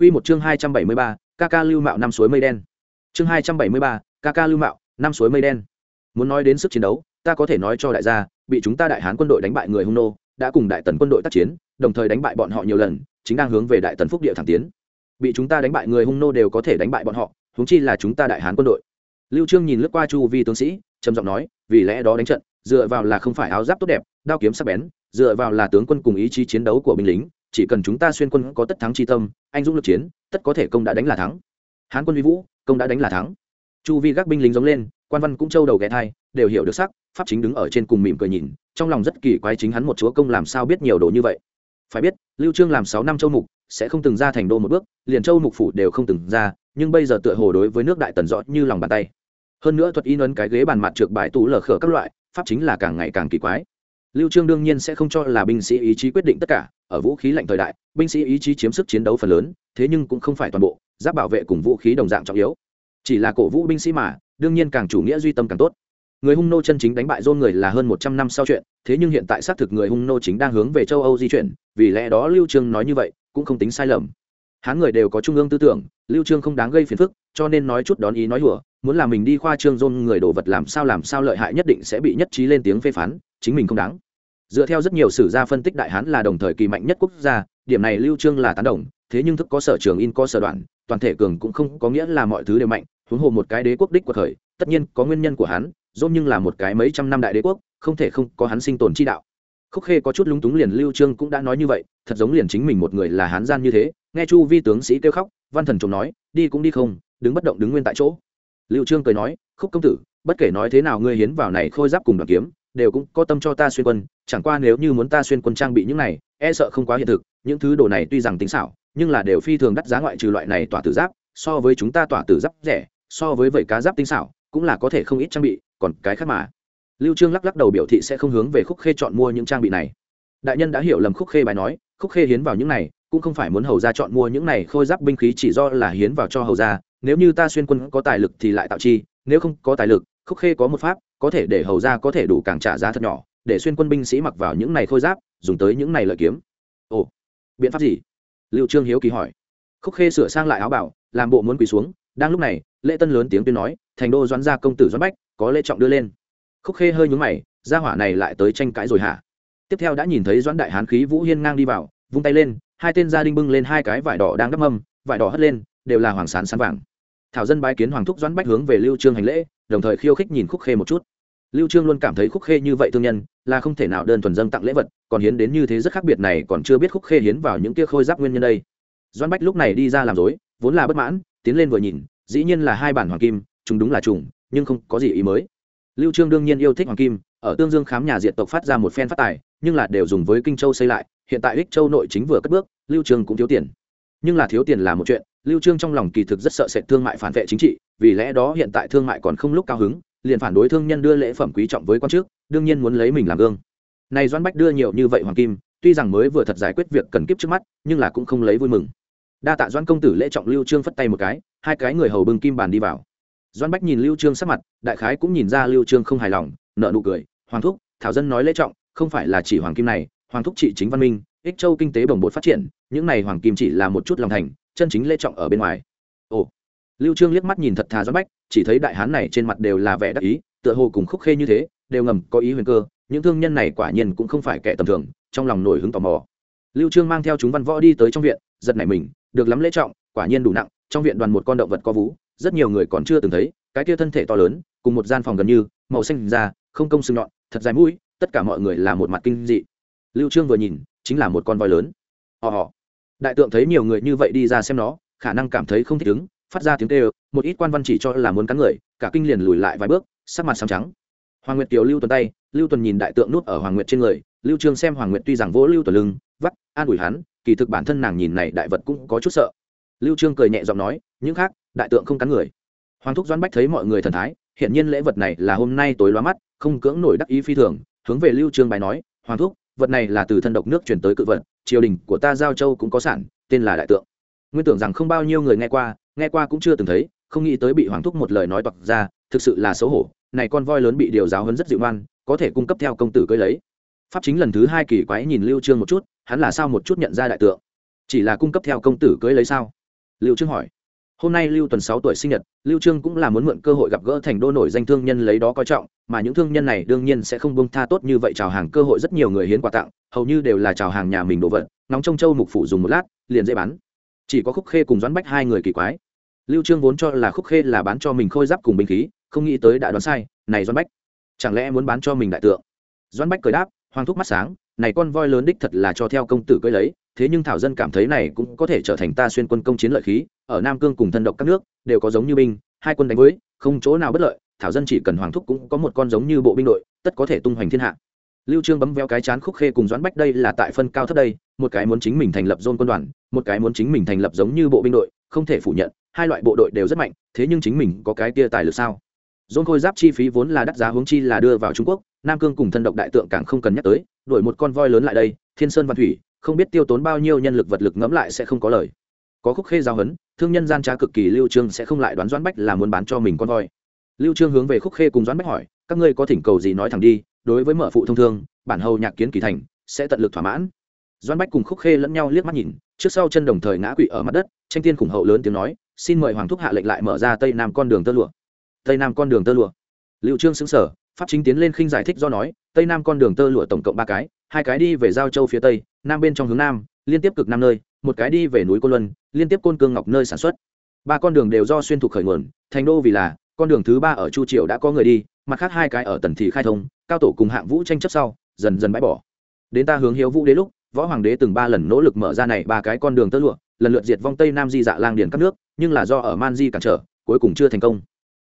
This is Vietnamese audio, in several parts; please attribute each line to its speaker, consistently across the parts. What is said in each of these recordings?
Speaker 1: Quy một chương 273, Kaka lưu mạo năm suối mây đen. Chương 273, Kaka lưu mạo, năm suối mây đen. Muốn nói đến sức chiến đấu, ta có thể nói cho đại gia, bị chúng ta đại hán quân đội đánh bại người Hung nô, đã cùng đại tần quân đội tác chiến, đồng thời đánh bại bọn họ nhiều lần, chính đang hướng về đại tần phúc địa thẳng tiến. Bị chúng ta đánh bại người Hung nô đều có thể đánh bại bọn họ, huống chi là chúng ta đại hán quân đội. Lưu Trương nhìn lướt qua chu vi tướng sĩ, trầm giọng nói, vì lẽ đó đánh trận, dựa vào là không phải áo giáp tốt đẹp, đao kiếm sắc bén, dựa vào là tướng quân cùng ý chí chiến đấu của binh lính, chỉ cần chúng ta xuyên quân có tất thắng chi tâm, anh dũng lực chiến, tất có thể công đã đánh là thắng. Hán quân vi vũ, công đã đánh là thắng. Chu vi các binh lính giống lên, quan văn cũng trâu đầu ghé thai, đều hiểu được sắc, pháp chính đứng ở trên cùng mỉm cười nhìn, trong lòng rất kỳ quái chính hắn một chúa công làm sao biết nhiều đồ như vậy. Phải biết, lưu trương làm sáu năm châu mục, sẽ không từng ra thành đô một bước, liền châu mục phủ đều không từng ra, nhưng bây giờ tựa hồ đối với nước đại tần rõ như lòng bàn tay. Hơn nữa thuật y ấn cái ghế bàn mặt trượt bài tủ lở khở các loại, pháp chính là càng ngày càng kỳ quái lưu trương đương nhiên sẽ không cho là binh sĩ ý chí quyết định tất cả, ở vũ khí lạnh thời đại, binh sĩ ý chí chiếm sức chiến đấu phần lớn, thế nhưng cũng không phải toàn bộ, giáp bảo vệ cùng vũ khí đồng dạng trọng yếu. Chỉ là cổ vũ binh sĩ mà, đương nhiên càng chủ nghĩa duy tâm càng tốt. Người hung nô chân chính đánh bại dôn người là hơn một trăm năm sau chuyện, thế nhưng hiện tại xác thực người hung nô chính đang hướng về châu âu di chuyển, vì lẽ đó lưu trương nói như vậy, cũng không tính sai lầm. Hán người đều có trung ương tư tưởng, lưu trương không đáng gây phiền phức, cho nên nói chút đón ý nói hùa muốn làm mình đi khoa trương dôn người đồ vật làm sao làm sao lợi hại nhất định sẽ bị nhất trí lên tiếng phê phán chính mình không đáng. Dựa theo rất nhiều sử gia phân tích đại hán là đồng thời kỳ mạnh nhất quốc gia, điểm này lưu trương là tán đồng, thế nhưng thức có sở trường in có sở đoạn, toàn thể cường cũng không có nghĩa là mọi thứ đều mạnh, huống hồ một cái đế quốc đích của thời tất nhiên có nguyên nhân của hắn dôm nhưng là một cái mấy trăm năm đại đế quốc, không thể không có hắn sinh tồn chi đạo. Khúc khê có chút lúng túng liền lưu trương cũng đã nói như vậy, thật giống liền chính mình một người là hán gian như thế, nghe chu vi tướng sĩ kêu khóc, văn thần trùng nói, đi cũng đi không, đứng bất động đứng nguyên tại chỗ. Lưu trương cười nói, khúc công tử, bất kể nói thế nào ngươi hiến vào này khôi giáp cùng đoàn kiếm đều cũng có tâm cho ta xuyên quân, chẳng qua nếu như muốn ta xuyên quân trang bị những này e sợ không quá hiện thực, những thứ đồ này tuy rằng tính xảo, nhưng là đều phi thường đắt giá ngoại trừ loại này tỏa tử giáp, so với chúng ta tỏa tử giáp rẻ, so với vẩy cá giáp tinh xảo, cũng là có thể không ít trang bị, còn cái khác mà lưu trương lắc lắc đầu biểu thị sẽ không hướng về khúc khê chọn mua những trang bị này đại nhân đã hiểu lầm khúc khê bài nói, khúc khê hiến vào những này, cũng không phải muốn hầu gia chọn mua những này khôi giáp binh khí chỉ do là hiến vào cho hầu gia. nếu như ta xuyên quân có tài lực thì lại tạo chi, nếu không có tài lực, khúc khê có một pháp có thể để hầu ra có thể đủ càng trả giá thật nhỏ, để xuyên quân binh sĩ mặc vào những này khôi giáp, dùng tới những này lợi kiếm. Ồ, biện pháp gì? Lưu trương hiếu kỳ hỏi. Khúc khê sửa sang lại áo bảo, làm bộ muốn quỳ xuống, đang lúc này, lễ tân lớn tiếng tuyên nói, thành đô doãn gia công tử doãn bách, có lễ trọng đưa lên. Khúc khê hơi nhúng mày, gia hỏa này lại tới tranh cãi rồi hả? Tiếp theo đã nhìn thấy doãn đại hán khí vũ hiên ngang đi vào, vung tay lên, hai tên gia đình bưng lên hai cái vải đỏ đang đắp mâm, vải đỏ hất lên, đều là hoàng sán sán vàng. Thảo dân bái kiến hoàng thúc doãn bách hướng về lưu trương hành lễ đồng thời khiêu khích nhìn khúc khê một chút. Lưu trương luôn cảm thấy khúc khê như vậy thương nhân, là không thể nào đơn thuần dâng tặng lễ vật, còn hiến đến như thế rất khác biệt này còn chưa biết khúc khê hiến vào những kia khôi giáp nguyên nhân đây. Doãn bách lúc này đi ra làm dối, vốn là bất mãn, tiến lên vừa nhìn, dĩ nhiên là hai bản hoàng kim chúng đúng là trùng, nhưng không có gì ý mới. Lưu trương đương nhiên yêu thích hoàng kim, ở tương dương khám nhà diệt tộc phát ra một phen phát tài, nhưng là đều dùng với kinh châu xây lại, hiện tại ích châu nội chính vừa cất bước, lưu trương cũng thiếu tiền. Nhưng là thiếu tiền là một chuyện lưu trương trong lòng kỳ thực rất sợ sệt thương mại phản vệ chính trị, vì lẽ đó hiện tại thương mại còn không lúc cao hứng, liền phản đối thương nhân đưa lễ phẩm quý trọng với quan chức, đương nhiên muốn lấy mình làm gương. Này doãn bách đưa nhiều như vậy hoàng kim, tuy rằng mới vừa thật giải quyết việc cần kiếp trước mắt, nhưng là cũng không lấy vui mừng. Đa tạ doãn công tử lễ trọng lưu trương phất tay một cái, hai cái người hầu bưng kim bàn đi vào. Doãn bách nhìn lưu trương sắc mặt, đại khái cũng nhìn ra lưu trương không hài lòng nợ nụ cười, hoàng thúc, thảo dân nói lễ trọng, không phải là chỉ hoàng kim này, hoàng thúc trị chính văn minh, ích châu kinh tế bồng bột phát triển, những này hoàng kim chỉ là một chút lòng thành chân chính lễ trọng ở bên ngoài. Ồ. Lưu trương liếc mắt nhìn thật thà doãn bách, chỉ thấy đại hán này trên mặt đều là vẻ đắc ý, tựa hồ cùng khúc khê như thế, đều ngầm có ý huyền cơ, những thương nhân này quả nhiên cũng không phải kẻ tầm thường, trong lòng nổi hứng tò mò. Lưu trương mang theo chúng văn võ đi tới trong viện, giật nảy mình, được lắm lễ trọng, quả nhiên đủ nặng, trong viện đoàn một con động vật có vú, rất nhiều người còn chưa từng thấy, cái kia thân thể to lớn, cùng một gian phòng gần như, màu xanh da, không công sừng nhọn, thật dài mũi, tất cả mọi người là một mặt kinh dị. Lưu trương vừa nhìn, chính là một con voi lớn. Họ đại tượng thấy nhiều người như vậy đi ra xem nó, khả năng cảm thấy không thích ứng, phát ra tiếng kêu, một ít quan văn chỉ cho là muốn cắn người, cả kinh liền lùi lại vài bước, sắc mặt xám trắng. Hoàng nguyệt kiều lưu tuần tay, lưu tuần nhìn đại tượng nuốt ở hoàng nguyệt trên người, lưu trương xem hoàng nguyệt tuy rằng vỗ lưu tuần lưng, vắt, an ủi hắn, kỳ thực bản thân nàng nhìn này đại vật cũng có chút sợ. Lưu trương cười nhẹ giọng nói, những khác, đại tượng không cắn người. Hoàng thúc doãn bách thấy mọi người thần thái hiện nhiên lễ vật này là hôm nay tối loa mắt, không cưỡng nổi đắc ý phi thường, hướng về lưu trương bài nói, hoàng thúc, vật này là từ thân độc nước truyền tới cự vật triều đình của ta giao châu cũng có sản, tên là đại tượng. Nguyên tưởng rằng không bao nhiêu người nghe qua nghe qua cũng chưa từng thấy, không nghĩ tới bị hoàng thúc một lời nói toạc ra, thực sự là xấu hổ, này con voi lớn bị điều giáo hấn rất dịu ngoan, có thể cung cấp theo công tử cưới lấy. Pháp chính lần thứ hai kỳ quái nhìn lưu trương một chút, hắn là sao một chút nhận ra đại tượng? Chỉ là cung cấp theo công tử cưới lấy sao? Lưu trương hỏi hôm nay lưu tuần sáu tuổi sinh nhật, lưu trương cũng là muốn mượn cơ hội gặp gỡ thành đô nổi danh thương nhân lấy đó coi trọng, mà những thương nhân này đương nhiên sẽ không buông tha tốt như vậy chào hàng cơ hội rất nhiều người hiến quà tặng, hầu như đều là chào hàng nhà mình đồ vật nóng trong châu mục phủ dùng một lát, liền dễ bán. Chỉ có khúc khê cùng doãn bách hai người kỳ quái. Lưu trương vốn cho là khúc khê là bán cho mình khôi giáp cùng binh khí, không nghĩ tới đã đoán sai, này doãn bách, chẳng lẽ muốn bán cho mình đại tượng? Doãn bách cười đáp hoàng thúc mắt sáng, này con voi lớn đích thật là cho theo công tử cưỡi lấy thế nhưng thảo dân cảm thấy này cũng có thể trở thành ta xuyên quân công chiến lợi khí, ở nam cương cùng thân độc các nước, đều có giống như binh, hai quân đánh với, không chỗ nào bất lợi, thảo dân chỉ cần hoàng thúc cũng có một con giống như bộ binh đội, tất có thể tung hoành thiên hạ. Lưu trương bấm véo cái chán khúc khê cùng doãn bách đây là tại phân cao thấp đây, một cái muốn chính mình thành lập dôn quân đoàn, một cái muốn chính mình thành lập giống như bộ binh đội, không thể phủ nhận, hai loại bộ đội đều rất mạnh, thế nhưng chính mình có cái kia tài lực sao? Dôn khôi giáp chi phí vốn là đắt giá hướng chi là đưa vào trung quốc, nam cương cùng thân độc đại tượng càng không cần nhắc tới, đổi một con voi lớn lại đây, thiên sơn văn thủy không biết tiêu tốn bao nhiêu nhân lực vật lực ngẫm lại sẽ không có lời. Có khúc khê giao hấn thương nhân gian trá cực kỳ lưu trương sẽ không lại đoán doãn bách là muốn bán cho mình con voi. Lưu trương hướng về khúc khê cùng doãn bách hỏi, các ngươi có thỉnh cầu gì nói thẳng đi, đối với mở phụ thông thương, bản hầu nhạc kiến kỳ thành, sẽ tận lực thỏa mãn. Doãn bách cùng khúc khê lẫn nhau liếc mắt nhìn, trước sau chân đồng thời ngã quỵ ở mặt đất, tranh tiên khủng hậu lớn tiếng nói, xin mời hoàng thúc hạ lệnh lại mở ra tây nam con đường tơ lụa. Tây nam con đường tơ lụa. Lưu trương xứng sở pháp chính tiến lên khinh giải thích do nói, tây nam con đường tơ lụa tổng cộng ba cái, hai cái đi về giao châu phía tây nam bên trong hướng nam, liên tiếp cực nam nơi, một cái đi về núi côn luân, liên tiếp côn cương ngọc nơi sản xuất. Ba con đường đều do xuyên thuộc khởi nguồn, thành đô vì là, con đường thứ ba ở chu triều đã có người đi, mặt khác hai cái ở tần thị khai thông, cao tổ cùng hạng vũ tranh chấp sau, dần dần bãi bỏ. Đến ta hướng hiếu vũ đế lúc, võ hoàng đế từng ba lần nỗ lực mở ra này ba cái con đường tơ lụa, lần lượt diệt vong tây nam di dạ lang điền các nước, nhưng là do ở man di cản trở, cuối cùng chưa thành công.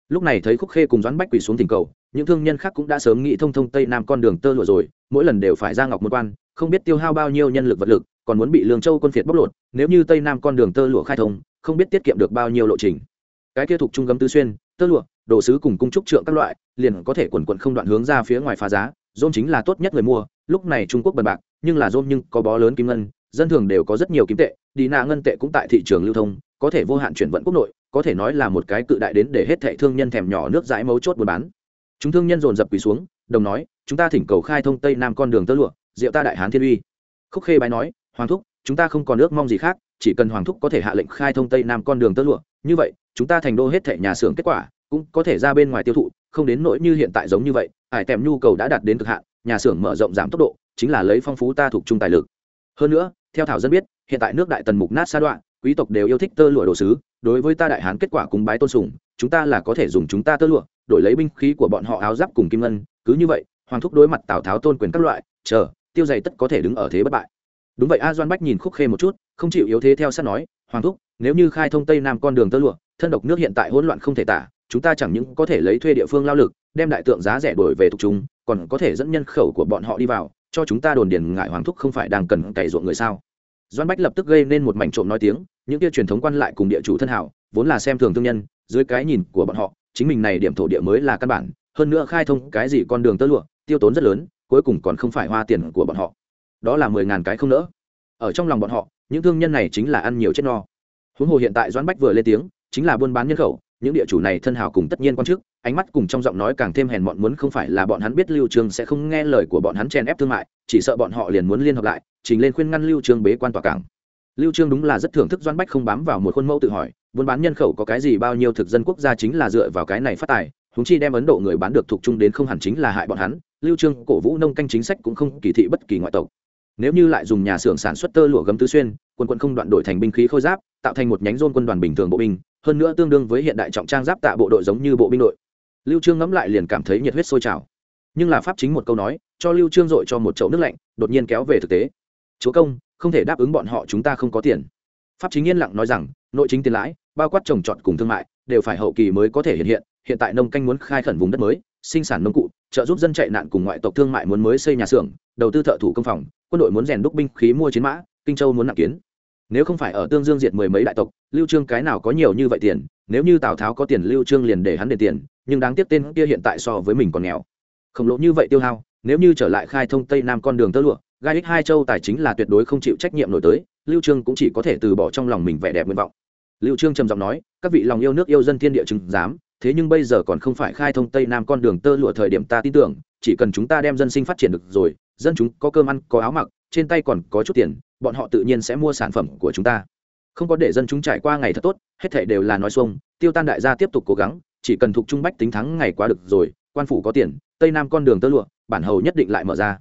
Speaker 1: Lúc này thấy khúc khê cùng doãn bách quỳ xuống tình cầu những thương nhân khác cũng đã sớm nghĩ thông thông tây nam con đường tơ lụa rồi, mỗi lần đều phải ra ngọc môn quan, không biết tiêu hao bao nhiêu nhân lực vật lực, còn muốn bị lương châu quân phiệt bóc lột, nếu như tây nam con đường tơ lụa khai thông, không biết tiết kiệm được bao nhiêu lộ trình. Cái kia thuộc trung gấm tư xuyên, tơ lụa, đồ sứ cùng cung trúc trượng các loại, liền có thể quần quận không đoạn hướng ra phía ngoài phá giá dôm chính là tốt nhất người mua, lúc này trung quốc bần bạc, nhưng là dôm nhưng có bó lớn kim ngân, dân thường đều có rất nhiều kim tệ, đi nạ ngân tệ cũng tại thị trường lưu thông, có thể vô hạn chuyển vận quốc nội, có thể nói là một cái cự đại đến để hết thệ thương nhân thèm nhỏ nước dãi mấu chốt buôn bán chúng thương nhân dồn dập quỳ xuống, đồng nói, chúng ta thỉnh cầu khai thông tây nam con đường tơ lụa diệu ta đại hán thiên uy. Khúc khê bái nói, hoàng thúc, chúng ta không còn ước mong gì khác, chỉ cần hoàng thúc có thể hạ lệnh khai thông tây nam con đường tơ lụa, như vậy, chúng ta thành đô hết thể nhà xưởng kết quả, cũng có thể ra bên ngoài tiêu thụ, không đến nỗi như hiện tại giống như vậy, ải tèm nhu cầu đã đạt đến cực hạn, nhà xưởng mở rộng giảm tốc độ, chính là lấy phong phú ta thuộc trung tài lực. Hơn nữa, theo thảo dân biết, hiện tại nước đại tần mục nát sa đoạn, quý tộc đều yêu thích tơ lụa đồ sứ, đối với ta đại hán kết quả cúng bái tôn sùng, chúng ta là có thể dùng chúng ta tơ lụa đổi lấy binh khí của bọn họ áo giáp cùng kim ngân, cứ như vậy, hoàng thúc đối mặt tào tháo tôn quyền các loại, chờ, tiêu dày tất có thể đứng ở thế bất bại. Đúng vậy, a doan bách nhìn khúc khê một chút, không chịu yếu thế theo sát nói, hoàng thúc, nếu như khai thông tây nam con đường tơ lụa, thân độc nước hiện tại hỗn loạn không thể tả, chúng ta chẳng những có thể lấy thuê địa phương lao lực, đem đại tượng giá rẻ đổi về tục chúng, còn có thể dẫn nhân khẩu của bọn họ đi vào, cho chúng ta đồn điền ngại hoàng thúc không phải đang cần cày ruộng người sao? Doan bách lập tức gây nên một mảnh trộm nói tiếng, những kia truyền thống quan lại cùng địa chủ thân hảo, vốn là xem thường thương nhân, dưới cái nhìn của bọn họ chính mình này điểm thổ địa mới là căn bản, hơn nữa khai thông cái gì con đường tơ lụa, tiêu tốn rất lớn, cuối cùng còn không phải hoa tiền của bọn họ. Đó là mười ngàn cái không nỡ. Ở trong lòng bọn họ, những thương nhân này chính là ăn nhiều chết no. Huống hồ hiện tại doãn bách vừa lên tiếng, chính là buôn bán nhân khẩu, những địa chủ này thân hào cùng tất nhiên quan chức, ánh mắt cùng trong giọng nói càng thêm hèn bọn muốn không phải là bọn hắn biết lưu trường sẽ không nghe lời của bọn hắn chen ép thương mại, chỉ sợ bọn họ liền muốn liên hợp lại, trình lên khuyên ngăn lưu trường bế quan tòa cảng. Lưu trương đúng là rất thưởng thức doãn bách không bám vào một khuôn mẫu tự hỏi buôn bán nhân khẩu có cái gì bao nhiêu thực dân quốc gia chính là dựa vào cái này phát tài húng chi đem ấn độ người bán được thuộc trung đến không hẳn chính là hại bọn hắn, lưu trương, cổ vũ nông canh chính sách cũng không kỳ thị bất kỳ ngoại tộc. Nếu như lại dùng nhà xưởng sản xuất tơ lụa gấm tứ xuyên quân quân không đoạn đổi thành binh khí khôi giáp, tạo thành một nhánh rôn quân đoàn bình thường bộ binh, hơn nữa tương đương với hiện đại trọng trang giáp tạ bộ đội giống như bộ binh đội. Lưu trương ngẫm lại liền cảm thấy nhiệt huyết sôi trào. Nhưng là pháp chính một câu nói, cho lưu trương dội cho một chậu nước lạnh, đột nhiên kéo về thực tế. Chúa công, không thể đáp ứng bọn họ chúng ta không có tiền. Pháp chính yên lặng nói rằng, nội chính tiền lãi bao quát trồng trọt cùng thương mại, đều phải hậu kỳ mới có thể hiện hiện hiện tại nông canh muốn khai khẩn vùng đất mới, sinh sản nông cụ, trợ giúp dân chạy nạn cùng ngoại tộc thương mại muốn mới xây nhà xưởng, đầu tư thợ thủ công phòng, quân đội muốn rèn đúc binh khí mua chiến mã, kinh châu muốn nặng kiến. Nếu không phải ở tương dương diệt mười mấy đại tộc, lưu trương cái nào có nhiều như vậy tiền, nếu như tào tháo có tiền lưu trương liền để hắn đền tiền, nhưng đáng tiếc tên kia hiện tại so với mình còn nghèo. Khổng lồ như vậy tiêu hao, nếu như trở lại khai thông tây nam con đường tơ lụa, gai ích hai châu tài chính là tuyệt đối không chịu trách nhiệm nổi tới, lưu trương cũng chỉ có thể từ bỏ trong lòng mình vẻ đẹp nguyện vọng lưu trương trầm giọng nói, các vị lòng yêu nước yêu dân thiên địa chứng dám thế nhưng bây giờ còn không phải khai thông tây nam con đường tơ lụa thời điểm ta tin tưởng, chỉ cần chúng ta đem dân sinh phát triển được rồi, dân chúng có cơm ăn, có áo mặc, trên tay còn có chút tiền, bọn họ tự nhiên sẽ mua sản phẩm của chúng ta. Không có để dân chúng trải qua ngày thật tốt, hết thảy đều là nói xuông, tiêu tan đại gia tiếp tục cố gắng, chỉ cần thuộc trung bách tính thắng ngày quá được rồi, quan phủ có tiền, tây nam con đường tơ lụa, bản hầu nhất định lại mở ra.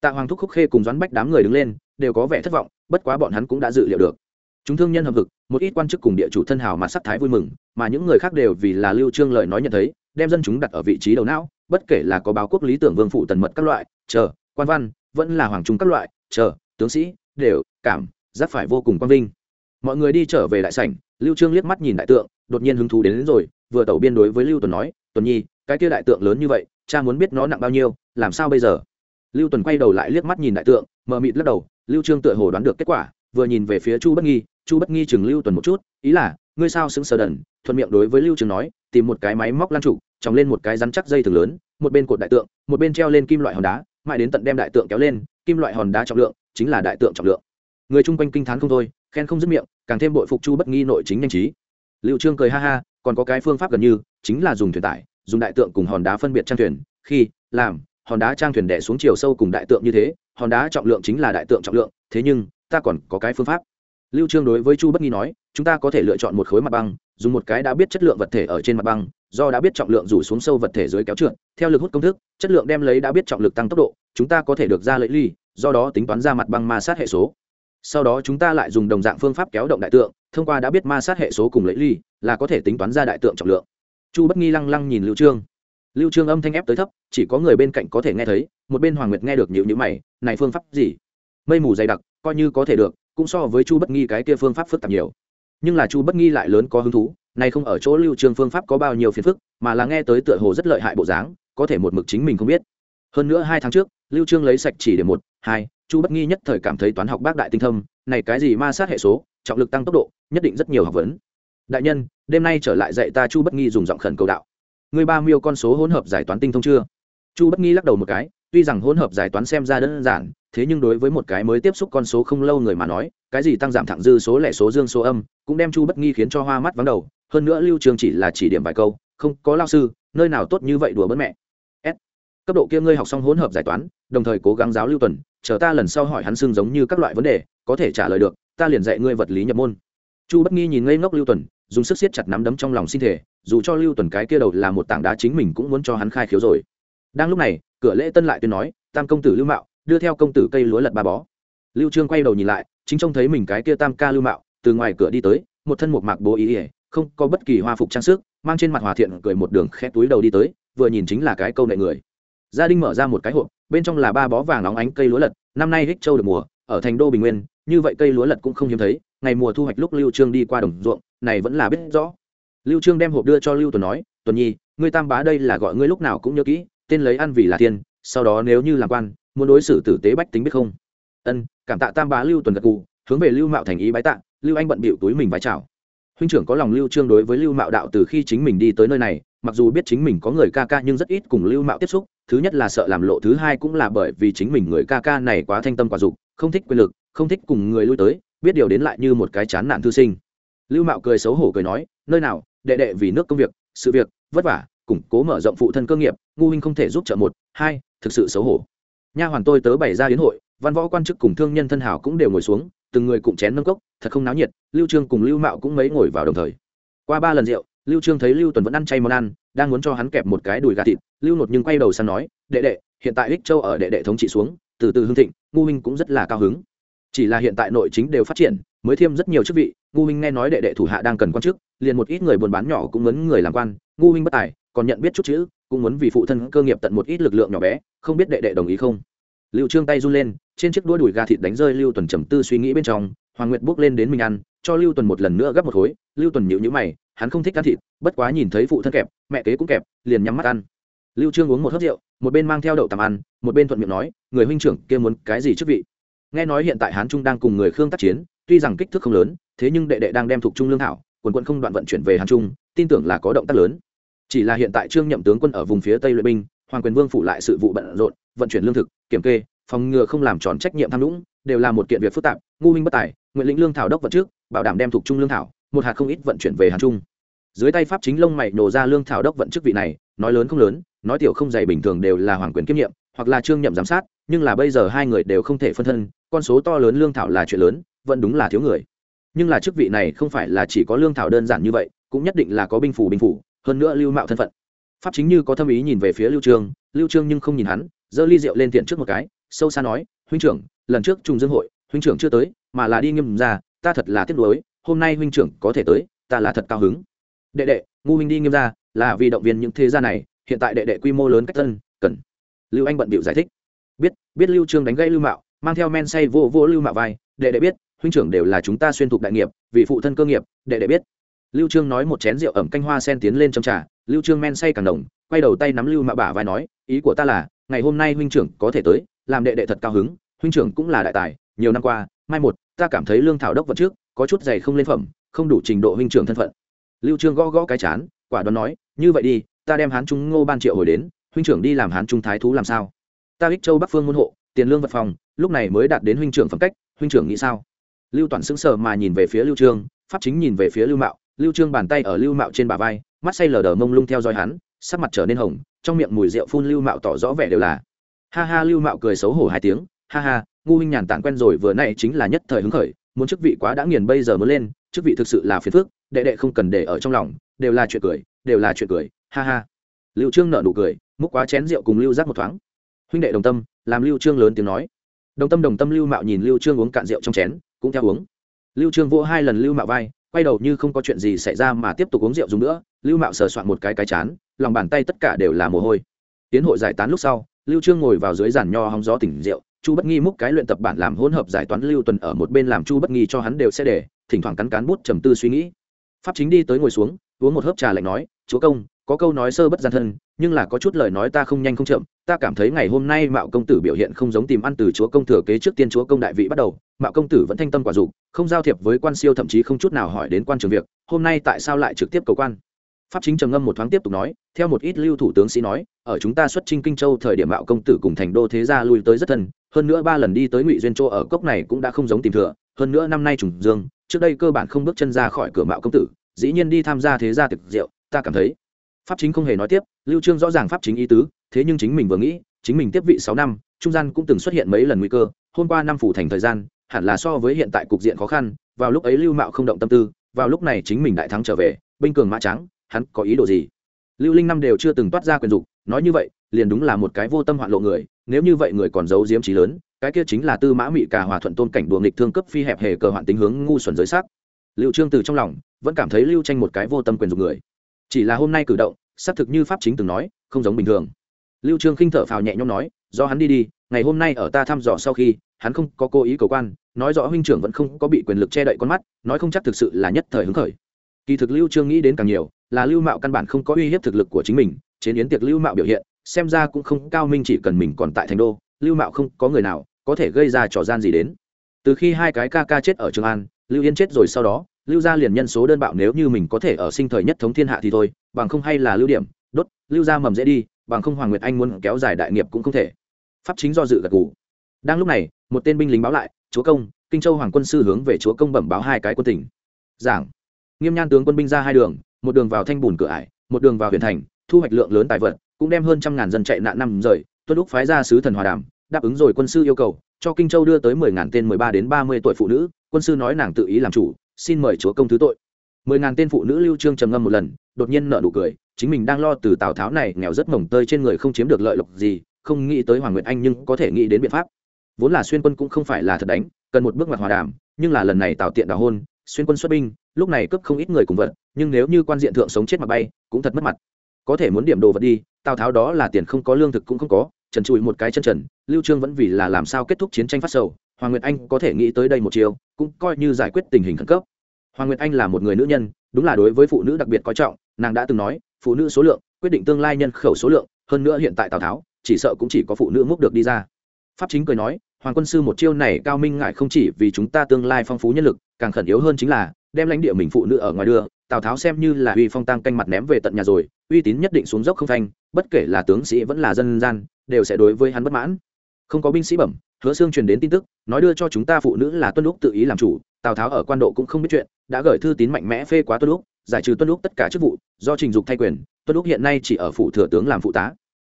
Speaker 1: Tạ hoàng thúc khúc khê cùng doãn bách đám người đứng lên, đều có vẻ thất vọng, bất quá bọn hắn cũng đã dự liệu được chúng thương nhân hợp vực một ít quan chức cùng địa chủ thân hào mà sắc thái vui mừng mà những người khác đều vì là lưu trương lời nói nhận thấy đem dân chúng đặt ở vị trí đầu não bất kể là có báo quốc lý tưởng vương phụ tần mật các loại chờ quan văn vẫn là hoàng trung các loại chờ tướng sĩ đều cảm giác phải vô cùng quan vinh. Mọi người đi trở về đại sảnh lưu trương liếc mắt nhìn đại tượng đột nhiên hứng thú đến, đến rồi vừa tẩu biên đối với lưu tuần nói tuần nhi cái kia đại tượng lớn như vậy cha muốn biết nó nặng bao nhiêu làm sao bây giờ? Lưu tuần quay đầu lại liếc mắt nhìn đại tượng mờ mịt lắc đầu lưu trương tựa hồ đoán được kết quả vừa nhìn về phía chu bất nghi chu bất nghi chừng lưu tuần một chút, ý là, ngươi sao xứng sờ đần? Thuận miệng đối với lưu Trường nói, tìm một cái máy móc lan trụ tròng lên một cái rắn chắc dây thừng lớn, một bên cột đại tượng, một bên treo lên kim loại hòn đá, mãi đến tận đem đại tượng kéo lên, kim loại hòn đá trọng lượng chính là đại tượng trọng lượng. Người chung quanh kinh thán không thôi, khen không dứt miệng, càng thêm bội phục chu bất nghi nội chính nhanh trí. Liệu trương cười ha ha, còn có cái phương pháp gần như, chính là dùng thuyền tải, dùng đại tượng cùng hòn đá phân biệt trang thuyền, khi, làm, hòn đá trang thuyền đẻ xuống chiều sâu cùng đại tượng như thế, hòn đá trọng lượng chính là đại tượng trọng lượng, thế nhưng, ta còn có cái phương pháp lưu trương đối với chu bất nghi nói, chúng ta có thể lựa chọn một khối mặt băng, dùng một cái đã biết chất lượng vật thể ở trên mặt băng, do đã biết trọng lượng rủ xuống sâu vật thể dưới kéo trượt, theo lực hút công thức, chất lượng đem lấy đã biết trọng lực tăng tốc độ, chúng ta có thể được ra lợi ly, do đó tính toán ra mặt băng ma sát hệ số. Sau đó chúng ta lại dùng đồng dạng phương pháp kéo động đại tượng, thông qua đã biết ma sát hệ số cùng lợi ly, là có thể tính toán ra đại tượng trọng lượng. Chu bất nghi lăng lăng nhìn lưu trương. Lưu trương âm thanh ép tới thấp, chỉ có người bên cạnh có thể nghe thấy, một bên hoàng nguyệt nghe được nhịu nhữ mày, này phương pháp gì? Mây mù dày đặc, coi như có thể được cũng so với chu bất nghi cái kia phương pháp phức tạp nhiều. Nhưng là chu bất nghi lại lớn có hứng thú này không ở chỗ lưu trương phương pháp có bao nhiêu phiền phức, mà là nghe tới tựa hồ rất lợi hại bộ dáng, có thể một mực chính mình không biết. Hơn nữa hai tháng trước, lưu trương lấy sạch chỉ để một, hai, chu bất nghi nhất thời cảm thấy toán học bác đại tinh thâm, này cái gì ma sát hệ số, trọng lực tăng tốc độ, nhất định rất nhiều học vấn. Đại nhân, đêm nay trở lại dạy ta chu bất nghi dùng giọng khẩn cầu đạo. Người ba miêu con số hỗn hợp giải toán tinh thông chưa? Chu bất nghi lắc đầu một cái tuy rằng hỗn hợp giải toán xem ra đơn giản, thế nhưng đối với một cái mới tiếp xúc con số không lâu người mà nói, cái gì tăng giảm thẳng dư số lẻ số dương số âm, cũng đem chu bất nghi khiến cho hoa mắt vắng đầu. Hơn nữa lưu trường chỉ là chỉ điểm vài câu, không có lao sư, nơi nào tốt như vậy đùa bớt mẹ. S. Cấp độ kia ngươi học xong hỗn hợp giải toán, đồng thời cố gắng giáo lưu tuần, chờ ta lần sau hỏi hắn xương giống như các loại vấn đề, có thể trả lời được, ta liền dạy ngươi vật lý nhập môn. Chu bất nghi nhìn ngây ngốc lưu tuần, dùng sức siết chặt nắm đấm trong lòng sinh thể, dù cho lưu tuần cái kia đầu là một tảng đá chính mình cũng muốn cho hắn khai khiếu rồi. Đang lúc này cửa lễ tân lại tuyên nói, tam công tử lưu mạo, đưa theo công tử cây lúa lật ba bó. Lưu trương quay đầu nhìn lại, chính trông thấy mình cái kia tam ca lưu mạo, từ ngoài cửa đi tới, một thân một mạc bố ý ỉa không có bất kỳ hoa phục trang sức, mang trên mặt hòa thiện cười một đường khét túi đầu đi tới, vừa nhìn chính là cái câu nệ người. Gia đình mở ra một cái hộp, bên trong là ba bó vàng nóng ánh cây lúa lật, năm nay hích châu được mùa, ở thành đô bình nguyên, như vậy cây lúa lật cũng không hiếm thấy, ngày mùa thu hoạch lúc lưu trương đi qua đồng ruộng, này vẫn là biết rõ. Lưu trương đem hộp đưa cho lưu tuần nói tuần nhi, ngươi tam bá đây là gọi ngươi lúc nào cũng nhớ kỹ tên lấy ăn vì là thiên sau đó nếu như làm quan, muốn đối xử tử tế bách tính biết không? Ân, cảm tạ tam bá lưu tuần gật cụ hướng về lưu mạo thành ý bái tạ, lưu anh bận bịu túi mình vái chào. Huynh trưởng có lòng lưu trương đối với lưu mạo đạo từ khi chính mình đi tới nơi này, mặc dù biết chính mình có người ca ca nhưng rất ít cùng lưu mạo tiếp xúc, thứ nhất là sợ làm lộ, thứ hai cũng là bởi vì chính mình người ca ca này quá thanh tâm quả dục, không thích quyền lực, không thích cùng người lui tới, biết điều đến lại như một cái chán nản thư sinh. Lưu mạo cười xấu hổ cười nói, nơi nào, đệ đệ vì nước công việc, sự việc, vất vả, củng cố mở rộng phụ thân cơ nghiệp ngu huynh không thể giúp trợ một, hai, thực sự xấu hổ. Nha hoàn tôi tớ bày ra hiến hội, văn võ quan chức cùng thương nhân thân hảo cũng đều ngồi xuống, từng người cụm chén nâng cốc, thật không náo nhiệt, lưu trương cùng lưu mạo cũng mấy ngồi vào đồng thời. Qua ba lần rượu, lưu trương thấy lưu tuần vẫn ăn chay món ăn, đang muốn cho hắn kẹp một cái đùi gà thịt, lưu nột nhưng quay đầu sang nói, đệ đệ, hiện tại ích châu ở đệ đệ thống trị xuống, từ từ hương thịnh, ngu huynh cũng rất là cao hứng. Chỉ là hiện tại nội chính đều phát triển, mới thêm rất nhiều chức vị, ngu huynh nghe nói đệ đệ thủ hạ đang cần quan chức, liền một ít người buôn bán nhỏ cũng ngấn người làm quan, ngu huynh bất tài còn nhận biết chút chữ, cũng muốn vì phụ thân cơ nghiệp tận một ít lực lượng nhỏ bé, không biết đệ đệ đồng ý không? Lưu trương tay run lên, trên chiếc đũa đùi gà thịt đánh rơi lưu tuần trầm tư suy nghĩ bên trong, hoàng nguyệt bước lên đến mình ăn, cho lưu tuần một lần nữa gấp một khối. Lưu tuần nhíu nhíu mày, hắn không thích ăn thịt, bất quá nhìn thấy phụ thân kẹp, mẹ kế cũng kẹp, liền nhắm mắt ăn. Lưu trương uống một hớp rượu, một bên mang theo đậu tằm ăn, một bên thuận miệng nói, người huynh trưởng kia muốn cái gì chức vị? Nghe nói hiện tại hán trung đang cùng người khương tác chiến, tuy rằng kích thước không lớn, thế nhưng đệ đệ đang đem thuộc trung lương thảo, quần quân không đoạn vận chuyển về hán trung, tin tưởng là có động tác lớn chỉ là hiện tại trương nhậm tướng quân ở vùng phía tây luyện binh, hoàng quyền vương phụ lại sự vụ bận rộn, vận chuyển lương thực, kiểm kê, phòng ngừa không làm tròn trách nhiệm tham nhũng, đều là một kiện việc phức tạp, ngu minh bất tài, nguyện lĩnh lương thảo đốc vận trước, bảo đảm đem thuộc trung lương thảo, một hạt không ít vận chuyển về hàn trung. Dưới tay pháp chính lông mày nổ ra lương thảo đốc vận chức vị này, nói lớn không lớn, nói tiểu không dày bình thường đều là hoàng quyền kiêm nhiệm, hoặc là trương nhậm giám sát, nhưng là bây giờ hai người đều không thể phân thân, con số to lớn lương thảo là chuyện lớn, vẫn đúng là thiếu người. Nhưng là chức vị này không phải là chỉ có lương thảo đơn giản như vậy, cũng nhất định là có binh phủ binh phủ hơn nữa lưu mạo thân phận. Pháp chính như có tâm ý nhìn về phía lưu trương lưu trương nhưng không nhìn hắn, giơ ly rượu lên tiện trước một cái, sâu xa nói, huynh trưởng, lần trước trùng dương hội, huynh trưởng chưa tới, mà là đi nghiêm ra ta thật là tiếc nuối, hôm nay huynh trưởng có thể tới, ta là thật cao hứng. Đệ đệ, ngu huynh đi nghiêm ra là vì động viên những thế gia này, hiện tại đệ đệ quy mô lớn cách tân, cần. Lưu anh bận bịu giải thích. Biết biết lưu trương đánh gãy lưu mạo, mang theo men say vô vô lưu mạo vai, đệ đệ biết, huynh trưởng đều là chúng ta xuyên thuộc đại nghiệp, vì phụ thân cơ nghiệp, đệ đệ biết lưu trương nói một chén rượu ẩm canh hoa sen tiến lên trong trà, lưu trương men say càng đồng quay đầu tay nắm lưu Mạ bả vai nói, ý của ta là, ngày hôm nay huynh trưởng có thể tới, làm đệ đệ thật cao hứng, huynh trưởng cũng là đại tài, nhiều năm qua, mai một, ta cảm thấy lương thảo đốc vật trước, có chút dày không lên phẩm, không đủ trình độ huynh trưởng thân phận. Lưu trương gõ gõ cái chán, quả đoán nói, như vậy đi, ta đem hán trung ngô ban triệu hồi đến, huynh trưởng đi làm hán trung thái thú làm sao? Ta ích châu bắc phương môn hộ, tiền lương vật phòng, lúc này mới đạt đến huynh trưởng phẩm cách, huynh trưởng nghĩ sao? Lưu toàn sững sờ mà nhìn về phía lưu trương, pháp chính nhìn về phía lưu mạo lưu trương bàn tay ở lưu mạo trên bả vai, mắt say lờ đờ mông lung theo dõi hắn, sắc mặt trở nên hồng, trong miệng mùi rượu phun lưu mạo tỏ rõ vẻ đều là. Ha ha, lưu mạo cười xấu hổ hai tiếng, ha ha, ngu huynh nhàn tản quen rồi, vừa nãy chính là nhất thời hứng khởi, muốn chức vị quá đã nghiền bây giờ mới lên, chức vị thực sự là phiền phức, đệ đệ không cần để ở trong lòng, đều là chuyện cười, đều là chuyện cười, ha ha. Lưu trương nở nụ cười, múc quá chén rượu cùng lưu giác một thoáng. Huynh đệ đồng tâm, làm lưu trương lớn tiếng nói. Đồng tâm đồng tâm, lưu mạo nhìn lưu trương uống cạn rượu trong chén, cũng theo uống. Lưu trương vỗ hai lần lưu mạo vai quay đầu như không có chuyện gì xảy ra mà tiếp tục uống rượu dùng nữa, lưu mạo sờ soạn một cái cái chán, lòng bàn tay tất cả đều là mồ hôi. Tiến hội giải tán lúc sau, lưu trương ngồi vào dưới giàn nho hóng gió tỉnh rượu, chu bất nghi múc cái luyện tập bản làm hỗn hợp giải toán lưu tuần ở một bên làm chu bất nghi cho hắn đều sẽ để, thỉnh thoảng cắn cán bút trầm tư suy nghĩ. Pháp chính đi tới ngồi xuống, uống một hớp trà lạnh nói, chúa công có câu nói sơ bất gian thân, nhưng là có chút lời nói ta không nhanh không chậm, ta cảm thấy ngày hôm nay mạo công tử biểu hiện không giống tìm ăn từ chúa công thừa kế trước tiên chúa công đại vị bắt đầu, mạo công tử vẫn thanh tâm quả dục, không giao thiệp với quan siêu thậm chí không chút nào hỏi đến quan trường việc, hôm nay tại sao lại trực tiếp cầu quan? Pháp chính trầm ngâm một thoáng tiếp tục nói, theo một ít lưu thủ tướng sĩ nói, ở chúng ta xuất chinh kinh châu thời điểm mạo công tử cùng thành đô thế gia lui tới rất thân, hơn nữa ba lần đi tới ngụy duyên châu ở cốc này cũng đã không giống tìm thừa, hơn nữa năm nay trùng dương, trước đây cơ bản không bước chân ra khỏi cửa mạo công tử, dĩ nhiên đi tham gia thế gia thực rượu, ta cảm thấy pháp chính không hề nói tiếp, lưu trương rõ ràng pháp chính ý tứ, thế nhưng chính mình vừa nghĩ, chính mình tiếp vị sáu năm, trung gian cũng từng xuất hiện mấy lần nguy cơ, hôm qua năm phủ thành thời gian, hẳn là so với hiện tại cục diện khó khăn, vào lúc ấy lưu mạo không động tâm tư, vào lúc này chính mình đại thắng trở về, binh cường mã trắng, hắn có ý đồ gì? Lưu linh năm đều chưa từng toát ra quyền dục, nói như vậy, liền đúng là một cái vô tâm hoạn lộ người, nếu như vậy người còn giấu diếm trí lớn, cái kia chính là tư mã mị cả hòa thuận tôn cảnh đùa nghịch thương cấp phi hẹp hề cờ hoạn tính hướng ngu xuẩn giới sắc. Lưu trương từ trong lòng, vẫn cảm thấy lưu tranh một cái vô tâm quyền dục người chỉ là hôm nay cử động, xác thực như pháp chính từng nói, không giống bình thường. Lưu trương khinh thở phào nhẹ nhõm nói, do hắn đi đi, ngày hôm nay ở ta thăm dò sau khi, hắn không có cố ý cầu quan, nói rõ huynh trưởng vẫn không có bị quyền lực che đậy con mắt, nói không chắc thực sự là nhất thời hứng khởi. Kỳ thực lưu trương nghĩ đến càng nhiều, là lưu mạo căn bản không có uy hiếp thực lực của chính mình, trên yến tiệc lưu mạo biểu hiện, xem ra cũng không cao minh chỉ cần mình còn tại thành đô, lưu mạo không có người nào có thể gây ra trò gian gì đến. Từ khi hai cái ca ca chết ở trường an, lưu yên chết rồi sau đó lưu gia liền nhân số đơn bạo nếu như mình có thể ở sinh thời nhất thống thiên hạ thì thôi, bằng không hay là lưu điểm, đốt, lưu gia mầm dễ đi, bằng không hoàng nguyệt anh muốn kéo dài đại nghiệp cũng không thể. Pháp chính do dự gật gù. Đang lúc này, một tên binh lính báo lại, chúa công, kinh châu hoàng quân sư hướng về chúa công bẩm báo hai cái quân tỉnh. Giảng. Nghiêm nhan tướng quân binh ra hai đường, một đường vào thanh bùn cửa ải, một đường vào huyện thành, thu hoạch lượng lớn tài vật, cũng đem hơn trăm ngàn dân chạy nạn năm rời, tuân lúc phái ra sứ thần hòa đàm, đáp ứng rồi quân sư yêu cầu, cho kinh châu đưa tới mười ngàn tên mười ba đến ba mươi tuổi phụ nữ, quân sư nói nàng tự ý làm chủ xin mời chúa công thứ tội. Mười ngàn tên phụ nữ lưu trương trầm ngâm một lần, đột nhiên nở nụ cười, chính mình đang lo từ tào tháo này nghèo rất mỏng tơi trên người không chiếm được lợi lộc gì, không nghĩ tới hoàng nguyệt anh nhưng có thể nghĩ đến biện pháp. Vốn là xuyên quân cũng không phải là thật đánh, cần một bước mặt hòa đàm, nhưng là lần này tào tiện đào hôn, xuyên quân xuất binh, lúc này cướp không ít người cùng vật, nhưng nếu như quan diện thượng sống chết mà bay, cũng thật mất mặt. Có thể muốn điểm đồ vật đi, tào tháo đó là tiền không có, lương thực cũng không có, trần trụi một cái chân trần, lưu trương vẫn vì là làm sao kết thúc chiến tranh phát sầu, hoàng nguyệt anh có thể nghĩ tới đây một chiều cũng coi như giải quyết tình hình khẩn cấp. Hoàng nguyệt anh là một người nữ nhân, đúng là đối với phụ nữ đặc biệt coi trọng, nàng đã từng nói, phụ nữ số lượng, quyết định tương lai nhân khẩu số lượng, hơn nữa hiện tại tào tháo, chỉ sợ cũng chỉ có phụ nữ múc được đi ra. Pháp chính cười nói, hoàng quân sư một chiêu này cao minh ngại không chỉ vì chúng ta tương lai phong phú nhân lực, càng khẩn yếu hơn chính là, đem lãnh địa mình phụ nữ ở ngoài đưa, tào tháo xem như là uy phong tăng canh mặt ném về tận nhà rồi, uy tín nhất định xuống dốc không phanh, bất kể là tướng sĩ vẫn là dân gian, đều sẽ đối với hắn bất mãn. Không có binh sĩ bẩm hứa xương truyền đến tin tức, nói đưa cho chúng ta phụ nữ là tuân lúc tự ý làm chủ, tào tháo ở quan độ cũng không biết chuyện, đã gửi thư tín mạnh mẽ phê quá tuân lúc giải trừ tuân lúc tất cả chức vụ, do trình dục thay quyền, tuân lúc hiện nay chỉ ở phủ thừa tướng làm phụ tá.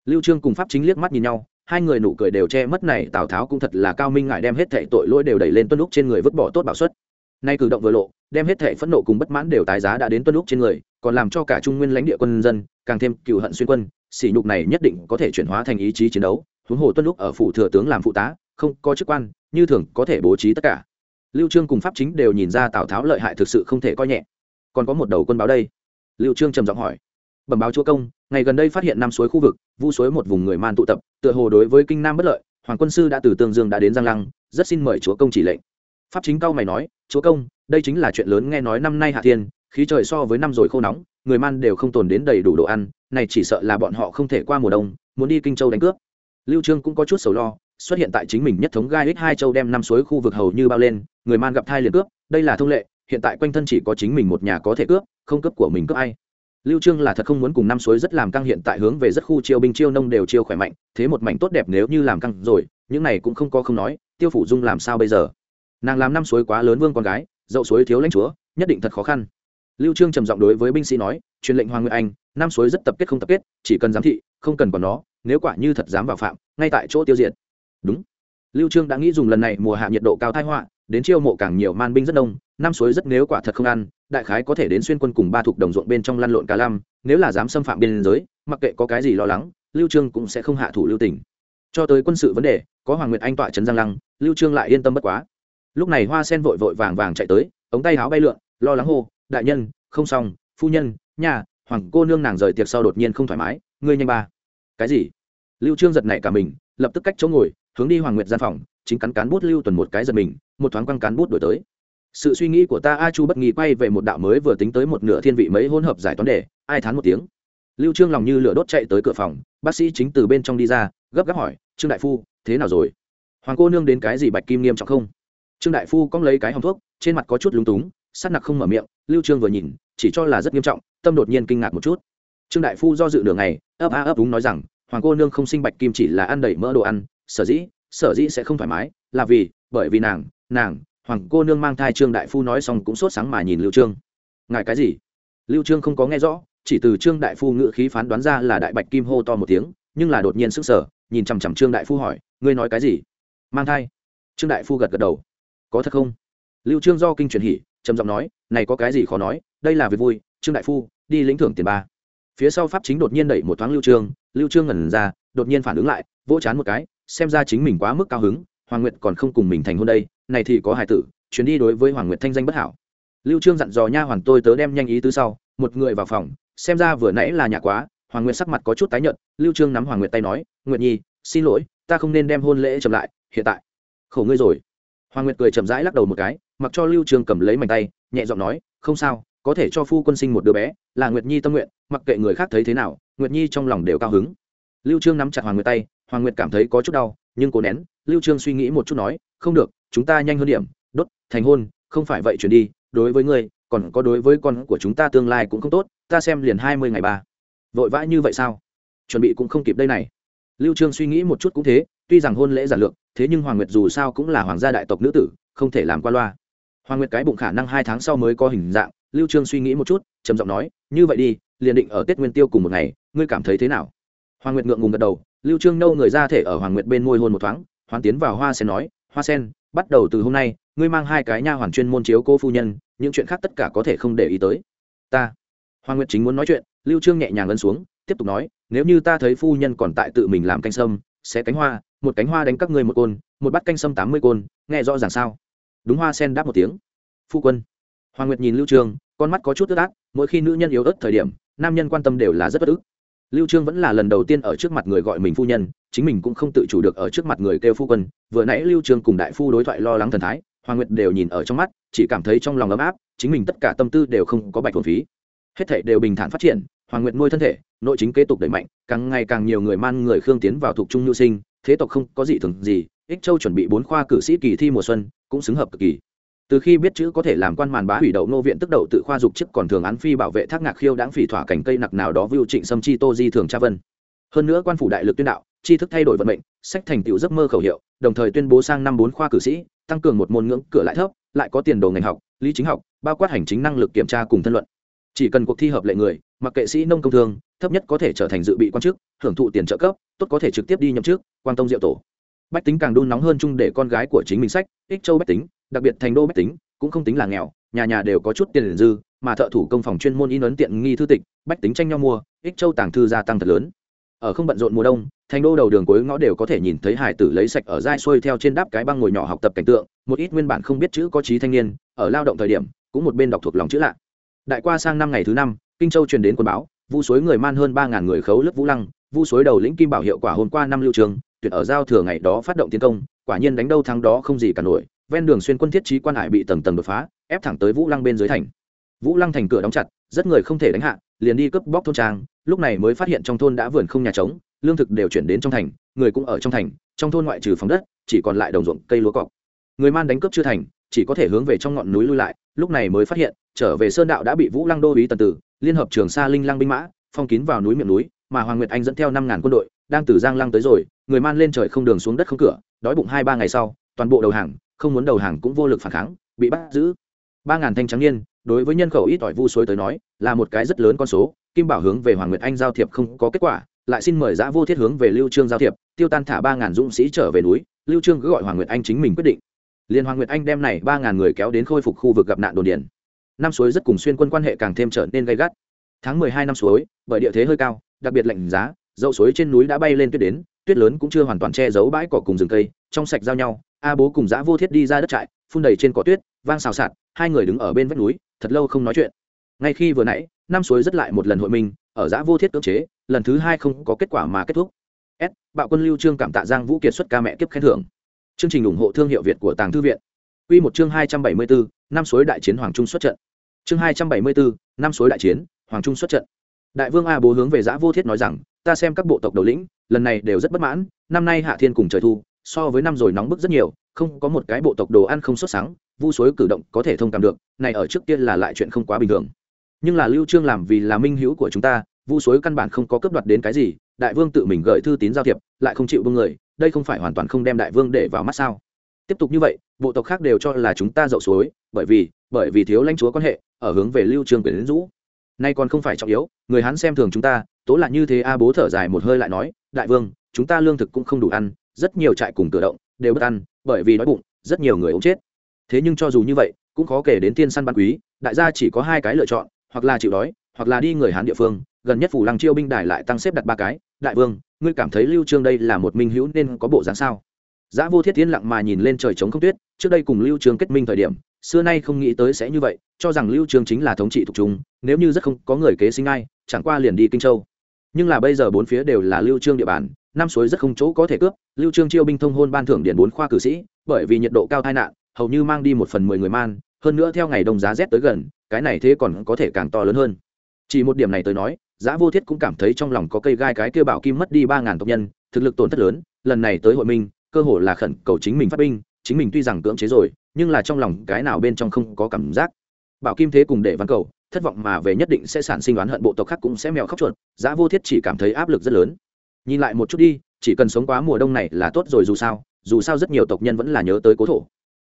Speaker 1: Lưu trương cùng pháp chính liếc mắt nhìn nhau, hai người nụ cười đều che mất này, tào tháo cũng thật là cao minh ngại đem hết thệ tội lỗi đều đẩy lên tuân lúc trên người vứt bỏ tốt bảo suất. Nay cử động vừa lộ, đem hết thể phẫn nộ cùng bất mãn đều tái giá đã đến tuân lúc trên người, còn làm cho cả trung nguyên lãnh địa quân dân, càng thêm cựu hận xuyên quân, sỉ nhục này nhất định có thể chuyển hóa thành ý chí chiến đấu, huống hồ tuân lúc ở phủ thừa tướng làm phụ tá không có chức quan, như thường có thể bố trí tất cả. Lưu trương cùng pháp chính đều nhìn ra tào tháo lợi hại thực sự không thể coi nhẹ. Còn có một đầu quân báo đây. Lưu trương trầm giọng hỏi. Bẩm báo chúa công, ngày gần đây phát hiện năm suối khu vực, vu suối một vùng người man tụ tập, tựa hồ đối với kinh nam bất lợi, hoàng quân sư đã từ tương dương đã đến giang lăng, rất xin mời chúa công chỉ lệnh. Pháp chính cao mày nói, chúa công, đây chính là chuyện lớn nghe nói năm nay hạ thiên, khí trời so với năm rồi khô nóng, người man đều không tồn đến đầy đủ đồ ăn, này chỉ sợ là bọn họ không thể qua mùa đông, muốn đi kinh châu đánh cướp. Lưu trương cũng có chút sầu lo xuất hiện tại chính mình nhất thống gai x hai châu đem năm suối khu vực hầu như bao lên, người man gặp thai liền cướp, đây là thông lệ, hiện tại quanh thân chỉ có chính mình một nhà có thể cướp, không cướp của mình cướp ai. Lưu trương là thật không muốn cùng năm suối rất làm căng hiện tại hướng về rất khu chiêu binh chiêu nông đều chiêu khỏe mạnh, thế một mảnh tốt đẹp nếu như làm căng rồi, những này cũng không có không nói, tiêu phủ dung làm sao bây giờ? Nàng làm năm suối quá lớn vương con gái, dậu suối thiếu lãnh chúa, nhất định thật khó khăn. Lưu trương trầm giọng đối với binh sĩ nói, truyền lệnh hoàng nguyệt anh, năm suối rất tập kết không tập kết, chỉ cần giám thị, không cần còn nó, nếu quả như thật dám vào phạm, ngay tại chỗ tiêu diệt đúng. Lưu trương đã nghĩ dùng lần này mùa hạ nhiệt độ cao thái họa, đến chiêu mộ càng nhiều man binh rất đông, năm suối rất nếu quả thật không ăn, đại khái có thể đến xuyên quân cùng ba thuộc đồng ruộng bên trong lăn lộn cả Lăm. nếu là dám xâm phạm biên giới, mặc kệ có cái gì lo lắng, lưu trương cũng sẽ không hạ thủ lưu tình. Cho tới quân sự vấn đề, có hoàng nguyệt anh tọa trấn giang lăng, lưu trương lại yên tâm bất quá. Lúc này hoa sen vội vội vàng vàng chạy tới, ống tay áo bay lượn, lo lắng hô, đại nhân, không xong, phu nhân, nhà, hoàng cô nương nàng rời tiệc sau đột nhiên không thoải mái, ngươi nhanh ba. Cái gì? Lưu trương giật nảy cả mình, lập tức cách chỗ ngồi hướng đi hoàng nguyệt gian phòng, chính cắn cán bút lưu tuần một cái giật mình, một thoáng quăng cán bút đổi tới. Sự suy nghĩ của ta a chu bất nghi quay về một đạo mới vừa tính tới một nửa thiên vị mấy hỗn hợp giải toán đề, ai thán một tiếng. Lưu trương lòng như lửa đốt chạy tới cửa phòng, bác sĩ chính từ bên trong đi ra, gấp gáp hỏi, trương đại phu, thế nào rồi? Hoàng cô nương đến cái gì bạch kim nghiêm trọng không? Trương đại phu cong lấy cái hòng thuốc, trên mặt có chút lúng túng sát nặc không mở miệng, lưu trương vừa nhìn, chỉ cho là rất nghiêm trọng, tâm đột nhiên kinh ngạc một chút. Trương đại phu do dự đường này ấp a ấp đúng nói rằng, hoàng cô nương không sinh bạch kim chỉ là ăn đầy mỡ đồ ăn sở dĩ sở dĩ sẽ không thoải mái, là vì, bởi vì nàng nàng, hoàng cô nương mang thai trương đại phu nói xong cũng sốt sáng mà nhìn lưu trương. Ngài cái gì? Lưu trương không có nghe rõ, chỉ từ trương đại phu ngữ khí phán đoán ra là đại bạch kim hô to một tiếng, nhưng là đột nhiên sức sở nhìn chằm chằm trương đại phu hỏi, ngươi nói cái gì? Mang thai? Trương đại phu gật gật đầu. Có thật không? Lưu trương do kinh truyền hỉ, trầm giọng nói, này có cái gì khó nói, đây là việc vui, trương đại phu, đi lĩnh thưởng tiền ba. Phía sau pháp chính đột nhiên đẩy một thoáng lưu trương lưu trương ngẩn ra, đột nhiên phản ứng lại, vỗ chán một cái xem ra chính mình quá mức cao hứng, hoàng nguyệt còn không cùng mình thành hôn đây, này thì có hài tử, chuyến đi đối với hoàng nguyệt thanh danh bất hảo. Lưu trương dặn dò nha hoàn tôi tớ đem nhanh ý tứ sau, một người vào phòng, xem ra vừa nãy là nhà quá, hoàng nguyệt sắc mặt có chút tái nhợt, lưu trương nắm hoàng nguyệt tay nói, nguyệt nhi, xin lỗi, ta không nên đem hôn lễ chậm lại, hiện tại. Khổ ngươi rồi. Hoàng nguyệt cười chậm rãi lắc đầu một cái, mặc cho lưu trương cầm lấy mảnh tay, nhẹ giọng nói, không sao, có thể cho phu quân sinh một đứa bé, là nguyệt nhi tâm nguyện, mặc kệ người khác thấy thế nào, nguyệt nhi trong lòng đều cao hứng. Lưu trương nắm chặt hoàng nguyệt tay hoàng nguyệt cảm thấy có chút đau, nhưng cố nén, lưu trương suy nghĩ một chút nói, không được, chúng ta nhanh hơn điểm, đốt, thành hôn, không phải vậy chuyển đi, đối với ngươi, còn có đối với con của chúng ta tương lai cũng không tốt, ta xem liền hai mươi ngày ba. Vội vã như vậy sao? Chuẩn bị cũng không kịp đây này. Lưu trương suy nghĩ một chút cũng thế, tuy rằng hôn lễ giản lược, thế nhưng hoàng nguyệt dù sao cũng là hoàng gia đại tộc nữ tử, không thể làm qua loa. Hoàng nguyệt cái bụng khả năng hai tháng sau mới có hình dạng, lưu trương suy nghĩ một chút, trầm giọng nói, như vậy đi, liền định ở tết nguyên tiêu cùng một ngày, ngươi cảm thấy thế nào? Hoàng nguyệt ngượng ngùng gật đầu lưu trương nâu người ra thể ở hoàng nguyệt bên môi hôn một thoáng, hoán tiến vào hoa sen nói, hoa sen, bắt đầu từ hôm nay, ngươi mang hai cái nha hoàn chuyên môn chiếu cô phu nhân, những chuyện khác tất cả có thể không để ý tới. Ta. Hoàng nguyệt chính muốn nói chuyện, lưu trương nhẹ nhàng lấn xuống, tiếp tục nói, nếu như ta thấy phu nhân còn tại tự mình làm canh sâm, sẽ cánh hoa, một cánh hoa đánh các ngươi một côn, một bát canh sâm tám mươi côn, nghe rõ ràng sao? Đúng hoa sen đáp một tiếng. Phu quân. Hoàng nguyệt nhìn lưu trương, con mắt có chút tức ác mỗi khi nữ nhân yếu ớt thời điểm, nam nhân quan tâm đều là rất bất ức lưu trương vẫn là lần đầu tiên ở trước mặt người gọi mình phu nhân, chính mình cũng không tự chủ được ở trước mặt người kêu phu quân. Vừa nãy lưu trương cùng đại phu đối thoại lo lắng thần thái, hoàng nguyệt đều nhìn ở trong mắt, chỉ cảm thấy trong lòng ấm áp, chính mình tất cả tâm tư đều không có bạch thuần phí. Hết thảy đều bình thản phát triển, hoàng nguyệt nuôi thân thể, nội chính kế tục đẩy mạnh, càng ngày càng nhiều người man người khương tiến vào thuộc trung nhu sinh, thế tộc không có gì thường gì, ích châu chuẩn bị bốn khoa cử sĩ kỳ thi mùa xuân, cũng xứng hợp cực kỳ từ khi biết chữ có thể làm quan màn bá hủy đậu nô viện tức đậu tự khoa dục chức còn thường án phi bảo vệ thác ngạc khiêu đáng phỉ thỏa cảnh cây nặc nào đó vưu trịnh sâm chi tô di thường tra vân. Hơn nữa quan phủ đại lực tuyên đạo, tri thức thay đổi vận mệnh, sách thành tựu giấc mơ khẩu hiệu, đồng thời tuyên bố sang năm bốn khoa cử sĩ, tăng cường một môn ngưỡng cửa lại thấp, lại có tiền đồ ngành học, lý chính học, bao quát hành chính năng lực kiểm tra cùng thân luận. Chỉ cần cuộc thi hợp lệ người, mặc kệ sĩ nông công thương, thấp nhất có thể trở thành dự bị quan chức, hưởng thụ tiền trợ cấp, tốt có thể trực tiếp đi nhậm chức, quan tông diệu tổ. Bách tính càng đun nóng hơn chung để con gái của chính mình sách, ích châu bách tính đặc biệt thành đô bách tính, cũng không tính là nghèo, nhà nhà đều có chút tiền dư, mà thợ thủ công phòng chuyên môn in ấn tiện nghi thư tịch, bách tính tranh nhau mua, ích châu tàng thư gia tăng thật lớn. Ở không bận rộn mùa đông, thành đô đầu đường cuối ngõ đều có thể nhìn thấy hải tử lấy sạch ở dai xuôi theo trên đáp cái băng ngồi nhỏ học tập cảnh tượng, một ít nguyên bản không biết chữ có trí thanh niên, ở lao động thời điểm, cũng một bên đọc thuộc lòng chữ lạ. Đại qua sang năm ngày thứ năm, kinh châu truyền đến quân báo, vu suối người man hơn ba ngàn người khấu lớp vũ lăng, vu suối đầu lĩnh kim bảo hiệu quả hôm qua năm lưu trường, tuyệt ở giao thừa ngày đó phát động tiến công, quả nhiên đánh đâu thắng đó không gì cả nổi ven đường xuyên quân thiết trí quan hải bị tầng tầng đột phá, ép thẳng tới vũ lăng bên dưới thành. Vũ lăng thành cửa đóng chặt, rất người không thể đánh hạ, liền đi cướp bóc thôn trang, lúc này mới phát hiện trong thôn đã vườn không nhà trống, lương thực đều chuyển đến trong thành, người cũng ở trong thành, trong thôn ngoại trừ phòng đất, chỉ còn lại đồng ruộng, cây lúa cọc. Người man đánh cướp chưa thành, chỉ có thể hướng về trong ngọn núi lui lại, lúc này mới phát hiện, trở về sơn đạo đã bị vũ lăng đô ý tần tử, liên hợp trường sa linh lăng binh mã, phong kín vào núi miệng núi, mà hoàng nguyệt anh dẫn theo năm ngàn quân đội, đang từ giang lăng tới rồi, người man lên trời không đường xuống đất không cửa, đói bụng hai ba ngày sau, toàn bộ đầu hàng không muốn đầu hàng cũng vô lực phản kháng, bị bắt giữ. Ba ngàn thanh trắng niên, đối với nhân khẩu ít ỏi vu suối tới nói, là một cái rất lớn con số, kim bảo hướng về hoàng nguyệt anh giao thiệp không có kết quả, lại xin mời giã vô thiết hướng về lưu trương giao thiệp, tiêu tan thả ba ngàn dũng sĩ trở về núi, lưu trương cứ gọi hoàng nguyệt anh chính mình quyết định. Liên hoàng nguyệt anh đem này ba ngàn người kéo đến khôi phục khu vực gặp nạn đồn điền. Năm suối rất cùng xuyên quân quan hệ càng thêm trở nên gay gắt. Tháng mười hai năm suối, bởi địa thế hơi cao, đặc biệt lạnh giá, dậu suối trên núi đã bay lên tuyết đến, tuyết lớn cũng chưa hoàn toàn che giấu bãi cỏ cùng rừng cây, trong sạch giao nhau a bố cùng giã vô thiết đi ra đất trại, phun đầy trên cỏ tuyết, vang xào xạc, hai người đứng ở bên vách núi, thật lâu không nói chuyện. Ngay khi vừa nãy, năm suối rất lại một lần hội minh ở giã vô thiết cưỡng chế, lần thứ hai không có kết quả mà kết thúc. S, bạo quân lưu trương cảm tạ giang vũ kiệt xuất ca mẹ kiếp khen thưởng. Chương trình ủng hộ thương hiệu việt của tàng thư viện. Quy một chương hai trăm bảy mươi bốn, năm suối đại chiến hoàng trung xuất trận. Chương hai trăm bảy mươi bốn, năm suối đại chiến hoàng trung xuất trận. Đại vương a bố hướng về giã vô thiết nói rằng, ta xem các bộ tộc đầu lĩnh, lần này đều rất bất mãn, năm nay hạ thiên cùng trời thu so với năm rồi nóng bức rất nhiều, không có một cái bộ tộc đồ ăn không xuất sáng, vu suối cử động có thể thông cảm được, này ở trước tiên là lại chuyện không quá bình thường. Nhưng là lưu trương làm vì là minh hữu của chúng ta, vu suối căn bản không có cướp đoạt đến cái gì, đại vương tự mình gửi thư tín giao thiệp, lại không chịu buông người, đây không phải hoàn toàn không đem đại vương để vào mắt sao? Tiếp tục như vậy, bộ tộc khác đều cho là chúng ta dậu suối, bởi vì bởi vì thiếu lãnh chúa quan hệ, ở hướng về lưu trương quyền rũ. Nay còn không phải trọng yếu, người hắn xem thường chúng ta, tố là như thế a, bố thở dài một hơi lại nói, đại vương, chúng ta lương thực cũng không đủ ăn rất nhiều trại cùng tự động đều bất ăn, bởi vì đói bụng, rất nhiều người ống chết. Thế nhưng cho dù như vậy, cũng khó kể đến tiên săn ban quý, đại gia chỉ có hai cái lựa chọn, hoặc là chịu đói, hoặc là đi người hán địa phương, gần nhất phủ lăng chiêu binh đài lại tăng xếp đặt ba cái, đại vương, ngươi cảm thấy lưu trương đây là một minh hữu nên có bộ dáng sao? Giá vô thiết tiến lặng mà nhìn lên trời trống không tuyết, trước đây cùng lưu trương kết minh thời điểm, xưa nay không nghĩ tới sẽ như vậy, cho rằng lưu trương chính là thống trị thuộc trung nếu như rất không có người kế sinh ai, chẳng qua liền đi kinh châu. Nhưng là bây giờ bốn phía đều là lưu trương địa bàn năm suối rất không chỗ có thể cướp, lưu trương chiêu binh thông hôn ban thưởng điện bốn khoa cử sĩ, bởi vì nhiệt độ cao tai nạn, hầu như mang đi một phần mười người man, hơn nữa theo ngày đông giá rét tới gần, cái này thế còn có thể càng to lớn hơn. Chỉ một điểm này tới nói giá vô thiết cũng cảm thấy trong lòng có cây gai cái kia bảo kim mất đi ba ngàn tộc nhân, thực lực tổn thất lớn, lần này tới hội minh, cơ hội là khẩn cầu chính mình phát binh, chính mình tuy rằng cưỡng chế rồi, nhưng là trong lòng cái nào bên trong không có cảm giác. Bảo kim thế cùng để văn cầu, thất vọng mà về nhất định sẽ sản sinh đoán hận, bộ tộc khác cũng sẽ mèo khóc chuột giá vô thiết chỉ cảm thấy áp lực rất lớn nhìn lại một chút đi, chỉ cần sống quá mùa đông này là tốt rồi dù sao dù sao rất nhiều tộc nhân vẫn là nhớ tới cố thổ.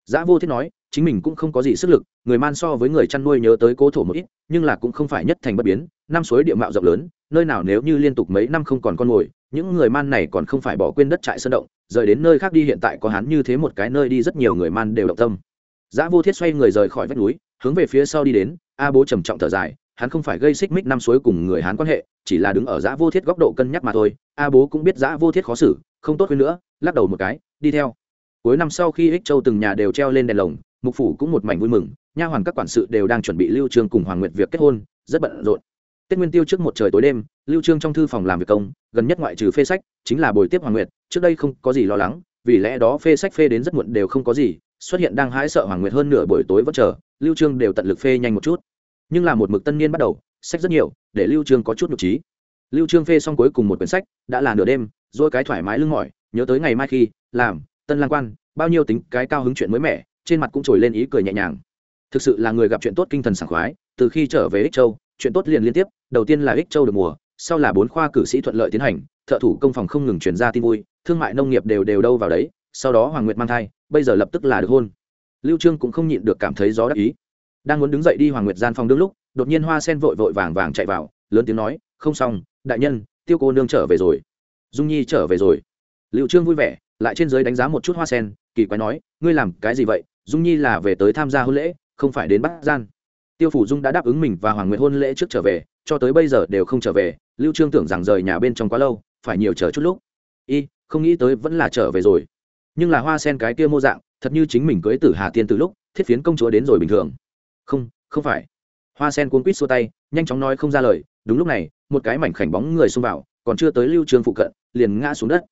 Speaker 1: Giá vô thiết nói, chính mình cũng không có gì sức lực, người man so với người chăn nuôi nhớ tới cố thổ một ít, nhưng là cũng không phải nhất thành bất biến, năm suối địa mạo rộng lớn, nơi nào nếu như liên tục mấy năm không còn con mồi, những người man này còn không phải bỏ quên đất trại sơn động, rời đến nơi khác đi hiện tại có hắn như thế một cái nơi đi rất nhiều người man đều động tâm. Giá vô thiết xoay người rời khỏi vách núi, hướng về phía sau đi đến, a bố trầm trọng thở dài hắn không phải gây xích mích năm suối cùng người hán quan hệ, chỉ là đứng ở giã vô thiết góc độ cân nhắc mà thôi. A bố cũng biết giã vô thiết khó xử, không tốt hơn nữa, lắc đầu một cái, đi theo. Cuối năm sau khi ích châu từng nhà đều treo lên đèn lồng, mục phủ cũng một mảnh vui mừng, nha hoàn các quản sự đều đang chuẩn bị lưu trương cùng hoàng nguyệt việc kết hôn, rất bận rộn. Tết nguyên tiêu trước một trời tối đêm, lưu trương trong thư phòng làm việc công, gần nhất ngoại trừ phê sách, chính là buổi tiếp hoàng nguyệt, trước đây không có gì lo lắng, vì lẽ đó phê sách phê đến rất muộn đều không có gì, xuất hiện đang hãi sợ hoàng nguyệt hơn nửa buổi tối vẫn chờ, lưu trương đều tận lực phê nhanh một chút nhưng là một mực tân niên bắt đầu, sách rất nhiều, để lưu trương có chút nhục trí. Lưu trương phê xong cuối cùng một quyển sách, đã là nửa đêm, rồi cái thoải mái lưng mỏi, nhớ tới ngày mai khi, làm, tân lang quan, bao nhiêu tính cái cao hứng chuyện mới mẻ, trên mặt cũng trồi lên ý cười nhẹ nhàng. Thực sự là người gặp chuyện tốt kinh thần sảng khoái, từ khi trở về ích châu, chuyện tốt liền liên tiếp, đầu tiên là ích châu được mùa, sau là bốn khoa cử sĩ thuận lợi tiến hành, thợ thủ công phòng không ngừng truyền ra tin vui, thương mại nông nghiệp đều đều đâu vào đấy, sau đó hoàng nguyệt mang thai, bây giờ lập tức là được hôn. Lưu trương cũng không nhịn được cảm thấy gió đắc ý đang muốn đứng dậy đi hoàng nguyệt gian phòng đương lúc, đột nhiên hoa sen vội vội vàng vàng chạy vào, lớn tiếng nói, không xong, đại nhân, tiêu cô nương trở về rồi. Dung nhi trở về rồi. Liệu trương vui vẻ, lại trên giới đánh giá một chút hoa sen, kỳ quái nói, ngươi làm cái gì vậy? Dung nhi là về tới tham gia hôn lễ, không phải đến bắt gian. Tiêu phủ dung đã đáp ứng mình và hoàng nguyệt hôn lễ trước trở về, cho tới bây giờ đều không trở về. Lưu trương tưởng rằng rời nhà bên trong quá lâu, phải nhiều chờ chút lúc. Y, không nghĩ tới vẫn là trở về rồi. Nhưng là hoa sen cái kia mô dạng, thật như chính mình cưới tử hà tiên từ lúc, thiết phiến công chúa đến rồi bình thường không không phải. Hoa sen cuốn quýt xua tay, nhanh chóng nói không ra lời. Đúng lúc này, một cái mảnh khảnh bóng người xông vào, còn chưa tới lưu trương phụ cận, liền ngã xuống đất.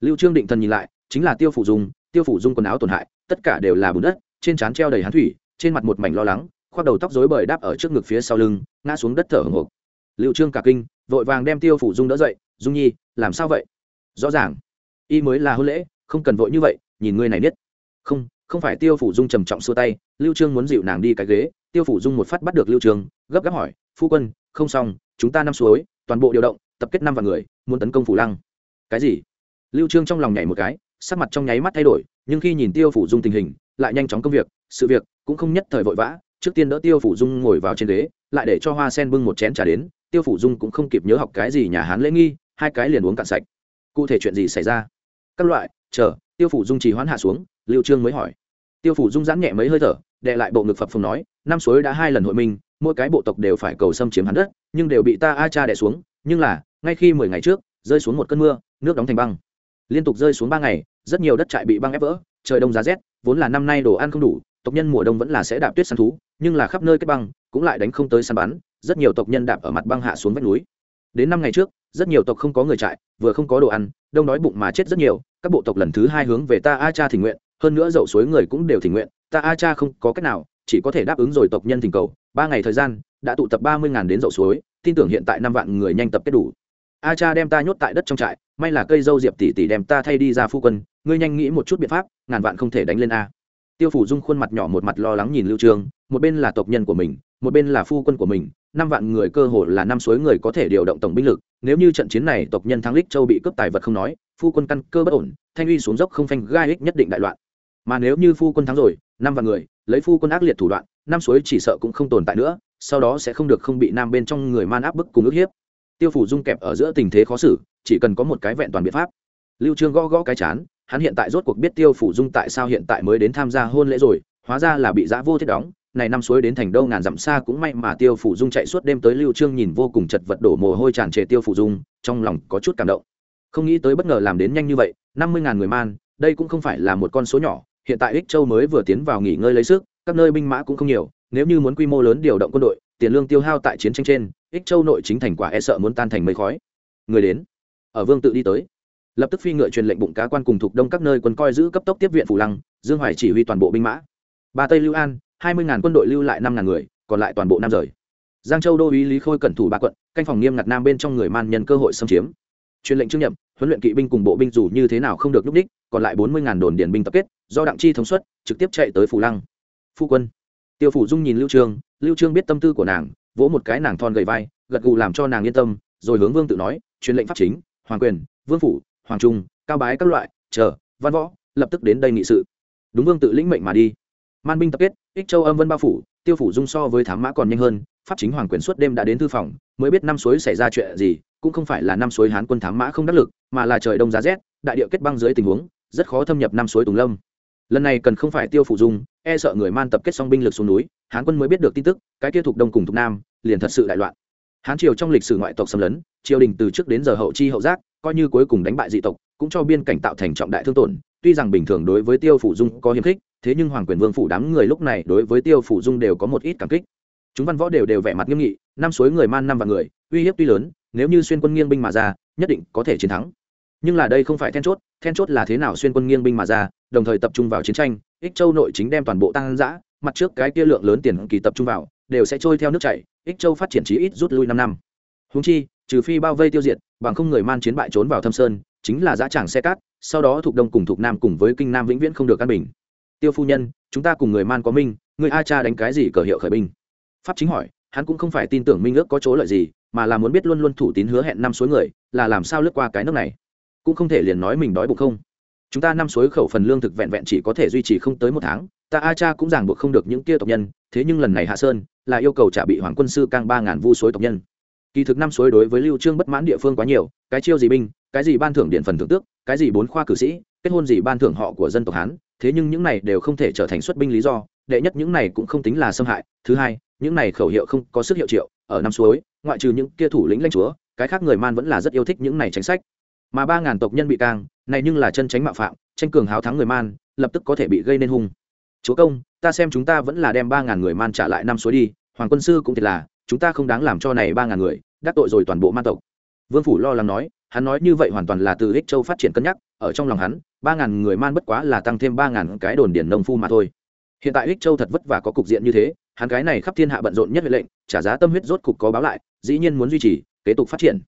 Speaker 1: Lưu trương định thần nhìn lại, chính là tiêu phủ dung. Tiêu phủ dung quần áo tổn hại, tất cả đều là bùn đất, trên trán treo đầy hán thủy, trên mặt một mảnh lo lắng, khoác đầu tóc rối bời đáp ở trước ngực phía sau lưng, ngã xuống đất thở hổn hộc. Lưu trương cả kinh, vội vàng đem tiêu phủ dung đỡ dậy, dung nhi, làm sao vậy? Rõ ràng, y mới là hôn lễ, không cần vội như vậy, nhìn ngươi này biết. Không không phải. Tiêu phủ dung trầm trọng xua tay, lưu trương muốn dịu nàng đi cái ghế tiêu phủ dung một phát bắt được lưu Trường, gấp gáp hỏi phu quân không xong chúng ta năm suối toàn bộ điều động tập kết năm vạn người muốn tấn công phủ lăng. Cái gì? Lưu trương trong lòng nhảy một cái sắc mặt trong nháy mắt thay đổi nhưng khi nhìn tiêu phủ dung tình hình lại nhanh chóng công việc sự việc cũng không nhất thời vội vã trước tiên đỡ tiêu phủ dung ngồi vào trên ghế lại để cho hoa sen bưng một chén trà đến tiêu phủ dung cũng không kịp nhớ học cái gì nhà hán lễ nghi hai cái liền uống cạn sạch. Cụ thể chuyện gì xảy ra? Các loại chờ tiêu phủ dung trì hoãn hạ xuống lưu trương mới hỏi. Tiêu phủ dung giãn nhẹ mấy hơi thở đệ lại bộ ngực phập phồng nói năm suối đã hai lần hội minh, mỗi cái bộ tộc đều phải cầu xâm chiếm hắn đất, nhưng đều bị ta a cha đè xuống, nhưng là, ngay khi mười ngày trước, rơi xuống một cơn mưa, nước đóng thành băng. Liên tục rơi xuống ba ngày, rất nhiều đất trại bị băng ép vỡ, trời đông giá rét, vốn là năm nay đồ ăn không đủ, tộc nhân mùa đông vẫn là sẽ đạp tuyết săn thú, nhưng là khắp nơi kết băng, cũng lại đánh không tới săn bắn, rất nhiều tộc nhân đạp ở mặt băng hạ xuống vách núi. Đến năm ngày trước, rất nhiều tộc không có người trại, vừa không có đồ ăn, đông đói bụng mà chết rất nhiều, các bộ tộc lần thứ hai hướng về ta a cha thỉnh nguyện, hơn nữa dậu suối người cũng đều thỉnh nguyện, ta a cha không có cách nào chỉ có thể đáp ứng rồi tộc nhân thỉnh cầu, ba ngày thời gian, đã tụ tập ba mươi ngàn đến dậu suối, tin tưởng hiện tại năm vạn người nhanh tập kết đủ. A cha đem ta nhốt tại đất trong trại, may là cây dâu diệp tỷ tỷ đem ta thay đi ra phu quân, ngươi nhanh nghĩ một chút biện pháp, ngàn vạn không thể đánh lên a. Tiêu phủ dung khuôn mặt nhỏ một mặt lo lắng nhìn lưu trương một bên là tộc nhân của mình, một bên là phu quân của mình, năm vạn người cơ hồ là năm suối người có thể điều động tổng binh lực, nếu như trận chiến này tộc nhân thắng lích châu bị cướp tài vật không nói, phu quân căn cơ bất ổn, thanh uy xuống dốc không phanh gai ích nhất định đại loạn mà nếu như phu quân thắng rồi, năm vạn người, lấy phu quân ác liệt thủ đoạn, năm suối chỉ sợ cũng không tồn tại nữa, sau đó sẽ không được không bị nam bên trong người man áp bức cùng ức hiếp. Tiêu phủ dung kẹp ở giữa tình thế khó xử, chỉ cần có một cái vẹn toàn biện pháp. Lưu trương gõ gõ cái chán, hắn hiện tại rốt cuộc biết tiêu phủ dung tại sao hiện tại mới đến tham gia hôn lễ rồi, hóa ra là bị giã vô thiết đóng, này năm suối đến thành đâu ngàn dặm xa cũng may mà tiêu phủ dung chạy suốt đêm tới lưu trương nhìn vô cùng chật vật đổ mồ hôi tràn trề tiêu phủ dung, trong lòng có chút cảm động. Không nghĩ tới bất ngờ làm đến nhanh như vậy, năm mươi ngàn người man, đây cũng không phải là một con số nhỏ hiện tại ích châu mới vừa tiến vào nghỉ ngơi lấy sức, các nơi binh mã cũng không nhiều, nếu như muốn quy mô lớn điều động quân đội, tiền lương tiêu hao tại chiến tranh trên, ích châu nội chính thành quả e sợ muốn tan thành mây khói. Người đến, ở vương tự đi tới. Lập tức phi ngựa truyền lệnh bụng cá quan cùng thuộc đông các nơi quân coi giữ cấp tốc tiếp viện phủ lăng, dương hoài chỉ huy toàn bộ binh mã. Ba tây lưu an, hai mươi ngàn quân đội lưu lại năm ngàn người, còn lại toàn bộ nam rời. Giang châu đô uý lý khôi cẩn thủ ba quận, canh phòng nghiêm ngặt nam bên trong người man nhân cơ hội xâm chiếm. Truyền lệnh trương nhậm huấn luyện kỵ binh cùng bộ binh dù như thế nào không được núp đích, còn lại bốn mươi ngàn đồn điển binh tập kết, do đặng chi thống suất, trực tiếp chạy tới phủ lăng. Phu quân. Tiêu phủ dung nhìn lưu trương lưu trương biết tâm tư của nàng, vỗ một cái nàng thon gầy vai, gật gù làm cho nàng yên tâm, rồi hướng vương tự nói, truyền lệnh pháp chính, hoàng quyền, vương phủ, hoàng trung, cao bái các loại, chờ, văn võ, lập tức đến đây nghị sự. Đúng vương tự lĩnh mệnh mà đi. Man binh tập kết, ích châu âm vân bao phủ, tiêu phủ dung so với thám mã còn nhanh hơn, pháp chính hoàng quyền suốt đêm đã đến thư phòng, mới biết năm suối xảy ra chuyện gì cũng không phải là năm suối hán quân thám mã không đắc lực, mà là trời đông giá rét, đại địa kết băng dưới tình huống, rất khó thâm nhập năm suối tùng lâm. Lần này cần không phải tiêu phủ dung e sợ người man tập kết xong binh lực xuống núi, hán quân mới biết được tin tức, cái kia thuộc đông cùng thuộc nam, liền thật sự đại loạn. Hán triều trong lịch sử ngoại tộc xâm lấn, triều đình từ trước đến giờ hậu chi hậu giác, coi như cuối cùng đánh bại dị tộc, cũng cho biên cảnh tạo thành trọng đại thương tổn, tuy rằng bình thường đối với tiêu phủ dung có hiềm khích, thế nhưng hoàng quyền vương phủ đám người lúc này đối với tiêu phủ dung đều có một ít cảm kích. Chúng văn võ đều đều vẻ mặt nghiêm nghị, năm suối người man năm và người, uy hiếp tuy lớn nếu như xuyên quân nghiêng binh mà ra, nhất định có thể chiến thắng. Nhưng là đây không phải then chốt then chốt là thế nào xuyên quân nghiêng binh mà ra, đồng thời tập trung vào chiến tranh, ích châu nội chính đem toàn bộ tăng giã mặt trước cái kia lượng lớn tiền kỳ tập trung vào, đều sẽ trôi theo nước chảy, ích châu phát triển chí ít rút lui năm năm. Húng chi, trừ phi bao vây tiêu diệt, bằng không người man chiến bại trốn vào thâm sơn, chính là giã tràng xe cát, sau đó thuộc đông cùng thuộc nam cùng với kinh nam vĩnh viễn không được căn bình. Tiêu phu nhân, chúng ta cùng người man có minh, người a cha đánh cái gì cờ hiệu khởi binh? Pháp chính hỏi, hắn cũng không phải tin tưởng minh ước có chỗ lợi gì mà là muốn biết luôn luôn thủ tín hứa hẹn năm suối người, là làm sao lướt qua cái nước này? Cũng không thể liền nói mình đói bụng không? Chúng ta năm suối khẩu phần lương thực vẹn vẹn chỉ có thể duy trì không tới một tháng, ta a cha cũng ràng buộc không được những kia tộc nhân, thế nhưng lần này hạ sơn là yêu cầu trả bị hoàng quân sư cang ba ngàn vu suối tộc nhân. Kỳ thực năm suối đối với lưu trương bất mãn địa phương quá nhiều, cái chiêu gì binh, cái gì ban thưởng điện phần thưởng tước, cái gì bốn khoa cử sĩ, kết hôn gì ban thưởng họ của dân tộc hán, thế nhưng những này đều không thể trở thành xuất binh lý do, đệ nhất những này cũng không tính là xâm hại, thứ hai, những này khẩu hiệu không có sức hiệu triệu, ở năm suối ngoại trừ những kia thủ lĩnh lãnh chúa, cái khác người man vẫn là rất yêu thích những này chính sách. Mà ba ngàn tộc nhân bị càng này nhưng là chân tránh mạo phạm, tranh cường háo thắng người man, lập tức có thể bị gây nên hung. Chúa công, ta xem chúng ta vẫn là đem ba ngàn người man trả lại năm suối đi, hoàng quân sư cũng thiệt là, chúng ta không đáng làm cho này ba ngàn người, đắc tội rồi toàn bộ man tộc. Vương phủ lo lắng nói, hắn nói như vậy hoàn toàn là từ ích châu phát triển cân nhắc, ở trong lòng hắn, ba ngàn người man bất quá là tăng thêm ba ngàn cái đồn điển nông phu mà thôi. Hiện tại ích châu thật vất vả có cục diện như thế hắn cái này khắp thiên hạ bận rộn nhất huệ lệnh, trả giá tâm huyết rốt cục có báo lại, dĩ nhiên muốn duy trì, kế tục phát triển.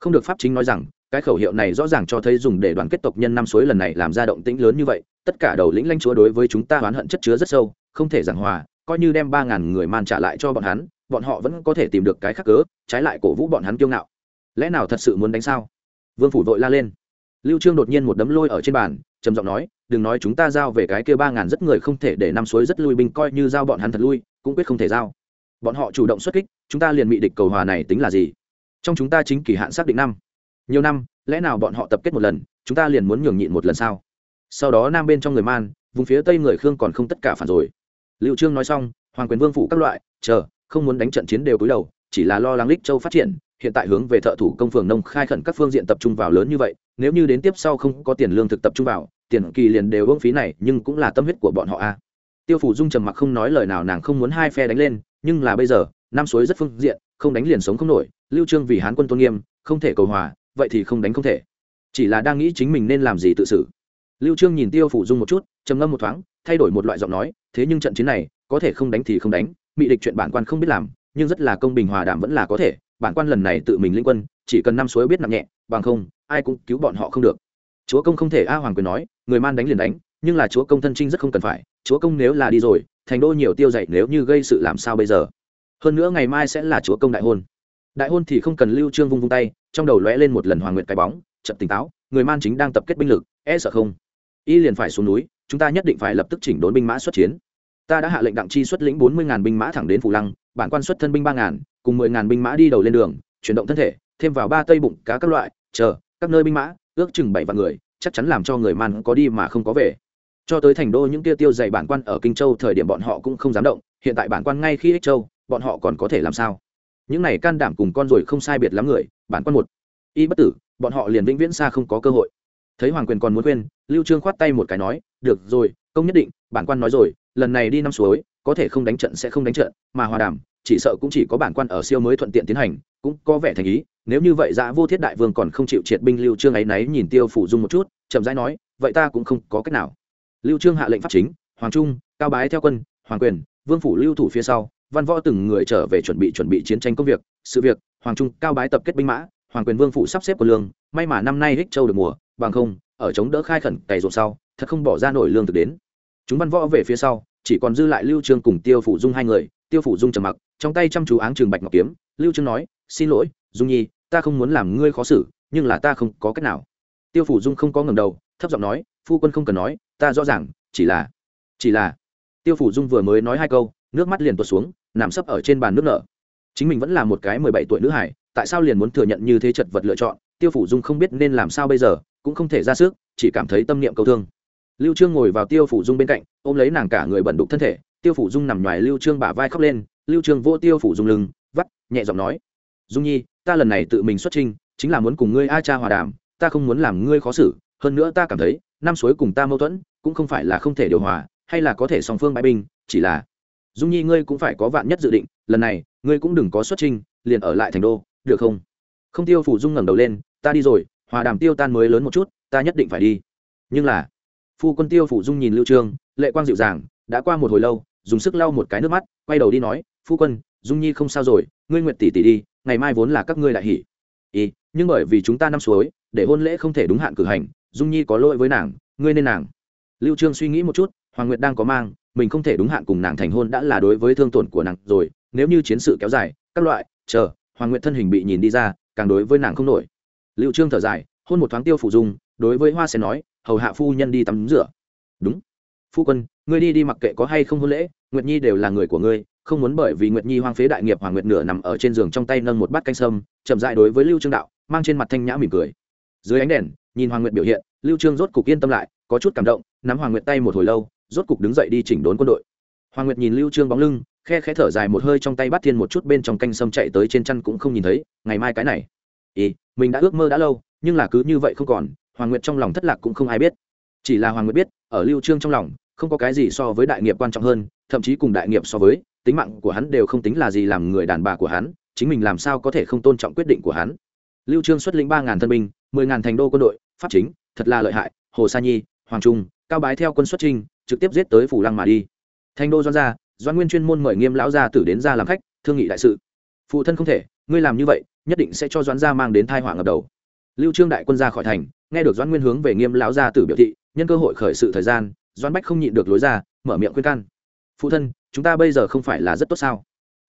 Speaker 1: Không được pháp chính nói rằng, cái khẩu hiệu này rõ ràng cho thấy dùng để đoàn kết tộc nhân năm suối lần này làm ra động tĩnh lớn như vậy, tất cả đầu lĩnh lãnh chúa đối với chúng ta oán hận chất chứa rất sâu, không thể giảng hòa, coi như đem ba ngàn người man trả lại cho bọn hắn, bọn họ vẫn có thể tìm được cái khắc cớ, trái lại cổ vũ bọn hắn kiêu ngạo. Lẽ nào thật sự muốn đánh sao? Vương phủ vội la lên. Lưu trương đột nhiên một đấm lôi ở trên bàn, trầm giọng nói, đừng nói chúng ta giao về cái kia ba ngàn rất người không thể để năm suối rất lui binh coi như giao bọn hắn thật lui cũng quyết không thể giao. Bọn họ chủ động xuất kích, chúng ta liền bị địch cầu hòa này tính là gì? Trong chúng ta chính kỳ hạn xác định năm. Nhiều năm, lẽ nào bọn họ tập kết một lần, chúng ta liền muốn nhường nhịn một lần sao? Sau đó nam bên trong người man, vùng phía tây người khương còn không tất cả phản rồi. Liệu trương nói xong, hoàng quyền vương phủ các loại, chờ, không muốn đánh trận chiến đều cúi đầu, chỉ là lo lắng lích châu phát triển, hiện tại hướng về thợ thủ công phường nông khai khẩn các phương diện tập trung vào lớn như vậy, nếu như đến tiếp sau không có tiền lương thực tập trung vào, tiền kỳ liền đều ương phí này, nhưng cũng là tâm huyết của bọn họ a tiêu phủ dung trầm mặc không nói lời nào, nàng không muốn hai phe đánh lên, nhưng là bây giờ, năm suối rất phương diện, không đánh liền sống không nổi, lưu trương vì hán quân tôn nghiêm, không thể cầu hòa, vậy thì không đánh không thể. Chỉ là đang nghĩ chính mình nên làm gì tự xử. Lưu trương nhìn tiêu phủ dung một chút, trầm ngâm một thoáng, thay đổi một loại giọng nói, thế nhưng trận chiến này, có thể không đánh thì không đánh bị địch chuyện bản quan không biết làm, nhưng rất là công bình hòa đàm vẫn là có thể, bản quan lần này tự mình linh quân, chỉ cần năm suối biết nặng nhẹ, bằng không, ai cũng cứu bọn họ không được. Chúa công không thể a hoàng quyền nói, người man đánh liền đánh nhưng là chúa công thân trinh rất không cần phải, chúa công nếu là đi rồi, thành đô nhiều tiêu dạy nếu như gây sự làm sao bây giờ? Hơn nữa ngày mai sẽ là chúa công đại hôn. Đại hôn thì không cần lưu trương vung vung tay, trong đầu lóe lên một lần hoàng nguyện cái bóng chậm tỉnh táo, người man chính đang tập kết binh lực e sợ không? Y liền phải xuống núi, chúng ta nhất định phải lập tức chỉnh đốn binh mã xuất chiến. Ta đã hạ lệnh đặng chi xuất lĩnh bốn mươi ngàn binh mã thẳng đến phủ lăng, bản quan xuất thân binh ba ngàn, cùng mười ngàn binh mã đi đầu lên đường, chuyển động thân thể, thêm vào ba tây bụng, cá các loại, chờ, các nơi binh mã, ước chừng bảy vạn người, chắc chắn làm cho người man có đi mà không có về cho tới thành đô những kia tiêu dày bản quan ở kinh châu thời điểm bọn họ cũng không dám động, hiện tại bản quan ngay khi ích châu, bọn họ còn có thể làm sao? Những này can đảm cùng con rồi không sai biệt lắm người, bản quan một. Y bất tử, bọn họ liền vĩnh viễn xa không có cơ hội. Thấy hoàng quyền còn muốn quên lưu trương khoát tay một cái nói, được rồi, công nhất định, bản quan nói rồi, lần này đi năm suối, có thể không đánh trận sẽ không đánh trận, mà hòa đàm, chỉ sợ cũng chỉ có bản quan ở siêu mới thuận tiện tiến hành, cũng có vẻ thành ý, nếu như vậy dạ vô thiết đại vương còn không chịu triệt binh lưu trương ấy náy nhìn tiêu phủ dung một chút, chậm rãi nói, vậy ta cũng không có cách nào lưu trương hạ lệnh pháp chính, hoàng trung, cao bái theo quân, hoàng quyền, vương phủ lưu thủ phía sau, văn võ từng người trở về chuẩn bị chuẩn bị chiến tranh công việc, sự việc, hoàng trung, cao bái tập kết binh mã, hoàng quyền vương phủ sắp xếp quân lương, may mà năm nay hích châu được mùa, bằng không, ở chống đỡ khai khẩn cày ruộng sau, thật không bỏ ra nổi lương thực đến. Chúng văn võ về phía sau, chỉ còn dư lại lưu trương cùng tiêu phủ dung hai người, tiêu phủ dung trầm mặc, trong tay chăm chú áng trường bạch ngọc kiếm, lưu trương nói, xin lỗi, dung nhi, ta không muốn làm ngươi khó xử, nhưng là ta không có cách nào. Tiêu phủ dung không có ngẩng đầu, thấp giọng nói, phu quân không cần nói ta rõ ràng chỉ là chỉ là. Tiêu phủ dung vừa mới nói hai câu nước mắt liền tuột xuống nằm sấp ở trên bàn nước nở. Chính mình vẫn là một cái mười bảy tuổi nữ hải tại sao liền muốn thừa nhận như thế chật vật lựa chọn? Tiêu phủ dung không biết nên làm sao bây giờ cũng không thể ra sức chỉ cảm thấy tâm niệm câu thương. Lưu trương ngồi vào tiêu phủ dung bên cạnh ôm lấy nàng cả người bẩn đục thân thể. Tiêu phủ dung nằm ngoài lưu trương bả vai khóc lên lưu trương vỗ tiêu phủ dung lưng vắt nhẹ giọng nói dung nhi ta lần này tự mình xuất trình, chính là muốn cùng ngươi a cha hòa đàm ta không muốn làm ngươi khó xử hơn nữa ta cảm thấy năm suối cùng ta mâu thuẫn cũng không phải là không thể điều hòa hay là có thể song phương bãi binh chỉ là dung nhi ngươi cũng phải có vạn nhất dự định lần này ngươi cũng đừng có xuất trình, liền ở lại thành đô được không? Không tiêu phủ dung ngẩng đầu lên ta đi rồi hòa đàm tiêu tan mới lớn một chút ta nhất định phải đi. Nhưng là phu quân tiêu phủ dung nhìn lưu trương lệ quang dịu dàng đã qua một hồi lâu dùng sức lau một cái nước mắt quay đầu đi nói phu quân dung nhi không sao rồi ngươi nguyện tỷ tỷ đi ngày mai vốn là các ngươi đại hỉ ý nhưng bởi vì chúng ta năm suối để hôn lễ không thể đúng hạn cử hành dung nhi có lỗi với nàng ngươi nên nàng lưu trương suy nghĩ một chút, hoàng nguyệt đang có mang, mình không thể đúng hạn cùng nàng thành hôn đã là đối với thương tổn của nàng rồi, nếu như chiến sự kéo dài, các loại, chờ, hoàng nguyệt thân hình bị nhìn đi ra, càng đối với nàng không nổi. Lưu trương thở dài, hôn một thoáng tiêu phủ dung, đối với hoa sen nói, hầu hạ phu nhân đi tắm rửa. Đúng. Phu quân, ngươi đi đi mặc kệ có hay không hôn lễ, nguyệt nhi đều là người của ngươi, không muốn bởi vì nguyệt nhi hoang phế đại nghiệp hoàng nguyệt nửa nằm ở trên giường trong tay nâng một bát canh sâm, chậm dại đối với lưu trương đạo, mang trên mặt thanh nhã mỉm cười. Dưới ánh đèn, nhìn hoàng nguyệt biểu hiện, lưu trương rốt cục yên tâm lại có chút cảm động, nắm hoàng nguyệt tay một hồi lâu, rốt cục đứng dậy đi chỉnh đốn quân đội. Hoàng nguyệt nhìn lưu trương bóng lưng, khe khẽ thở dài một hơi trong tay bắt thiên một chút bên trong canh sâm chạy tới trên chăn cũng không nhìn thấy, ngày mai cái này. Ý, mình đã ước mơ đã lâu, nhưng là cứ như vậy không còn, hoàng nguyệt trong lòng thất lạc cũng không ai biết. Chỉ là hoàng nguyệt biết, ở lưu trương trong lòng, không có cái gì so với đại nghiệp quan trọng hơn, thậm chí cùng đại nghiệp so với, tính mạng của hắn đều không tính là gì làm người đàn bà của hắn, chính mình làm sao có thể không tôn trọng quyết định của hắn. Lưu trương xuất lĩnh ba ngàn thân binh, mười ngàn thành đô quân đội, pháp chính, thật là lợi hại, hồ sa nhi hoàng trung, cao bái theo quân xuất trinh trực tiếp giết tới phủ lăng mà đi. Thành đô doan gia doan nguyên chuyên môn mời nghiêm lão gia tử đến ra làm khách, thương nghị đại sự. Phụ thân không thể, ngươi làm như vậy, nhất định sẽ cho Doan gia mang đến tai họa ngập đầu. Lưu trương đại quân ra khỏi thành, nghe được Doan nguyên hướng về nghiêm lão gia tử biểu thị, nhân cơ hội khởi sự thời gian, Doan bách không nhịn được lối ra, mở miệng khuyên can. Phụ thân, chúng ta bây giờ không phải là rất tốt sao?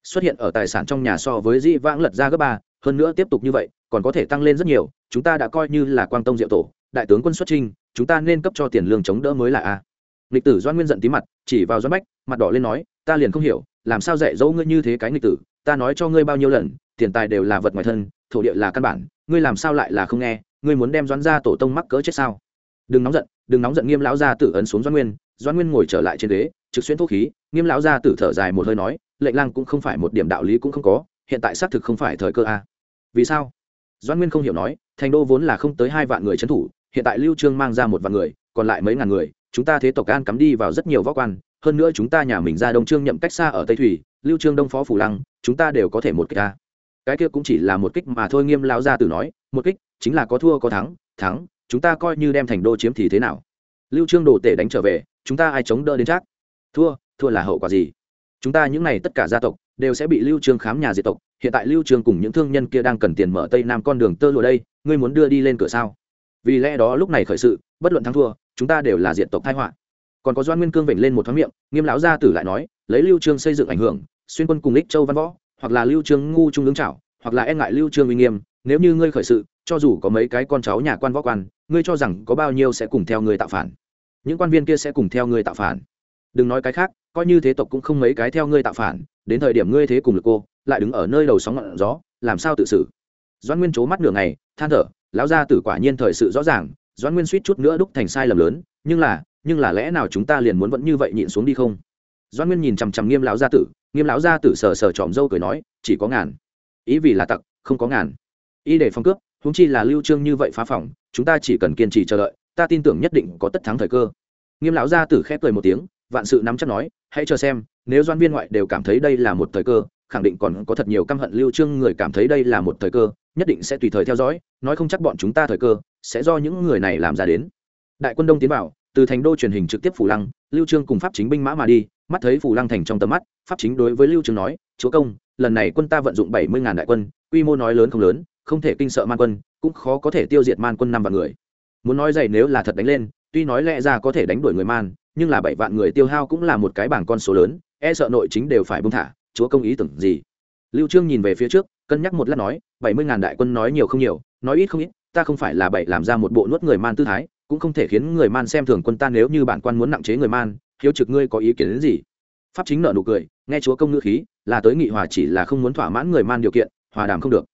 Speaker 1: Xuất hiện ở tài sản trong nhà so với di vãng lật ra gấp ba, hơn nữa tiếp tục như vậy, còn có thể tăng lên rất nhiều, chúng ta đã coi như là quang tông diệu tổ đại tướng quân xuất trinh chúng ta nên cấp cho tiền lương chống đỡ mới là a. Nghịch tử doan nguyên giận tí mặt, chỉ vào doan bách, mặt đỏ lên nói, ta liền không hiểu, làm sao dạy dỗ ngươi như thế cái nghịch tử, ta nói cho ngươi bao nhiêu lần, tiền tài đều là vật ngoài thân, thổ địa là căn bản, ngươi làm sao lại là không nghe, ngươi muốn đem doan ra tổ tông mắc cỡ chết sao? Đừng nóng giận, đừng nóng giận, nghiêm lão gia tử ấn xuống doan nguyên doan nguyên ngồi trở lại trên ghế, trực xuyên thuốc khí, nghiêm lão gia tử thở dài một hơi nói, lệnh lang cũng không phải một điểm đạo lý cũng không có, hiện tại xác thực không phải thời cơ a. Vì sao? Doan nguyên không hiểu nói, thành đô vốn là không tới hai vạn người trấn thủ hiện tại lưu trương mang ra một vạn người, còn lại mấy ngàn người, chúng ta thế tộc an cắm đi vào rất nhiều võ quan, hơn nữa chúng ta nhà mình ra đông trương nhậm cách xa ở tây thủy, lưu trương đông phó phủ lăng, chúng ta đều có thể một kích ta cái kia cũng chỉ là một kích mà thôi, nghiêm lão gia tử nói, một kích, chính là có thua có thắng thắng, chúng ta coi như đem thành đô chiếm thì thế nào? Lưu trương đồ tể đánh trở về, chúng ta ai chống đỡ đến chắc? Thua thua là hậu quả gì? Chúng ta những này tất cả gia tộc, đều sẽ bị lưu trương khám nhà diệt tộc, hiện tại lưu trương cùng những thương nhân kia đang cần tiền mở tây nam con đường tơ lụa đây, ngươi muốn đưa đi lên cửa sao? Vì lẽ đó lúc này khởi sự, bất luận thắng thua, chúng ta đều là diện tộc thái họa. Còn có doan nguyên cương vểnh lên một thoáng miệng, nghiêm lão gia tử lại nói, lấy lưu trương xây dựng ảnh hưởng, xuyên quân cùng lích châu văn võ, hoặc là lưu trương ngu trung ứng trảo hoặc là e ngại lưu trương uy nghiêm, nếu như ngươi khởi sự, cho dù có mấy cái con cháu nhà quan võ quan, ngươi cho rằng có bao nhiêu sẽ cùng theo người tạo phản. Những quan viên kia sẽ cùng theo ngươi tạo phản. Đừng nói cái khác, coi như thế tộc cũng không mấy cái theo ngươi tạo phản, đến thời điểm ngươi thế cùng lực cô, lại đứng ở nơi đầu sóng ngọn gió, làm sao tự xử? Doan nguyên chố mắt nửa ngày, than thở lão gia tử quả nhiên thời sự rõ ràng, Doãn nguyên suýt chút nữa đúc thành sai lầm lớn, nhưng là nhưng là lẽ nào chúng ta liền muốn vẫn như vậy nhịn xuống đi không? Doãn nguyên nhìn chằm chằm nghiêm lão gia tử, nghiêm lão gia tử sờ sờ tròm râu cười nói, chỉ có ngàn. Ý vì là tặc, không có ngàn. Ý để phong cướp húng chi là lưu trương như vậy phá phỏng chúng ta chỉ cần kiên trì chờ đợi, ta tin tưởng nhất định có tất thắng thời cơ. Nghiêm lão gia tử khép cười một tiếng, vạn sự nắm chắc nói, hãy chờ xem, nếu doan viên ngoại đều cảm thấy đây là một thời cơ, khẳng định còn có thật nhiều căm hận lưu trương người cảm thấy đây là một thời cơ nhất định sẽ tùy thời theo dõi, nói không chắc bọn chúng ta thời cơ sẽ do những người này làm ra đến. Đại quân đông tiến vào, từ thành đô truyền hình trực tiếp phủ lăng, lưu trương cùng pháp chính binh mã mà đi, mắt thấy phủ lăng thành trong tầm mắt, pháp chính đối với lưu trương nói, chúa công, lần này quân ta vận dụng bảy mươi ngàn đại quân, quy mô nói lớn không lớn, không thể kinh sợ man quân, cũng khó có thể tiêu diệt man quân năm vạn người. Muốn nói dày nếu là thật đánh lên, tuy nói lẽ ra có thể đánh đuổi người man, nhưng là bảy vạn người tiêu hao cũng là một cái bảng con số lớn e sợ nội chính đều phải buông thả, chúa công ý tưởng gì? Lưu trương nhìn về phía trước cân nhắc một lát nói, bảy mươi ngàn đại quân nói nhiều không nhiều, nói ít không ít, ta không phải là bảy làm ra một bộ nuốt người man tư thái, cũng không thể khiến người man xem thường quân ta nếu như bản quan muốn nặng chế người man, hiếu trực ngươi có ý kiến đến gì? Pháp chính nợ nụ cười, nghe chúa công ngữ khí, là tới nghị hòa chỉ là không muốn thỏa mãn người man điều kiện, hòa đàm không được.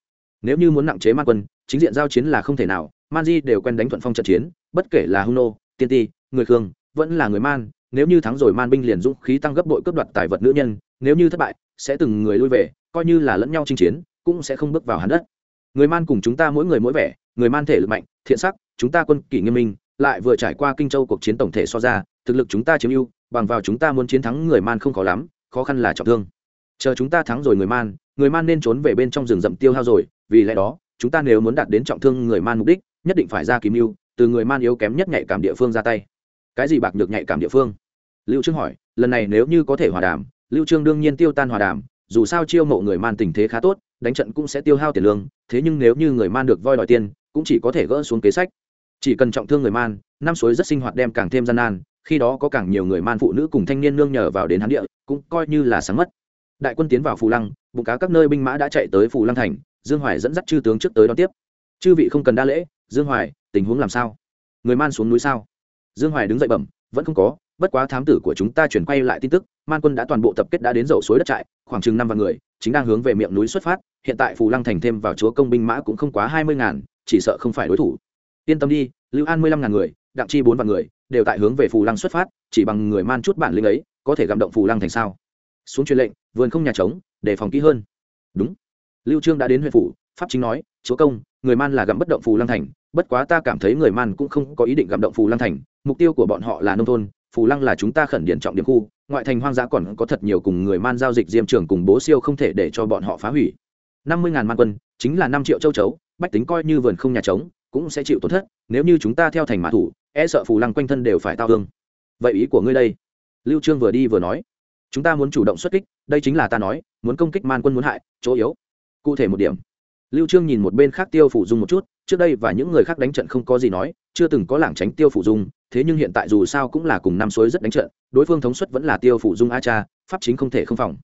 Speaker 1: Nếu như muốn nặng chế man quân, chính diện giao chiến là không thể nào, man di đều quen đánh thuận phong trận chiến, bất kể là hung nô, tiên ti, người khương, vẫn là người man, nếu như thắng rồi man binh liền dũng khí tăng gấp bội cướp đoạt tài vật nữ nhân, nếu như thất bại, sẽ từng người lui về, coi như là lẫn nhau chinh chiến cũng sẽ không bước vào hắn đất. Người man cùng chúng ta mỗi người mỗi vẻ, người man thể lực mạnh, thiện sắc, chúng ta quân kỷ nghiêm minh, lại vừa trải qua kinh châu cuộc chiến tổng thể so ra, thực lực chúng ta chiếm ưu, bằng vào chúng ta muốn chiến thắng người man không khó lắm, khó khăn là trọng thương. Chờ chúng ta thắng rồi người man người man nên trốn về bên trong rừng rậm tiêu hao rồi, vì lẽ đó, chúng ta nếu muốn đạt đến trọng thương người man mục đích, nhất định phải ra kìm mưu, từ người man yếu kém nhất nhạy cảm địa phương ra tay. Cái gì bạc nhược nhạy cảm địa phương? Lưu trương hỏi, lần này nếu như có thể hòa đàm, lưu trương đương nhiên tiêu tan hòa đàm, dù sao chiêu mộ người man tình thế khá tốt đánh trận cũng sẽ tiêu hao tiền lương, thế nhưng nếu như người man được voi đòi tiền, cũng chỉ có thể gỡ xuống kế sách. Chỉ cần trọng thương người man, năm suối rất sinh hoạt đem càng thêm gian nan, khi đó có càng nhiều người man phụ nữ cùng thanh niên nương nhờ vào đến hắn địa, cũng coi như là sáng mất. Đại quân tiến vào phù lăng, bụng cá các nơi binh mã đã chạy tới phù lăng thành, dương hoài dẫn dắt chư tướng trước tới đón tiếp. Chư vị không cần đa lễ, dương hoài, tình huống làm sao? Người man xuống núi sao? Dương hoài đứng dậy bẩm, vẫn không có bất quá thám tử của chúng ta chuyển quay lại tin tức, man quân đã toàn bộ tập kết đã đến dậu suối đất trại, khoảng chừng năm vạn người, chính đang hướng về miệng núi xuất phát, hiện tại phù lăng thành thêm vào chúa công binh mã cũng không quá hai mươi ngàn, chỉ sợ không phải đối thủ. Yên tâm đi, lưu an mười lăm ngàn người, đặng chi bốn vạn người, đều tại hướng về phù lăng xuất phát, chỉ bằng người man chút bản lĩnh ấy, có thể gặm động phù lăng thành sao? Xuống truyền lệnh, vườn không nhà trống để phòng kỹ hơn. Đúng. Lưu trương đã đến huyện phủ, pháp chính nói, chúa công, người man là gặm bất động phù lăng thành, bất quá ta cảm thấy người man cũng không có ý định gặm động phù lăng thành, mục tiêu của bọn họ là nông thôn phù lăng là chúng ta khẩn điển trọng điểm khu, ngoại thành hoang dã còn có thật nhiều cùng người man giao dịch diêm trường cùng bố siêu không thể để cho bọn họ phá hủy. Năm mươi ngàn man quân, chính là năm triệu châu chấu, bách tính coi như vườn không nhà trống, cũng sẽ chịu tổn thất, nếu như chúng ta theo thành mã thủ e sợ phù lăng quanh thân đều phải tao hương vậy ý của ngươi đây? Lưu trương vừa đi vừa nói. Chúng ta muốn chủ động xuất kích, đây chính là ta nói, muốn công kích man quân muốn hại, chỗ yếu. Cụ thể một điểm. Lưu trương nhìn một bên khác tiêu phủ dung một chút, trước đây và những người khác đánh trận không có gì nói, chưa từng có lảng tránh tiêu phủ dung thế nhưng hiện tại dù sao cũng là cùng năm suối rất đánh trận, đối phương thống suất vẫn là tiêu phủ dung a cha, pháp chính không thể không phòng.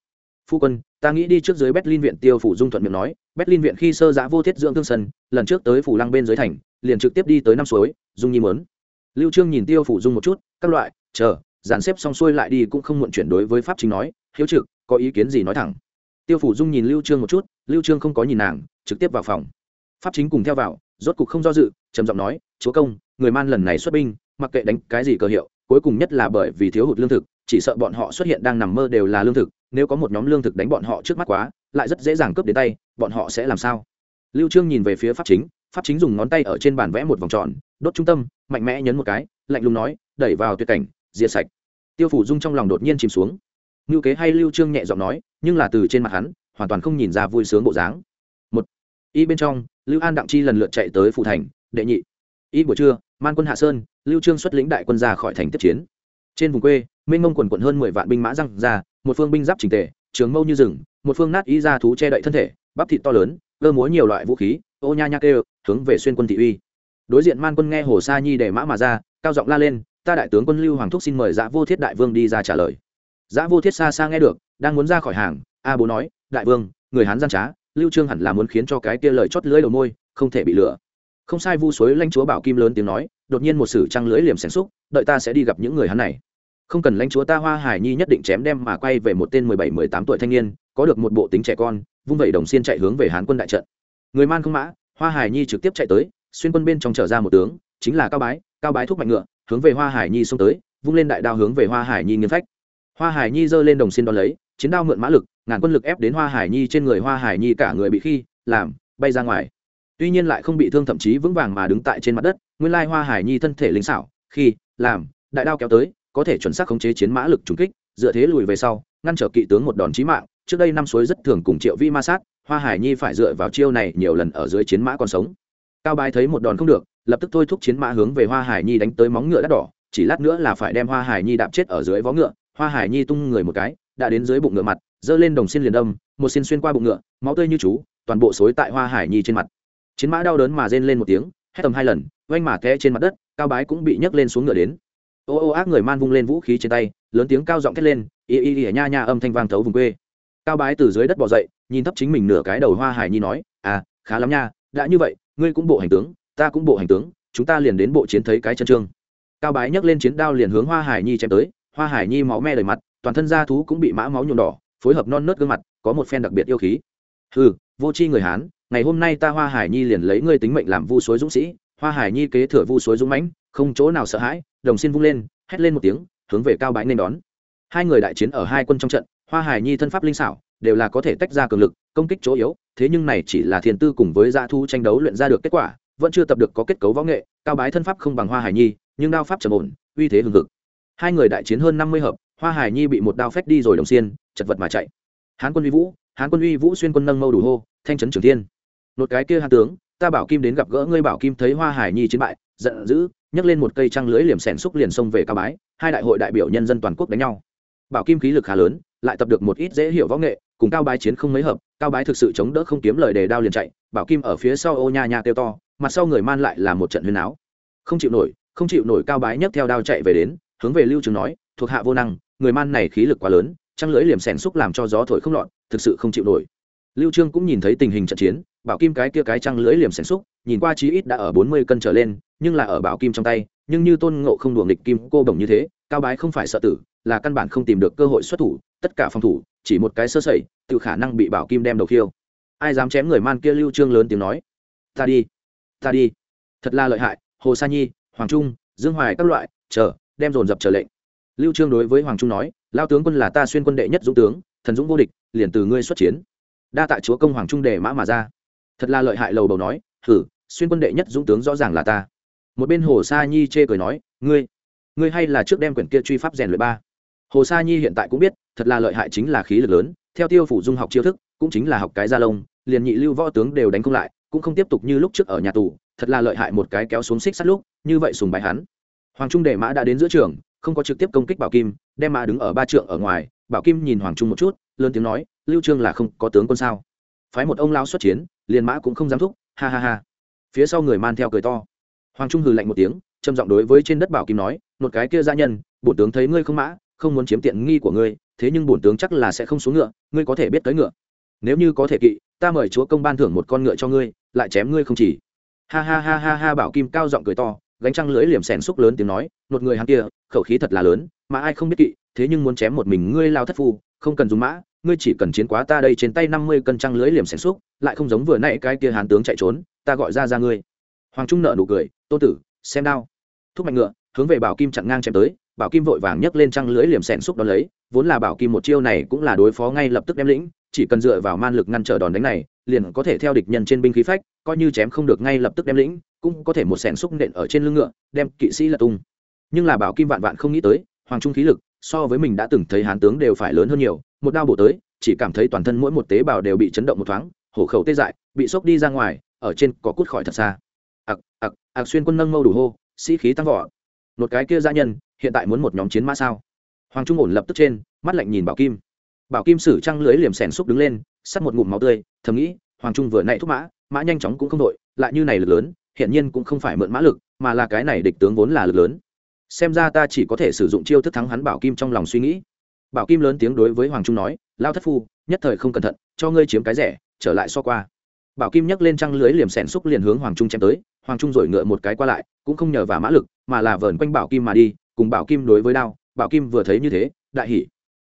Speaker 1: Phu quân, ta nghĩ đi trước dưới berlin viện, tiêu phủ dung thuận miệng nói. Berlin viện khi sơ giã vô thiết dưỡng thương sân, lần trước tới phủ lăng bên dưới thành, liền trực tiếp đi tới năm suối, dung nhi mớn lưu trương nhìn tiêu phủ dung một chút, các loại, chờ, dàn xếp xong xuôi lại đi cũng không muộn chuyển đối với pháp chính nói, hiếu trực, có ý kiến gì nói thẳng. Tiêu phủ dung nhìn lưu trương một chút, lưu trương không có nhìn nàng, trực tiếp vào phòng. Pháp chính cùng theo vào, rốt cục không do dự, trầm giọng nói, chúa công, người man lần này xuất binh mặc kệ đánh cái gì cơ hiệu, cuối cùng nhất là bởi vì thiếu hụt lương thực, chỉ sợ bọn họ xuất hiện đang nằm mơ đều là lương thực, nếu có một nhóm lương thực đánh bọn họ trước mắt quá, lại rất dễ dàng cướp đến tay, bọn họ sẽ làm sao? Lưu trương nhìn về phía pháp chính pháp chính dùng ngón tay ở trên bàn vẽ một vòng tròn, đốt trung tâm, mạnh mẽ nhấn một cái, lạnh lùng nói, đẩy vào tuyệt cảnh, diệt sạch. Tiêu phủ dung trong lòng đột nhiên chìm xuống. Ngưu kế hay lưu trương nhẹ giọng nói, nhưng là từ trên mặt hắn, hoàn toàn không nhìn ra vui sướng bộ dáng. Một, y bên trong, lưu an đặng chi lần lượt chạy tới phủ thành, đệ nhị, y buổi trưa man quân hạ sơn, lưu trương xuất lĩnh đại quân ra khỏi thành tiếp chiến. Trên vùng quê, minh ngông quần quận hơn mười vạn binh mã răng ra, một phương binh giáp trình tề, trường mâu như rừng, một phương nát ý ra thú che đậy thân thể, bắp thịt to lớn cơ múa nhiều loại vũ khí, ô nha nha kêu, hướng về xuyên quân thị uy. Đối diện man quân nghe hồ sa nhi để mã mà ra, cao giọng la lên, ta đại tướng quân lưu hoàng thúc xin mời dã vô thiết đại vương đi ra trả lời. Dã vô thiết xa xa nghe được, đang muốn ra khỏi hàng, a bố nói, đại vương, người hán gian trá, lưu trương hẳn là muốn khiến cho cái kia lời chót lưỡi đầu môi, không thể bị lừa không sai, vu suối lãnh chúa bảo kim lớn tiếng nói, đột nhiên một sử trăng lưỡi liềm xén xúc đợi ta sẽ đi gặp những người hắn này. Không cần lãnh chúa ta hoa hải nhi nhất định chém đem mà quay về một tên mười bảy, mười tám tuổi thanh niên, có được một bộ tính trẻ con, vung vẩy đồng xiên chạy hướng về hán quân đại trận. Người man không mã, hoa hải nhi trực tiếp chạy tới, xuyên quân bên trong trở ra một tướng, chính là cao bái cao bái thúc mạnh ngựa, hướng về hoa hải nhi xông tới, vung lên đại đao hướng về hoa hải nhi nghiên phách. Hoa hải nhi giơ lên đồng xiên đón lấy, chiến đao mượn mã lực, ngàn quân lực ép đến hoa hải nhi trên người, hoa hải nhi cả người bị khi, làm, bay ra ngoài tuy nhiên lại không bị thương thậm chí vững vàng mà đứng tại trên mặt đất, nguyên lai hoa hải nhi thân thể linh xảo, khi, làm, đại đao kéo tới, có thể chuẩn xác khống chế chiến mã lực trùng kích, dựa thế lùi về sau, ngăn trở kỵ tướng một đòn chí mạng, trước đây năm suối rất thường cùng triệu vi ma sát, hoa hải nhi phải dựa vào chiêu này nhiều lần ở dưới chiến mã còn sống. Cao bái thấy một đòn không được, lập tức thôi thúc chiến mã hướng về hoa hải nhi đánh tới móng ngựa đắt đỏ, chỉ lát nữa là phải đem hoa hải nhi đạp chết ở dưới vó ngựa, hoa hải nhi tung người một cái, đã đến dưới bụng ngựa mặt, giơ lên đồng xin liền đâm, một xin xuyên qua bụng ngựa, máu tươi như chú, toàn bộ xối tại hoa hải nhi trên mặt chiến mã đau đớn mà rên lên một tiếng, hét tầm hai lần, oanh mà té trên mặt đất, cao bái cũng bị nhấc lên xuống ngựa đến. Ô ô ác người man vung lên vũ khí trên tay, lớn tiếng cao giọng thét lên, y y y nha nha âm thanh vang thấu vùng quê. Cao bái từ dưới đất bỏ dậy, nhìn thấp chính mình nửa cái đầu hoa hải nhi nói à khá lắm nha, đã như vậy, ngươi cũng bộ hành tướng, ta cũng bộ hành tướng, chúng ta liền đến bộ chiến thấy cái chân trương. Cao bái nhấc lên chiến đao liền hướng hoa hải nhi chém tới, hoa hải nhi máu me đầy mặt, toàn thân da thú cũng bị mã máu nhuộm đỏ, phối hợp non nớt gương mặt, có một phen đặc biệt yêu khí. Ừ vô c h i người hán, ngày hôm nay ta hoa hải nhi liền lấy ngươi tính mệnh làm vu suối dũng sĩ, hoa hải nhi kế thừa vu suối dũng mãnh, không chỗ nào sợ hãi, đồng xin vung lên, hét lên một tiếng, hướng về cao bãi nên đón. Hai người đại chiến ở hai quân trong trận, hoa hải nhi thân pháp linh xảo, đều là có thể tách ra cường lực, công kích chỗ yếu, thế nhưng này chỉ là thiền tư cùng với gia thu tranh đấu luyện ra được kết quả, vẫn chưa tập được có kết cấu võ nghệ, cao bái thân pháp không bằng hoa hải nhi, nhưng đao pháp trầm ổn, uy thế hừng hực. Hai người đại chiến hơn năm mươi hợp, hoa hải nhi bị một đao phách đi rồi đồng xiên, chật vật mà chạy. Hán quân uy vũ, hán quân uy vũ xuyên quân nâng mâu đủ hô thanh trấn trường thiên. Một cái kia hạ tướng, ta bảo kim đến gặp gỡ ngươi bảo kim thấy hoa hải nhi chiến bại, giận dữ, nhấc lên một cây trăng lưới liềm xẻn xúc liền xông về cao bái, hai đại hội đại biểu nhân dân toàn quốc đánh nhau. Bảo kim khí lực khá lớn, lại tập được một ít dễ hiểu võ nghệ, cùng cao bái chiến không mấy hợp, cao bái thực sự chống đỡ không kiếm lời đề đao liền chạy, bảo kim ở phía sau ô nha nha kêu to, mặt sau người man lại là một trận huyền áo. Không chịu nổi, không chịu nổi cao bái nhấc theo đao chạy về đến, hướng về lưu trường nói, thuộc hạ vô năng, người man này khí lực quá lớn, trăng lưới liềm xẻn xúc làm cho gió thổi không lọt, thực sự không chịu nổi lưu trương cũng nhìn thấy tình hình trận chiến, bảo kim cái kia cái trăng lưỡi liềm xẻn xúc, nhìn qua chí ít đã ở 40 cân trở lên, nhưng là ở bảo kim trong tay, nhưng như tôn ngộ không đuổi nghịch kim cô đồng như thế, cao bái không phải sợ tử, là căn bản không tìm được cơ hội xuất thủ, tất cả phòng thủ, chỉ một cái sơ sẩy, tự khả năng bị bảo kim đem đầu khiêu. Ai dám chém người man kia lưu trương lớn tiếng nói, ta đi ta đi. Thật là lợi hại, hồ sa nhi, hoàng trung, dương hoài các loại, chờ, đem dồn dập chờ lệnh. Lưu trương đối với hoàng trung nói, lao tướng quân là ta xuyên quân đệ nhất dũng tướng, thần dũng vô địch, liền từ ngươi xuất chiến đa tạ chúa công hoàng trung đề mã mà ra. Thật là lợi hại lầu bầu nói thử xuyên quân đệ nhất dũng tướng rõ ràng là ta. Một bên hồ sa nhi chê cười nói, ngươi ngươi hay là trước đem quyển kia truy pháp rèn luyện ba. Hồ sa nhi hiện tại cũng biết, thật là lợi hại chính là khí lực lớn, theo tiêu phủ dung học chiêu thức, cũng chính là học cái gia lông, liền nhị lưu võ tướng đều đánh không lại, cũng không tiếp tục như lúc trước ở nhà tù, thật là lợi hại một cái kéo xuống xích sát lúc, như vậy sùng bái hắn. Hoàng trung đề mã đã đến giữa trường, không có trực tiếp công kích bảo kim đem mã đứng ở ba trượng ở ngoài, bảo kim nhìn hoàng trung một chút, lớn tiếng nói lưu trương là không có tướng quân sao? Phái một ông lao xuất chiến, liền mã cũng không dám thúc, ha ha ha. Phía sau người man theo cười to. Hoàng trung hừ lạnh một tiếng, trầm giọng đối với trên đất bảo kim nói một cái kia gia nhân, bổn tướng thấy ngươi không mã, không muốn chiếm tiện nghi của ngươi, thế nhưng bổn tướng chắc là sẽ không xuống ngựa, ngươi có thể biết tới ngựa. Nếu như có thể kỵ, ta mời chúa công ban thưởng một con ngựa cho ngươi, lại chém ngươi không chỉ. Ha ha ha ha ha, bảo kim cao giọng cười to, gánh trăng lưỡi liềm xèn xúc lớn tiếng nói một người hắn kia, khẩu khí thật là lớn, mà ai không biết kỵ, thế nhưng muốn chém một mình ngươi lao thất phu, không cần dùng mã ngươi chỉ cần chiến quá ta đây trên tay năm mươi cân trăng lưới liềm xèn xúc, lại không giống vừa nãy cái kia hán tướng chạy trốn, ta gọi ra ra ngươi. Hoàng trung nợ nụ cười tôn tử, xem đao. Thúc mạnh ngựa, hướng về bảo kim chặn ngang chém tới, bảo kim vội vàng nhấc lên trăng lưới liềm xèn xúc đón lấy, vốn là bảo kim một chiêu này cũng là đối phó ngay lập tức đem lĩnh, chỉ cần dựa vào man lực ngăn trở đòn đánh này, liền có thể theo địch nhân trên binh khí phách, coi như chém không được ngay lập tức đem lĩnh, cũng có thể một sẻn xúc nện ở trên lưng ngựa, đem kỵ sĩ lật tung. Nhưng là bảo kim vạn vạn không nghĩ tới, hoàng trung khí lực so với mình đã từng thấy hán tướng đều phải lớn hơn nhiều một đao bổ tới, chỉ cảm thấy toàn thân mỗi một tế bào đều bị chấn động một thoáng, hổ khẩu tê dại, bị sốc đi ra ngoài, ở trên có cút khỏi thật xa. Ặc ặc ặc, xuyên quân nâng mâu đủ hô, sĩ khí tăng vỏ một cái kia gia nhân, hiện tại muốn một nhóm chiến mã sao? Hoàng trung ổn lập tức trên, mắt lạnh nhìn bảo kim. Bảo kim sử trăng lưới liềm sèn xúc đứng lên, sắt một ngụm máu tươi, thầm nghĩ, hoàng trung vừa nãy thúc mã mã nhanh chóng cũng không đội, lại như này lực lớn hiện nhiên cũng không phải mượn mã lực, mà là cái này địch tướng vốn là lực lớn. Xem ra ta chỉ có thể sử dụng chiêu thức thắng hắn bảo kim trong lòng suy nghĩ bảo kim lớn tiếng đối với hoàng trung nói lao thất phu, nhất thời không cẩn thận, cho ngươi chiếm cái rẻ, trở lại so qua. Bảo kim nhấc lên trăng lưới liềm xẻn xúc liền hướng hoàng trung chém tới, hoàng trung rồi ngựa một cái qua lại, cũng không nhờ vào mã lực, mà là vờn quanh bảo kim mà đi, cùng bảo kim đối với đao, bảo kim vừa thấy như thế, đại hỉ.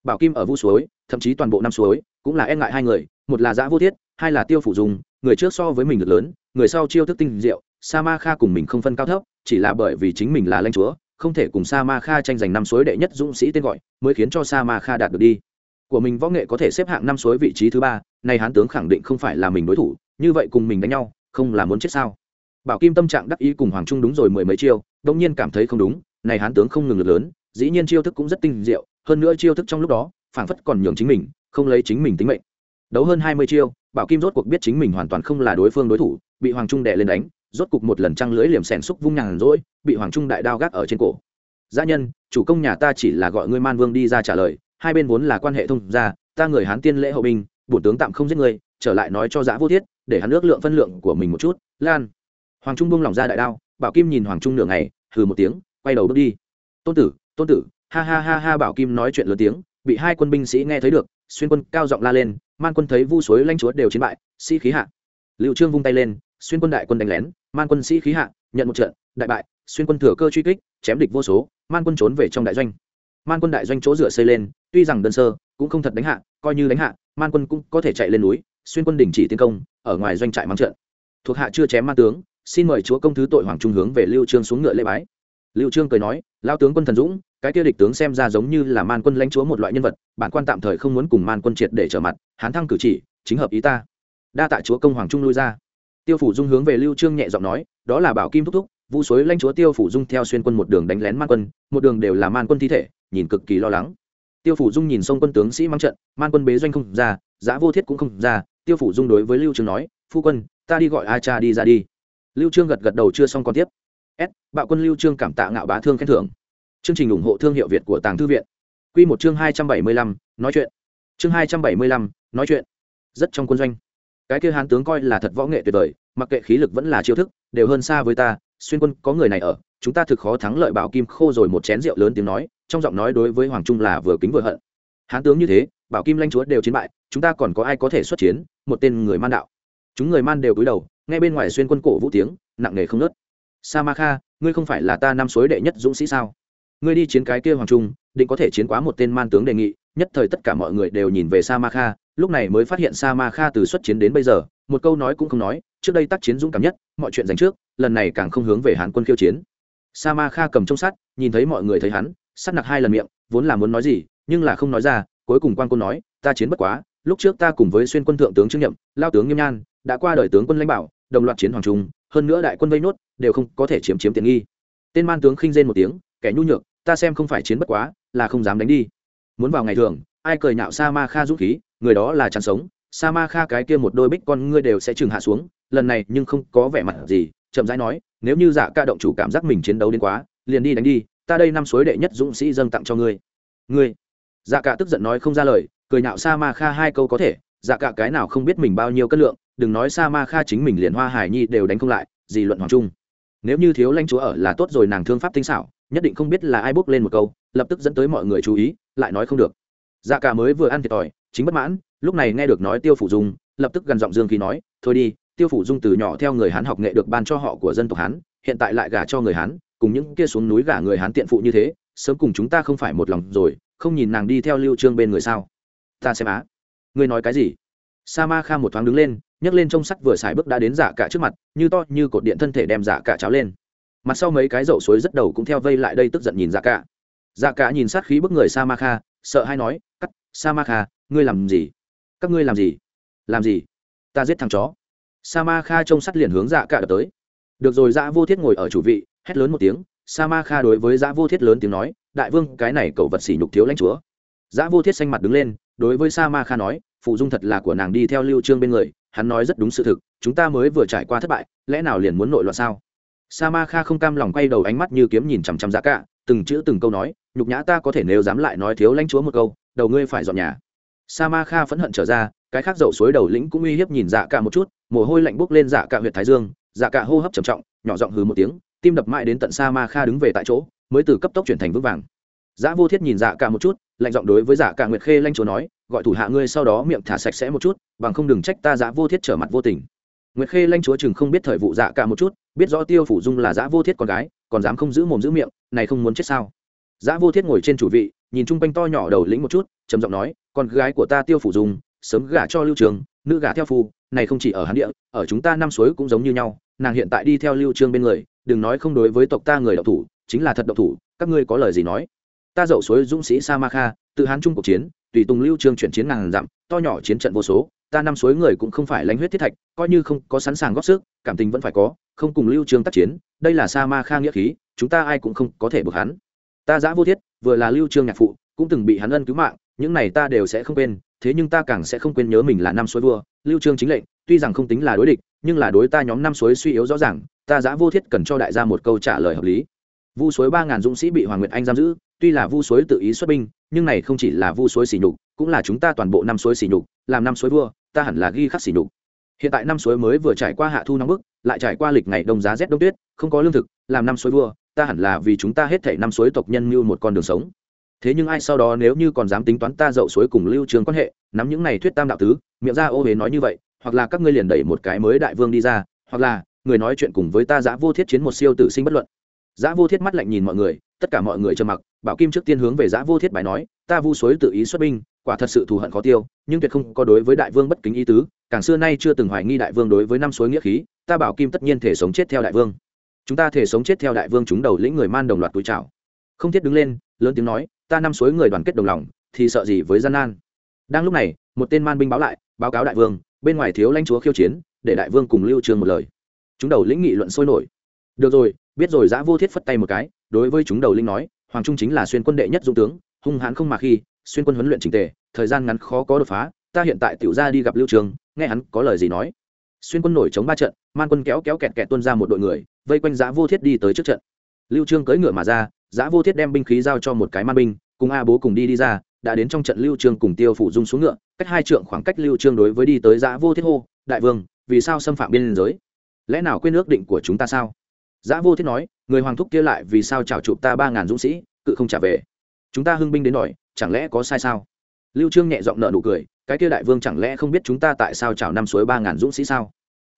Speaker 1: Bảo kim ở vũ suối, thậm chí toàn bộ năm suối, cũng là e ngại hai người, một là giã vô thiết, hai là tiêu phủ dùng người trước so với mình được lớn, người sau chiêu thức tinh diệu, sa ma kha cùng mình không phân cao thấp, chỉ là bởi vì chính mình là lãnh chúa không thể cùng sa ma kha tranh giành năm suối đệ nhất dũng sĩ tên gọi, mới khiến cho sa ma kha đạt được đi. Của mình võ nghệ có thể xếp hạng năm suối vị trí thứ ba, nay hán tướng khẳng định không phải là mình đối thủ, như vậy cùng mình đánh nhau, không là muốn chết sao? Bảo kim tâm trạng đắc ý cùng hoàng trung đúng rồi mười mấy chiêu, đông nhiên cảm thấy không đúng này hán tướng không ngừng lực lớn, dĩ nhiên chiêu thức cũng rất tinh diệu, hơn nữa chiêu thức trong lúc đó, phảng phất còn nhường chính mình, không lấy chính mình tính mệnh. Đấu hơn hai mươi chiêu, bảo kim rốt cuộc biết chính mình hoàn toàn không là đối phương đối thủ, bị hoàng trung đè lên đánh rốt cục một lần trăng lưỡi liềm xèn xúc vung nhàn rỗi, bị hoàng trung đại đao gác ở trên cổ. Gia nhân, chủ công nhà ta chỉ là gọi ngươi man vương đi ra trả lời, hai bên vốn là quan hệ thông gia, ta người hán tiên lễ hậu binh, bổn tướng tạm không giết ngươi, trở lại nói cho giã vô thiết, để hắn ước lượng phân lượng của mình một chút. Lan. Hoàng trung buông lỏng ra đại đao, bảo kim nhìn hoàng trung nửa ngày, hừ một tiếng, quay đầu bước đi. Tôn tử tôn tử, ha ha ha ha, bảo kim nói chuyện lớn tiếng, bị hai quân binh sĩ nghe thấy được, xuyên quân cao giọng la lên, man quân thấy vu suối lanh chúa đều chiến bại, sĩ khí hạ. Liệu trương vung tay lên xuyên quân đại quân đánh lén, man quân sĩ khí hạ, nhận một trận, đại bại, xuyên quân thừa cơ truy kích, chém địch vô số, man quân trốn về trong đại doanh. Man quân đại doanh chỗ dựa xây lên, tuy rằng đơn sơ, cũng không thật đánh hạ, coi như đánh hạ, man quân cũng có thể chạy lên núi, xuyên quân đình chỉ tiến công, ở ngoài doanh trại mang trận. Thuộc hạ chưa chém man tướng, xin mời chúa công thứ tội hoàng trung hướng về lưu trương xuống ngựa lễ bái. Lưu trương cười nói lao tướng quân thần dũng, cái kia địch tướng xem ra giống như là man quân lãnh chúa một loại nhân vật, bản quan tạm thời không muốn cùng man quân triệt để trở mặt, hán thăng cử chỉ, chính hợp ý ta. Đa tạ chúa công hoàng trung lui ra tiêu phủ dung hướng về lưu trương nhẹ giọng nói, đó là bảo kim thúc thúc, vu suối lãnh chúa tiêu phủ dung theo xuyên quân một đường đánh lén man quân, một đường đều là man quân thi thể, nhìn cực kỳ lo lắng. Tiêu phủ dung nhìn sông quân tướng sĩ mang trận, man quân bế doanh không ra, giã vô thiết cũng không ra, tiêu phủ dung đối với lưu trương nói, phu quân, ta đi gọi a cha đi ra đi. Lưu trương gật gật đầu chưa xong còn tiếp. S, bạo quân lưu trương cảm tạ ngạo bá thương khen thưởng. Chương trình ủng hộ thương hiệu việt của tàng thư viện. Quy một chương hai trăm bảy mươi lăm, nói chuyện. Chương hai trăm bảy mươi lăm, nói chuyện. Rất trong quân doanh cái kia hán tướng coi là thật võ nghệ tuyệt vời, mặc kệ khí lực vẫn là chiêu thức, đều hơn xa với ta, xuyên quân, có người này ở, chúng ta thực khó thắng lợi bảo kim khô rồi một chén rượu lớn tiếng nói, trong giọng nói đối với hoàng trung là vừa kính vừa hận. Hán tướng như thế, bảo kim lanh chúa đều chiến bại, chúng ta còn có ai có thể xuất chiến, một tên người man đạo. Chúng người man đều cúi đầu ngay bên ngoài xuyên quân cổ vũ tiếng, nặng nề không nớt. Sa ma kha, ngươi không phải là ta năm suối đệ nhất dũng sĩ sao? Ngươi đi chiến cái kia hoàng trung, định có thể chiến quá một tên man tướng đề nghị, nhất thời tất cả mọi người đều nhìn về sa ma kha lúc này mới phát hiện sa ma kha từ xuất chiến đến bây giờ, một câu nói cũng không nói, trước đây tác chiến dũng cảm nhất, mọi chuyện dành trước, lần này càng không hướng về hàn quân khiêu chiến. Sa ma kha cầm trong sắt, nhìn thấy mọi người thấy hắn, sắt nặc hai lần miệng, vốn là muốn nói gì, nhưng là không nói ra, cuối cùng quan quân nói, ta chiến bất quá, lúc trước ta cùng với xuyên quân thượng tướng trương nhậm, lao tướng nghiêm nhan, đã qua đời tướng quân lãnh bảo, đồng loạt chiến hoàng trung, hơn nữa đại quân vây nốt, đều không có thể chiếm chiếm tiện nghi. Tên man tướng khinh rên một tiếng, kẻ nhu nhược, ta xem không phải chiến bất quá, là không dám đánh đi. Muốn vào ngày thường ai cười nhạo sa ma kha dũng khí, người đó là chăn sống. Sa ma kha cái kia một đôi bích con ngươi đều sẽ trừng hạ xuống. Lần này nhưng không có vẻ mặt gì. Chậm rãi nói, nếu như dạ ca động chủ cảm giác mình chiến đấu đến quá, liền đi đánh đi. Ta đây năm suối đệ nhất dũng sĩ dâng tặng cho ngươi. Ngươi. Dạ cả tức giận nói không ra lời, cười nhạo sa ma kha hai câu có thể. Dạ cả cái nào không biết mình bao nhiêu cân lượng, đừng nói sa ma kha chính mình liền hoa hải nhi đều đánh không lại, gì luận hoàng trung. Nếu như thiếu lãnh chúa ở là tốt rồi nàng thương pháp tinh xảo, nhất định không biết là ai bốc lên một câu, lập tức dẫn tới mọi người chú ý, lại nói không được dạ cả mới vừa ăn thiệt thòi, chính bất mãn, lúc này nghe được nói tiêu phủ dung, lập tức gần giọng dương khí nói, thôi đi, tiêu phủ dung từ nhỏ theo người hán học nghệ được ban cho họ của dân tộc hán, hiện tại lại gả cho người hán, cùng những kia xuống núi gả người hán tiện phụ như thế, sớm cùng chúng ta không phải một lòng rồi, không nhìn nàng đi theo lưu trương bên người sao? Ta xem á. Ngươi nói cái gì? Sa ma kha một thoáng đứng lên, nhấc lên trông sắt vừa xài bước đã đến giả cả trước mặt, như to như cột điện thân thể đem giả cả cháo lên. Mặt sau mấy cái dậu suối rất đầu cũng theo vây lại đây tức giận nhìn giả cả. Giả cả nhìn sát khí bức người sa ma kha sợ hay nói, cắt sa ma kha ngươi làm gì? Các ngươi làm gì? Làm gì? Ta giết thằng chó. Sa ma kha trông sắt liền hướng dạ cả đập tới. Được rồi dã vô thiết ngồi ở chủ vị, hét lớn một tiếng. Sa ma kha đối với dã vô thiết lớn tiếng nói, đại vương, cái này cậu vật sỉ nhục thiếu lãnh chúa. Dã vô thiết xanh mặt đứng lên, đối với sa ma kha nói, phụ dung thật là của nàng đi theo lưu trương bên người, hắn nói rất đúng sự thực, chúng ta mới vừa trải qua thất bại, lẽ nào liền muốn nội loạn sao? Sa ma kha không cam lòng quay đầu ánh mắt như kiếm nhìn chằm chằm dạ cả từng chữ từng câu nói, nhục nhã ta có thể nếu dám lại nói thiếu lãnh chúa một câu, đầu ngươi phải dọn nhà. Sa ma kha phẫn hận trở ra, cái khác dậu suối đầu lĩnh cũng uy hiếp nhìn dạ cả một chút, mồ hôi lạnh bốc lên dạ cả huyệt thái dương dạ cả hô hấp trầm trọng, nhỏ giọng hừ một tiếng, tim đập mãi đến tận sa ma kha đứng về tại chỗ, mới từ cấp tốc chuyển thành vững vàng. Dạ vô thiết nhìn dạ cả một chút, lạnh giọng đối với dạ cả nguyệt khê lanh chúa nói, gọi thủ hạ ngươi sau đó miệng thả sạch sẽ một chút, bằng không đừng trách ta dạ vô thiết trở mặt vô tình. Nguyệt khê lanh chúa chừng không biết thời vụ dạ cả một chút, biết rõ tiêu phủ dung là dạ vô thiết con gái còn dám không giữ mồm giữ miệng này không muốn chết sao? Giá vô thiết ngồi trên chủ vị nhìn chung quanh to nhỏ đầu lĩnh một chút trầm giọng nói con gái của ta tiêu phủ dung sớm gả cho lưu trường nữ gả theo phù, này không chỉ ở hán địa ở chúng ta năm suối cũng giống như nhau nàng hiện tại đi theo lưu trương bên người đừng nói không đối với tộc ta người đậu thủ chính là thật đậu thủ các ngươi có lời gì nói? Ta dậu suối dũng sĩ sa ma kha tự hán trung cuộc chiến tùy tùng lưu trương chuyển chiến ngàn dặm, to nhỏ chiến trận vô số, ta năm suối người cũng không phải lãnh huyết thiết thạch, coi như không có sẵn sàng góp sức, cảm tình vẫn phải có, không cùng lưu trương tác chiến, đây là sa ma kha nghĩa khí, chúng ta ai cũng không có thể bực hắn. Ta giã vô thiết, vừa là lưu trương nhạc phụ, cũng từng bị hắn ân cứu mạng, những này ta đều sẽ không quên, thế nhưng ta càng sẽ không quên nhớ mình là năm suối vua, lưu trương chính lệnh, tuy rằng không tính là đối địch, nhưng là đối ta nhóm năm suối suy yếu rõ ràng, ta giã vô thiết cần cho đại gia một câu trả lời hợp lý. Vu suối ba ngàn dũng sĩ bị hoàng nguyệt anh giam giữ, tuy là vu suối tự ý xuất binh nhưng này không chỉ là vu suối xỉ nhục, cũng là chúng ta toàn bộ năm suối xỉ nhục, làm năm suối vua, ta hẳn là ghi khắc xỉ nhục. Hiện tại năm suối mới vừa trải qua hạ thu nóng bức, lại trải qua lịch ngày đông giá rét đông tuyết, không có lương thực, làm năm suối vua, ta hẳn là vì chúng ta hết thảy năm suối tộc nhân như một con đường sống. Thế nhưng ai sau đó nếu như còn dám tính toán ta dậu suối cùng lưu trường quan hệ, nắm những này thuyết tam đạo tứ, miệng ra ô huế nói như vậy, hoặc là các ngươi liền đẩy một cái mới đại vương đi ra, hoặc là người nói chuyện cùng với ta giã vô thiết chiến một siêu tử sinh bất luận. Giã vô thiết mắt lạnh nhìn mọi người, tất cả mọi người trầm mặc bảo kim trước tiên hướng về giã vô thiết bài nói, ta vu suối tự ý xuất binh, quả thật sự thù hận khó tiêu, nhưng tuyệt không có đối với đại vương bất kính ý tứ, càng xưa nay chưa từng hoài nghi đại vương đối với năm suối nghĩa khí, ta bảo kim tất nhiên thể sống chết theo đại vương. Chúng ta thể sống chết theo đại vương chúng đầu lĩnh người man đồng loạt túi trào không thiết đứng lên, lớn tiếng nói, ta năm suối người đoàn kết đồng lòng, thì sợ gì với gian nan? Đang lúc này, một tên man binh báo lại, báo cáo đại vương, bên ngoài thiếu lãnh chúa khiêu chiến, để đại vương cùng lưu trương một lời. Chúng đầu lĩnh nghị luận sôi nổi. Được rồi, biết rồi. Giã vô thiết phất tay một cái, đối với chúng đầu lĩnh nói hoàng trung chính là xuyên quân đệ nhất dũng tướng, hung hãn không mà khi, xuyên quân huấn luyện trình tề, thời gian ngắn khó có đột phá, ta hiện tại tiểu ra đi gặp lưu trường, nghe hắn có lời gì nói. Xuyên quân nổi chống ba trận, man quân kéo kéo kẹt kẹt tuân ra một đội người, vây quanh giã vô thiết đi tới trước trận. Lưu trương cưỡi ngựa mà ra, giã vô thiết đem binh khí giao cho một cái man binh, cùng a bố cùng đi đi ra, đã đến trong trận lưu trương cùng tiêu phủ dung xuống ngựa, cách hai trượng khoảng cách lưu trương đối với đi tới giã vô thiết hô, đại vương, vì sao xâm phạm biên giới? Lẽ nào quên ước định của chúng ta sao? Giã vô thiết nói người hoàng thúc kia lại vì sao chào chụp ta ba ngàn dũng sĩ, cự không trả về? Chúng ta hưng binh đến đòi, chẳng lẽ có sai sao? Lưu trương nhẹ giọng nợ nụ cười, cái kia đại vương chẳng lẽ không biết chúng ta tại sao chào năm suối ba ngàn dũng sĩ sao?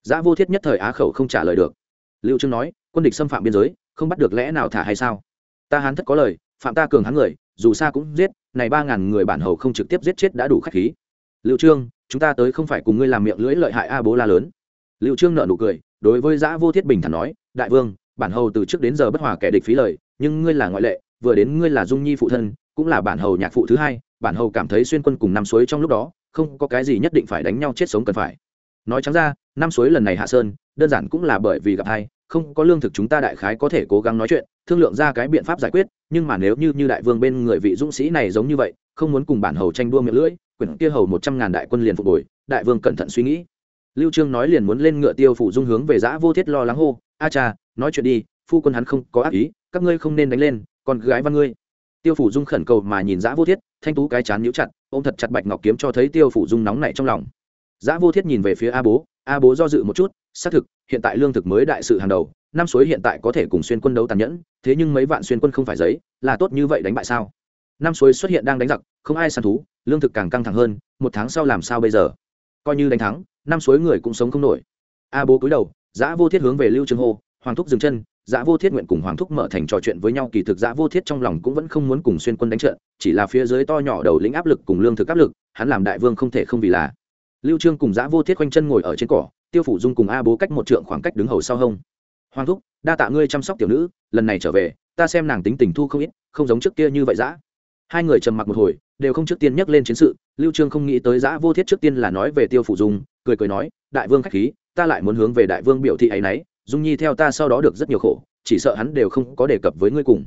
Speaker 1: Giã vô thiết nhất thời á khẩu không trả lời được. Lưu trương nói, quân địch xâm phạm biên giới, không bắt được lẽ nào thả hay sao? Ta hán thất có lời, phạm ta cường hắn người, dù xa cũng giết, này ba ngàn người bản hầu không trực tiếp giết chết đã đủ khách khí. Lưu trương, chúng ta tới không phải cùng ngươi làm miệng lưỡi lợi hại a bố la lớn. Lưu trương nợ nụ cười, đối với giã vô thiết bình thản nói, đại vương bản hầu từ trước đến giờ bất hòa kẻ địch phí lời, nhưng ngươi là ngoại lệ, vừa đến ngươi là dung nhi phụ thân, cũng là bản hầu nhạc phụ thứ hai, bản hầu cảm thấy xuyên quân cùng năm suối trong lúc đó, không có cái gì nhất định phải đánh nhau chết sống cần phải. Nói trắng ra, năm suối lần này hạ sơn, đơn giản cũng là bởi vì gặp hai, không có lương thực chúng ta đại khái có thể cố gắng nói chuyện, thương lượng ra cái biện pháp giải quyết, nhưng mà nếu như như đại vương bên người vị dũng sĩ này giống như vậy, không muốn cùng bản hầu tranh đua miệng lưỡi, quyển kia hầu một trăm ngàn đại quân liền phục hồi, đại vương cẩn thận suy nghĩ. Lưu trương nói liền muốn lên ngựa tiêu phủ dung hướng về giã vô thiết lo lắng hô, a cha nói chuyện đi, phu quân hắn không có ác ý, các ngươi không nên đánh lên còn gái văn ngươi. Tiêu phủ dung khẩn cầu mà nhìn giã vô thiết, thanh tú cái chán nhíu chặt, ôm thật chặt bạch ngọc kiếm cho thấy tiêu phủ dung nóng nảy trong lòng. Giã vô thiết nhìn về phía a bố a bố do dự một chút, xác thực, hiện tại lương thực mới đại sự hàng đầu, năm suối hiện tại có thể cùng xuyên quân đấu tàn nhẫn, thế nhưng mấy vạn xuyên quân không phải giấy, là tốt như vậy đánh bại sao? Năm suối xuất hiện đang đánh giặc, không ai săn thú, lương thực càng căng thẳng hơn, một tháng sau làm sao bây giờ? Coi như đánh thắng, năm suối người cũng sống không nổi. A bố cúi đầu, giã vô thiết hướng về lưu trương hô hoàng thúc dừng chân, giã vô thiết nguyện cùng hoàng thúc mở thành trò chuyện với nhau, kỳ thực giã vô thiết trong lòng cũng vẫn không muốn cùng xuyên quân đánh trận, chỉ là phía dưới to nhỏ đầu lĩnh áp lực cùng lương thực áp lực, hắn làm đại vương không thể không vì là. Lưu trương cùng giã vô thiết quanh chân ngồi ở trên cỏ, tiêu phủ dung cùng a bố cách một trượng khoảng cách đứng hầu sau hông. Hoàng thúc, đa tạ ngươi chăm sóc tiểu nữ, lần này trở về, ta xem nàng tính tình thu không ít, không giống trước kia như vậy dã hai người trầm mặc một hồi, đều không trước tiên nhắc lên chiến sự, lưu trương không nghĩ tới dã vô thiết trước tiên là nói về tiêu phủ dung, cười cười nói, đại vương khách khí, ta lại muốn hướng về đại vương biểu thị ấy nấy dung nhi theo ta sau đó được rất nhiều khổ, chỉ sợ hắn đều không có đề cập với ngươi cùng.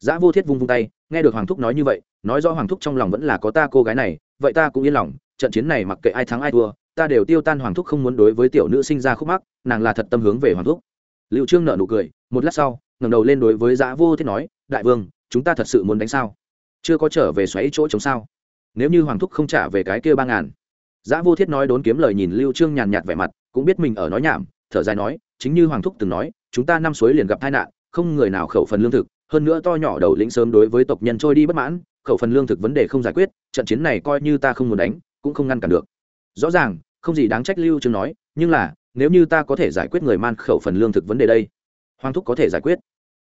Speaker 1: Giã vô thiết vung vung tay, nghe được hoàng thúc nói như vậy, nói rõ hoàng thúc trong lòng vẫn là có ta cô gái này, vậy ta cũng yên lòng, trận chiến này mặc kệ ai thắng ai thua, ta đều tiêu tan hoàng thúc không muốn đối với tiểu nữ sinh ra khúc mắc, nàng là thật tâm hướng về hoàng thúc. Liệu trương nợ nụ cười, một lát sau, ngẩng đầu lên đối với giã vô thiết nói, đại vương, chúng ta thật sự muốn đánh sao? Chưa có trở về xoáy chỗ chống sao? Nếu như hoàng thúc không trả về cái kia ba ngàn. Giã vô thiết nói đốn kiếm lời nhìn lưu trương nhàn nhạt vẻ mặt, cũng biết mình ở nói nhảm, thở dài nói chính như hoàng thúc từng nói, chúng ta năm suối liền gặp tai nạn, không người nào khẩu phần lương thực, hơn nữa to nhỏ đầu lĩnh sớm đối với tộc nhân trôi đi bất mãn, khẩu phần lương thực vấn đề không giải quyết, trận chiến này coi như ta không muốn đánh, cũng không ngăn cản được. Rõ ràng, không gì đáng trách lưu trương nói, nhưng là, nếu như ta có thể giải quyết người man khẩu phần lương thực vấn đề đây, hoàng thúc có thể giải quyết.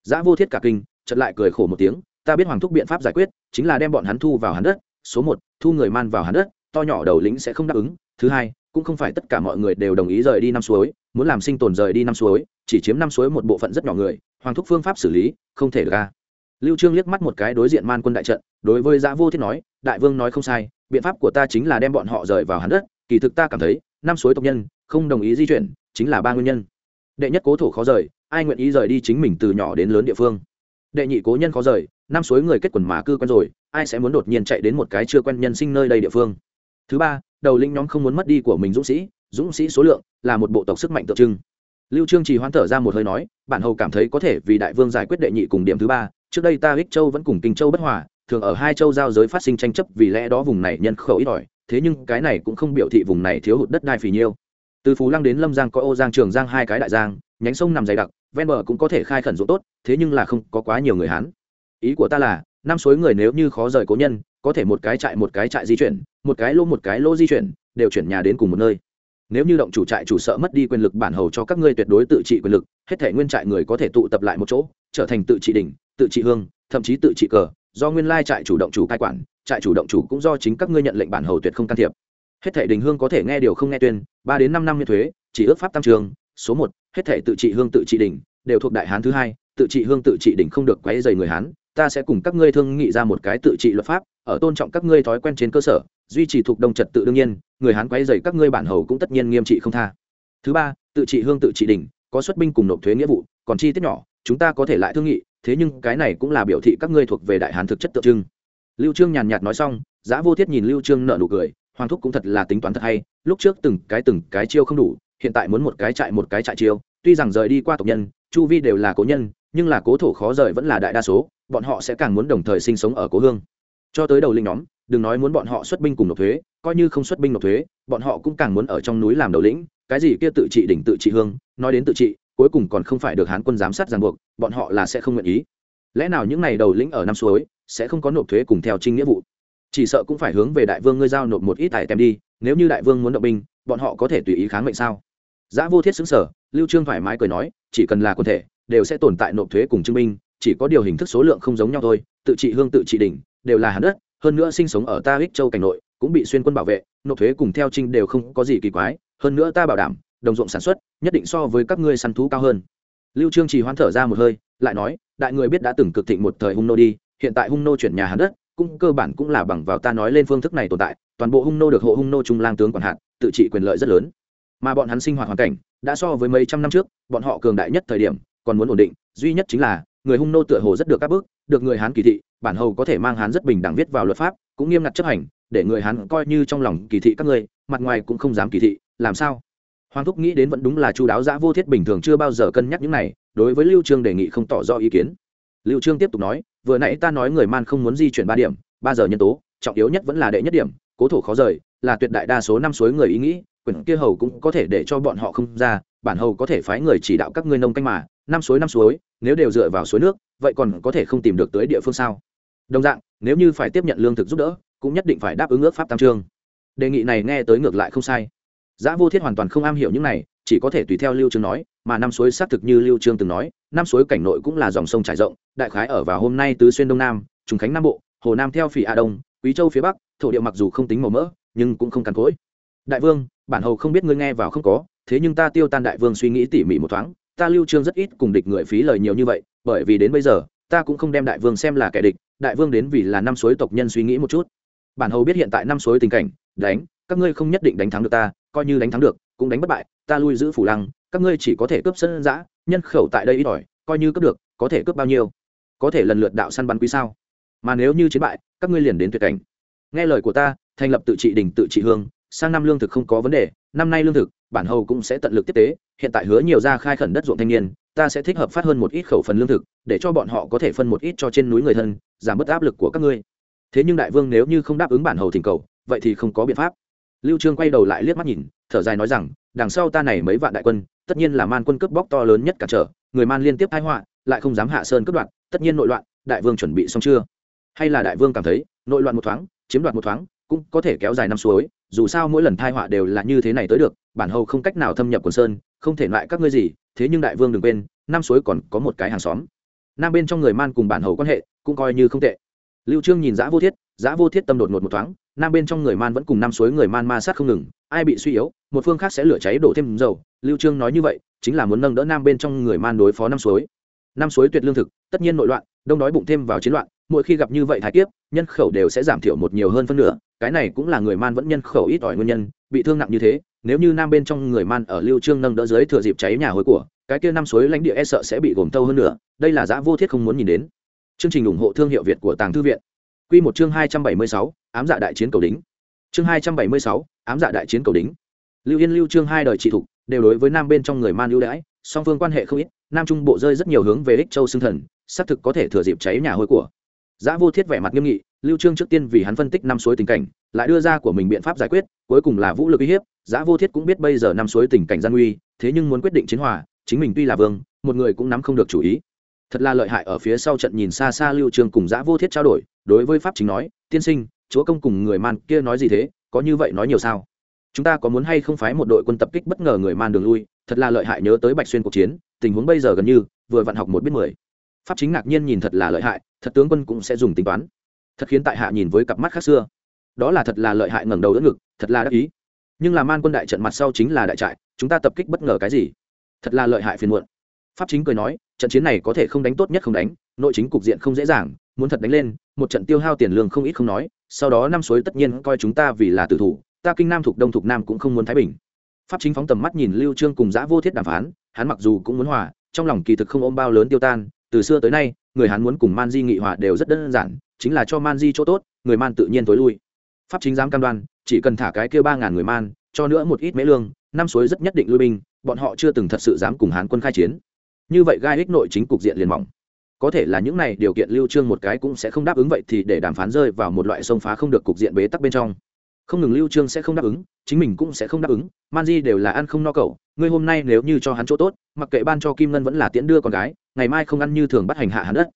Speaker 1: Giã vô thiết cả kinh, chợt lại cười khổ một tiếng, ta biết hoàng thúc biện pháp giải quyết, chính là đem bọn hắn thu vào hắn đất, số một, thu người man vào hắn đất, to nhỏ đầu lĩnh sẽ không đáp ứng, thứ hai cũng không phải tất cả mọi người đều đồng ý rời đi năm suối, muốn làm sinh tồn rời đi năm suối, chỉ chiếm năm suối một bộ phận rất nhỏ người, hoàng thúc phương pháp xử lý, không thể được ra lưu trương liếc mắt một cái đối diện man quân đại trận, đối với giã vô thiết nói, đại vương nói không sai, biện pháp của ta chính là đem bọn họ rời vào hắn đất, kỳ thực ta cảm thấy, năm suối tộc nhân, không đồng ý di chuyển, chính là ba nguyên nhân. Đệ nhất cố thổ khó rời, ai nguyện ý rời đi chính mình từ nhỏ đến lớn địa phương? Đệ nhị cố nhân khó rời, năm suối người kết quần mà cư quen rồi, ai sẽ muốn đột nhiên chạy đến một cái chưa quen nhân sinh nơi đây địa phương? Thứ ba, đầu lĩnh nhóm không muốn mất đi của mình dũng sĩ. Dũng sĩ số lượng là một bộ tộc sức mạnh tượng trưng. Lưu trương chỉ hoãn thở ra một hơi nói, bản hầu cảm thấy có thể vì đại vương giải quyết đệ nhị cùng điểm thứ ba. Trước đây ta ích châu vẫn cùng kinh châu bất hòa, thường ở hai châu giao giới phát sinh tranh chấp vì lẽ đó vùng này nhân khẩu ít ỏi. Thế nhưng cái này cũng không biểu thị vùng này thiếu hụt đất đai phì nhiêu. Từ phú lăng đến lâm giang có ô giang, trường giang hai cái đại giang, nhánh sông nằm dày đặc, ven bờ cũng có thể khai khẩn ruộng tốt, thế nhưng là không có quá nhiều người hán. Ý của ta là, năm suối người nếu như khó rời cố nhân có thể một cái trại một cái trại di chuyển, một cái lô một cái lô di chuyển, đều chuyển nhà đến cùng một nơi. Nếu như động chủ trại chủ sợ mất đi quyền lực bản hầu cho các ngươi tuyệt đối tự trị quyền lực, hết thể nguyên trại người có thể tụ tập lại một chỗ, trở thành tự trị đỉnh, tự trị hương, thậm chí tự trị cờ, do nguyên lai trại chủ động chủ cai quản, trại chủ động chủ cũng do chính các ngươi nhận lệnh bản hầu tuyệt không can thiệp. Hết thể đình hương có thể nghe điều không nghe tuyên, ba đến năm năm như thuế, chỉ ước pháp tam trường, số một, hết thể tự trị hương tự trị đỉnh, đều thuộc đại hán thứ hai, tự trị hương tự trị đỉnh không được quấy dày người hán, ta sẽ cùng các ngươi thương nghị ra một cái tự trị luật pháp ở tôn trọng các ngươi thói quen trên cơ sở, duy trì thuộc đồng trật tự đương nhiên, người hán quay dày các ngươi bản hầu cũng tất nhiên nghiêm trị không tha. Thứ ba, tự trị hương tự trị đỉnh, có xuất binh cùng nộp thuế nghĩa vụ, còn chi tiết nhỏ, chúng ta có thể lại thương nghị, thế nhưng cái này cũng là biểu thị các ngươi thuộc về đại hán thực chất tượng trưng. Lưu trương nhàn nhạt nói xong, giá vô thiết nhìn lưu trương nở nụ cười, hoàng thúc cũng thật là tính toán thật hay, lúc trước từng cái từng cái chiêu không đủ, hiện tại muốn một cái chạy một cái chạy chiêu, tuy rằng rời đi qua tộc nhân, chu vi đều là cố nhân, nhưng là cố thổ khó rời vẫn là đại đa số, bọn họ sẽ càng muốn đồng thời sinh sống ở cố hương cho tới đầu lĩnh nhóm, đừng nói muốn bọn họ xuất binh cùng nộp thuế, coi như không xuất binh nộp thuế, bọn họ cũng càng muốn ở trong núi làm đầu lĩnh, cái gì kia tự trị đỉnh tự trị hương, nói đến tự trị, cuối cùng còn không phải được hán quân giám sát ràng buộc, bọn họ là sẽ không nguyện ý. Lẽ nào những n à y đầu lĩnh ở năm suối, sẽ không có nộp thuế cùng theo trinh nghĩa vụ? Chỉ sợ cũng phải hướng về đại vương ngươi giao nộp một ít tài tem đi, nếu như đại vương muốn động binh, bọn họ có thể tùy ý kháng mệnh sao? Giã vô thiết xứng sở lưu trương thoải mái cười nói, chỉ cần là quân thể, đều sẽ tồn tại nộp thuế cùng chứng minh chỉ có điều hình thức số lượng không giống nhau thôi, tự trị hương tự trị đỉnh đều là hàn đất, hơn nữa sinh sống ở ta ích châu cảnh nội, cũng bị xuyên quân bảo vệ, nộp thuế cùng theo trinh đều không có gì kỳ quái, hơn nữa ta bảo đảm, đồng ruộng sản xuất, nhất định so với các ngươi săn thú cao hơn. Lưu trương chỉ hoán thở ra một hơi, lại nói, đại người biết đã từng cực thịnh một thời hung nô đi, hiện tại hung nô chuyển nhà hàn đất, cũng cơ bản cũng là bằng vào ta nói lên phương thức này tồn tại, toàn bộ hung nô được hộ hung nô trung lang tướng quản hạt, tự trị quyền lợi rất lớn. Mà bọn hắn sinh hoạt hoàn cảnh, đã so với mấy trăm năm trước, bọn họ cường đại nhất thời điểm, còn muốn ổn định, duy nhất chính là, người hung nô tựa hồ rất được các bước được người hán kỳ thị, bản hầu có thể mang hán rất bình đẳng viết vào luật pháp, cũng nghiêm ngặt chấp hành, để người hán coi như trong lòng kỳ thị các ngươi, mặt ngoài cũng không dám kỳ thị, làm sao? Hoàng thúc nghĩ đến vẫn đúng là chu đáo giã vô thiết bình thường chưa bao giờ cân nhắc những này, đối với lưu trương đề nghị không tỏ rõ ý kiến. Lưu trương tiếp tục nói, vừa nãy ta nói người man không muốn di chuyển ba điểm, ba giờ nhân tố, trọng yếu nhất vẫn là đệ nhất điểm, cố thủ khó rời, là tuyệt đại đa số năm suối người ý nghĩ, quyển kia hầu cũng có thể để cho bọn họ không ra, bản hầu có thể phái người chỉ đạo các ngươi nông canh mà năm suối năm suối, nếu đều dựa vào suối nước, vậy còn có thể không tìm được tới địa phương sao? Đồng dạng, nếu như phải tiếp nhận lương thực giúp đỡ, cũng nhất định phải đáp ứng ước pháp tam trương. Đề nghị này nghe tới ngược lại không sai. Giả vô thiết hoàn toàn không am hiểu những này, chỉ có thể tùy theo lưu trương nói, mà năm suối xác thực như lưu trương từng nói, năm suối cảnh nội cũng là dòng sông trải rộng, đại khái ở vào hôm nay tứ xuyên đông nam, trùng khánh nam bộ, hồ nam theo phỉ a đông, quý châu phía bắc, thổ địa mặc dù không tính màu mỡ, nhưng cũng không cằn cỗi. Đại vương, bản hầu không biết ngươi nghe vào không có, thế nhưng ta tiêu tan đại vương suy nghĩ tỉ mỉ một thoáng ta lưu trương rất ít cùng địch người phí lời nhiều như vậy, bởi vì đến bây giờ, ta cũng không đem đại vương xem là kẻ địch, đại vương đến vì là năm suối tộc nhân suy nghĩ một chút. Bản hầu biết hiện tại năm suối tình cảnh, đánh, các ngươi không nhất định đánh thắng được ta, coi như đánh thắng được, cũng đánh bất bại, ta lui giữ phủ lăng, các ngươi chỉ có thể cướp sân giã, nhân khẩu tại đây ít ỏi, coi như cướp được, có thể cướp bao nhiêu? Có thể lần lượt đạo săn bắn quý sao? Mà nếu như chiến bại, các ngươi liền đến tuyệt cảnh. Nghe lời của ta, thành lập tự trị đình tự trị hương, sang năm lương thực không có vấn đề, năm nay lương thực bản hầu cũng sẽ tận lực tiếp tế, hiện tại hứa nhiều ra khai khẩn đất ruộng thanh niên, ta sẽ thích hợp phát hơn một ít khẩu phần lương thực, để cho bọn họ có thể phân một ít cho trên núi người thân, giảm bớt áp lực của các ngươi. Thế nhưng đại vương nếu như không đáp ứng bản hầu thỉnh cầu, vậy thì không có biện pháp. Lưu trương quay đầu lại liếc mắt nhìn, thở dài nói rằng, đằng sau ta này mấy vạn đại quân, tất nhiên là man quân cướp bóc to lớn nhất cả trở, người man liên tiếp thái họa, lại không dám hạ sơn cướp đoạt, tất nhiên nội loạn, đại vương chuẩn bị xong chưa? Hay là đại vương cảm thấy, nội loạn một thoáng, chiếm đoạt một thoáng cũng có thể kéo dài năm suối, dù sao mỗi lần thai họa đều là như thế này tới được, bản hầu không cách nào thâm nhập quần sơn, không thể loại các ngươi gì, thế nhưng đại vương đừng quên, năm suối còn có một cái hàng xóm. Nam bên trong người man cùng bản hầu quan hệ cũng coi như không tệ. Lưu trương nhìn giã vô thiết, giã vô thiết tâm đột ngột một thoáng, nam bên trong người man vẫn cùng năm suối người man ma sát không ngừng, ai bị suy yếu, một phương khác sẽ lửa cháy đổ thêm dầu. Lưu trương nói như vậy, chính là muốn nâng đỡ nam bên trong người man đối phó năm suối. Năm suối tuyệt lương thực, tất nhiên nội loạn, đông đói bụng thêm vào chiến loạn, mỗi khi gặp như vậy thái kiếp, nhân khẩu đều sẽ giảm thiểu một nhiều hơn phân nửa cái này cũng là người man vẫn nhân khẩu ít ỏi nguyên nhân bị thương nặng như thế nếu như nam bên trong người man ở lưu trương nâng đỡ dưới thừa dịp cháy nhà hối của cái kia năm suối lãnh địa e sợ sẽ bị gồm thâu hơn nữa đây là giã vô thiết không muốn nhìn đến. Chương trình ủng hộ thương hiệu việt của tàng thư viện. Quy một chương 276, ám dạ đại chiến cầu đính. Chương 276, ám dạ đại chiến cầu đính. Lưu yên lưu trương hai đời trị thủ đều đối với nam bên trong người man ưu đãi song phương quan hệ không ít nam trung bộ rơi rất nhiều hướng về ích châu xương thần xác thực có thể thừa dịp cháy nhà hôi của. Giá Vô Thiết vẻ mặt nghiêm nghị, Lưu Trương trước tiên vì hắn phân tích năm suối tình cảnh, lại đưa ra của mình biện pháp giải quyết, cuối cùng là vũ lực uy hiếp, Giá Vô Thiết cũng biết bây giờ năm suối tình cảnh gian nguy, thế nhưng muốn quyết định chiến hòa, chính mình tuy là vương, một người cũng nắm không được chủ ý. Thật là lợi hại ở phía sau trận nhìn xa xa Lưu Trương cùng Giá Vô Thiết trao đổi, đối với pháp chính nói, tiên sinh, chúa công cùng người man kia nói gì thế, có như vậy nói nhiều sao? Chúng ta có muốn hay không phái một đội quân tập kích bất ngờ người man đường lui, thật là lợi hại nhớ tới Bạch Xuyên cuộc chiến, tình huống bây giờ gần như vừa vận học một biết mười pháp chính ngạc nhiên nhìn thật là lợi hại, thật tướng quân cũng sẽ dùng tính toán. Thật khiến tại hạ nhìn với cặp mắt khác xưa. Đó là thật là lợi hại ngẩng đầu đỡ ngực, thật là đắc ý. Nhưng là man quân đại trận mặt sau chính là đại trại, chúng ta tập kích bất ngờ cái gì? Thật là lợi hại phiền muộn. Pháp chính cười nói, trận chiến này có thể không đánh tốt nhất không đánh, nội chính cục diện không dễ dàng, muốn thật đánh lên, một trận tiêu hao tiền lương không ít không nói, sau đó năm suối tất nhiên coi chúng ta vì là tử thủ, ta kinh nam thuộc đông thuộc nam cũng không muốn thái bình. Pháp chính phóng tầm mắt nhìn lưu trương cùng giã vô thiết đàm phán, hắn mặc dù cũng muốn hòa, trong lòng kỳ thực không ôm bao lớn tiêu tan từ xưa tới nay, người hán muốn cùng man di nghị hòa đều rất đơn giản, chính là cho man di chỗ tốt, người man tự nhiên tối lui. Pháp chính dám cam đoan, chỉ cần thả cái kêu ba ngàn người man, cho nữa một ít mễ lương, năm suối rất nhất định lui binh, bọn họ chưa từng thật sự dám cùng hán quân khai chiến. Như vậy gai ích nội chính cục diện liền mỏng. Có thể là những này điều kiện lưu trương một cái cũng sẽ không đáp ứng vậy thì để đàm phán rơi vào một loại sông phá không được cục diện bế tắc bên trong. Không ngừng lưu trương sẽ không đáp ứng, chính mình cũng sẽ không đáp ứng man di đều là ăn không no cậu, ngươi hôm nay nếu như cho hắn chỗ tốt, mặc kệ ban cho kim ngân vẫn là tiễn đưa con gái ngày mai không ăn như thường bắt hành hạ hắn đất.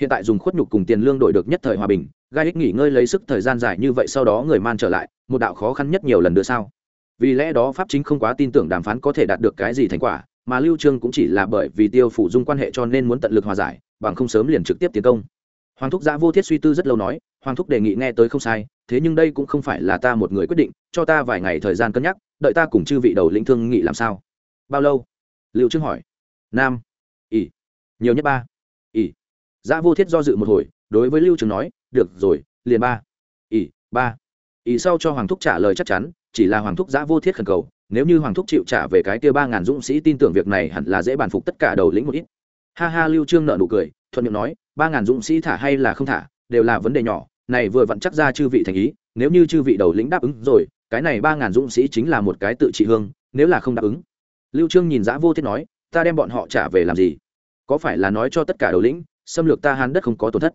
Speaker 1: Hiện tại dùng khuất nhục cùng tiền lương đổi được nhất thời hòa bình, gai ích nghỉ ngơi lấy sức thời gian dài như vậy sau đó người man trở lại, một đạo khó khăn nhất nhiều lần đưa sao. Vì lẽ đó pháp chính không quá tin tưởng đàm phán có thể đạt được cái gì thành quả, mà lưu trương cũng chỉ là bởi vì tiêu phủ dung quan hệ cho nên muốn tận lực hòa giải, bằng không sớm liền trực tiếp tiến công. Hoàng thúc giã vô thiết suy tư rất lâu nói, hoàng thúc đề nghị nghe tới không sai, thế nhưng đây cũng không phải là ta một người quyết định, cho ta vài ngày thời gian cân nhắc, đợi ta cùng chư vị đầu lĩnh thương nghị làm sao. Bao lâu? Lưu trương hỏi. Nam nhiều nhất ba. Ỷ giã vô thiết do dự một hồi, đối với lưu trường nói, được rồi, liền ba. Ỷ ba. Ỷ sau cho hoàng thúc trả lời chắc chắn, chỉ là hoàng thúc giã vô thiết khẩn cầu, nếu như hoàng thúc chịu trả về cái kia ba ngàn dũng sĩ tin tưởng việc này hẳn là dễ bàn phục tất cả đầu lĩnh một ít. Ha ha, lưu trương nợ nụ cười, thuận miệng nói, ba ngàn dũng sĩ thả hay là không thả, đều là vấn đề nhỏ, này vừa vặn chắc ra chư vị thành ý, nếu như chư vị đầu lĩnh đáp ứng rồi, cái này ba ngàn dũng sĩ chính là một cái tự trị hương, nếu là không đáp ứng. Lưu trương nhìn giã vô thiết nói, ta đem bọn họ trả về làm gì? Có phải là nói cho tất cả đầu lĩnh, xâm lược ta hán đất không có tổn thất.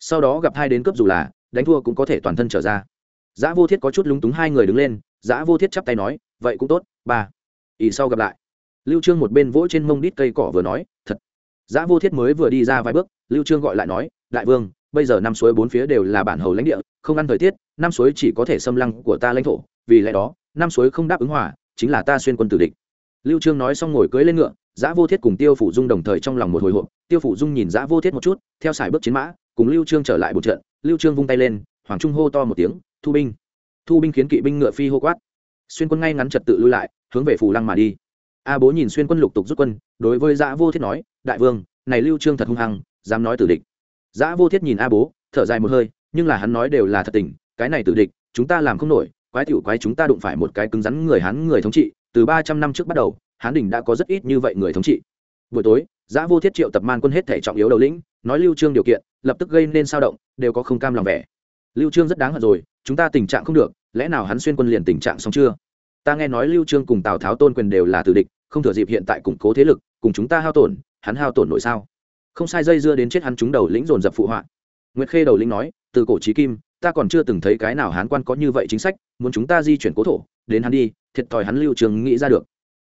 Speaker 1: Sau đó gặp hai đến cướp dù là, đánh thua cũng có thể toàn thân trở ra. Giã vô thiết có chút lúng túng hai người đứng lên, giã vô thiết chắp tay nói, vậy cũng tốt, ba. Ỷ sau gặp lại. Lưu trương một bên vỗ trên mông đít cây cỏ vừa nói, thật. Giã vô thiết mới vừa đi ra vài bước, lưu trương gọi lại nói, đại vương, bây giờ năm suối bốn phía đều là bản hầu lãnh địa, không ăn thời tiết, năm suối chỉ có thể xâm lăng của ta lãnh thổ, vì lẽ đó, năm suối không đáp ứng hòa, chính là ta xuyên quân tử địch lưu trương nói xong ngồi cưỡi lên ngựa, giã vô thiết cùng tiêu phủ dung đồng thời trong lòng một hồi hộp. Tiêu phủ dung nhìn giã vô thiết một chút, theo sải bước chiến mã, cùng lưu trương trở lại một trận. Lưu trương vung tay lên, hoàng trung hô to một tiếng, thu binh! Thu binh khiến kỵ binh ngựa phi hô quát. Xuyên quân ngay ngắn trật tự lui lại, hướng về phủ lăng mà đi. A bố nhìn xuyên quân lục tục rút quân, đối với giã vô thiết nói, đại vương, này lưu trương thật hung hăng, dám nói tử địch. Giã vô thiết nhìn a bố, thở dài một hơi, nhưng là hắn nói đều là thật tình, cái này tử địch, chúng ta làm không nổi, quái tiểu quái chúng ta đụng phải một cái cứng rắn người hắn người thống trị từ ba trăm năm trước bắt đầu, hán đình đã có rất ít như vậy người thống trị. Buổi tối, giã vô thiết triệu tập man quân hết thể trọng yếu đầu lĩnh, nói lưu trương điều kiện, lập tức gây nên sao động, đều có không cam lòng vẻ. Lưu trương rất đáng hận rồi, chúng ta tình trạng không được, lẽ nào hắn xuyên quân liền tình trạng xong chưa? Ta nghe nói lưu trương cùng tào tháo tôn quyền đều là tử địch, không thừa dịp hiện tại củng cố thế lực, cùng chúng ta hao tổn, hắn hao tổn nội sao? Không sai dây dưa đến chết hắn chúng đầu lĩnh dồn dập phụ họa. Nguyệt khê đầu lĩnh nói, từ cổ chí kim, ta còn chưa từng thấy cái nào hán quan có như vậy chính sách, muốn chúng ta di chuyển cố thổ đến hắn đi, thiệt thòi hắn lưu trường nghĩ ra được.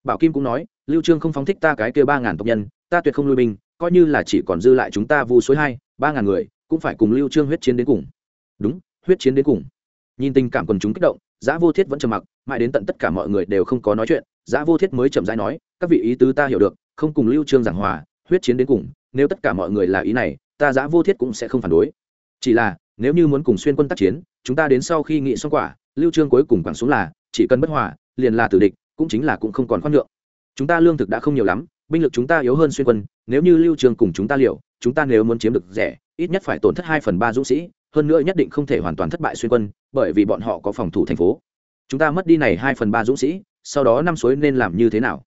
Speaker 1: Bảo kim cũng nói, lưu trương không phóng thích ta cái kia ba ngàn tộc nhân, ta tuyệt không lui binh, coi như là chỉ còn dư lại chúng ta vu suối hai, ba ngàn người, cũng phải cùng lưu trương huyết chiến đến cùng. Đúng, huyết chiến đến cùng. Nhìn tình cảm quần chúng kích động, giã vô thiết vẫn trầm mặc, mãi đến tận tất cả mọi người đều không có nói chuyện, giã vô thiết mới chậm rãi nói, các vị ý tứ ta hiểu được, không cùng lưu trương giảng hòa, huyết chiến đến cùng, nếu tất cả mọi người là ý này, ta giã vô thiết cũng sẽ không phản đối. Chỉ là nếu như muốn cùng xuyên quân tác chiến, chúng ta đến sau khi nghị xong quả, lưu trương cuối cùng quẳng xuống là, chỉ cần bất hòa, liền là tử địch, cũng chính là cũng không còn khoan nhượng. Chúng ta lương thực đã không nhiều lắm, binh lực chúng ta yếu hơn xuyên quân, nếu như lưu trương cùng chúng ta liệu chúng ta nếu muốn chiếm được rẻ, ít nhất phải tổn thất hai phần ba dũng sĩ, hơn nữa nhất định không thể hoàn toàn thất bại xuyên quân, bởi vì bọn họ có phòng thủ thành phố. Chúng ta mất đi này hai phần ba dũng sĩ, sau đó năm suối nên làm như thế nào?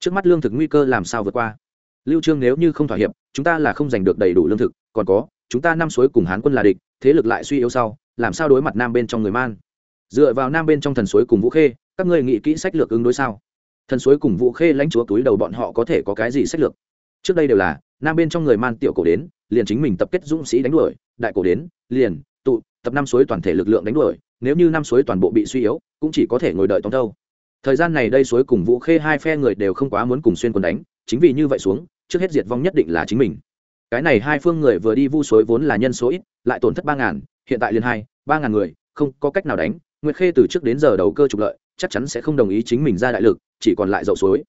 Speaker 1: Trước mắt lương thực nguy cơ làm sao vượt qua? Lưu trương nếu như không thỏa hiệp, chúng ta là không giành được đầy đủ lương thực, còn có, chúng ta năm suối cùng hán quân là địch thế lực lại suy yếu sau, làm sao đối mặt nam bên trong người man? Dựa vào nam bên trong thần suối cùng vũ khê, các ngươi nghĩ kỹ sách lược ứng đối sao? Thần suối cùng vũ khê lãnh chúa túi đầu bọn họ có thể có cái gì sách lược? Trước đây đều là, nam bên trong người man tiểu cổ đến, liền chính mình tập kết dũng sĩ đánh đuổi, đại cổ đến, liền, tụ, tập năm suối toàn thể lực lượng đánh đuổi, nếu như năm suối toàn bộ bị suy yếu, cũng chỉ có thể ngồi đợi tông thâu thời gian này đây suối cùng vũ khê hai phe người đều không quá muốn cùng xuyên quần đánh, chính vì như vậy xuống, trước hết diệt vong nhất định là chính mình. Cái này hai phương người vừa đi vu suối vốn là nhân số ít lại tổn thất ba ngàn, hiện tại liền hai, ba ngàn người, không có cách nào đánh. Nguyệt khê từ trước đến giờ đầu cơ trục lợi, chắc chắn sẽ không đồng ý chính mình ra đại lực, chỉ còn lại dậu suối.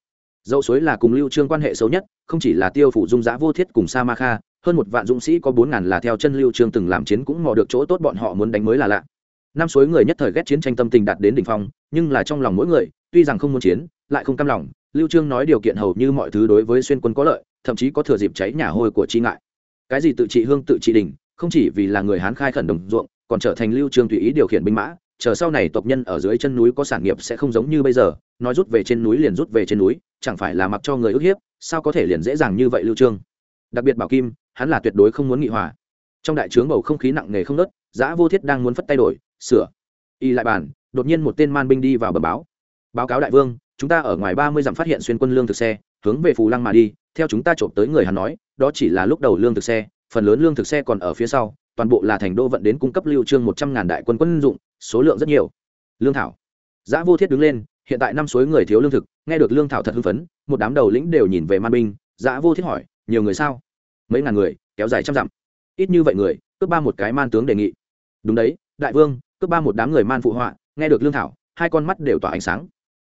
Speaker 1: Dậu suối là cùng lưu trương quan hệ xấu nhất, không chỉ là tiêu phủ dung giã vô thiết cùng sa ma kha, hơn một vạn dũng sĩ có bốn ngàn là theo chân lưu trương từng làm chiến cũng mò được chỗ tốt bọn họ muốn đánh mới là lạ. Năm suối người nhất thời ghét chiến tranh tâm tình đạt đến đỉnh phong, nhưng là trong lòng mỗi người, tuy rằng không muốn chiến, lại không cam lòng, lưu trương nói điều kiện hầu như mọi thứ đối với xuyên quân có lợi, thậm chí có thừa dịp cháy nhà hôi của chi ngại. Cái gì tự trị hương tự trị đình không chỉ vì là người hán khai khẩn đồng ruộng, còn trở thành lưu trương tùy ý điều khiển binh mã, chờ sau này tộc nhân ở dưới chân núi có sản nghiệp sẽ không giống như bây giờ, nói rút về trên núi liền rút về trên núi, chẳng phải là mặc cho người ức hiếp, sao có thể liền dễ dàng như vậy lưu trương? Đặc biệt bảo kim, hắn là tuyệt đối không muốn nghị hòa. Trong đại trướng bầu không khí nặng nề không nớt giã vô thiết đang muốn phất tay đổi, sửa. Y lại bàn, đột nhiên một tên man binh đi vào bờ báo. Báo cáo đại vương, chúng ta ở ngoài ba mươi dặm phát hiện xuyên quân lương thực xe, hướng về phù lăng mà đi, theo chúng ta trộm tới người hắn nói, đó chỉ là lúc đầu lương thực xe phần lớn lương thực xe còn ở phía sau, toàn bộ là thành đô vận đến cung cấp lưu trương một trăm ngàn đại quân quân dụng, số lượng rất nhiều. Lương thảo. Giã vô thiết đứng lên, hiện tại năm suối người thiếu lương thực, nghe được lương thảo thật hưng phấn, một đám đầu lĩnh đều nhìn về man binh, giã vô thiết hỏi, nhiều người sao? Mấy ngàn người, kéo dài trăm dặm. Ít như vậy người, cướp ba một cái man tướng đề nghị. Đúng đấy, đại vương, cướp ba một đám người man phụ họa, nghe được lương thảo, hai con mắt đều tỏa ánh sáng.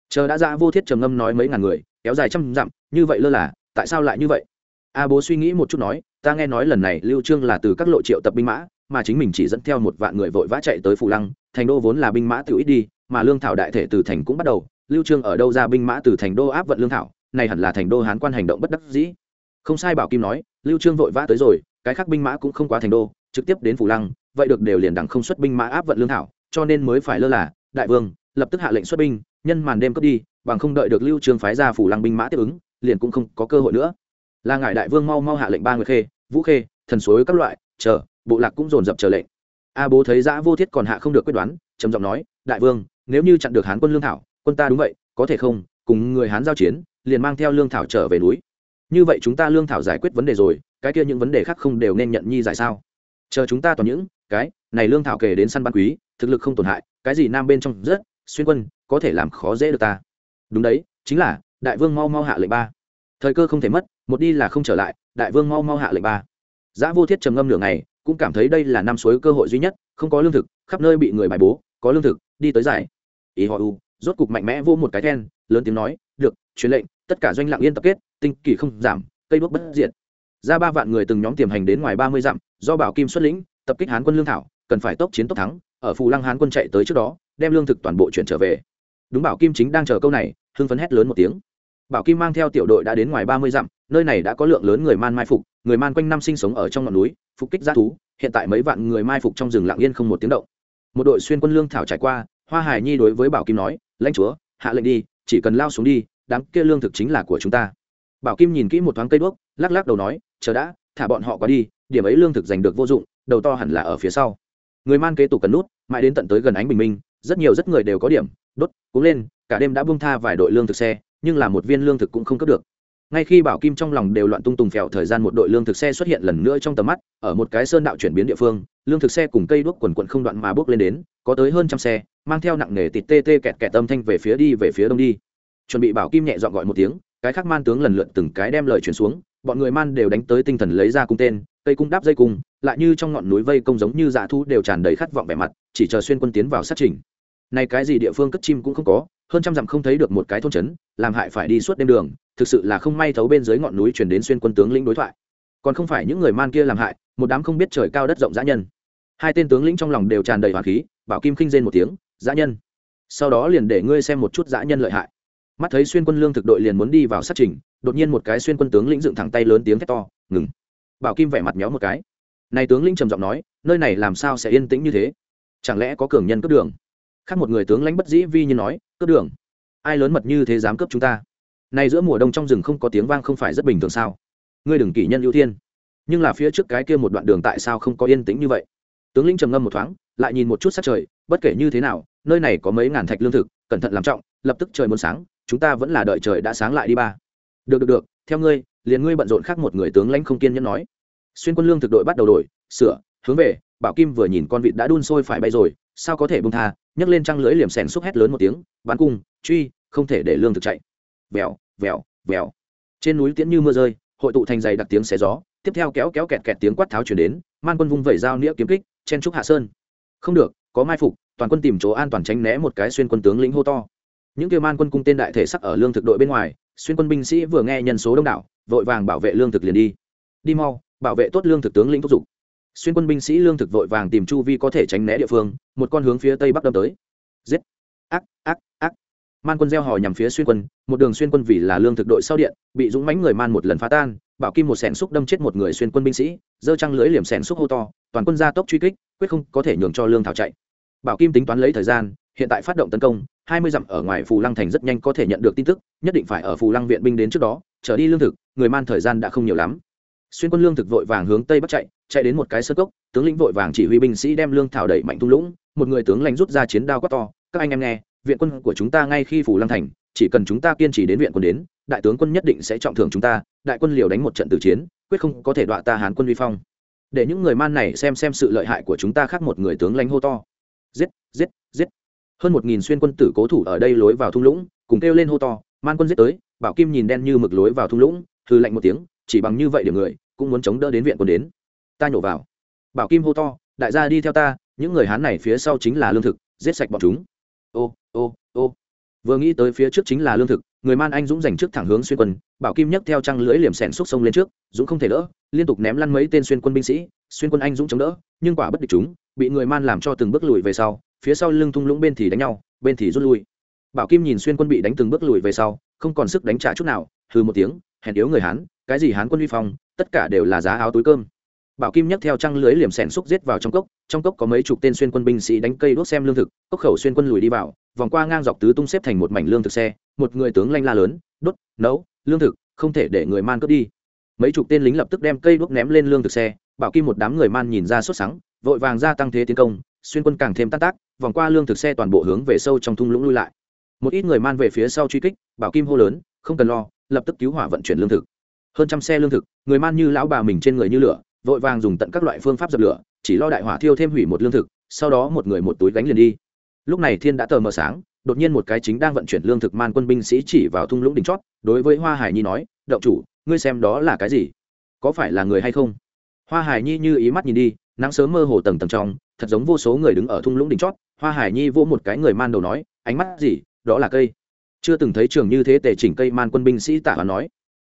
Speaker 1: Chờ đã giã vô thiết trầm ngâm nói mấy ngàn người, kéo dài trăm dặm, như vậy lơ là, tại sao lại như vậy? A bố suy nghĩ một chút nói ta nghe nói lần này lưu trương là từ các lộ triệu tập binh mã, mà chính mình chỉ dẫn theo một vạn người vội vã chạy tới phù lăng, thành đô vốn là binh mã tiểu ít đi, mà lương thảo đại thể từ thành cũng bắt đầu, lưu trương ở đâu ra binh mã từ thành đô áp vận lương thảo, này hẳn là thành đô hán quan hành động bất đắc dĩ. Không sai bảo kim nói, lưu trương vội vã tới rồi, cái khác binh mã cũng không quá thành đô, trực tiếp đến phù lăng, vậy được đều liền đẳng không xuất binh mã áp vận lương thảo, cho nên mới phải lơ là, đại vương, lập tức hạ lệnh xuất binh, nhân màn đêm cướp đi, bằng không đợi được lưu trương phái ra phủ lăng binh mã tiếp ứng, liền cũng không có cơ hội nữa là ngài đại vương mau mau hạ lệnh ba người khê, vũ khê, thần suối các loại, chờ, bộ lạc cũng dồn dập chờ lệnh. A bố thấy giã vô thiết còn hạ không được quyết đoán, trầm giọng nói, đại vương, nếu như chặn được hán quân lương thảo, quân ta đúng vậy, có thể không, cùng người hán giao chiến, liền mang theo lương thảo trở về núi. Như vậy chúng ta lương thảo giải quyết vấn đề rồi, cái kia những vấn đề khác không đều nên nhận nhi giải sao? Chờ chúng ta toàn những, cái, này lương thảo kể đến săn ban quý, thực lực không tổn hại, cái gì nam bên trong rất, xuyên quân, có thể làm khó dễ được ta. Đúng đấy, chính là, đại vương mau mau hạ lệnh ba. Thời cơ không thể mất một đi là không trở lại, đại vương mau mau hạ lệnh ba. Giã vô thiết trầm ngâm nửa ngày, cũng cảm thấy đây là năm suối cơ hội duy nhất, không có lương thực, khắp nơi bị người bài bố, có lương thực, đi tới giải. Ý họ u, rốt cục mạnh mẽ vô một cái then, lớn tiếng nói, được, truyền lệnh, tất cả doanh lặng yên tập kết, tinh kỳ không giảm, cây đuốc bất diệt. Ra ba vạn người từng nhóm tiềm hành đến ngoài ba mươi dặm, do bảo kim xuất lĩnh, tập kích hán quân lương thảo, cần phải tốc chiến tốc thắng, ở phù lăng hán quân chạy tới trước đó, đem lương thực toàn bộ chuyển trở về. Đúng bảo kim chính đang chờ câu này, hưng phấn hét lớn một tiếng bảo kim mang theo tiểu đội đã đến ngoài ba mươi dặm, nơi này đã có lượng lớn người man mai phục, người man quanh năm sinh sống ở trong ngọn núi, phục kích g thú, hiện tại mấy vạn người mai phục trong rừng lặng yên không một tiếng động. Một đội xuyên quân lương thảo trải qua, hoa hải nhi đối với bảo kim nói, lãnh chúa, hạ lệnh đi, chỉ cần lao xuống đi, đám kia lương thực chính là của chúng ta. Bảo kim nhìn kỹ một thoáng cây đuốc, lắc lắc đầu nói, chờ đã, thả bọn họ qua đi, điểm ấy lương thực giành được vô dụng, đầu to hẳn là ở phía sau. Người man kế tục cần nút, mãi đến tận tới gần ánh bình minh rất nhiều rất người đều có điểm, đốt cúng lên, cả đêm đã bung tha vài đội lương thực xe, nhưng là một viên lương thực cũng không cấp được. Ngay khi bảo kim trong lòng đều loạn tung tùng phèo thời gian một đội lương thực xe xuất hiện lần nữa trong tầm mắt, ở một cái sơn đạo chuyển biến địa phương, lương thực xe cùng cây đuốc quần quận không đoạn mà bước lên đến, có tới hơn trăm xe, mang theo nặng nề tịt tê tê kẹt kẹt âm thanh về phía đi, về phía đông đi. Chuẩn bị bảo kim nhẹ dọn gọi một tiếng, cái khác man tướng lần lượt từng cái đem lời chuyển xuống, bọn người man đều đánh tới tinh thần lấy ra cung tên cây cung đáp dây cung, lại như trong ngọn núi vây công giống như dạ thu đều tràn đầy khát vọng vẻ mặt, chỉ chờ xuyên quân tiến vào sát trình. Này cái gì địa phương cất chim cũng không có, hơn trăm dặm không thấy được một cái thôn trấn, làm hại phải đi suốt đêm đường, thực sự là không may thấu bên dưới ngọn núi chuyển đến xuyên quân tướng lĩnh đối thoại. Còn không phải những người man kia làm hại, một đám không biết trời cao đất rộng dã nhân. Hai tên tướng lĩnh trong lòng đều tràn đầy hoàng khí, bảo kim khinh rên một tiếng, dã nhân, sau đó liền để ngươi xem một chút dã nhân lợi hại. Mắt thấy xuyên quân lương thực đội liền muốn đi vào sát trình, đột nhiên một cái xuyên quân tướng lĩnh dựng thẳng tay lớn tiếng thét to, ngừng bảo kim vẻ mặt méo một cái. Này tướng lĩnh trầm giọng nói, nơi này làm sao sẽ yên tĩnh như thế? Chẳng lẽ có cường nhân cướp đường? Khác một người tướng lãnh bất dĩ vi như nói, cướp đường? Ai lớn mật như thế dám cướp chúng ta? Nay giữa mùa đông trong rừng không có tiếng vang không phải rất bình thường sao? Ngươi đừng kỷ nhân ưu thiên. Nhưng là phía trước cái kia một đoạn đường tại sao không có yên tĩnh như vậy? Tướng lĩnh trầm ngâm một thoáng, lại nhìn một chút sát trời, bất kể như thế nào, nơi này có mấy ngàn thạch lương thực, cẩn thận làm trọng, lập tức trời muốn sáng, chúng ta vẫn là đợi trời đã sáng lại đi ba. Được được được, theo ngươi liền ngươi bận rộn khác một người tướng lãnh không kiên nhẫn nói. Xuyên quân lương thực đội bắt đầu đổi, sửa, hướng về, bảo kim vừa nhìn con vịt đã đun sôi phải bay rồi, sao có thể bông tha, nhấc lên trăng lưỡi liềm sèn xúc hét lớn một tiếng, bắn cung, truy, không thể để lương thực chạy. Vèo vèo vèo. Trên núi tiễn như mưa rơi, hội tụ thành dày đặc tiếng xé gió, tiếp theo kéo kéo kẹt kẹt tiếng quát tháo chuyển đến, man quân vung vẩy dao nĩa kiếm kích, chen trúc hạ sơn. Không được, có mai phục, toàn quân tìm chỗ an toàn tránh né một cái xuyên quân tướng lĩnh hô to. Những kia man quân cung tên đại thể sắc ở lương thực đội bên ngoài xuyên quân binh sĩ vừa nghe nhân số đông đảo, vội vàng bảo vệ lương thực liền đi. Đi mau, bảo vệ tốt lương thực tướng lĩnh thúc giục. Xuyên quân binh sĩ lương thực vội vàng tìm chu vi có thể tránh né địa phương, một con hướng phía tây bắc đâm tới. Giết! Ác ác ác! Man quân gieo hò nhằm phía xuyên quân, một đường xuyên quân vì là lương thực đội sau điện, bị dũng mãnh người man một lần phá tan, bảo kim một sẻn xúc đâm chết một người xuyên quân binh sĩ, giơ trăng lưới liềm sẻn xúc hô to, toàn quân ra tốc truy kích, quyết không có thể nhường cho lương thảo chạy. Bảo kim tính toán lấy thời gian hiện tại phát động tấn công, hai mươi dặm ở ngoài phù lăng thành rất nhanh có thể nhận được tin tức, nhất định phải ở phù lăng viện binh đến trước đó, trở đi lương thực, người man thời gian đã không nhiều lắm. Xuyên quân lương thực vội vàng hướng tây bắc chạy chạy đến một cái sơ cốc, tướng lĩnh vội vàng chỉ huy binh sĩ đem lương thảo đẩy mạnh thung lũng, một người tướng lãnh rút ra chiến đao quát to, các anh em nghe, viện quân của chúng ta ngay khi phủ lăng thành, chỉ cần chúng ta kiên trì đến viện quân đến, đại tướng quân nhất định sẽ trọng thưởng chúng ta, đại quân liều đánh một trận tử chiến, quyết không có thể đọa ta hán quân vi phong. Để những người man này xem xem sự lợi hại của chúng ta khác một người tướng lãnh hô to. Giết giết giết hơn một nghìn xuyên quân tử cố thủ ở đây lối vào thung lũng, cùng kêu lên hô to, man quân giết tới! Bảo kim nhìn đen như mực lối vào thung lũng hư lạnh một tiếng, chỉ bằng như vậy điểm người, cũng muốn chống đỡ đến viện quân đến. Ta nhổ vào. Bảo kim hô to, đại gia đi theo ta, những người hán này phía sau chính là lương thực, giết sạch bọn chúng. Ô ô ô. Vừa nghĩ tới phía trước chính là lương thực, người man anh dũng dành trước thẳng hướng xuyên quân, bảo kim nhấc theo trăng lưỡi liềm sẻn xúc sông lên trước, dũng không thể đỡ, liên tục ném lăn mấy tên xuyên quân binh sĩ, xuyên quân anh dũng chống đỡ, nhưng quả bất địch chúng, bị người man làm cho từng bước lùi về sau phía sau lưng thung lũng bên thì đánh nhau, bên thì rút lui. Bảo kim nhìn xuyên quân bị đánh từng bước lùi về sau, không còn sức đánh trả chút nào, hừ một tiếng, hèn yếu người hán, cái gì hán quân uy phong, tất cả đều là giá áo túi cơm. Bảo kim nhấc theo trăng lưới liềm sẻn xúc giết vào trong cốc trong cốc có mấy chục tên xuyên quân binh sĩ đánh cây đốt xem lương thực, cốc khẩu xuyên quân lùi đi vào, vòng qua ngang dọc tứ tung xếp thành một mảnh lương thực xe, một người tướng lanh la lớn, đốt, nấu, lương thực, không thể để người man cướp đi. Mấy chục tên lính lập tức đem cây đuốc ném lên lương thực xe, bảo kim một đám người man nhìn ra sốt sắng, vội vàng gia tăng thế tiến công xuyên quân càng thêm tác tác, vòng qua lương thực xe toàn bộ hướng về sâu trong thung lũng lui lại. Một ít người man về phía sau truy kích, bảo kim hô lớn, không cần lo, lập tức cứu hỏa vận chuyển lương thực. Hơn trăm xe lương thực, người man như lão bà mình trên người như lửa, vội vàng dùng tận các loại phương pháp dập lửa, chỉ lo đại hỏa thiêu thêm hủy một lương thực, sau đó một người một túi gánh liền đi. Lúc này thiên đã tờ mờ sáng, đột nhiên một cái chính đang vận chuyển lương thực man quân binh sĩ chỉ vào thung lũng đỉnh chót, đối với hoa hải nhi nói đậu chủ, ngươi xem đó là cái gì? Có phải là người hay không? Hoa hải nhi như ý mắt nhìn đi, nắng sớm mơ hồ tầng tầng trong thật giống vô số người đứng ở thung lũng đỉnh chót, hoa hải nhi vỗ một cái người man đầu nói, ánh mắt gì, đó là cây. Chưa từng thấy trường như thế tề chỉnh cây man quân binh sĩ tả hoàn nói.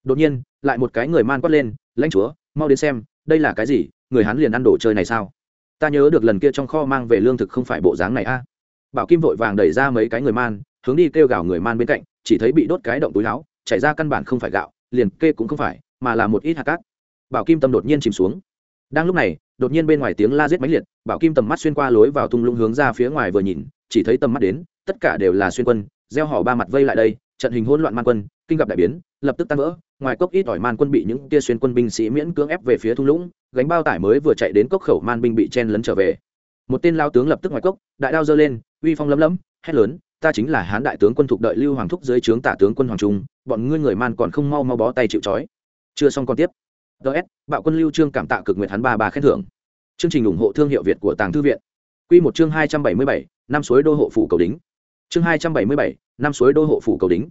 Speaker 1: Đột nhiên, lại một cái người man quát lên, lãnh chúa, mau đến xem, đây là cái gì, người hắn liền ăn đồ chơi này sao? Ta nhớ được lần kia trong kho mang về lương thực không phải bộ dáng này a. Bảo kim vội vàng đẩy ra mấy cái người man, hướng đi kêu gào người man bên cạnh, chỉ thấy bị đốt cái động túi áo, chảy ra căn bản không phải gạo, liền kê cũng không phải, mà là một ít hạt cát. Bảo kim tâm đột nhiên chìm xuống. Đang lúc này đột nhiên bên ngoài tiếng la giết mãnh liệt, bảo kim tầm mắt xuyên qua lối vào tung lũng hướng ra phía ngoài vừa nhìn, chỉ thấy tầm mắt đến, tất cả đều là xuyên quân, gieo họ ba mặt vây lại đây, trận hình hỗn loạn man quân, kinh gặp đại biến, lập tức tan vỡ, ngoài cốc ít ỏi man quân bị những tia xuyên quân binh sĩ miễn cưỡng ép về phía thung lũng, gánh bao tải mới vừa chạy đến cốc khẩu man binh bị chen lấn trở về. Một tên lao tướng lập tức ngoài cốc, đại đao giơ lên, uy phong lấm lấm, hét lớn, ta chính là hán đại tướng quân thuộc đợi lưu hoàng thúc dưới trướng tả tướng quân hoàng trung, bọn ngươi người man còn không mau mau bó tay chịu trói. Chưa xong còn tiếp ts bạo quân lưu trương cảm tạ cực nguyệt hắn ba ba khen thưởng. Chương trình ủng hộ thương hiệu việt của tàng thư viện. Quy một chương hai trăm bảy mươi bảy, năm suối đô hộ phủ cầu đính. Chương hai trăm bảy mươi bảy, năm suối đô hộ phủ cầu đính.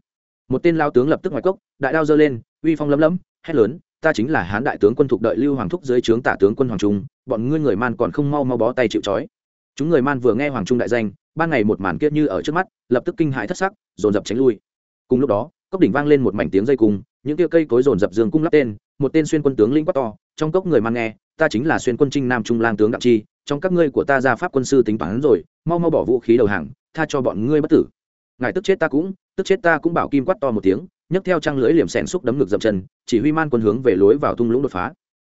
Speaker 1: Một tên lao tướng lập tức ngoài cốc, đại đao giơ lên, uy phong lấm lấm, hét lớn, ta chính là hán đại tướng quân thuộc đợi lưu hoàng thúc dưới trướng tả tướng quân hoàng trung, bọn ngươi người man còn không mau mau bó tay chịu trói. Chúng người man vừa nghe hoàng trung đại danh, ban ngày một màn kiết như ở trước mắt, lập tức kinh hãi thất sắc, dồn dập tránh lui. Cùng lúc đó, cốc đỉnh vang lên một mảnh tiếng dây cung những tia cây cối rồn dập dương cung lắp tên, một tên xuyên quân tướng lĩnh quát to, trong cốc người man nghe, ta chính là xuyên quân trinh nam trung lang tướng đặng chi, trong các ngươi của ta ra pháp quân sư tính toán rồi, mau mau bỏ vũ khí đầu hàng, tha cho bọn ngươi bất tử. Ngài tức chết ta cũng, tức chết ta cũng bảo kim quát to một tiếng, nhấc theo trăng lưỡi liềm sèn xúc đấm ngực dậm chân, chỉ huy man quân hướng về lối vào thung lũng đột phá.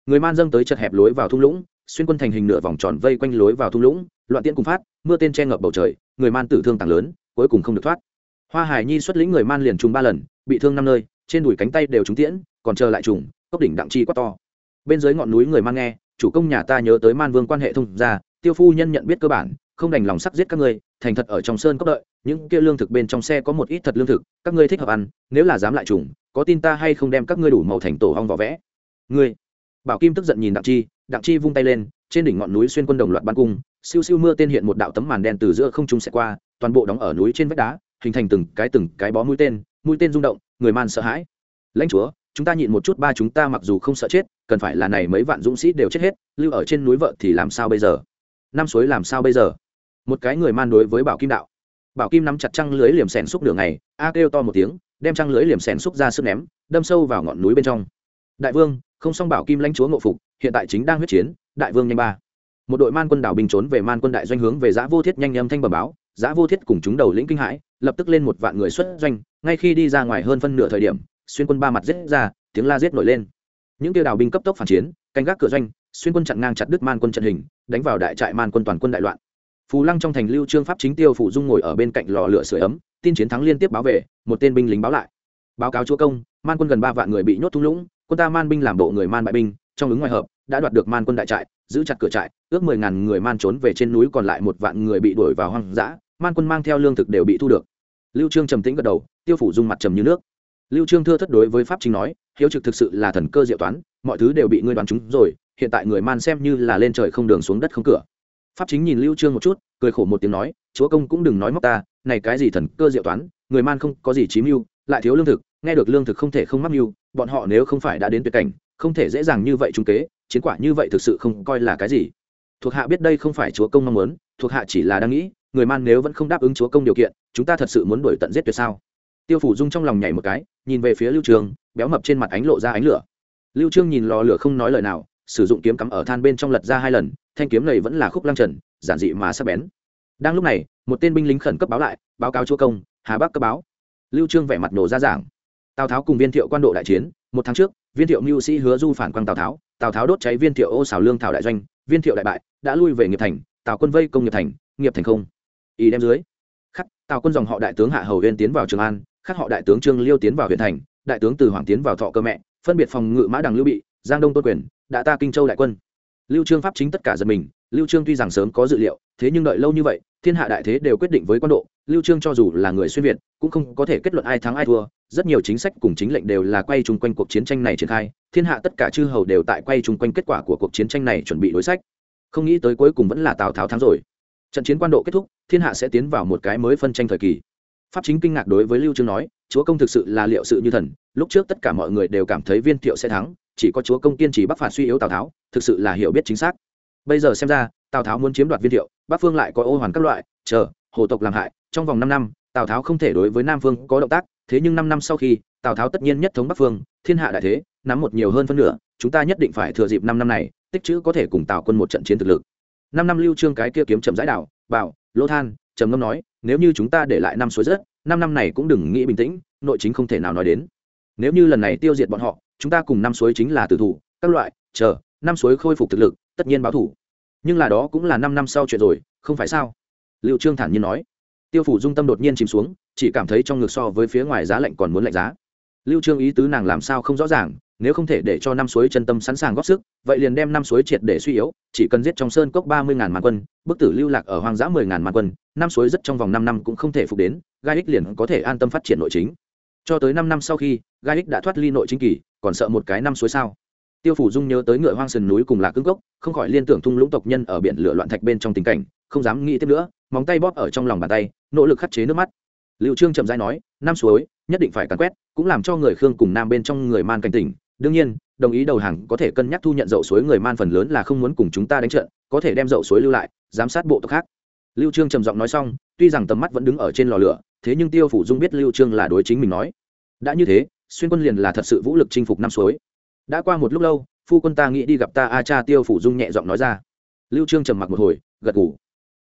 Speaker 1: Người man dâng tới chật hẹp lối vào thung lũng, xuyên quân thành hình nửa vòng tròn vây quanh lối vào thung lũng, loạn tiễn cùng phát, mưa tên che ngập bầu trời, người man tử thương tàng lớn, cuối cùng không được thoát. Hoa hải nhi xuất lĩnh người man liền trùng ba lần, bị thương năm nơi trên đùi cánh tay đều trúng tiễn, còn chờ lại trùng, cốc đỉnh đặng chi quát to. Bên dưới ngọn núi người man nghe, chủ công nhà ta nhớ tới man vương quan hệ thông ra tiêu phu nhân nhận biết cơ bản, không đành lòng sắc giết các ngươi, thành thật ở trong sơn cốc đợi, những kia lương thực bên trong xe có một ít thật lương thực, các ngươi thích hợp ăn, nếu là dám lại trùng, có tin ta hay không đem các ngươi đủ màu thành tổ hong vỏ vẽ. Ngươi! Bảo kim tức giận nhìn đặng chi đặng chi vung tay lên, trên đỉnh ngọn núi xuyên quân đồng loạt ban cung, siêu siêu mưa tên hiện một đạo tấm màn đen từ giữa không trung sẽ qua, toàn bộ đóng ở núi trên vách đá, hình thành từng cái từng cái bó mũi tên mũi tên rung động người man sợ hãi. Lãnh chúa, chúng ta nhịn một chút, ba chúng ta mặc dù không sợ chết, cần phải là này mấy vạn dũng sĩ đều chết hết, lưu ở trên núi vợ thì làm sao bây giờ? Năm suối làm sao bây giờ? Một cái người man đối với bảo kim đạo. Bảo kim nắm chặt trăng lưới liềm sèn xúc đường này a kêu to một tiếng, đem trăng lưới liềm sèn xúc ra sức ném, đâm sâu vào ngọn núi bên trong. Đại vương, không xong bảo kim lãnh chúa ngộ phục, hiện tại chính đang huyết chiến, đại vương nhanh ba. Một đội man quân đảo bình trốn về man quân đại doanh hướng về giã vô thiết nhanh âm thanh bờ báo, giã vô thiết cùng chúng đầu lĩnh kinh hãi, lập tức lên một vạn người xuất doanh ngay khi đi ra ngoài hơn phân nửa thời điểm, xuyên quân ba mặt giết ra, tiếng la giết nổi lên. Những tiêu đào binh cấp tốc phản chiến, canh gác cửa doanh, xuyên quân chặn ngang chặt đứt man quân trận hình, đánh vào đại trại man quân toàn quân đại loạn. Phù lăng trong thành lưu trương pháp chính tiêu phụ dung ngồi ở bên cạnh lò lửa sưởi ấm, tin chiến thắng liên tiếp báo về, một tên binh lính báo lại. Báo cáo chúa công, man quân gần ba vạn người bị nhốt thung lũng, quân ta man binh làm bộ người man bại binh, trong ứng ngoài hợp, đã đoạt được man quân đại trại, giữ chặt cửa trại, ước mười ngàn người man trốn về trên núi còn lại một vạn người bị đuổi vào hoang dã, man quân mang theo lương thực đều bị thu được lưu trương trầm tĩnh gật đầu, tiêu phủ dung mặt trầm như nước. Lưu trương thưa thất đối với pháp chính nói, hiếu trực thực sự là thần cơ diệu toán, mọi thứ đều bị ngươi đoán trúng rồi, hiện tại người man xem như là lên trời không đường xuống đất không cửa. Pháp chính nhìn lưu trương một chút, cười khổ một tiếng nói, chúa công cũng đừng nói móc ta, này cái gì thần cơ diệu toán, người man không có gì chí mưu, lại thiếu lương thực, nghe được lương thực không thể không mắc mưu, bọn họ nếu không phải đã đến tuyệt cảnh, không thể dễ dàng như vậy trung kế, chiến quả như vậy thực sự không coi là cái gì. Thuộc hạ biết đây không phải chúa công mong muốn, thuộc hạ chỉ là đang nghĩ người man nếu vẫn không đáp ứng chúa công điều kiện, chúng ta thật sự muốn đuổi tận giết tuyệt sao? Tiêu phủ dung trong lòng nhảy một cái, nhìn về phía lưu trường, béo mập trên mặt ánh lộ ra ánh lửa. Lưu trương nhìn lò lửa không nói lời nào, sử dụng kiếm cắm ở than bên trong lật ra hai lần, thanh kiếm này vẫn là khúc lăng trần, giản dị mà sắc bén. Đang lúc này, một tên binh lính khẩn cấp báo lại, báo cáo chúa công, hà bắc cấp báo. Lưu trương vẻ mặt nổ ra giảng. Tào tháo cùng viên thiệu quan độ đại chiến, một tháng trước, viên thiệu mưu sĩ hứa du phản quang tào tháo tào tháo đốt cháy viên thiệu ô xảo lương thảo đại doanh, viên thiệu đại bại, đã lui về nghiệp thành, tào quân vây công nghiệp thành nghiệp thành không ý đem dưới. Khắc, tào quân dòng họ đại tướng hạ hầu huyên tiến vào trường an, khắc họ đại tướng trương liêu tiến vào huyện thành, đại tướng từ hoàng tiến vào thọ cơ mẹ, phân biệt phòng ngự mã đằng lưu bị, giang đông tôn quyền đã ta kinh châu đại quân. Lưu trương pháp chính tất cả giật mình, lưu trương tuy rằng sớm có dự liệu, thế nhưng đợi lâu như vậy, thiên hạ đại thế đều quyết định với quan độ, lưu trương cho dù là người xuyên việt, cũng không có thể kết luận ai thắng ai thua, rất nhiều chính sách cùng chính lệnh đều là quay chung quanh cuộc chiến tranh này triển khai, thiên hạ tất cả chư hầu đều tại quay chung quanh kết quả của cuộc chiến tranh này chuẩn bị đối sách. Không nghĩ tới cuối cùng vẫn là tào tháo thắng rồi trận chiến quan độ kết thúc, thiên hạ sẽ tiến vào một cái mới phân tranh thời kỳ. Pháp chính kinh ngạc đối với lưu trương nói, chúa công thực sự là liệu sự như thần, lúc trước tất cả mọi người đều cảm thấy viên thiệu sẽ thắng, chỉ có chúa công kiên trì bắc phạt suy yếu tào tháo, thực sự là hiểu biết chính xác. Bây giờ xem ra, tào tháo muốn chiếm đoạt viên thiệu, bắc phương lại có ô hoàn các loại, chờ, hồ tộc làm hại, trong vòng năm năm, tào tháo không thể đối với nam phương có động tác, thế nhưng năm năm sau khi, tào tháo tất nhiên nhất thống bắc phương, thiên hạ đại thế, nắm một nhiều hơn phân nửa, chúng ta nhất định phải thừa dịp năm năm này, tích chữ có thể cùng tào quân một trận chiến thực lực năm năm lưu trương cái kia kiếm chậm rãi đảo, bảo lỗ than, trầm ngâm nói, nếu như chúng ta để lại năm suối rất năm năm này cũng đừng nghĩ bình tĩnh, nội chính không thể nào nói đến. Nếu như lần này tiêu diệt bọn họ, chúng ta cùng năm suối chính là tử thủ, các loại, chờ, năm suối khôi phục thực lực, tất nhiên báo thủ. Nhưng là đó cũng là năm năm sau chuyện rồi, không phải sao? Liệu trương thản nhiên nói. Tiêu phủ dung tâm đột nhiên chìm xuống, chỉ cảm thấy trong ngực so với phía ngoài giá lạnh còn muốn lạnh giá. Lưu trương ý tứ nàng làm sao không rõ ràng nếu không thể để cho năm suối chân tâm sẵn sàng góp sức, vậy liền đem năm suối triệt để suy yếu, chỉ cần giết trong sơn cốc ba mươi ngàn màn quân, bức tử lưu lạc ở hoang dã mười ngàn màn quân, năm suối rất trong vòng năm năm cũng không thể phục đến, gai ích liền có thể an tâm phát triển nội chính. Cho tới năm năm sau khi, gai ích đã thoát ly nội chính kỳ, còn sợ một cái năm suối sao? Tiêu phủ dung nhớ tới ngựa hoang sườn núi cùng lạc cứng gốc không khỏi liên tưởng thung lũng tộc nhân ở biển lửa loạn thạch bên trong tình cảnh, không dám nghĩ tiếp nữa, móng tay bóp ở trong lòng bàn tay, nỗ lực khắc chế nước mắt. Liệu trương chậm rãi nói, năm suối, nhất định phải càn quét, cũng làm cho người khương cùng nam bên trong người man cảnh tỉnh đương nhiên, đồng ý đầu hàng có thể cân nhắc thu nhận dậu suối người man phần lớn là không muốn cùng chúng ta đánh trận, có thể đem dậu suối lưu lại, giám sát bộ tộc khác. Lưu trương trầm giọng nói xong, tuy rằng tầm mắt vẫn đứng ở trên lò lửa, thế nhưng tiêu phủ dung biết lưu trương là đối chính mình nói. Đã như thế, xuyên quân liền là thật sự vũ lực chinh phục năm suối. Đã qua một lúc lâu, phu quân ta nghĩ đi gặp ta a cha tiêu phủ dung nhẹ giọng nói ra. Lưu trương trầm mặc một hồi, gật gù.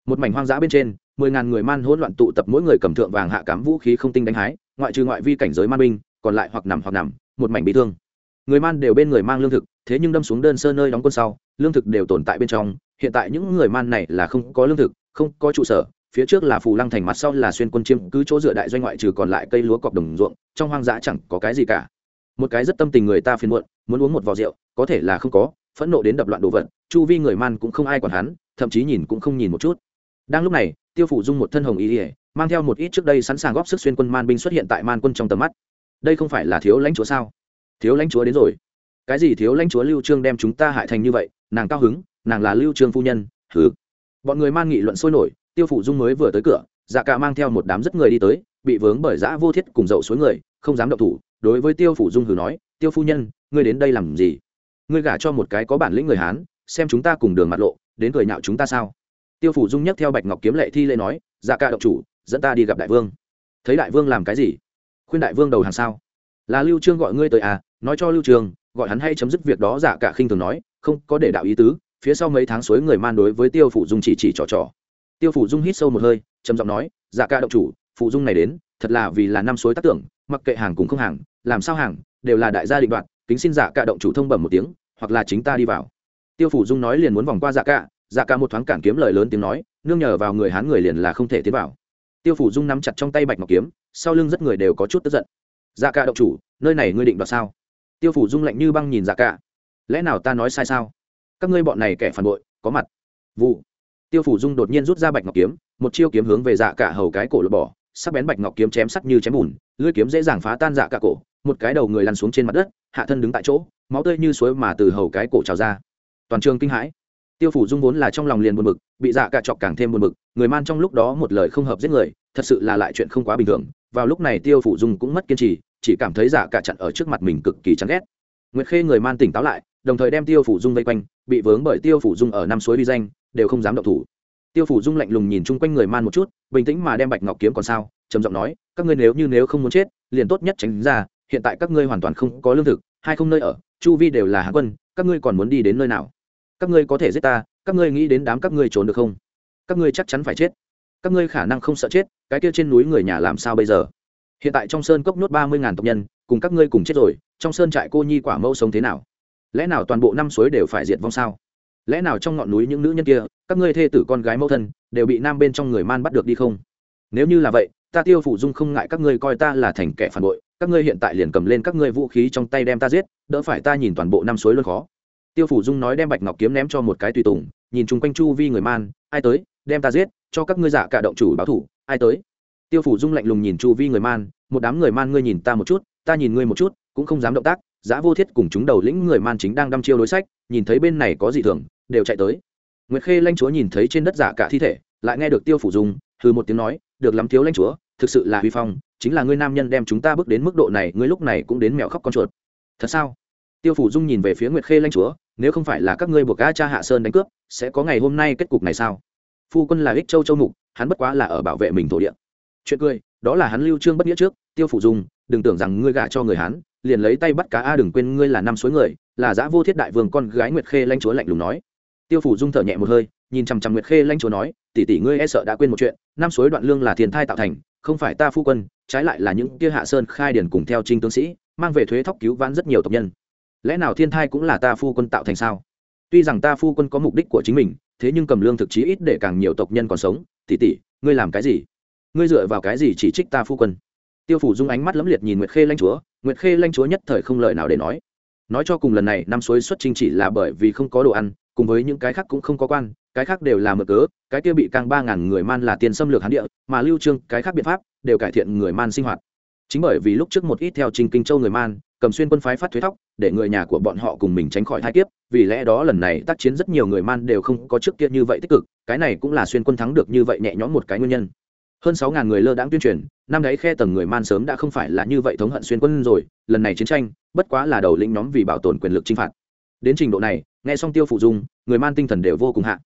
Speaker 1: Một mảnh hoang dã bên trên, mười ngàn người man hỗn loạn tụ tập mỗi người cầm thượng vàng hạ cám vũ khí không tinh đánh hái, ngoại trừ ngoại vi cảnh giới man binh, còn lại hoặc nằm hoặc nằm, một mảnh bị thương người man đều bên người mang lương thực, thế nhưng đâm xuống đơn sơ nơi đóng quân sau, lương thực đều tồn tại bên trong. Hiện tại những người man này là không có lương thực, không có trụ sở. Phía trước là phù lăng thành, mặt sau là xuyên quân chiêm cứ chỗ dựa đại doanh ngoại trừ còn lại cây lúa cọc đồng ruộng, trong hoang dã chẳng có cái gì cả. Một cái rất tâm tình người ta phiền muộn, muốn uống một vò rượu, có thể là không có, phẫn nộ đến đập loạn đồ vật, chu vi người man cũng không ai còn hắn, thậm chí nhìn cũng không nhìn một chút. Đang lúc này, tiêu phủ dung một thân hồng ý ỉa mang theo một ít trước đây sẵn sàng góp sức xuyên quân man binh xuất hiện tại man quân trong tầm mắt. Đây không phải là thiếu lãnh chúa sao? Thiếu lãnh chúa đến rồi. Cái gì thiếu lãnh chúa lưu trương đem chúng ta hại thành như vậy? Nàng cao hứng, nàng là lưu trương phu nhân. Thứ bọn người man nghị luận sôi nổi, tiêu phủ dung mới vừa tới cửa dạ cả mang theo một đám rất người đi tới, bị vướng bởi dã vô thiết cùng dậu suối người, không dám động thủ. Đối với tiêu phủ dung hừ nói, tiêu phu nhân, ngươi đến đây làm gì? Ngươi gả cho một cái có bản lĩnh người hán, xem chúng ta cùng đường mặt lộ, đến cười nhạo chúng ta sao? Tiêu phủ dung nhắc theo bạch ngọc kiếm lệ thi lễ nói dạ cả động chủ, dẫn ta đi gặp đại vương. Thấy đại vương làm cái gì? Khuyên đại vương đầu hàng sao? Là lưu trương gọi ngươi tới à? Nói cho lưu trường, gọi hắn hay chấm dứt việc đó, giả cả khinh thường nói, không, có để đạo ý tứ, phía sau mấy tháng suối người man đối với tiêu phủ dung chỉ chỉ trò trò. Tiêu phủ dung hít sâu một hơi, trầm giọng nói, giả cả động chủ phụ dung này đến, thật là vì là năm suối tác tưởng, mặc kệ hàng cùng không hàng, làm sao hàng, đều là đại gia định đoạt, kính xin giả cả động chủ thông bẩm một tiếng, hoặc là chính ta đi vào. Tiêu phủ dung nói liền muốn vòng qua giả cả giả cả một thoáng cản kiếm lời lớn tiếng nói, nương nhờ vào người hán người liền là không thể tiến vào. Tiêu phủ dung nắm chặt trong tay bạch ngọc kiếm, sau lưng rất người đều có chút tức giận. Dạ cả động chủ, nơi này ngươi định đoạt sao? Tiêu phủ dung lạnh như băng nhìn dạ cả. Lẽ nào ta nói sai sao? Các ngươi bọn này kẻ phản bội, có mặt. Vụ. Tiêu phủ dung đột nhiên rút ra bạch ngọc kiếm, một chiêu kiếm hướng về dạ cả hầu cái cổ lột bỏ, sắc bén bạch ngọc kiếm chém sắc như chém bùn, lưỡi kiếm dễ dàng phá tan dạ cả cổ, một cái đầu người lăn xuống trên mặt đất, hạ thân đứng tại chỗ, máu tươi như suối mà từ hầu cái cổ trào ra. Toàn trường kinh hãi. Tiêu phủ dung vốn là trong lòng liền buồn bực, bị dạ cả chọc càng thêm buồn bực, người man trong lúc đó một lời không hợp giết người, thật sự là lại chuyện không quá bình thường. Vào lúc này tiêu phủ dung cũng mất kiên trì chỉ cảm thấy giả cả chặn ở trước mặt mình cực kỳ chán ghét. Nguyệt khê người man tỉnh táo lại, đồng thời đem tiêu phủ dung vây quanh, bị vướng bởi tiêu phủ dung ở năm suối đi danh, đều không dám động thủ. Tiêu phủ dung lạnh lùng nhìn chung quanh người man một chút, bình tĩnh mà đem bạch ngọc kiếm còn sao, trầm giọng nói, các ngươi nếu như nếu không muốn chết, liền tốt nhất tránh ra, hiện tại các ngươi hoàn toàn không có lương thực hay không nơi ở, chu vi đều là hạ quân, các ngươi còn muốn đi đến nơi nào? Các ngươi có thể giết ta, các ngươi nghĩ đến đám các ngươi trốn được không? Các ngươi chắc chắn phải chết. Các ngươi khả năng không sợ chết, cái kia trên núi người nhà làm sao bây giờ? Hiện tại trong sơn cốc nhốt ba mươi ngàn tộc nhân, cùng các ngươi cùng chết rồi, trong sơn trại cô nhi quả mẫu sống thế nào? Lẽ nào toàn bộ năm suối đều phải diệt vong sao? Lẽ nào trong ngọn núi những nữ nhân kia, các ngươi thê tử con gái mẫu thân, đều bị nam bên trong người man bắt được đi không? Nếu như là vậy, ta tiêu phủ dung không ngại các ngươi coi ta là thành kẻ phản bội, các ngươi hiện tại liền cầm lên các ngươi vũ khí trong tay đem ta giết, đỡ phải ta nhìn toàn bộ năm suối luôn khó. Tiêu phủ dung nói đem bạch ngọc kiếm ném cho một cái tùy tùng, nhìn chung quanh chu vi người man, ai tới, đem ta giết, cho các ngươi giả cả động chủ báo thủ, ai tới? Tiêu phủ dung lạnh lùng nhìn chu vi người man, một đám người man ngươi nhìn ta một chút, ta nhìn ngươi một chút, cũng không dám động tác, giá vô thiết cùng chúng đầu lĩnh người man chính đang đăm chiêu đối sách, nhìn thấy bên này có gì thường, đều chạy tới. Nguyệt khê lanh chúa nhìn thấy trên đất giả cả thi thể, lại nghe được tiêu phủ dung, hừ một tiếng nói, được lắm thiếu lanh chúa, thực sự là huy phong, chính là ngươi nam nhân đem chúng ta bước đến mức độ này, ngươi lúc này cũng đến mèo khóc con chuột. Thật sao? Tiêu phủ dung nhìn về phía nguyệt khê lanh chúa, nếu không phải là các ngươi buộc a cha hạ sơn đánh cướp, sẽ có ngày hôm nay kết cục này sao? Phu quân là ích châu châu mục, hắn bất quá là ở bảo vệ mình thổ địa chuyện cười, đó là hắn lưu trương bất nghĩa trước, tiêu phủ dung đừng tưởng rằng ngươi gả cho người hắn liền lấy tay bắt cá a, đừng quên ngươi là năm suối người, là giã vô thiết đại vương con gái nguyệt khê lanh chúa lạnh lùng nói. Tiêu phủ dung thở nhẹ một hơi, nhìn chằm chằm nguyệt khê lanh chúa nói, tỷ tỷ ngươi e sợ đã quên một chuyện, năm suối đoạn lương là thiên thai tạo thành, không phải ta phu quân, trái lại là những kia hạ sơn khai điển cùng theo trinh tướng sĩ, mang về thuế thóc cứu vãn rất nhiều tộc nhân. Lẽ nào thiên thai cũng là ta phu quân tạo thành sao? Tuy rằng ta phu quân có mục đích của chính mình, thế nhưng cầm lương thực chí ít để càng nhiều tộc nhân còn sống, tỷ tỷ, ngươi làm cái gì? Ngươi dựa vào cái gì chỉ trích ta phu quân? Tiêu phủ dung ánh mắt lẫm liệt nhìn nguyệt khê lanh chúa, nguyệt khê lanh chúa nhất thời không lời nào để nói. Nói cho cùng lần này, năm suối xuất trình chỉ là bởi vì không có đồ ăn, cùng với những cái khác cũng không có quan, cái khác đều là mở cớ, cái kia bị càng ba ngàn người man là tiền xâm lược hán địa, mà lưu trương, cái khác biện pháp, đều cải thiện người man sinh hoạt. Chính bởi vì lúc trước một ít theo trình kinh châu người man, cầm xuyên quân phái phát thuế thóc, để người nhà của bọn họ cùng mình tránh khỏi thai kiếp, vì lẽ đó lần này tác chiến rất nhiều người man đều không có trước kia như vậy tích cực, cái này cũng là xuyên quân thắng được như vậy nhẹ nhõm một cái nguyên nhân hơn sáu ngàn người lơ đãng tuyên truyền, năm đấy khe tầng người man sớm đã không phải là như vậy thống hận xuyên quân rồi, lần này chiến tranh, bất quá là đầu lĩnh nhóm vì bảo tồn quyền lực chinh phạt. Đến trình độ này, nghe xong tiêu phủ dung, người man tinh thần đều vô cùng hạ.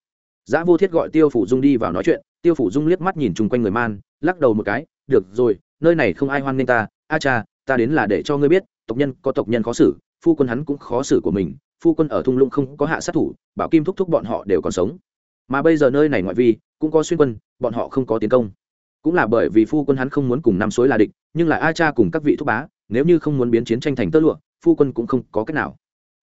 Speaker 1: Giã vô thiết gọi tiêu phủ dung đi vào nói chuyện, tiêu phủ dung liếc mắt nhìn chung quanh người man, lắc đầu một cái, được rồi, nơi này không ai hoan nghênh ta, a cha, ta đến là để cho ngươi biết, tộc nhân có tộc nhân khó xử, phu quân hắn cũng khó xử của mình, phu quân ở thung lũng không có hạ sát thủ, bảo kim thúc thúc bọn họ đều còn sống. Mà bây giờ nơi này ngoại vi, cũng có xuyên quân, bọn họ không có tiến công cũng là bởi vì phu quân hắn không muốn cùng năm suối là địch, nhưng là a cha cùng các vị thúc bá, nếu như không muốn biến chiến tranh thành tơ lụa, phu quân cũng không có cách nào.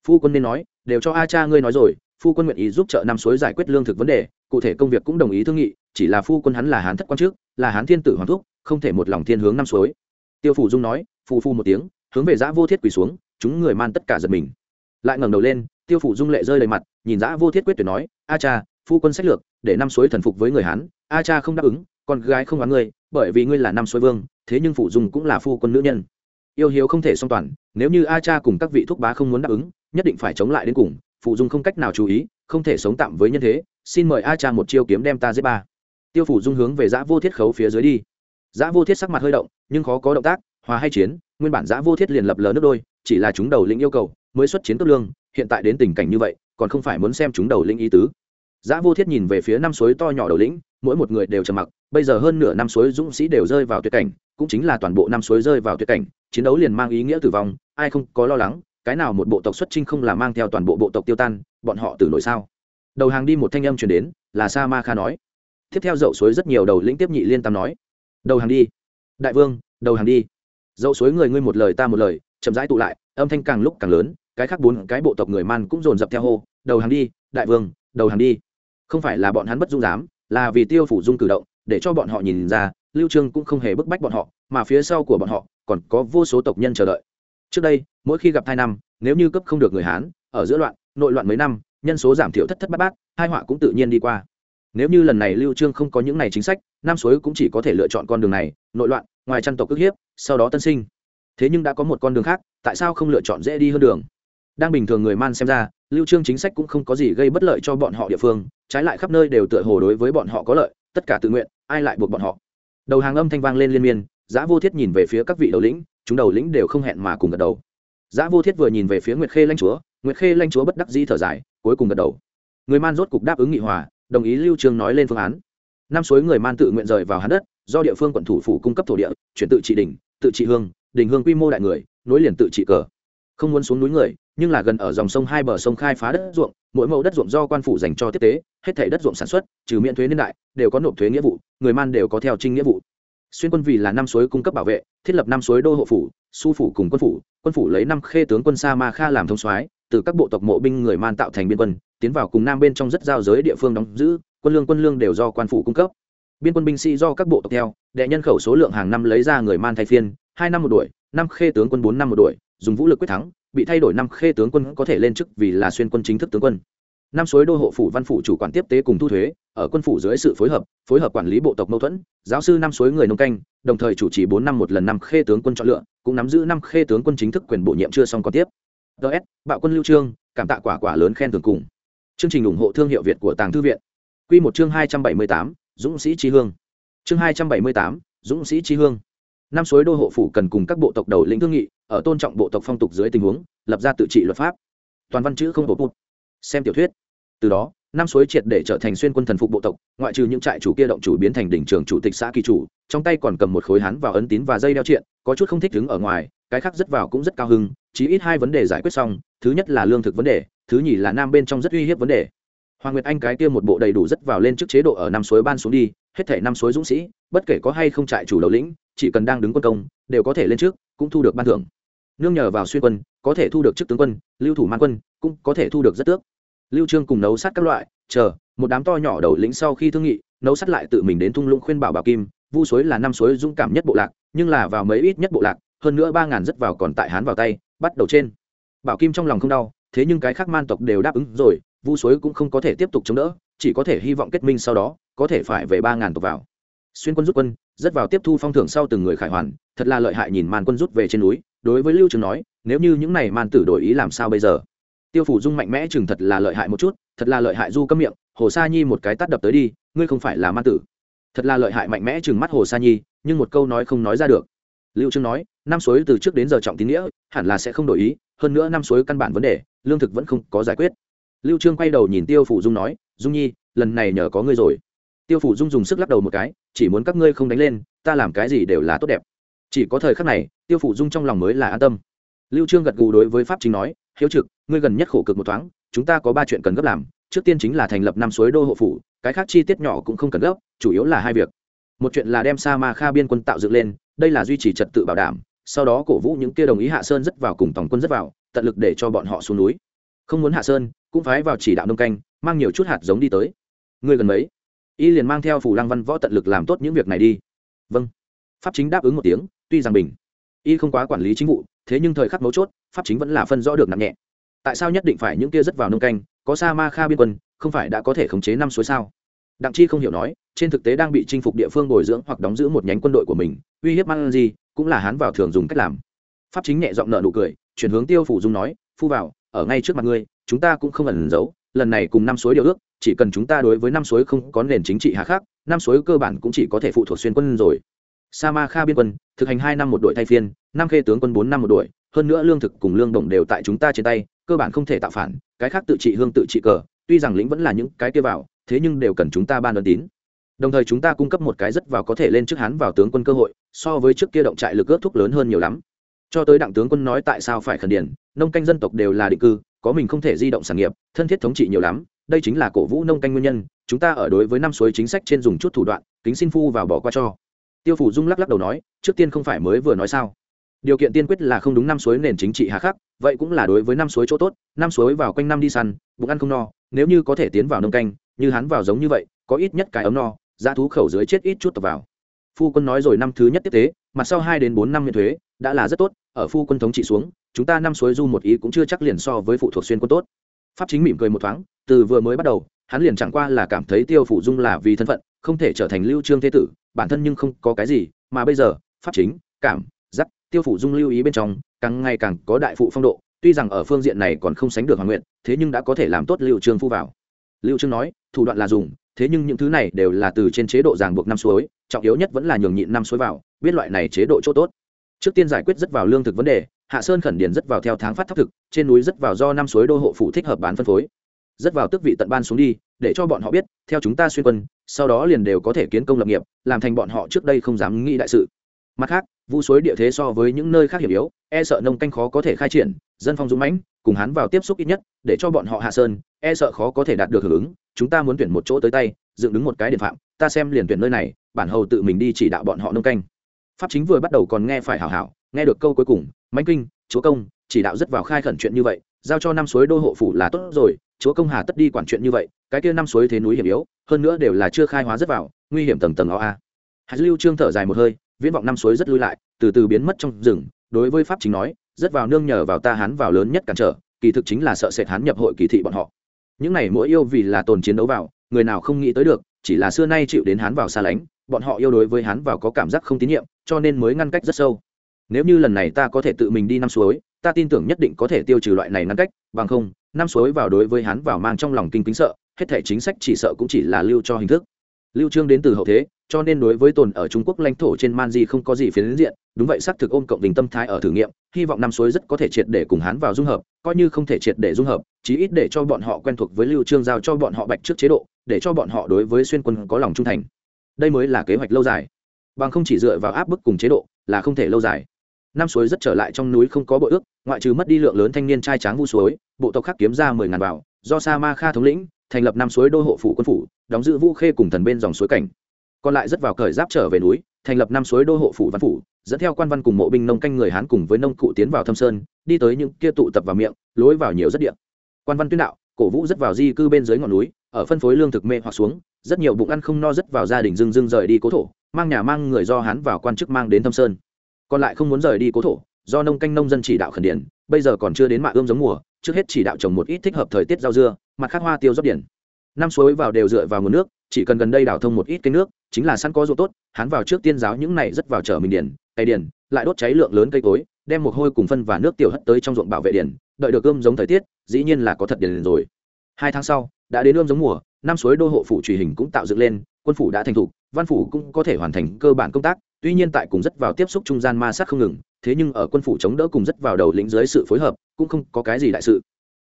Speaker 1: Phu quân nên nói, đều cho a cha ngươi nói rồi, phu quân nguyện ý giúp trợ năm suối giải quyết lương thực vấn đề, cụ thể công việc cũng đồng ý thương nghị, chỉ là phu quân hắn là hán thất quan trước, là hán thiên tử hoàng thúc, không thể một lòng thiên hướng năm suối. Tiêu phủ dung nói phu phu một tiếng, hướng về giã vô thiết quỳ xuống, chúng người man tất cả giật mình. Lại ngẩng đầu lên, tiêu phủ dung lệ rơi đầy mặt, nhìn giã vô thiết quyết tuyệt nói, a cha, phu quân sách lược, để năm suối thần phục với người hán, a cha không đáp ứng con gái không oán ngươi, bởi vì ngươi là năm suối vương, thế nhưng phụ dung cũng là phu quân nữ nhân. Yêu hiếu không thể song toàn, nếu như a cha cùng các vị thúc bá không muốn đáp ứng, nhất định phải chống lại đến cùng phụ dung không cách nào chú ý, không thể sống tạm với nhân thế, xin mời a cha một chiêu kiếm đem ta giết ba. Tiêu phủ dung hướng về giã vô thiết khấu phía dưới đi. Giã vô thiết sắc mặt hơi động, nhưng khó có động tác, hòa hay chiến, nguyên bản giã vô thiết liền lập lờ nước đôi, chỉ là chúng đầu lĩnh yêu cầu, mới xuất chiến cấp lương, hiện tại đến tình cảnh như vậy, còn không phải muốn xem chúng đầu lĩnh ý tứ. Giã vô thiết nhìn về phía năm suối to nhỏ đầu lĩnh mỗi một người đều trầm mặc, bây giờ hơn nửa năm suối dũng sĩ đều rơi vào tuyệt cảnh, cũng chính là toàn bộ năm suối rơi vào tuyệt cảnh, chiến đấu liền mang ý nghĩa tử vong, ai không có lo lắng, cái nào một bộ tộc xuất trinh không là mang theo toàn bộ bộ tộc tiêu tan, bọn họ tử nổi sao? Đầu hàng đi một thanh âm chuyển đến, là sa ma kha nói. Tiếp theo dậu suối rất nhiều đầu lĩnh tiếp nhị liên tam nói. Đầu hàng đi. Đại vương, đầu hàng đi. Dậu suối người ngươi một lời ta một lời, chậm rãi tụ lại, âm thanh càng lúc càng lớn, cái khác bốn cái bộ tộc người man cũng dồn dập theo hô, đầu hàng đi, đại vương, đầu hàng đi. Không phải là bọn hắn bất dung dám là vì tiêu phủ dung cử động, để cho bọn họ nhìn ra, lưu trương cũng không hề bức bách bọn họ, mà phía sau của bọn họ, còn có vô số tộc nhân chờ đợi. Trước đây, mỗi khi gặp thai năm, nếu như cấp không được người hán, ở giữa loạn, nội loạn mấy năm, nhân số giảm thiểu thất thất bát bát, hai họa cũng tự nhiên đi qua. Nếu như lần này lưu trương không có những này chính sách nam suối cũng chỉ có thể lựa chọn con đường này, nội loạn, ngoài chăn tộc cước hiếp, sau đó tân sinh. Thế nhưng đã có một con đường khác, tại sao không lựa chọn dễ đi hơn đường? Đang bình thường người man xem ra, lưu trương chính sách cũng không có gì gây bất lợi cho bọn họ địa phương, trái lại khắp nơi đều tựa hồ đối với bọn họ có lợi, tất cả tự nguyện, ai lại buộc bọn họ? Đầu hàng âm thanh vang lên liên miên, giã vô thiết nhìn về phía các vị đầu lĩnh, chúng đầu lĩnh đều không hẹn mà cùng gật đầu. Giã vô thiết vừa nhìn về phía nguyệt khê lanh chúa, nguyệt khê lanh chúa bất đắc dĩ thở dài, cuối cùng gật đầu. Người man rốt cục đáp ứng nghị hòa, đồng ý lưu trương nói lên phương án. Năm suối người man tự nguyện rời vào hắn đất, do địa phương quận thủ phủ cung cấp thổ địa, chuyển tự trị đỉnh, tự trị hương, đỉnh hương quy mô đại người, nối liền tự trị cờ. Không muốn xuống núi người nhưng là gần ở dòng sông hai bờ sông khai phá đất ruộng, mỗi mẫu đất ruộng do quan phủ dành cho tiếp tế, hết thảy đất ruộng sản xuất, trừ miễn thuế niên đại, đều có nộp thuế nghĩa vụ, người man đều có theo trinh nghĩa vụ. Xuyên quân vì là năm suối cung cấp bảo vệ, thiết lập năm suối đô hộ phủ, su phủ cùng quân phủ quân phủ lấy năm khê tướng quân sa ma kha làm thông soái, từ các bộ tộc mộ binh người man tạo thành biên quân, tiến vào cùng nam bên trong rất giao giới địa phương đóng giữ, quân lương quân lương đều do quan phủ cung cấp. Biên quân binh sĩ do các bộ tộc theo, đệ nhân khẩu số lượng hàng năm lấy ra người man thay phiên, hai năm một đuổi, năm khê tướng quân bốn năm một đuổi, dùng vũ lực quyết thắng bị thay đổi năm khê tướng quân có thể lên chức vì là xuyên quân chính thức tướng quân. Năm suối đô hộ phủ văn phủ chủ quản tiếp tế cùng thu thuế, ở quân phủ dưới sự phối hợp phối hợp quản lý bộ tộc mâu thuẫn, giáo sư năm suối người nông canh, đồng thời chủ trì bốn năm một lần năm khê tướng quân chọn lựa, cũng nắm giữ năm khê tướng quân chính thức quyền bổ nhiệm chưa xong còn tiếp. Ts bạo quân lưu trương, cảm tạ quả quả lớn khen thưởng cùng. Chương trình ủng hộ thương hiệu việt của tàng thư viện. Quy một chương hai trăm bảy mươi tám, dũng sĩ trí hương. Chương hai trăm bảy mươi tám, dũng sĩ trí hương năm suối đô hộ phủ cần cùng các bộ tộc đầu lĩnh thương nghị, ở tôn trọng bộ tộc phong tục dưới tình huống, lập ra tự trị luật pháp. Toàn văn chữ không bổ bụt. Xem tiểu thuyết. Từ đó, năm suối triệt để trở thành xuyên quân thần phục bộ tộc, ngoại trừ những trại chủ kia động chủ biến thành đỉnh trường chủ tịch xã kỳ chủ, trong tay còn cầm một khối hắn vào ấn tín và dây đeo triện, có chút không thích đứng ở ngoài, cái khác rất vào cũng rất cao hưng, chí ít hai vấn đề giải quyết xong, thứ nhất là lương thực vấn đề, thứ nhì là nam bên trong rất uy hiếp vấn đề. Hoàng nguyệt anh cái kia một bộ đầy đủ rất vào lên trước chế độ ở năm suối ban xuống đi, hết thể năm suối dũng sĩ, bất kể có hay không trại chủ đầu lĩnh chỉ cần đang đứng quân công, đều có thể lên trước, cũng thu được ban thưởng. Nương nhờ vào xuyên quân, có thể thu được chức tướng quân, lưu thủ man quân, cũng có thể thu được rất tước. Lưu trương cùng nấu sát các loại, chờ, một đám to nhỏ đầu lĩnh sau khi thương nghị, nấu sát lại tự mình đến thung lũng khuyên bảo bảo kim, vu suối là năm suối dũng cảm nhất bộ lạc, nhưng là vào mấy ít nhất bộ lạc, hơn nữa ba ngàn rất vào còn tại hán vào tay, bắt đầu trên. Bảo kim trong lòng không đau, thế nhưng cái khác man tộc đều đáp ứng rồi, vu suối cũng không có thể tiếp tục chống đỡ, chỉ có thể hy vọng kết minh sau đó, có thể phải về ba ngàn tộc vào xuyên quân rút quân rất vào tiếp thu phong thưởng sau từng người khải hoàn, thật là lợi hại nhìn màn quân rút về trên núi. Đối với lưu trường nói, nếu như những này màn tử đổi ý làm sao bây giờ? Tiêu phủ dung mạnh mẽ chừng thật là lợi hại một chút, thật là lợi hại du cấm miệng, hồ sa nhi một cái tắt đập tới đi, ngươi không phải là man tử. Thật là lợi hại mạnh mẽ chừng mắt hồ sa nhi, nhưng một câu nói không nói ra được. Lưu trương nói, năm suối từ trước đến giờ trọng tín nghĩa, hẳn là sẽ không đổi ý, hơn nữa năm suối căn bản vấn đề, lương thực vẫn không có giải quyết. Lưu trương quay đầu nhìn tiêu phủ dung nói, dung nhi, lần này nhờ có ngươi rồi tiêu phủ dung dùng sức lắc đầu một cái, chỉ muốn các ngươi không đánh lên, ta làm cái gì đều là tốt đẹp. Chỉ có thời khắc này, tiêu phủ dung trong lòng mới là an tâm. Lưu trương gật gù đối với pháp chính nói, hiếu trực, ngươi gần nhất khổ cực một thoáng, chúng ta có ba chuyện cần gấp làm, trước tiên chính là thành lập năm suối đô hộ phủ, cái khác chi tiết nhỏ cũng không cần gấp, chủ yếu là hai việc. Một chuyện là đem sa ma kha biên quân tạo dựng lên, đây là duy trì trật tự bảo đảm, sau đó cổ vũ những kia đồng ý hạ sơn rất vào cùng tổng quân rất vào, tận lực để cho bọn họ xuống núi. Không muốn hạ sơn, cũng phái vào chỉ đạo nông canh, mang nhiều chút hạt giống đi tới. Ngươi gần mấy? Y liền mang theo phủ lăng văn võ tận lực làm tốt những việc này đi. Vâng. Pháp chính đáp ứng một tiếng, tuy rằng bình, y không quá quản lý chính vụ, thế nhưng thời khắc mấu chốt, pháp chính vẫn là phân rõ được nặng nhẹ. Tại sao nhất định phải những kia rất vào nông canh, có sa ma kha biên quân, không phải đã có thể khống chế năm suối sao? Đặng chi không hiểu nói, trên thực tế đang bị chinh phục địa phương bồi dưỡng hoặc đóng giữ một nhánh quân đội của mình, uy hiếp mang gì, cũng là hắn vào thường dùng cách làm. Pháp chính nhẹ giọng nợ nụ cười, chuyển hướng tiêu phủ dung nói, phu vào, ở ngay trước mặt ngươi, chúng ta cũng không ẩn giấu, lần này cùng năm suối điều ước chỉ cần chúng ta đối với năm suối không có nền chính trị hạ khắc, năm suối cơ bản cũng chỉ có thể phụ thuộc xuyên quân rồi. Sa ma kha biên quân thực hành hai năm một đội thay phiên năm khê tướng quân bốn năm một đội hơn nữa lương thực cùng lương đồng đều tại chúng ta trên tay cơ bản không thể tạo phản cái khác tự trị hương tự trị cờ tuy rằng lĩnh vẫn là những cái kia vào thế nhưng đều cần chúng ta ban đơn tín. Đồng thời chúng ta cung cấp một cái rất vào có thể lên trước hán vào tướng quân cơ hội so với trước kia động trại lực ước thúc lớn hơn nhiều lắm. Cho tới đặng tướng quân nói tại sao phải khẩn điển nông canh dân tộc đều là định cư có mình không thể di động sản nghiệp thân thiết thống trị nhiều lắm đây chính là cổ vũ nông canh nguyên nhân, chúng ta ở đối với năm suối chính sách trên dùng chút thủ đoạn, kính xin phu vào bỏ qua cho. Tiêu phủ dung lắc lắc đầu nói, trước tiên không phải mới vừa nói sao? Điều kiện tiên quyết là không đúng năm suối nền chính trị hạ khắc, vậy cũng là đối với năm suối chỗ tốt, năm suối vào quanh năm đi săn, bụng ăn không no, nếu như có thể tiến vào nông canh, như hắn vào giống như vậy, có ít nhất cái ấm no, giá thú khẩu dưới chết ít chút tập vào. Phu quân nói rồi năm thứ nhất tiếp tế, mặt sau hai đến bốn năm miễn thuế, đã là rất tốt, ở phu quân thống trị xuống, chúng ta năm suối du một ý cũng chưa chắc liền so với phụ thuộc xuyên quân tốt pháp chính mỉm cười một thoáng, từ vừa mới bắt đầu, hắn liền chẳng qua là cảm thấy tiêu phủ dung là vì thân phận, không thể trở thành lưu trương thế tử, bản thân nhưng không có cái gì, mà bây giờ, pháp chính, cảm, giác, tiêu phủ dung lưu ý bên trong, càng ngày càng có đại phụ phong độ, tuy rằng ở phương diện này còn không sánh được hoàng nguyện thế nhưng đã có thể làm tốt lưu trương phu vào. Lưu trương nói, thủ đoạn là dùng, thế nhưng những thứ này đều là từ trên chế độ ràng buộc năm suối, trọng yếu nhất vẫn là nhường nhịn năm suối vào, biết loại này chế độ chỗ tốt. Trước tiên giải quyết rất vào lương thực vấn đề hạ sơn khẩn điền rất vào theo tháng phát thóc thực, trên núi rất vào do năm suối đô hộ phụ thích hợp bán phân phối. Rất vào tức vị tận ban xuống đi, để cho bọn họ biết, theo chúng ta xuyên quân, sau đó liền đều có thể kiến công lập nghiệp, làm thành bọn họ trước đây không dám nghĩ đại sự. Mặt khác, vu suối địa thế so với những nơi khác hiểm yếu e sợ nông canh khó có thể khai triển, dân phong dũng mãnh, cùng hắn vào tiếp xúc ít nhất, để cho bọn họ hạ sơn e sợ khó có thể đạt được hưởng ứng, chúng ta muốn tuyển một chỗ tới tay, dựng đứng một cái điện phạm, ta xem liền tuyển nơi này, bản hầu tự mình đi chỉ đạo bọn họ nông canh. Pháp chính vừa bắt đầu còn nghe phải hảo hảo nghe được câu cuối cùng, mãnh kinh, chúa công chỉ đạo rất vào khai khẩn chuyện như vậy, giao cho năm suối đô hộ phủ là tốt rồi, chúa công hà tất đi quản chuyện như vậy, cái kia năm suối thế núi hiểm yếu, hơn nữa đều là chưa khai hóa rất vào, nguy hiểm tầng tầng ó a. Hạt lưu trương thở dài một hơi, viễn vọng năm suối rất lui lại, từ từ biến mất trong rừng, đối với pháp chính nói, rất vào nương nhờ vào ta hán vào lớn nhất cản trở, kỳ thực chính là sợ sệt hán nhập hội kỳ thị bọn họ. Những này mỗi yêu vì là tồn chiến đấu vào, người nào không nghĩ tới được, chỉ là xưa nay chịu đến hán vào xa lánh, bọn họ yêu đối với hán vào có cảm giác không tín nhiệm, cho nên mới ngăn cách rất sâu nếu như lần này ta có thể tự mình đi năm suối, ta tin tưởng nhất định có thể tiêu trừ loại này ngăn cách, bằng không, năm suối vào đối với hắn vào mang trong lòng kinh kính sợ, hết thể chính sách chỉ sợ cũng chỉ là lưu cho hình thức. Lưu trương đến từ hậu thế, cho nên đối với tồn ở trung quốc lãnh thổ trên man di không có gì phiến diện, đúng vậy xác thực ôm cộng đình tâm thái ở thử nghiệm, hy vọng năm suối rất có thể triệt để cùng hắn vào dung hợp, coi như không thể triệt để dung hợp, chí ít để cho bọn họ quen thuộc với lưu trương giao cho bọn họ bạch trước chế độ, để cho bọn họ đối với xuyên quân có lòng trung thành. Đây mới là kế hoạch lâu dài. Bằng không chỉ dựa vào áp bức cùng chế độ, là không thể lâu dài năm suối rất trở lại trong núi không có bộ ước, ngoại trừ mất đi lượng lớn thanh niên trai tráng vu suối, bộ tộc khác kiếm ra mười ngàn bảo, do sa ma kha thống lĩnh, thành lập năm suối đô hộ phủ quân phủ, đóng giữ vũ khê cùng thần bên dòng suối cảnh. Còn lại rất vào cởi giáp trở về núi, thành lập năm suối đô hộ phủ văn phủ, dẫn theo quan văn cùng mộ binh nông canh người hán cùng với nông cụ tiến vào thâm sơn, đi tới những kia tụ tập vào miệng, lối vào nhiều rất điện quan văn tuyên đạo, cổ vũ rất vào di cư bên dưới ngọn núi, ở phân phối lương thực mê hoặc xuống, rất nhiều bụng ăn không no rất vào gia đình dưng dưng rời đi cố thổ, mang nhà mang người do hán vào quan chức mang đến thâm sơn còn lại không muốn rời đi cố thổ, do nông canh nông dân chỉ đạo khẩn điển, bây giờ còn chưa đến mạ ươm giống mùa, trước hết chỉ đạo trồng một ít thích hợp thời tiết rau dưa, mặt khác hoa tiêu rót điển. Năm suối vào đều dựa vào nguồn nước, chỉ cần gần đây đào thông một ít cây nước, chính là sẵn có ruộng tốt hắn vào trước tiên giáo những này rất vào trở mình điển, cây điển, lại đốt cháy lượng lớn cây cối, đem một hôi cùng phân và nước tiểu hất tới trong ruộng bảo vệ điển, đợi được ươm giống thời tiết, dĩ nhiên là có thật điển rồi. Hai tháng sau, đã đến ươm giống mùa, năm suối đô hộ phủ truy hình cũng tạo dựng lên, quân phủ đã thành thục, văn phủ cũng có thể hoàn thành cơ bản công tác tuy nhiên tại cùng rất vào tiếp xúc trung gian ma sát không ngừng, thế nhưng ở quân phủ chống đỡ cùng rất vào đầu lĩnh dưới sự phối hợp, cũng không có cái gì đại sự.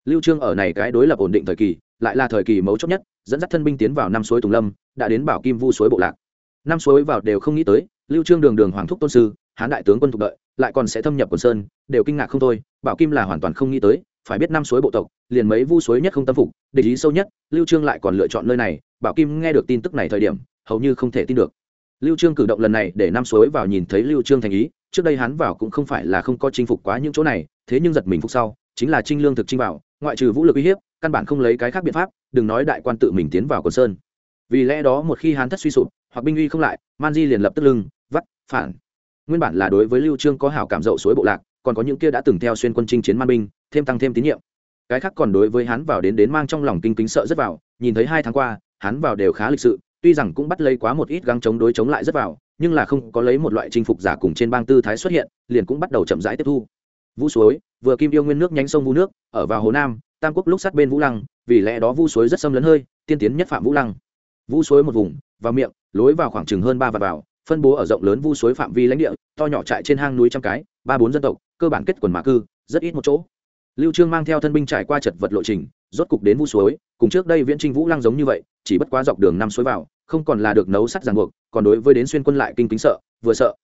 Speaker 1: Lưu trương ở này cái đối lập ổn định thời kỳ, lại là thời kỳ mấu chốt nhất, dẫn dắt thân binh tiến vào năm suối tùng lâm, đã đến bảo kim vu suối bộ lạc. Năm suối vào đều không nghĩ tới, lưu trương đường đường hoàng thúc tôn sư, hán đại tướng quân thuộc đợi, lại còn sẽ thâm nhập quần sơn, đều kinh ngạc không thôi, bảo kim là hoàn toàn không nghĩ tới, phải biết năm suối bộ tộc, liền mấy vu suối nhất không tâm phục, địch ý sâu nhất, lưu trương lại còn lựa chọn nơi này, bảo kim nghe được tin tức này thời điểm, hầu như không thể tin được lưu trương cử động lần này để năm suối vào nhìn thấy lưu trương thành ý, trước đây hắn vào cũng không phải là không có chinh phục quá những chỗ này, thế nhưng giật mình phục sau, chính là trinh lương thực trinh vào ngoại trừ vũ lực uy hiếp, căn bản không lấy cái khác biện pháp, đừng nói đại quan tự mình tiến vào quần sơn. Vì lẽ đó một khi hắn thất suy sụp, hoặc binh uy không lại, man di liền lập tức lưng, vắt, phản. Nguyên bản là đối với lưu trương có hảo cảm dậu suối bộ lạc, còn có những kia đã từng theo xuyên quân chinh chiến man binh, thêm tăng thêm tín nhiệm. Cái khác còn đối với hắn vào đến đến mang trong lòng kinh kính sợ rất vào, nhìn thấy hai tháng qua, hắn vào đều khá lịch sự tuy rằng cũng bắt lấy quá một ít găng chống đối chống lại rất vào, nhưng là không có lấy một loại chinh phục giả cùng trên bang tư thái xuất hiện, liền cũng bắt đầu chậm rãi tiếp thu. Vũ suối, vừa kim yêu nguyên nước nhánh sông vũ nước, ở vào hồ nam, tam quốc lúc sát bên vũ lăng, vì lẽ đó vu suối rất xâm lấn hơi, tiên tiến nhất phạm vũ lăng. Vu suối một vùng, vào miệng, lối vào khoảng chừng hơn ba và vào, phân bố ở rộng lớn vu suối phạm vi lãnh địa, to nhỏ trại trên hang núi trăm cái, ba bốn dân tộc, cơ bản kết quần mã cư, rất ít một chỗ. Lưu trương mang theo thân binh trải qua chật vật lộ trình, rốt cục đến vu suối, cùng trước đây viễn trinh vũ lăng giống như vậy, chỉ bất quá dọc đường năm suối vào không còn là được nấu sắt ràng buộc còn đối với đến xuyên quân lại kinh kính sợ vừa sợ.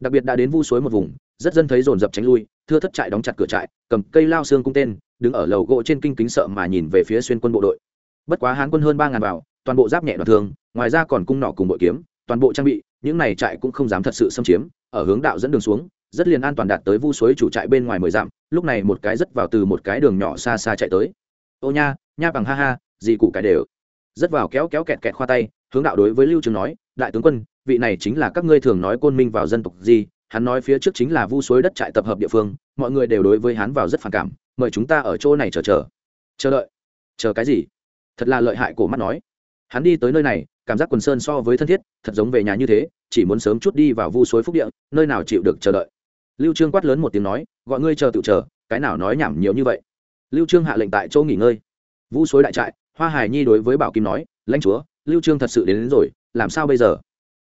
Speaker 1: Đặc biệt đã đến vu suối một vùng rất dân thấy dồn dập tránh lui thưa thất trại đóng chặt cửa trại cầm cây lao xương cung tên đứng ở lầu gỗ trên kinh kính sợ mà nhìn về phía xuyên quân bộ đội. Bất quá hán quân hơn ba ngàn vào toàn bộ giáp nhẹ đoạn thương, ngoài ra còn cung nỏ cùng bội kiếm toàn bộ trang bị những này trại cũng không dám thật sự xâm chiếm ở hướng đạo dẫn đường xuống rất liền an toàn đạt tới vu suối chủ trại bên ngoài mười dặm lúc này một cái rất vào từ một cái đường nhỏ xa xa chạy tới. Ô nha nha bằng ha ha gì cụ cái đều. Rất vào kéo kéo kẹt kẹt khoa tay hướng đạo đối với lưu trường nói, đại tướng quân, vị này chính là các ngươi thường nói côn minh vào dân tộc gì, hắn nói phía trước chính là vu suối đất trại tập hợp địa phương, mọi người đều đối với hắn vào rất phản cảm, mời chúng ta ở chỗ này chờ chờ. Chờ đợi? Chờ cái gì? Thật là lợi hại cổ mắt nói. Hắn đi tới nơi này, cảm giác quần sơn so với thân thiết, thật giống về nhà như thế, chỉ muốn sớm chút đi vào vu suối phúc địa, nơi nào chịu được chờ đợi. Lưu trương quát lớn một tiếng nói, gọi ngươi chờ tự chờ, cái nào nói nhảm nhiều như vậy? Lưu trương hạ lệnh tại chỗ nghỉ ngơi. Vu suối đại trại, hoa hải nhi đối với bảo kim nói, lãnh chúa lưu trương thật sự đến, đến rồi làm sao bây giờ?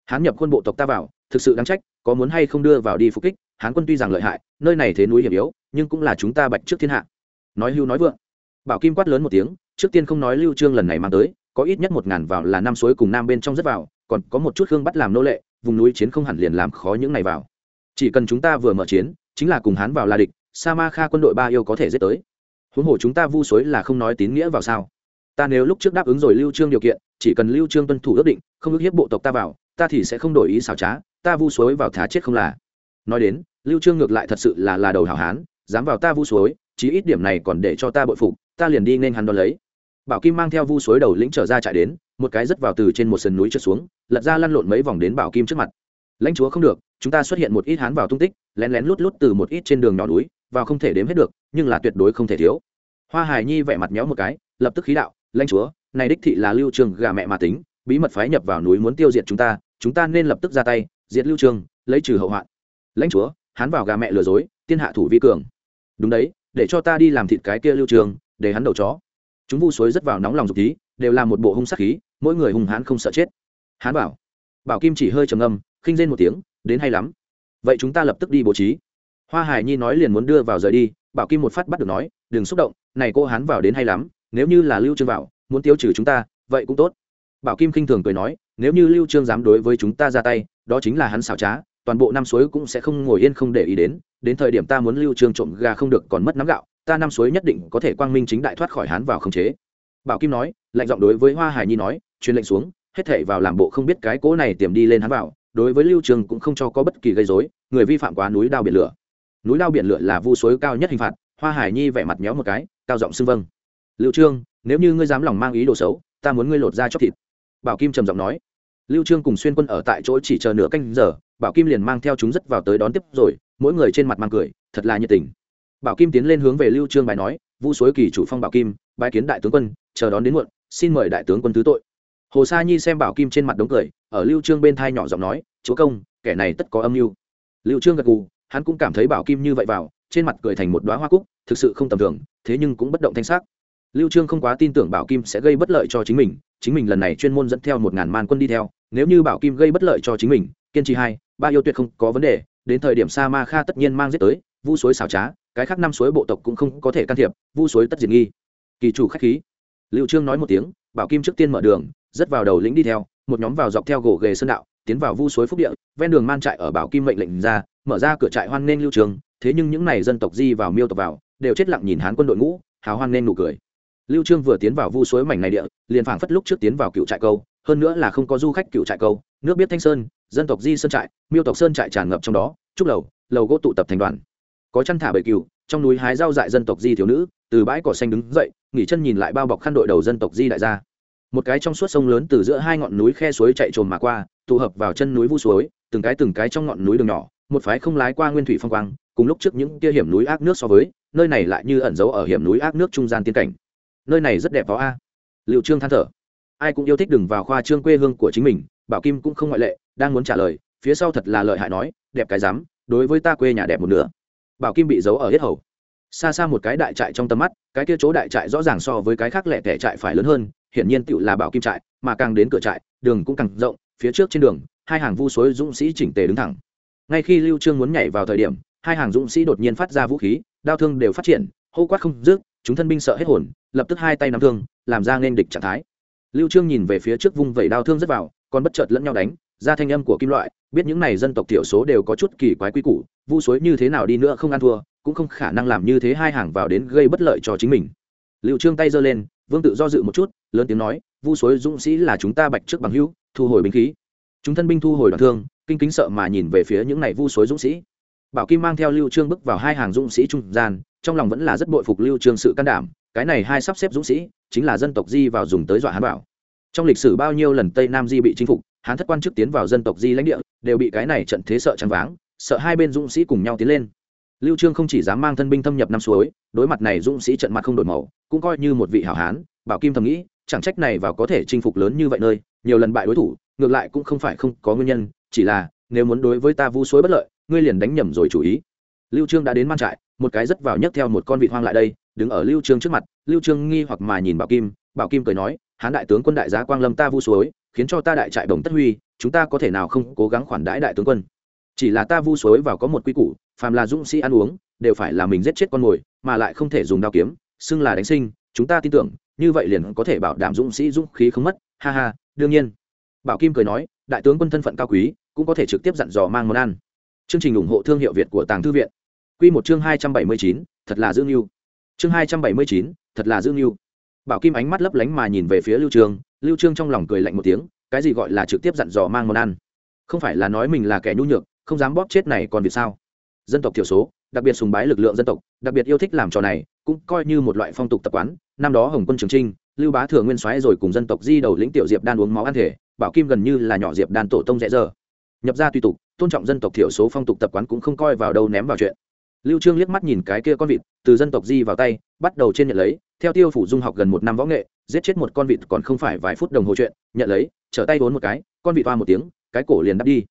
Speaker 1: Hắn nhập quân bộ tộc ta vào thực sự đáng trách có muốn hay không đưa vào đi phục kích hán quân tuy rằng lợi hại nơi này thế núi hiểm yếu nhưng cũng là chúng ta bạch trước thiên hạ. Nói hưu nói vượng. Bảo kim quát lớn một tiếng trước tiên không nói lưu trương lần này mang tới có ít nhất một ngàn vào là nam suối cùng nam bên trong rất vào còn có một chút hương bắt làm nô lệ vùng núi chiến không hẳn liền làm khó những này vào. Chỉ cần chúng ta vừa mở chiến chính là cùng hán vào là địch sa ma kha quân đội ba yêu có thể giết tới. Huống hồ chúng ta vu suối là không nói tín nghĩa vào sao? Ta nếu lúc trước đáp ứng rồi lưu trương điều kiện chỉ cần lưu trương tuân thủ ước định, không ước hiếp bộ tộc ta vào, ta thì sẽ không đổi ý xảo trá, ta vu suối vào thá chết không là. Nói đến, lưu trương ngược lại thật sự là là đầu hảo hán, dám vào ta vu suối, chí ít điểm này còn để cho ta bội phục, ta liền đi nên hắn đón lấy. Bảo kim mang theo vu suối đầu lĩnh trở ra chạy đến, một cái rất vào từ trên một sườn núi trượt xuống, lật ra lăn lộn mấy vòng đến bảo kim trước mặt. Lãnh chúa không được, chúng ta xuất hiện một ít hán vào tung tích, lén lén lút lút từ một ít trên đường nhỏ núi, vào không thể đếm hết được, nhưng là tuyệt đối không thể thiếu. Hoa hải nhi vẻ mặt méo một cái, lập tức khí đạo, lãnh chúa này đích thị là lưu trường gà mẹ mà tính, bí mật phái nhập vào núi muốn tiêu diệt chúng ta chúng ta nên lập tức ra tay, diệt lưu trường, lấy trừ hậu hoạn. Lãnh chúa, hắn vào gà mẹ lừa dối, tiên hạ thủ vi cường. Đúng đấy, để cho ta đi làm thịt cái kia lưu trường, để hắn đầu chó. Chúng vu suối rất vào nóng lòng dục tí đều là một bộ hung sắc khí, mỗi người hung hãn không sợ chết. Hắn bảo bảo kim chỉ hơi trầm ngâm, khinh rên một tiếng, đến hay lắm. Vậy chúng ta lập tức đi bố trí. Hoa hải nhi nói liền muốn đưa vào rời đi, bảo kim một phát bắt được nói, đừng xúc động, này cô hắn vào đến hay lắm, nếu như là lưu trương vào muốn tiêu trừ chúng ta, vậy cũng tốt. Bảo kim khinh thường cười nói, nếu như lưu trương dám đối với chúng ta ra tay, đó chính là hắn xảo trá, toàn bộ năm suối cũng sẽ không ngồi yên không để ý đến đến thời điểm ta muốn lưu trương trộm gà không được còn mất nắm gạo, ta năm suối nhất định có thể quang minh chính đại thoát khỏi hắn vào khống chế. Bảo kim nói, lạnh giọng đối với hoa hải nhi nói, truyền lệnh xuống, hết thảy vào làm bộ không biết cái cỗ này tiềm đi lên hắn vào, đối với lưu trường cũng không cho có bất kỳ gây rối, người vi phạm quá núi đao biển lửa. Núi đao biển lửa là vu suối cao nhất hình phạt, hoa hải nhi vẻ mặt méo một cái, cao giọng xưng vâng. Lưu trương nếu như ngươi dám lòng mang ý đồ xấu, ta muốn ngươi lột ra chóc thịt. Bảo kim trầm giọng nói. Lưu trương cùng xuyên quân ở tại chỗ chỉ chờ nửa canh giờ, bảo kim liền mang theo chúng rất vào tới đón tiếp rồi, mỗi người trên mặt mang cười, thật là nhiệt tình. Bảo kim tiến lên hướng về lưu trương bài nói, vu suối kỳ chủ phong bảo kim, bái kiến đại tướng quân, chờ đón đến muộn, xin mời đại tướng quân thứ tội. Hồ sa nhi xem bảo kim trên mặt đống cười, ở lưu trương bên thai nhỏ giọng nói, chúa công, kẻ này tất có âm mưu. Lưu trương gật gù, hắn cũng cảm thấy bảo kim như vậy vào, trên mặt cười thành một đóa hoa cúc, thực sự không tầm thường, thế nhưng cũng bất động thanh sắc lưu trương không quá tin tưởng bảo kim sẽ gây bất lợi cho chính mình chính mình lần này chuyên môn dẫn theo một ngàn man quân đi theo, nếu như bảo kim gây bất lợi cho chính mình, kiên trì hai, ba yêu tuyệt không có vấn đề, đến thời điểm sa ma kha tất nhiên mang giết tới, vu suối xảo trá, cái khác năm suối bộ tộc cũng không có thể can thiệp, vu suối tất diệt nghi. Kỳ chủ khách khí. Lưu trương nói một tiếng, bảo kim trước tiên mở đường, rất vào đầu lĩnh đi theo, một nhóm vào dọc theo gỗ ghề sơn đạo, tiến vào vu suối phúc địa, ven đường man trại ở bảo kim mệnh lệnh ra, mở ra cửa trại hoan nên lưu trường thế nhưng những này dân tộc di vào miêu tộc vào, đều chết lặng nhìn hán quân đội ngũ, hào hoan nên nụ cười lưu trương vừa tiến vào vu suối mảnh này địa, liền phảng phất lúc trước tiến vào cựu trại câu, hơn nữa là không có du khách cựu trại câu, nước biết thanh sơn, dân tộc di sơn trại, miêu tộc sơn trại tràn ngập trong đó, trúc lầu lầu gỗ tụ tập thành đoàn. Có chăn thả bầy cừu, trong núi hái rau dại dân tộc di thiếu nữ, từ bãi cỏ xanh đứng dậy, nghỉ chân nhìn lại bao bọc khăn đội đầu dân tộc di đại gia. Một cái trong suốt sông lớn từ giữa hai ngọn núi khe suối chạy trồm mà qua, tụ hợp vào chân núi vu suối, từng cái từng cái trong ngọn núi đường nhỏ, một phái không lái qua nguyên thủy phong quang, cùng lúc trước những kia hiểm núi ác nước so với, nơi này lại như ẩn giấu ở hiểm núi ác nước trung gian tiên cảnh nơi này rất đẹp đó a. Liệu trương than thở. Ai cũng yêu thích đừng vào khoa trương quê hương của chính mình, bảo kim cũng không ngoại lệ, đang muốn trả lời, phía sau thật là lợi hại nói, đẹp cái dám đối với ta quê nhà đẹp một nửa. Bảo kim bị giấu ở hết hầu. Xa xa một cái đại trại trong tầm mắt, cái kia chỗ đại trại rõ ràng so với cái khác lẻ tẻ trại phải lớn hơn, hiển nhiên tựu là bảo kim trại, mà càng đến cửa trại, đường cũng càng rộng, phía trước trên đường, hai hàng vu suối dũng sĩ chỉnh tề đứng thẳng. Ngay khi lưu trương muốn nhảy vào thời điểm, hai hàng dũng sĩ đột nhiên phát ra vũ khí, đao thương đều phát triển, hô quát không dứt chúng thân binh sợ hết hồn, lập tức hai tay nắm thương, làm ra nên địch trạng thái. Lưu trương nhìn về phía trước vung vẩy đao thương rất vào, còn bất chợt lẫn nhau đánh, ra thanh âm của kim loại, biết những này dân tộc thiểu số đều có chút kỳ quái quy củ, vu suối như thế nào đi nữa không ăn thua, cũng không khả năng làm như thế hai hàng vào đến gây bất lợi cho chính mình. Lưu trương tay giơ lên, vương tự do dự một chút, lớn tiếng nói, vu suối dũng sĩ là chúng ta bạch trước bằng hữu, thu hồi binh khí. Chúng thân binh thu hồi đoạn thương, kinh kính sợ mà nhìn về phía những này vu suối dũng sĩ. Bảo kim mang theo lưu trương bước vào hai hàng dũng sĩ trung gian trong lòng vẫn là rất bội phục lưu trương sự can đảm, cái này hai sắp xếp dũng sĩ, chính là dân tộc di vào dùng tới dọa hán bảo. Trong lịch sử bao nhiêu lần tây nam di bị chinh phục hán thất quan chức tiến vào dân tộc di lãnh địa, đều bị cái này trận thế sợ trắng váng, sợ hai bên dũng sĩ cùng nhau tiến lên. Lưu trương không chỉ dám mang thân binh thâm nhập năm suối, đối mặt này dũng sĩ trận mặt không đổi màu, cũng coi như một vị hảo hán, bảo kim thầm nghĩ, chẳng trách này vào có thể chinh phục lớn như vậy nơi, nhiều lần bại đối thủ, ngược lại cũng không phải không có nguyên nhân, chỉ là, nếu muốn đối với ta vu suối bất lợi, ngươi liền đánh nhầm rồi chủ ý. Lưu trương đã đến man trại một cái rất vào nhấc theo một con vịt hoang lại đây, đứng ở lưu trương trước mặt, lưu trương nghi hoặc mà nhìn bảo kim bảo kim cười nói, hán đại tướng quân đại giá quang lâm ta vu suối, khiến cho ta đại trại đồng tất huy, chúng ta có thể nào không cố gắng khoản đãi đại tướng quân? Chỉ là ta vu suối vào có một quy củ, phàm là dũng sĩ ăn uống, đều phải là mình giết chết con mồi, mà lại không thể dùng đao kiếm, xưng là đánh sinh, chúng ta tin tưởng, như vậy liền có thể bảo đảm dũng sĩ dũng khí không mất. Ha ha, đương nhiên. Bảo kim cười nói, đại tướng quân thân phận cao quý, cũng có thể trực tiếp dặn dò mang món ăn. Chương trình ủng hộ thương hiệu việt của tàng thư viện. Quy một chương hai trăm bảy mươi chín, thật là dương Nưu. chương hai trăm bảy mươi chín, thật là dương Nưu. bảo kim ánh mắt lấp lánh mà nhìn về phía lưu trương. Lưu trương trong lòng cười lạnh một tiếng, cái gì gọi là trực tiếp dặn dò mang món ăn? Không phải là nói mình là kẻ nhu nhược, không dám bóp chết này còn vì sao? Dân tộc thiểu số, đặc biệt sùng bái lực lượng dân tộc, đặc biệt yêu thích làm trò này, cũng coi như một loại phong tục tập quán. Năm đó hồng quân trường trinh, lưu bá thừa nguyên soái rồi cùng dân tộc di đầu lĩnh tiểu diệp đan uống máu ăn thể, bảo kim gần như là nhỏ diệp đan tổ tông rẽ giờ nhập gia tùy tục, tôn trọng dân tộc thiểu số phong tục tập quán cũng không coi vào đâu ném vào chuyện lưu trương liếc mắt nhìn cái kia con vịt, từ dân tộc di vào tay, bắt đầu trên nhận lấy, theo tiêu phủ dung học gần một năm võ nghệ, giết chết một con vịt còn không phải vài phút đồng hồ chuyện, nhận lấy, trở tay vốn một cái, con vịt toa một tiếng, cái cổ liền đắp đi.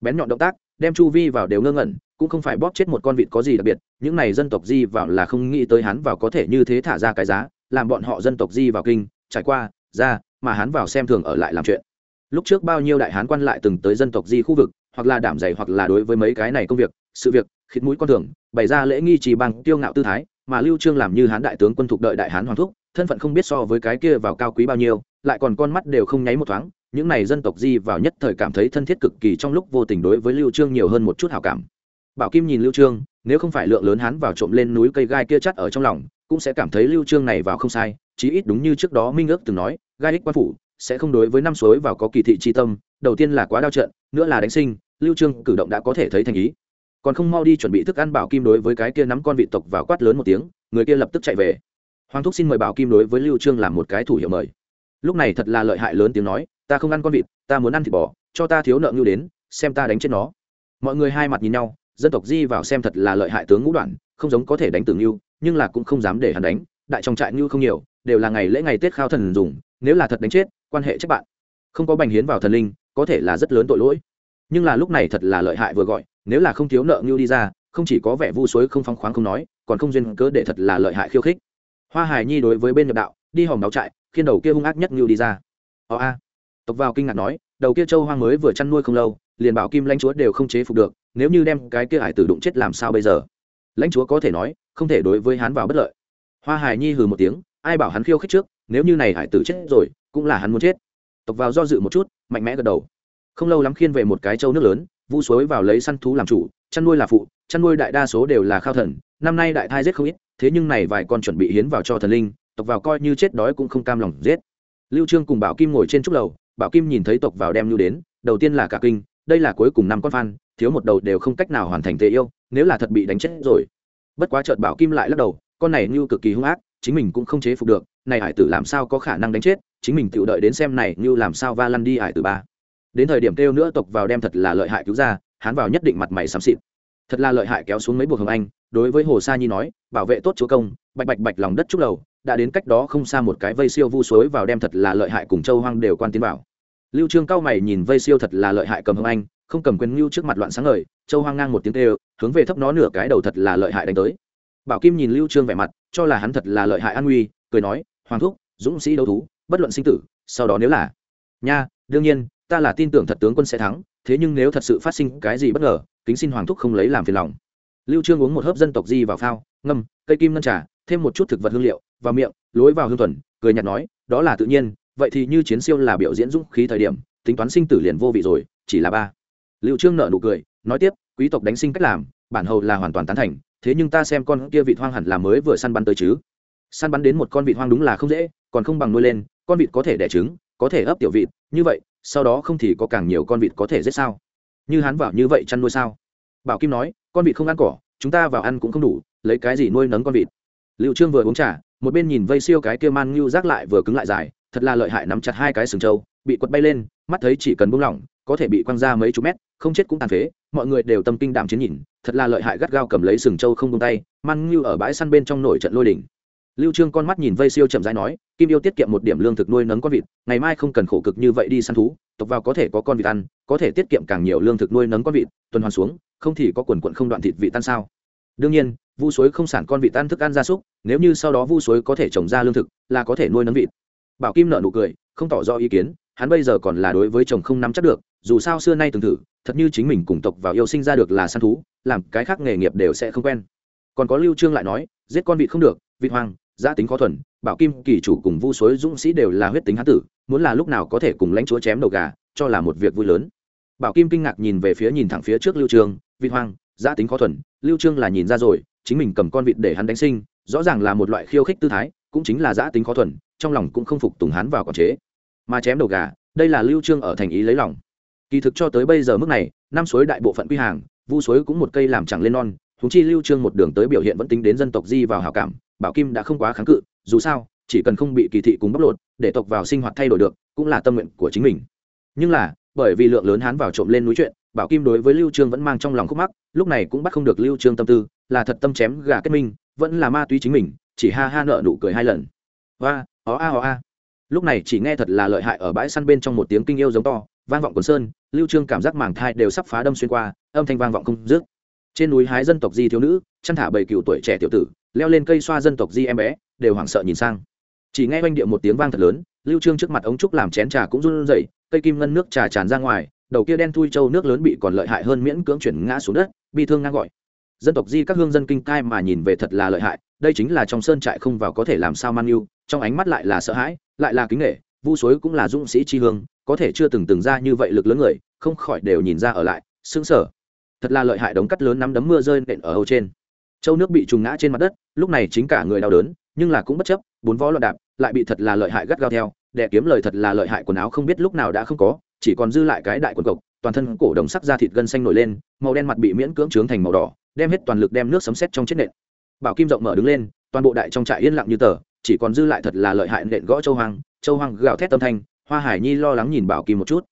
Speaker 1: Bén nhọn động tác, đem chu vi vào đều ngơ ngẩn, cũng không phải bóp chết một con vịt có gì đặc biệt, những này dân tộc di vào là không nghĩ tới hắn vào có thể như thế thả ra cái giá, làm bọn họ dân tộc di vào kinh, trải qua, ra, mà hắn vào xem thường ở lại làm chuyện. Lúc trước bao nhiêu đại hán quan lại từng tới dân tộc di khu vực, hoặc là đảm dày hoặc là đối với mấy cái này công việc, sự việc khịt mũi con thường, bày ra lễ nghi trì bằng tiêu ngạo tư thái, mà lưu trương làm như hán đại tướng quân thuộc đợi đại hán hoàng thúc, thân phận không biết so với cái kia vào cao quý bao nhiêu, lại còn con mắt đều không nháy một thoáng, những này dân tộc di vào nhất thời cảm thấy thân thiết cực kỳ trong lúc vô tình đối với lưu trương nhiều hơn một chút hảo cảm. Bảo kim nhìn lưu trương, nếu không phải lượng lớn hán vào trộm lên núi cây gai kia chắt ở trong lòng, cũng sẽ cảm thấy lưu trương này vào không sai, chí ít đúng như trước đó minh ước từng nói, gai ích quan phủ sẽ không đối với năm suối vào có kỳ thị chi tâm, đầu tiên là quá đau trận nữa là đánh sinh, lưu trương cử động đã có thể thấy thành ý còn không mau đi chuẩn bị thức ăn bảo kim đối với cái kia nắm con vị tộc vào quát lớn một tiếng, người kia lập tức chạy về. Hoàng thúc xin mời bảo kim đối với lưu trương làm một cái thủ hiệu mời. Lúc này thật là lợi hại lớn tiếng nói, ta không ăn con vịt, ta muốn ăn thịt bò, cho ta thiếu nợ ngưu đến, xem ta đánh chết nó. Mọi người hai mặt nhìn nhau, dân tộc di vào xem thật là lợi hại tướng ngũ đoạn, không giống có thể đánh tử ngưu, nhưng là cũng không dám để hắn đánh, đại trong trại ngưu không nhiều, đều là ngày lễ ngày tết khao thần dùng, nếu là thật đánh chết, quan hệ trách bạn. Không có bành hiến vào thần linh, có thể là rất lớn tội lỗi. Nhưng là lúc này thật là lợi hại vừa gọi nếu là không thiếu nợ ngưu đi ra, không chỉ có vẻ vu suối không phong khoáng không nói, còn không duyên cớ để thật là lợi hại khiêu khích. Hoa hải nhi đối với bên nhập đạo, đi hòm đáo trại khiên đầu kia hung ác nhất ngưu đi ra. Ò a. Tộc vào kinh ngạc nói, đầu kia châu hoang mới vừa chăn nuôi không lâu, liền bảo kim lãnh chúa đều không chế phục được, nếu như đem cái kia hải tử đụng chết làm sao bây giờ? Lãnh chúa có thể nói, không thể đối với hắn vào bất lợi. Hoa hải nhi hừ một tiếng, ai bảo hắn khiêu khích trước, nếu như này hải tử chết rồi, cũng là hắn muốn chết. Tộc vào do dự một chút, mạnh mẽ gật đầu. Không lâu lắm khiên về một cái châu nước lớn vu suối vào lấy săn thú làm chủ, chăn nuôi là phụ, chăn nuôi đại đa số đều là khao thần. Năm nay đại thai giết không ít, thế nhưng này vài con chuẩn bị hiến vào cho thần linh, tộc vào coi như chết đói cũng không cam lòng giết. Lưu trương cùng bảo kim ngồi trên trúc lầu, bảo kim nhìn thấy tộc vào đem lưu đến, đầu tiên là cả kinh, đây là cuối cùng năm con phan, thiếu một đầu đều không cách nào hoàn thành tề yêu, nếu là thật bị đánh chết rồi. Bất quá chợt bảo kim lại lắc đầu, con này như cực kỳ hung ác, chính mình cũng không chế phục được, này hải tử làm sao có khả năng đánh chết, chính mình tự đợi đến xem này như làm sao va lăn đi hải tử ba đến thời điểm kêu nữa tộc vào đem thật là lợi hại cứu ra hắn vào nhất định mặt mày xám xịt. Thật là lợi hại kéo xuống mấy buộc hồng anh, đối với hồ sa nhi nói, bảo vệ tốt chúa công, bạch bạch bạch lòng đất trúc lầu, đã đến cách đó không xa một cái vây siêu vu suối vào đem thật là lợi hại cùng châu hoang đều quan tiến vào. lưu trương cao mày nhìn vây siêu thật là lợi hại cầm hồng anh, không cầm quyền lưu trước mặt loạn sáng ngời, châu hoang ngang một tiếng kêu, hướng về thấp nó nửa cái đầu thật là lợi hại đánh tới. Bảo kim nhìn lưu trương vẻ mặt, cho là hắn thật là lợi hại an nguy, cười nói, hoàng thúc, dũng sĩ đấu thú, bất luận sinh tử, sau đó nếu là. Nha, đương nhiên ta là tin tưởng thật tướng quân sẽ thắng, thế nhưng nếu thật sự phát sinh cái gì bất ngờ, kính xin hoàng thúc không lấy làm phiền lòng. Lưu trương uống một hớp dân tộc di vào phao, ngâm, cây kim ngân trà, thêm một chút thực vật hương liệu vào miệng, lối vào hương thuần, cười nhạt nói, đó là tự nhiên, vậy thì như chiến siêu là biểu diễn dũng khí thời điểm, tính toán sinh tử liền vô vị rồi, chỉ là ba. Lưu trương nợ nụ cười, nói tiếp, quý tộc đánh sinh cách làm, bản hầu là hoàn toàn tán thành, thế nhưng ta xem con kia vịt hoang hẳn là mới vừa săn bắn tới chứ. Săn bắn đến một con vịt hoang đúng là không dễ, còn không bằng nuôi lên, con vịt có thể đẻ trứng, có thể ấp tiểu vịt, như vậy sau đó không thì có càng nhiều con vịt có thể giết sao? Như hắn vào như vậy chăn nuôi sao? Bảo kim nói, con vịt không ăn cỏ, chúng ta vào ăn cũng không đủ, lấy cái gì nuôi nấng con vịt? Liệu trương vừa uống trà, một bên nhìn vây siêu cái kia man ngưu rác lại vừa cứng lại dài, thật là lợi hại nắm chặt hai cái sừng trâu, bị quật bay lên, mắt thấy chỉ cần buông lỏng, có thể bị quăng ra mấy chục mét, không chết cũng tàn phế, mọi người đều tâm kinh đảm chiến nhìn, thật là lợi hại gắt gao cầm lấy sừng trâu không buông tay, man ngưu ở bãi săn bên trong nổi trận lôi đỉnh lưu trương con mắt nhìn vây siêu chậm rãi nói, kim yêu tiết kiệm một điểm lương thực nuôi nấng con vịt, ngày mai không cần khổ cực như vậy đi săn thú, tộc vào có thể có con vịt ăn, có thể tiết kiệm càng nhiều lương thực nuôi nấng con vịt, tuần hoàn xuống, không thì có quần quận không đoạn thịt vị tan sao? Đương nhiên, vu suối không sản con vịt tan thức ăn gia súc, nếu như sau đó vu suối có thể trồng ra lương thực, là có thể nuôi nấng vịt. Bảo kim nợ nụ cười, không tỏ rõ ý kiến, hắn bây giờ còn là đối với chồng không nắm chắc được, dù sao xưa nay từng thử, thật như chính mình cùng tộc vào yêu sinh ra được là săn thú, làm cái khác nghề nghiệp đều sẽ không quen. Còn có lưu trương lại nói, giết con vịt không được, vịt hoang gia tính khó thuần, bảo kim kỳ chủ cùng vu suối dũng sĩ đều là huyết tính hán tử, muốn là lúc nào có thể cùng lãnh chúa chém đầu gà, cho là một việc vui lớn. Bảo kim kinh ngạc nhìn về phía nhìn thẳng phía trước lưu trương, vị hoang gia tính khó thuần, lưu trương là nhìn ra rồi, chính mình cầm con vịt để hắn đánh sinh, rõ ràng là một loại khiêu khích tư thái, cũng chính là giã tính khó thuần, trong lòng cũng không phục tùng hắn vào quản chế. Mà chém đầu gà, đây là lưu trương ở thành ý lấy lòng. Kỳ thực cho tới bây giờ mức này, năm suối đại bộ phận quy hàng, vu suối cũng một cây làm chẳng lên non húng chi lưu trương một đường tới biểu hiện vẫn tính đến dân tộc di vào hảo cảm, bảo kim đã không quá kháng cự, dù sao, chỉ cần không bị kỳ thị cùng bóc lột, để tộc vào sinh hoạt thay đổi được, cũng là tâm nguyện của chính mình. Nhưng là, bởi vì lượng lớn hán vào trộm lên núi chuyện, bảo kim đối với lưu trương vẫn mang trong lòng khúc mắc, lúc này cũng bắt không được lưu trương tâm tư, là thật tâm chém gà kết minh, vẫn là ma túy chính mình, chỉ ha ha nợ nụ cười hai lần. Và ó a ó a. Lúc này chỉ nghe thật là lợi hại ở bãi săn bên trong một tiếng kinh yêu giống to, vang vọng quần sơn, lưu trương cảm giác màng thai đều sắp phá đâm xuyên qua, âm thanh vang vọng không dứt trên núi hái dân tộc di thiếu nữ, chăn thả bầy cựu tuổi trẻ tiểu tử, leo lên cây xoa dân tộc di em bé, đều hoảng sợ nhìn sang chỉ nghe oanh điệu một tiếng vang thật lớn, lưu trương trước mặt ống trúc làm chén trà cũng run rẩy, cây kim ngân nước trà tràn ra ngoài, đầu kia đen thui châu nước lớn bị còn lợi hại hơn miễn cưỡng chuyển ngã xuống đất, bi thương ngang gọi dân tộc di các hương dân kinh cai mà nhìn về thật là lợi hại, đây chính là trong sơn trại không vào có thể làm sao man yêu, trong ánh mắt lại là sợ hãi, lại là kính nghệ vu suối cũng là dũng sĩ chi hương, có thể chưa từng từng ra như vậy lực lớn người, không khỏi đều nhìn ra ở lại, sững sờ thật là lợi hại đống cắt lớn nắm đấm mưa rơi nện ở hầu trên. Châu nước bị trùng ngã trên mặt đất, lúc này chính cả người đau đớn, nhưng là cũng bất chấp, bốn vó loạn đạp, lại bị thật là lợi hại gắt gao theo đẻ kiếm lời thật là lợi hại quần áo không biết lúc nào đã không có, chỉ còn dư lại cái đại quần cộc, toàn thân cổ đồng sắc da thịt gân xanh nổi lên, màu đen mặt bị miễn cưỡng trướng thành màu đỏ, đem hết toàn lực đem nước sấm xét trong chiếc nện. Bảo kim rộng mở đứng lên, toàn bộ đại trong trại yên lặng như tờ, chỉ còn dư lại thật là lợi hại nện gõ châu hoang châu hoang gào thét tâm thanh, hoa hải nhi lo lắng nhìn bảo kim một chút.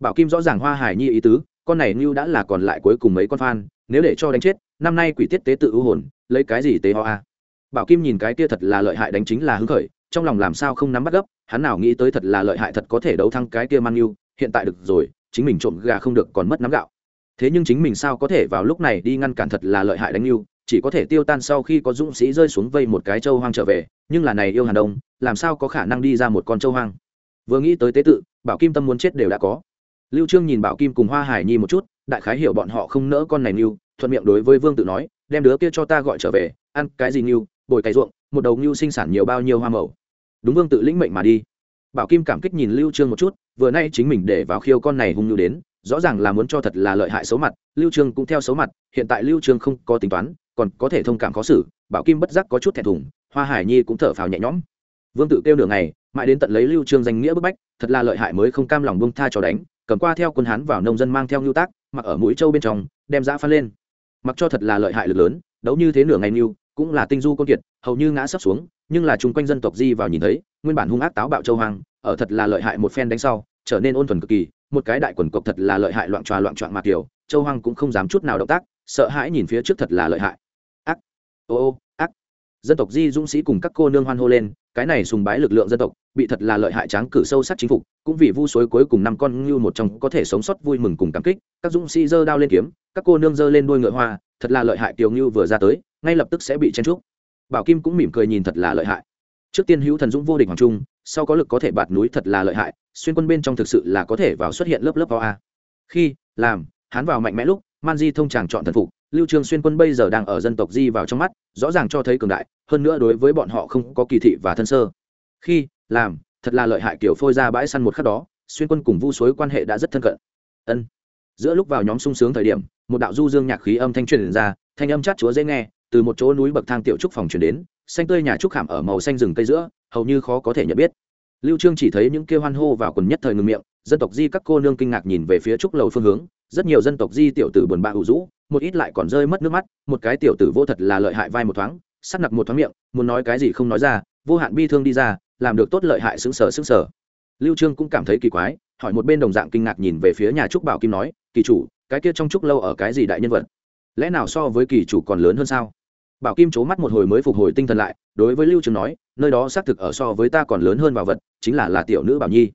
Speaker 1: Bảo kim rõ ràng hoa hải nhi ý tứ con này như đã là còn lại cuối cùng mấy con fan, nếu để cho đánh chết năm nay quỷ tiết tế tự ưu hồn lấy cái gì tế ho a bảo kim nhìn cái kia thật là lợi hại đánh chính là hứng khởi trong lòng làm sao không nắm bắt gấp hắn nào nghĩ tới thật là lợi hại thật có thể đấu thăng cái kia man yêu hiện tại được rồi chính mình trộm gà không được còn mất nắm gạo. Thế nhưng chính mình sao có thể vào lúc này đi ngăn cản thật là lợi hại đánh yêu chỉ có thể tiêu tan sau khi có dũng sĩ rơi xuống vây một cái châu hoang trở về nhưng là này yêu hàn đông làm sao có khả năng đi ra một con châu hoang? Vừa nghĩ tới tế tự bảo kim tâm muốn chết đều đã có lưu trương nhìn bảo kim cùng hoa hải nhi một chút, đại khái hiểu bọn họ không nỡ con này nưu, thuận miệng đối với vương tự nói, đem đứa kia cho ta gọi trở về, ăn cái gì nưu, bồi cày ruộng, một đầu nưu sinh sản nhiều bao nhiêu hoa màu. Đúng vương tự lĩnh mệnh mà đi. Bảo kim cảm kích nhìn lưu trương một chút, vừa nay chính mình để vào khiêu con này hung nhu đến, rõ ràng là muốn cho thật là lợi hại xấu mặt, lưu trương cũng theo xấu mặt, hiện tại lưu trương không có tính toán, còn có thể thông cảm khó xử, bảo kim bất giác có chút thẹn thùng, hoa hải nhi cũng thở phào nhẹ nhõm. Vương tự kêu nửa ngày, mãi đến tận lấy lưu trương danh nghĩa bức bách, thật là lợi hại mới không cam lòng buông tha cho đánh cầm qua theo quân hán vào nông dân mang theo nhu tác, mặc ở mũi châu bên trong, đem giã phan lên. Mặc cho thật là lợi hại lực lớn, đấu như thế nửa ngày nhu cũng là tinh du côn kiệt, hầu như ngã sấp xuống, nhưng là chung quanh dân tộc di vào nhìn thấy, nguyên bản hung ác táo bạo châu hoang ở thật là lợi hại một phen đánh sau, trở nên ôn thuần cực kỳ, một cái đại quần cộc thật là lợi hại loạn tròa loạn trọn mạc kiều châu hoang cũng không dám chút nào động tác, sợ hãi nhìn phía trước thật là lợi hại. Ác. Ô ô dân tộc di dũng sĩ cùng các cô nương hoan hô lên, cái này sùng bái lực lượng dân tộc, bị thật là lợi hại tráng cử sâu sắc chính phục, cũng vì vu suối cuối cùng năm con ngưu một trong có thể sống sót vui mừng cùng cảm kích, các dũng sĩ giơ đao lên kiếm, các cô nương giơ lên đuôi ngựa hoa, thật là lợi hại kiều ngưu vừa ra tới, ngay lập tức sẽ bị chen trúc. Bảo kim cũng mỉm cười nhìn thật là lợi hại. Trước tiên hữu thần dũng vô địch hoàng trung, sau có lực có thể bạt núi thật là lợi hại, xuyên quân bên trong thực sự là có thể vào xuất hiện lớp lớp vào a. Khi, làm hắn vào mạnh mẽ lúc, man di thông chàng chọn thần phục lưu trương xuyên quân bây giờ đang ở dân tộc di vào trong mắt, rõ ràng cho thấy cường đại, hơn nữa đối với bọn họ không có kỳ thị và thân sơ. Khi, làm, thật là lợi hại kiểu phôi ra bãi săn một khắc đó, xuyên quân cùng vu suối quan hệ đã rất thân cận. Ân. Giữa lúc vào nhóm sung sướng thời điểm, một đạo du dương nhạc khí âm thanh truyền ra, thanh âm chát chúa dễ nghe, từ một chỗ núi bậc thang tiểu trúc phòng truyền đến, xanh tươi nhà trúc khảm ở màu xanh rừng cây giữa, hầu như khó có thể nhận biết. Lưu trương chỉ thấy những kêu hoan hô vào quần nhất thời ngừng miệng, dân tộc di các cô nương kinh ngạc nhìn về phía trúc lầu phương hướng, rất nhiều dân tộc di tiểu tử buồn bã ủ rũ một ít lại còn rơi mất nước mắt, một cái tiểu tử vô thật là lợi hại vai một thoáng sắp nặc một thoáng miệng, muốn nói cái gì không nói ra, vô hạn bi thương đi ra, làm được tốt lợi hại xứng sở xứng sở lưu trương cũng cảm thấy kỳ quái, hỏi một bên đồng dạng kinh ngạc nhìn về phía nhà trúc bảo kim nói, kỳ chủ, cái kia trong trúc lâu ở cái gì đại nhân vật? Lẽ nào so với kỳ chủ còn lớn hơn sao? Bảo kim c mắt một hồi mới phục hồi tinh thần lại, đối với lưu trương nói, nơi đó xác thực ở so với ta còn lớn hơn bảo vật, chính là là tiểu nữ bảo nhi.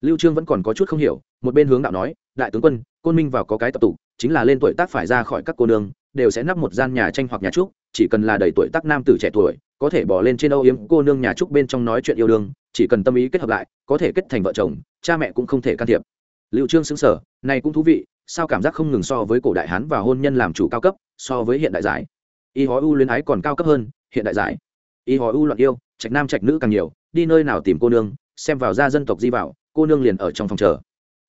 Speaker 1: Lưu trương vẫn còn có chút không hiểu, một bên hướng đạo nói, đại tướng quân côn minh vào có cái tập tụ chính là lên tuổi tác phải ra khỏi các cô nương, đều sẽ nắp một gian nhà tranh hoặc nhà trúc, chỉ cần là đầy tuổi tác nam tử trẻ tuổi, có thể bỏ lên trên âu yếm cô nương nhà trúc bên trong nói chuyện yêu đương, chỉ cần tâm ý kết hợp lại, có thể kết thành vợ chồng, cha mẹ cũng không thể can thiệp. Lưu trương xứng sở này cũng thú vị, sao cảm giác không ngừng so với cổ đại hán và hôn nhân làm chủ cao cấp, so với hiện đại giải. Y hói u luyến ái còn cao cấp hơn, hiện đại giải. Y hói u loạn yêu, trạch nam trạch nữ càng nhiều, đi nơi nào tìm cô nương, xem vào ra dân tộc di vào, cô nương liền ở trong phòng chờ.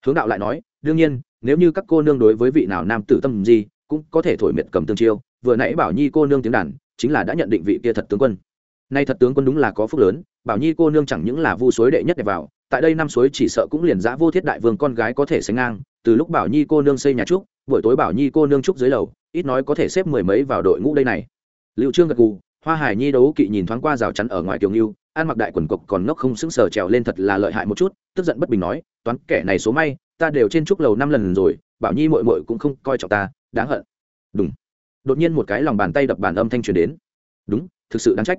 Speaker 1: Hướng đạo lại nói, đương nhiên nếu như các cô nương đối với vị nào nam tử tâm gì, cũng có thể thổi miệt cầm tương chiêu. Vừa nãy bảo nhi cô nương tiếng đàn, chính là đã nhận định vị kia thật tướng quân. Nay thật tướng quân đúng là có phúc lớn, bảo nhi cô nương chẳng những là vu suối đệ nhất đẹp vào, tại đây năm suối chỉ sợ cũng liền giã vô thiết đại vương con gái có thể sánh ngang. Từ lúc bảo nhi cô nương xây nhà trúc, buổi tối bảo nhi cô nương trúc dưới lầu, ít nói có thể xếp mười mấy vào đội ngũ đây này. Liệu trương gật gù, hoa hải nhi đấu kỵ nhìn thoáng qua rào chắn ở ngoài kiều ngưu an mặc đại quần cộc còn ngốc không sững sờ trèo lên thật là lợi hại một chút, tức giận bất bình nói, toán kẻ này số may ta đều trên trúc lầu năm lần rồi, bảo nhi mội mội cũng không coi trọng ta, đáng hận. Đúng đột nhiên một cái lòng bàn tay đập bàn âm thanh truyền đến. Đúng, thực sự đáng trách.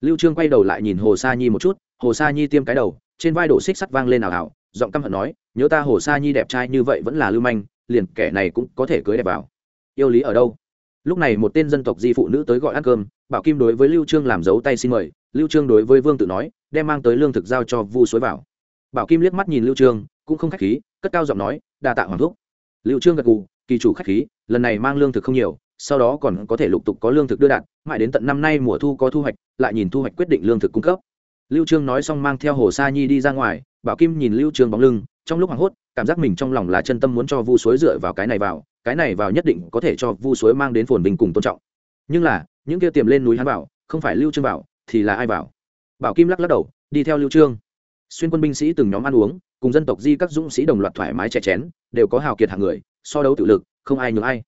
Speaker 1: Lưu trương quay đầu lại nhìn hồ sa nhi một chút, hồ sa nhi tiêm cái đầu, trên vai đổ xích sắt vang lên ảo ảo, giọng căm hận nói, nhớ ta hồ sa nhi đẹp trai như vậy vẫn là lưu manh, liền kẻ này cũng có thể cưới đẹp vào. Yêu lý ở đâu? Lúc này một tên dân tộc di phụ nữ tới gọi ăn cơm, bảo kim đối với lưu trương làm dấu tay xin mời, lưu trương đối với vương tự nói, đem mang tới lương thực giao cho vu suối vào. Bảo kim liếc mắt nhìn lưu trương, cũng không khách khí cất cao giọng nói, đa tạ hoàng thúc. Lưu trương gật gù, kỳ chủ khách khí, lần này mang lương thực không nhiều, sau đó còn có thể lục tục có lương thực đưa đạn, mãi đến tận năm nay mùa thu có thu hoạch, lại nhìn thu hoạch quyết định lương thực cung cấp. Lưu trương nói xong mang theo hồ sa nhi đi ra ngoài, bảo kim nhìn lưu trương bóng lưng, trong lúc hoảng hốt, cảm giác mình trong lòng là chân tâm muốn cho vu suối dựa vào cái này vào, cái này vào nhất định có thể cho vu suối mang đến phồn bình cùng tôn trọng. Nhưng là, những kia tiềm lên núi hắn bảo, không phải lưu trương bảo, thì là ai bảo? Bảo kim lắc lắc đầu, đi theo lưu trương. Xuyên quân binh sĩ từng nhóm ăn uống cùng dân tộc di các dũng sĩ đồng loạt thoải mái chè chén, đều có hào kiệt hạng người, so đấu tự lực, không ai nhường ai.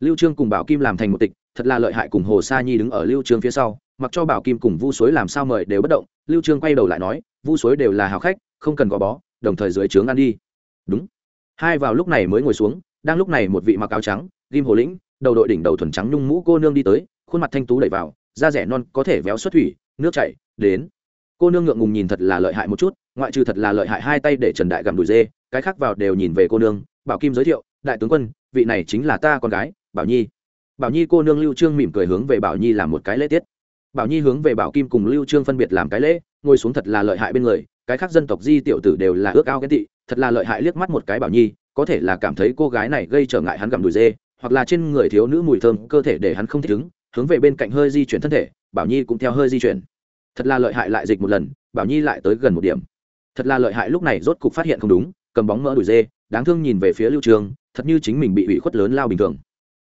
Speaker 1: Lưu trương cùng bảo kim làm thành một tịch, thật là lợi hại cùng hồ sa nhi đứng ở lưu trương phía sau, mặc cho bảo kim cùng vu suối làm sao mời đều bất động, lưu trương quay đầu lại nói, vu suối đều là hào khách, không cần gò bó, đồng thời dưới trướng ăn đi. Đúng. Hai vào lúc này mới ngồi xuống, đang lúc này một vị mặc áo trắng, ghim hồ lĩnh, đầu đội đỉnh đầu thuần trắng nhung mũ cô nương đi tới, khuôn mặt thanh tú đẩy vào, da rẻ non có thể véo xuất thủy, nước chảy, đến. Cô nương ngượng ngùng nhìn thật là lợi hại một chút ngoại trừ thật là lợi hại hai tay để trần đại gặm đùi dê, cái khác vào đều nhìn về cô nương, bảo kim giới thiệu, đại tướng quân, vị này chính là ta con gái, bảo nhi. Bảo nhi cô nương lưu trương mỉm cười hướng về bảo nhi làm một cái lễ tiết. Bảo nhi hướng về bảo kim cùng lưu trương phân biệt làm cái lễ, ngồi xuống thật là lợi hại bên người, cái khác dân tộc di tiểu tử đều là ước ao ghen tị, thật là lợi hại liếc mắt một cái bảo nhi, có thể là cảm thấy cô gái này gây trở ngại hắn gặm đùi dê, hoặc là trên người thiếu nữ mùi thơm, cơ thể để hắn không thích ứng, hướng về bên cạnh hơi di chuyển thân thể, bảo nhi cũng theo hơi di chuyển. Thật là lợi hại lại dịch một lần, bảo nhi lại tới gần một điểm thật là lợi hại lúc này rốt cục phát hiện không đúng, cầm bóng mỡ đuổi dê, đáng thương nhìn về phía lưu trương, thật như chính mình bị ủy khuất lớn lao bình thường.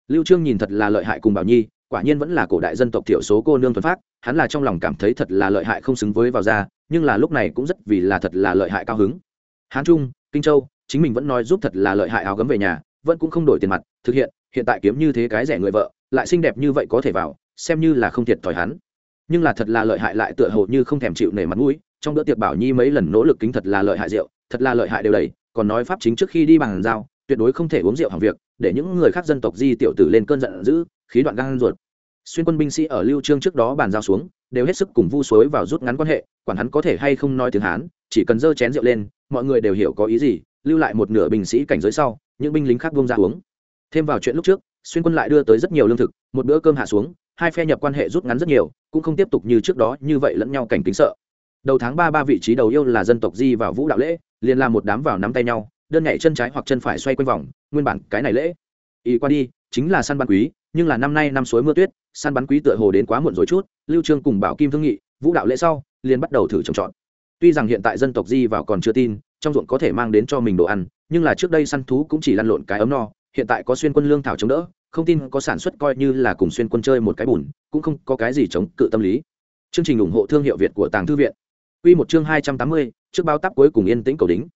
Speaker 1: Lưu trương nhìn thật là lợi hại cùng bảo nhi, quả nhiên vẫn là cổ đại dân tộc thiểu số cô nương thuần phát hắn là trong lòng cảm thấy thật là lợi hại không xứng với vào ra nhưng là lúc này cũng rất vì là thật là lợi hại cao hứng. Hán trung, kinh châu, chính mình vẫn nói giúp thật là lợi hại áo gấm về nhà, vẫn cũng không đổi tiền mặt, thực hiện hiện tại kiếm như thế cái rẻ người vợ, lại xinh đẹp như vậy có thể vào, xem như là không thiệt thòi hắn. Nhưng là thật là lợi hại lại tựa hồ như không thèm chịu nể mặt mũi trong bữa tiệc bảo nhi mấy lần nỗ lực kính thật là lợi hại rượu, thật là lợi hại đều đầy, còn nói pháp chính trước khi đi bằng dao, tuyệt đối không thể uống rượu hàng việc, để những người khác dân tộc di tiểu tử lên cơn giận dữ, khí đoạn gan ruột. Xuyên quân binh sĩ ở lưu trương trước đó bàn giao xuống, đều hết sức cùng vu suối vào rút ngắn quan hệ, quản hắn có thể hay không nói tiếng hán, chỉ cần dơ chén rượu lên, mọi người đều hiểu có ý gì, lưu lại một nửa binh sĩ cảnh giới sau, những binh lính khác buông ra uống. Thêm vào chuyện lúc trước, xuyên quân lại đưa tới rất nhiều lương thực, một bữa cơm hạ xuống, hai phe nhập quan hệ rút ngắn rất nhiều, cũng không tiếp tục như trước đó như vậy lẫn nhau cảnh kính sợ đầu tháng ba ba vị trí đầu yêu là dân tộc di vào vũ đạo lễ, liền làm một đám vào nắm tay nhau, đơn nhảy chân trái hoặc chân phải xoay quanh vòng, nguyên bản cái này lễ. Y qua đi, chính là săn bắn quý, nhưng là năm nay năm suối mưa tuyết, săn bắn quý tựa hồ đến quá muộn rồi chút, lưu trương cùng bảo kim thương nghị, vũ đạo lễ sau, liền bắt đầu thử trồng trọt. Tuy rằng hiện tại dân tộc di vào còn chưa tin, trong ruộng có thể mang đến cho mình đồ ăn, nhưng là trước đây săn thú cũng chỉ lăn lộn cái ấm no, hiện tại có xuyên quân lương thảo chống đỡ, không tin có sản xuất coi như là cùng xuyên quân chơi một cái bùn, cũng không có cái gì chống cự tâm lý. Chương trình ủng hộ thương hiệu việt của tàng thư viện. Quy một chương hai trăm tám mươi, trước báo táp cuối cùng yên tĩnh cầu đính.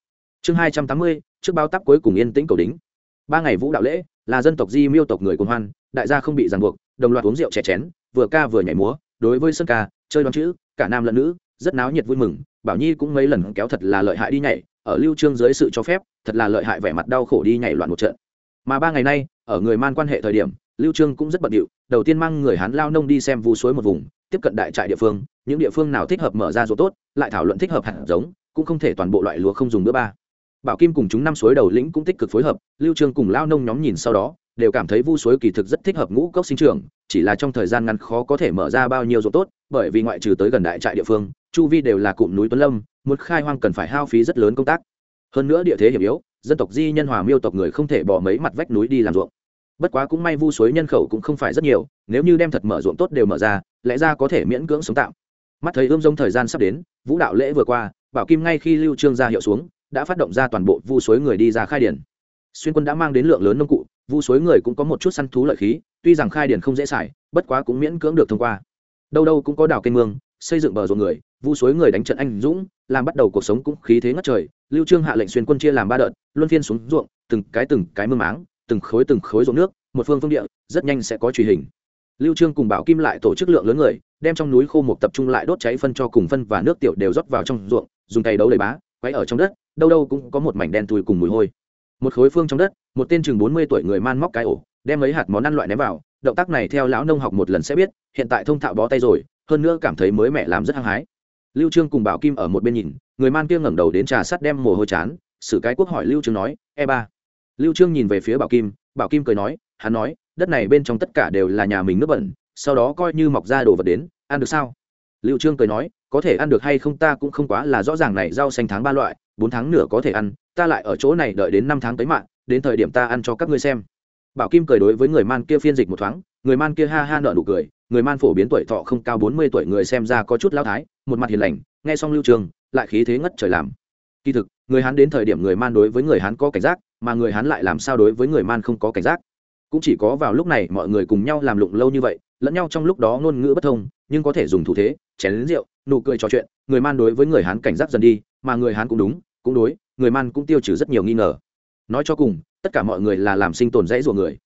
Speaker 1: Chương hai trăm tám mươi, trước báo táp cuối cùng yên tĩnh cầu đính. Ba ngày vũ đạo lễ, là dân tộc Di Miêu tộc người cuồng hoan, đại gia không bị ràng buộc, đồng loạt uống rượu chè chén, vừa ca vừa nhảy múa, đối với sân ca, chơi đoán chữ, cả nam lẫn nữ, rất náo nhiệt vui mừng, Bảo Nhi cũng mấy lần kéo thật là lợi hại đi nhảy, ở Lưu Trương dưới sự cho phép, thật là lợi hại vẻ mặt đau khổ đi nhảy loạn một trận. Mà ba ngày nay, ở người man quan hệ thời điểm, Lưu Trương cũng rất bận rộn, đầu tiên mang người Hán lao nông đi xem vu suối một vùng, tiếp cận đại trại địa phương, những địa phương nào thích hợp mở ra ruộng tốt, lại thảo luận thích hợp hạt giống, cũng không thể toàn bộ loại lúa không dùng bữa ba. Bảo Kim cùng chúng năm suối đầu lĩnh cũng tích cực phối hợp, Lưu Trương cùng lao nông nhóm nhìn sau đó, đều cảm thấy vu suối kỳ thực rất thích hợp ngũ cốc sinh trưởng, chỉ là trong thời gian ngắn khó có thể mở ra bao nhiêu ruộng tốt, bởi vì ngoại trừ tới gần đại trại địa phương, chu vi đều là cụm núi tuấn lâm, muốn khai hoang cần phải hao phí rất lớn công tác. Hơn nữa địa thế hiểm yếu, dân tộc Di nhân hòa miêu tộc người không thể bỏ mấy mặt vách núi đi làm ruộng bất quá cũng may vu suối nhân khẩu cũng không phải rất nhiều nếu như đem thật mở ruộng tốt đều mở ra lẽ ra có thể miễn cưỡng sống tạm mắt thấy ươm rông thời gian sắp đến, vũ đạo lễ vừa qua, bảo kim ngay khi lưu trương ra hiệu xuống, đã phát động ra toàn bộ vu suối người đi ra khai điển. Xuyên quân đã mang đến lượng lớn nông cụ, vu suối người cũng có một chút săn thú lợi khí, tuy rằng khai điển không dễ xài, bất quá cũng miễn cưỡng được thông qua. Đâu đâu cũng có đào kênh mương, xây dựng bờ ruộng người, vu suối người đánh trận anh dũng, làm bắt đầu cuộc sống cũng khí thế ngất trời. Lưu trương hạ lệnh xuyên quân chia làm ba đợt, luân phiên xuống ruộng, từng cái từng cái mương máng, từng khối từng khối ruộng nước, một phương phương địa, rất nhanh sẽ có truy hình. Lưu trương cùng bảo kim lại tổ chức lượng lớn người đem trong núi khô một tập trung lại đốt cháy phân cho cùng phân và nước tiểu đều rót vào trong ruộng, dùng tay đấu đầy bá quay ở trong đất, đâu đâu cũng có một mảnh đen thui cùng mùi hôi. Một khối phương trong đất, một tên chừng 40 tuổi người man móc cái ổ, đem mấy hạt món ăn loại ném vào, động tác này theo lão nông học một lần sẽ biết, hiện tại thông thạo bó tay rồi, hơn nữa cảm thấy mới mẹ làm rất hăng hái. Lưu trương cùng bảo kim ở một bên nhìn, người man kia ngẩng đầu đến trà sắt đem mồ hôi chán sử cái quốc hỏi lưu trương nói e ba. Lưu trương nhìn về phía bảo kim bảo kim cười nói, hắn nói, đất này bên trong tất cả đều là nhà mình nước bẩn sau đó coi như mọc ra đồ vật đến, ăn được sao? Lưu trương cười nói, có thể ăn được hay không ta cũng không quá là rõ ràng này rau xanh tháng ba loại, bốn tháng nửa có thể ăn, ta lại ở chỗ này đợi đến năm tháng tới mạng, đến thời điểm ta ăn cho các ngươi xem. Bảo kim cười đối với người man kia phiên dịch một thoáng, người man kia ha ha nở nụ cười, người man phổ biến tuổi thọ không cao bốn mươi tuổi người xem ra có chút lao thái, một mặt hiền lành, nghe xong lưu trường lại khí thế ngất trời làm. Kỳ thực, người hán đến thời điểm người man đối với người hán có cảnh giác, mà người hán lại làm sao đối với người man không có cảnh giác. Cũng chỉ có vào lúc này mọi người cùng nhau làm lụng lâu như vậy lẫn nhau trong lúc đó ngôn ngữ bất thông, nhưng có thể dùng thủ thế, chén lính rượu, nụ cười trò chuyện, người man đối với người hán cảnh giác dần đi, mà người hán cũng đúng, cũng đối, người man cũng tiêu trừ rất nhiều nghi ngờ. Nói cho cùng, tất cả mọi người là làm sinh tồn dãy ruộng người.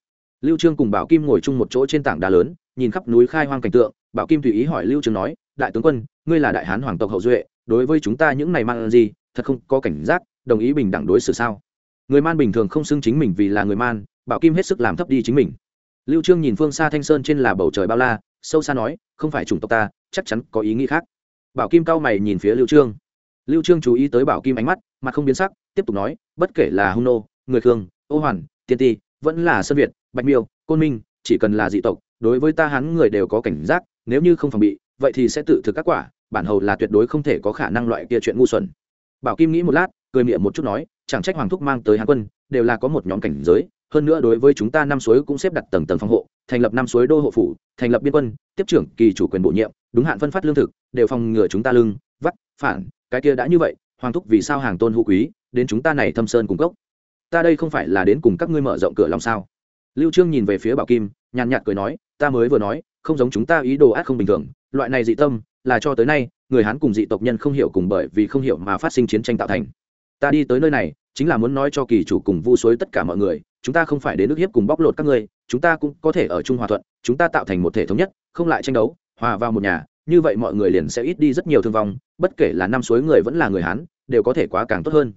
Speaker 1: Lưu trương cùng bảo kim ngồi chung một chỗ trên tảng đá lớn, nhìn khắp núi khai hoang cảnh tượng, bảo kim tùy ý hỏi lưu trương nói, đại tướng quân, ngươi là đại hán hoàng tộc hậu duệ, đối với chúng ta những này mang gì, thật không có cảnh giác, đồng ý bình đẳng đối xử sao? Người man bình thường không xưng chính mình vì là người man, bảo kim hết sức làm thấp đi chính mình lưu trương nhìn phương xa thanh sơn trên là bầu trời bao la, sâu xa nói, không phải chủng tộc ta, chắc chắn có ý nghĩ khác. Bảo kim cao mày nhìn phía lưu trương. Lưu trương chú ý tới bảo kim ánh mắt mà không biến sắc, tiếp tục nói, bất kể là hung nô, người khương, ô hoàn, tiên ti, vẫn là sơn việt, bạch miêu, côn minh, chỉ cần là dị tộc, đối với ta hắn người đều có cảnh giác, nếu như không phòng bị, vậy thì sẽ tự thực các quả, bản hầu là tuyệt đối không thể có khả năng loại kia chuyện ngu xuẩn. Bảo kim nghĩ một lát, cười miệng một chút nói, chẳng trách hoàng thúc mang tới hán quân, đều là có một nhóm cảnh giới hơn nữa đối với chúng ta năm suối cũng xếp đặt tầng tầng phòng hộ, thành lập năm suối đô hộ phủ, thành lập biên quân, tiếp trưởng kỳ chủ quyền bổ nhiệm, đúng hạn phân phát lương thực, đều phòng ngừa chúng ta lưng, vắt, phản. Cái kia đã như vậy, hoàng thúc vì sao hàng tôn hữu quý, đến chúng ta này thâm sơn cung cốc? Ta đây không phải là đến cùng các ngươi mở rộng cửa lòng sao? Lưu trương nhìn về phía bảo kim, nhàn nhạt cười nói, ta mới vừa nói, không giống chúng ta ý đồ ác không bình thường, loại này dị tâm, là cho tới nay, người hán cùng dị tộc nhân không hiểu cùng bởi vì không hiểu mà phát sinh chiến tranh tạo thành. Ta đi tới nơi này, chính là muốn nói cho kỳ chủ cùng vu suối tất cả mọi người chúng ta không phải đến nước hiếp cùng bóc lột các ngươi, chúng ta cũng có thể ở chung hòa thuận, chúng ta tạo thành một thể thống nhất, không lại tranh đấu, hòa vào một nhà, như vậy mọi người liền sẽ ít đi rất nhiều thương vong, bất kể là năm suối người vẫn là người hán, đều có thể quá càng tốt hơn.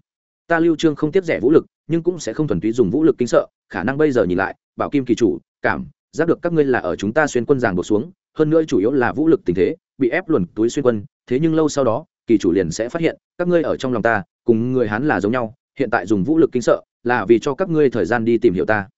Speaker 1: Ta lưu trương không tiếp rẻ vũ lực, nhưng cũng sẽ không thuần túy dùng vũ lực kinh sợ, khả năng bây giờ nhìn lại, bảo kim kỳ chủ, cảm, giác được các ngươi là ở chúng ta xuyên quân giàng buộc xuống, hơn nữa chủ yếu là vũ lực tình thế, bị ép luồn túi xuyên quân, thế nhưng lâu sau đó, kỳ chủ liền sẽ phát hiện, các ngươi ở trong lòng ta, cùng người hán là giống nhau, hiện tại dùng vũ lực kinh sợ là vì cho các ngươi thời gian đi tìm hiểu ta.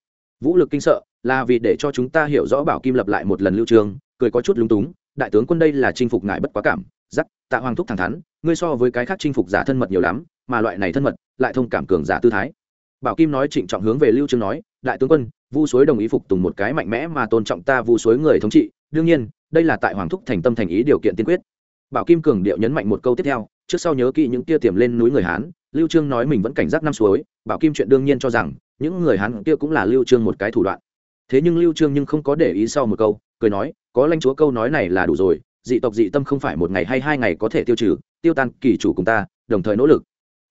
Speaker 1: Vũ lực kinh sợ, là vì để cho chúng ta hiểu rõ bảo kim lập lại một lần lưu trường, cười có chút lúng túng, đại tướng quân đây là chinh phục ngại bất quá cảm, giắc, tạ hoàng thúc thẳng thắn, ngươi so với cái khác chinh phục giả thân mật nhiều lắm, mà loại này thân mật lại thông cảm cường giả tư thái. Bảo kim nói trịnh trọng hướng về lưu trương nói, đại tướng quân, vu suối đồng ý phục tùng một cái mạnh mẽ mà tôn trọng ta vu suối người thống trị, đương nhiên, đây là tại hoàng thúc thành tâm thành ý điều kiện tiên quyết. Bảo kim cường điệu nhấn mạnh một câu tiếp theo, trước sau nhớ kỹ những kia tiềm lên núi người hán lưu trương nói mình vẫn cảnh giác năm suối, bảo kim chuyện đương nhiên cho rằng, những người hắn kia cũng là lưu trương một cái thủ đoạn. Thế nhưng lưu trương nhưng không có để ý sau một câu, cười nói, có lãnh chúa câu nói này là đủ rồi, dị tộc dị tâm không phải một ngày hay hai ngày có thể tiêu trừ, tiêu tan kỳ chủ cùng ta, đồng thời nỗ lực.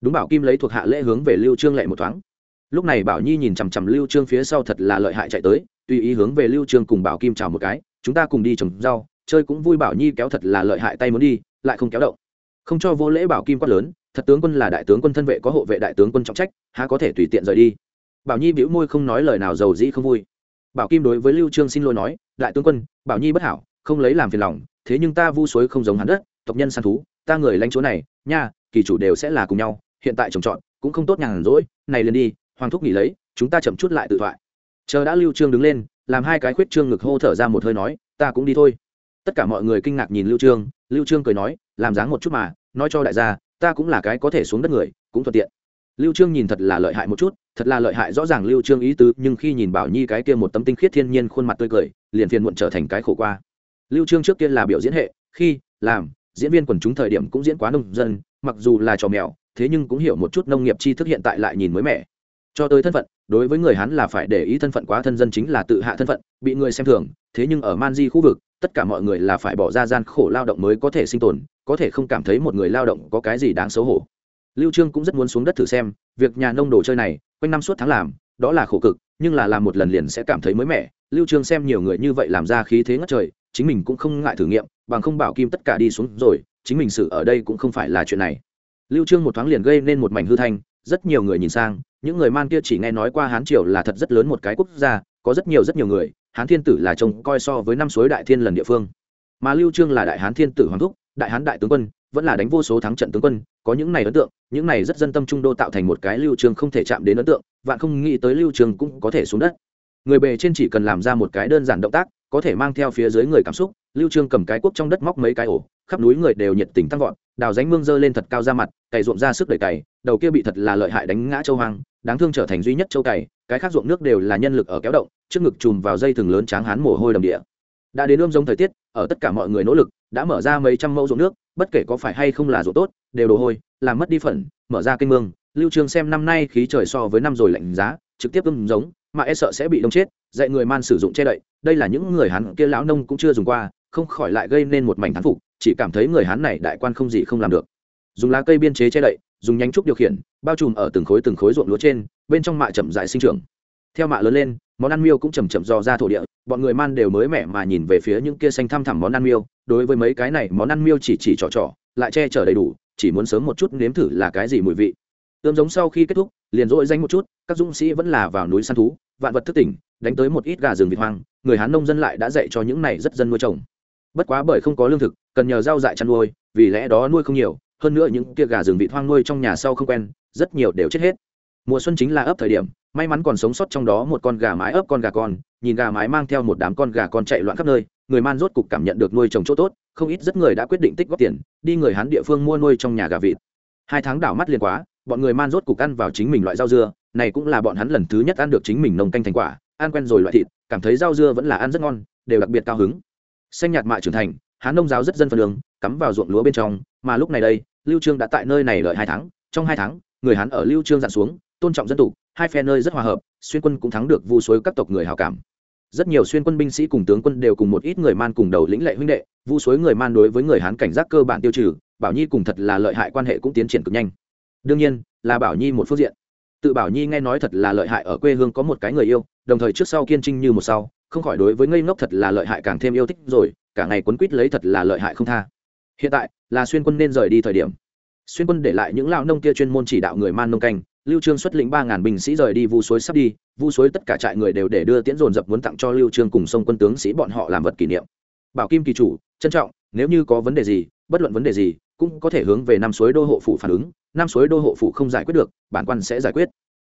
Speaker 1: Đúng bảo kim lấy thuộc hạ lễ hướng về lưu trương lệ một thoáng. Lúc này bảo nhi nhìn chằm chằm lưu trương phía sau thật là lợi hại chạy tới, tùy ý hướng về lưu trương cùng bảo kim chào một cái, chúng ta cùng đi trồng rau, chơi cũng vui bảo nhi kéo thật là lợi hại tay muốn đi, lại không kéo động. Không cho vô lễ bảo kim quát lớn thật tướng quân là đại tướng quân thân vệ có hộ vệ đại tướng quân trọng trách, há có thể tùy tiện rời đi. Bảo nhi bĩu môi không nói lời nào giàu dĩ không vui. Bảo kim đối với lưu trương xin lỗi nói, đại tướng quân, bảo nhi bất hảo, không lấy làm phiền lòng, thế nhưng ta vu suối không giống hắn đất, tộc nhân săn thú, ta người lãnh chúa này, nha, kỳ chủ đều sẽ là cùng nhau, hiện tại trồng trọt, cũng không tốt nhàn rỗi, này liền đi, hoàng thúc nghỉ lấy, chúng ta chậm chút lại tự thoại. Chờ đã lưu trương đứng lên, làm hai cái khuyết trương ngực hô thở ra một hơi nói, ta cũng đi thôi. Tất cả mọi người kinh ngạc nhìn lưu trương lưu trương cười nói, làm dáng một chút mà, nói cho đại gia ta cũng là cái có thể xuống đất người, cũng thuận tiện. Lưu trương nhìn thật là lợi hại một chút, thật là lợi hại, rõ ràng lưu trương ý tứ, nhưng khi nhìn bảo nhi cái kia một tấm tinh khiết thiên nhiên khuôn mặt tươi cười, liền phiền muộn trở thành cái khổ qua. Lưu trương trước kia là biểu diễn hệ, khi, làm, diễn viên quần chúng thời điểm cũng diễn quá nông dân, mặc dù là trò mèo, thế nhưng cũng hiểu một chút nông nghiệp tri thức hiện tại lại nhìn mới mẻ. Cho tới thân phận, đối với người hắn là phải để ý thân phận quá thân dân chính là tự hạ thân phận, bị người xem thường, thế nhưng ở man di khu vực tất cả mọi người là phải bỏ ra gian khổ lao động mới có thể sinh tồn, có thể không cảm thấy một người lao động có cái gì đáng xấu hổ. Lưu trương cũng rất muốn xuống đất thử xem, việc nhà nông đồ chơi này, quanh năm suốt tháng làm, đó là khổ cực, nhưng là làm một lần liền sẽ cảm thấy mới mẻ. Lưu trương xem nhiều người như vậy làm ra khí thế ngất trời, chính mình cũng không ngại thử nghiệm, bằng không bảo kim tất cả đi xuống rồi, chính mình xử ở đây cũng không phải là chuyện này. Lưu trương một thoáng liền gây nên một mảnh hư thanh, rất nhiều người nhìn sang, những người man kia chỉ nghe nói qua hán triều là thật rất lớn một cái quốc gia, có rất nhiều rất nhiều người hán thiên tử là trông coi so với năm suối đại thiên lần địa phương. Mà lưu trương là đại hán thiên tử hoàng thúc, đại hán đại tướng quân, vẫn là đánh vô số thắng trận tướng quân. Có những này ấn tượng, những này rất dân tâm trung đô tạo thành một cái lưu trương không thể chạm đến ấn tượng, vạn không nghĩ tới lưu trương cũng có thể xuống đất. Người bề trên chỉ cần làm ra một cái đơn giản động tác, có thể mang theo phía dưới người cảm xúc, lưu trương cầm cái cuốc trong đất móc mấy cái ổ, khắp núi người đều nhiệt tình tăng vọt, đào ránh mương dơ lên thật cao ra mặt, cày ruộng ra sức đẩy cày, đầu kia bị thật là lợi hại đánh ngã châu hoang, đáng thương trở thành duy nhất châu cày cái khác ruộng nước đều là nhân lực ở kéo động, trước ngực chùm vào dây thừng lớn tráng hán mồ hôi đầm địa. Đã đến ươm giống thời tiết, ở tất cả mọi người nỗ lực, đã mở ra mấy trăm mẫu ruộng nước, bất kể có phải hay không là ruộng tốt, đều đồ hôi, làm mất đi phần mở ra kênh mương. Lưu trương xem năm nay khí trời so với năm rồi lạnh giá, trực tiếp ươm giống, mà e sợ sẽ bị đông chết, dạy người man sử dụng che đậy, đây là những người hắn kia lão nông cũng chưa dùng qua, không khỏi lại gây nên một mảnh thán phục, chỉ cảm thấy người hắn này đại quan không gì không làm được. Dùng lá cây biên chế che đậy dùng nhánh trúc điều khiển, bao trùm ở từng khối từng khối ruộng lúa trên, bên trong mạ chậm dại sinh trưởng. Theo mạ lớn lên, món ăn miêu cũng chầm chậm dò ra thổ địa, bọn người man đều mới mẻ mà nhìn về phía những kia xanh thăm thẳm món ăn miêu, đối với mấy cái này món ăn miêu chỉ chỉ trỏ trỏ lại che chở đầy đủ, chỉ muốn sớm một chút nếm thử là cái gì mùi vị. Ươm giống sau khi kết thúc, liền dội danh một chút, các dũng sĩ vẫn là vào núi săn thú, vạn vật thức tỉnh, đánh tới một ít gà rừng vịt hoang, người hán nông dân lại đã dạy cho những này rất dân nuôi trồng. Bất quá bởi không có lương thực, cần nhờ rau dại chăn nuôi, vì lẽ đó nuôi không nhiều hơn nữa những kia gà rừng vịt hoang nuôi trong nhà sau không quen, rất nhiều đều chết hết. Mùa xuân chính là ấp thời điểm, may mắn còn sống sót trong đó một con gà mái ấp con gà con, nhìn gà mái mang theo một đám con gà con chạy loạn khắp nơi, người man rốt cục cảm nhận được nuôi trồng chỗ tốt, không ít rất người đã quyết định tích góp tiền, đi người hán địa phương mua nuôi trong nhà gà vịt. Hai tháng đảo mắt liền quá, bọn người man rốt cục ăn vào chính mình loại rau dưa, này cũng là bọn hắn lần thứ nhất ăn được chính mình nông canh thành quả, ăn quen rồi loại thịt, cảm thấy rau dưa vẫn là ăn rất ngon, đều đặc biệt cao hứng. Xanh nhạt mạ trưởng thành, hán nông giáo rất dân phân đường cắm vào ruộng lúa bên trong, mà lúc này đây, lưu trương đã tại nơi này lợi hai tháng. Trong hai tháng, người hán ở lưu trương dặn xuống, tôn trọng dân tộc, hai phe nơi rất hòa hợp, xuyên quân cũng thắng được vu suối các tộc người hào cảm. Rất nhiều xuyên quân binh sĩ cùng tướng quân đều cùng một ít người man cùng đầu lĩnh lệ huynh đệ, vu suối người man đối với người hán cảnh giác cơ bản tiêu trừ, bảo nhi cùng thật là lợi hại quan hệ cũng tiến triển cực nhanh. Đương nhiên, là bảo nhi một phương diện. Tự bảo nhi nghe nói thật là lợi hại ở quê hương có một cái người yêu, đồng thời trước sau kiên trinh như một sau, không khỏi đối với ngây ngốc thật là lợi hại càng thêm yêu thích rồi, cả ngày quấn quýt lấy thật là lợi hại không tha hiện tại, là xuyên quân nên rời đi thời điểm. Xuyên quân để lại những lão nông kia chuyên môn chỉ đạo người man nông canh, lưu trương xuất lĩnh ba ngàn binh sĩ rời đi vu suối sắp đi, vu suối tất cả trại người đều để đưa tiễn dồn dập muốn tặng cho lưu trương cùng sông quân tướng sĩ bọn họ làm vật kỷ niệm. Bảo kim kỳ chủ, trân trọng, nếu như có vấn đề gì, bất luận vấn đề gì, cũng có thể hướng về năm suối đô hộ phủ phản ứng năm suối đô hộ phủ không giải quyết được, bản quan sẽ giải quyết.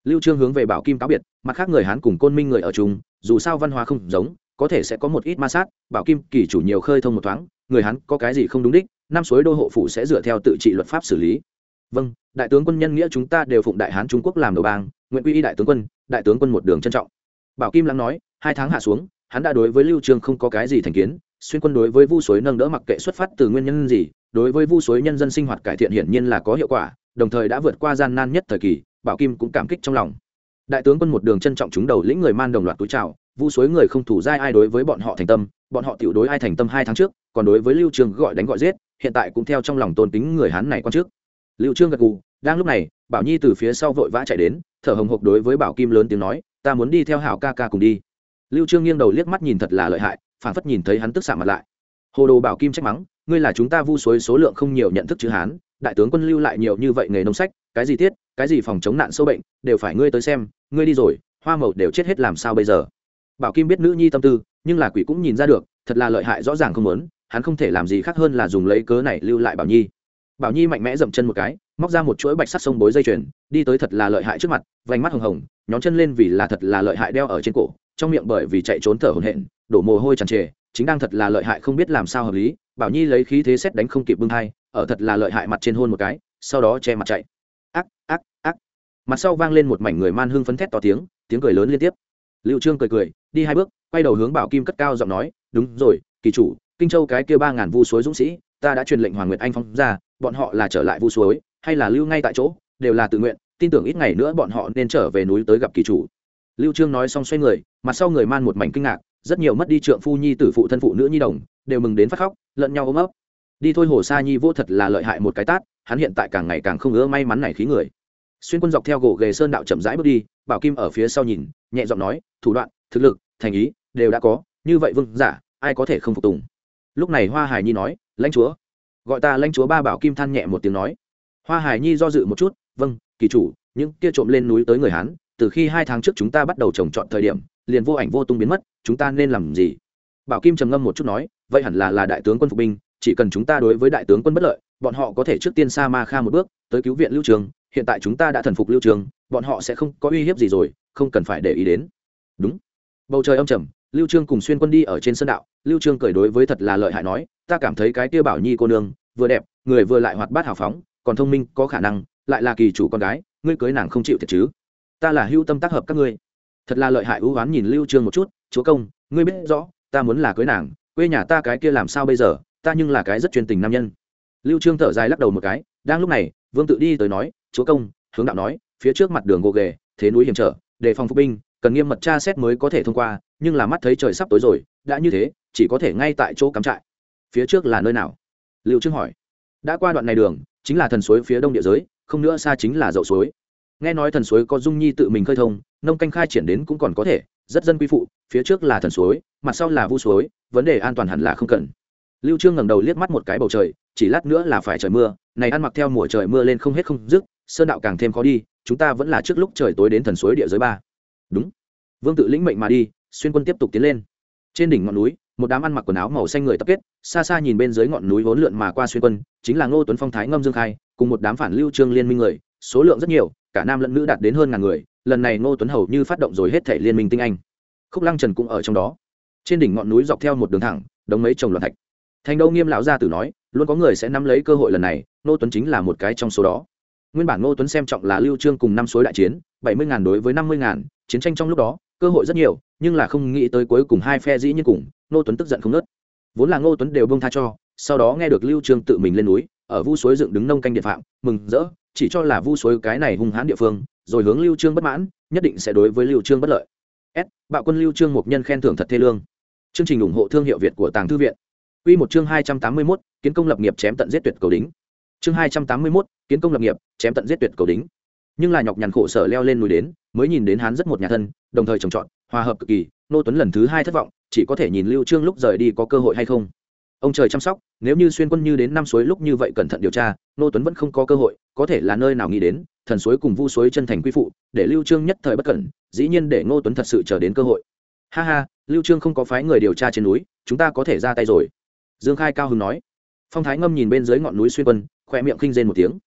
Speaker 1: Lưu trương hướng về bảo kim cáo biệt, mặt khác người hán cùng côn minh người ở chung, dù sao văn hóa không giống, có thể sẽ có một ít ma sát, bảo kim kỳ chủ nhiều khơi thông một thoáng người hán có cái gì không đúng đích, năm suối đô hộ phủ sẽ dựa theo tự trị luật pháp xử lý. Vâng đại tướng quân nhân nghĩa chúng ta đều phụng đại hán trung quốc làm đầu bang, nguyện quy y đại tướng quân, đại tướng quân một đường trân trọng. Bảo kim lắng nói, hai tháng hạ xuống, hắn đã đối với lưu trương không có cái gì thành kiến, xuyên quân đối với vu suối nâng đỡ mặc kệ xuất phát từ nguyên nhân gì, đối với vu suối nhân dân sinh hoạt cải thiện hiển nhiên là có hiệu quả, đồng thời đã vượt qua gian nan nhất thời kỳ, bảo kim cũng cảm kích trong lòng. Đại tướng quân một đường trân trọng chúng đầu lĩnh người man đồng loạt túi chào vu suối người không thủ giai ai đối với bọn họ thành tâm, bọn họ tiểu đối ai thành tâm hai tháng trước, còn đối với lưu trương gọi đánh gọi giết, hiện tại cũng theo trong lòng tôn kính người hán này quan trước. Lưu trương gật gù, đang lúc này, bảo nhi từ phía sau vội vã chạy đến, thở hồng hộc đối với bảo kim lớn tiếng nói, ta muốn đi theo hảo ca ca cùng đi. Lưu trương nghiêng đầu liếc mắt nhìn thật là lợi hại phản phất nhìn thấy hắn tức sạm mặt lại. Hồ đồ bảo kim trách mắng, ngươi là chúng ta vu suối số lượng không nhiều nhận thức chữ hán, đại tướng quân lưu lại nhiều như vậy nghề nông sách, cái gì tiết, cái gì phòng chống nạn sâu bệnh, đều phải ngươi tới xem, ngươi đi rồi, hoa màu đều chết hết làm sao bây giờ? Bảo kim biết nữ nhi tâm tư nhưng là quỷ cũng nhìn ra được thật là lợi hại rõ ràng không muốn hắn không thể làm gì khác hơn là dùng lấy cớ này lưu lại bảo nhi. Bảo nhi mạnh mẽ dậm chân một cái móc ra một chuỗi bạch sắt sông bối dây chuyền đi tới thật là lợi hại trước mặt vành mắt hồng hồng nhón chân lên vì là thật là lợi hại đeo ở trên cổ trong miệng bởi vì chạy trốn thở hổn hển đổ mồ hôi tràn trề chính đang thật là lợi hại không biết làm sao hợp lý bảo nhi lấy khí thế xét đánh không kịp bưng thai, ở thật là lợi hại mặt trên hôn một cái sau đó che mặt chạy. Ác ác ác. Mặt sau vang lên một mảnh người man hưng phấn thét to tiếng tiếng cười lớn liên tiếp. Lưu trương cười cười đi hai bước, quay đầu hướng bảo kim cất cao giọng nói, đúng rồi, kỳ chủ, kinh châu cái kia ba ngàn vu suối dũng sĩ, ta đã truyền lệnh hoàng nguyệt anh phong ra, bọn họ là trở lại vu suối, hay là lưu ngay tại chỗ, đều là tự nguyện, tin tưởng ít ngày nữa bọn họ nên trở về núi tới gặp kỳ chủ. Lưu trương nói xong xoay người, mặt sau người man một mảnh kinh ngạc, rất nhiều mất đi trượng phu nhi tử phụ thân phụ nữ nhi đồng, đều mừng đến phát khóc, lẫn nhau ôm ấp. Đi thôi hồ sa nhi vô thật là lợi hại một cái tát, hắn hiện tại càng ngày càng không ngỡ may mắn này khí người. Xuyên quân dọc theo gỗ ghề sơn đạo chậm rãi bước đi, bảo kim ở phía sau nhìn, nhẹ giọng nói, thủ đoạn thực lực, thành ý, đều đã có, như vậy vương giả, ai có thể không phục tùng? Lúc này hoa hải nhi nói, lãnh chúa. Gọi ta lãnh chúa ba bảo kim than nhẹ một tiếng nói. Hoa hải nhi do dự một chút vâng kỳ chủ, những kia trộm lên núi tới người hán, từ khi hai tháng trước chúng ta bắt đầu trồng trọt thời điểm, liền vô ảnh vô tung biến mất, chúng ta nên làm gì? Bảo kim trầm ngâm một chút nói, vậy hẳn là là đại tướng quân phục binh, chỉ cần chúng ta đối với đại tướng quân bất lợi, bọn họ có thể trước tiên sa ma kha một bước, tới cứu viện lưu trường, hiện tại chúng ta đã thần phục lưu trường, bọn họ sẽ không có uy hiếp gì rồi, không cần phải để ý đến. Đúng bầu trời âm trầm, lưu trương cùng xuyên quân đi ở trên sân đạo, lưu trương cười đối với thật là lợi hại nói, ta cảm thấy cái kia bảo nhi cô nương, vừa đẹp, người vừa lại hoạt bát hào phóng, còn thông minh, có khả năng, lại là kỳ chủ con gái, ngươi cưới nàng không chịu thiệt chứ. Ta là hưu tâm tác hợp các ngươi. Thật là lợi hại ưu ám nhìn lưu trương một chút, chúa công, ngươi biết rõ, ta muốn là cưới nàng, quê nhà ta cái kia làm sao bây giờ, ta nhưng là cái rất chuyên tình nam nhân. Lưu trương thở dài lắc đầu một cái, đang lúc này, vương tự đi tới nói, chúa công, hướng đạo nói, phía trước mặt đường gồ ghề, thế núi hiểm trở, đề phòng phục binh cần nghiêm mật tra xét mới có thể thông qua, nhưng là mắt thấy trời sắp tối rồi, đã như thế, chỉ có thể ngay tại chỗ cắm trại. Phía trước là nơi nào? Lưu trương hỏi. Đã qua đoạn này đường, chính là thần suối phía đông địa giới, không nữa xa chính là dậu suối. Nghe nói thần suối có dung nhi tự mình khơi thông, nông canh khai triển đến cũng còn có thể, rất dân quy phụ, phía trước là thần suối, mặt sau là vu suối, vấn đề an toàn hẳn là không cần. Lưu trương ngẩng đầu liếc mắt một cái bầu trời, chỉ lát nữa là phải trời mưa, này ăn mặc theo mùa trời mưa lên không hết không dứt, sơn đạo càng thêm khó đi, chúng ta vẫn là trước lúc trời tối đến thần suối địa giới ba đúng. Vương tự lĩnh mệnh mà đi, xuyên quân tiếp tục tiến lên. Trên đỉnh ngọn núi, một đám ăn mặc quần áo màu xanh người tập kết, xa xa nhìn bên dưới ngọn núi vốn lượn mà qua xuyên quân, chính là ngô tuấn phong thái ngâm dương khai, cùng một đám phản lưu trương liên minh người, số lượng rất nhiều, cả nam lẫn nữ đạt đến hơn ngàn người, lần này ngô tuấn hầu như phát động rồi hết thể liên minh tinh anh. Khúc lăng trần cũng ở trong đó. Trên đỉnh ngọn núi dọc theo một đường thẳng, đống mấy chồng loạn thạch. Thành đâu nghiêm lão gia tử nói, luôn có người sẽ nắm lấy cơ hội lần này, ngô tuấn chính là một cái trong số đó nguyên bản ngô tuấn xem trọng là lưu trương cùng năm suối đại chiến bảy mươi ngàn đối với năm mươi ngàn chiến tranh trong lúc đó cơ hội rất nhiều nhưng là không nghĩ tới cuối cùng hai phe dĩ nhiên cùng ngô tuấn tức giận không nớt vốn là ngô tuấn đều bông tha cho sau đó nghe được lưu trương tự mình lên núi ở vu suối dựng đứng nông canh điện phạm mừng rỡ chỉ cho là vu suối cái này hung hãn địa phương rồi hướng lưu trương bất mãn nhất định sẽ đối với lưu trương bất lợi. S bạo quân lưu trương một nhân khen thưởng thật thê lương. Chương trình ủng hộ thương hiệu việt của tàng thư viện. Quy một chương 281, kiến công lập nghiệp chém tận giết tuyệt cầu đính. Chương 281, kiến công lập nghiệp, chém tận giết tuyệt cầu đính. Nhưng là nhọc nhằn khổ sở leo lên núi đến, mới nhìn đến hắn rất một nhà thân, đồng thời trồng trọt, hòa hợp cực kỳ, nô tuấn lần thứ hai thất vọng, chỉ có thể nhìn Lưu Trương lúc rời đi có cơ hội hay không. Ông trời chăm sóc, nếu như xuyên quân như đến năm suối lúc như vậy cẩn thận điều tra, nô tuấn vẫn không có cơ hội, có thể là nơi nào nghĩ đến, thần suối cùng vu suối chân thành quy phụ, để Lưu Trương nhất thời bất cẩn, dĩ nhiên để Ngô Tuấn thật sự chờ đến cơ hội. Ha ha, Lưu Trương không có phái người điều tra trên núi, chúng ta có thể ra tay rồi dương khai cao hứng nói phong thái ngâm nhìn bên dưới ngọn núi xuyên quân khoe miệng khinh rên một tiếng.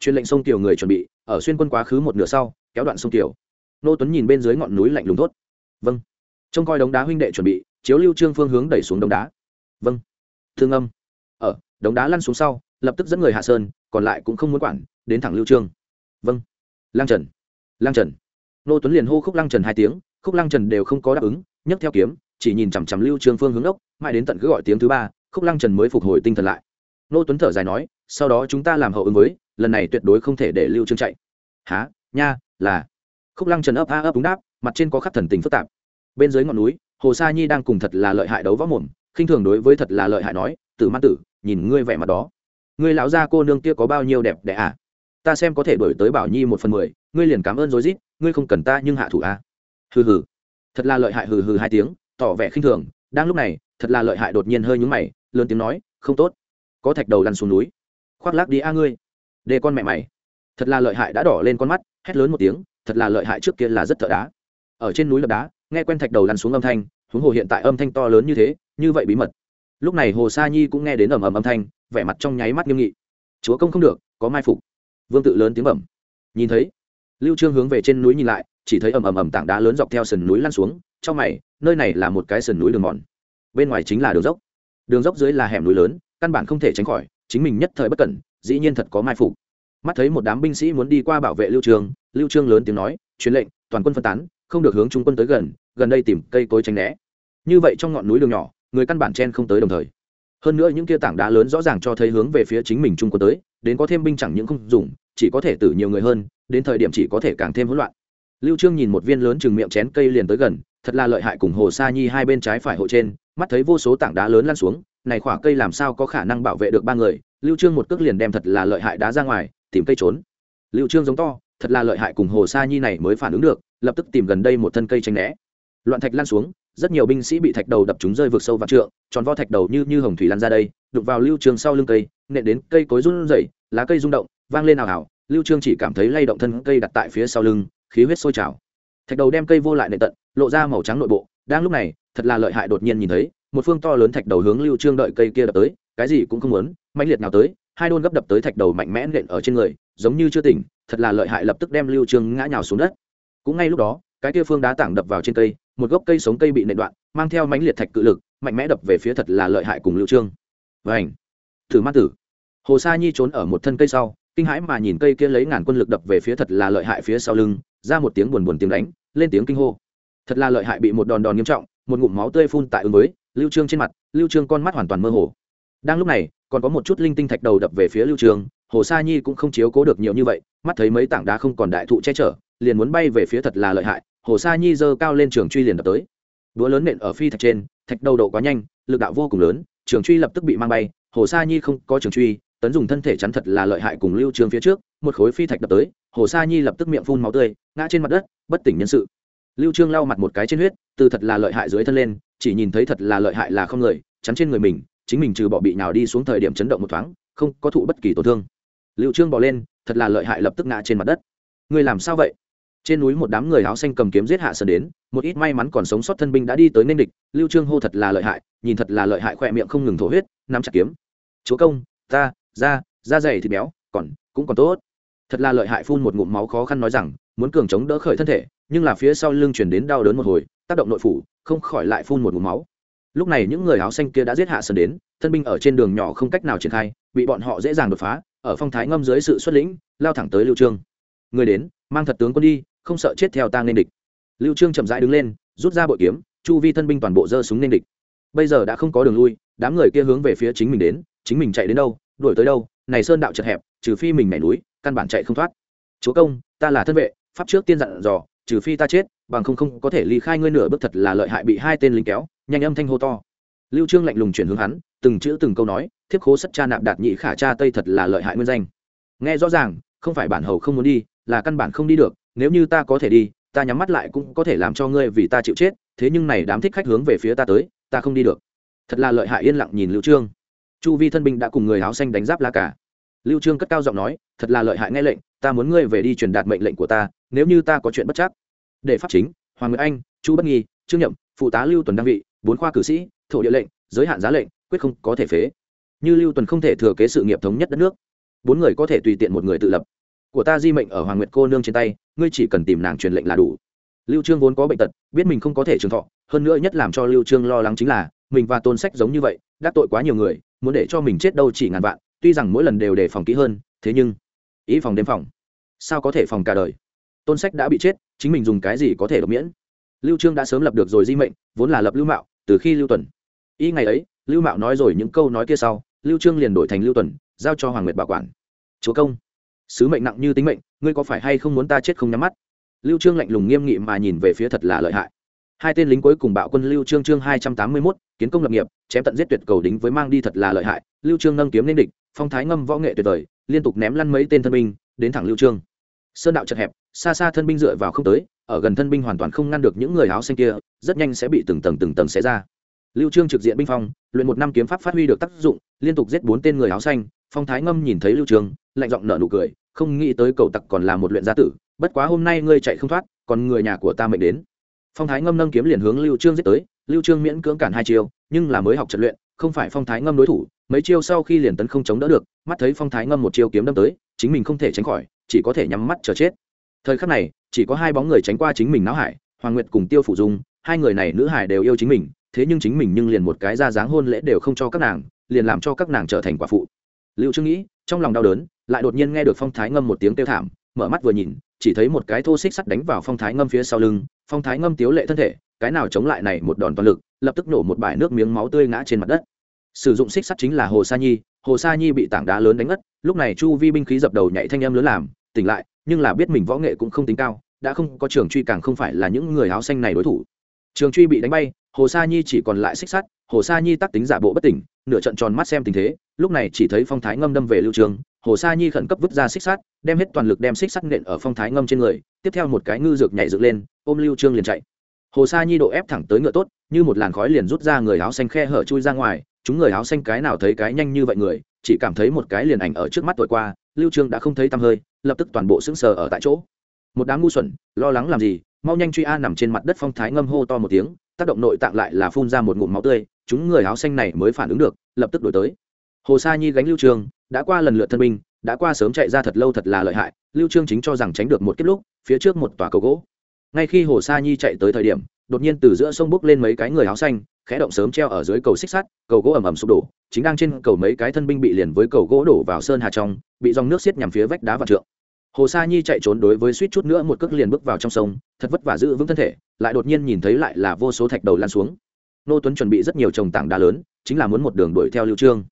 Speaker 1: Truyền lệnh sông tiểu người chuẩn bị, ở xuyên quân quá khứ một nửa sau, kéo đoạn sông tiểu nô tuấn nhìn bên dưới ngọn núi lạnh lùng thốt. Vâng. Trông coi đống đá huynh đệ chuẩn bị, chiếu lưu trương phương hướng đẩy xuống đống đá. Vâng. Thương âm. Ở đống đá lăn xuống sau, lập tức dẫn người hạ sơn, còn lại cũng không muốn quản, đến thẳng lưu trương. Vâng. Lang trần. Lang trần. Nô tuấn liền hô khúc lang trần hai tiếng, khúc lang trần đều không có đáp ứng, nhấc theo kiếm, chỉ nhìn chằm chằm lưu trương phương hướng ốc, mãi đến tận cứ gọi tiếng thứ ba, khúc lăng trần mới phục hồi tinh thần lại. Nô tuấn thở dài nói sau đó chúng ta làm hậu ứng với, lần này tuyệt đối không thể để lưu trương chạy. Há nha, là. Khúc lăng trần ấp a ấp đúng đáp, mặt trên có khắc thần tình phức tạp. Bên dưới ngọn núi, hồ sa nhi đang cùng thật là lợi hại đấu võ mồm, khinh thường đối với thật là lợi hại nói, tử man tử, nhìn ngươi vẻ mặt đó. Ngươi lão gia cô nương kia có bao nhiêu đẹp đẽ à? Ta xem có thể đổi tới bảo nhi một phần mười, ngươi liền cảm ơn rối rít, ngươi không cần ta nhưng hạ thủ a à. hừ hừ. Thật là lợi hại hừ hừ hai tiếng, tỏ vẻ khinh thường, đang lúc này, thật là lợi hại đột nhiên hơi nhúng mày, lớn tiếng nói, không tốt. Có thạch đầu lăn xuống núi khoác lác đi a ngươi. Để con mẹ mày. Thật là lợi hại đã đỏ lên con mắt, hét lớn một tiếng, thật là lợi hại trước kia là rất thợ đá. Ở trên núi lập đá, nghe quen thạch đầu lăn xuống âm thanh, huống hồ hiện tại âm thanh to lớn như thế, như vậy bí mật. Lúc này hồ sa nhi cũng nghe đến ầm ầm âm thanh, vẻ mặt trong nháy mắt nghiêm nghị. Chúa công không được, có mai phục. Vương tự lớn tiếng bẩm. Nhìn thấy, lưu trương hướng về trên núi nhìn lại, chỉ thấy ầm ầm ầm tảng đá lớn dọc theo sườn núi lăn xuống, trong mày, nơi này là một cái sườn núi đường mòn. Bên ngoài chính là đường dốc. Đường dốc dưới là hẻm núi lớn, căn bản không thể tránh khỏi chính mình nhất thời bất cẩn, dĩ nhiên thật có mai phục. Mắt thấy một đám binh sĩ muốn đi qua bảo vệ lưu trường, lưu trương lớn tiếng nói, truyền lệnh, toàn quân phân tán, không được hướng trung quân tới gần gần đây tìm cây cối tránh né. Như vậy trong ngọn núi đường nhỏ, người căn bản chen không tới đồng thời. Hơn nữa những kia tảng đá lớn rõ ràng cho thấy hướng về phía chính mình trung quân tới, đến có thêm binh chẳng những không dùng, chỉ có thể tử nhiều người hơn, đến thời điểm chỉ có thể càng thêm hỗn loạn. Lưu trương nhìn một viên lớn chừng miệng chén cây liền tới gần, thật là lợi hại cùng hồ sa nhi hai bên trái phải hộ trên, mắt thấy vô số tảng đá lớn lăn xuống này khỏa cây làm sao có khả năng bảo vệ được ba người? Lưu trương một cước liền đem thật là lợi hại đá ra ngoài, tìm cây trốn. Lưu trương giống to, thật là lợi hại cùng hồ sa nhi này mới phản ứng được, lập tức tìm gần đây một thân cây tranh né. Loạn thạch lan xuống, rất nhiều binh sĩ bị thạch đầu đập chúng rơi vượt sâu vào trượng, tròn vo thạch đầu như như hồng thủy lan ra đây đục vào lưu Trương sau lưng cây, nện đến cây cối run rẩy, lá cây rung động, vang lên ảo ảo lưu trương chỉ cảm thấy lay động thân cây đặt tại phía sau lưng, khí huyết sôi trào. Thạch đầu đem cây vô lại nện tận, lộ ra màu trắng nội bộ, đang lúc này, thật là lợi hại đột nhiên nhìn thấy một phương to lớn thạch đầu hướng lưu trương đợi cây kia đập tới, cái gì cũng không muốn, mãnh liệt nào tới, hai đôn gấp đập tới thạch đầu mạnh mẽ nện ở trên người, giống như chưa tỉnh, thật là lợi hại lập tức đem lưu trương ngã nhào xuống đất. Cũng ngay lúc đó, cái kia phương đá tảng đập vào trên cây, một gốc cây sống cây bị nện đoạn, mang theo mãnh liệt thạch cự lực, mạnh mẽ đập về phía thật là lợi hại cùng lưu trương. Vảnh thử mắt tử! Hồ sa nhi trốn ở một thân cây sau, kinh hãi mà nhìn cây kia lấy ngàn quân lực đập về phía thật là lợi hại phía sau lưng, ra một tiếng buồn buồn tiếng đánh, lên tiếng kinh hô. Thật là lợi hại bị một đòn đòn nghiêm trọng, một ngụm máu tươi phun tại ứng với lưu trương trên mặt, lưu trương con mắt hoàn toàn mơ hồ. Đang lúc này, còn có một chút linh tinh thạch đầu đập về phía lưu trương, hồ sa nhi cũng không chiếu cố được nhiều như vậy, mắt thấy mấy tảng đá không còn đại thụ che chở, liền muốn bay về phía thật là lợi hại, hồ sa nhi giơ cao lên trường truy liền đập tới. Đũa lớn nện ở phi thạch trên, thạch đầu độ quá nhanh, lực đạo vô cùng lớn, trường truy lập tức bị mang bay, hồ sa nhi không có trường truy, tấn dùng thân thể chắn thật là lợi hại cùng lưu trương phía trước, một khối phi thạch đập tới, hồ sa nhi lập tức miệng phun máu tươi, ngã trên mặt đất, bất tỉnh nhân sự. Lưu trương lau mặt một cái trên huyết, từ thật là lợi hại dưới thân lên chỉ nhìn thấy thật là lợi hại là không người, chắn trên người mình, chính mình trừ bỏ bị nào đi xuống thời điểm chấn động một thoáng, không có thụ bất kỳ tổn thương. Liệu trương bỏ lên, thật là lợi hại lập tức ngã trên mặt đất. Người làm sao vậy? Trên núi một đám người áo xanh cầm kiếm giết hạ sơn đến, một ít may mắn còn sống sót thân binh đã đi tới nên địch, lưu trương hô thật là lợi hại, nhìn thật là lợi hại khỏe miệng không ngừng thổ huyết, nắm chặt kiếm. Chúa công, ta da da dày thịt béo, còn, cũng còn tốt. Thật là lợi hại phun một ngụm máu khó khăn nói rằng, muốn cường chống đỡ khởi thân thể, nhưng là phía sau lưng chuyển đến đau đớn một hồi tác động nội phủ, không khỏi lại phun một ngụm máu. Lúc này những người áo xanh kia đã giết hạ sơn đến, thân binh ở trên đường nhỏ không cách nào triển khai, bị bọn họ dễ dàng đột phá, ở phong thái ngâm dưới sự xuất lĩnh, lao thẳng tới lưu trương. Người đến, mang thật tướng quân đi, không sợ chết theo tang nên địch. Lưu trương chậm rãi đứng lên, rút ra bội kiếm, chu vi thân binh toàn bộ giơ súng nên địch. Bây giờ đã không có đường lui, đám người kia hướng về phía chính mình đến, chính mình chạy đến đâu, đuổi tới đâu, này sơn đạo chật hẹp, trừ phi mình mẻ núi, căn bản chạy không thoát. Chúa công, ta là thân vệ, pháp trước tiên dặn dò, trừ phi ta chết bằng không không có thể ly khai ngươi nửa bước thật là lợi hại bị hai tên lính kéo, nhanh âm thanh hô to. Lưu trương lạnh lùng chuyển hướng hắn, từng chữ từng câu nói, thiếp khố sắt cha nạp đạt nhị khả cha tây thật là lợi hại nguyên danh. Nghe rõ ràng, không phải bản hầu không muốn đi, là căn bản không đi được, nếu như ta có thể đi, ta nhắm mắt lại cũng có thể làm cho ngươi vì ta chịu chết, thế nhưng này đám thích khách hướng về phía ta tới, ta không đi được. Thật là lợi hại yên lặng nhìn lưu trương. Chu vi thân binh đã cùng người áo xanh đánh giáp la cả lưu trương cất cao giọng nói, thật là lợi hại nghe lệnh, ta muốn ngươi về đi truyền đạt mệnh lệnh của ta, nếu như ta có chuyện bất chắc để pháp chính, hoàng nguyệt anh, chu bất nghi, trương nhậm, phụ tá lưu tuần đăng vị, bốn khoa cử sĩ, thổ địa lệnh, giới hạn giá lệnh, quyết không có thể phế. Như lưu tuần không thể thừa kế sự nghiệp thống nhất đất nước, bốn người có thể tùy tiện một người tự lập. Của ta di mệnh ở hoàng nguyệt cô nương trên tay, ngươi chỉ cần tìm nàng truyền lệnh là đủ. Lưu trương vốn có bệnh tật, biết mình không có thể trường thọ, hơn nữa nhất làm cho lưu trương lo lắng chính là, mình và tôn sách giống như vậy, đắc tội quá nhiều người, muốn để cho mình chết đâu chỉ ngàn vạn, tuy rằng mỗi lần đều đề phòng kỹ hơn, thế nhưng, ý phòng đêm phòng, sao có thể phòng cả đời? Tôn sách đã bị chết chính mình dùng cái gì có thể độc miễn? Lưu trương đã sớm lập được rồi di mệnh vốn là lập lưu mạo từ khi lưu tuần. Y ngày ấy lưu mạo nói rồi những câu nói kia sau lưu trương liền đổi thành lưu tuần giao cho hoàng nguyệt bảo quản. Chúa công sứ mệnh nặng như tính mệnh ngươi có phải hay không muốn ta chết không nhắm mắt? Lưu trương lạnh lùng nghiêm nghị mà nhìn về phía thật là lợi hại. Hai tên lính cuối cùng bạo quân lưu trương trương hai trăm tám mươi 281, kiến công lập nghiệp chém tận giết tuyệt cầu đính với mang đi thật là lợi hại. Lưu trương nâng kiếm lên địch phong thái ngâm võ nghệ tuyệt vời liên tục ném lăn mấy tên thân binh đến thẳng lưu trương sơn đạo chật hẹp, xa xa thân binh dựa vào không tới, ở gần thân binh hoàn toàn không ngăn được những người áo xanh kia, rất nhanh sẽ bị từng tầng từng tầng xé ra. Lưu trương trực diện binh phong, luyện một năm kiếm pháp phát huy được tác dụng, liên tục giết bốn tên người áo xanh, phong thái ngâm nhìn thấy lưu trương, lạnh giọng nở nụ cười, không nghĩ tới cầu tặc còn là một luyện gia tử, bất quá hôm nay ngươi chạy không thoát, còn người nhà của ta mệnh đến. Phong thái ngâm nâng kiếm liền hướng lưu trương giết tới, lưu trương miễn cưỡng cản hai chiêu, nhưng là mới học trận luyện, không phải phong thái ngâm đối thủ, mấy chiêu sau khi liền tấn không chống đỡ được, mắt thấy phong thái ngâm một chiêu kiếm đâm tới, chính mình không thể tránh khỏi chỉ có thể nhắm mắt chờ chết. Thời khắc này, chỉ có hai bóng người tránh qua chính mình náo hải, hoàng nguyệt cùng tiêu phủ dung, hai người này nữ hải đều yêu chính mình, thế nhưng chính mình nhưng liền một cái ra dáng hôn lễ đều không cho các nàng, liền làm cho các nàng trở thành quả phụ. Lưu trương nghĩ, trong lòng đau đớn, lại đột nhiên nghe được phong thái ngâm một tiếng kêu thảm, mở mắt vừa nhìn, chỉ thấy một cái thô xích sắt đánh vào phong thái ngâm phía sau lưng, phong thái ngâm tiếu lệ thân thể, cái nào chống lại này một đòn toàn lực, lập tức nổ một bãi nước miếng máu tươi ngã trên mặt đất. Sử dụng xích sắt chính là hồ sa nhi, hồ sa nhi bị tảng đá lớn đánh ngất, lúc này chu vi binh khí dập đầu nhảy thanh âm lớn làm tỉnh lại, nhưng là biết mình võ nghệ cũng không tính cao, đã không, có trường truy càng không phải là những người áo xanh này đối thủ. Trường truy bị đánh bay, hồ sa nhi chỉ còn lại xích sắt, hồ sa nhi tắc tính giả bộ bất tỉnh, nửa trận tròn mắt xem tình thế, lúc này chỉ thấy phong thái ngâm đâm về lưu trường, hồ sa nhi khẩn cấp vứt ra xích sắt, đem hết toàn lực đem xích sắt nện ở phong thái ngâm trên người, tiếp theo một cái ngư dược nhảy dựng lên, ôm lưu trương liền chạy. Hồ sa nhi độ ép thẳng tới ngựa tốt, như một làn khói liền rút ra người áo xanh khe hở chui ra ngoài, chúng người áo xanh cái nào thấy cái nhanh như vậy người, chỉ cảm thấy một cái liền ảnh ở trước mắt tuổi qua, lưu trương đã không thấy tăm hơi lập tức toàn bộ sững sờ ở tại chỗ. Một đám ngu xuẩn, lo lắng làm gì? Mau nhanh truy a nằm trên mặt đất phong thái ngâm hô to một tiếng, tác động nội tạng lại là phun ra một ngụm máu tươi, chúng người áo xanh này mới phản ứng được, lập tức đổi tới. Hồ sa nhi gánh lưu trương đã qua lần lượt thân binh, đã qua sớm chạy ra thật lâu thật là lợi hại, lưu trương chính cho rằng tránh được một kết lúc, phía trước một tòa cầu gỗ. Ngay khi hồ sa nhi chạy tới thời điểm, đột nhiên từ giữa sông bốc lên mấy cái người áo xanh khẽ động sớm treo ở dưới cầu xích sắt, cầu gỗ ầm ầm sụp đổ, chính đang trên cầu mấy cái thân binh bị liền với cầu gỗ đổ vào sơn hà trong, bị dòng nước xiết nhằm phía vách đá và trượng. Hồ sa nhi chạy trốn đối với suýt chút nữa một cước liền bước vào trong sông, thật vất vả giữ vững thân thể, lại đột nhiên nhìn thấy lại là vô số thạch đầu lan xuống. Nô tuấn chuẩn bị rất nhiều trồng tảng đá lớn, chính là muốn một đường đuổi theo lưu trương.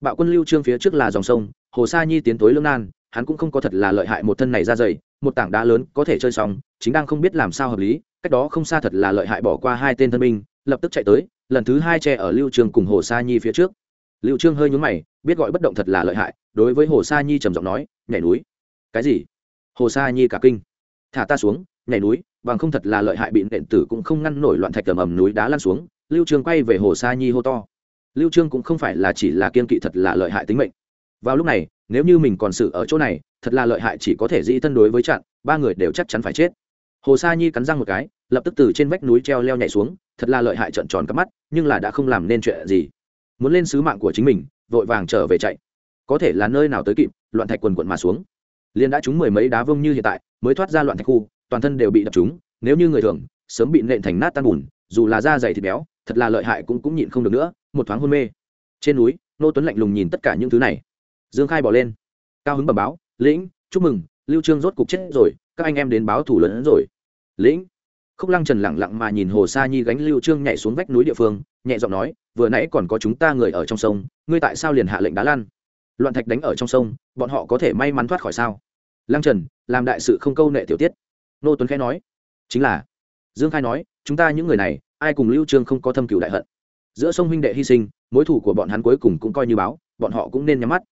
Speaker 1: Bạo quân lưu trương phía trước là dòng sông, hồ sa nhi tiến tối lương nan, hắn cũng không có thật là lợi hại một thân này ra dày, một tảng đá lớn có thể chơi xong, chính đang không biết làm sao hợp lý, cách đó không xa thật là lợi hại bỏ qua hai tên thân binh, lập tức chạy tới lần thứ hai che ở lưu trương cùng hồ sa nhi phía trước. Lưu trương hơi nhún mày, biết gọi bất động thật là lợi hại, đối với hồ sa nhi trầm giọng nói, nhảy núi. Cái gì? Hồ sa nhi cả kinh. Thả ta xuống, nhảy núi, bằng không thật là lợi hại bị nện tử cũng không ngăn nổi loạn thạch tầm ầm núi đá lăn xuống. Lưu trương quay về hồ sa nhi hô to. Lưu trương cũng không phải là chỉ là kiên kỵ thật là lợi hại tính mệnh. Vào lúc này, nếu như mình còn xử ở chỗ này, thật là lợi hại chỉ có thể dĩ thân đối với chặn, ba người đều chắc chắn phải chết. Hồ sa nhi cắn răng một cái lập tức từ trên vách núi treo leo nhảy xuống, thật là lợi hại trợn tròn cắp mắt, nhưng là đã không làm nên chuyện gì. Muốn lên sứ mạng của chính mình, vội vàng trở về chạy. Có thể là nơi nào tới kịp, loạn thạch quần quận mà xuống. Liền đã trúng mười mấy đá vông như hiện tại, mới thoát ra loạn thạch khu, toàn thân đều bị đập trúng, nếu như người thường, sớm bị nện thành nát tan bùn, dù là da dày thịt béo, thật là lợi hại cũng cũng nhịn không được nữa, một thoáng hôn mê. Trên núi, nô tuấn lạnh lùng nhìn tất cả những thứ này. Dương khai bỏ lên. Cao hứng bẩm báo, lĩnh, chúc mừng, lưu trương rốt cục chết rồi, các anh em đến báo thủ lớn hơn rồi. Lĩnh khúc lăng trần lặng lặng mà nhìn hồ sa nhi gánh lưu trương nhảy xuống vách núi địa phương, nhẹ giọng nói, vừa nãy còn có chúng ta người ở trong sông, ngươi tại sao liền hạ lệnh đá lan? Loạn thạch đánh ở trong sông, bọn họ có thể may mắn thoát khỏi sao? Lăng trần, làm đại sự không câu nệ tiểu tiết. Nô tuấn khẽ nói, chính là. Dương khai nói, chúng ta những người này, ai cùng lưu trương không có thâm cửu đại hận. Giữa sông huynh đệ hy sinh, mối thủ của bọn hắn cuối cùng cũng coi như báo, bọn họ cũng nên nhắm mắt.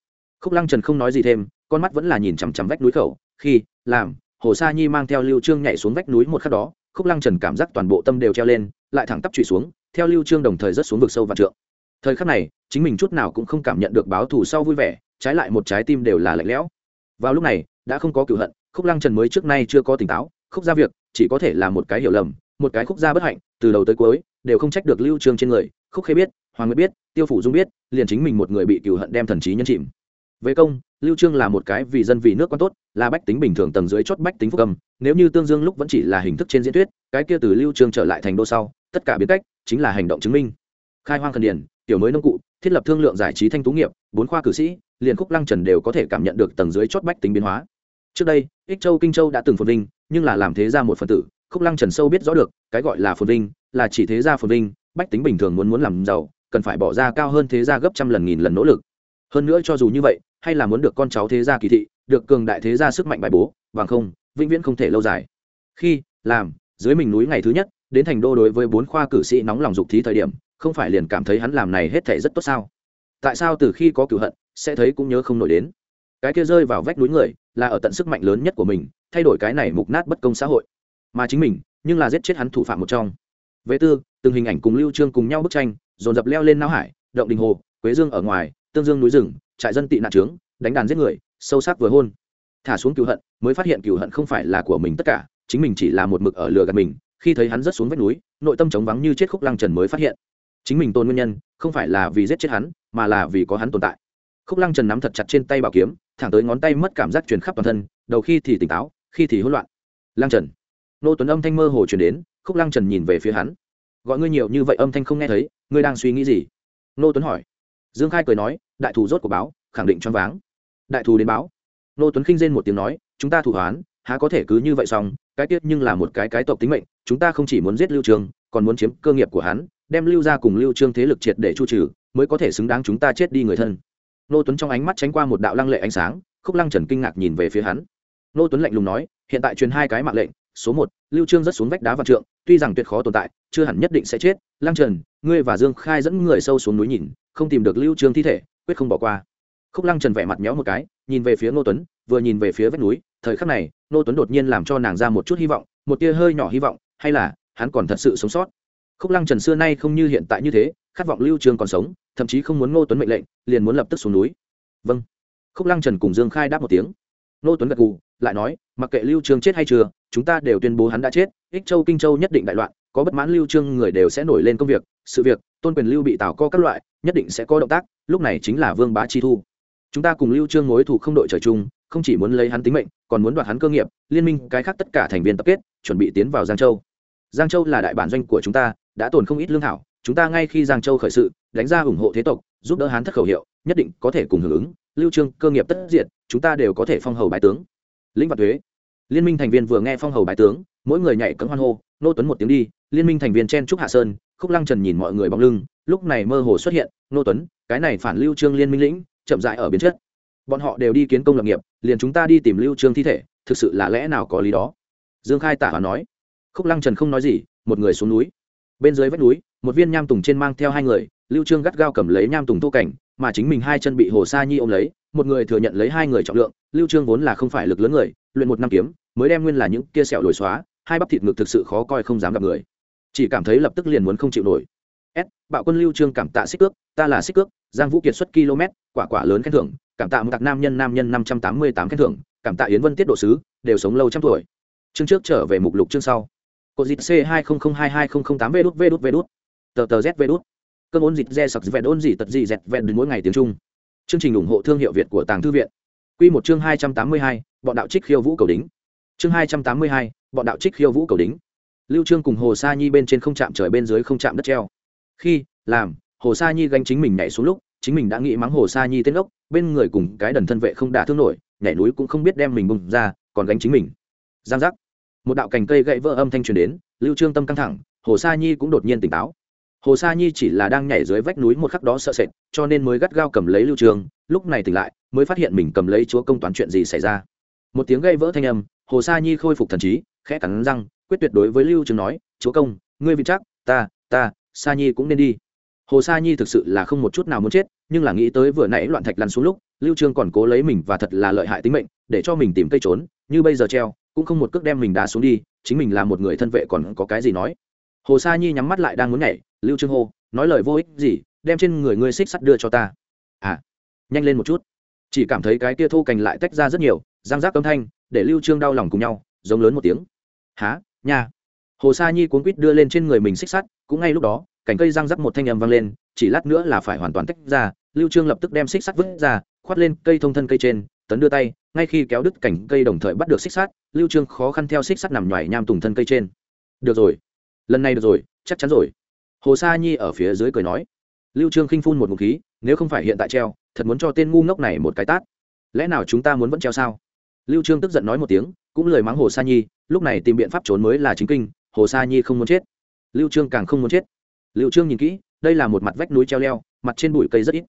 Speaker 1: Khúc lăng trần không nói gì thêm, con mắt vẫn là nhìn chằm chằm vách núi khẩu, khi, làm, hồ sa nhi mang theo lưu trương nhảy xuống vách núi một khắc đó khúc lăng trần cảm giác toàn bộ tâm đều treo lên, lại thẳng tắp trụy xuống, theo lưu trương đồng thời rất xuống vực sâu và trượng. Thời khắc này, chính mình chút nào cũng không cảm nhận được báo thù sau vui vẻ, trái lại một trái tim đều là lạnh lẽo. Vào lúc này, đã không có cựu hận, khúc lăng trần mới trước nay chưa có tỉnh táo, khúc ra việc, chỉ có thể là một cái hiểu lầm, một cái khúc ra bất hạnh, từ đầu tới cuối, đều không trách được lưu trương trên người. Khúc khê biết, hoàng nguyệt biết, tiêu phủ dung biết, liền chính mình một người bị cựu hận đem thần trí nhân chìm về công, lưu trương là một cái vì dân vì nước quan tốt, là bách tính bình thường tầng dưới chốt bách tính phúc cầm nếu như tương dương lúc vẫn chỉ là hình thức trên diễn thuyết, cái kia từ lưu trương trở lại thành đô sau, tất cả biến cách, chính là hành động chứng minh. Khai hoang thần điển, tiểu mới nông cụ, thiết lập thương lượng giải trí thanh tú nghiệp, bốn khoa cử sĩ, liền khúc lăng trần đều có thể cảm nhận được tầng dưới chốt bách tính biến hóa. Trước đây, ích châu, kinh châu đã từng phồn vinh, nhưng là làm thế ra một phần tử, khúc lăng trần sâu biết rõ được, cái gọi là phồn vinh, là chỉ thế gia phồn vinh, bách tính bình thường muốn muốn làm giàu, cần phải bỏ ra cao hơn thế gia gấp trăm lần nghìn lần nỗ lực. Hơn nữa cho dù như vậy hay là muốn được con cháu thế gia kỳ thị, được cường đại thế gia sức mạnh bài bố, bằng không, vĩnh viễn không thể lâu dài. Khi, làm, dưới mình núi ngày thứ nhất, đến thành đô đối với bốn khoa cử sĩ nóng lòng dục thí thời điểm, không phải liền cảm thấy hắn làm này hết thể rất tốt sao? Tại sao từ khi có cửu hận, sẽ thấy cũng nhớ không nổi đến? Cái kia rơi vào vách núi người, là ở tận sức mạnh lớn nhất của mình, thay đổi cái này mục nát bất công xã hội. Mà chính mình, nhưng là giết chết hắn thủ phạm một trong. Vệ tư, từng hình ảnh cùng lưu trương cùng nhau bức tranh, dồn dập leo lên não hải, động đình hồ, quế dương ở ngoài, tương dương núi rừng trại dân tị nạn trướng, đánh đàn giết người, sâu sắc vừa hôn. Thả xuống cựu hận, mới phát hiện cựu hận không phải là của mình tất cả, chính mình chỉ là một mực ở lừa gạt mình, khi thấy hắn rớt xuống vách núi, nội tâm trống vắng như chết khúc lăng trần mới phát hiện. Chính mình tôn nguyên nhân, không phải là vì giết chết hắn, mà là vì có hắn tồn tại. Khúc lăng trần nắm thật chặt trên tay bảo kiếm, thẳng tới ngón tay mất cảm giác truyền khắp toàn thân, đầu khi thì tỉnh táo, khi thì hỗn loạn. Lăng trần. Nô tuấn âm thanh mơ hồ truyền đến, khúc lăng trần nhìn về phía hắn. Gọi ngươi nhiều như vậy âm thanh không nghe thấy, ngươi đang suy nghĩ gì? Nô tuấn hỏi dương khai cười nói, đại thù rốt của báo, khẳng định choáng váng. Đại thù đến báo. Nô tuấn khinh rên một tiếng nói, chúng ta thủ hoán, há có thể cứ như vậy xong, cái tiết nhưng là một cái cái tộc tính mệnh, chúng ta không chỉ muốn giết lưu trường, còn muốn chiếm cơ nghiệp của hắn, đem lưu ra cùng lưu trương thế lực triệt để chu trừ, mới có thể xứng đáng chúng ta chết đi người thân. Nô tuấn trong ánh mắt tránh qua một đạo lăng lệ ánh sáng, khúc lăng trần kinh ngạc nhìn về phía hắn. Nô tuấn lạnh lùng nói, hiện tại truyền hai cái mạng lệnh số một, lưu trương rất xuống vách đá vạn trượng, tuy rằng tuyệt khó tồn tại, chưa hẳn nhất định sẽ chết, lăng trần, ngươi và dương khai dẫn người sâu xuống núi nhìn, không tìm được lưu trương thi thể, quyết không bỏ qua. Khúc lăng trần vẻ mặt méo một cái, nhìn về phía ngô tuấn, vừa nhìn về phía vách núi, thời khắc này, ngô tuấn đột nhiên làm cho nàng ra một chút hy vọng, một tia hơi nhỏ hy vọng, hay là, hắn còn thật sự sống sót. Khúc lăng trần xưa nay không như hiện tại như thế, khát vọng lưu trương còn sống, thậm chí không muốn ngô tuấn mệnh lệnh, liền muốn lập tức xuống núi. Vâng. Khúc lăng trần cùng dương khai đáp một tiếng. Ngô tuấn gật gù, lại nói, mặc kệ lưu trương chết hay chưa chúng ta đều tuyên bố hắn đã chết, ích châu kinh châu nhất định đại loạn, có bất mãn lưu trương người đều sẽ nổi lên công việc, sự việc, tôn quyền lưu bị tào co các loại, nhất định sẽ có động tác, lúc này chính là vương bá chi thu. Chúng ta cùng lưu trương mối thủ không đội trời chung, không chỉ muốn lấy hắn tính mệnh, còn muốn đoạt hắn cơ nghiệp, liên minh, cái khác tất cả thành viên tập kết, chuẩn bị tiến vào giang châu. Giang châu là đại bản doanh của chúng ta, đã tồn không ít lương thảo, chúng ta ngay khi giang châu khởi sự, đánh ra ủng hộ thế tộc, giúp đỡ hắn thất khẩu hiệu, nhất định có thể cùng hưởng ứng. Lưu trương cơ nghiệp tất diệt, chúng ta đều có thể phong hầu bái tướng. Lĩnh vật thuế liên minh thành viên vừa nghe phong hầu bái tướng, mỗi người nhảy cấm hoan hô, nô tuấn một tiếng đi, liên minh thành viên chen trúc hạ sơn, khúc lăng trần nhìn mọi người bóng lưng, lúc này mơ hồ xuất hiện, nô tuấn, cái này phản lưu trương liên minh lĩnh, chậm dại ở biến chất. Bọn họ đều đi kiến công lập nghiệp, liền chúng ta đi tìm lưu trương thi thể, thực sự là lẽ nào có lý đó? Dương khai tả và nói. Khúc lăng trần không nói gì, một người xuống núi. Bên dưới vách núi, một viên nham tùng trên mang theo hai người, lưu trương gắt gao cầm lấy nham tùng tô cảnh, mà chính mình hai chân bị hồ sa nhi ôm lấy, một người thừa nhận lấy hai người trọng lượng, lưu trương vốn là không phải lực lớn người luyện một năm kiếm, mới đem nguyên là những kia sẹo lồi xóa, hai bắp thịt ngực thực sự khó coi không dám gặp người. Chỉ cảm thấy lập tức liền muốn không chịu nổi. S, bạo quân lưu trương cảm tạ xích cước, ta là xích cước, giang vũ kiệt xuất km, quả quả lớn khen thưởng, cảm tạ một tạc nam nhân nam nhân năm trăm tám mươi tám khen thưởng, cảm tạ yến vân tiết độ sứ, đều sống lâu trăm tuổi. Chương trước trở về mục lục chương sau. Cột dịt c hai không không hai hai không không tám v đút v đút v đút. Tờ tờ z v đút. Cơn ôn dịt re sặc vẹn ôn dị tật dị dẹt vẹn đến mỗi ngày tiếng trung. Chương trình ủng hộ thương hiệu việt của tàng thư viện quy một chương hai trăm tám mươi hai, bọn đạo trích khiêu vũ cầu đính. Chương hai trăm tám mươi hai, bọn đạo trích khiêu vũ cầu đính. Lưu trương cùng hồ sa nhi bên trên không chạm trời bên dưới không chạm đất treo. Khi, làm, hồ sa nhi gánh chính mình nhảy xuống lúc, chính mình đã nghĩ mắng hồ sa nhi tên ốc, bên người cùng cái đần thân vệ không đả thương nổi, nhảy núi cũng không biết đem mình bùng ra, còn gánh chính mình. Giang giác. Một đạo cành cây gãy vỡ âm thanh truyền đến, lưu trương tâm căng thẳng, hồ sa nhi cũng đột nhiên tỉnh táo hồ sa nhi chỉ là đang nhảy dưới vách núi một khắc đó sợ sệt, cho nên mới gắt gao cầm lấy lưu Trường. lúc này tỉnh lại, mới phát hiện mình cầm lấy chúa công toán chuyện gì xảy ra một tiếng gây vỡ thanh âm, hồ sa nhi khôi phục thần trí, khẽ cắn răng, quyết tuyệt đối với lưu Trường nói, chúa công, ngươi vị chắc, ta ta, sa nhi cũng nên đi hồ sa nhi thực sự là không một chút nào muốn chết, nhưng là nghĩ tới vừa nãy loạn thạch lăn xuống lúc, lưu trương còn cố lấy mình và thật là lợi hại tính mệnh, để cho mình tìm cây trốn, như bây giờ treo, cũng không một cước đem mình đá xuống đi, chính mình là một người thân vệ còn có cái gì nói hồ sa nhi nhắm mắt lại đang muốn nhảy, lưu trương hô, nói lời vô ích gì, đem trên người ngươi xích sắt đưa cho ta. À nhanh lên một chút. Chỉ cảm thấy cái kia thô cành lại tách ra rất nhiều, răng rác âm thanh, để lưu trương đau lòng cùng nhau, giống lớn một tiếng. Há nha. Hồ sa nhi cuốn quýt đưa lên trên người mình xích sắt, cũng ngay lúc đó, cành cây răng rắc một thanh âm vang lên, chỉ lát nữa là phải hoàn toàn tách ra, lưu trương lập tức đem xích sắt vứt ra, khoát lên cây thông thân cây trên, tấn đưa tay, ngay khi kéo đứt cành cây đồng thời bắt được xích sắt, lưu trương khó khăn theo xích sắt nằm nhoài nham tùng thân cây trên. Được rồi lần này được rồi, chắc chắn rồi. Hồ sa nhi ở phía dưới cười nói. Lưu trương khinh phun một ngụm khí, nếu không phải hiện tại treo, thật muốn cho tên ngu ngốc này một cái tát. Lẽ nào chúng ta muốn vẫn treo sao? Lưu trương tức giận nói một tiếng, cũng lời mắng hồ sa nhi, lúc này tìm biện pháp trốn mới là chính kinh, hồ sa nhi không muốn chết. Lưu trương càng không muốn chết. Lưu trương nhìn kỹ, đây là một mặt vách núi treo leo, mặt trên bụi cây rất ít.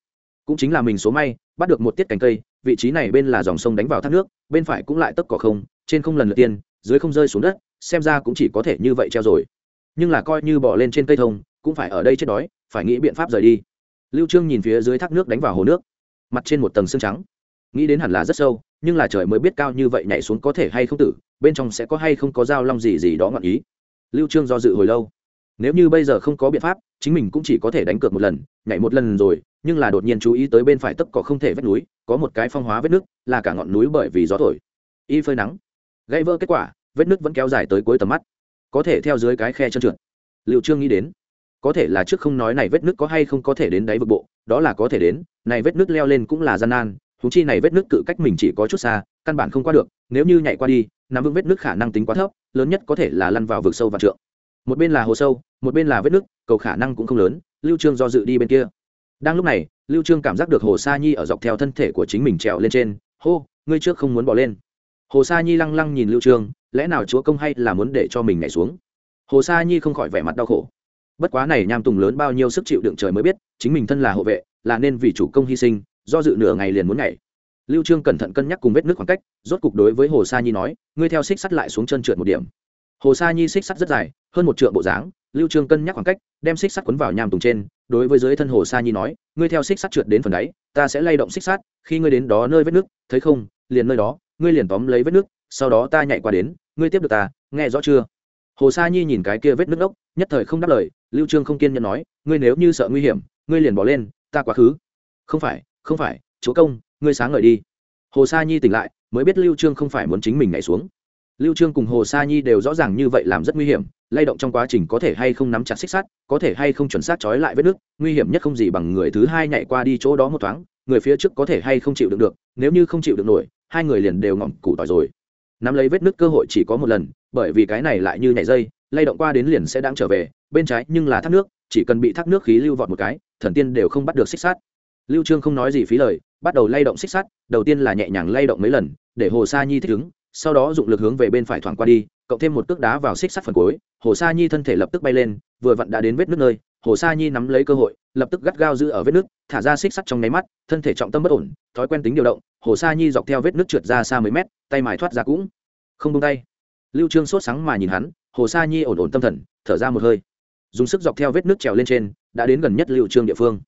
Speaker 1: Cũng chính là mình số may, bắt được một tiết cành cây, vị trí này bên là dòng sông đánh vào thác nước, bên phải cũng lại tấp cỏ không, trên không lần lượt tiên, dưới không rơi xuống đất, xem ra cũng chỉ có thể như vậy treo rồi nhưng là coi như bỏ lên trên cây thông, cũng phải ở đây chết đói, phải nghĩ biện pháp rời đi. Lưu trương nhìn phía dưới thác nước đánh vào hồ nước, mặt trên một tầng xương trắng. Nghĩ đến hẳn là rất sâu, nhưng là trời mới biết cao như vậy nhảy xuống có thể hay không tử, bên trong sẽ có hay không có dao long gì gì đó ngọn ý. Lưu trương do dự hồi lâu. Nếu như bây giờ không có biện pháp, chính mình cũng chỉ có thể đánh cược một lần, nhảy một lần rồi, nhưng là đột nhiên chú ý tới bên phải tấp có không thể vết núi, có một cái phong hóa vết nước, là cả ngọn núi bởi vì gió thổi. Y phơi nắng. Gãy vỡ kết quả, vết nước vẫn kéo dài tới cuối tầm mắt có thể theo dưới cái khe chân trượt. Liệu trương nghĩ đến, có thể là trước không nói này vết nước có hay không có thể đến đáy vực bộ, đó là có thể đến, này vết nước leo lên cũng là gian nan thú chi này vết nước cự cách mình chỉ có chút xa, căn bản không qua được, nếu như nhảy qua đi, nắm vững vết nước khả năng tính quá thấp, lớn nhất có thể là lăn vào vực sâu và trượng. Một bên là hồ sâu, một bên là vết nước, cầu khả năng cũng không lớn, lưu trương do dự đi bên kia. Đang lúc này, lưu trương cảm giác được hồ sa nhi ở dọc theo thân thể của chính mình trèo lên trên, hô, ngươi trước không muốn bỏ lên. Hồ sa nhi lăng lăng nhìn lưu trương lẽ nào chúa công hay là muốn để cho mình nhảy xuống? Hồ sa nhi không khỏi vẻ mặt đau khổ. Bất quá này nham tùng lớn bao nhiêu sức chịu đựng trời mới biết, chính mình thân là hộ vệ, là nên vì chủ công hy sinh, do dự nửa ngày liền muốn nhảy. Lưu trương cẩn thận cân nhắc cùng vết nước khoảng cách, rốt cục đối với hồ sa nhi nói, ngươi theo xích sắt lại xuống chân trượt một điểm. Hồ sa nhi xích sắt rất dài, hơn một trượng bộ dáng, lưu trương cân nhắc khoảng cách, đem xích sắt quấn vào nham tùng trên, đối với dưới thân hồ sa nhi nói, ngươi theo xích sắt trượt đến phần đáy, ta sẽ lay động xích sắt, khi ngươi đến đó nơi vết nước thấy không, liền nơi đó, ngươi liền tóm lấy vết nước sau đó ta nhảy qua đến ngươi tiếp được ta, nghe rõ chưa? Hồ sa nhi nhìn cái kia vết nước ốc nhất thời không đáp lời, lưu trương không kiên nhẫn nói, ngươi nếu như sợ nguy hiểm, ngươi liền bỏ lên, ta quá khứ. Không phải không phải, chúa công, ngươi sáng ngời đi. Hồ sa nhi tỉnh lại, mới biết lưu trương không phải muốn chính mình nhảy xuống. Lưu trương cùng hồ sa nhi đều rõ ràng như vậy làm rất nguy hiểm, lay động trong quá trình có thể hay không nắm chặt xích sắt, có thể hay không chuẩn xác trói lại vết nước, nguy hiểm nhất không gì bằng người thứ hai nhảy qua đi chỗ đó một thoáng, người phía trước có thể hay không chịu đựng được, nếu như không chịu được nổi, hai người liền đều ngỏm củ tỏi rồi nắm lấy vết nứt cơ hội chỉ có một lần, bởi vì cái này lại như nhảy dây, lay động qua đến liền sẽ đang trở về, bên trái nhưng là thác nước, chỉ cần bị thác nước khí lưu vọt một cái, thần tiên đều không bắt được xích sắt. Lưu trương không nói gì phí lời, bắt đầu lay động xích sắt, đầu tiên là nhẹ nhàng lay động mấy lần, để hồ sa nhi thích ứng, sau đó dụng lực hướng về bên phải thoảng qua đi, cộng thêm một cước đá vào xích sắt phần cuối, hồ sa nhi thân thể lập tức bay lên, vừa vặn đã đến vết nước nơi hồ sa nhi nắm lấy cơ hội, lập tức gắt gao giữ ở vết nước thả ra xích sắt trong nháy mắt, thân thể trọng tâm bất ổn, thói quen tính điều động, hồ sa nhi dọc theo vết nước trượt ra xa mấy mét, tay mài thoát ra cũng không buông tay. Lưu trương sốt sáng mà nhìn hắn, hồ sa nhi ổn ổn tâm thần, thở ra một hơi. Dùng sức dọc theo vết nước trèo lên trên, đã đến gần nhất lưu trương địa phương.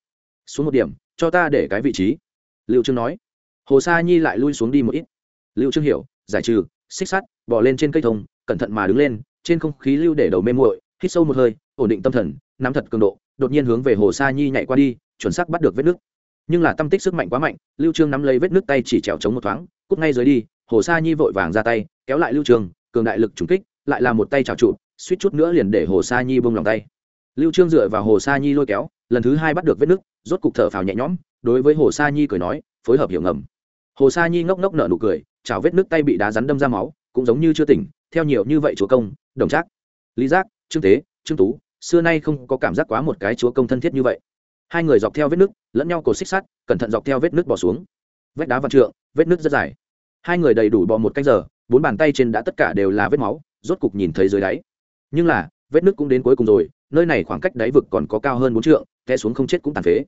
Speaker 1: Xuống một điểm, cho ta để cái vị trí. Lưu trương nói. Hồ sa nhi lại lui xuống đi một ít. Lưu trương hiểu, giải trừ, xích sắt bò lên trên cây thông, cẩn thận mà đứng lên, trên không khí lưu để đầu mê muội, hít sâu một hơi, ổn định tâm thần nắm thật cường độ, đột nhiên hướng về hồ sa nhi nhảy qua đi, chuẩn xác bắt được vết nước. Nhưng là tâm tích sức mạnh quá mạnh, lưu trương nắm lấy vết nước tay chỉ trèo chống một thoáng, cút ngay dưới đi, hồ sa nhi vội vàng ra tay, kéo lại lưu trương, cường đại lực trùng kích, lại là một tay chảo trụ, suýt chút nữa liền để hồ sa nhi buông lòng tay. Lưu trương dựa vào hồ sa nhi lôi kéo, lần thứ hai bắt được vết nước, rốt cục thở phào nhẹ nhõm, đối với hồ sa nhi cười nói, phối hợp hiểu ngầm. Hồ sa nhi ngốc ngốc nở nụ cười, chảo vết nước tay bị đá rắn đâm ra máu, cũng giống như chưa tỉnh, theo nhiều như vậy chúa công, đồng trác. Lý giác, trương tế, trương tú xưa nay không có cảm giác quá một cái chúa công thân thiết như vậy. Hai người dọc theo vết nước, lẫn nhau cột xích sắt, cẩn thận dọc theo vết nước bỏ xuống. Vết đá vạn trượng, vết nước rất dài. Hai người đầy đủ bò một canh giờ, bốn bàn tay trên đã tất cả đều là vết máu, rốt cục nhìn thấy dưới đáy. Nhưng là, vết nước cũng đến cuối cùng rồi, nơi này khoảng cách đáy vực còn có cao hơn bốn trượng, té xuống không chết cũng tàn phế.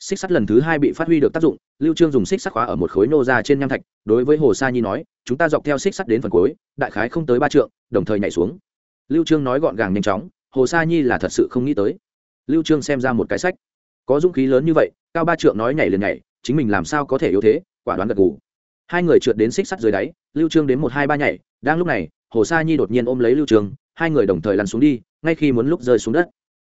Speaker 1: Xích sắt lần thứ hai bị phát huy được tác dụng, lưu trương dùng xích sắt khóa ở một khối nô ra trên nham thạch, đối với hồ sa nhi nói, chúng ta dọc theo xích sắt đến phần cuối, đại khái không tới ba trượng, đồng thời nhảy xuống. Lưu trương nói gọn gàng nhanh chóng hồ sa nhi là thật sự không nghĩ tới. Lưu trương xem ra một cái sách. Có dũng khí lớn như vậy, cao ba trượng nói nhảy liền nhảy, chính mình làm sao có thể yếu thế, quả đoán gật gù. Hai người trượt đến xích sắt dưới đáy, lưu trương đến một hai ba nhảy, đang lúc này, hồ sa nhi đột nhiên ôm lấy lưu trương, hai người đồng thời lăn xuống đi, ngay khi muốn lúc rơi xuống đất.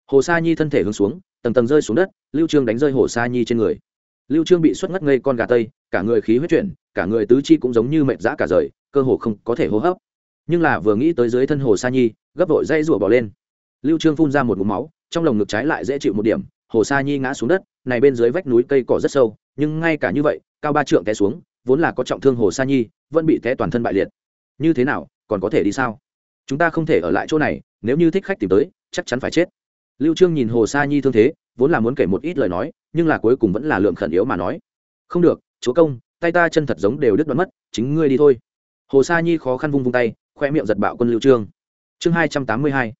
Speaker 1: Hồ sa nhi thân thể hướng xuống, tầng tầng rơi xuống đất, lưu trương đánh rơi hồ sa nhi trên người. Lưu trương bị xuất ngất ngây con gà tây, cả người khí huyết chuyển, cả người tứ chi cũng giống như mệt dã cả rời, cơ hồ không có thể hô hấp. Nhưng là vừa nghĩ tới dưới thân hồ sa nhi, gấp vội dây rủa bỏ lên lưu trương phun ra một ngụm máu, trong lồng ngực trái lại dễ chịu một điểm, hồ sa nhi ngã xuống đất, này bên dưới vách núi cây cỏ rất sâu, nhưng ngay cả như vậy, cao ba trượng té xuống, vốn là có trọng thương hồ sa nhi, vẫn bị té toàn thân bại liệt. Như thế nào, còn có thể đi sao? Chúng ta không thể ở lại chỗ này, nếu như thích khách tìm tới, chắc chắn phải chết. Lưu trương nhìn hồ sa nhi thương thế, vốn là muốn kể một ít lời nói, nhưng là cuối cùng vẫn là lượng khẩn yếu mà nói. Không được, chúa công, tay ta chân thật giống đều đứt đoán mất, chính ngươi đi thôi. Hồ sa nhi khó khăn vung vung tay, khoe miệng giật bạo quân lưu trương. Chương hai trăm tám mươi hai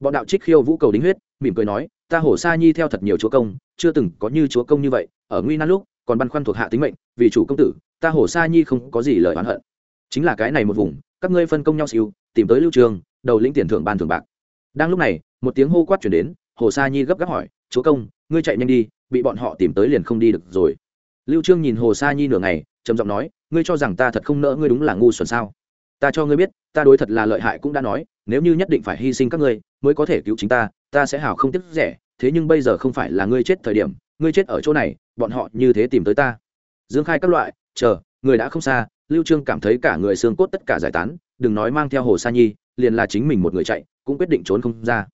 Speaker 1: bọn đạo trích khiêu vũ cầu đính huyết, mỉm cười nói, ta hồ sa nhi theo thật nhiều chúa công, chưa từng có như chúa công như vậy, ở nguy nan lúc, còn băn khoăn thuộc hạ tính mệnh, vì chủ công tử, ta hồ sa nhi không có gì lời oán hận. Chính là cái này một vùng, các ngươi phân công nhau siêu, tìm tới lưu trường, đầu lĩnh tiền thưởng ban thưởng bạc. Đang lúc này, một tiếng hô quát chuyển đến, hồ sa nhi gấp gáp hỏi, chúa công, ngươi chạy nhanh đi, bị bọn họ tìm tới liền không đi được rồi. Lưu trương nhìn hồ sa nhi nửa ngày, trầm giọng nói, ngươi cho rằng ta thật không nỡ ngươi đúng là ngu xuẩn sao? Ta cho ngươi biết, ta đối thật là lợi hại cũng đã nói, nếu như nhất định phải hy sinh các ngươi mới có thể cứu chính ta ta sẽ hào không tiếc rẻ, thế nhưng bây giờ không phải là ngươi chết thời điểm, ngươi chết ở chỗ này, bọn họ như thế tìm tới ta. Dương khai các loại, chờ, người đã không xa, lưu trương cảm thấy cả người xương cốt tất cả giải tán, đừng nói mang theo hồ sa nhi, liền là chính mình một người chạy, cũng quyết định trốn không ra.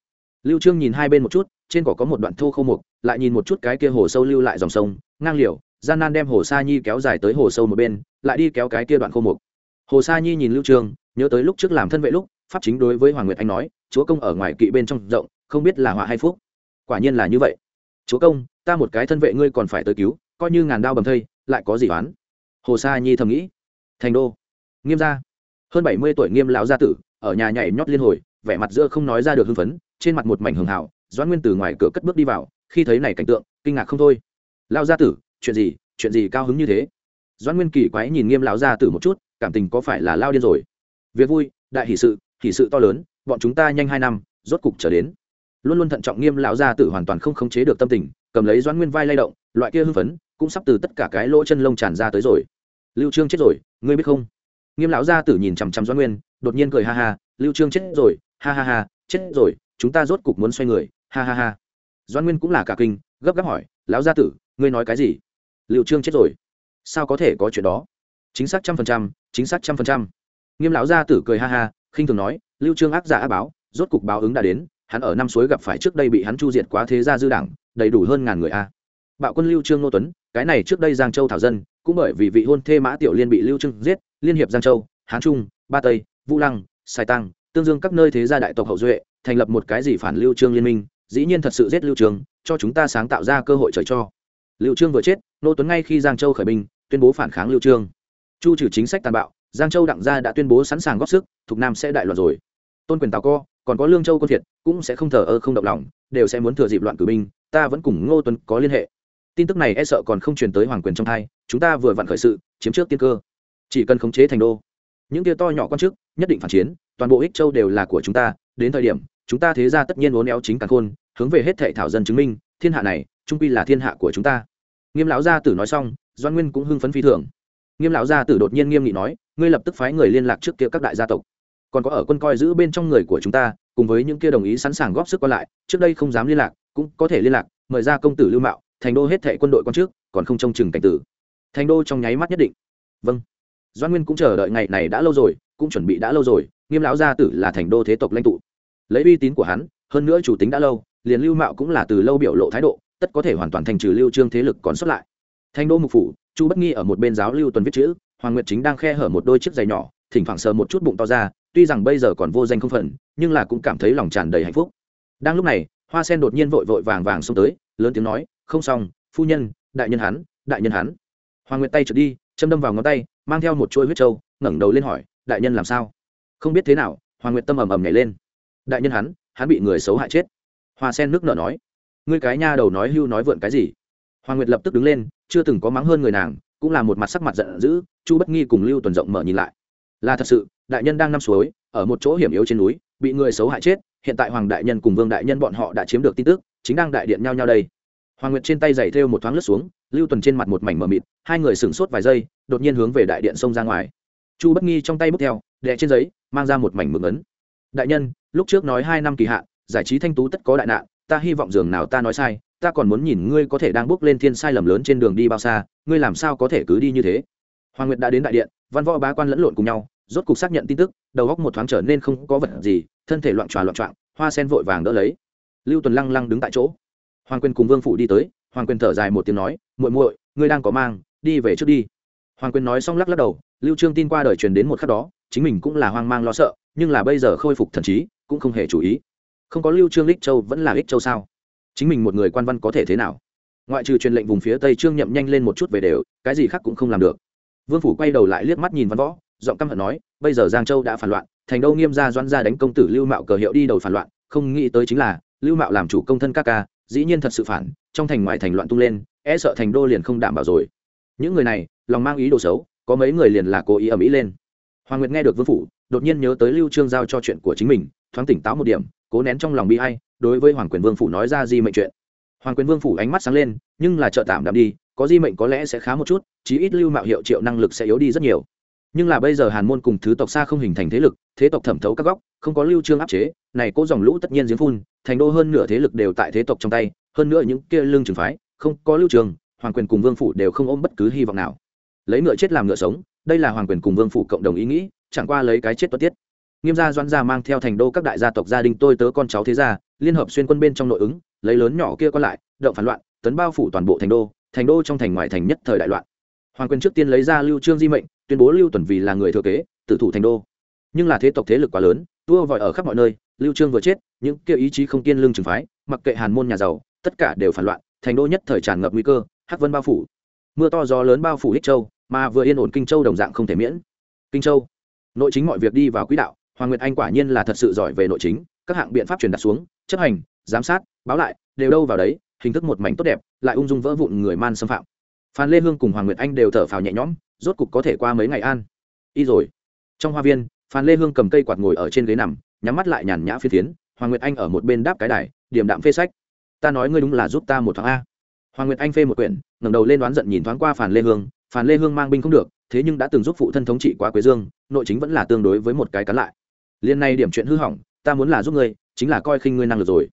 Speaker 1: Lưu trương nhìn hai bên một chút, trên cỏ có một đoạn thô khô mục, lại nhìn một chút cái kia hồ sâu lưu lại dòng sông, ngang liều, gian nan đem hồ sa nhi kéo dài tới hồ sâu một bên, lại đi kéo cái kia đoạn khô mục. Hồ sa nhi nhìn lưu trương, nhớ tới lúc trước làm thân vệ lúc, pháp chính đối với hoàng nguyệt anh nói chúa công ở ngoài kỵ bên trong rộng, không biết là họa hay phúc. Quả nhiên là như vậy. Chúa công, ta một cái thân vệ ngươi còn phải tới cứu, coi như ngàn đao bầm thây, lại có gì oán? Hồ sa nhi thầm nghĩ. Thành đô. Nghiêm gia. Hơn bảy mươi tuổi nghiêm lão gia tử, ở nhà nhảy nhót liên hồi, vẻ mặt giữa không nói ra được hưng phấn, trên mặt một mảnh hường hảo, doãn nguyên từ ngoài cửa cất bước đi vào, khi thấy này cảnh tượng, kinh ngạc không thôi. Lão gia tử, chuyện gì chuyện gì cao hứng như thế? Doãn nguyên kỳ quái nhìn nghiêm lão gia tử một chút, cảm tình có phải là lao điên rồi? Việc vui, đại hỷ sự thì sự to lớn, bọn chúng ta nhanh hai năm, rốt cục trở đến. Luôn luôn thận trọng nghiêm lão gia tử hoàn toàn không khống chế được tâm tình, cầm lấy doãn nguyên vai lay động, loại kia hưng phấn, cũng sắp từ tất cả cái lỗ chân lông tràn ra tới rồi. Lưu trương chết rồi, ngươi biết không? Nghiêm lão gia tử nhìn chằm chằm doãn nguyên, đột nhiên cười ha ha, lưu trương chết rồi, ha ha ha, chết rồi, chúng ta rốt cục muốn xoay người, ha ha ha. Doãn nguyên cũng là cả kinh, gấp gáp hỏi, lão gia tử, ngươi nói cái gì? Lưu trương chết rồi. Sao có thể có chuyện đó? Chính xác trăm phần trăm, chính xác trăm phần trăm. Nghiêm lão gia tử cười ha ha khinh thường nói, lưu trương ác giả ác báo, rốt cục báo ứng đã đến, hắn ở năm suối gặp phải trước đây bị hắn chu diệt quá thế gia dư đảng, đầy đủ hơn ngàn người a. Bạo quân lưu trương nô tuấn, cái này trước đây giang châu thảo dân, cũng bởi vì vị hôn thê mã tiểu liên bị lưu trương giết, liên hiệp giang châu, hán trung, ba tây, vũ lăng, sài tăng tương dương các nơi thế gia đại tộc hậu duệ, thành lập một cái gì phản lưu trương liên minh, dĩ nhiên thật sự giết lưu trương, cho chúng ta sáng tạo ra cơ hội trời cho. Lưu trương vừa chết, nô tuấn ngay khi giang châu khởi binh, tuyên bố phản kháng lưu trương. Chu trừ chính sách tàn bạo giang châu đặng gia đã tuyên bố sẵn sàng góp sức thục nam sẽ đại loạn rồi. Tôn quyền tào co, còn có lương châu quân thiệt, cũng sẽ không thờ ơ không động lòng, đều sẽ muốn thừa dịp loạn cử binh, ta vẫn cùng ngô tuấn có liên hệ. Tin tức này e sợ còn không truyền tới hoàng quyền trong thai chúng ta vừa vặn khởi sự, chiếm trước tiên cơ. Chỉ cần khống chế thành đô. Những tia to nhỏ quan chức, nhất định phản chiến, toàn bộ ích châu đều là của chúng ta, đến thời điểm, chúng ta thế ra tất nhiên uốn éo chính cả khôn, hướng về hết thệ thảo dân chứng minh, thiên hạ này, trung quy là thiên hạ của chúng ta. Nghiêm lão gia tử nói xong doan nguyên cũng hưng phấn phi thường nghiêm lão gia tử đột nhiên nghiêm nghị nói, ngươi lập tức phái người liên lạc trước kia các đại gia tộc. Còn có ở quân coi giữ bên trong người của chúng ta, cùng với những kia đồng ý sẵn sàng góp sức qua lại, trước đây không dám liên lạc, cũng có thể liên lạc, mời ra công tử lưu mạo, thành đô hết thệ quân đội quan trước, còn không trông chừng cảnh tử. Thành đô trong nháy mắt nhất định. Vâng. Doan nguyên cũng chờ đợi ngày này đã lâu rồi, cũng chuẩn bị đã lâu rồi, nghiêm lão gia tử là thành đô thế tộc lãnh tụ. Lấy uy tín của hắn, hơn nữa chủ tính đã lâu, liền lưu mạo cũng là từ lâu biểu lộ thái độ, tất có thể hoàn toàn thành trừ lưu trương thế lực còn xuất lại. Thành đô mục phủ chu bất nghi ở một bên giáo lưu tuần viết chữ, hoàng nguyệt chính đang khe hở một đôi chiếc giày nhỏ, thỉnh thoảng sờ một chút bụng to ra, tuy rằng bây giờ còn vô danh không phận, nhưng là cũng cảm thấy lòng tràn đầy hạnh phúc. Đang lúc này, hoa sen đột nhiên vội vội vàng vàng xông tới, lớn tiếng nói, không xong, phu nhân, đại nhân hắn, đại nhân hắn. Hoàng nguyệt tay trượt đi, châm đâm vào ngón tay, mang theo một chuôi huyết trâu, ngẩng đầu lên hỏi, đại nhân làm sao? Không biết thế nào, hoàng nguyệt tâm ầm ầm nhảy lên. Đại nhân hắn hắn bị người xấu hại chết. Hoa sen nước nở nói, ngươi cái nha đầu nói hưu nói vượn cái gì? Hoàng nguyệt lập tức đứng lên, chưa từng có mắng hơn người nàng, cũng là một mặt sắc mặt giận dữ, chu bất nghi cùng lưu tuần rộng mở nhìn lại. Là thật sự, đại nhân đang nằm suối, ở một chỗ hiểm yếu trên núi, bị người xấu hại chết, hiện tại hoàng đại nhân cùng vương đại nhân bọn họ đã chiếm được tin tức, chính đang đại điện nhau nhau đây. Hoàng nguyệt trên tay giày thêu một thoáng lướt xuống, lưu tuần trên mặt một mảnh mờ mịt, hai người sửng sốt vài giây, đột nhiên hướng về đại điện xông ra ngoài. Chu bất nghi trong tay bút theo, đè trên giấy, mang ra một mảnh mực ấn. Đại nhân, lúc trước nói hai năm kỳ hạn, giải trí thanh tú tất có đại nạn, ta hy vọng dường nào ta nói sai ta còn muốn nhìn ngươi có thể đang bước lên thiên sai lầm lớn trên đường đi bao xa, ngươi làm sao có thể cứ đi như thế? Hoàng nguyệt đã đến đại điện, văn võ bá quan lẫn lộn cùng nhau, rốt cục xác nhận tin tức, đầu góc một thoáng trở nên không có vật gì, thân thể loạn tròa loạn trọng hoa sen vội vàng đỡ lấy. Lưu tuần lăng lăng đứng tại chỗ. Hoàng quyền cùng vương phủ đi tới, hoàng quyền thở dài một tiếng nói, muội muội, ngươi đang có mang, đi về trước đi. Hoàng quyền nói xong lắc lắc đầu, lưu trương tin qua đời truyền đến một khắc đó, chính mình cũng là hoang mang lo sợ, nhưng là bây giờ khôi phục thần trí, cũng không hề chú ý. Không có lưu trương lích châu vẫn là ích châu sao? Chính mình một người quan văn có thể thế nào? Ngoại trừ truyền lệnh vùng phía tây trương nhậm nhanh lên một chút về đều, cái gì khác cũng không làm được. Vương phủ quay đầu lại liếc mắt nhìn văn võ, giọng căm hận nói, bây giờ giang châu đã phản loạn, thành đâu nghiêm gia doãn gia đánh công tử lưu mạo cờ hiệu đi đầu phản loạn, không nghĩ tới chính là, lưu mạo làm chủ công thân các ca, dĩ nhiên thật sự phản, trong thành ngoại thành loạn tung lên e sợ thành đô liền không đảm bảo rồi. Những người này, lòng mang ý đồ xấu, có mấy người liền là cố ý ầm ĩ lên. Hoàng nguyệt nghe được vương phủ, đột nhiên nhớ tới lưu trương giao cho chuyện của chính mình, thoáng tỉnh táo một điểm cố nén trong lòng bi ai, đối với hoàng quyền vương phủ nói ra di mệnh chuyện. Hoàng quyền vương phủ ánh mắt sáng lên, nhưng là trợ tạm đạm đi, có di mệnh có lẽ sẽ khá một chút, chí ít lưu mạo hiệu triệu năng lực sẽ yếu đi rất nhiều. Nhưng là bây giờ hàn môn cùng thứ tộc xa không hình thành thế lực, thế tộc thẩm thấu các góc, không có lưu trương áp chế, này cố dòng lũ tất nhiên giếng phun, thành đô hơn nửa thế lực đều tại thế tộc trong tay, hơn nữa những kia lương trường phái, không có lưu trường, hoàng quyền cùng vương phủ đều không ôm bất cứ hy vọng nào. Lấy ngựa chết làm ngựa sống, đây là hoàng quyền cùng vương phủ cộng đồng ý nghĩ, chẳng qua lấy cái chết tuất tiết nghiêm gia doãn gia mang theo thành đô các đại gia tộc gia đình tôi tớ con cháu thế gia, liên hợp xuyên quân bên trong nội ứng, lấy lớn nhỏ kia còn lại, động phản loạn, tấn bao phủ toàn bộ thành đô thành đô trong thành ngoại thành nhất thời đại loạn. Hoàng quyền trước tiên lấy ra lưu trương di mệnh, tuyên bố lưu tuần vì là người thừa kế tự thủ thành đô. Nhưng là thế tộc thế lực quá lớn, tua vòi ở khắp mọi nơi, lưu trương vừa chết, những kia ý chí không kiên lương trừng phái, mặc kệ hàn môn nhà giàu, tất cả đều phản loạn, thành đô nhất thời tràn ngập nguy cơ, hắc vân bao phủ. Mưa to gió lớn bao phủ ích châu, mà vừa yên ổn kinh châu đồng dạng không thể miễn. Kinh châu, nội chính mọi việc đi vào quỹ đạo hoàng nguyệt anh quả nhiên là thật sự giỏi về nội chính, các hạng biện pháp truyền đạt xuống, chấp hành, giám sát, báo lại, đều đâu vào đấy, hình thức một mảnh tốt đẹp, lại ung dung vỡ vụn người man xâm phạm. Phan lê hương cùng hoàng nguyệt anh đều thở phào nhẹ nhõm, rốt cục có thể qua mấy ngày an. Y rồi, trong hoa viên, phan lê hương cầm cây quạt ngồi ở trên ghế nằm, nhắm mắt lại nhàn nhã phi tiến hoàng nguyệt anh ở một bên đáp cái đài điểm đạm phê sách. Ta nói ngươi đúng là giúp ta một thoáng a. Hoàng nguyệt anh phê một quyển, ngẩng đầu lên đoán giận nhìn thoáng qua Phan lê hương, Phan lê hương mang binh không được, thế nhưng đã từng giúp phụ thân thống trị quá quế dương, nội chính vẫn là tương đối với một cái cắn lại liên này điểm chuyện hư hỏng, ta muốn là giúp ngươi, chính là coi khinh ngươi năng lực rồi.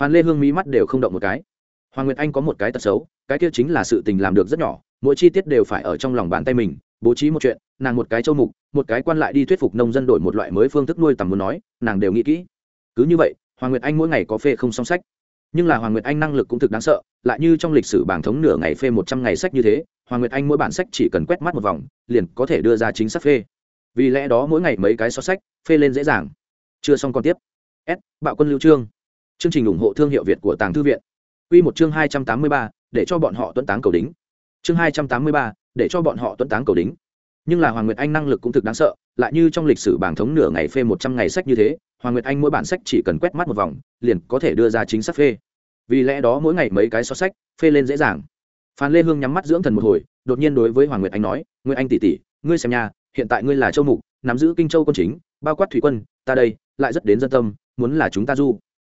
Speaker 1: Phan lê hương mỹ mắt đều không động một cái. Hoàng nguyệt anh có một cái tật xấu, cái kia chính là sự tình làm được rất nhỏ, mỗi chi tiết đều phải ở trong lòng bàn tay mình, bố trí một chuyện, nàng một cái châu mục, một cái quan lại đi thuyết phục nông dân đổi một loại mới phương thức nuôi tầm muốn nói, nàng đều nghĩ kỹ. Cứ như vậy, hoàng nguyệt anh mỗi ngày có phê không song sách. Nhưng là hoàng nguyệt anh năng lực cũng thực đáng sợ, lại như trong lịch sử bảng thống nửa ngày phê một trăm ngày sách như thế, hoàng nguyệt anh mỗi bản sách chỉ cần quét mắt một vòng, liền có thể đưa ra chính xác phê. Vì lẽ đó mỗi ngày mấy cái so sách phê lên dễ dàng. Chưa xong còn tiếp. S, bạo quân lưu trương. Chương trình ủng hộ thương hiệu việt của tàng thư viện. Quy một chương hai trăm tám mươi ba, để cho bọn họ tuấn táng cầu đính. Chương hai trăm tám mươi ba, để cho bọn họ tuấn táng cầu đính. Nhưng là hoàng nguyệt anh năng lực cũng thực đáng sợ, lại như trong lịch sử bảng thống nửa ngày phê một trăm ngày sách như thế, hoàng nguyệt anh mỗi bản sách chỉ cần quét mắt một vòng, liền có thể đưa ra chính xác phê. Vì lẽ đó mỗi ngày mấy cái so sách, phê lên dễ dàng. Phan lê hương nhắm mắt dưỡng thần một hồi, đột nhiên đối với hoàng nguyệt anh nói, nguyệt anh tỷ tỷ, ngươi xem nha, hiện tại ngươi là châu mục, nắm giữ kinh châu quân chính bao quát thủy quân, ta đây, lại rất đến dân tâm, muốn là chúng ta du.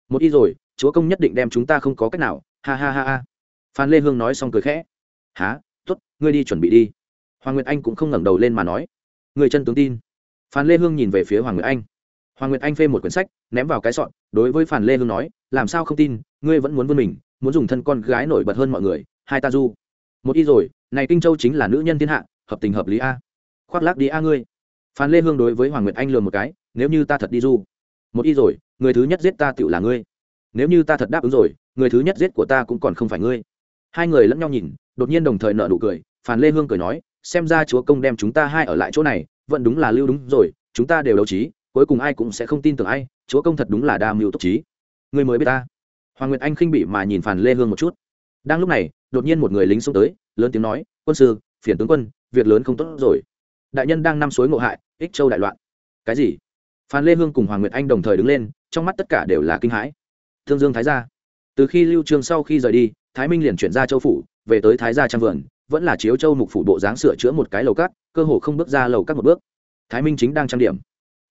Speaker 1: Một y rồi, chúa công nhất định đem chúng ta không có cách nào. Ha ha ha ha. Phan lê hương nói xong cười khẽ. Há t ố t ngươi đi chuẩn bị đi. Hoàng nguyệt anh cũng không ngẩng đầu lên mà nói. Người chân tướng tin. Phan lê hương nhìn về phía hoàng nguyệt anh. Hoàng nguyệt anh phê một quyển sách, ném vào cái sọn đối với phan lê hương nói, làm sao không tin, ngươi vẫn muốn vươn mình, muốn dùng thân con gái nổi bật hơn mọi người, hai ta du. Một y rồi, này kinh châu chính là nữ nhân thiên hạ, hợp tình hợp lý a. Khoác lác đi a ngươi phan lê hương đối với hoàng nguyệt anh lừa một cái, nếu như ta thật đi du, một y rồi, người thứ nhất giết ta tựu là ngươi. Nếu như ta thật đáp ứng rồi, người thứ nhất giết của ta cũng còn không phải ngươi. Hai người lẫn nhau nhìn, đột nhiên đồng thời nợ nụ cười. Phan lê hương cười nói, xem ra chúa công đem chúng ta hai ở lại chỗ này, vẫn đúng là lưu đúng rồi, chúng ta đều đấu trí, cuối cùng ai cũng sẽ không tin tưởng ai, chúa công thật đúng là đa mưu tốc trí. Người mới biết ta. Hoàng nguyệt anh khinh bị mà nhìn Phan lê hương một chút. Đang lúc này, đột nhiên một người lính xông tới, lớn tiếng nói, quân sư, phiền tướng quân, việc lớn không tốt rồi đại nhân đang năm suối ngộ hại, ích châu đại loạn. Cái gì? Phan lê hương cùng hoàng nguyệt anh đồng thời đứng lên, trong mắt tất cả đều là kinh hãi. Thương dương thái gia. Từ khi lưu trương sau khi rời đi, thái minh liền chuyển ra châu phủ, về tới thái gia trang vườn, vẫn là chiếu châu mục phủ bộ dáng sửa chữa một cái lầu cát, cơ hồ không bước ra lầu cát một bước. Thái minh chính đang trang điểm.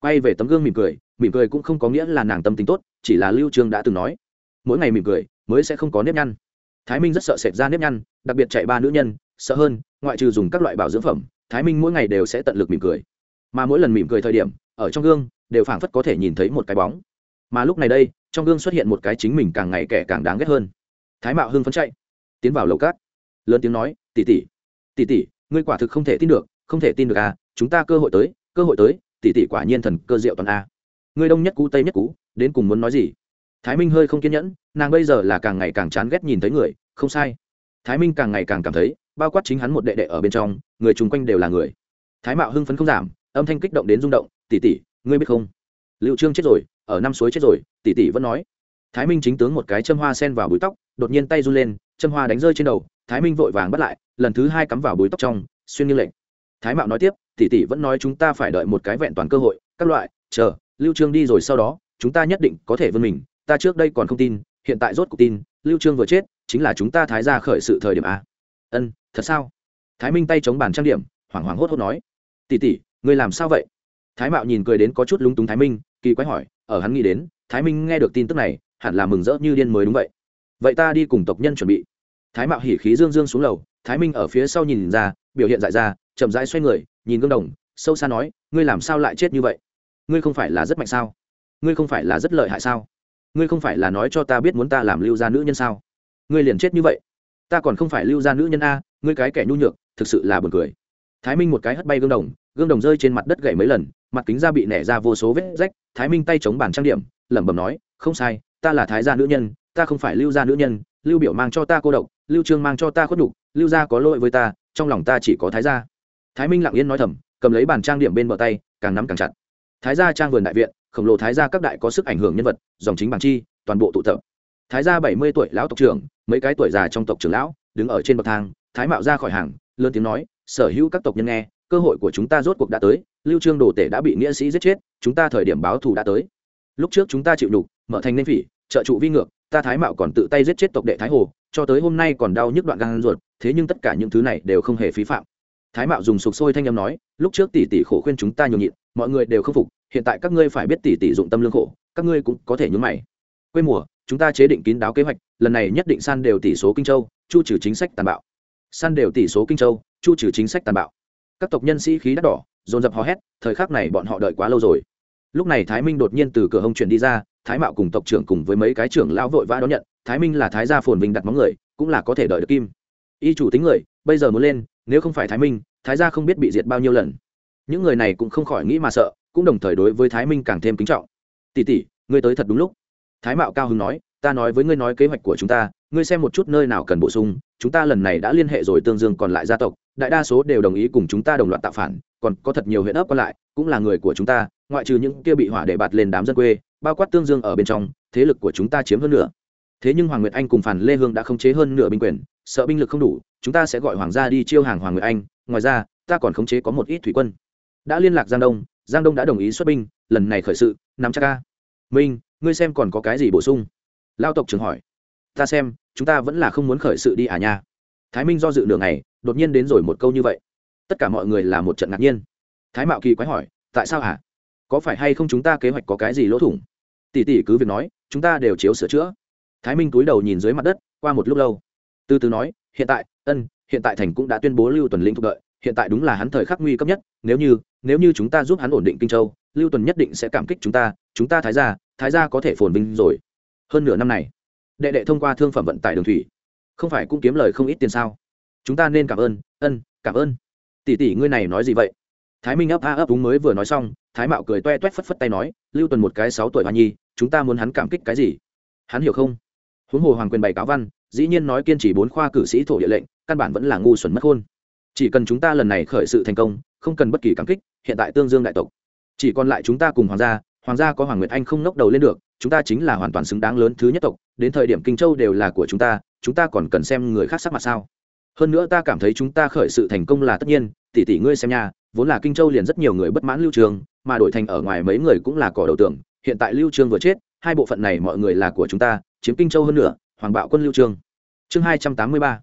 Speaker 1: Quay về tấm gương mỉm cười mỉm cười cũng không có nghĩa là nàng tâm tính tốt, chỉ là lưu trương đã từng nói, mỗi ngày mỉm cười, mới sẽ không có nếp nhăn. Thái minh rất sợ sệt ra nếp nhăn, đặc biệt chạy ba nữ nhân, sợ hơn, ngoại trừ dùng các loại bảo dưỡng phẩm thái minh mỗi ngày đều sẽ tận lực mỉm cười. Mà mỗi lần mỉm cười thời điểm, ở trong gương, đều phảng phất có thể nhìn thấy một cái bóng. Mà lúc này đây, trong gương xuất hiện một cái chính mình càng ngày kẻ càng đáng ghét hơn. Thái mạo hưng phấn chạy, tiến vào lầu cát. Lớn tiếng nói, tỷ tỷ tỷ tỷ, ngươi quả thực không thể tin được, không thể tin được à chúng ta cơ hội tới, cơ hội tới, tỷ tỷ quả nhiên thần cơ diệu toàn a. Ngươi đông nhất cú tây nhất cú đến cùng muốn nói gì? Thái minh hơi không kiên nhẫn, nàng bây giờ là càng ngày càng chán ghét nhìn thấy người, không sai thái minh càng ngày càng cảm thấy, bao quát chính hắn một đệ đệ ở bên trong, người chung quanh đều là người. Thái mạo hưng phấn không giảm, âm thanh kích động đến rung động, tỷ tỷ, ngươi biết không? Liệu trương chết rồi, ở năm suối chết rồi, tỷ tỷ vẫn nói. Thái minh chính tướng một cái châm hoa sen vào bụi tóc, đột nhiên tay run lên, châm hoa đánh rơi trên đầu, thái minh vội vàng bắt lại, lần thứ hai cắm vào bụi tóc trong, xuyên như lệnh. Thái mạo nói tiếp, tỷ tỷ vẫn nói chúng ta phải đợi một cái vẹn toàn cơ hội, các loại, chờ, lưu trương đi rồi sau đó, chúng ta nhất định có thể vươn mình, ta trước đây còn không tin, hiện tại rốt cuộc tin, lưu trương vừa chết chính là chúng ta thái ra khởi sự thời điểm a. Ân, thật sao? Thái minh tay chống bàn trang điểm, hoảng hoảng hốt hốt nói. Tỷ tỷ, ngươi làm sao vậy? Thái mạo nhìn cười đến có chút lúng túng thái minh, kỳ quái hỏi, ở hắn nghĩ đến, thái minh nghe được tin tức này, hẳn là mừng rỡ như điên mới đúng vậy. Vậy ta đi cùng tộc nhân chuẩn bị. Thái mạo hỉ khí dương dương xuống lầu, thái minh ở phía sau nhìn ra, biểu hiện dại ra, chậm rãi xoay người, nhìn gương đồng, sâu xa nói, ngươi làm sao lại chết như vậy? Ngươi không phải là rất mạnh sao? Ngươi không phải là rất lợi hại sao? Ngươi không phải là nói cho ta biết muốn ta làm lưu gia nữ nhân sao? Ngươi liền chết như vậy. Ta còn không phải lưu gia nữ nhân a, ngươi cái kẻ nhu nhược, thực sự là buồn cười. Thái minh một cái hất bay gương đồng gương đồng rơi trên mặt đất gậy mấy lần, mặt kính da bị nẻ ra vô số vết rách, thái minh tay chống bàn trang điểm, lẩm bẩm nói, không sai, ta là thái gia nữ nhân, ta không phải lưu gia nữ nhân, lưu biểu mang cho ta cô độc, lưu trương mang cho ta khuất nhục, lưu gia có lỗi với ta, trong lòng ta chỉ có thái gia. Thái minh lặng yên nói thầm, cầm lấy bàn trang điểm bên bờ tay, càng nắm càng chặt. Thái gia trang vườn đại viện, khổng lồ thái gia các đại có sức ảnh hưởng nhân vật, dòng chính bản chi, toàn bộ tụ tập thái gia bảy mươi tuổi lão tộc trưởng, mấy cái tuổi già trong tộc trưởng lão, đứng ở trên bậc thang, thái mạo ra khỏi hàng, lớn tiếng nói, sở hữu các tộc nhân nghe, cơ hội của chúng ta rốt cuộc đã tới, lưu trương đồ tể đã bị nghĩa sĩ giết chết, chúng ta thời điểm báo thù đã tới. Lúc trước chúng ta chịu nhục, mở thành nên phỉ, trợ trụ vi ngược, ta thái mạo còn tự tay giết chết tộc đệ thái hồ, cho tới hôm nay còn đau nhức đoạn gan ruột, thế nhưng tất cả những thứ này đều không hề phí phạm. Thái mạo dùng sục sôi thanh âm nói, lúc trước tỷ tỷ khổ khuyên chúng ta nhường nhịn, mọi người đều không phục, hiện tại các ngươi phải biết tỷ tỷ dụng tâm lương khổ, các ngươi cũng có thể nhúng mày. Quê mùa chúng ta chế định kín đáo kế hoạch, lần này nhất định san đều tỷ số kinh châu, chu trừ chính sách tàn bạo. San đều tỷ số kinh châu, chu trừ chính sách tàn bạo. Các tộc nhân sĩ khí đắt đỏ, dồn dập hò hét, thời khắc này bọn họ đợi quá lâu rồi. Lúc này thái minh đột nhiên từ cửa hông chuyển đi ra, thái mạo cùng tộc trưởng cùng với mấy cái trưởng lão vội vã đón nhận, thái minh là thái gia phồn vinh đặt móng người, cũng là có thể đợi được kim. Y chủ tính người, bây giờ muốn lên, nếu không phải thái minh, thái gia không biết bị diệt bao nhiêu lần. Những người này cũng không khỏi nghĩ mà sợ, cũng đồng thời đối với thái minh càng thêm kính trọng. Tỷ tỷ, ngươi tới thật đúng lúc thái mạo cao hưng nói, ta nói với ngươi nói kế hoạch của chúng ta, ngươi xem một chút nơi nào cần bổ sung, chúng ta lần này đã liên hệ rồi tương dương còn lại gia tộc, đại đa số đều đồng ý cùng chúng ta đồng loạt tạo phản, còn có thật nhiều huyện ấp còn lại, cũng là người của chúng ta, ngoại trừ những kia bị hỏa để bạt lên đám dân quê, bao quát tương dương ở bên trong, thế lực của chúng ta chiếm hơn nửa. Thế nhưng hoàng nguyệt anh cùng phản lê hương đã khống chế hơn nửa binh quyền, sợ binh lực không đủ, chúng ta sẽ gọi hoàng gia đi chiêu hàng hoàng nguyệt anh, ngoài ra, ta còn khống chế có một ít thủy quân. Đã liên lạc giang đông giang đông đã đồng ý xuất binh, lần này khởi sự, nắm chắc ca minh ngươi xem còn có cái gì bổ sung? Lao tộc trưởng hỏi. Ta xem, chúng ta vẫn là không muốn khởi sự đi à nha. Thái minh do dự nửa ngày, đột nhiên đến rồi một câu như vậy. Tất cả mọi người là một trận ngạc nhiên. Thái mạo kỳ quái hỏi, tại sao hả? Có phải hay không chúng ta kế hoạch có cái gì lỗ thủng? Tỷ tỷ cứ việc nói, chúng ta đều chiếu sửa chữa. Thái minh cúi đầu nhìn dưới mặt đất, qua một lúc lâu. Từ từ nói, hiện tại, ân, hiện tại thành cũng đã tuyên bố lưu tuần linh thuộc đợi hiện tại đúng là hắn thời khắc nguy cấp nhất, nếu như nếu như chúng ta giúp hắn ổn định kinh châu, lưu tuần nhất định sẽ cảm kích chúng ta chúng ta thái gia thái gia có thể phồn vinh rồi. Hơn nửa năm này, đệ đệ thông qua thương phẩm vận tải đường thủy, không phải cũng kiếm lời không ít tiền sao? Chúng ta nên cảm ơn, ân, cảm ơn. Tỷ tỷ ngươi này nói gì vậy? Thái minh ấp a ấp đúng mới vừa nói xong, thái mạo cười toe toét phất phất tay nói, lưu tuần một cái sáu tuổi hoa nhi, chúng ta muốn hắn cảm kích cái gì? Hắn hiểu không? Huống hồ hoàng quyền bày cáo văn, dĩ nhiên nói kiên trì bốn khoa cử sĩ thổ địa lệnh, căn bản vẫn là ngu xuẩn mất hôn chỉ cần chúng ta lần này khởi sự thành công, không cần bất kỳ cảm kích, hiện tại tương dương đại tộc. Chỉ còn lại chúng ta cùng hoàng gia hoàng gia có hoàng nguyệt anh không ngóc đầu lên được, chúng ta chính là hoàn toàn xứng đáng lớn thứ nhất tộc, đến thời điểm kinh châu đều là của chúng ta chúng ta còn cần xem người khác sắc mặt sao? Hơn nữa ta cảm thấy chúng ta khởi sự thành công là tất nhiên, tỷ tỷ ngươi xem nha, vốn là kinh châu liền rất nhiều người bất mãn lưu trường, mà đổi thành ở ngoài mấy người cũng là cỏ đầu tưởng hiện tại lưu trương vừa chết, hai bộ phận này mọi người là của chúng ta, chiếm kinh châu hơn nữa hoàng bạo quân lưu trương chương hai trăm tám mươi ba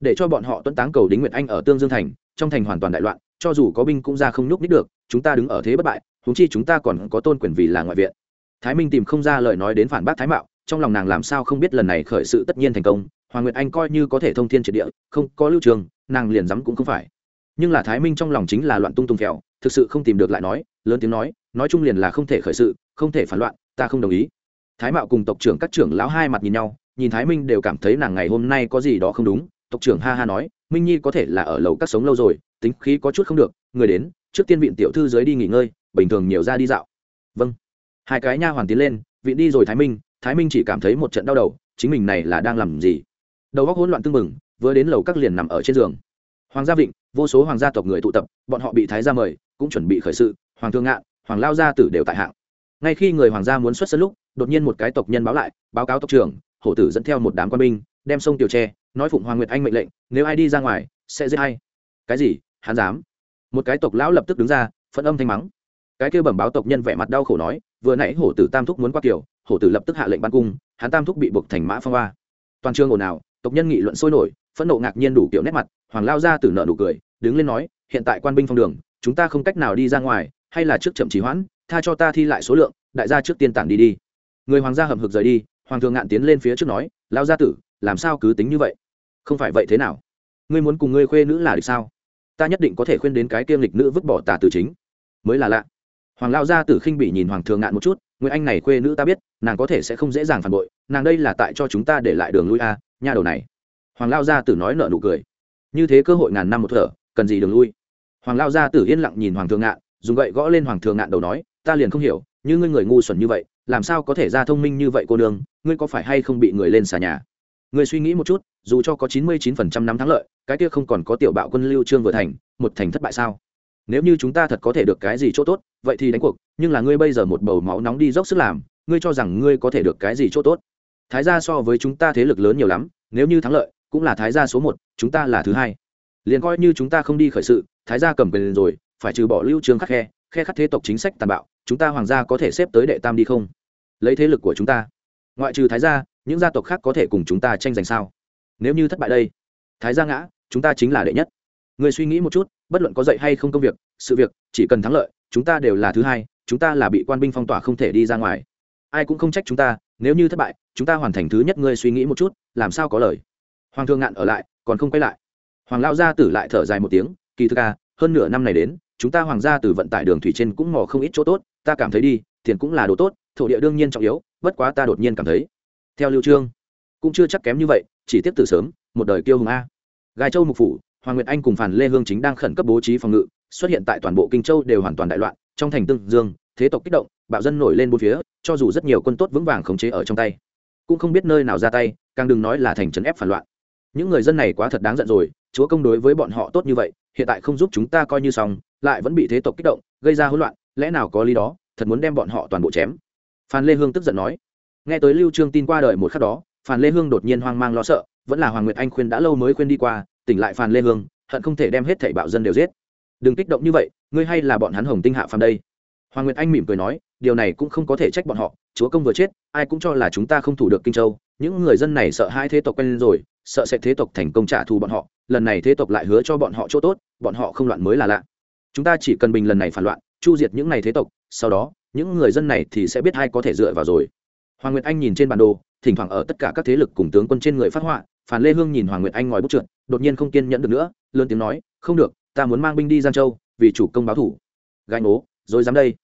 Speaker 1: để cho bọn họ tuấn táng cầu đính nguyệt anh ở tương dương thành, trong thành hoàn toàn đại loạn, cho dù có binh cũng ra không nhúc nít được, chúng ta đứng ở thế bất bại, huống chi chúng ta còn có tôn quyền vì là ngoại viện. Thái minh tìm không ra lời nói đến phản bác thái mạo, trong lòng nàng làm sao không biết lần này khởi sự tất nhiên thành công, hoàng nguyệt anh coi như có thể thông thiên triệt địa, không có lưu trường, nàng liền dám cũng không phải. Nhưng là thái minh trong lòng chính là loạn tung tung phèo thực sự không tìm được lại nói, lớn tiếng nói nói chung liền là không thể khởi sự, không thể phản loạn, ta không đồng ý. Thái mạo cùng tộc trưởng các trưởng lão hai mặt nhìn nhau, nhìn thái minh đều cảm thấy nàng ngày hôm nay có gì đó không đúng tộc trưởng ha ha nói, minh nhi có thể là ở lầu các sống lâu rồi, tính khí có chút không được, người đến, trước tiên viện tiểu thư dưới đi nghỉ ngơi, bình thường nhiều ra đi dạo. Vâng. Hai cái nha hoàn tiến lên viện đi rồi thái minh thái minh chỉ cảm thấy một trận đau đầu, chính mình này là đang làm gì? Đầu óc hỗn loạn tưng bừng, vừa đến lầu các liền nằm ở trên giường. Hoàng gia vịnh vô số hoàng gia tộc người tụ tập, bọn họ bị thái gia mời, cũng chuẩn bị khởi sự, hoàng thương ngạn, hoàng lao gia tử đều tại hạng. Ngay khi người hoàng gia muốn xuất sân lúc, đột nhiên một cái tộc nhân báo lại, báo cáo tộc trưởng, hổ tử dẫn theo một đám quân binh, đem sông tiểu tre nói phụng hoàng nguyệt anh mệnh lệnh, nếu ai đi ra ngoài, sẽ giết hay cái gì? Hắn dám? Một cái tộc lão lập tức đứng ra, phẫn âm thanh mắng. Cái kêu bẩm báo tộc nhân vẻ mặt đau khổ nói, vừa nãy hổ tử tam thúc muốn qua kiểu hổ tử lập tức hạ lệnh ban cung, hắn tam thúc bị buộc thành mã phong ba toàn trường ồn ào, tộc nhân nghị luận sôi nổi, phẫn nộ ngạc nhiên đủ kiểu nét mặt, hoàng lao ra từ nợ nụ cười, đứng lên nói, hiện tại quan binh phong đường, chúng ta không cách nào đi ra ngoài, hay là trước chậm trì hoãn, tha cho ta thi lại số lượng, đại gia trước tiên tản đi đi. Người hoàng gia hầm hực rời đi, hoàng thượng ngạn tiến lên phía trước nói, lao gia tử, làm sao cứ tính như vậy? Không phải vậy thế nào? Ngươi muốn cùng ngươi khuê nữ là được sao? Ta nhất định có thể khuyên đến cái kiêm lịch nữ vứt bỏ tà từ chính. Mới là lạ. Hoàng lao gia tử khinh bị nhìn hoàng thường ngạn một chút người anh này khuê nữ ta biết nàng có thể sẽ không dễ dàng phản bội nàng đây là tại cho chúng ta để lại đường lui a à, nha đầu này. Hoàng lao gia tử nói nợ nụ cười. Như thế cơ hội ngàn năm một thở cần gì đường lui? Hoàng lao gia tử yên lặng nhìn hoàng thường ngạn dùng gậy gõ lên hoàng thường ngạn đầu nói ta liền không hiểu như ngươi người ngu xuẩn như vậy làm sao có thể ra thông minh như vậy cô đường ngươi có phải hay không bị người lên xà nhà? Ngươi suy nghĩ một chút, dù cho có chín mươi chín phần trăm năm thắng lợi, cái kia không còn có tiểu bạo quân lưu trương vừa thành, một thành thất bại sao? Nếu như chúng ta thật có thể được cái gì chỗ tốt, vậy thì đánh cuộc, nhưng là ngươi bây giờ một bầu máu nóng đi dốc sức làm, ngươi cho rằng ngươi có thể được cái gì chỗ tốt? Thái gia so với chúng ta thế lực lớn nhiều lắm, nếu như thắng lợi, cũng là thái gia số một, chúng ta là thứ hai. Liền coi như chúng ta không đi khởi sự, thái gia cầm quyền rồi, phải trừ bỏ lưu trương khắc khe khe khắc thế tộc chính sách tàn bạo, chúng ta hoàng gia có thể xếp tới đệ tam đi không? Lấy thế lực của chúng ta. Ngoại trừ thái gia những gia tộc khác có thể cùng chúng ta tranh giành sao? Nếu như thất bại đây, thái gia ngã, chúng ta chính là đệ nhất. Người suy nghĩ một chút, bất luận có dạy hay không công việc, sự việc, chỉ cần thắng lợi, chúng ta đều là thứ hai, chúng ta là bị quan binh phong tỏa không thể đi ra ngoài. Ai cũng không trách chúng ta, nếu như thất bại, chúng ta hoàn thành thứ nhất, ngươi suy nghĩ một chút, làm sao có lời. Hoàng thương ngạn ở lại, còn không quay lại. Hoàng lao gia tử lại thở dài một tiếng, kỳ thực à hơn nửa năm này đến, chúng ta hoàng gia từ vận tải đường thủy trên cũng mò không ít chỗ tốt, ta cảm thấy đi, tiền cũng là đồ tốt, thổ địa đương nhiên trọng yếu, bất quá ta đột nhiên cảm thấy theo lưu trương, cũng chưa chắc kém như vậy, chỉ tiếp từ sớm, một đời kiêu hùng a. Gai châu mục phủ, hoàng nguyệt anh cùng phản lê hương chính đang khẩn cấp bố trí phòng ngự, xuất hiện tại toàn bộ kinh châu đều hoàn toàn đại loạn, trong thành tương dương, thế tộc kích động, bạo dân nổi lên bốn phía, cho dù rất nhiều quân tốt vững vàng khống chế ở trong tay. Cũng không biết nơi nào ra tay, càng đừng nói là thành trấn ép phản loạn. Những người dân này quá thật đáng giận rồi, chúa công đối với bọn họ tốt như vậy, hiện tại không giúp chúng ta coi như xong, lại vẫn bị thế tộc kích động, gây ra hỗn loạn, lẽ nào có lý đó, thật muốn đem bọn họ toàn bộ chém? Phan lê hương tức giận nói nghe tới lưu trương tin qua đời một khắc đó, phàn lê hương đột nhiên hoang mang lo sợ, vẫn là hoàng nguyệt anh khuyên đã lâu mới khuyên đi qua, tỉnh lại phàn lê hương, hận không thể đem hết thảy bạo dân đều giết. Đừng kích động như vậy, ngươi hay là bọn hắn hồng tinh hạ phàm đây. Hoàng nguyệt anh mỉm cười nói, điều này cũng không có thể trách bọn họ, chúa công vừa chết, ai cũng cho là chúng ta không thủ được kinh châu, những người dân này sợ hai thế tộc quen rồi, sợ sẽ thế tộc thành công trả thù bọn họ, lần này thế tộc lại hứa cho bọn họ chỗ tốt, bọn họ không loạn mới là lạ. Chúng ta chỉ cần bình lần này phản loạn, chu diệt những này thế tộc, sau đó, những người dân này thì sẽ biết ai có thể dựa vào rồi hoàng nguyệt anh nhìn trên bản đồ, thỉnh thoảng ở tất cả các thế lực cùng tướng quân trên người phát họa, phản lê hương nhìn hoàng nguyệt anh ngòi bút trượt, đột nhiên không kiên nhẫn được nữa, lớn tiếng nói, không được, ta muốn mang binh đi giang châu, vì chủ công báo thủ. Gai ngố, rồi dám đây.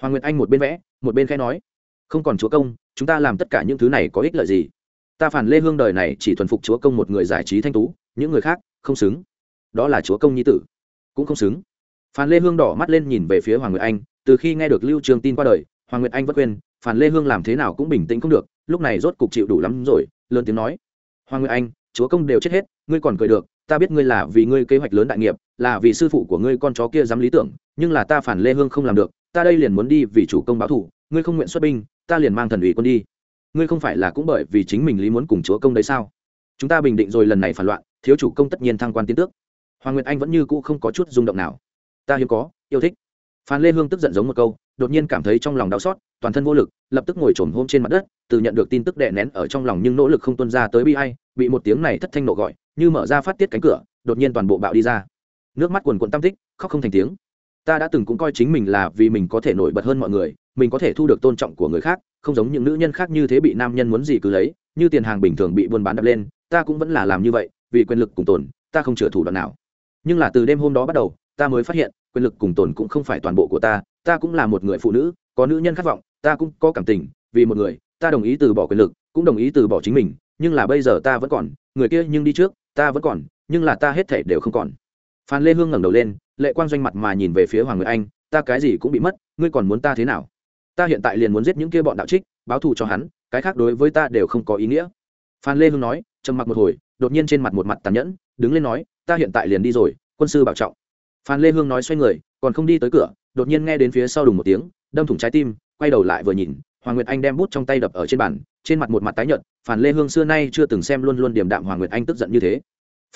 Speaker 1: Hoàng nguyệt anh một bên vẽ, một bên khẽ nói, không còn chúa công, chúng ta làm tất cả những thứ này có ích lợi gì? Ta phản lê hương đời này chỉ thuần phục chúa công một người giải trí thanh tú, những người khác không xứng. Đó là chúa công nhi tử, cũng không xứng. Phan lê hương đỏ mắt lên nhìn về phía hoàng nguyệt anh, từ khi nghe được lưu trường tin qua đời, hoàng nguyệt anh vẫn quên Phản lê hương làm thế nào cũng bình tĩnh không được, lúc này rốt cục chịu đủ lắm rồi, lớn tiếng nói. Hoàng nguyệt anh, chúa công đều chết hết, ngươi còn cười được, ta biết ngươi là vì ngươi kế hoạch lớn đại nghiệp, là vì sư phụ của ngươi con chó kia dám lý tưởng, nhưng là ta phản lê hương không làm được, ta đây liền muốn đi vì chủ công báo thủ ngươi không nguyện xuất binh, ta liền mang thần ủy quân đi. Ngươi không phải là cũng bởi vì chính mình lý muốn cùng chúa công đấy sao? Chúng ta bình định rồi lần này phản loạn, thiếu chủ công tất nhiên thăng quan tiến tước. Hoàng nguyệt anh vẫn như cũ không có chút rung động nào. Ta hiếm có, yêu thích. Phan lê hương tức giận giống một câu đột nhiên cảm thấy trong lòng đau xót toàn thân vô lực lập tức ngồi trồm hôm trên mặt đất từ nhận được tin tức đè nén ở trong lòng nhưng nỗ lực không tuân ra tới bi ai, bị một tiếng này thất thanh nộ gọi như mở ra phát tiết cánh cửa đột nhiên toàn bộ bạo đi ra. Nước mắt quần quận tam tích khóc không thành tiếng. Ta đã từng cũng coi chính mình là vì mình có thể nổi bật hơn mọi người mình có thể thu được tôn trọng của người khác không giống những nữ nhân khác như thế bị nam nhân muốn gì cứ lấy như tiền hàng bình thường bị buôn bán đập lên ta cũng vẫn là làm như vậy vì quyền lực cùng tồn ta không chừa thủ đoạn nào. Nhưng là từ đêm hôm đó bắt đầu ta mới phát hiện quyền lực cùng tồn cũng không phải toàn bộ của ta ta cũng là một người phụ nữ, có nữ nhân khát vọng, ta cũng có cảm tình, vì một người, ta đồng ý từ bỏ quyền lực, cũng đồng ý từ bỏ chính mình, nhưng là bây giờ ta vẫn còn, người kia nhưng đi trước, ta vẫn còn, nhưng là ta hết thể đều không còn. Phan lê hương ngẩng đầu lên, lệ quang doanh mặt mà nhìn về phía hoàng người anh, ta cái gì cũng bị mất, ngươi còn muốn ta thế nào? Ta hiện tại liền muốn giết những kia bọn đạo trích, báo thù cho hắn, cái khác đối với ta đều không có ý nghĩa. Phan lê hương nói, trầm mặc một hồi, đột nhiên trên mặt một mặt tàn nhẫn, đứng lên nói, ta hiện tại liền đi rồi, quân sư bảo trọng. Phan lê hương nói xoay người, còn không đi tới cửa đột nhiên nghe đến phía sau đùng một tiếng, đâm thủng trái tim, quay đầu lại vừa nhìn, hoàng nguyệt anh đem bút trong tay đập ở trên bàn, trên mặt một mặt tái nhợt, phan lê hương xưa nay chưa từng xem luôn luôn điềm đạm hoàng nguyệt anh tức giận như thế.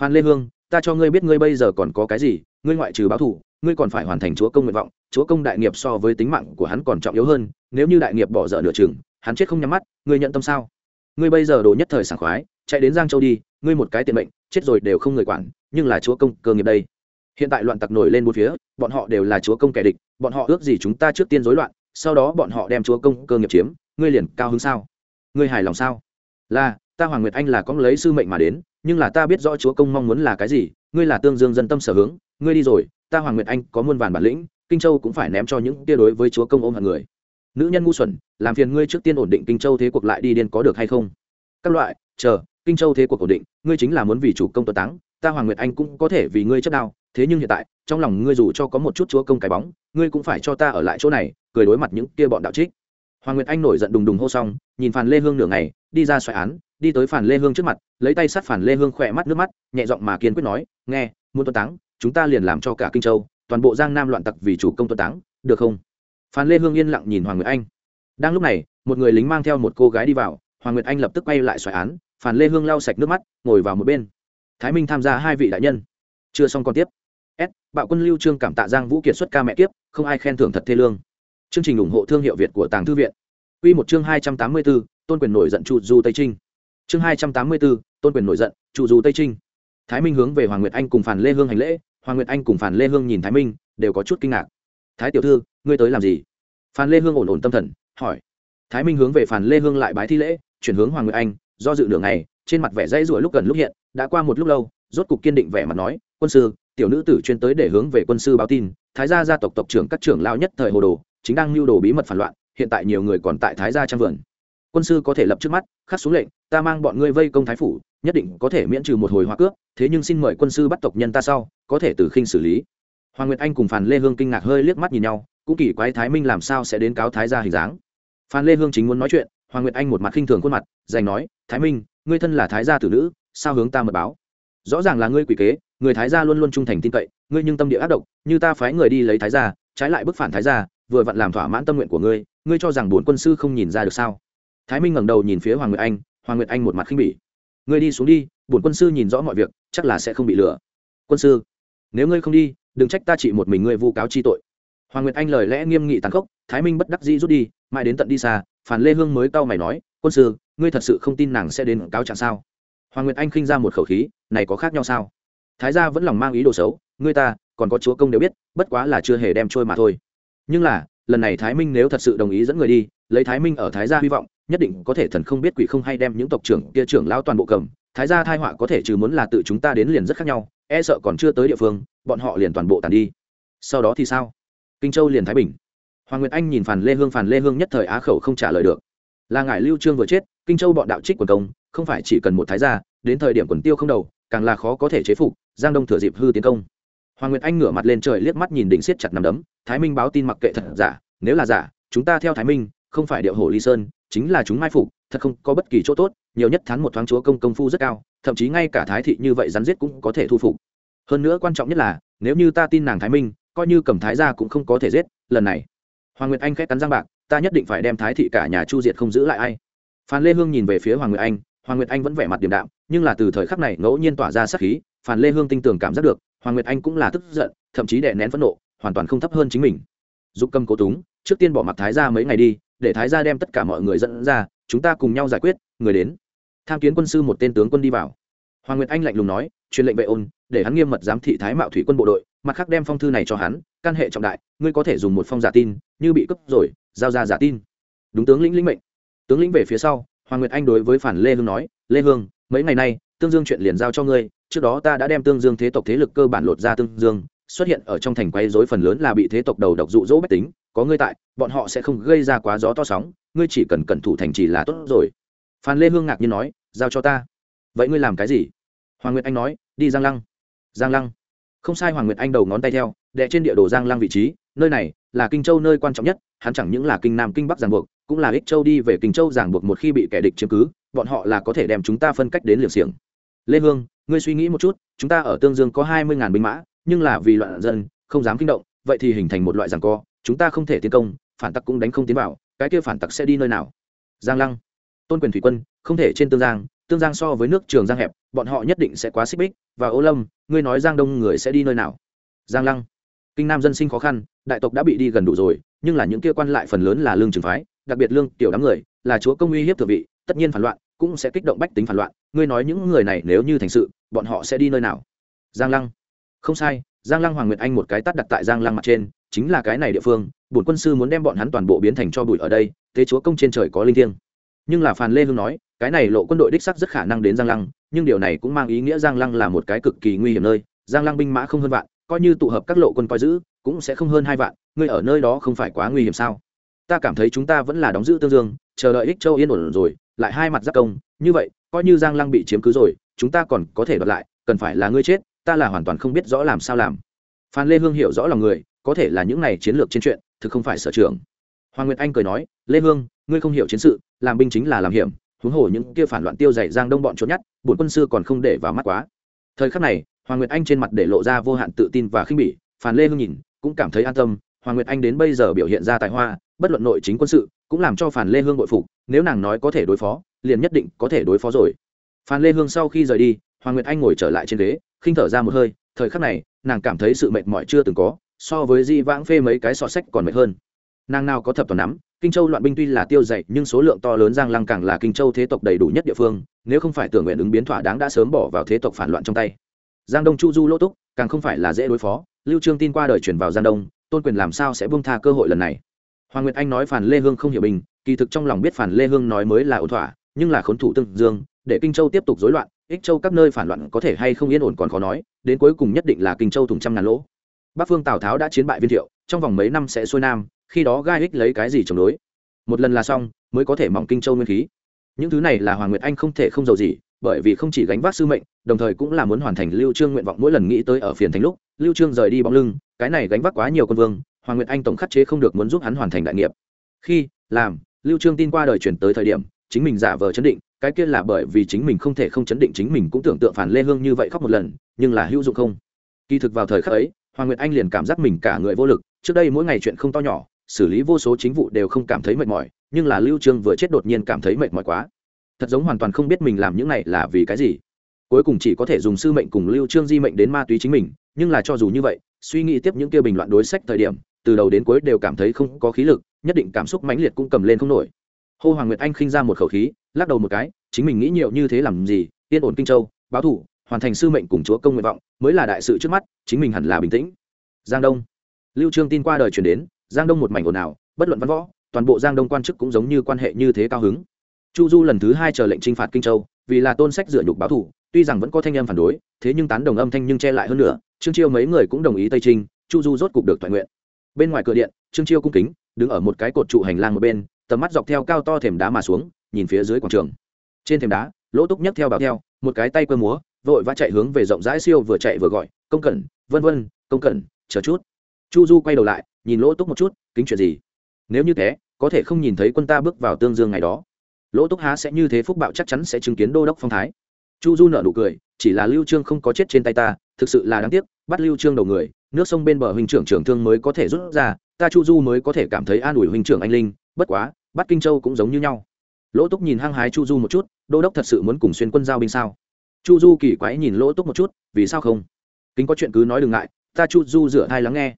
Speaker 1: Phan lê hương, ta cho ngươi biết ngươi bây giờ còn có cái gì, ngươi ngoại trừ báo thù, ngươi còn phải hoàn thành chúa công nguyện vọng, chúa công đại nghiệp so với tính mạng của hắn còn trọng yếu hơn, nếu như đại nghiệp bỏ dở nửa chừng, hắn chết không nhắm mắt, ngươi nhận tâm sao? Ngươi bây giờ đồ nhất thời sảng khoái, chạy đến giang châu đi, ngươi một cái tiền mệnh, chết rồi đều không người quản, nhưng là chúa công cơ nghiệp đây hiện tại loạn tặc nổi lên bốn phía, bọn họ đều là chúa công kẻ địch, bọn họ ước gì chúng ta trước tiên rối loạn, sau đó bọn họ đem chúa công cơ nghiệp chiếm, ngươi liền cao hứng sao? Ngươi hài lòng sao? Là, ta hoàng nguyệt anh là có lấy sư mệnh mà đến, nhưng là ta biết rõ chúa công mong muốn là cái gì, ngươi là tương dương dân tâm sở hướng, ngươi đi rồi, ta hoàng nguyệt anh có muôn vàn bản lĩnh, kinh châu cũng phải ném cho những tia đối với chúa công ôm hận người. Nữ nhân ngu xuẩn, làm phiền ngươi trước tiên ổn định kinh châu thế cuộc lại đi điên có được hay không? Các loại, chờ, kinh châu thế cuộc ổn định, ngươi chính là muốn vì chủ công tuấn táng, ta hoàng nguyệt anh cũng có thể vì ngươi chất đao thế nhưng hiện tại, trong lòng ngươi dù cho có một chút chúa công cái bóng, ngươi cũng phải cho ta ở lại chỗ này, cười đối mặt những kia bọn đạo trích. Hoàng nguyệt anh nổi giận đùng đùng hô xong, nhìn phàn lê hương nửa ngày, đi ra xoài án, đi tới phàn lê hương trước mặt, lấy tay sát phàn lê hương khỏe mắt nước mắt, nhẹ giọng mà kiên quyết nói, nghe, muốn tuân táng, chúng ta liền làm cho cả kinh châu, toàn bộ giang nam loạn tặc vì chủ công tuân táng, được không? Phan lê hương yên lặng nhìn hoàng nguyệt anh. Đang lúc này, một người lính mang theo một cô gái đi vào, hoàng nguyệt anh lập tức quay lại xoài án phan lê hương lau sạch nước mắt, ngồi vào một bên. Thái minh tham gia hai vị đại nhân. Chưa xong còn tiếp s bạo quân lưu trương cảm tạ giang vũ kiệt xuất ca mẹ kiếp không ai khen thưởng thật thê lương. Chương trình ủng hộ thương hiệu việt của tàng thư viện. Quy một chương hai trăm tám mươi 284, tôn quyền nổi giận chu du tây trinh. Chương hai trăm tám mươi 284, tôn quyền nổi giận chu du tây trinh. Thái minh hướng về hoàng nguyệt anh cùng phản lê hương hành lễ hoàng nguyệt anh cùng phản lê hương nhìn thái minh đều có chút kinh ngạc. Thái tiểu thư ngươi tới làm gì? Phan lê hương ổn ổn tâm thần hỏi. Thái minh hướng về phàn lê hương lại bái thi lễ chuyển hướng hoàng nguyệt anh do dự nửa ngày, trên mặt vẻ dãy rủa lúc gần lúc hiện đã qua một lúc lâu rốt cục kiên định vẻ mặt nói quân sư tiểu nữ tử chuyên tới để hướng về quân sư báo tin, thái gia gia tộc tộc trưởng các trưởng lao nhất thời hồ đồ, chính đang mưu đồ bí mật phản loạn, hiện tại nhiều người còn tại thái gia trang vườn. Quân sư có thể lập trước mắt, khắc xuống lệnh, ta mang bọn ngươi vây công thái phủ, nhất định có thể miễn trừ một hồi hoa cướp, thế nhưng xin mời quân sư bắt tộc nhân ta sau, có thể từ khinh xử lý. Hoàng nguyệt anh cùng phàn lê hương kinh ngạc hơi liếc mắt nhìn nhau, cũng kỳ quái thái minh làm sao sẽ đến cáo thái gia hình dáng. Phan lê hương chính muốn nói chuyện, hoàng nguyệt anh một mặt khinh thường khuôn mặt dành nói, thái minh, ngươi thân là thái gia tử nữ, sao hướng ta mật báo? Rõ ràng là ngươi quỷ kế người thái gia luôn luôn trung thành tin cậy, ngươi nhưng tâm địa ác độc, như ta phái người đi lấy thái gia, trái lại bức phản thái gia, vừa vặn làm thỏa mãn tâm nguyện của ngươi ngươi cho rằng bốn quân sư không nhìn ra được sao? Thái minh ngẩng đầu nhìn phía hoàng nguyệt anh, hoàng nguyệt anh một mặt khinh bỉ. Ngươi đi xuống đi, bổn quân sư nhìn rõ mọi việc, chắc là sẽ không bị lừa. Quân sư, nếu ngươi không đi, đừng trách ta chỉ một mình ngươi vu cáo chi tội. Hoàng nguyệt anh lời lẽ nghiêm nghị tàn khốc, thái minh bất đắc dĩ rút đi, mãi đến tận đi xa, phản lê hương mới cau mày nói, quân sư, ngươi thật sự không tin nàng sẽ đến cáo trạng sao? Hoàng nguyệt anh khinh ra một khẩu khí, này có khác nhau sao? Thái gia vẫn lòng mang ý đồ xấu, ngươi ta, còn có chúa công đều biết, bất quá là chưa hề đem trôi mà thôi. Nhưng là, lần này thái minh nếu thật sự đồng ý dẫn người đi, lấy thái minh ở thái gia hy vọng, nhất định có thể thần không biết quỷ không hay đem những tộc trưởng kia trưởng lao toàn bộ cầm. Thái gia thai họa có thể trừ muốn là tự chúng ta đến liền rất khác nhau e sợ còn chưa tới địa phương, bọn họ liền toàn bộ tàn đi. Sau đó thì sao? Kinh châu liền thái bình. Hoàng nguyệt anh nhìn phàn lê hương, phàn lê hương nhất thời á khẩu không trả lời được. Là ngài lưu trương vừa chết, kinh châu bọn đạo trích quần công, không phải chỉ cần một thái gia, đến thời điểm quần tiêu không đầu, càng là khó có thể chế phục giang đông thừa dịp hư tiến công. Hoàng nguyệt anh ngửa mặt lên trời liếc mắt nhìn đỉnh siết chặt nằm đấm, thái minh báo tin mặc kệ thật giả, nếu là giả, chúng ta theo thái minh, không phải điệu hổ ly sơn, chính là chúng mai phục, thật không có bất kỳ chỗ tốt, nhiều nhất thắng một thoáng chúa công công phu rất cao, thậm chí ngay cả thái thị như vậy rắn giết cũng có thể thu phục. Hơn nữa quan trọng nhất là, nếu như ta tin nàng thái minh, coi như cầm thái ra cũng không có thể giết, lần này. Hoàng nguyệt anh khét cắn giang bạc, ta nhất định phải đem thái thị cả nhà chu diệt không giữ lại ai. Phan lê hương nhìn về phía hoàng nguyệt anh, hoàng nguyệt anh vẫn vẻ mặt điềm đạm, nhưng là từ thời khắc này ngẫu nhiên tỏa ra sắc khí Phản lê hương tinh tường cảm giác được, hoàng nguyệt anh cũng là tức giận, thậm chí đè nén phẫn nộ, hoàn toàn không thấp hơn chính mình. Dục cầm cố túng, trước tiên bỏ mặt thái ra mấy ngày đi, để thái ra đem tất cả mọi người dẫn ra, chúng ta cùng nhau giải quyết, người đến. Tham kiến quân sư một tên tướng quân đi vào. Hoàng nguyệt anh lạnh lùng nói, truyền lệnh vệ ôn, để hắn nghiêm mật giám thị thái mạo thủy quân bộ đội, mặt khác đem phong thư này cho hắn, căn hệ trọng đại, ngươi có thể dùng một phong giả tin, như bị cướp rồi, giao ra giả tin. Đúng tướng lĩnh lĩnh mệnh. Tướng lĩnh về phía sau, hoàng nguyệt anh đối với phản lê hương nói, lê hương, mấy ngày nay, tương dương chuyện liền giao cho ngươi trước đó ta đã đem tương dương thế tộc thế lực cơ bản lột ra tương dương, xuất hiện ở trong thành quay dối phần lớn là bị thế tộc đầu độc dụ dỗ bách tính, có ngươi tại, bọn họ sẽ không gây ra quá gió to sóng, ngươi chỉ cần cẩn thủ thành trì là tốt rồi. Phan lê hương ngạc nhiên nói, giao cho ta. Vậy ngươi làm cái gì? Hoàng nguyệt anh nói, đi giang lăng. Giang lăng. Không sai hoàng nguyệt anh đầu ngón tay theo đệ trên địa đồ giang lăng vị trí, nơi này là kinh châu nơi quan trọng nhất, hắn chẳng những là kinh nam kinh bắc giảng buộc, cũng là ích châu đi về kinh châu giảng buộc một khi bị kẻ địch chiếm cứ, bọn họ là có thể đem chúng ta phân cách đến liều xiềng. Lê hương ngươi suy nghĩ một chút, chúng ta ở tương dương có hai mươi ngàn binh mã, nhưng là vì loạn dân, không dám kinh động, vậy thì hình thành một loại giảng co, chúng ta không thể tiến công, phản tặc cũng đánh không tiến vào, cái kia phản tặc sẽ đi nơi nào? Giang lăng, tôn quyền thủy quân, không thể trên tương giang tương giang so với nước trường giang hẹp, bọn họ nhất định sẽ quá xích bích, và ô lâm, ngươi nói giang đông người sẽ đi nơi nào? Giang lăng, kinh nam dân sinh khó khăn, đại tộc đã bị đi gần đủ rồi, nhưng là những kia quan lại phần lớn là lương trường phái, đặc biệt lương tiểu đám người, là chúa công uy hiếp thượng vị, tất nhiên phản loạn cũng sẽ kích động bách tính phản loạn, ngươi nói những người này nếu như thành sự, bọn họ sẽ đi nơi nào? Giang lăng. Không sai, giang lăng hoàng nguyệt anh một cái tắt đặt tại giang lăng mặt trên, chính là cái này địa phương, bổn quân sư muốn đem bọn hắn toàn bộ biến thành cho bụi ở đây, thế chúa công trên trời có linh thiêng. Nhưng là phàn lê hương nói, cái này lộ quân đội đích sắc rất khả năng đến giang lăng, nhưng điều này cũng mang ý nghĩa giang lăng là một cái cực kỳ nguy hiểm nơi, giang lăng binh mã không hơn vạn, coi như tụ hợp các lộ quân coi giữ, cũng sẽ không hơn hai vạn, ngươi ở nơi đó không phải quá nguy hiểm sao? Ta cảm thấy chúng ta vẫn là đóng giữ tương dương, chờ đợi ích châu yên ổn rồi lại hai mặt giáp công, như vậy, coi như giang lăng bị chiếm cứ rồi, chúng ta còn có thể đoạt lại, cần phải là ngươi chết, ta là hoàn toàn không biết rõ làm sao làm. Phan lê hương hiểu rõ lòng người, có thể là những này chiến lược trên chuyện, thực không phải sở trường. Hoàng nguyệt anh cười nói, lê hương, ngươi không hiểu chiến sự, làm binh chính là làm hiểm, huống hồ những kia phản loạn tiêu dày giang đông bọn trốn nhất, bổn quân sư còn không để vào mắt quá. Thời khắc này, hoàng nguyệt anh trên mặt để lộ ra vô hạn tự tin và khinh bỉ phản lê hương nhìn, cũng cảm thấy an tâm hoàng nguyệt anh đến bây giờ biểu hiện ra tài hoa, bất luận nội chính quân sự, cũng làm cho phản lê hương bội phục, nếu nàng nói có thể đối phó, liền nhất định có thể đối phó rồi. Phan lê hương sau khi rời đi, hoàng nguyệt anh ngồi trở lại trên ghế, khinh thở ra một hơi, thời khắc này, nàng cảm thấy sự mệt mỏi chưa từng có, so với di vãng phê mấy cái sọ sách còn mệt hơn. Nàng nào có thập toàn nắm, kinh châu loạn binh tuy là tiêu dậy nhưng số lượng to lớn giang lăng càng là kinh châu thế tộc đầy đủ nhất địa phương, nếu không phải tưởng nguyện ứng biến thỏa đáng đã sớm bỏ vào thế tộc phản loạn trong tay. Giang đông chu du lỗ túc, càng không phải là dễ đối phó, lưu trương tin qua đời truyền vào giang đông tôn quyền làm sao sẽ buông tha cơ hội lần này? Hoàng nguyệt anh nói phản lê hương không hiểu bình, kỳ thực trong lòng biết phản lê hương nói mới là ổn thỏa, nhưng là khốn thủ tương dương, để kinh châu tiếp tục rối loạn, ích châu các nơi phản loạn có thể hay không yên ổn còn khó nói, đến cuối cùng nhất định là kinh châu thùng trăm ngàn lỗ. Bắc phương tào tháo đã chiến bại viên thiệu, trong vòng mấy năm sẽ xuôi nam, khi đó gai ích lấy cái gì chống đối? Một lần là xong, mới có thể mỏng kinh châu nguyên khí. Những thứ này là hoàng nguyệt anh không thể không giàu gì, bởi vì không chỉ gánh vác sư mệnh, đồng thời cũng là muốn hoàn thành lưu trương nguyện vọng mỗi lần nghĩ tới ở phiền thành lúc, lưu trương rời đi bóng lưng cái này gánh vác quá nhiều quân vương, hoàng nguyệt anh tổng khắc chế không được muốn giúp hắn hoàn thành đại nghiệp. Khi, làm, lưu trương tin qua đời chuyển tới thời điểm, chính mình giả vờ chấn định, cái kia là bởi vì chính mình không thể không chấn định chính mình cũng tưởng tượng phản lê hương như vậy khóc một lần, nhưng là hữu dụng không? Kỳ thực vào thời khắc ấy, hoàng nguyệt anh liền cảm giác mình cả người vô lực, trước đây mỗi ngày chuyện không to nhỏ, xử lý vô số chính vụ đều không cảm thấy mệt mỏi, nhưng là lưu trương vừa chết đột nhiên cảm thấy mệt mỏi quá. Thật giống hoàn toàn không biết mình làm những này là vì cái gì. Cuối cùng chỉ có thể dùng sư mệnh cùng lưu trương di mệnh đến ma túy chính mình nhưng là cho dù như vậy, suy nghĩ tiếp những kia bình loạn đối sách thời điểm, từ đầu đến cuối đều cảm thấy không có khí lực, nhất định cảm xúc mãnh liệt cũng cầm lên không nổi. Hô hoàng nguyệt anh khinh ra một khẩu khí, lắc đầu một cái, chính mình nghĩ nhiều như thế làm gì, yên ổn kinh châu, báo thủ, hoàn thành sư mệnh cùng chúa công nguyện vọng, mới là đại sự trước mắt, chính mình hẳn là bình tĩnh. Giang đông. Lưu trương tin qua đời truyền đến, giang đông một mảnh ồn ào, bất luận văn võ, toàn bộ giang đông quan chức cũng giống như quan hệ như thế cao hứng. Chu du lần thứ hai chờ lệnh trinh phạt kinh châu, vì là tôn sách dựa nhục báo thủ tuy rằng vẫn có thanh em phản đối, thế nhưng tán đồng âm thanh nhưng che lại hơn nữa trương chiêu mấy người cũng đồng ý tây trinh, chu du rốt cục được toàn nguyện. Bên ngoài cửa điện, trương chiêu cung kính, đứng ở một cái cột trụ hành lang một bên, tầm mắt dọc theo cao to thềm đá mà xuống, nhìn phía dưới quảng trường. Trên thềm đá, lỗ túc nhấc theo bảo theo, một cái tay cơ múa, vội vã chạy hướng về rộng rãi siêu vừa chạy vừa gọi, công cẩn, vân vân, công cẩn, chờ chút. Chu du quay đầu lại, nhìn lỗ túc một chút, kính chuyện gì? Nếu như thế, có thể không nhìn thấy quân ta bước vào tương dương ngày đó. Lỗ túc há sẽ như thế phúc bạo chắc chắn sẽ chứng kiến đô đốc phong thái chu du nợ nụ cười, chỉ là lưu trương không có chết trên tay ta, thực sự là đáng tiếc, bắt lưu trương đầu người, nước sông bên bờ huynh trưởng trưởng thương mới có thể rút ra, ta chu du mới có thể cảm thấy an ủi huynh trưởng anh linh, bất quá, bắt kinh châu cũng giống như nhau. Lỗ túc nhìn hăng hái chu du một chút, đô đốc thật sự muốn cùng xuyên quân giao binh sao? Chu du kỳ quái nhìn lỗ túc một chút, vì sao không? Kính có chuyện cứ nói đừng ngại, ta chu du rửa thai lắng nghe.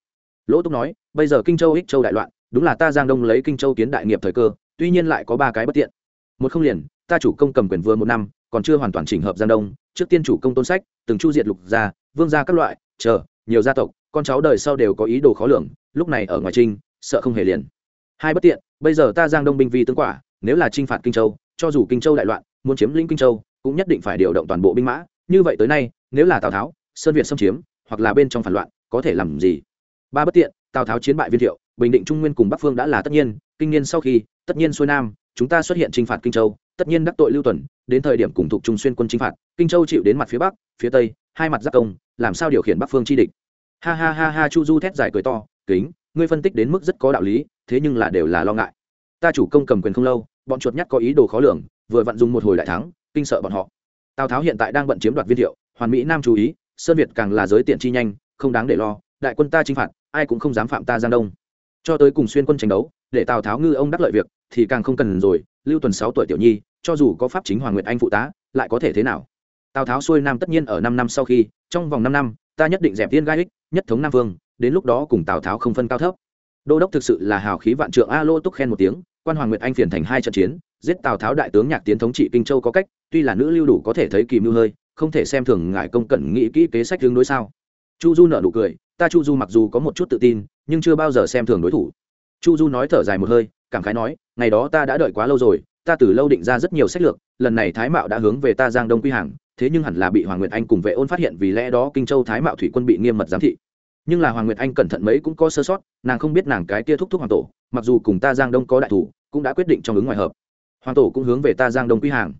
Speaker 1: Lỗ túc nói, bây giờ kinh châu ích châu đại loạn, đúng là ta giang đông lấy kinh châu kiến đại nghiệp thời cơ, tuy nhiên lại có ba cái bất tiện. Một không liền, ta chủ công cầm quyền vừa một năm còn chưa hoàn toàn chỉnh hợp giang đông, trước tiên chủ công tôn sách, từng chu diệt lục gia, vương gia các loại, chờ, nhiều gia tộc, con cháu đời sau đều có ý đồ khó lường, lúc này ở ngoài trinh, sợ không hề liền. Hai bất tiện, bây giờ ta giang đông binh vi tướng quả, nếu là chinh phạt kinh châu, cho dù kinh châu đại loạn, muốn chiếm lĩnh kinh châu, cũng nhất định phải điều động toàn bộ binh mã. Như vậy tới nay, nếu là tào tháo, sơn việt xâm chiếm, hoặc là bên trong phản loạn, có thể làm gì? Ba bất tiện, tào tháo chiến bại viên thiệu, bình định trung nguyên cùng bắc phương đã là tất nhiên, kinh niên sau khi, tất nhiên xuôi nam, chúng ta xuất hiện chinh phạt kinh châu tất nhiên đắc tội lưu tuần, đến thời điểm cùng thuộc trung xuyên quân chinh phạt, kinh châu chịu đến mặt phía bắc, phía tây, hai mặt giác công, làm sao điều khiển bắc phương chi địch? Ha ha ha ha, chu du thét dài cười to, kính, ngươi phân tích đến mức rất có đạo lý, thế nhưng là đều là lo ngại. Ta chủ công cầm quyền không lâu, bọn chuột nhắt có ý đồ khó lường, vừa vặn dùng một hồi đại thắng, kinh sợ bọn họ. Tào tháo hiện tại đang bận chiếm đoạt viên thiệu, hoàn mỹ nam chú ý, sơn việt càng là giới tiện chi nhanh, không đáng để lo, đại quân ta chinh phạt, ai cũng không dám phạm ta giang đông. Cho tới cùng xuyên quân tranh đấu, để tào tháo ngư ông đắc lợi việc thì càng không cần rồi, lưu tuần sáu tuổi tiểu nhi, cho dù có pháp chính hoàng nguyệt anh phụ tá, lại có thể thế nào? Tào tháo xuôi nam tất nhiên ở năm năm sau khi, trong vòng năm năm, ta nhất định dẹp tiên gai ích nhất thống nam vương, đến lúc đó cùng tào tháo không phân cao thấp. Đô đốc thực sự là hào khí vạn trượng a lô túc khen một tiếng, quan hoàng nguyệt anh phiền thành hai trận chiến, giết tào tháo đại tướng nhạc tiến thống trị kinh châu có cách, tuy là nữ lưu đủ có thể thấy kìm mưu hơi, không thể xem thường ngại công cẩn nghĩ kỹ kế sách hướng đối sao. Chu du nợ nụ cười, ta chu du mặc dù có một chút tự tin, nhưng chưa bao giờ xem thường đối thủ chu du nói thở dài một hơi, cảm khái nói, ngày đó ta đã đợi quá lâu rồi, ta từ lâu định ra rất nhiều sách lược, lần này thái mạo đã hướng về ta giang đông quy hàng, thế nhưng hẳn là bị hoàng nguyệt anh cùng vệ ôn phát hiện vì lẽ đó kinh châu thái mạo thủy quân bị nghiêm mật giám thị. Nhưng là hoàng nguyệt anh cẩn thận mấy cũng có sơ sót, nàng không biết nàng cái kia thúc thúc hoàng tổ, mặc dù cùng ta giang đông có đại thủ, cũng đã quyết định trong ứng ngoài hợp. Hoàng tổ cũng hướng về ta giang đông quy hàng.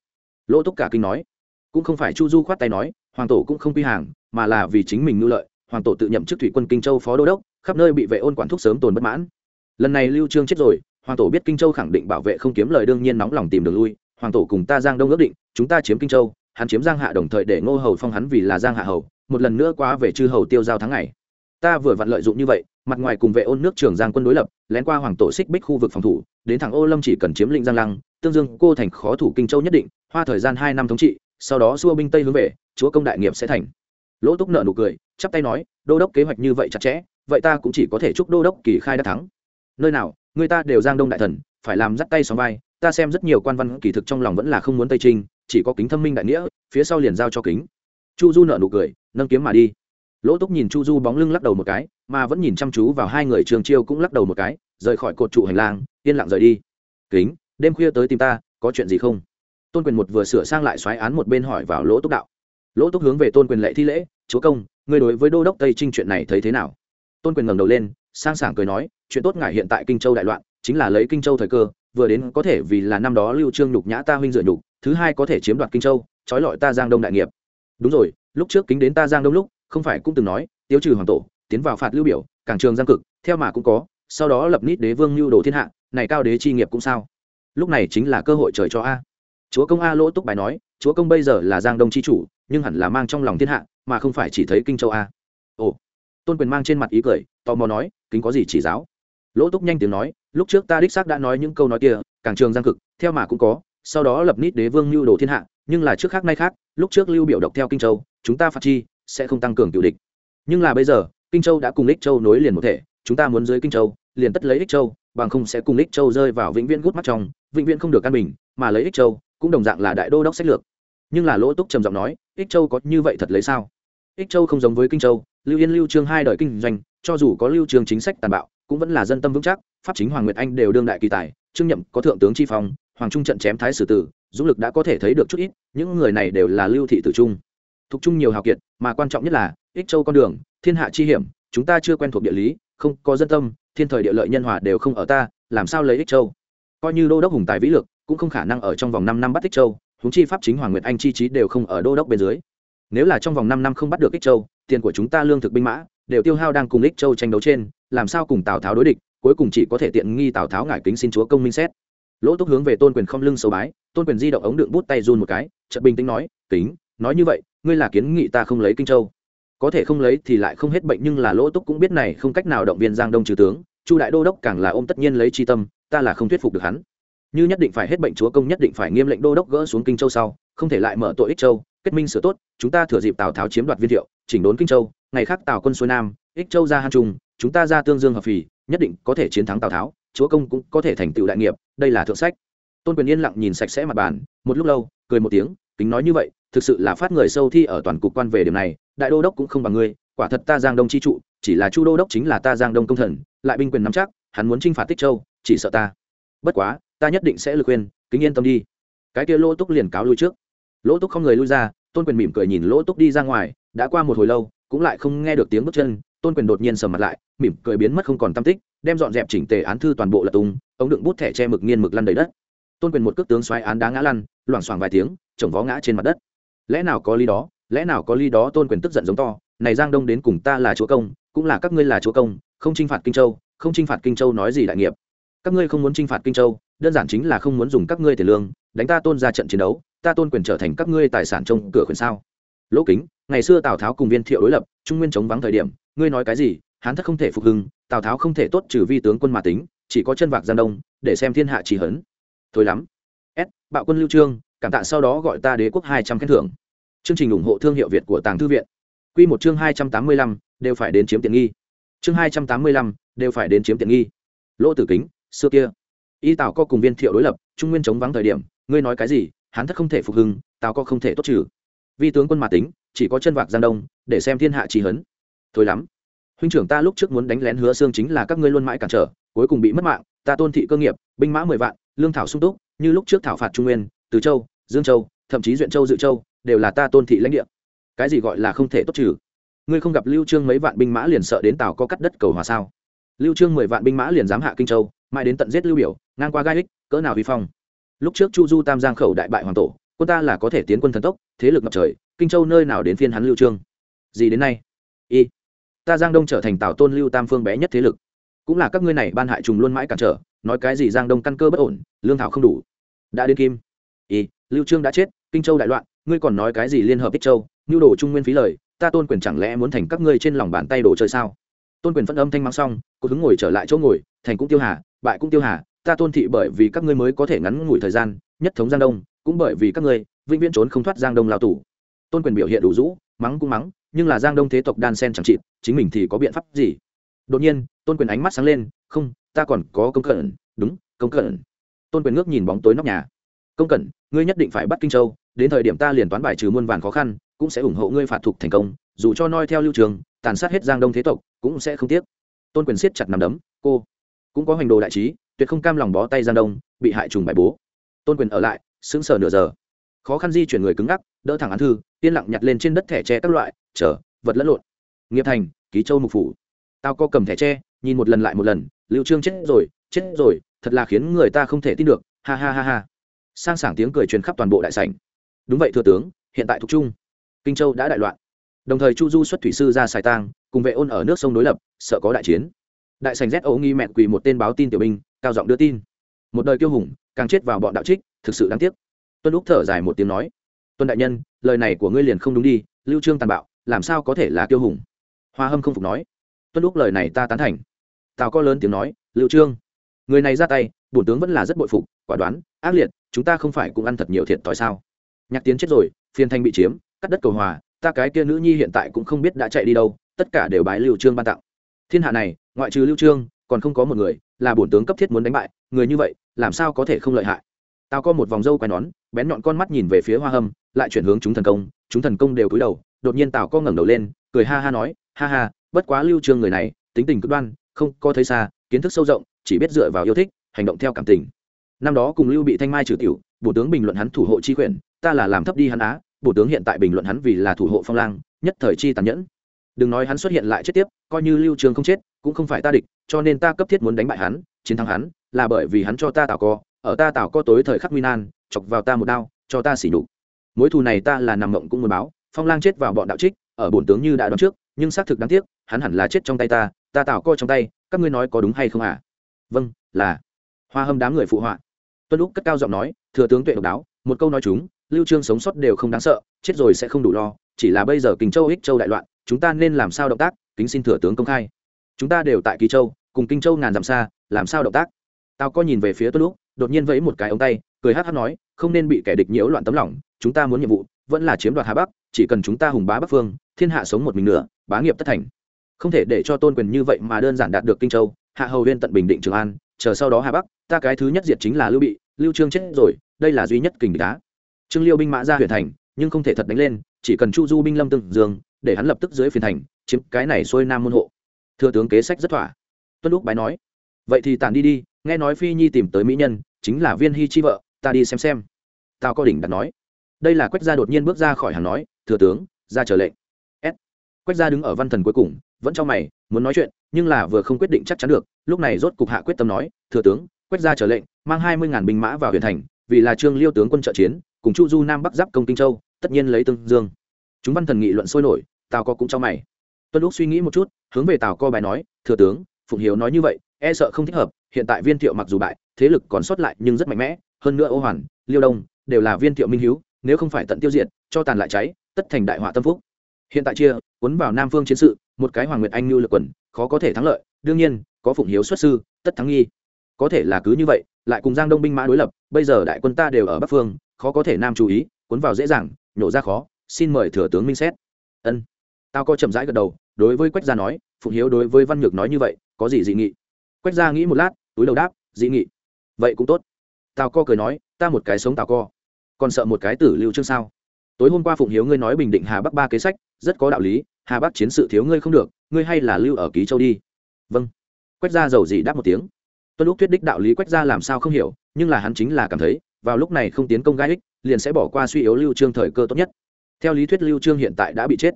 Speaker 1: Lỗ túc cả kinh nói. Cũng không phải chu du khoát tay nói, hoàng tổ cũng không quy hàng, mà là vì chính mình ngư lợi, hoàng tổ tự nhậm chức thủy quân kinh châu phó đô đốc, khắp nơi bị vệ ôn quản thúc sớm tồn bất mãn lần này lưu trương chết rồi, hoàng tổ biết kinh châu khẳng định bảo vệ không kiếm lời đương nhiên nóng lòng tìm đường lui. Hoàng tổ cùng ta giang đông ước định, chúng ta chiếm kinh châu, hắn chiếm giang hạ đồng thời để ngô hầu phong hắn vì là giang hạ hầu, một lần nữa quá về chư hầu tiêu giao tháng ngày. Ta vừa vặn lợi dụng như vậy, mặt ngoài cùng vệ ôn nước trường giang quân đối lập, lén qua hoàng tổ xích bích khu vực phòng thủ, đến thẳng ô lâm chỉ cần chiếm lĩnh giang lăng, tương dương, cô thành khó thủ kinh châu nhất định, hoa thời gian hai năm thống trị, sau đó xua binh tây hướng về, chúa công đại nghiệp sẽ thành. Lỗ túc nợ nụ cười, chắp tay nói, đô đốc kế hoạch như vậy chặt chẽ, vậy ta cũng chỉ có thể chúc đô đốc kỳ khai đã thắng nơi nào, người ta đều giang đông đại thần, phải làm dắt tay xóm vai, ta xem rất nhiều quan văn kỳ thực trong lòng vẫn là không muốn tây trinh, chỉ có kính thâm minh đại nghĩa, phía sau liền giao cho kính. Chu du nợ nụ cười, nâng kiếm mà đi. Lỗ túc nhìn chu du bóng lưng lắc đầu một cái, mà vẫn nhìn chăm chú vào hai người trường chiêu cũng lắc đầu một cái, rời khỏi cột trụ hành lang, yên lặng rời đi. Kính, đêm khuya tới tìm ta, có chuyện gì không? Tôn quyền một vừa sửa sang lại xoáy án một bên hỏi vào lỗ túc đạo. Lỗ túc hướng về tôn quyền lệ thi lễ, chúa công người đối với đô đốc tây trinh chuyện này thấy thế nào? Tôn quyền ngẩng đầu lên sang sảng cười nói, chuyện tốt ngài hiện tại kinh châu đại loạn, chính là lấy kinh châu thời cơ, vừa đến có thể vì là năm đó lưu trương nhục nhã ta huynh dựa nhục, thứ hai có thể chiếm đoạt kinh châu, trói lọi ta giang đông đại nghiệp. Đúng rồi, lúc trước kính đến ta giang đông lúc, không phải cũng từng nói, tiêu trừ hoàng tổ, tiến vào phạt lưu biểu cảng trường giang cực, theo mà cũng có, sau đó lập nít đế vương lưu đồ thiên hạ, này cao đế chi nghiệp cũng sao? Lúc này chính là cơ hội trời cho a. Chúa công a lỗ túc bài nói, chúa công bây giờ là giang đông chi chủ, nhưng hẳn là mang trong lòng thiên hạ, mà không phải chỉ thấy kinh châu a. Ồ tôn quyền mang trên mặt ý cười, tò mò nói, kính có gì chỉ giáo? Lỗ túc nhanh tiếng nói, lúc trước ta đích xác đã nói những câu nói kia, càng trường giang cực, theo mà cũng có, sau đó lập nít đế vương lưu đồ thiên hạ, nhưng là trước khác nay khác, lúc trước lưu biểu độc theo kinh châu, chúng ta phạt chi, sẽ không tăng cường cựu địch. Nhưng là bây giờ, kinh châu đã cùng ích châu nối liền một thể, chúng ta muốn dưới kinh châu, liền tất lấy ích châu, bằng không sẽ cùng ích châu rơi vào vĩnh viễn gút mắt trong, vĩnh viễn không được căn bình, mà lấy ích châu, cũng đồng dạng là đại đô đốc sách lược. Nhưng là lỗ túc trầm giọng nói ích châu có như vậy thật lấy sao? Ích châu không giống với kinh châu lưu yên lưu trương hai đời kinh doanh, cho dù có lưu trương chính sách tàn bạo, cũng vẫn là dân tâm vững chắc, pháp chính hoàng nguyệt anh đều đương đại kỳ tài, trương nhậm có thượng tướng chi phong, hoàng trung trận chém thái sử tử, dũng lực đã có thể thấy được chút ít, những người này đều là lưu thị tử trung. Thuộc trung nhiều hào kiệt, mà quan trọng nhất là, ích châu con đường, thiên hạ chi hiểm, chúng ta chưa quen thuộc địa lý, không có dân tâm, thiên thời địa lợi nhân hòa đều không ở ta, làm sao lấy ích châu? Coi như đô đốc hùng tài vĩ lực, cũng không khả năng ở trong vòng năm năm bắt ích châu húng chi pháp chính hoàng nguyệt anh chi trí đều không ở đô đốc bên dưới. Nếu là trong vòng năm năm không bắt được ích châu tiền của chúng ta lương thực binh mã, đều tiêu hao đang cùng ích châu tranh đấu trên, làm sao cùng tào tháo đối địch, cuối cùng chỉ có thể tiện nghi tào tháo ngải kính xin chúa công minh xét. Lỗ túc hướng về tôn quyền không lưng sâu bái, tôn quyền di động ống đựng bút tay run một cái, chợt bình tĩnh nói, kính, nói như vậy, ngươi là kiến nghị ta không lấy kinh châu. Có thể không lấy thì lại không hết bệnh nhưng là lỗ túc cũng biết này không cách nào động viên giang đông trừ tướng, chu đại đô đốc càng là ôm tất nhiên lấy chi tâm, ta là không thuyết phục được hắn. Như nhất định phải hết bệnh chúa công nhất định phải nghiêm lệnh đô đốc gỡ xuống kinh châu sau, không thể lại mở tội ích châu kết minh sửa tốt, chúng ta thừa dịp tào tháo chiếm đoạt viên thiệu, chỉnh đốn kinh châu, ngày khác tào quân xuôi nam, ích châu ra han trung, chúng ta ra tương dương hợp phì, nhất định có thể chiến thắng tào tháo, chúa công cũng có thể thành tựu đại nghiệp, đây là thượng sách. Tôn quyền yên lặng nhìn sạch sẽ mặt bàn, một lúc lâu, cười một tiếng, kính nói như vậy, thực sự là phát người sâu thi ở toàn cục quan về điểm này, đại đô đốc cũng không bằng ngươi, quả thật ta giang đông chi trụ, chỉ là chu đô đốc chính là ta giang đông công thần, lại binh quyền nắm chắc, hắn muốn chinh phạt tích châu, chỉ sợ ta. Bất quá, ta nhất định sẽ lực khuyên, kính yên tâm đi. Cái kia lỗ túc liền cáo lui trước. Lỗ túc không người lui ra tôn quyền mỉm cười nhìn lỗ túc đi ra ngoài, đã qua một hồi lâu, cũng lại không nghe được tiếng bước chân, tôn quyền đột nhiên sầm mặt lại, mỉm cười biến mất không còn tam tích, đem dọn dẹp chỉnh tề án thư toàn bộ là tung, ống đựng bút thẻ che mực nghiên mực lăn đầy đất. Tôn quyền một cước tướng xoáy án đá ngã lăn, loảng xoảng vài tiếng, chồng vó ngã trên mặt đất. Lẽ nào có ly đó, lẽ nào có ly đó, tôn quyền tức giận giống to, này giang đông đến cùng ta là chúa công, cũng là các ngươi là chúa công, không chinh phạt kinh châu, không chinh phạt kinh châu nói gì đại nghiệp. Các ngươi không muốn chinh phạt kinh châu, đơn giản chính là không muốn dùng các ngươi tiền lương, đánh ta tôn ra trận chiến đấu ta tôn quyền trở thành các ngươi tài sản trong cửa quyền sao? Lỗ kính, ngày xưa tào tháo cùng viên thiệu đối lập, trung nguyên chống vắng thời điểm, ngươi nói cái gì? Hán thất không thể phục hưng, tào tháo không thể tốt trừ vi tướng quân mà tính, chỉ có chân vạc giang đông, để xem thiên hạ chỉ hấn. Thôi lắm. S, bạo quân lưu trương, cảm tạ sau đó gọi ta đế quốc hai trăm khen thưởng. Chương trình ủng hộ thương hiệu việt của tàng thư viện. Q một chương hai trăm tám mươi lăm, đều phải đến chiếm tiện nghi. Chương hai trăm tám mươi lăm, đều phải đến chiếm tiện nghi. Lỗ tử kính, xưa kia. Y tào co cùng viên thiệu đối lập, trung nguyên chống vắng thời điểm, ngươi nói cái gì? Hán thất không thể phục hưng tào có không thể tốt trừ. Vì tướng quân mà tính, chỉ có chân vạc giang đông, để xem thiên hạ trí hấn. Thôi lắm. Huynh trưởng ta lúc trước muốn đánh lén hứa xương chính là các ngươi luôn mãi cản trở, cuối cùng bị mất mạng, ta tôn thị cơ nghiệp, binh mã mười vạn, lương thảo sung túc, như lúc trước thảo phạt trung nguyên, từ châu, dương châu, thậm chí duyện châu, dự châu, đều là ta tôn thị lãnh địa. Cái gì gọi là không thể tốt trừ? Ngươi không gặp lưu trương mấy vạn binh mã liền sợ đến tào có cắt đất cầu hòa sao? Lưu trương mười vạn binh mã liền dám hạ kinh châu, mãi đến tận giết lưu biểu, ngang qua gai ích, cỡ nào vi phong? Lúc trước chu du tam giang khẩu đại bại hoàng tổ, quân ta là có thể tiến quân thần tốc, thế lực ngập trời, kinh châu nơi nào đến phiên hắn lưu trương? Gì đến nay? Y. Ta giang đông trở thành tào tôn lưu tam phương bé nhất thế lực. Cũng là các ngươi này ban hại trùng luôn mãi cản trở, nói cái gì giang đông căn cơ bất ổn, lương thảo không đủ. Đã đến kim. Y. Lưu trương đã chết, kinh châu đại loạn, ngươi còn nói cái gì liên hợp ích châu? Nhu đồ trung nguyên phí lời, ta tôn quyền chẳng lẽ muốn thành các ngươi trên lòng bàn tay đồ chơi sao? Tôn quyền phân âm thanh mang xong cô hứng ngồi trở lại chỗ ngồi, thành cũng tiêu hà, bại cũng tiêu hà ta tôn thị bởi vì các ngươi mới có thể ngắn ngủi thời gian, nhất thống giang đông, cũng bởi vì các ngươi, vĩnh viễn trốn không thoát giang đông lao tù. Tôn quyền biểu hiện đủ rũ, mắng cũng mắng, nhưng là giang đông thế tộc đan sen chẳng trị chính mình thì có biện pháp gì? Đột nhiên, tôn quyền ánh mắt sáng lên, không, ta còn có công cẩn. Đúng, công cẩn. Tôn quyền ngước nhìn bóng tối nóc nhà. Công cẩn, ngươi nhất định phải bắt kinh châu, đến thời điểm ta liền toán bài trừ muôn vàn khó khăn, cũng sẽ ủng hộ ngươi phạt thục thành công, dù cho noi theo lưu trường, tàn sát hết giang đông thế tộc, cũng sẽ không tiếc. Tôn quyền siết chặt nằm đấm, cô, cũng có hoành đồ đại trí tuyệt không cam lòng bó tay giang đông, bị hại trùng bài bố. Tôn quyền ở lại, sững sờ nửa giờ. Khó khăn di chuyển người cứng ngắc, đỡ thẳng án thư, yên lặng nhặt lên trên đất thẻ tre các loại chở vật lẫn lộn. Nghiệp thành, ký châu mục phủ. Tao có cầm thẻ tre, nhìn một lần lại một lần, lưu trương chết rồi chết rồi, thật là khiến người ta không thể tin được, ha ha ha ha. Sang sảng tiếng cười truyền khắp toàn bộ đại sảnh. Đúng vậy thừa tướng, hiện tại thuộc trung. Kinh châu đã đại loạn. Đồng thời chu du xuất thủy sư ra xài tang, cùng vệ ôn ở nước sông đối lập, sợ có đại chiến. Đại sảnh rét ấu nghi mẹ quỳ một tên báo tin tiểu binh cao giọng đưa tin. Một đời kiêu hùng, càng chết vào bọn đạo trích, thực sự đáng tiếc. Tuân lúc thở dài một tiếng nói, tuân đại nhân, lời này của ngươi liền không đúng đi, lưu trương tàn bạo, làm sao có thể là kiêu hùng? Hoa hâm không phục nói, tuân lúc lời này ta tán thành. Tào có lớn tiếng nói, lưu trương, người này ra tay, bổn tướng vẫn là rất bội phục, quả đoán, ác liệt, chúng ta không phải cũng ăn thật nhiều thiệt thòi sao? Nhạc tiến chết rồi phiên thanh bị chiếm, cắt đất cầu hòa, ta cái kia nữ nhi hiện tại cũng không biết đã chạy đi đâu, tất cả đều bái lưu trương ban tặng. Thiên hạ này, ngoại trừ lưu trương còn không có một người, là bổn tướng cấp thiết muốn đánh bại, người như vậy, làm sao có thể không lợi hại? Tao có một vòng râu quai nón, bén nhọn con mắt nhìn về phía hoa hâm, lại chuyển hướng chúng thần công, chúng thần công đều cúi đầu, đột nhiên tào có ngẩng đầu lên, cười ha ha nói, ha ha, bất quá lưu trương người này, tính tình cực đoan, không có thấy xa, kiến thức sâu rộng, chỉ biết dựa vào yêu thích, hành động theo cảm tình. Năm đó cùng lưu bị thanh mai trừ tiểu bộ tướng bình luận hắn thủ hộ chi quyền, ta là làm thấp đi hắn á bộ tướng hiện tại bình luận hắn vì là thủ hộ phong lang, nhất thời chi tàn nhẫn. Đừng nói hắn xuất hiện lại chết tiếp, coi như lưu trường không chết cũng không phải ta địch, cho nên ta cấp thiết muốn đánh bại hắn, chiến thắng hắn, là bởi vì hắn cho ta tạo co, ở ta tạo co tối thời khắc nguy nan, chọc vào ta một đao, cho ta xỉ đục mối thù này ta là nằm mộng cũng muốn báo, phong lang chết vào bọn đạo trích, ở bổn tướng như đã đoán trước, nhưng xác thực đáng tiếc, hắn hẳn là chết trong tay ta ta tạo co trong tay, các ngươi nói có đúng hay không à vâng là. Hoa hâm đám người phụ họa. Tuân lúc cất cao giọng nói, thừa tướng tuệ độc đáo, một câu nói chúng, lưu trương sống sót đều không đáng sợ, chết rồi sẽ không đủ lo, chỉ là bây giờ kình châu ích châu đại loạn, chúng ta nên làm sao động tác, kính xin thừa tướng công khai chúng ta đều tại kỳ châu, cùng kinh châu ngàn dặm xa, làm sao động tác? Tao có nhìn về phía tuân lúc đột nhiên vẫy một cái ống tay, cười hát hát nói, không nên bị kẻ địch nhiễu loạn tấm lòng, chúng ta muốn nhiệm vụ, vẫn là chiếm đoạt hà bắc, chỉ cần chúng ta hùng bá bắc phương, thiên hạ sống một mình nữa, bá nghiệp tất thành. Không thể để cho tôn quyền như vậy mà đơn giản đạt được kinh châu, hạ hầu huyên tận bình định trường an, chờ sau đó hà bắc, ta cái thứ nhất diệt chính là lưu bị, lưu trương chết rồi, đây là duy nhất kình địch đá. Trương liêu binh mã ra huyện thành, nhưng không thể thật đánh lên, chỉ cần chu du binh lâm tương dương, để hắn lập tức dưới phiền thành, chiếm cái này xuôi nam môn hộ thừa tướng kế sách rất thỏa. Tuân lúc bái nói, vậy thì tản đi đi, nghe nói phi nhi tìm tới mỹ nhân, chính là viên hy chi vợ, ta đi xem xem. Tao có đỉnh đặt nói. Đây là quách gia đột nhiên bước ra khỏi hàng nói, thừa tướng, ra chờ lệnh. S. Quách gia đứng ở văn thần cuối cùng, vẫn cho mày, muốn nói chuyện, nhưng là vừa không quyết định chắc chắn được, lúc này rốt cục hạ quyết tâm nói, thừa tướng, quách gia trở lệnh, mang hai mươi ngàn binh mã vào huyện thành, vì là trương liêu tướng quân trợ chiến, cùng chu du nam bắc giáp công kinh châu, tất nhiên lấy tương dương. Chúng văn thần nghị luận sôi nổi, tào có cũng cho mày tuân lúc suy nghĩ một chút, hướng về tào co bài nói, thừa tướng, phụng hiếu nói như vậy e sợ không thích hợp, hiện tại viên thiệu mặc dù bại, thế lực còn sót lại nhưng rất mạnh mẽ, hơn nữa ô hoàn, liêu đông đều là viên thiệu minh hiếu, nếu không phải tận tiêu diệt, cho tàn lại cháy, tất thành đại họa tâm phúc. Hiện tại chia, cuốn vào nam phương chiến sự, một cái hoàng nguyệt anh như lực quần, khó có thể thắng lợi, đương nhiên, có phụng hiếu xuất sư, tất thắng nghi. Có thể là cứ như vậy, lại cùng giang đông binh mã đối lập, bây giờ đại quân ta đều ở bắc phương, khó có thể nam chú ý, cuốn vào dễ dàng, nhổ ra khó, xin mời thừa tướng minh xét. Ân tao có chậm rãi gật đầu, đối với quách gia nói, phụng hiếu đối với văn nhược nói như vậy, có gì dị nghị? Quách gia nghĩ một lát, túi đầu đáp, dị nghị. Vậy cũng tốt. Tào co cười nói, ta một cái sống tào co, còn sợ một cái tử lưu chương sao? Tối hôm qua phụng hiếu ngươi nói bình định hà bắc ba kế sách, rất có đạo lý, hà bắc chiến sự thiếu ngươi không được, ngươi hay là lưu ở ký châu đi. Vâng. Quách gia giàu gì đáp một tiếng. Tuân lúc thuyết đích đạo lý quách gia làm sao không hiểu, nhưng là hắn chính là cảm thấy, vào lúc này không tiến công gai ích liền sẽ bỏ qua suy yếu lưu trương thời cơ tốt nhất. Theo lý thuyết lưu trương hiện tại đã bị chết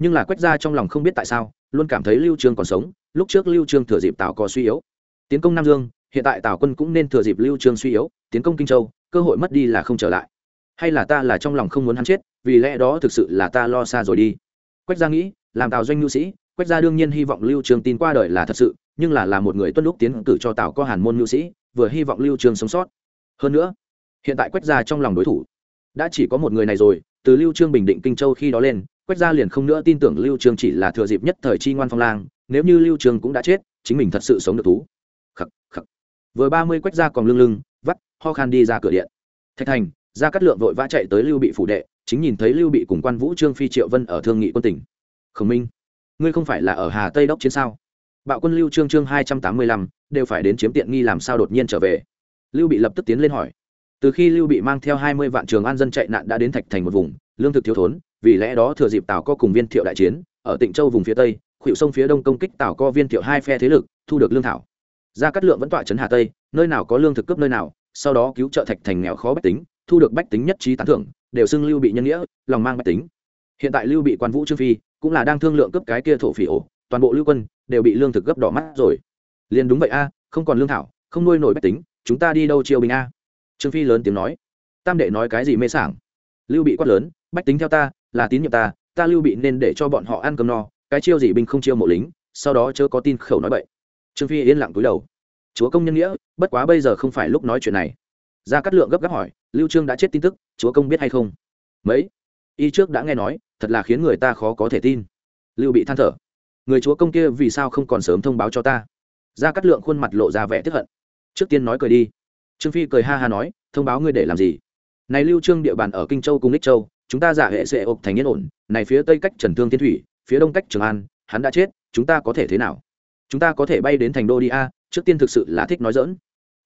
Speaker 1: nhưng là quách gia trong lòng không biết tại sao, luôn cảm thấy lưu trương còn sống, lúc trước lưu trương thừa dịp tào có suy yếu. Tiến công nam dương, hiện tại tào quân cũng nên thừa dịp lưu trương suy yếu, tiến công kinh châu, cơ hội mất đi là không trở lại. Hay là ta là trong lòng không muốn hắn chết, vì lẽ đó thực sự là ta lo xa rồi đi. Quách gia nghĩ, làm tào doanh nhu sĩ, quách gia đương nhiên hy vọng lưu trương tin qua đời là thật sự, nhưng là là một người tuân lúc tiến cử cho tào có hàn môn nhu sĩ, vừa hy vọng lưu trương sống sót. Hơn nữa, hiện tại quách gia trong lòng đối thủ, đã chỉ có một người này rồi, từ lưu trương bình định kinh châu khi đó lên quách gia liền không nữa tin tưởng lưu trương chỉ là thừa dịp nhất thời chi ngoan phong lang, nếu như lưu trương cũng đã chết, chính mình thật sự sống được thú. Khắc khắc. Vừa ba mươi quách gia còn lưng lưng, vắt, ho khan đi ra cửa điện. Thạch thành, gia cát lượng vội vã chạy tới lưu bị phủ đệ, chính nhìn thấy lưu bị cùng quan vũ trương phi triệu vân ở thương nghị quân tỉnh. Khổng minh, ngươi không phải là ở hà tây đốc chiến sao? Bạo quân lưu trương trương hai trăm tám mươi lăm, đều phải đến chiếm tiện nghi làm sao đột nhiên trở về? Lưu bị lập tức tiến lên hỏi. Từ khi lưu bị mang theo hai mươi vạn trường an dân chạy nạn đã đến thạch thành một vùng lương thực thiếu thốn, vì lẽ đó thừa dịp tào co cùng viên thiệu đại chiến, ở tịnh châu vùng phía tây, khuỵu sông phía đông công kích tào co viên thiệu hai phe thế lực, thu được lương thảo. Gia cát lượng vẫn tọa trấn hà tây, nơi nào có lương thực cướp nơi nào, sau đó cứu trợ thạch thành nghèo khó bách tính, thu được bách tính nhất trí tán thưởng, đều xưng lưu bị nhân nghĩa, lòng mang bách tính. Hiện tại lưu bị quan vũ trương phi cũng là đang thương lượng cướp cái kia thổ phỉ ổ, toàn bộ lưu quân đều bị lương thực gấp đỏ mắt rồi. Liền đúng vậy a, không còn lương thảo, không nuôi nổi bách tính, chúng ta đi đâu chiêu bình a? Trương phi lớn tiếng nói. Tam đệ nói cái gì mê sảng? Lưu bị quát lớn bách tính theo ta, là tín nhiệm ta ta lưu bị nên để cho bọn họ ăn cơm no, cái chiêu gì binh không chiêu mộ lính, sau đó chớ có tin khẩu nói bậy. Trương phi yên lặng cúi đầu. Chúa công nhân nghĩa, bất quá bây giờ không phải lúc nói chuyện này. Gia cát lượng gấp gáp hỏi, lưu trương đã chết tin tức, chúa công biết hay không? Mấy? Y trước đã nghe nói, thật là khiến người ta khó có thể tin. Lưu bị than thở. Người chúa công kia vì sao không còn sớm thông báo cho ta? Gia cát lượng khuôn mặt lộ ra vẻ tức hận. Trước tiên nói cười đi. Trương phi cười ha ha nói, thông báo ngươi để làm gì? Này lưu trương địa bàn ở kinh châu cùng ních châu chúng ta giả hệ sẽ ộp thành yên ổn, này phía tây cách trần thương thiên thủy, phía đông cách trường an, hắn đã chết, chúng ta có thể thế nào? Chúng ta có thể bay đến thành đô đi a, trước tiên thực sự là thích nói dỡn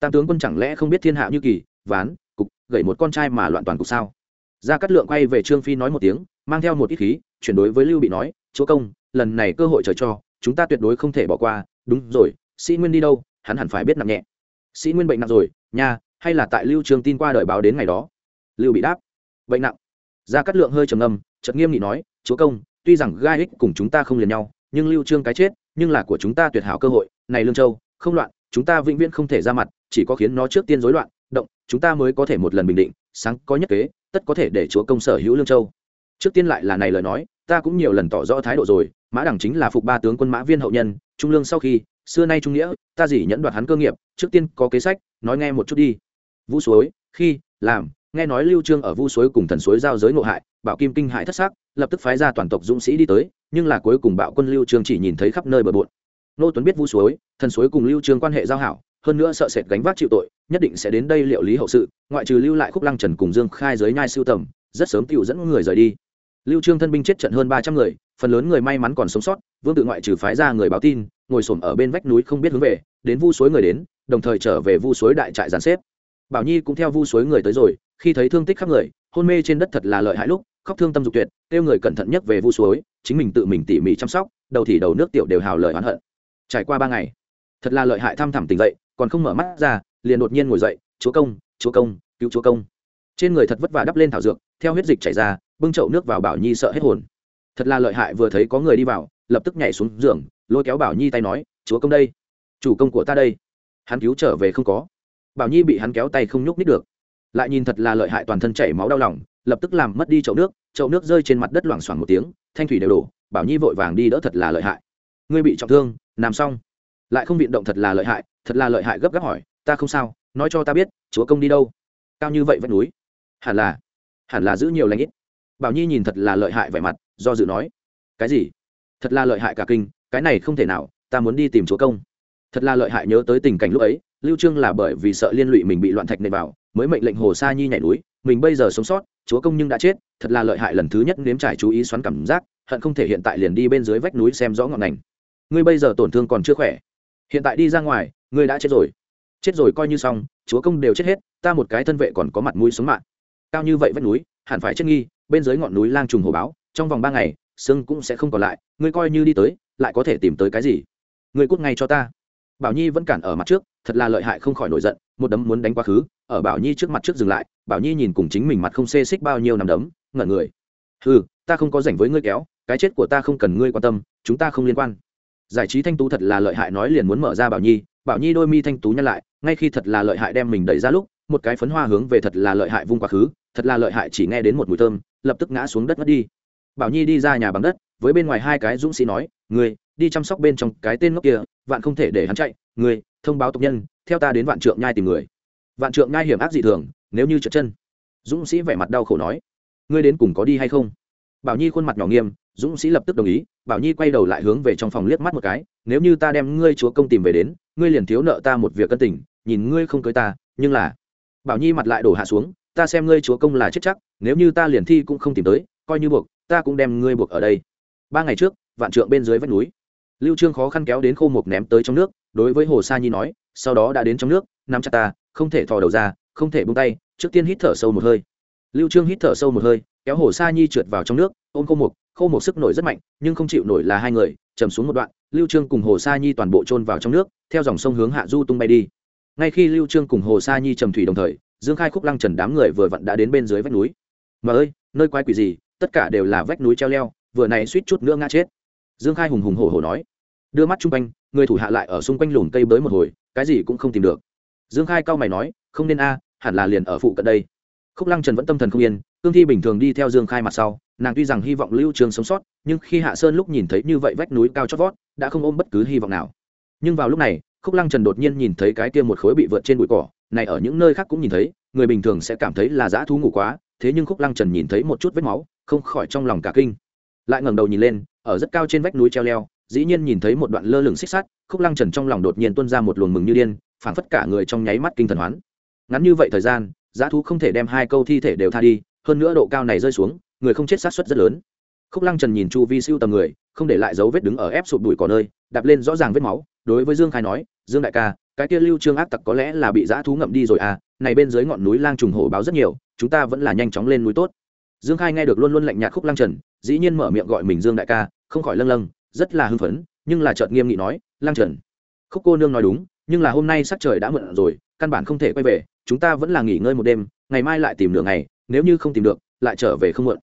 Speaker 1: tam tướng quân chẳng lẽ không biết thiên hạ như kỳ, ván, cục, gậy một con trai mà loạn toàn cục sao? Ra cát lượng quay về trương phi nói một tiếng, mang theo một ít khí, chuyển đối với lưu bị nói, chúa công, lần này cơ hội trời cho, chúng ta tuyệt đối không thể bỏ qua, đúng rồi, sĩ nguyên đi đâu, hắn hẳn phải biết nặng nhẹ. Sĩ nguyên bệnh nặng rồi, nha, hay là tại lưu trường tin qua đợi báo đến ngày đó? Lưu bị đáp, bệnh nặng gia cát lượng hơi trầm ngâm, chợt nghiêm nghị nói, chúa công, tuy rằng gai ích cùng chúng ta không liền nhau, nhưng lưu trương cái chết, nhưng là của chúng ta tuyệt hảo cơ hội. Này lương châu, không loạn, chúng ta vĩnh viễn không thể ra mặt, chỉ có khiến nó trước tiên rối loạn, động, chúng ta mới có thể một lần bình định, sáng có nhất kế, tất có thể để chúa công sở hữu lương châu. Trước tiên lại là này lời nói, ta cũng nhiều lần tỏ rõ thái độ rồi, mã đẳng chính là phục ba tướng quân mã viên hậu nhân, trung lương sau khi, xưa nay trung nghĩa, ta gì nhẫn đoạt hắn cơ nghiệp, trước tiên có kế sách, nói nghe một chút đi. Vũ suối, khi, làm nghe nói lưu trương ở vu suối cùng thần suối giao giới ngộ hại, bảo kim kinh hại thất sắc, lập tức phái ra toàn tộc dũng sĩ đi tới, nhưng là cuối cùng bạo quân lưu trương chỉ nhìn thấy khắp nơi bờ bộn. Nô tuấn biết vu suối, thần suối cùng lưu trương quan hệ giao hảo, hơn nữa sợ sệt gánh vác chịu tội, nhất định sẽ đến đây liệu lý hậu sự, ngoại trừ lưu lại khúc lăng trần cùng dương khai giới nhai siêu tầm, rất sớm tiêu dẫn người rời đi. Lưu trương thân binh chết trận hơn 300 người, phần lớn người may mắn còn sống sót, vương tự ngoại trừ phái ra người báo tin, ngồi sồn ở bên vách núi không biết hướng về, đến vu suối người đến, đồng thời trở về vu suối đại trại giàn xếp. Bảo nhi cũng theo vu suối người tới rồi khi thấy thương tích khắp người, hôn mê trên đất thật là lợi hại lúc, khóc thương tâm dục tuyệt, kêu người cẩn thận nhất về vu suối, chính mình tự mình tỉ mỉ chăm sóc, đầu thì đầu nước tiểu đều hào lời oán hận. Trải qua ba ngày, thật là lợi hại thăm thẳm tỉnh dậy, còn không mở mắt ra, liền đột nhiên ngồi dậy, chúa công chúa công, cứu chúa công. Trên người thật vất vả đắp lên thảo dược, theo huyết dịch chảy ra, bưng chậu nước vào bảo nhi sợ hết hồn. Thật là lợi hại vừa thấy có người đi vào, lập tức nhảy xuống giường, lôi kéo bảo nhi tay nói, chúa công đây, chủ công của ta đây. Hắn cứu trở về không có. Bảo nhi bị hắn kéo tay không nhúc nít được lại nhìn thật là lợi hại toàn thân chảy máu đau lòng, lập tức làm mất đi chậu nước chậu nước rơi trên mặt đất loảng xoảng một tiếng, thanh thủy đều đổ, bảo nhi vội vàng đi đỡ thật là lợi hại. Ngươi bị trọng thương nằm xong. Lại không viện động thật là lợi hại, thật là lợi hại gấp gáp hỏi, ta không sao, nói cho ta biết, chúa công đi đâu? Cao như vậy vách núi. Hẳn là hẳn là giữ nhiều lãnh ít. Bảo nhi nhìn thật là lợi hại vẻ mặt, do dự nói. Cái gì? Thật là lợi hại cả kinh, cái này không thể nào, ta muốn đi tìm chúa công thật là lợi hại nhớ tới tình cảnh lúc ấy, lưu trương là bởi vì sợ liên lụy mình bị loạn thạch nệ vào, mới mệnh lệnh hồ sa nhi nhảy núi, mình bây giờ sống sót, chúa công nhưng đã chết, thật là lợi hại lần thứ nhất nếm trải chú ý xoắn cảm giác, hận không thể hiện tại liền đi bên dưới vách núi xem rõ ngọn ngành ngươi bây giờ tổn thương còn chưa khỏe. Hiện tại đi ra ngoài, ngươi đã chết rồi. Chết rồi coi như xong, chúa công đều chết hết, ta một cái thân vệ còn có mặt mũi sống mạng. Cao như vậy vách núi, hẳn phải chết nghi, bên dưới ngọn núi lang trùng hồ báo, trong vòng ba ngày, xương cũng sẽ không còn lại, ngươi coi như đi tới, lại có thể tìm tới cái gì? Ngươi cút ngay cho ta bảo nhi vẫn cản ở mặt trước, thật là lợi hại không khỏi nổi giận, một đấm muốn đánh quá khứ, ở bảo nhi trước mặt trước dừng lại, bảo nhi nhìn cùng chính mình mặt không xê xích bao nhiêu nằm đấm, ngẩn người. Ừ ta không có rảnh với ngươi kéo, cái chết của ta không cần ngươi quan tâm, chúng ta không liên quan. Giải trí thanh tú thật là lợi hại nói liền muốn mở ra bảo nhi bảo nhi đôi mi thanh tú nhăn lại, ngay khi thật là lợi hại đem mình đẩy ra lúc, một cái phấn hoa hướng về thật là lợi hại vung quá khứ, thật là lợi hại chỉ nghe đến một mùi thơm, lập tức ngã xuống đất mất đi. Bảo nhi đi ra nhà bằng đất, với bên ngoài hai cái dũng sĩ nói người đi chăm sóc bên trong cái tên ngốc kia vạn không thể để hắn chạy người thông báo tộc nhân, theo ta đến vạn trượng nhai tìm người. Vạn trượng nhai hiểm ác dị thường, nếu như trượt chân. Dũng sĩ vẻ mặt đau khổ nói, ngươi đến cùng có đi hay không? Bảo nhi khuôn mặt nhỏ nghiêm, dũng sĩ lập tức đồng ý, bảo nhi quay đầu lại hướng về trong phòng liếc mắt một cái, nếu như ta đem ngươi chúa công tìm về đến, ngươi liền thiếu nợ ta một việc cân tình, nhìn ngươi không cưới ta, nhưng là, bảo nhi mặt lại đổ hạ xuống, ta xem ngươi chúa công là chết chắc, nếu như ta liền thi cũng không tìm tới, coi như buộc, ta cũng đem ngươi buộc ở đây. Ba ngày trước, vạn trượng bên dưới vách núi lưu trương khó khăn kéo đến khô mục ném tới trong nước, đối với hồ sa nhi nói, sau đó đã đến trong nước, nắm chặt ta, không thể thò đầu ra, không thể buông tay, trước tiên hít thở sâu một hơi. Lưu trương hít thở sâu một hơi, kéo hồ sa nhi trượt vào trong nước, ôm khô mục khô mục sức nổi rất mạnh, nhưng không chịu nổi là hai người, chầm xuống một đoạn, lưu trương cùng hồ sa nhi toàn bộ trôn vào trong nước, theo dòng sông hướng hạ du tung bay đi. Ngay khi lưu trương cùng hồ sa nhi trầm thủy đồng thời, dương khai khúc lăng trần đám người vừa vặn đã đến bên dưới vách núi. Mà ơi, nơi quái quỷ gì, tất cả đều là vách núi treo leo, vừa này suýt chút nữa ngã chết. Dương khai hùng hùng hổ hổ nói đưa mắt chung quanh, người thủ hạ lại ở xung quanh lùm cây bới một hồi, cái gì cũng không tìm được. Dương khai cao mày nói, không nên a, hẳn là liền ở phụ cận đây. Khúc lăng trần vẫn tâm thần không yên, cương thi bình thường đi theo dương khai mặt sau, nàng tuy rằng hy vọng lưu trường sống sót, nhưng khi hạ sơn lúc nhìn thấy như vậy vách núi cao chót vót, đã không ôm bất cứ hy vọng nào. Nhưng vào lúc này, khúc lăng trần đột nhiên nhìn thấy cái kia một khối bị vượt trên bụi cỏ, này ở những nơi khác cũng nhìn thấy, người bình thường sẽ cảm thấy là dã thú ngủ quá, thế nhưng khúc lăng trần nhìn thấy một chút vết máu, không khỏi trong lòng cả kinh. Lại ngẩng đầu nhìn lên, ở rất cao trên vách núi treo leo dĩ nhiên nhìn thấy một đoạn lơ lửng xích sắt, khúc lăng trần trong lòng đột nhiên tuôn ra một luồng mừng như điên, phảng phất cả người trong nháy mắt kinh thần hoán. Ngắn như vậy thời gian giá thú không thể đem hai câu thi thể đều tha đi, hơn nữa độ cao này rơi xuống, người không chết sát suất rất lớn. Khúc lăng trần nhìn chu vi siêu tầm người, không để lại dấu vết đứng ở ép sụp đùi cỏ nơi, đạp lên rõ ràng vết máu, đối với dương khai nói, dương đại ca, cái kia lưu trương ác tặc có lẽ là bị dã thú ngậm đi rồi à này bên dưới ngọn núi lang trùng hổ báo rất nhiều, chúng ta vẫn là nhanh chóng lên núi tốt. Dương khai nghe được luôn luôn lạnh nhạt khúc lăng trần, dĩ nhiên mở miệng gọi mình dương đại ca, không khỏi lâng lâng rất là hưng phấn, nhưng là chợt nghiêm nghị nói Lang trần, khúc cô nương nói đúng, nhưng là hôm nay sắc trời đã muộn rồi, căn bản không thể quay về, chúng ta vẫn là nghỉ ngơi một đêm, ngày mai lại tìm nửa ngày, nếu như không tìm được, lại trở về không muộn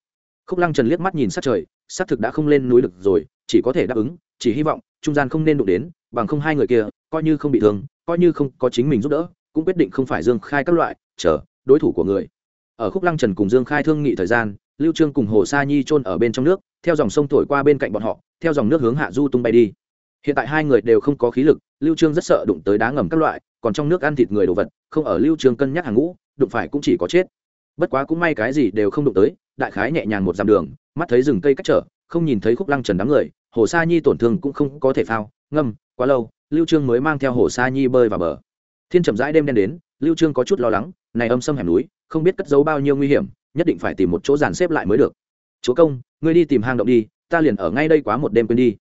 Speaker 1: khúc lăng trần liếc mắt nhìn sắc trời xác thực đã không lên núi được rồi, chỉ có thể đáp ứng, chỉ hy vọng, trung gian không nên đụng đến, bằng không hai người kia, coi như không bị thương, coi như không có chính mình giúp đỡ, cũng quyết định không phải dương khai các loại, chờ, đối thủ của người. Ở khúc lăng trần cùng dương khai thương nghị thời gian, lưu trương cùng hồ sa nhi trôn ở bên trong nước theo dòng sông thổi qua bên cạnh bọn họ, theo dòng nước hướng hạ du tung bay đi. Hiện tại hai người đều không có khí lực, lưu trương rất sợ đụng tới đá ngầm các loại, còn trong nước ăn thịt người đồ vật, không ở lưu trương cân nhắc hàng ngũ, đụng phải cũng chỉ có chết. Bất quá cũng may cái gì đều không đụng tới, đại khái nhẹ nhàng một dặm đường, mắt thấy rừng cây cách trở, không nhìn thấy khúc lăng trần đám người, hồ sa nhi tổn thương cũng không có thể phao, ngâm, quá lâu, lưu trương mới mang theo hồ sa nhi bơi vào bờ. Thiên chậm rãi đêm đen đến, lưu trương có chút lo lắng, này âm sâm hẻm núi, không biết cất giấu bao nhiêu nguy hiểm, nhất định phải tìm một chỗ dàn xếp lại mới được chúa công, ngươi đi tìm hang động đi, ta liền ở ngay đây quá một đêm quên đi.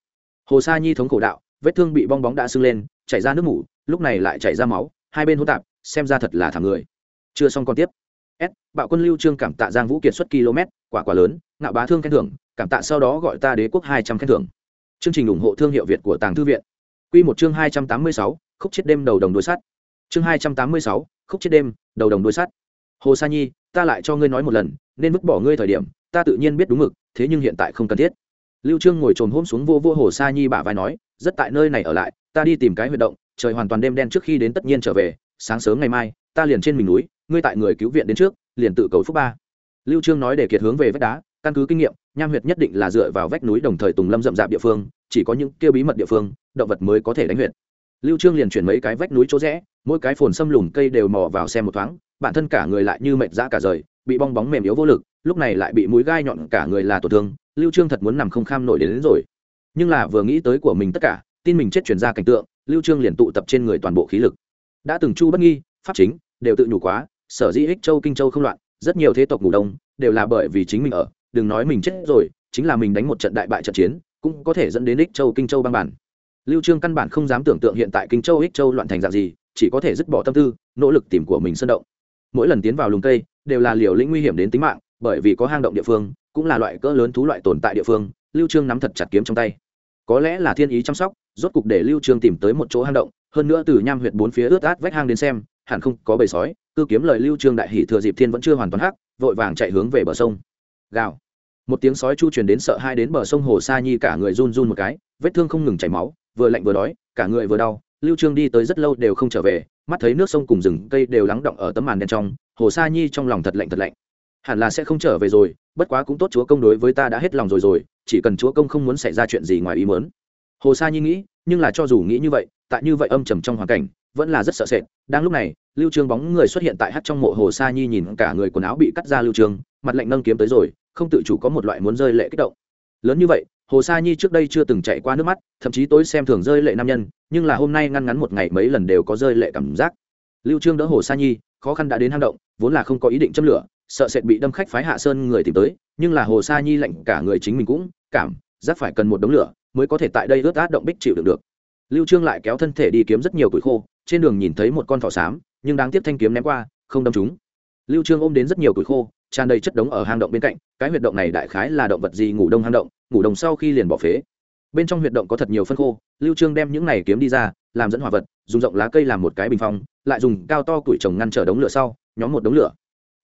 Speaker 1: Hồ sa nhi thống khổ đạo, vết thương bị bong bóng đã sưng lên, chảy ra nước mủ, lúc này lại chảy ra máu, hai bên hỗn tạp, xem ra thật là thằng người. Chưa xong còn tiếp. S, bạo quân lưu trương cảm tạ giang vũ kiệt xuất km, quả quả lớn, ngạo bá thương khen thưởng, cảm tạ sau đó gọi ta đế quốc hai trăm khen thưởng. Chương trình ủng hộ thương hiệu việt của tàng thư viện. Quy một chương hai trăm tám mươi sáu, khúc chết đêm đầu đồng đuôi sắt. Chương hai trăm tám mươi sáu, khúc chết đêm đầu đồng đuôi sắt. Hồ sa nhi, ta lại cho ngươi nói một lần, nên vứt bỏ ngươi thời điểm ta tự nhiên biết đúng mực, thế nhưng hiện tại không cần thiết. Lưu trương ngồi trồn hôm xuống vô vô hồ sa nhi bả vai nói, rất tại nơi này ở lại, ta đi tìm cái huy động, trời hoàn toàn đêm đen trước khi đến tất nhiên trở về, sáng sớm ngày mai, ta liền trên mình núi, ngươi tại người cứu viện đến trước, liền tự cầu phúc ba. Lưu trương nói để kiệt hướng về vách đá, căn cứ kinh nghiệm, nham huyệt nhất định là dựa vào vách núi đồng thời tùng lâm rậm rạp địa phương, chỉ có những kia bí mật địa phương, động vật mới có thể đánh huyệt. Lưu trương liền chuyển mấy cái vách núi chỗ rẽ, mỗi cái phồn xâm lùm cây đều mò vào xem một thoáng, bản thân cả người lại như mệt dã cả rời bị bong bóng mềm yếu vô lực lúc này lại bị mũi gai nhọn cả người là tổn thương lưu trương thật muốn nằm không kham nổi đến, đến rồi. Nhưng là vừa nghĩ tới của mình tất cả tin mình chết chuyển ra cảnh tượng lưu trương liền tụ tập trên người toàn bộ khí lực. Đã từng chu bất nghi pháp chính đều tự nhủ quá sở dĩ ích châu kinh châu không loạn rất nhiều thế tộc ngủ đông đều là bởi vì chính mình ở đừng nói mình chết rồi chính là mình đánh một trận đại bại trận chiến cũng có thể dẫn đến ích châu kinh châu băng bản. Lưu trương căn bản không dám tưởng tượng hiện tại kinh châu ích châu loạn thành dạng gì chỉ có thể dứt bỏ tâm tư nỗ lực tìm của mình sơn động mỗi lần tiến vào lùng cây đều là liều lĩnh nguy hiểm đến tính mạng, bởi vì có hang động địa phương, cũng là loại cỡ lớn thú loại tồn tại địa phương, lưu trương nắm thật chặt kiếm trong tay. Có lẽ là thiên ý chăm sóc, rốt cục để lưu trương tìm tới một chỗ hang động, hơn nữa từ nham huyệt bốn phía ướt át vách hang đến xem, hẳn không có bầy sói, cư kiếm lời lưu trương đại hỉ thừa dịp thiên vẫn chưa hoàn toàn hắc, vội vàng chạy hướng về bờ sông. Gào. Một tiếng sói chu truyền đến sợ hai đến bờ sông hồ sa nhi cả người run run một cái, vết thương không ngừng chảy máu, vừa lạnh vừa đói, cả người vừa đau, lưu trương đi tới rất lâu đều không trở về mắt thấy nước sông cùng rừng cây đều lắng động ở tấm màn đen trong, hồ sa nhi trong lòng thật lạnh thật lạnh. Hẳn là sẽ không trở về rồi, bất quá cũng tốt chúa công đối với ta đã hết lòng rồi rồi, chỉ cần chúa công không muốn xảy ra chuyện gì ngoài ý muốn. Hồ sa nhi nghĩ, nhưng là cho dù nghĩ như vậy, tại như vậy âm trầm trong hoàn cảnh, vẫn là rất sợ sệt. Đang lúc này, lưu trương bóng người xuất hiện tại hát trong mộ hồ sa nhi nhìn cả người quần áo bị cắt ra lưu trương, mặt lạnh nâng kiếm tới rồi, không tự chủ có một loại muốn rơi lệ kích động. Lớn như vậy hồ sa nhi trước đây chưa từng chạy qua nước mắt, thậm chí tối xem thường rơi lệ nam nhân, nhưng là hôm nay ngăn ngắn một ngày mấy lần đều có rơi lệ cảm giác. Lưu trương đỡ hồ sa nhi, khó khăn đã đến hang động, vốn là không có ý định châm lửa, sợ sệt bị đâm khách phái hạ sơn người tìm tới, nhưng là hồ sa nhi lạnh cả người chính mình cũng, cảm giác phải cần một đống lửa mới có thể tại đây ướt át động bích chịu được được. Lưu trương lại kéo thân thể đi kiếm rất nhiều củi khô, trên đường nhìn thấy một con thỏ xám, nhưng đáng tiếc thanh kiếm ném qua, không đâm chúng. Lưu trương ôm đến rất nhiều củi khô tràn đầy chất đống ở hang động bên cạnh, cái huyệt động này đại khái là động vật gì ngủ đông hang động, ngủ đông sau khi liền bỏ phế. Bên trong huyệt động có thật nhiều phân khô, lưu trương đem những này kiếm đi ra, làm dẫn hỏa vật, dùng rộng lá cây làm một cái bình phong, lại dùng cao to tuổi trồng ngăn trở đống lửa sau, nhóm một đống lửa.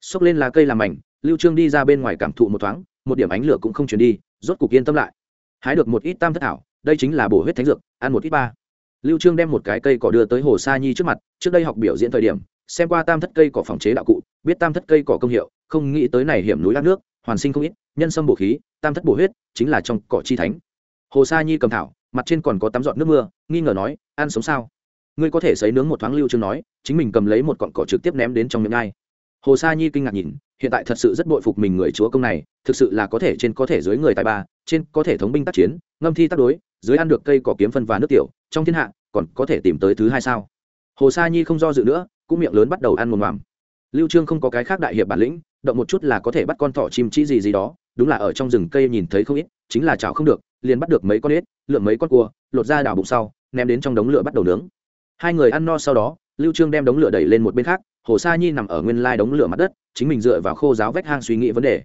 Speaker 1: Xốc lên lá cây làm mảnh, lưu trương đi ra bên ngoài cảm thụ một thoáng, một điểm ánh lửa cũng không truyền đi, rốt cục yên tâm lại. Hái được một ít tam thất thảo, đây chính là bổ huyết thánh dược, ăn một ít ba. Lưu trương đem một cái cây cỏ đưa tới hồ sa nhi trước mặt, trước đây học biểu diễn thời điểm, xem qua tam thất cây cỏ phòng chế đạo cụ biết tam thất cây cỏ công hiệu, không nghĩ tới này hiểm núi lát nước, hoàn sinh không ít, nhân sâm bổ khí, tam thất bổ huyết, chính là trong cỏ chi thánh. Hồ sa nhi cầm thảo, mặt trên còn có tắm giọt nước mưa, nghi ngờ nói, ăn sống sao? Ngươi có thể sấy nướng một thoáng lưu chương nói, chính mình cầm lấy một cọng cỏ trực tiếp ném đến trong miệng ngay hồ sa nhi kinh ngạc nhìn, hiện tại thật sự rất bội phục mình người chúa công này, thực sự là có thể trên có thể dưới người tài ba, trên có thể thống binh tác chiến, ngâm thi tác đối, dưới ăn được cây cỏ kiếm phân và nước tiểu, trong thiên hạ, còn có thể tìm tới thứ hai sao? Hồ sa nhi không do dự nữa, cũng miệng lớn bắt đầu ăn một mầm lưu trương không có cái khác đại hiệp bản lĩnh, động một chút là có thể bắt con thỏ chim chi gì gì đó, đúng là ở trong rừng cây nhìn thấy không ít, chính là chảo không được, liền bắt được mấy con ếch lượm mấy con cua, lột ra đảo bụng sau, ném đến trong đống lửa bắt đầu nướng. Hai người ăn no sau đó, lưu trương đem đống lửa đẩy lên một bên khác, hồ sa nhi nằm ở nguyên lai đống lửa mặt đất, chính mình dựa vào khô giáo vách hang suy nghĩ vấn đề.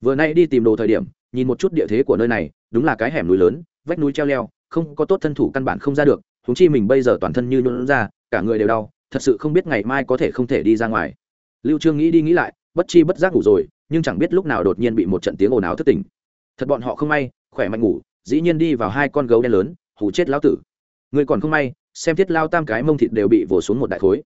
Speaker 1: Vừa nay đi tìm đồ thời điểm, nhìn một chút địa thế của nơi này, đúng là cái hẻm núi lớn, vách núi treo leo, không có tốt thân thủ căn bản không ra được chúng chi mình bây giờ toàn thân như nhũn ra, cả người đều đau, thật sự không biết ngày mai có thể không thể đi ra ngoài lưu trương nghĩ đi nghĩ lại, bất chi bất giác ngủ rồi, nhưng chẳng biết lúc nào đột nhiên bị một trận tiếng ồn ào thức tỉnh. Thật bọn họ không may, khỏe mạnh ngủ, dĩ nhiên đi vào hai con gấu đen lớn, hù chết lão tử. Người còn không may, xem thiết lao tam cái mông thịt đều bị vồ xuống một đại khối.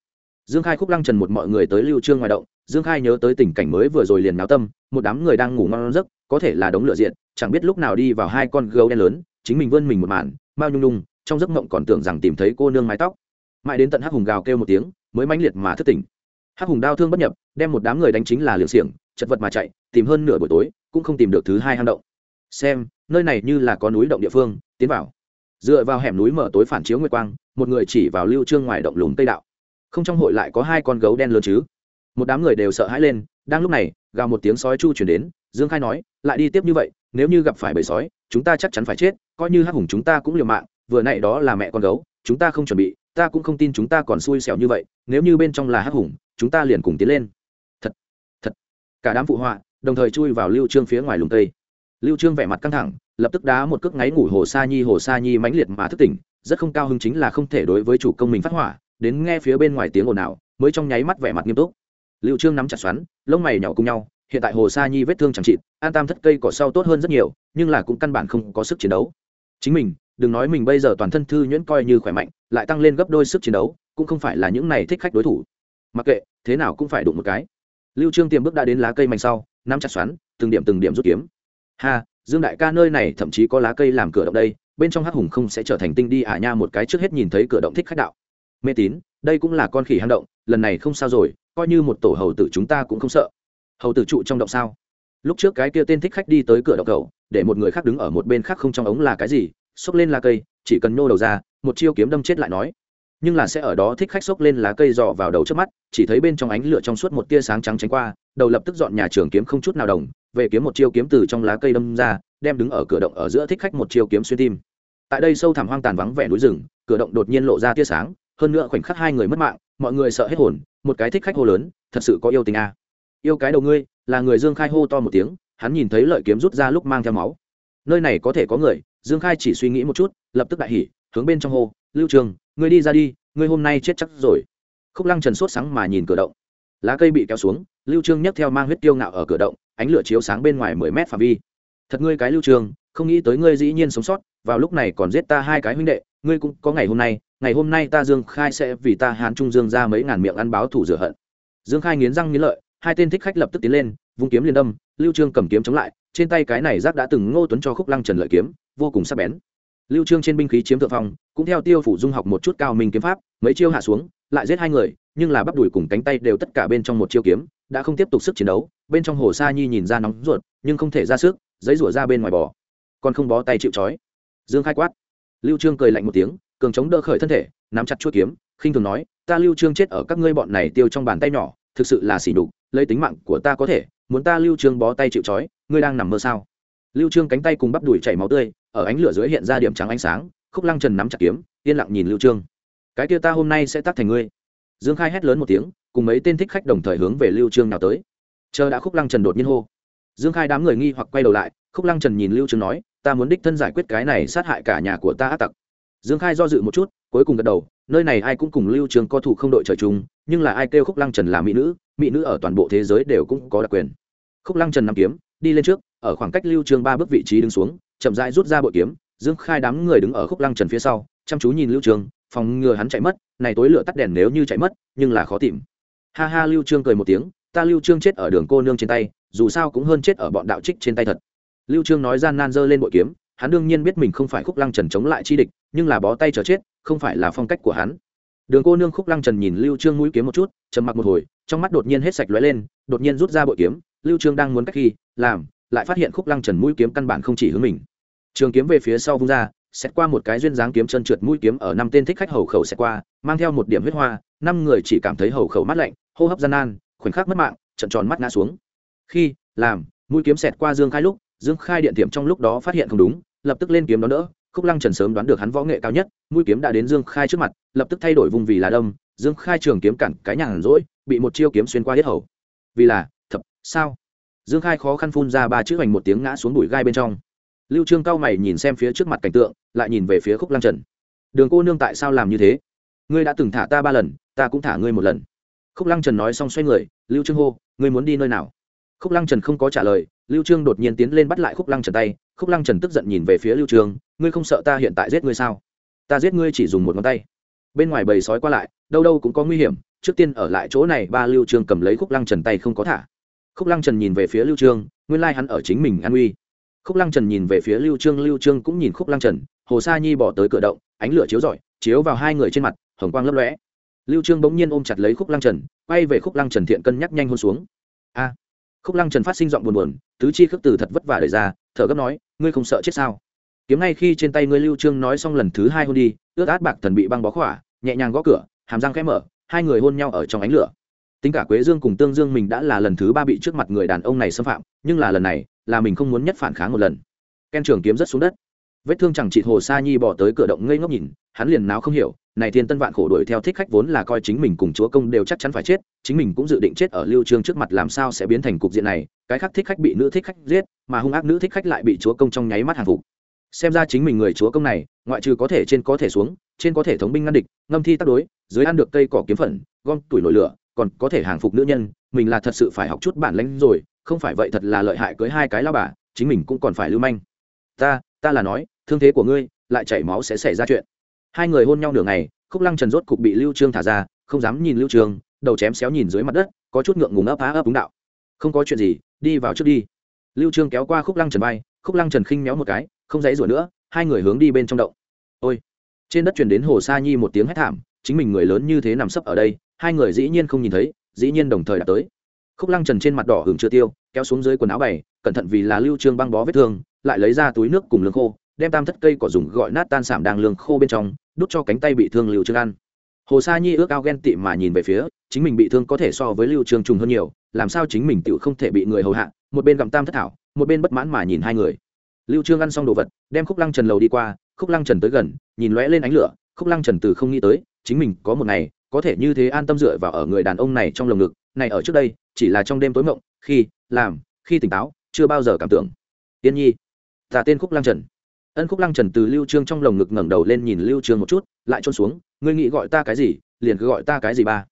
Speaker 1: Dương khai khúc lăng trần một mọi người tới lưu trương ngoài động, dương khai nhớ tới tình cảnh mới vừa rồi liền náo tâm, một đám người đang ngủ ngon giấc, có thể là đống lửa diện, chẳng biết lúc nào đi vào hai con gấu đen lớn, chính mình vươn mình một màn mao nhung nhung, trong giấc mộng còn tưởng rằng tìm thấy cô nương mái tóc. Mãi đến tận hắc hùng gào kêu một tiếng, mới mãnh liệt mà thức tỉnh hắc hùng đao thương bất nhập, đem một đám người đánh chính là liều xiềng, chật vật mà chạy, tìm hơn nửa buổi tối, cũng không tìm được thứ hai hang động. Xem, nơi này như là có núi động địa phương, tiến vào. Dựa vào hẻm núi mở tối phản chiếu nguyệt quang, một người chỉ vào lưu trương ngoài động lùm tây đạo. Không trong hội lại có hai con gấu đen lớn chứ? Một đám người đều sợ hãi lên, đang lúc này, gào một tiếng sói chu chuyển đến, dương khai nói, lại đi tiếp như vậy, nếu như gặp phải bầy sói, chúng ta chắc chắn phải chết, coi như hắc hùng chúng ta cũng liều mạng, vừa nãy đó là mẹ con gấu, chúng ta không chuẩn bị ta cũng không tin chúng ta còn xui xẻo như vậy, nếu như bên trong là hắc hùng, chúng ta liền cùng tiến lên. Thật thật. Cả đám phụ họa đồng thời chui vào lưu trương phía ngoài lùng tây lưu trương vẻ mặt căng thẳng, lập tức đá một cước ngáy ngủ hồ sa nhi, hồ sa nhi mãnh liệt mà thức tỉnh, rất không cao hứng chính là không thể đối với chủ công mình phát hỏa, đến nghe phía bên ngoài tiếng ồn ào, mới trong nháy mắt vẻ mặt nghiêm túc. Lưu trương nắm chặt xoắn, lông mày nhỏ cùng nhau, hiện tại hồ sa nhi vết thương chẳng trị an tam thất cây cỏ sau tốt hơn rất nhiều, nhưng là cũng căn bản không có sức chiến đấu. Chính mình đừng nói mình bây giờ toàn thân thư nhuyễn coi như khỏe mạnh, lại tăng lên gấp đôi sức chiến đấu, cũng không phải là những này thích khách đối thủ. Mặc kệ, thế nào cũng phải đụng một cái. Lưu trương tiềm bước đã đến lá cây mạnh sau, nắm chặt xoắn, từng điểm từng điểm rút kiếm. Ha, dương đại ca nơi này thậm chí có lá cây làm cửa động đây, bên trong hắc hùng không sẽ trở thành tinh đi à nha một cái trước hết nhìn thấy cửa động thích khách đạo. Mê tín, đây cũng là con khỉ hang động, lần này không sao rồi, coi như một tổ hầu tử chúng ta cũng không sợ. Hầu tử trụ trong động sao? Lúc trước cái kia tên thích khách đi tới cửa động cầu, để một người khác đứng ở một bên khác không trong ống là cái gì xốc lên lá cây, chỉ cần nhô đầu ra, một chiêu kiếm đâm chết lại nói. Nhưng là sẽ ở đó thích khách xốc lên lá cây dò vào đầu trước mắt, chỉ thấy bên trong ánh lửa trong suốt một tia sáng trắng tránh qua, đầu lập tức dọn nhà trường kiếm không chút nào đồng về kiếm một chiêu kiếm từ trong lá cây đâm ra, đem đứng ở cửa động ở giữa thích khách một chiêu kiếm xuyên tim. Tại đây sâu thẳm hoang tàn vắng vẻ núi rừng, cửa động đột nhiên lộ ra tia sáng, hơn nữa khoảnh khắc hai người mất mạng, mọi người sợ hết hồn, một cái thích khách hô lớn, thật sự có yêu tình à. yêu cái đầu ngươi, là người dương khai hô to một tiếng, hắn nhìn thấy lợi kiếm rút ra lúc mang theo máu nơi này có thể có người dương khai chỉ suy nghĩ một chút lập tức đại hỉ hướng bên trong hồ, lưu trường ngươi đi ra đi ngươi hôm nay chết chắc rồi. Khúc lăng trần sốt sáng mà nhìn cửa động. Lá cây bị kéo xuống lưu trương nhấc theo mang huyết tiêu ngạo ở cửa động ánh lửa chiếu sáng bên ngoài mười mét phạm vi. Thật ngươi cái lưu trương không nghĩ tới ngươi dĩ nhiên sống sót vào lúc này còn giết ta hai cái huynh đệ ngươi cũng có ngày hôm nay ngày hôm nay ta dương khai sẽ vì ta hán trung dương ra mấy ngàn miệng ăn báo thủ rửa hận. Dương khai nghiến răng nghiến lợi hai tên thích khách lập tức tiến lên vung kiếm liên đâm, lưu trương cầm kiếm chống lại, trên tay cái này giác đã từng ngô tuấn cho khúc lăng trần lợi kiếm, vô cùng sắc bén. Lưu trương trên binh khí chiếm thượng phong, cũng theo tiêu phủ dung học một chút cao minh kiếm pháp, mấy chiêu hạ xuống, lại giết hai người, nhưng là bắp đùi cùng cánh tay đều tất cả bên trong một chiêu kiếm, đã không tiếp tục sức chiến đấu, bên trong hồ sa nhi nhìn ra nóng ruột, nhưng không thể ra sức, giấy rủa ra bên ngoài bò. Còn không bó tay chịu chói dương khai quát. Lưu trương cười lạnh một tiếng, cường chống đỡ khởi thân thể, nắm chặt chuôi kiếm, khinh thường nói, ta lưu trương chết ở các ngươi bọn này tiêu trong bàn tay nhỏ, thực sự là xỉ đục lấy tính mạng của ta có thể muốn ta lưu trương bó tay chịu chói ngươi đang nằm mơ sao? Lưu trương cánh tay cùng bắp đùi chảy máu tươi, ở ánh lửa dưới hiện ra điểm trắng ánh sáng, khúc lăng trần nắm chặt kiếm, yên lặng nhìn lưu trương. Cái kia ta hôm nay sẽ tác thành ngươi. Dương khai hét lớn một tiếng, cùng mấy tên thích khách đồng thời hướng về lưu trương nào tới. Chờ đã khúc lăng trần đột nhiên hô. Dương khai đám người nghi hoặc quay đầu lại, khúc lăng trần nhìn lưu trương nói, ta muốn đích thân giải quyết cái này sát hại cả nhà của ta ác tặc. Dương khai do dự một chút cuối cùng gật đầu, nơi này ai cũng cùng lưu trường co thủ không đội trời chung, nhưng là ai kêu khúc lăng trần là mỹ nữ mỹ nữ ở toàn bộ thế giới đều cũng có đặc quyền. Khúc lăng trần nằm kiếm, đi lên trước, ở khoảng cách lưu trường ba bước vị trí đứng xuống, chậm rãi rút ra bội kiếm, dương khai đám người đứng ở khúc lăng trần phía sau, chăm chú nhìn lưu trường, phòng ngừa hắn chạy mất, này tối lửa tắt đèn nếu như chạy mất, nhưng là khó tìm. Ha ha, lưu trương cười một tiếng, ta lưu trương chết ở đường cô nương trên tay, dù sao cũng hơn chết ở bọn đạo trích trên tay thật. Lưu trương nói gian nan dơ lên bội kiếm hắn đương nhiên biết mình không phải khúc lăng trần chống lại chi địch, nhưng là bó tay chờ chết, không phải là phong cách của hắn. Đường cô nương khúc lăng trần nhìn lưu trương mũi kiếm một chút, trầm mặc một hồi, trong mắt đột nhiên hết sạch lóe lên, đột nhiên rút ra bội kiếm, lưu trương đang muốn cách khi làm, lại phát hiện khúc lăng trần mũi kiếm căn bản không chỉ hướng mình. Trường kiếm về phía sau vung ra xét qua một cái duyên dáng kiếm chân trượt mũi kiếm ở năm tên thích khách hầu khẩu xét qua, mang theo một điểm huyết hoa, năm người chỉ cảm thấy hầu khẩu mát lạnh, hô hấp gian nan, khoảnh khắc mất mạng, trận tròn mắt ngã xuống. Khi, làm, mũi kiếm xẹt qua dương khai lúc, dương khai điện tiệm trong lúc đó phát hiện không đúng lập tức lên kiếm đón đỡ, khúc lăng trần sớm đoán được hắn võ nghệ cao nhất, mũi kiếm đã đến dương khai trước mặt, lập tức thay đổi vùng vì là đông dương khai trường kiếm cản cái nhàn rỗi, bị một chiêu kiếm xuyên qua hết hầu. Vì là, thập, sao? Dương khai khó khăn phun ra ba chữ hoành một tiếng ngã xuống bụi gai bên trong. Lưu trương cao mày nhìn xem phía trước mặt cảnh tượng, lại nhìn về phía khúc lăng trần. Đường cô nương tại sao làm như thế? Ngươi đã từng thả ta ba lần, ta cũng thả ngươi một lần. Khúc lăng trần nói xong xoay người, lưu trương hô, ngươi muốn đi nơi nào? Khúc lăng trần không có trả lời, lưu trương đột nhiên tiến lên bắt lại khúc lăng trần tay. Khúc lăng trần tức giận nhìn về phía lưu trương, ngươi không sợ ta hiện tại giết ngươi sao? Ta giết ngươi chỉ dùng một ngón tay. Bên ngoài bầy sói qua lại, đâu đâu cũng có nguy hiểm. Trước tiên ở lại chỗ này, ba lưu trương cầm lấy khúc lăng trần tay không có thả. Khúc lăng trần nhìn về phía lưu trương, nguyên lai like hắn ở chính mình an uy. Khúc lăng trần nhìn về phía lưu trương lưu trương cũng nhìn khúc lăng trần. Hồ sa nhi bỏ tới cửa động, ánh lửa chiếu rọi, chiếu vào hai người trên mặt, hồng quang lấp lóe. Lưu trương bỗng nhiên ôm chặt lấy khúc lăng trần, quay về khúc lăng trần thiện cân nhắc nhanh hôn xuống. A khúc lăng trần phát sinh giọng buồn buồn, tứ chi khước từ thật vất vả đời ra, thở gấp nói, ngươi không sợ chết sao? Kiếm ngay khi trên tay ngươi lưu trương nói xong lần thứ hai hôn đi, ướt át bạc thần bị băng bó khỏa, nhẹ nhàng gõ cửa, hàm răng khẽ mở, hai người hôn nhau ở trong ánh lửa. Tính cả quế dương cùng tương dương mình đã là lần thứ ba bị trước mặt người đàn ông này xâm phạm, nhưng là lần này, là mình không muốn nhất phản kháng một lần. Ken trường kiếm rất xuống đất. Vết thương chẳng chị hồ sa nhi bỏ tới cửa động ngây ngốc nhìn, hắn liền nào không hiểu này thiên tân vạn khổ đuổi theo thích khách vốn là coi chính mình cùng chúa công đều chắc chắn phải chết chính mình cũng dự định chết ở lưu trương trước mặt làm sao sẽ biến thành cục diện này cái khác thích khách bị nữ thích khách giết mà hung ác nữ thích khách lại bị chúa công trong nháy mắt hàng phục. Xem ra chính mình người chúa công này ngoại trừ có thể trên có thể xuống trên có thể thống binh ngăn địch ngâm thi tác đối dưới ăn được cây cỏ kiếm phấn, gom tuổi nổi lửa còn có thể hàng phục nữ nhân mình là thật sự phải học chút bản lĩnh rồi không phải vậy thật là lợi hại cưới hai cái lao bà chính mình cũng còn phải lưu manh. Ta ta là nói thương thế của ngươi lại chảy máu sẽ xảy ra chuyện hai người hôn nhau nửa ngày, khúc lăng trần rốt cục bị lưu trương thả ra, không dám nhìn lưu trương, đầu chém xéo nhìn dưới mặt đất, có chút ngượng ngùng ấp á ấp đúng đạo. Không có chuyện gì, đi vào trước đi. Lưu trương kéo qua khúc lăng trần bay khúc lăng trần khinh méo một cái, không dãy rủa nữa, hai người hướng đi bên trong động. Ôi! Trên đất truyền đến hồ sa nhi một tiếng hét thảm, chính mình người lớn như thế nằm sấp ở đây, hai người dĩ nhiên không nhìn thấy, dĩ nhiên đồng thời đã tới. Khúc lăng trần trên mặt đỏ hưởng chưa tiêu, kéo xuống dưới quần áo bày, cẩn thận vì là lưu trương băng bó vết thương, lại lấy ra túi nước cùng lương khô đem tam thất cây cỏ dùng gọi nát tan sảm đang lương khô bên trong, đút cho cánh tay bị thương lưu trương ăn hồ sa nhi ước ao ghen tị mà nhìn về phía, chính mình bị thương có thể so với lưu trương trùng hơn nhiều, làm sao chính mình tự không thể bị người hầu hạ, một bên gặm tam thất thảo, một bên bất mãn mà nhìn hai người. Lưu trương ăn xong đồ vật, đem khúc lăng trần lầu đi qua, khúc lăng trần tới gần, nhìn lóe lên ánh lửa, khúc lăng trần từ không nghĩ tới, chính mình có một ngày, có thể như thế an tâm dựa vào ở người đàn ông này trong lồng ngực, này ở trước đây, chỉ là trong đêm tối mộng, khi, làm, khi tỉnh táo, chưa bao giờ cảm tưởng. Tiên nhi, ta tên khúc lăng trần ân khúc lăng trần từ lưu trương trong lồng ngực ngẩng đầu lên nhìn lưu trương một chút, lại trôn xuống, ngươi nghĩ gọi ta cái gì, liền cứ gọi ta cái gì ba.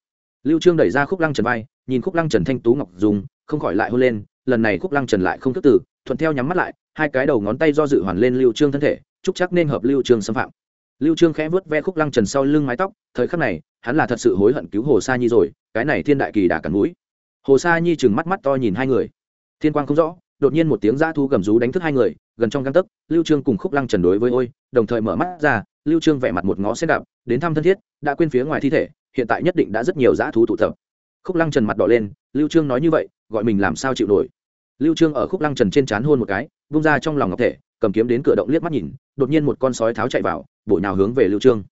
Speaker 1: Lưu trương đẩy ra khúc lăng trần vai, nhìn khúc lăng trần thanh tú ngọc dùng, không khỏi lại hôn lên, lần này khúc lăng trần lại không thức từ, thuận theo nhắm mắt lại, hai cái đầu ngón tay do dự hoàn lên lưu trương thân thể, chúc chắc nên hợp lưu trương xâm phạm. Lưu trương khẽ vớt ve khúc lăng trần sau lưng mái tóc, thời khắc này, hắn là thật sự hối hận cứu hồ sa nhi rồi, cái này thiên đại kỳ đã cản mũi. Hồ sa nhi chừng mắt mắt to nhìn hai người. Thiên quang không rõ đột nhiên một tiếng dã thu gầm rú đánh thức hai người, gần trong găng tấc, lưu trương cùng khúc lăng trần đối với ôi! đồng thời mở mắt ra, lưu trương vẻ mặt một ngó xét đạp, đến thăm thân thiết, đã quên phía ngoài thi thể, hiện tại nhất định đã rất nhiều dã thú tụ tập. Khúc lăng trần mặt đỏ lên, lưu trương nói như vậy, gọi mình làm sao chịu nổi? Lưu trương ở khúc lăng trần trên chán hôn một cái, vung ra trong lòng ngọc thể, cầm kiếm đến cửa động liếc mắt nhìn, đột nhiên một con sói tháo chạy vào, bổ nhào hướng về lưu trương.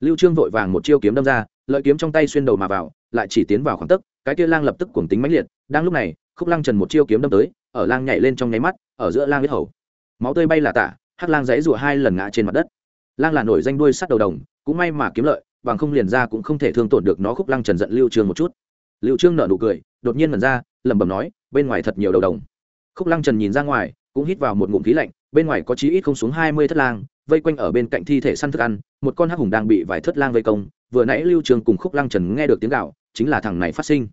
Speaker 1: Lưu trương vội vàng một chiêu kiếm đâm ra, lợi kiếm trong tay xuyên đầu mà vào, lại chỉ tiến vào khoảng tức cái kia lang lập tức cuồng tính mãnh liệt, đang lúc này, khúc lăng trần một chiêu kiếm đâm tới ở lang nhảy lên trong nháy mắt, ở giữa lang huyết hầu. Máu tươi bay là tả, hắc lang giấy rụa hai lần ngã trên mặt đất. Lang là nổi danh đuôi sắt đầu đồng, cũng may mà kiếm lợi, bằng không liền ra cũng không thể thương tổn được nó khúc lăng trần giận lưu trương một chút. Lưu trương nở nụ cười, đột nhiên mần ra, lẩm bẩm nói, bên ngoài thật nhiều đầu đồng. Khúc lăng trần nhìn ra ngoài, cũng hít vào một ngụm khí lạnh, bên ngoài có chí ít không xuống hai mươi thất lang, vây quanh ở bên cạnh thi thể săn thức ăn, một con hắc hùng đang bị vài thất lang vây công, vừa nãy lưu trương cùng khúc lăng trần nghe được tiếng gạo chính là thằng này phát sinh.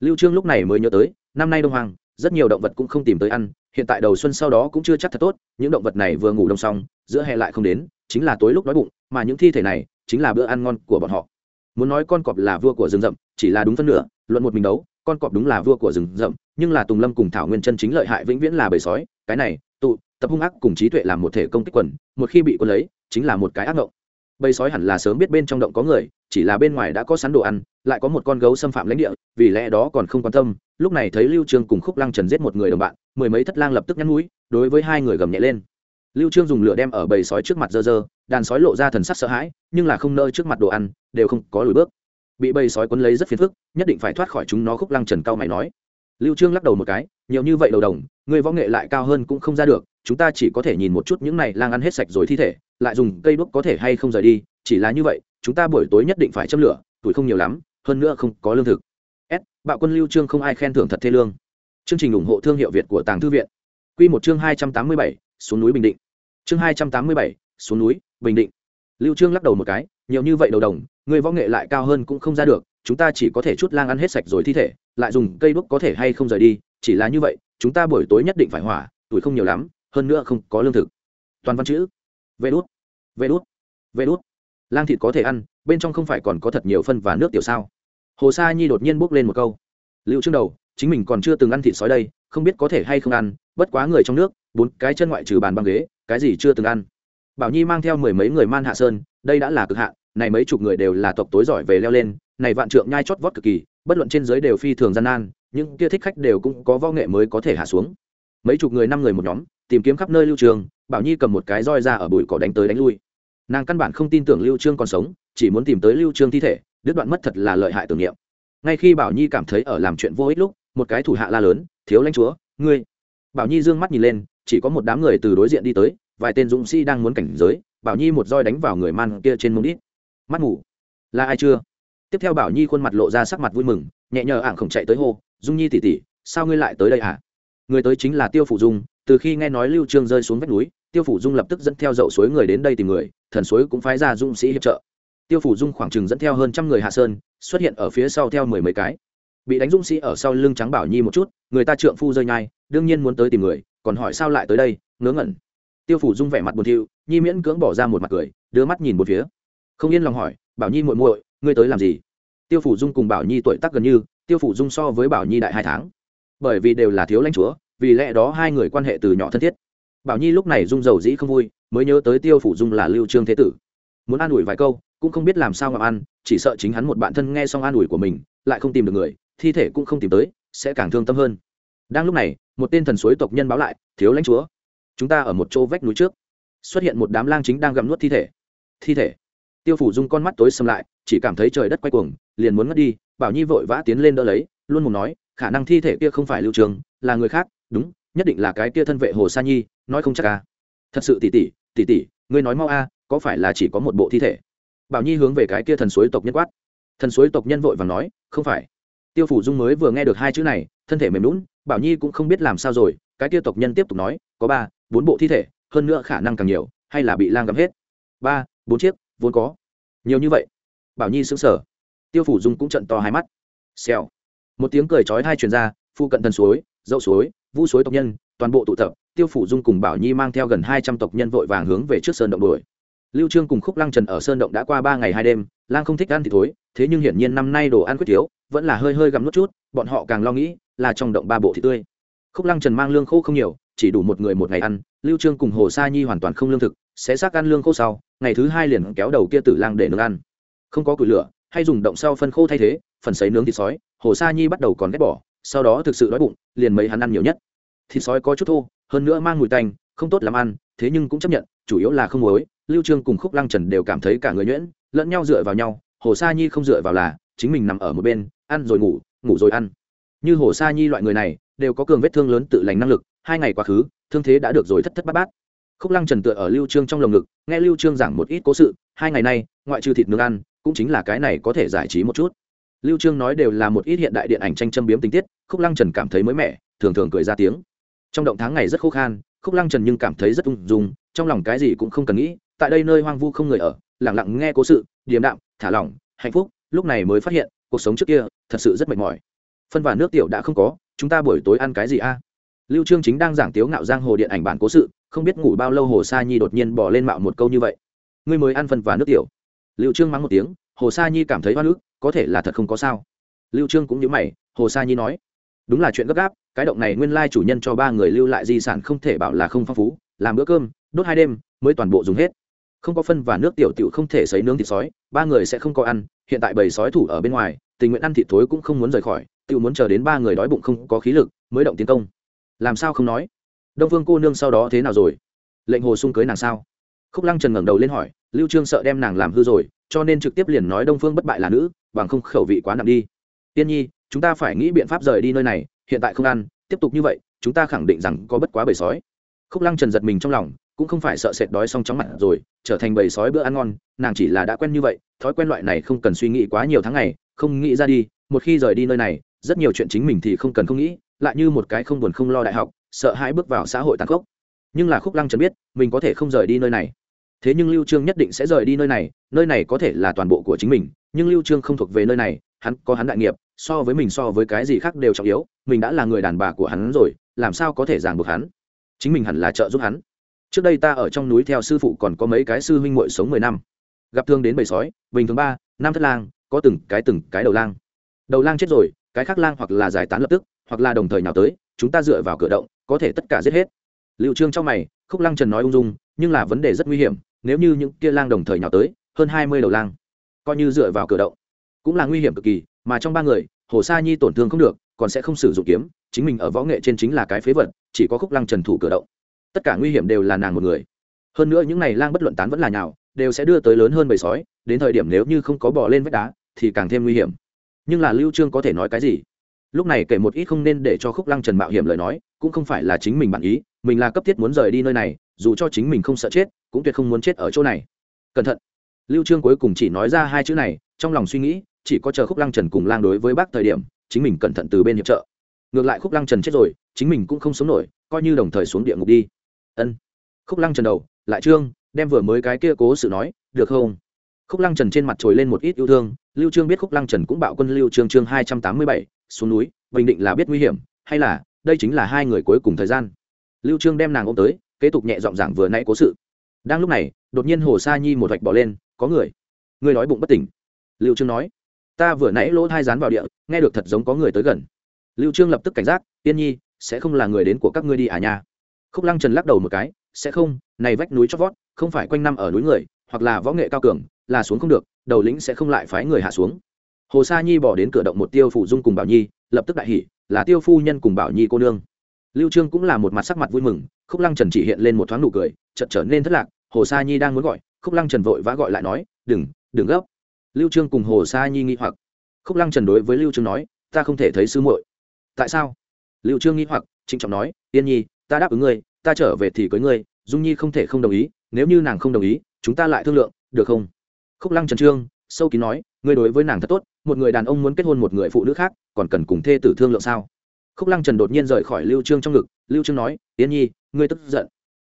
Speaker 1: Lưu trương lúc này mới nhớ tới, năm nay đông hoàng rất nhiều động vật cũng không tìm tới ăn, hiện tại đầu xuân sau đó cũng chưa chắc thật tốt, những động vật này vừa ngủ đông xong, giữa hè lại không đến, chính là tối lúc đói bụng, mà những thi thể này chính là bữa ăn ngon của bọn họ muốn nói con cọp là vua của rừng rậm, chỉ là đúng phân nửa, luận một mình đấu, con cọp đúng là vua của rừng rậm, nhưng là tùng lâm cùng thảo nguyên chân chính lợi hại vĩnh viễn là bầy sói, cái này, tụ, tập hung ác cùng trí tuệ làm một thể công kích quần, một khi bị quân lấy, chính là một cái ác ngộng. bầy sói hẳn là sớm biết bên trong động có người chỉ là bên ngoài đã có sắn đồ ăn, lại có một con gấu xâm phạm lãnh địa, vì lẽ đó còn không quan tâm. Lúc này thấy lưu trương cùng khúc lăng trần giết một người đồng bạn, mười mấy thất lang lập tức nhăn mũi đối với hai người gầm nhẹ lên. Lưu trương dùng lửa đem ở bầy sói trước mặt dơ dơ, đàn sói lộ ra thần sắc sợ hãi, nhưng là không nơi trước mặt đồ ăn, đều không có lùi bước. Bị bầy sói quấn lấy rất phiền phức, nhất định phải thoát khỏi chúng nó, khúc lăng trần cao mày nói. Lưu trương lắc đầu một cái, nhiều như vậy đầu đồng, người võ nghệ lại cao hơn cũng không ra được, chúng ta chỉ có thể nhìn một chút những này lang ăn hết sạch rồi thi thể, lại dùng cây đuốc có thể hay không rời đi, chỉ là như vậy chúng ta buổi tối nhất định phải châm lửa tuổi không nhiều lắm hơn nữa không có lương thực. S bạo quân lưu trương không ai khen thưởng thật thê lương. Chương trình ủng hộ thương hiệu việt của tàng thư viện. Quy một chương hai trăm tám mươi bảy, xuống núi bình định. Chương hai trăm tám mươi bảy, xuống núi bình định. Lưu trương lắc đầu một cái nhiều như vậy đầu đồng người võ nghệ lại cao hơn cũng không ra được chúng ta chỉ có thể chút lang ăn hết sạch rồi thi thể lại dùng cây đuốc có thể hay không rời đi chỉ là như vậy chúng ta buổi tối nhất định phải hỏa tuổi không nhiều lắm hơn nữa không có lương thực. Toàn văn chữ. Vê đốt vê đốt vê đốt lang thịt có thể ăn, bên trong không phải còn có thật nhiều phân và nước tiểu sao? Hồ sa nhi đột nhiên bốc lên một câu. Lưu trương đầu, chính mình còn chưa từng ăn thịt sói đây, không biết có thể hay không ăn, bất quá người trong nước, bốn cái chân ngoại trừ bàn băng ghế, cái gì chưa từng ăn. Bảo nhi mang theo mười mấy người man hạ sơn, đây đã là cực hạn, này mấy chục người đều là tộc tối giỏi về leo lên, này vạn trượng nhai chót vót cực kỳ, bất luận trên dưới đều phi thường gian nan nhưng kia thích khách đều cũng có võ nghệ mới có thể hạ xuống. Mấy chục người, năm người một nhóm, tìm kiếm khắp nơi lưu trường, bảo nhi cầm một cái roi ra ở bụi cỏ đánh tới đánh lui nàng căn bản không tin tưởng lưu trương còn sống, chỉ muốn tìm tới lưu trương thi thể, đứt đoạn mất thật là lợi hại tưởng niệm. Ngay khi bảo nhi cảm thấy ở làm chuyện vô ích lúc, một cái thủ hạ la lớn, thiếu lãnh chúa, ngươi. Bảo nhi dương mắt nhìn lên, chỉ có một đám người từ đối diện đi tới, vài tên dũng sĩ đang muốn cảnh giới, bảo nhi một roi đánh vào người man kia trên mông đít. Mắt ngủ là ai chưa? Tiếp theo bảo nhi khuôn mặt lộ ra sắc mặt vui mừng, nhẹ nhờ ảng khổng chạy tới hô, dung nhi tỉ tỉ sao ngươi lại tới đây hả? Người tới chính là tiêu phủ dung, từ khi nghe nói lưu trương rơi xuống vách núi tiêu phủ dung lập tức dẫn theo dậu suối người đến đây tìm người, thần suối cũng phái ra dung sĩ hiệp trợ. Tiêu phủ dung khoảng chừng dẫn theo hơn trăm người hạ sơn, xuất hiện ở phía sau theo mười mấy cái. Bị đánh dung sĩ ở sau lưng trắng bảo nhi một chút, người ta trượng phu rơi nhai, đương nhiên muốn tới tìm người, còn hỏi sao lại tới đây, ngớ ngẩn. Tiêu phủ dung vẻ mặt buồn thiu, nhi miễn cưỡng bỏ ra một mặt cười, đưa mắt nhìn một phía. Không yên lòng hỏi, bảo nhi muội muội, ngươi tới làm gì? Tiêu phủ dung cùng bảo nhi tuổi tác gần như, tiêu phủ dung so với bảo nhi đại hai tháng. Bởi vì đều là thiếu lãnh chúa, vì lẽ đó hai người quan hệ từ nhỏ thân thiết bảo nhi lúc này dung dầu dĩ không vui, mới nhớ tới tiêu phủ dung là lưu trương thế tử. Muốn an ủi vài câu, cũng không biết làm sao ngậm ăn, chỉ sợ chính hắn một bạn thân nghe xong an ủi của mình, lại không tìm được người, thi thể cũng không tìm tới, sẽ càng thương tâm hơn. Đang lúc này, một tên thần suối tộc nhân báo lại, thiếu lãnh chúa, chúng ta ở một chỗ vách núi trước. Xuất hiện một đám lang chính đang gặm nuốt thi thể. Thi thể? Tiêu phủ dung con mắt tối xâm lại, chỉ cảm thấy trời đất quay cuồng, liền muốn ngất đi, bảo nhi vội vã tiến lên đỡ lấy, luôn muốn nói, khả năng thi thể kia không phải lưu trường, là người khác, đúng, nhất định là cái kia thân vệ hồ sa nhi nói không chắc a thật sự tỉ tỉ tỉ tỉ ngươi nói mau a, có phải là chỉ có một bộ thi thể? Bảo nhi hướng về cái kia thần suối tộc nhân quát. Thần suối tộc nhân vội và nói, không phải. Tiêu phủ dung mới vừa nghe được hai chữ này, thân thể mềm lún bảo nhi cũng không biết làm sao rồi, cái kia tộc nhân tiếp tục nói, có ba, bốn bộ thi thể, hơn nữa khả năng càng nhiều, hay là bị lang gặm hết. Ba, bốn chiếc, vốn có. Nhiều như vậy. Bảo nhi sững sờ. Tiêu phủ dung cũng trận to hai mắt. Xèo. Một tiếng cười chói hai truyền ra phụ cận thần suối, dậu suối, vu suối tộc nhân, toàn bộ tụ tập tiêu phủ dung cùng bảo nhi mang theo gần hai trăm tộc nhân vội vàng hướng về trước sơn động đuổi. Lưu trương cùng khúc lăng trần ở sơn động đã qua ba ngày hai đêm, lang không thích ăn thì thối, thế nhưng hiển nhiên năm nay đồ ăn quyết thiếu, vẫn là hơi hơi gặm nốt chút, bọn họ càng lo nghĩ là trong động ba bộ thịt tươi. Khúc lăng trần mang lương khô không nhiều, chỉ đủ một người một ngày ăn, lưu trương cùng hồ sa nhi hoàn toàn không lương thực, sẽ xác ăn lương khô sau, ngày thứ hai liền kéo đầu kia tử lang để nướng ăn. Không có củi lửa, hay dùng động sau phân khô thay thế, phần sấy nướng thịt sói, hồ sa nhi bắt đầu còn ghét bỏ, sau đó thực sự đói bụng, liền mấy hắn ăn nhiều nhất. Thịt sói có chút thô hơn nữa mang mùi tanh, không tốt làm ăn, thế nhưng cũng chấp nhận, chủ yếu là không muối. Lưu trương cùng khúc lăng trần đều cảm thấy cả người nhuyễn, lẫn nhau dựa vào nhau, hồ sa nhi không dựa vào là, chính mình nằm ở một bên, ăn rồi ngủ ngủ rồi ăn. Như hồ sa nhi loại người này, đều có cường vết thương lớn tự lành năng lực, hai ngày quá khứ, thương thế đã được rồi thất thất bát bát. Khúc lăng trần tựa ở lưu trương trong lồng ngực, nghe lưu trương giảng một ít cố sự, hai ngày nay, ngoại trừ thịt nướng ăn, cũng chính là cái này có thể giải trí một chút. Lưu trương nói đều là một ít hiện đại điện ảnh tranh châm biếm tình tiết, khúc lăng trần cảm thấy mới mẻ, thường thường cười ra tiếng trong động tháng ngày rất khô khan, khúc lăng trần nhưng cảm thấy rất ung dung, trong lòng cái gì cũng không cần nghĩ, tại đây nơi hoang vu không người ở lẳng lặng nghe cố sự, điềm đạm, thả lỏng, hạnh phúc, lúc này mới phát hiện, cuộc sống trước kia thật sự rất mệt mỏi. Phân và nước tiểu đã không có, chúng ta buổi tối ăn cái gì a? Lưu trương chính đang giảng tiếu ngạo giang hồ điện ảnh bản cố sự, không biết ngủ bao lâu hồ sa nhi đột nhiên bỏ lên mạo một câu như vậy. Ngươi mới ăn phân và nước tiểu. Lưu trương mắng một tiếng, hồ sa nhi cảm thấy hoa nước có thể là thật không có sao. Lưu trương cũng như mày, hồ sa nhi nói, đúng là chuyện gấp gáp cái động này nguyên lai chủ nhân cho ba người lưu lại di sản không thể bảo là không phong phú, làm bữa cơm, đốt hai đêm, mới toàn bộ dùng hết. Không có phân và nước tiểu tiểu không thể sấy nướng thịt sói, ba người sẽ không có ăn, hiện tại bầy sói thủ ở bên ngoài, tình nguyện ăn thịt thối cũng không muốn rời khỏi, tiểu muốn chờ đến ba người đói bụng không có khí lực, mới động tiến công. Làm sao không nói? Đông vương cô nương sau đó thế nào rồi? Lệnh hồ sung cưới nàng sao? Khúc lăng trần ngẩng đầu lên hỏi, lưu trương sợ đem nàng làm hư rồi, cho nên trực tiếp liền nói đông phương bất bại là nữ, bằng không khẩu vị quá nặng đi. Tiên nhi, chúng ta phải nghĩ biện pháp rời đi nơi này hiện tại không ăn, tiếp tục như vậy, chúng ta khẳng định rằng có bất quá bầy sói. Khúc lăng trần giật mình trong lòng, cũng không phải sợ sệt đói xong chóng mặt rồi, trở thành bầy sói bữa ăn ngon, nàng chỉ là đã quen như vậy, thói quen loại này không cần suy nghĩ quá nhiều tháng ngày, không nghĩ ra đi, một khi rời đi nơi này, rất nhiều chuyện chính mình thì không cần không nghĩ, lại như một cái không buồn không lo đại học, sợ hãi bước vào xã hội tàn khốc. Nhưng là khúc lăng trần biết, mình có thể không rời đi nơi này. Thế nhưng lưu trương nhất định sẽ rời đi nơi này nơi này có thể là toàn bộ của chính mình, nhưng lưu trương không thuộc về nơi này, hắn có hắn đại nghiệp so với mình so với cái gì khác đều trọng yếu, mình đã là người đàn bà của hắn rồi, làm sao có thể ràng buộc hắn? Chính mình hẳn là trợ giúp hắn. Trước đây ta ở trong núi theo sư phụ còn có mấy cái sư huynh muội sống mười năm. Gặp thương đến bầy sói, bình thường ba, năm thất lang, có từng cái từng cái đầu lang. Đầu lang chết rồi, cái khác lang hoặc là giải tán lập tức, hoặc là đồng thời nào tới, chúng ta dựa vào cửa động, có thể tất cả giết hết. Liệu trương trong mày, khúc lăng trần nói ung dung, nhưng là vấn đề rất nguy hiểm, nếu như những kia lang đồng thời nhào tới, hơn hai mươi đầu lang, coi như dựa vào cửa động, cũng là nguy hiểm cực kỳ mà trong ba người, hồ sa nhi tổn thương không được, còn sẽ không sử dụng kiếm, chính mình ở võ nghệ trên chính là cái phế vật, chỉ có khúc lăng trần thủ cửa động. Tất cả nguy hiểm đều là nàng một người. Hơn nữa những n à y lang bất luận tán vẫn là nhào, đều sẽ đưa tới lớn hơn bầy sói, đến thời điểm nếu như không có bỏ lên vách đá, thì càng thêm nguy hiểm. Nhưng là lưu trương có thể nói cái gì? Lúc này kể một ít không nên để cho khúc lăng trần mạo hiểm lời nói, cũng không phải là chính mình bản ý, mình là cấp thiết muốn rời đi nơi này, dù cho chính mình không sợ chết, cũng tuyệt không muốn chết ở chỗ này. Cẩn thận. Lưu trương cuối cùng chỉ nói ra hai chữ này, trong lòng suy nghĩ chỉ có chờ khúc lăng trần cùng lang đối với bác thời điểm, chính mình cẩn thận từ bên hiệp trợ. Ngược lại khúc lăng trần chết rồi, chính mình cũng không sống nổi, coi như đồng thời xuống địa ngục đi. Ân. Khúc lăng trần đầu, lại trương, đem vừa mới cái kia cố sự nói, được không? Khúc lăng trần trên mặt trồi lên một ít yêu thương, lưu trương biết khúc lăng trần cũng bạo quân lưu trương chương hai trăm tám mươi bảy, xuống núi, bình định là biết nguy hiểm, hay là, đây chính là hai người cuối cùng thời gian. Lưu trương đem nàng ôm tới, kế tục nhẹ giọng giảng vừa nãy cố sự. Đang lúc này, đột nhiên hồ sa nhi một vạch bỏ lên, có người. Người nói bụng bất tỉnh. Lưu trương nói ta vừa nãy lỗ thai dán vào địa, nghe được thật giống có người tới gần. Lưu trương lập tức cảnh giác, tiên nhi, sẽ không là người đến của các ngươi đi à nha? Khúc lăng trần lắc đầu một cái, sẽ không, này vách núi chót vót, không phải quanh năm ở núi người, hoặc là võ nghệ cao cường, là xuống không được, đầu lĩnh sẽ không lại phái người hạ xuống. Hồ sa nhi bỏ đến cửa động một tiêu phủ dung cùng bảo nhi, lập tức đại hỉ, là tiêu phu nhân cùng bảo nhi cô nương. Lưu trương cũng là một mặt sắc mặt vui mừng, khúc lăng trần chỉ hiện lên một thoáng nụ cười, chợt trở nên thất lạc, hồ sa nhi đang muốn gọi, khúc lăng trần vội vã gọi lại nói, đừng đừng gấp lưu trương cùng hồ sa nhi nghi hoặc. Khúc lăng trần đối với lưu trương nói, ta không thể thấy sư muội. Tại sao? Lưu trương nghi hoặc, trịnh trọng nói, yên nhi, ta đáp ứng ngươi, ta trở về thì cưới ngươi, dung nhi không thể không đồng ý, nếu như nàng không đồng ý, chúng ta lại thương lượng, được không? Khúc lăng trần trương, sâu kín nói, ngươi đối với nàng thật tốt, một người đàn ông muốn kết hôn một người phụ nữ khác, còn cần cùng thê tử thương lượng sao? Khúc lăng trần đột nhiên rời khỏi lưu trương trong ngực, lưu trương nói, yên nhi, ngươi tức giận.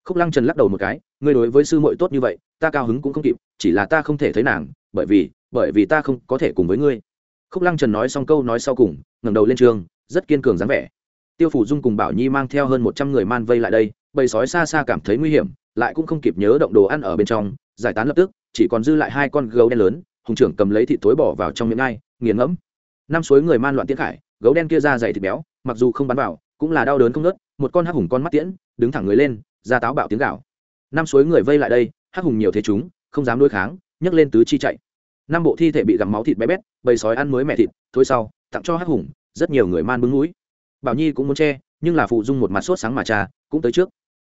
Speaker 1: Khúc lăng trần lắc đầu một cái, ngươi đối với sư muội tốt như vậy, ta cao hứng cũng không kịp, chỉ là ta không thể thấy nàng, bởi vì bởi vì ta không có thể cùng với ngươi. Khúc lăng trần nói xong câu nói sau cùng, ngẩng đầu lên trường, rất kiên cường dáng vẻ. Tiêu phủ dung cùng bảo nhi mang theo hơn một trăm người man vây lại đây, bầy sói xa xa cảm thấy nguy hiểm, lại cũng không kịp nhớ động đồ ăn ở bên trong, giải tán lập tức, chỉ còn dư lại hai con gấu đen lớn, hùng trưởng cầm lấy thịt thối bỏ vào trong miệng ngay nghiền ngẫm. Năm suối người man loạn tiễn khải, gấu đen kia ra dày thịt béo, mặc dù không bắn vào, cũng là đau đớn không nớt một con hắc hùng con mắt tiễn, đứng thẳng người lên, ra táo bạo tiếng gạo năm suối người vây lại đây, hắc hùng nhiều thế chúng, không dám đối kháng, nhấc lên tứ chi chạy năm bộ thi thể bị gặm máu thịt bé bét, bầy sói ăn mới mẹ thịt thôi sau, tặng cho hắc hùng, rất nhiều người man bưng mũi bảo nhi cũng muốn che, nhưng là phụ dung một mặt sốt sáng mà trà cũng tới trước.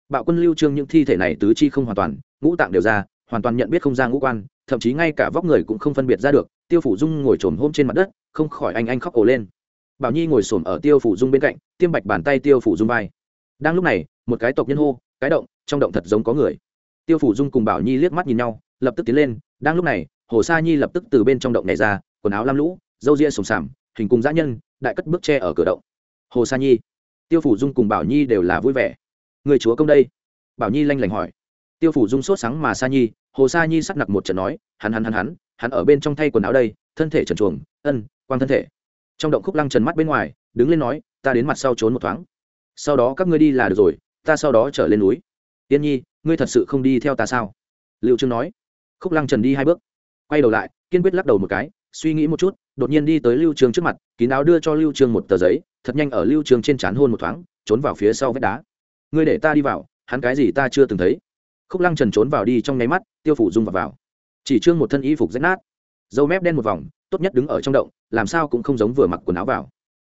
Speaker 1: Bạo quân lưu trương những thi thể này tứ chi không hoàn toàn, ngũ tạng đều ra, hoàn toàn nhận biết không ra ngũ quan, thậm chí ngay cả vóc người cũng không phân biệt ra được, tiêu phủ dung ngồi trồm hôm trên mặt đất, không khỏi anh anh khóc ổ lên. Bảo nhi ngồi xổm ở tiêu phủ dung bên cạnh, tiêm bạch bàn tay tiêu phủ dung vai. Đang lúc này, một cái tộc nhân hô, cái động, trong động thật giống có người. Tiêu phủ dung cùng bảo nhi liếc mắt nhìn nhau, lập tức tiến lên, đang lúc này hồ sa nhi lập tức từ bên trong động này ra, quần áo lam lũ, râu ria sùng sàm, hình cùng dã nhân, đại cất bước tre ở cửa động. Hồ sa nhi, tiêu phủ dung cùng bảo nhi đều là vui vẻ. Người chúa công đây? Bảo nhi lanh lảnh hỏi. Tiêu phủ dung sốt sáng mà sa nhi, hồ sa nhi sắc nặc một trận nói, hắn hắn hắn hắn hắn ở bên trong thay quần áo đây, thân thể trần chuồng ân, quang thân thể. Trong động khúc lăng trần mắt bên ngoài, đứng lên nói, ta đến mặt sau trốn một thoáng. Sau đó các ngươi đi là được rồi, ta sau đó trở lên núi. Tiên nhi, ngươi thật sự không đi theo ta sao? Liệu trương nói. Khúc lăng trần đi hai bước quay đầu lại kiên quyết lắc đầu một cái suy nghĩ một chút đột nhiên đi tới lưu trương trước mặt kín áo đưa cho lưu trương một tờ giấy thật nhanh ở lưu trương trên chán hôn một thoáng trốn vào phía sau vách đá. Ngươi để ta đi vào hắn cái gì ta chưa từng thấy. Khúc lăng trần trốn vào đi trong nháy mắt tiêu phủ dung vào, vào. chỉ trương một thân y phục rách nát. Dâu mép đen một vòng tốt nhất đứng ở trong động làm sao cũng không giống vừa mặc quần áo vào.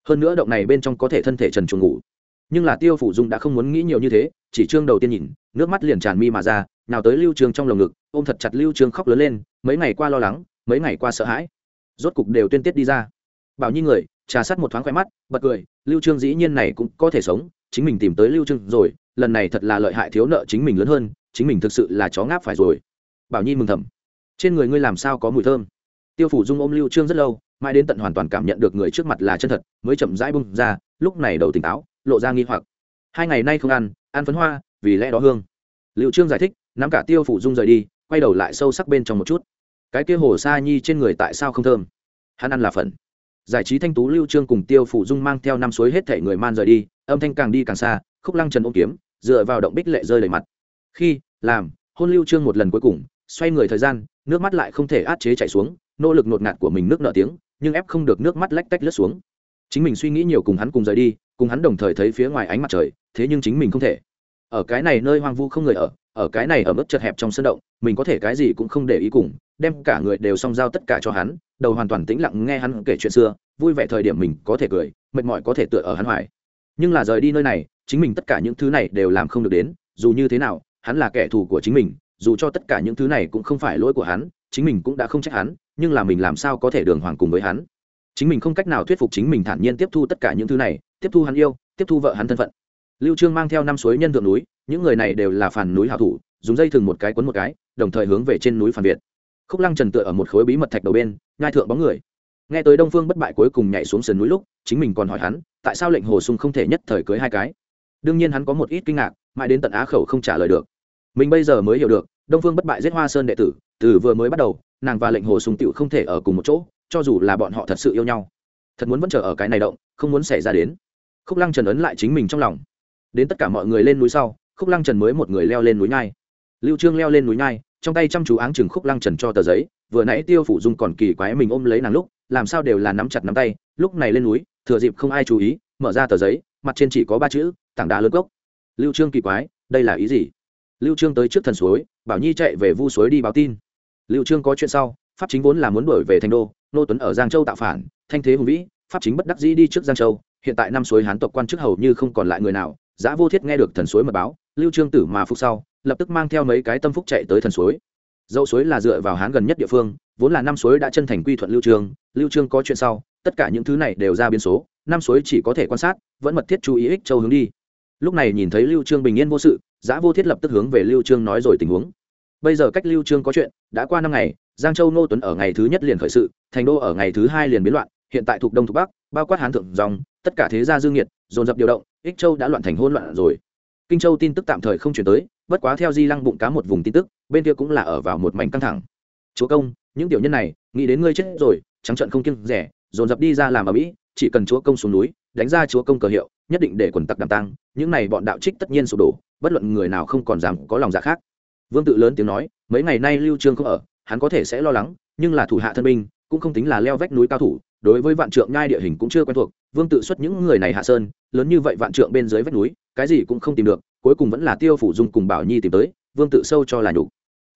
Speaker 1: Hơn nữa động này bên trong có thể thân thể trần chuồng ngủ. Nhưng là tiêu phủ dung đã không muốn nghĩ nhiều như thế chỉ trương đầu tiên nhìn nước mắt liền tràn mi mà ra nào tới lưu trương trong lồng ngực ôm thật chặt lưu trương khóc lớn lên mấy ngày qua lo lắng, mấy ngày qua sợ hãi. Rốt cục đều tuyên tiết đi ra. Bảo nhi người, trà sát một thoáng khoe mắt, bật cười, lưu trương dĩ nhiên này cũng có thể sống, chính mình tìm tới lưu trương rồi, lần này thật là lợi hại thiếu nợ chính mình lớn hơn, chính mình thực sự là chó ngáp phải rồi. Bảo nhi mừng thầm. Trên người ngươi làm sao có mùi thơm? Tiêu phủ dung ôm lưu trương rất lâu, mãi đến tận hoàn toàn cảm nhận được người trước mặt là chân thật, mới chậm rãi bung ra, lúc này đầu tỉnh táo, lộ ra nghi hoặc. Hai ngày nay không ăn ăn phấn hoa, vì lẽ đó hương. Lưu trương giải thích, nắm cả tiêu phủ dung rời đi, quay đầu lại sâu sắc bên trong một chút cái kia hồ sa nhi trên người tại sao không thơm? Hắn ăn là phần giải trí thanh tú lưu trương cùng tiêu phủ dung mang theo năm suối hết thể người man rời đi, âm thanh càng đi càng xa, khúc lăng trần ôm kiếm, dựa vào động bích lệ rơi đầy mặt. Khi, làm, hôn lưu trương một lần cuối cùng, xoay người thời gian, nước mắt lại không thể át chế chảy xuống, nỗ lực nột ngạt của mình nước nợ tiếng, nhưng ép không được nước mắt lách tách lướt xuống. Chính mình suy nghĩ nhiều cùng hắn cùng rời đi, cùng hắn đồng thời thấy phía ngoài ánh mặt trời, thế nhưng chính mình không thể. Ở cái này nơi hoang vu không người ở ở cái này ở mức chật hẹp trong sân động, mình có thể cái gì cũng không để ý cùng, đem cả người đều song giao tất cả cho hắn, đầu hoàn toàn tĩnh lặng nghe hắn kể chuyện xưa, vui vẻ thời điểm mình có thể cười, mệt mỏi có thể tựa ở hắn hoài. Nhưng là rời đi nơi này, chính mình tất cả những thứ này đều làm không được đến, dù như thế nào, hắn là kẻ thù của chính mình, dù cho tất cả những thứ này cũng không phải lỗi của hắn, chính mình cũng đã không trách hắn, nhưng là mình làm sao có thể đường hoàng cùng với hắn? Chính mình không cách nào thuyết phục chính mình thản nhiên tiếp thu tất cả những thứ này, tiếp thu hắn yêu, tiếp thu vợ hắn thân phận. Lưu trương mang theo năm suối nhân thượng núi những người này đều là phản núi hảo thủ, dùng dây thừng một cái quấn một cái, đồng thời hướng về trên núi phản việt khúc lăng trần tựa ở một khối bí mật thạch đầu bên ngai thượng bóng người. Nghe tới đông phương bất bại cuối cùng nhảy xuống sườn núi lúc, chính mình còn hỏi hắn, tại sao lệnh hồ sung không thể nhất thời cưới hai cái? Đương nhiên hắn có một ít kinh ngạc, mãi đến tận á khẩu không trả lời được. Mình bây giờ mới hiểu được, đông phương bất bại giết hoa sơn đệ tử, từ vừa mới bắt đầu, nàng và lệnh hồ sung tựu không thể ở cùng một chỗ, cho dù là bọn họ thật sự yêu nhau. Thật muốn vẫn chờ ở cái này động, không muốn xảy ra đến. Khúc lăng trần ấn lại chính mình trong lòng. Đến tất cả mọi người lên núi sau khúc lăng trần mới một người leo lên núi nhai. Lưu trương leo lên núi nhai, trong tay chăm chú áng chừng khúc lăng trần cho tờ giấy, vừa nãy tiêu phủ dung còn kỳ quái mình ôm lấy nàng lúc, làm sao đều là nắm chặt nắm tay, lúc này lên núi, thừa dịp không ai chú ý, mở ra tờ giấy, mặt trên chỉ có ba chữ, tảng đá lớn gốc lưu trương kỳ quái, đây là ý gì? Lưu trương tới trước thần suối, bảo nhi chạy về vu suối đi báo tin. Lưu trương có chuyện sau, pháp chính vốn là muốn đuổi về thành đô, nô tuấn ở giang châu tạo phản, thanh thế hùng vĩ, pháp chính bất đắc dĩ đi trước giang châu, hiện tại năm suối hán tộc quan chức hầu như không còn lại người nào, giã vô thiết nghe được thần suối mật báo lưu trương tử mà phục sau, lập tức mang theo mấy cái tâm phúc chạy tới thần suối. Dậu suối là dựa vào hán gần nhất địa phương, vốn là năm suối đã chân thành quy thuận lưu trương lưu trương có chuyện sau, tất cả những thứ này đều ra biến số, năm suối chỉ có thể quan sát, vẫn mật thiết chú ý ích châu hướng đi. Lúc này nhìn thấy lưu trương bình yên vô sự, giã vô thiết lập tức hướng về lưu trương nói rồi tình huống. Bây giờ cách lưu trương có chuyện, đã qua năm ngày, giang châu nô tuấn ở ngày thứ nhất liền khởi sự, thành đô ở ngày thứ hai liền biến loạn, hiện tại thuộc đông thuộc bắc, bao quát hán thượng dòng, tất cả thế gia dương nhiệt, dồn dập điều động, ích châu đã loạn thành hỗn loạn rồi kinh châu tin tức tạm thời không chuyển tới, bất quá theo di lăng bụng cá một vùng tin tức, bên kia cũng là ở vào một mảnh căng thẳng. Chúa công, những tiểu nhân này, nghĩ đến ngươi chết rồi, trắng trận không kiêng rẻ, dồn dập đi ra làm ở mỹ, chỉ cần chúa công xuống núi, đánh ra chúa công cờ hiệu, nhất định để quần tặc đảm tăng những này bọn đạo trích tất nhiên sụp đổ, bất luận người nào không còn dám có lòng dạ khác. Vương tự lớn tiếng nói, mấy ngày nay lưu trương không ở, hắn có thể sẽ lo lắng, nhưng là thủ hạ thân binh, cũng không tính là leo vách núi cao thủ, đối với vạn trượng nhai địa hình cũng chưa quen thuộc vương tự xuất những người này hạ sơn, lớn như vậy vạn trượng bên dưới vách núi, cái gì cũng không tìm được, cuối cùng vẫn là tiêu phủ dung cùng bảo nhi tìm tới, vương tự sâu cho là nhục.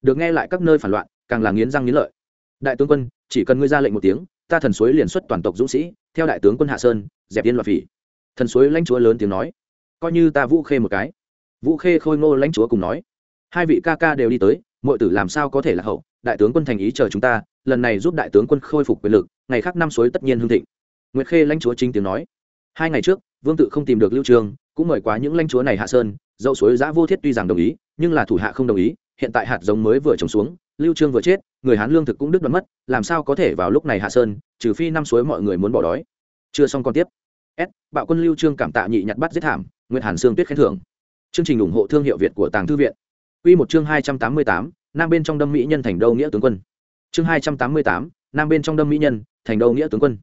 Speaker 1: Được nghe lại các nơi phản loạn, càng là nghiến răng nghiến lợi. Đại tướng quân, chỉ cần ngươi ra lệnh một tiếng, ta thần suối liền xuất toàn tộc dũng sĩ, theo đại tướng quân hạ sơn, dẹp yên loạn phỉ. Thần suối lãnh chúa lớn tiếng nói. Coi như ta vũ khê một cái. Vũ khê khôi ngô lãnh chúa cùng nói. Hai vị ca ca đều đi tới mọi tử làm sao có thể là hậu? Đại tướng quân thành ý chờ chúng ta, lần này giúp đại tướng quân khôi phục quyền lực, ngày khác năm suối tất nhiên hương thịnh nguyệt khê lãnh chúa chính tiếng nói. Hai ngày trước, vương tự không tìm được lưu trường, cũng mời quá những lãnh chúa này hạ sơn dậu suối giã vô thiết tuy rằng đồng ý, nhưng là thủ hạ không đồng ý, hiện tại hạt giống mới vừa trồng xuống, lưu trương vừa chết, người hán lương thực cũng đứt đoạn mất, làm sao có thể vào lúc này hạ sơn, trừ phi năm suối mọi người muốn bỏ đói. Chưa xong còn tiếp. S, bạo quân lưu trương cảm tạ nhị nhặt bắt giết thảm, nguyệt hàn sương tuyết khen thưởng. Chương trình ủng hộ thương hiệu việt của tàng thư viện. Quy một chương hai trăm tám mươi tám, nam bên trong đâm mỹ nhân thành đâu nghĩa tướng quân. Chương hai trăm tám mươi tám, nam bên trong đâm mỹ nhân, thành đâu nghĩa tướng quân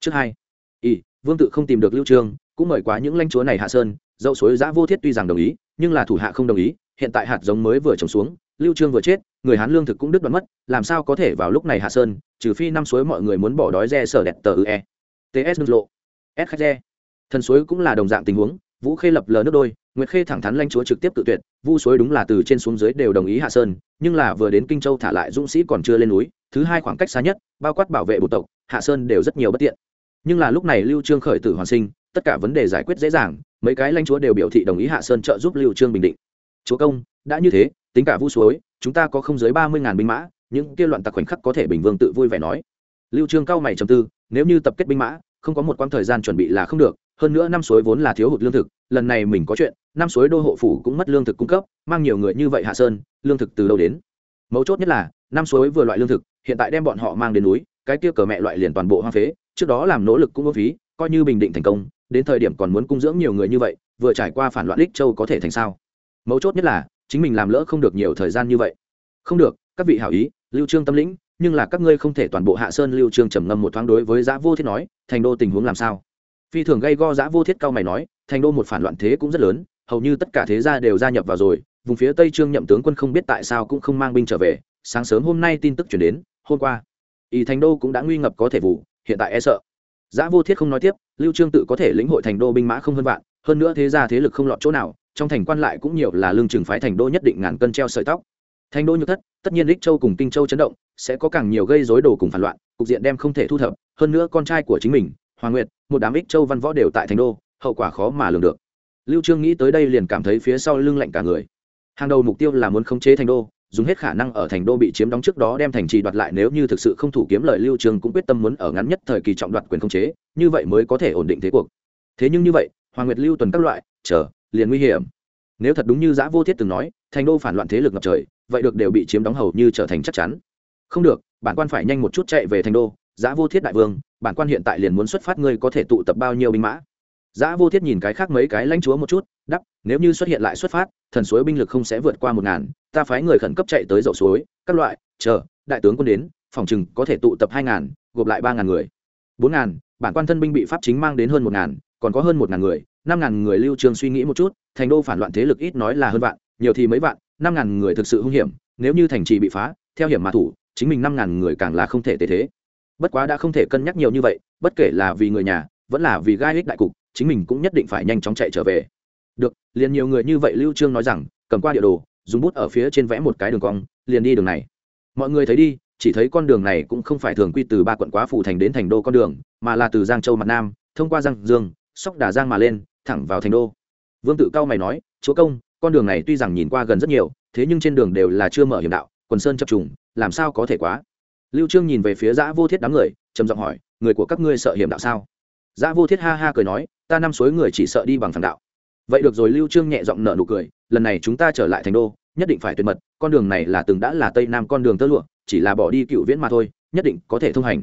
Speaker 1: chương hai ỷ vương tự không tìm được lưu trương, cũng mời quá những lãnh chúa này hạ sơn dậu suối giã vô thiết tuy rằng đồng ý, nhưng là thủ hạ không đồng ý, hiện tại hạt giống mới vừa trồng xuống, lưu trương vừa chết, người hán lương thực cũng đứt đoạn mất, làm sao có thể vào lúc này hạ sơn, trừ phi năm suối mọi người muốn bỏ đói re sở đẹp tờ e. ts lộ. S khách re. Thần suối cũng là đồng dạng tình huống, vũ khê lập lờ nước đôi, nguyệt khê thẳng thắn lãnh chúa trực tiếp tự tuyệt, vu suối đúng là từ trên xuống dưới đều đồng ý hạ sơn, nhưng là vừa đến kinh châu thả lại dũng sĩ còn chưa lên núi, thứ hai khoảng cách xa nhất, bao quát bảo vệ bộ tộc, hạ sơn đều rất nhiều bất tiện nhưng là lúc này lưu trương khởi tử hoàn sinh, tất cả vấn đề giải quyết dễ dàng, mấy cái lãnh chúa đều biểu thị đồng ý hạ sơn trợ giúp lưu trương bình định. Chúa công, đã như thế, tính cả vu suối, chúng ta có không dưới ba mươi ngàn binh mã, những kia loạn tặc khoảnh khắc có thể bình vương tự vui vẻ nói. Lưu trương cao mày trầm tư, nếu như tập kết binh mã, không có một quãng thời gian chuẩn bị là không được, hơn nữa năm suối vốn là thiếu hụt lương thực, lần này mình có chuyện, năm suối đô hộ phủ cũng mất lương thực cung cấp, mang nhiều người như vậy hạ sơn, lương thực từ đâu đến? Mấu chốt nhất là, năm suối vừa loại lương thực, hiện tại đem bọn họ mang đến núi, cái kia cờ mẹ loại liền toàn bộ hoang phế trước đó làm nỗ lực cũng vô phí, coi như bình định thành công, đến thời điểm còn muốn cung dưỡng nhiều người như vậy, vừa trải qua phản loạn đích châu có thể thành sao? Mấu chốt nhất là, chính mình làm lỡ không được nhiều thời gian như vậy. Không được, các vị hảo ý, lưu trương tâm lĩnh, nhưng là các ngươi không thể toàn bộ hạ sơn lưu trương trầm ngâm một thoáng đối với giã vô thiết nói, thành đô tình huống làm sao? Phi thường gây go, giã vô thiết cao mày nói, thành đô một phản loạn thế cũng rất lớn, hầu như tất cả thế gia đều gia nhập vào rồi, vùng phía tây trương nhậm tướng quân không biết tại sao cũng không mang binh trở về, sáng sớm hôm nay tin tức chuyển đến, hôm qua ý thành đô cũng đã nguy ngập có thể vụ hiện tại e sợ. Giã vô thiết không nói tiếp, lưu trương tự có thể lĩnh hội thành đô binh mã không hơn vạn, hơn nữa thế gia thế lực không lọt chỗ nào, trong thành quan lại cũng nhiều là lương trường phái thành đô nhất định ngàn cân treo sợi tóc. Thành đô như thất, tất nhiên đích châu cùng kinh châu chấn động, sẽ có càng nhiều gây rối đồ cùng phản loạn, cục diện đem không thể thu thập, hơn nữa con trai của chính mình, hoàng nguyệt, một đám ích châu văn võ đều tại thành đô, hậu quả khó mà lường được. Lưu trương nghĩ tới đây liền cảm thấy phía sau lưng lạnh cả người. Hàng đầu mục tiêu là muốn khống chế thành đô dùng hết khả năng ở thành đô bị chiếm đóng trước đó đem thành trì đoạt lại nếu như thực sự không thủ kiếm lời lưu Trường cũng quyết tâm muốn ở ngắn nhất thời kỳ trọng đoạt quyền khống chế, như vậy mới có thể ổn định thế cuộc. Thế nhưng như vậy, hoàng nguyệt lưu tuần các loại, chờ, liền nguy hiểm. Nếu thật đúng như giã vô thiết từng nói, thành đô phản loạn thế lực ngập trời, vậy được đều bị chiếm đóng hầu như trở thành chắc chắn. Không được, bản quan phải nhanh một chút chạy về thành đô, giã vô thiết đại vương, bản quan hiện tại liền muốn xuất phát, ngươi có thể tụ tập bao nhiêu binh mã? Giã vô thiết nhìn cái khác mấy cái lãnh chúa một chút Đắc, nếu như xuất hiện lại xuất phát thần suối binh lực không sẽ vượt qua một ngàn ta phái người khẩn cấp chạy tới dậu suối các loại chờ đại tướng quân đến phòng chừng có thể tụ tập hai ngàn gộp lại ba ngàn người. Bốn ngàn bản quan thân binh bị pháp chính mang đến hơn một ngàn còn có hơn một ngàn người năm ngàn người lưu trường suy nghĩ một chút thành đô phản loạn thế lực ít nói là hơn vạn nhiều thì mấy vạn năm ngàn người thực sự hung hiểm nếu như thành trì bị phá theo hiểm mà thủ chính mình năm ngàn người càng là không thể tế thế. Bất quá đã không thể cân nhắc nhiều như vậy bất kể là vì người nhà vẫn là vì gai ích đại cục chính mình cũng nhất định phải nhanh chóng chạy trở về. Được, liền nhiều người như vậy lưu trương nói rằng, cầm qua địa đồ, dùng bút ở phía trên vẽ một cái đường cong, liền đi đường này. Mọi người thấy đi, chỉ thấy con đường này cũng không phải thường quy từ ba quận quá phủ thành đến thành đô con đường, mà là từ giang châu mặt nam, thông qua giang dương, sóc đà giang mà lên, thẳng vào thành đô. Vương tự cao mày nói, chúa công, con đường này tuy rằng nhìn qua gần rất nhiều, thế nhưng trên đường đều là chưa mở hiểm đạo, quần sơn chập trùng, làm sao có thể quá? Lưu trương nhìn về phía giã vô thiết đám người, trầm giọng hỏi, người của các ngươi sợ hiểm đạo sao? Giả vô thiết ha ha cười nói, ta năm suối người chỉ sợ đi bằng phản đạo. Vậy được rồi. Lưu trương nhẹ giọng nở nụ cười, lần này chúng ta trở lại thành đô, nhất định phải tuyệt mật, con đường này là từng đã là tây nam con đường tơ lụa, chỉ là bỏ đi cựu viễn mà thôi, nhất định có thể thông hành.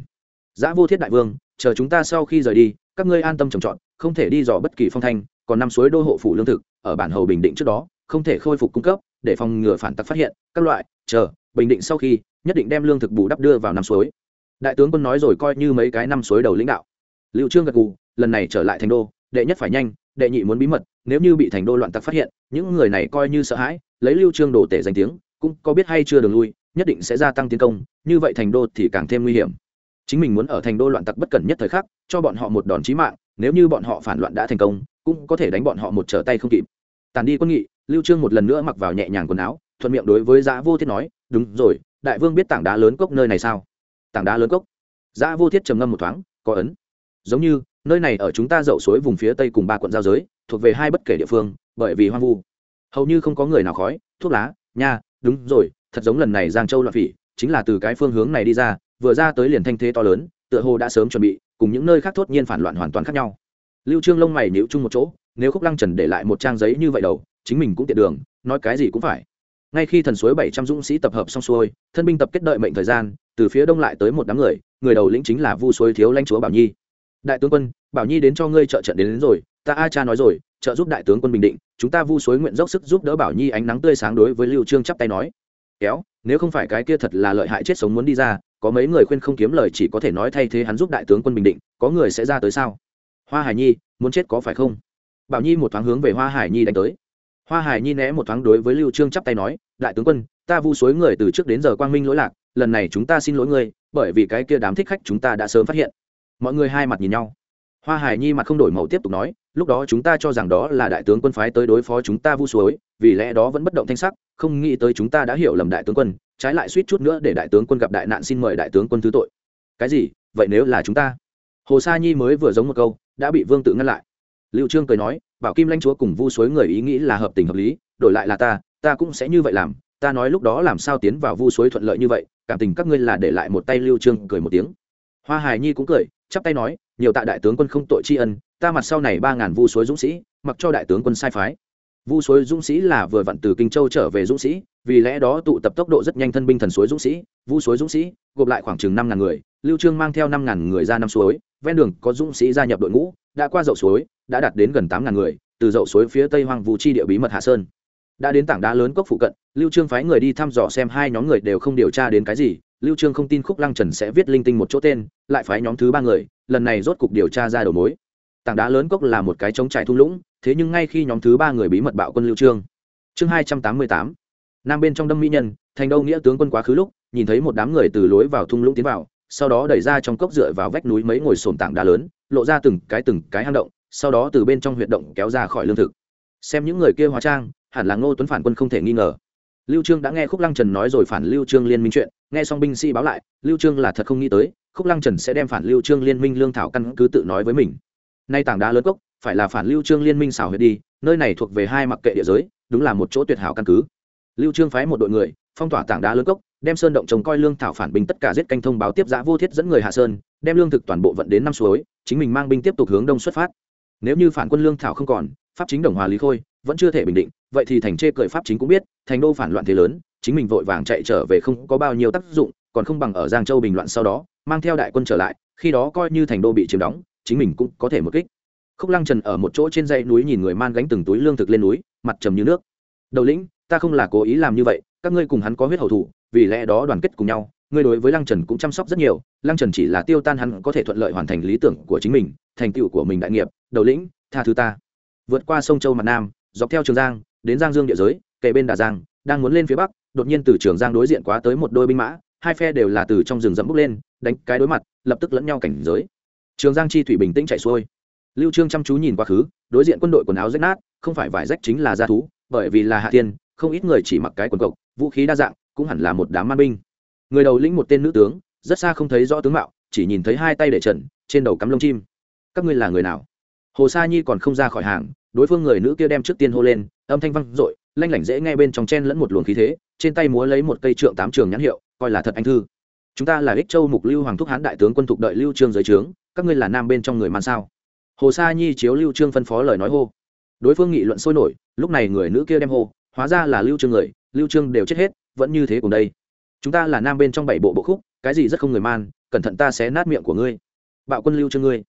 Speaker 1: Giả vô thiết đại vương, chờ chúng ta sau khi rời đi, các ngươi an tâm trồng trọt, không thể đi dò bất kỳ phong thanh, còn năm suối đô hộ phủ lương thực, ở bản hầu bình định trước đó, không thể khôi phục cung cấp, để phòng ngừa phản tặc phát hiện, các loại, chờ, bình định sau khi, nhất định đem lương thực bù đắp đưa vào năm suối. Đại tướng quân nói rồi coi như mấy cái năm suối đầu lãnh đạo liệu trương gật gù, lần này trở lại thành đô, đệ nhất phải nhanh, đệ nhị muốn bí mật, nếu như bị thành đô loạn tặc phát hiện, những người này coi như sợ hãi, lấy lưu trương đồ tể danh tiếng, cũng có biết hay chưa đường lui, nhất định sẽ gia tăng tiến công, như vậy thành đô thì càng thêm nguy hiểm. Chính mình muốn ở thành đô loạn tặc bất cẩn nhất thời khắc, cho bọn họ một đòn chí mạng, nếu như bọn họ phản loạn đã thành công, cũng có thể đánh bọn họ một trở tay không kịp. Tàn đi quân nghị, lưu trương một lần nữa mặc vào nhẹ nhàng quần áo, thuận miệng đối với giã vô thiết nói, đúng rồi, đại vương biết tảng đá lớn cốc nơi này sao? Tảng đá lớn cốc? Giã vô thiết trầm ngâm một thoáng, có ấn giống như, nơi này ở chúng ta dậu suối vùng phía tây cùng ba quận giao giới, thuộc về hai bất kể địa phương, bởi vì hoang vu. Hầu như không có người nào khói, thuốc lá, nha, đúng rồi, thật giống lần này giang châu loạn phỉ, chính là từ cái phương hướng này đi ra, vừa ra tới liền thanh thế to lớn, tựa hồ đã sớm chuẩn bị, cùng những nơi khác thốt nhiên phản loạn hoàn toàn khác nhau. Lưu trương lông mày níu chung một chỗ, nếu khúc lăng trần để lại một trang giấy như vậy đầu, chính mình cũng tiện đường, nói cái gì cũng phải. Ngay khi thần suối bảy trăm dũng sĩ tập hợp xong xuôi, thân binh tập kết đợi mệnh thời gian, từ phía đông lại tới một đám người người đầu lĩnh chính là vu suối thiếu lãnh chúa bảo nhi đại tướng quân bảo nhi đến cho ngươi trợ trận đến, đến rồi ta a cha nói rồi trợ giúp đại tướng quân bình định chúng ta vu suối nguyện dốc sức giúp đỡ bảo nhi ánh nắng tươi sáng đối với lưu trương chắp tay nói. Kéo nếu không phải cái kia thật là lợi hại chết sống muốn đi ra có mấy người khuyên không kiếm lời chỉ có thể nói thay thế hắn giúp đại tướng quân bình định có người sẽ ra tới sao? Hoa hải nhi muốn chết có phải không? Bảo nhi một thoáng hướng về hoa hải nhi đánh tới. Hoa hải nhi né một thoáng đối với lưu trương chắp tay nói đại tướng quân ta vu suối người từ trước đến giờ quang minh lỗi lạc lần này chúng ta xin lỗi ngươi bởi vì cái kia đám thích khách chúng ta đã sớm phát hiện mọi người hai mặt nhìn nhau. Hoa hải nhi mặt không đổi màu tiếp tục nói, lúc đó chúng ta cho rằng đó là đại tướng quân phái tới đối phó chúng ta vu suối, vì lẽ đó vẫn bất động thanh sắc, không nghĩ tới chúng ta đã hiểu lầm đại tướng quân, trái lại suýt chút nữa để đại tướng quân gặp đại nạn xin mời đại tướng quân thứ tội. Cái gì? Vậy nếu là chúng ta? Hồ sa nhi mới vừa giống một câu, đã bị vương tự ngăn lại. Liệu trương cười nói, bảo kim lãnh chúa cùng vu suối người ý nghĩ là hợp tình hợp lý, đổi lại là ta ta cũng sẽ như vậy làm, ta nói lúc đó làm sao tiến vào vu suối thuận lợi như vậy, cảm tình các ngươi là để lại một tay. Lưu trương cười một tiếng. Hoa hài nhi cũng cười chắp tay nói, nhiều tạ đại tướng quân không tội tri ân, ta mặt sau này ba ngàn vu suối dũng sĩ, mặc cho đại tướng quân sai phái. Vu suối dũng sĩ là vừa vặn từ kinh châu trở về dũng sĩ, vì lẽ đó tụ tập tốc độ rất nhanh thân binh thần suối dũng sĩ. Vu suối dũng sĩ gộp lại khoảng chừng năm ngàn người, lưu trương mang theo năm ngàn người ra năm suối, ven đường có dũng sĩ gia nhập đội ngũ, đã qua dậu suối, đã đạt đến gần tám ngàn người, từ dậu suối phía tây hoang vu chi địa bí mật hạ sơn. Đã đến tảng đá lớn cốc phụ cận, lưu trương phái người đi thăm dò xem hai nhóm người đều không điều tra đến cái gì lưu trương không tin khúc lăng trần sẽ viết linh tinh một chỗ tên, lại phái nhóm thứ ba người, lần này rốt cục điều tra ra đầu mối. Tảng đá lớn cốc là một cái trống trải thung lũng, thế nhưng ngay khi nhóm thứ ba người bí mật bạo quân lưu trương. Chương hai trăm tám mươi tám, nam bên trong đâm mỹ nhân, thành đâu nghĩa tướng quân quá khứ lúc, nhìn thấy một đám người từ lối vào thung lũng tiến vào, sau đó đẩy ra trong cốc dựa vào vách núi mấy ngồi sồn tảng đá lớn, lộ ra từng cái từng cái hang động, sau đó từ bên trong huyệt động kéo ra khỏi lương thực. Xem những người kia hóa trang, hẳn là ngô tuấn phản quân không thể nghi ngờ lưu trương đã nghe khúc lăng trần nói rồi phản lưu trương liên minh chuyện. Nghe xong binh sĩ báo lại, lưu trương là thật không nghĩ tới, khúc lăng trần sẽ đem phản lưu trương liên minh lương thảo căn cứ tự nói với mình. Nay tảng đá lớn cốc, phải là phản lưu trương liên minh xảo huyệt đi, nơi này thuộc về hai mặc kệ địa giới, đúng là một chỗ tuyệt hảo căn cứ. Lưu trương phái một đội người, phong tỏa tảng đá lớn cốc, đem sơn động trồng coi lương thảo phản binh tất cả giết canh thông báo tiếp giã vô thiết dẫn người hạ sơn, đem lương thực toàn bộ vận đến năm suối, chính mình mang binh tiếp tục hướng đông xuất phát. Nếu như phản quân lương thảo không còn, pháp chính đồng hòa lý khôi vẫn chưa thể bình định, vậy thì thành chê cười pháp chính cũng biết, thành đô phản loạn thế lớn, chính mình vội vàng chạy trở về không có bao nhiêu tác dụng, còn không bằng ở giang châu bình loạn sau đó, mang theo đại quân trở lại, khi đó coi như thành đô bị chiếm đóng, chính mình cũng có thể một kích. Khúc lăng trần ở một chỗ trên dãy núi nhìn người man gánh từng túi lương thực lên núi, mặt trầm như nước. Đầu lĩnh, ta không là cố ý làm như vậy, các ngươi cùng hắn có huyết hậu thủ, vì lẽ đó đoàn kết cùng nhau, ngươi đối với lăng trần cũng chăm sóc rất nhiều, lăng trần chỉ là tiêu tan hắn có thể thuận lợi hoàn thành lý tưởng của chính mình, thành tựu của mình đại nghiệp. Đầu lĩnh, tha thứ ta. Vượt qua sông châu mặt nam dọc theo trường giang, đến giang dương địa giới, kề bên đà giang, đang muốn lên phía bắc, đột nhiên từ trường giang đối diện quá tới một đôi binh mã, hai phe đều là từ trong rừng dẫm bước lên, đánh cái đối mặt, lập tức lẫn nhau cảnh giới. Trường giang chi thủy bình tĩnh chạy xuôi. Lưu trương chăm chú nhìn quá khứ, đối diện quân đội quần áo rách nát, không phải vải rách chính là gia thú, bởi vì là hạ thiên, không ít người chỉ mặc cái quần cộc, vũ khí đa dạng, cũng hẳn là một đám man binh. Người đầu lĩnh một tên nữ tướng, rất xa không thấy rõ tướng mạo, chỉ nhìn thấy hai tay để trần, trên đầu cắm lông chim. Các ngươi là người nào? Hồ sa nhi còn không ra khỏi hàng đối phương người nữ kia đem trước tiên hô lên, âm thanh văng dội, lanh lảnh dễ nghe bên trong chen lẫn một luồng khí thế, trên tay múa lấy một cây trượng tám trường nhãn hiệu, coi là thật anh thư. Chúng ta là ích châu mục lưu hoàng thúc hán đại tướng quân thục đợi lưu trương giới trướng, các ngươi là nam bên trong người man sao? Hồ sa nhi chiếu lưu trương phân phó lời nói hô. Đối phương nghị luận sôi nổi, lúc này người nữ kia đem hô, hóa ra là lưu trương người, lưu trương đều chết hết, vẫn như thế cùng đây. Chúng ta là nam bên trong bảy bộ bộ khúc, cái gì rất không người man, cẩn thận ta sẽ nát miệng của ngươi. Bạo quân lưu trương ngươi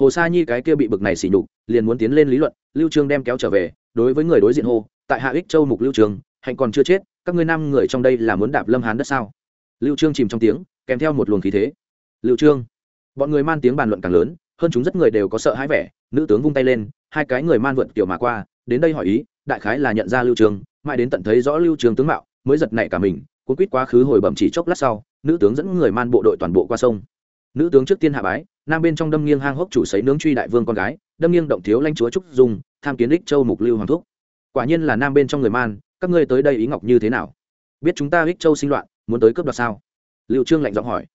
Speaker 1: hồ sa nhi cái kia bị bực này xỉ nhục, liền muốn tiến lên lý luận, lưu trương đem kéo trở về, đối với người đối diện hô, tại hạ ích châu mục lưu trương, hạnh còn chưa chết, các ngươi năm người trong đây là muốn đạp lâm hán đất sao? Lưu trương chìm trong tiếng, kèm theo một luồng khí thế. Lưu trương. Bọn người man tiếng bàn luận càng lớn, hơn chúng rất người đều có sợ hãi vẻ, nữ tướng vung tay lên, hai cái người man vượt tiểu mà qua, đến đây hỏi ý, đại khái là nhận ra lưu trương, mãi đến tận thấy rõ lưu trương tướng mạo, mới giật nảy cả mình, cuốn quýt quá khứ hồi bẩm chỉ chốc lát sau, nữ tướng dẫn người man bộ đội toàn bộ qua sông. Nữ tướng trước tiên hạ bái nam bên trong đâm nghiêng hang hốc chủ sấy nướng truy đại vương con gái, đâm nghiêng động thiếu lãnh chúa trúc dung, tham kiến đích châu mục lưu hoàng thúc. Quả nhiên là nam bên trong người man, các ngươi tới đây ý ngọc như thế nào? Biết chúng ta ích châu sinh loạn, muốn tới cướp đoạt sao? Lưu trương lạnh giọng hỏi.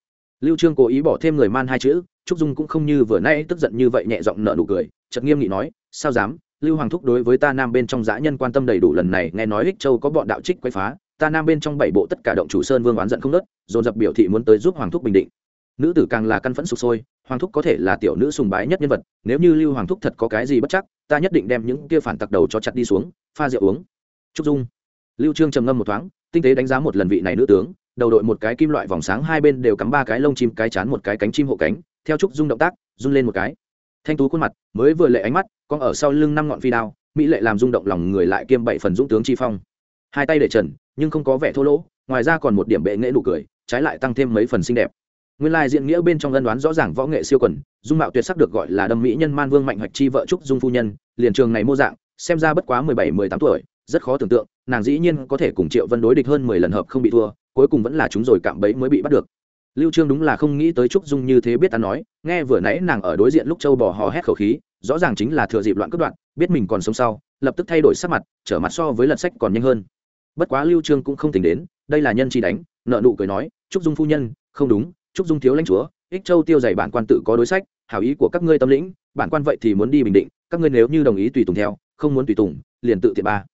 Speaker 1: Lưu trương cố ý bỏ thêm người man hai chữ, trúc dung cũng không như vừa nãy tức giận như vậy nhẹ giọng nở nụ cười, chợt nghiêm nghị nói, sao dám? Lưu hoàng thúc đối với ta nam bên trong dã nhân quan tâm đầy đủ lần này, nghe nói ích châu có bọn đạo trích quấy phá, ta nam bên trong bảy bộ tất cả động chủ sơn vương oán giận không nớt dồn dập biểu thị muốn tới giúp hoàng thúc bình định. Nữ tử càng là căn phẫn sụp sôi hoàng thúc có thể là tiểu nữ sùng bái nhất nhân vật, nếu như lưu hoàng thúc thật có cái gì bất chắc, ta nhất định đem những kia phản tặc đầu cho chặt đi xuống, pha rượu uống. Trúc dung. Lưu trương trầm ngâm một thoáng, tinh tế đánh giá một lần vị này nữ tướng, đầu đội một cái kim loại vòng sáng, hai bên đều cắm ba cái lông chim, cái chán một cái cánh chim hộ cánh, theo trúc dung động tác, run lên một cái. Thanh tú khuôn mặt, mới vừa lệ ánh mắt, con ở sau lưng năm ngọn phi đao, mỹ lệ làm rung động lòng người lại kiêm bảy phần dũng tướng chi phong. Hai tay để trần, nhưng không có vẻ thô lỗ, ngoài ra còn một điểm bệ nghệ nụ cười, trái lại tăng thêm mấy phần xinh đẹp nguyên lai diện nghĩa bên trong ân đoán rõ ràng võ nghệ siêu quần, dung mạo tuyệt sắc được gọi là đâm mỹ nhân man vương mạnh hoạch chi vợ trúc dung phu nhân, liền trường này mô dạng, xem ra bất quá mười bảy, mười tám tuổi, rất khó tưởng tượng, nàng dĩ nhiên có thể cùng triệu vân đối địch hơn mười lần hợp không bị thua, cuối cùng vẫn là chúng rồi cạm bẫy mới bị bắt được. Lưu trương đúng là không nghĩ tới trúc dung như thế biết ta nói, nghe vừa nãy nàng ở đối diện lúc châu bò hò hét khẩu khí, rõ ràng chính là thừa dịp loạn cướp đoạn biết mình còn sống sau, lập tức thay đổi sắc mặt, trở mặt so với lật sách còn nhanh hơn. Bất quá lưu trương cũng không tính đến, đây là nhân chi đánh, nợ nụ cười nói, trúc dung phu nhân, không đúng trúc dung thiếu lãnh chúa, ích châu tiêu dày bản quan tự có đối sách, hảo ý của các ngươi tâm lĩnh, bản quan vậy thì muốn đi bình định, các ngươi nếu như đồng ý tùy tùng theo, không muốn tùy tùng, liền tự tiện ba.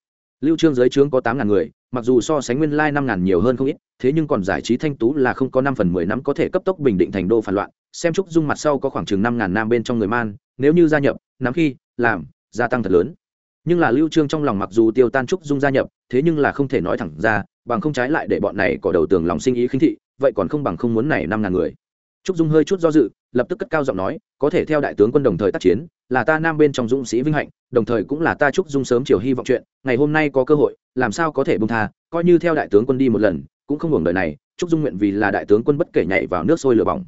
Speaker 1: Lưu trương dưới trướng có tám ngàn người, mặc dù so sánh nguyên lai năm ngàn nhiều hơn không ít, thế nhưng còn giải trí thanh tú là không có năm phần mười năm có thể cấp tốc bình định thành đô phản loạn, xem trúc dung mặt sau có khoảng chừng năm ngàn nam bên trong người man, nếu như gia nhập, nắm khi, làm, gia tăng thật lớn. Nhưng là lưu trương trong lòng mặc dù tiêu tan trúc dung gia nhập, thế nhưng là không thể nói thẳng ra, bằng không trái lại để bọn này có đầu tường lòng sinh ý khinh thị vậy còn không bằng không muốn này năm ngàn người. Trúc dung hơi chút do dự, lập tức cất cao giọng nói, có thể theo đại tướng quân đồng thời tác chiến, là ta nam bên trong dũng sĩ vinh hạnh, đồng thời cũng là ta trúc dung sớm chiều hy vọng chuyện, ngày hôm nay có cơ hội, làm sao có thể bông tha, coi như theo đại tướng quân đi một lần, cũng không hưởng đời này, trúc dung nguyện vì là đại tướng quân bất kể nhảy vào nước sôi lửa bỏng.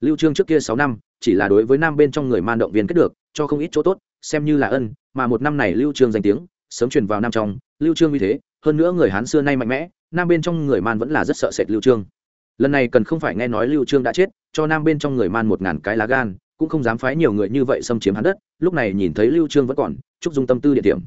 Speaker 1: Lưu trương trước kia 6 năm, chỉ là đối với nam bên trong người man động viên kết được, cho không ít chỗ tốt, xem như là ân, mà một năm này lưu trương danh tiếng, sớm truyền vào nam trong, lưu trương như thế, hơn nữa người hán xưa nay mạnh mẽ, nam bên trong người man vẫn là rất sợ sệt lưu trương lần này cần không phải nghe nói lưu trương đã chết, cho nam bên trong người man một ngàn cái lá gan, cũng không dám phái nhiều người như vậy xâm chiếm hắn đất, lúc này nhìn thấy lưu trương vẫn còn Trúc dung tâm tư địa điểm.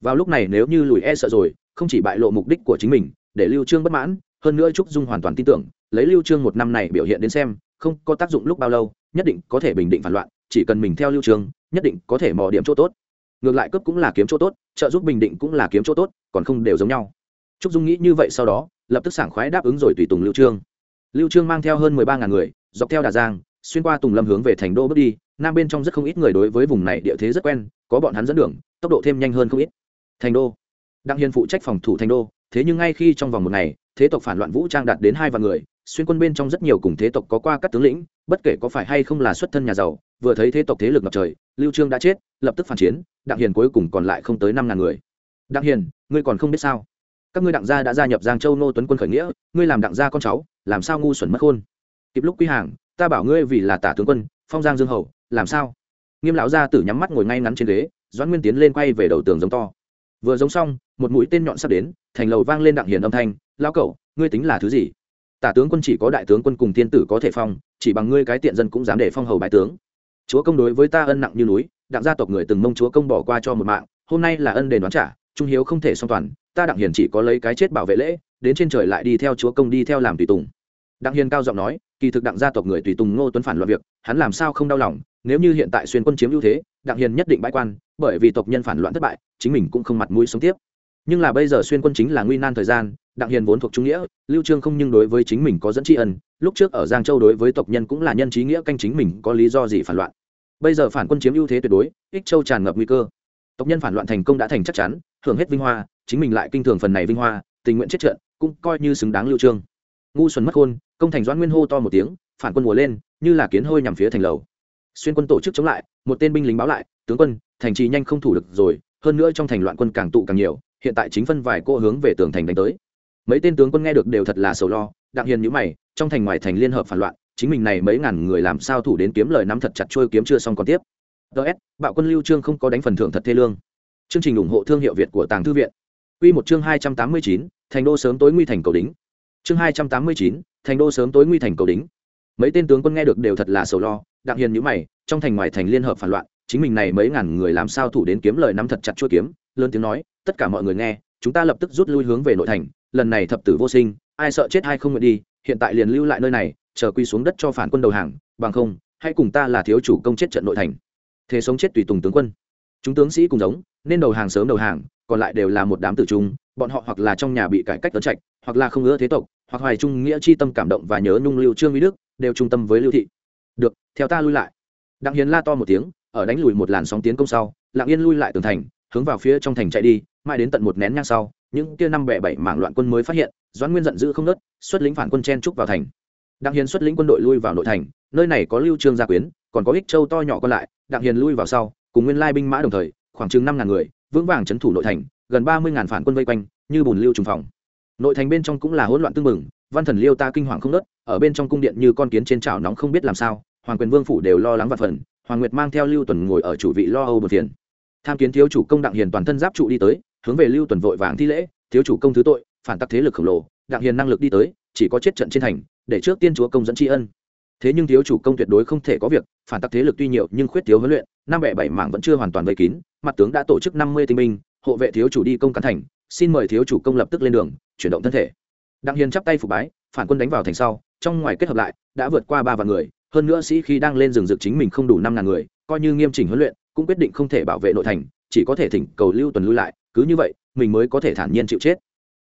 Speaker 1: Vào lúc này nếu như lùi e sợ rồi, không chỉ bại lộ mục đích của chính mình, để lưu trương bất mãn, hơn nữa trúc dung hoàn toàn tin tưởng, lấy lưu trương một năm này biểu hiện đến xem, không có tác dụng lúc bao lâu, nhất định có thể bình định phản loạn, chỉ cần mình theo lưu trương, nhất định có thể mò điểm chỗ tốt. Ngược lại cấp cũng là kiếm chỗ tốt, trợ giúp bình định cũng là kiếm chỗ tốt, còn không đều giống nhau. Trúc dung nghĩ như vậy sau đó, lập tức sảng khoái đáp ứng rồi tùy tùng lưu trương lưu trương mang theo hơn mười ba ngàn người, dọc theo đà giang, xuyên qua tùng lâm hướng về thành đô bước đi. Nam bên trong rất không ít người đối với vùng này địa thế rất quen, có bọn hắn dẫn đường, tốc độ thêm nhanh hơn không ít. Thành đô. Đặng hiền phụ trách phòng thủ thành đô, thế nhưng ngay khi trong vòng một ngày, thế tộc phản loạn vũ trang đạt đến hai vạn người, xuyên quân bên trong rất nhiều cùng thế tộc có qua các tướng lĩnh, bất kể có phải hay không là xuất thân nhà giàu, vừa thấy thế tộc thế lực ngập trời, lưu trương đã chết, lập tức phản chiến, đặng hiền cuối cùng còn lại không tới năm ngàn người. Đặng hiền, ngươi còn không biết sao? Các ngươi đặng gia đã gia nhập giang châu nô tuấn quân khởi nghĩa, ngươi làm đặng gia con cháu, làm sao ngu xuẩn mất khôn? Kịp lúc quy hàng, ta bảo ngươi vì là tả tướng quân, phong giang dương hầu, làm sao? Nghiêm lão gia tử nhắm mắt ngồi ngay ngắn trên ghế, doãn nguyên tiến lên quay về đầu tường giống to. Vừa giống xong, một mũi tên nhọn sắp đến, thành lầu vang lên đặng hiền âm thanh lao cẩu ngươi tính là thứ gì? Tả tướng quân chỉ có đại tướng quân cùng tiên tử có thể phong, chỉ bằng ngươi cái tiện dân cũng dám để phong hầu bại tướng. Chúa công đối với ta ân nặng như núi, đặng gia tộc người từng mông chúa công bỏ qua cho một mạng, hôm nay là ân đền đoán trả, trung hiếu không thể song toàn ta đặng hiền chỉ có lấy cái chết bảo vệ lễ, đến trên trời lại đi theo chúa công đi theo làm tùy tùng. Đặng hiền cao giọng nói, kỳ thực đặng gia tộc người tùy tùng ngô tuấn phản loạn việc, hắn làm sao không đau lòng, nếu như hiện tại xuyên quân chiếm ưu thế, đặng hiền nhất định bãi quan, bởi vì tộc nhân phản loạn thất bại, chính mình cũng không mặt mũi sống tiếp. Nhưng là bây giờ xuyên quân chính là nguy nan thời gian, đặng hiền vốn thuộc trung nghĩa, lưu trương không nhưng đối với chính mình có dẫn tri ân, lúc trước ở giang châu đối với tộc nhân cũng là nhân trí nghĩa canh chính mình có lý do gì phản loạn. Bây giờ phản quân chiếm ưu thế tuyệt đối, ích châu tràn ngập nguy cơ. Tộc nhân phản loạn thành công đã thành chắc chắn hưởng hết vinh hoa, chính mình lại kinh thường phần này vinh hoa, tình nguyện chết trận, cũng coi như xứng đáng lưu trương. Ngu xuẩn mất khôn, công thành doãn nguyên hô to một tiếng, phản quân mùa lên, như là kiến hôi nhằm phía thành lầu. Xuyên quân tổ chức chống lại, một tên binh lính báo lại, tướng quân, thành trì nhanh không thủ được rồi, hơn nữa trong thành loạn quân càng tụ càng nhiều, hiện tại chính phân vài cô hướng về tường thành đánh tới. Mấy tên tướng quân nghe được đều thật là sầu lo, đặng hiền nhíu mày, trong thành ngoài thành liên hợp phản loạn, chính mình này mấy ngàn người làm sao thủ đến kiếm lời nắm thật chặt trôi kiếm chưa xong còn tiếp. Ts bạo quân lưu trương không có đánh phần thưởng thật thê lương chương trình ủng hộ thương hiệu việt của tàng thư viện. Quy một chương hai trăm tám mươi chín, thành đô sớm tối nguy thành cầu đính. Chương hai trăm tám mươi chín, thành đô sớm tối nguy thành cầu đính. Mấy tên tướng quân nghe được đều thật là sầu lo đặng hiền nhíu mày trong thành ngoài thành liên hợp phản loạn chính mình này mấy ngàn người làm sao thủ đến kiếm lời nắm thật chặt chuôi kiếm lớn tiếng nói tất cả mọi người nghe chúng ta lập tức rút lui hướng về nội thành lần này thập tử vô sinh ai sợ chết ai không nguyện đi hiện tại liền lưu lại nơi này chờ quy xuống đất cho phản quân đầu hàng bằng không hãy cùng ta là thiếu chủ công chết trận nội thành. Thế sống chết tùy tùng tướng quân chúng tướng sĩ cùng giống, nên đầu hàng sớm đầu hàng, còn lại đều là một đám tử trung, bọn họ hoặc là trong nhà bị cải cách tấn trạch, hoặc là không ưa thế tộc, hoặc hoài trung nghĩa chi tâm cảm động và nhớ nhung lưu trương mỹ đức, đều trung tâm với lưu thị. Được, theo ta lui lại. Đặng hiền la to một tiếng, ở đánh lùi một làn sóng tiến công sau, lặng yên lui lại tường thành, hướng vào phía trong thành chạy đi, mãi đến tận một nén nhang sau, những kia năm bẻ bảy mảng loạn quân mới phát hiện, doãn nguyên giận dữ không nớt, xuất lĩnh phản quân chen trúc vào thành. Đặng hiền xuất lĩnh quân đội lui vào nội thành, nơi này có lưu trương gia quyến, còn có ích châu to nhỏ còn lại, đặng hiền lui vào sau cùng nguyên lai binh mã đồng thời, khoảng chừng năm ngàn người, vững vàng trấn thủ nội thành, gần ba mươi ngàn phản quân vây quanh, như bùn lưu trùng phòng. Nội thành bên trong cũng là hỗn loạn tương mừng văn thần liêu ta kinh hoàng không nớt, ở bên trong cung điện như con kiến trên chảo nóng không biết làm sao, hoàng quyền vương phủ đều lo lắng và phần, hoàng nguyệt mang theo lưu tuần ngồi ở chủ vị lo âu bờ phiền. Tham kiến thiếu chủ công đặng hiền toàn thân giáp trụ đi tới, hướng về lưu tuần vội vàng thi lễ, thiếu chủ công thứ tội, phản tắc thế lực khổng lồ, đặng hiền năng lực đi tới, chỉ có chết trận trên thành, để trước tiên chúa công dẫn tri ân. Thế nhưng thiếu chủ công tuyệt đối không thể có việc, phản tắc thế lực tuy nhiều nhưng khuyết thiếu huấn luyện năm bẻ bảy mảng vẫn chưa hoàn toàn vây kín, mặt tướng đã tổ chức năm mươi tinh binh, hộ vệ thiếu chủ đi công cán thành, xin mời thiếu chủ công lập tức lên đường, chuyển động thân thể. Đặng hiền chắp tay phục bái, phản quân đánh vào thành sau, trong ngoài kết hợp lại, đã vượt qua ba vạn người, hơn nữa sĩ khi đang lên rừng rực chính mình không đủ năm ngàn người, coi như nghiêm chỉnh huấn luyện, cũng quyết định không thể bảo vệ nội thành, chỉ có thể thỉnh cầu lưu tuần lưu lại, cứ như vậy, mình mới có thể thản nhiên chịu chết.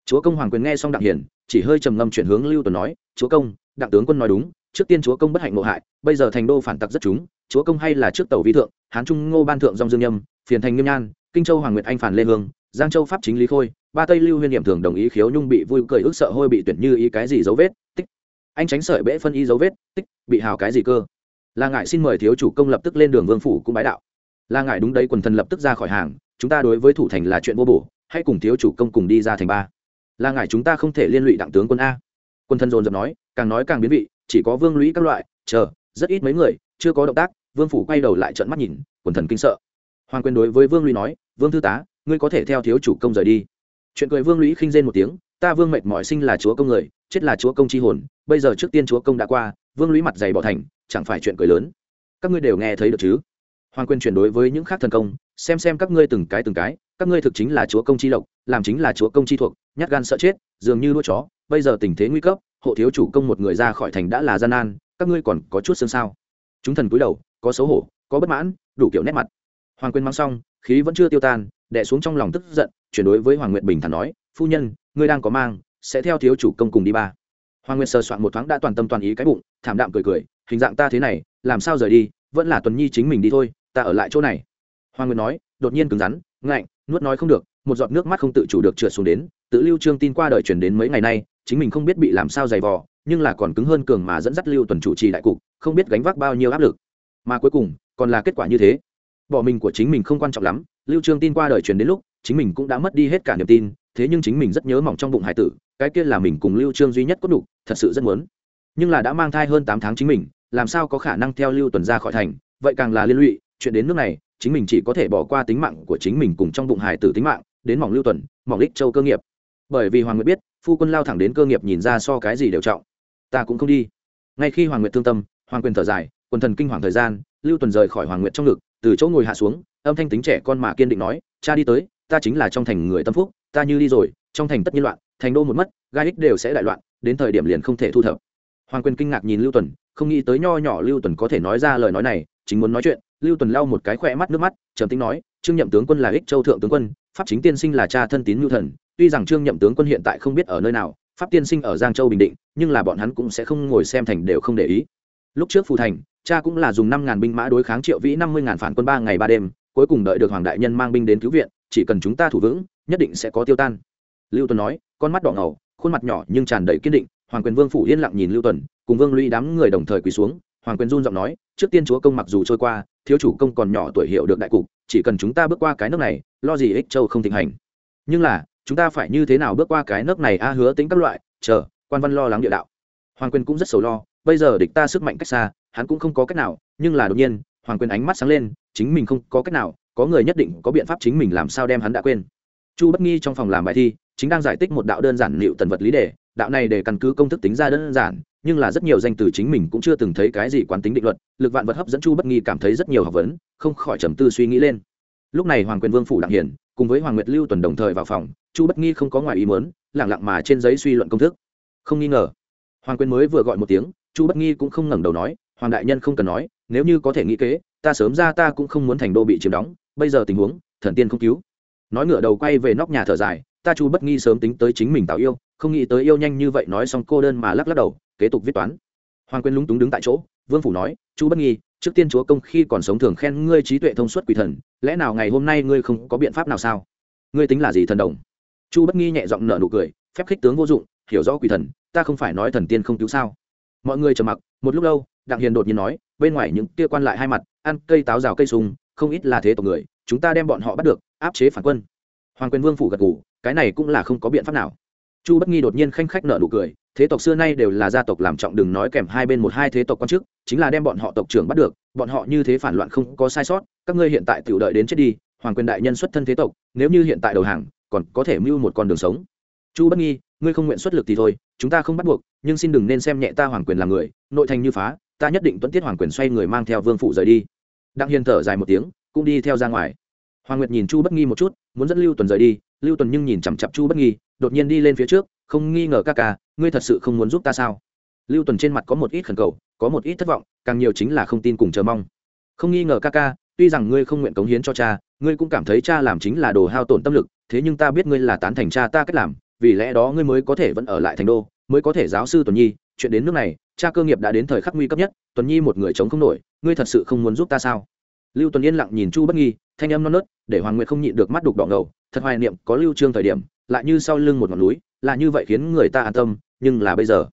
Speaker 1: Chúa công hoàng quyền nghe xong đặng hiền, chỉ hơi trầm ngâm chuyển hướng lưu tuần nói, chúa công, đặng tướng quân nói đúng trước tiên chúa công bất hạnh ngộ hại, bây giờ thành đô phản tặc rất chúng, chúa công hay là trước tàu vi thượng, hán trung ngô ban thượng dòng dương nhâm, phiền thành nghiêm nhan, kinh châu hoàng nguyệt anh phản lê hương, giang châu pháp chính lý khôi, ba tây lưu huyên điểm thường đồng ý khiếu nhung bị vui cười ức sợ hôi bị tuyển như ý cái gì dấu vết, tích. Anh tránh sợi bễ phân ý dấu vết, tích. Bị hào cái gì cơ. Là ngại xin mời thiếu chủ công lập tức lên đường vương phủ cũng bái đạo. Là ngại đúng đấy, quần thần lập tức ra khỏi hàng, chúng ta đối với thủ thành là chuyện vô bổ, hãy cùng thiếu chủ công cùng đi ra thành ba. Là ngại chúng ta không thể liên lụy đặng tướng quân a. Quân thần dồn dập nói, càng nói càng biến vị chỉ có vương lũy các loại, chờ, rất ít mấy người, chưa có động tác, vương phủ quay đầu lại trận mắt nhìn, quần thần kinh sợ. Hoàng quyền đối với vương lũy nói, vương thư tá, ngươi có thể theo thiếu chủ công rời đi. Chuyện cười vương lũy khinh rên một tiếng, ta vương mệt mỏi sinh là chúa công người, chết là chúa công chi hồn, bây giờ trước tiên chúa công đã qua, vương lũy mặt dày bỏ thành, chẳng phải chuyện cười lớn. Các ngươi đều nghe thấy được chứ? Hoàng quyền chuyển đối với những khác thần công, xem xem các ngươi từng cái từng cái, các ngươi thực chính là chúa công chi lộc, làm chính là chúa công chi thuộc, nhát gan sợ chết, dường như đua chó, bây giờ tình thế nguy cấp hộ thiếu chủ công một người ra khỏi thành đã là gian nan, các ngươi còn có chút xương sao? Chúng thần cúi đầu, có xấu hổ, có bất mãn, đủ kiểu nét mặt. Hoàng Quyên mang xong, khí vẫn chưa tiêu tan đẻ xuống trong lòng tức giận, chuyển đối với hoàng nguyệt bình thản nói, phu nhân, ngươi đang có mang, sẽ theo thiếu chủ công cùng đi ba. Hoàng nguyệt sờ soạn một thoáng đã toàn tâm toàn ý cái bụng, thảm đạm cười cười, hình dạng ta thế này, làm sao rời đi, vẫn là tuần nhi chính mình đi thôi, ta ở lại chỗ này. Hoàng nguyệt nói, đột nhiên cứng rắn, ngạnh, nuốt nói không được một giọt nước mắt không tự chủ được trượt xuống đến, tự lưu trương tin qua đời truyền đến mấy ngày nay, chính mình không biết bị làm sao dày vò, nhưng là còn cứng hơn cường mà dẫn dắt lưu tuần chủ trì đại cục, không biết gánh vác bao nhiêu áp lực. Mà cuối cùng, còn là kết quả như thế. Bỏ mình của chính mình không quan trọng lắm, lưu trương tin qua đời truyền đến lúc, chính mình cũng đã mất đi hết cả niềm tin, thế nhưng chính mình rất nhớ mỏng trong bụng hải tử, cái kia là mình cùng lưu trương duy nhất có đủ, thật sự rất muốn. Nhưng là đã mang thai hơn 8 tháng chính mình, làm sao có khả năng theo lưu tuần ra khỏi thành, vậy càng là liên lụy, chuyện đến nước này, chính mình chỉ có thể bỏ qua tính mạng của chính mình cùng trong bụng hải tử tính mạng đến mỏng lưu tuần, mỏng lích châu cơ nghiệp. Bởi vì hoàng nguyệt biết, phu quân lao thẳng đến cơ nghiệp nhìn ra so cái gì đều trọng. Ta cũng không đi. Ngay khi hoàng nguyệt thương tâm, hoàng quyền thở dài, quần thần kinh hoàng thời gian, lưu tuần rời khỏi hoàng nguyệt trong ngực, từ chỗ ngồi hạ xuống, âm thanh tính trẻ con mà kiên định nói, cha đi tới, ta chính là trong thành người tâm phúc, ta như đi rồi, trong thành tất nhiên loạn, thành đô một mất, gai ích đều sẽ đại loạn, đến thời điểm liền không thể thu thập. Hoàng quyền kinh ngạc nhìn lưu tuần, không nghĩ tới nho nhỏ lưu tuần có thể nói ra lời nói này, chính muốn nói chuyện, lưu tuần lau một cái khỏe mắt nước mắt, trầm tính nói, trương nhậm tướng quân là ích châu thượng tướng quân pháp chính tiên sinh là cha thân tín nhu thần, tuy rằng trương nhậm tướng quân hiện tại không biết ở nơi nào, pháp tiên sinh ở giang châu bình định, nhưng là bọn hắn cũng sẽ không ngồi xem thành đều không để ý. Lúc trước phù thành, cha cũng là dùng năm ngàn binh mã đối kháng triệu vĩ năm mươi ngàn phản quân ba ngày ba đêm, cuối cùng đợi được hoàng đại nhân mang binh đến cứu viện, chỉ cần chúng ta thủ vững, nhất định sẽ có tiêu tan. Lưu tuần nói, con mắt đỏ ngầu, khuôn mặt nhỏ nhưng tràn đầy kiên định, hoàng quyền vương phủ yên lặng nhìn lưu tuần cùng vương lũy đám người đồng thời quỳ xuống hoàng quyền run giọng nói, trước tiên chúa công mặc dù trôi qua, thiếu chủ công còn nhỏ tuổi hiệu được đại cục, chỉ cần chúng ta bước qua cái nước này, lo gì ích châu không thịnh hành. Nhưng là, chúng ta phải như thế nào bước qua cái nước này a hứa tính các loại, chờ, quan văn lo lắng địa đạo. Hoàng quyền cũng rất sầu lo, bây giờ địch ta sức mạnh cách xa, hắn cũng không có cách nào, nhưng là đột nhiên, hoàng quyền ánh mắt sáng lên, chính mình không có cách nào, có người nhất định có biện pháp chính mình làm sao đem hắn đã quên. Chu bất nghi trong phòng làm bài thi chính đang giải tích một đạo đơn giản liệu tần vật lý đề. Đạo này để căn cứ công thức tính ra đơn giản, nhưng là rất nhiều danh từ chính mình cũng chưa từng thấy cái gì quán tính định luật, lực vạn vật hấp dẫn chu bất nghi cảm thấy rất nhiều học vấn, không khỏi trầm tư suy nghĩ lên. Lúc này hoàng quyền vương phủ đặng hiển cùng với hoàng nguyệt lưu tuần đồng thời vào phòng, chu bất nghi không có ngoài ý muốn lẳng lặng mà trên giấy suy luận công thức. Không nghi ngờ, hoàng quyền mới vừa gọi một tiếng, chu bất nghi cũng không ngẩng đầu nói, hoàng đại nhân không cần nói, nếu như có thể nghĩ kế, ta sớm ra ta cũng không muốn thành đô bị chiếm đóng, bây giờ tình huống, thần tiên không cứu. Nói ngựa đầu quay về nóc nhà thở dài ta chu bất nghi sớm tính tới chính mình tạo yêu, không nghĩ tới yêu nhanh như vậy nói xong cô đơn mà lắc lắc đầu, kế tục viết toán. Hoàng Quyên lúng túng đứng tại chỗ, vương phủ nói, chu bất nghi, trước tiên chúa công khi còn sống thường khen ngươi trí tuệ thông suốt quỷ thần, lẽ nào ngày hôm nay ngươi không có biện pháp nào sao? Ngươi tính là gì thần đồng? Chu bất nghi nhẹ giọng nở nụ cười, phép khích tướng vô dụng, hiểu rõ quỷ thần, ta không phải nói thần tiên không cứu sao? Mọi người trầm mặc, một lúc lâu, đặng hiền đột nhiên nói, bên ngoài những kia quan lại hai mặt, ăn cây táo rào cây sùng, không ít là thế tộc người, chúng ta đem bọn họ bắt được, áp chế phản quân. Hoàng quyền vương phủ gật ngủ cái này cũng là không có biện pháp nào. Chu bất nghi đột nhiên khanh khách nợ nụ cười, thế tộc xưa nay đều là gia tộc làm trọng đừng nói kèm hai bên một hai thế tộc quan chức, chính là đem bọn họ tộc trưởng bắt được, bọn họ như thế phản loạn không có sai sót, các ngươi hiện tại tự đợi đến chết đi, hoàng quyền đại nhân xuất thân thế tộc, nếu như hiện tại đầu hàng, còn có thể mưu một con đường sống. Chu bất nghi, ngươi không nguyện xuất lực thì thôi, chúng ta không bắt buộc, nhưng xin đừng nên xem nhẹ ta hoàng quyền làm người, nội thành như phá, ta nhất định tuấn tiết hoàng quyền xoay người mang theo vương phụ rời đi. Đặng hiền thở dài một tiếng, cũng đi theo ra ngoài. Hoàng nguyệt nhìn chu bất nghi một chút, muốn dẫn lưu tuần rời đi lưu tuần nhưng nhìn chằm chặp chu bất nghi, đột nhiên đi lên phía trước, không nghi ngờ ca ca, ngươi thật sự không muốn giúp ta sao? Lưu tuần trên mặt có một ít khẩn cầu, có một ít thất vọng, càng nhiều chính là không tin cùng chờ mong. Không nghi ngờ ca ca, tuy rằng ngươi không nguyện cống hiến cho cha, ngươi cũng cảm thấy cha làm chính là đồ hao tổn tâm lực, thế nhưng ta biết ngươi là tán thành cha ta cách làm, vì lẽ đó ngươi mới có thể vẫn ở lại thành đô, mới có thể giáo sư tuần nhi. Chuyện đến nước này, cha cơ nghiệp đã đến thời khắc nguy cấp nhất, tuần nhi một người chống không nổi, ngươi thật sự không muốn giúp ta sao? Lưu tuần yên lặng nhìn chu bất nghi thanh âm non nớt, để hoàng nguyệt không nhịn được mắt đục đỏ ngầu, thật hoài niệm có lưu trương thời điểm, lại như sau lưng một ngọn núi, là như vậy khiến người ta an tâm, nhưng là bây giờ.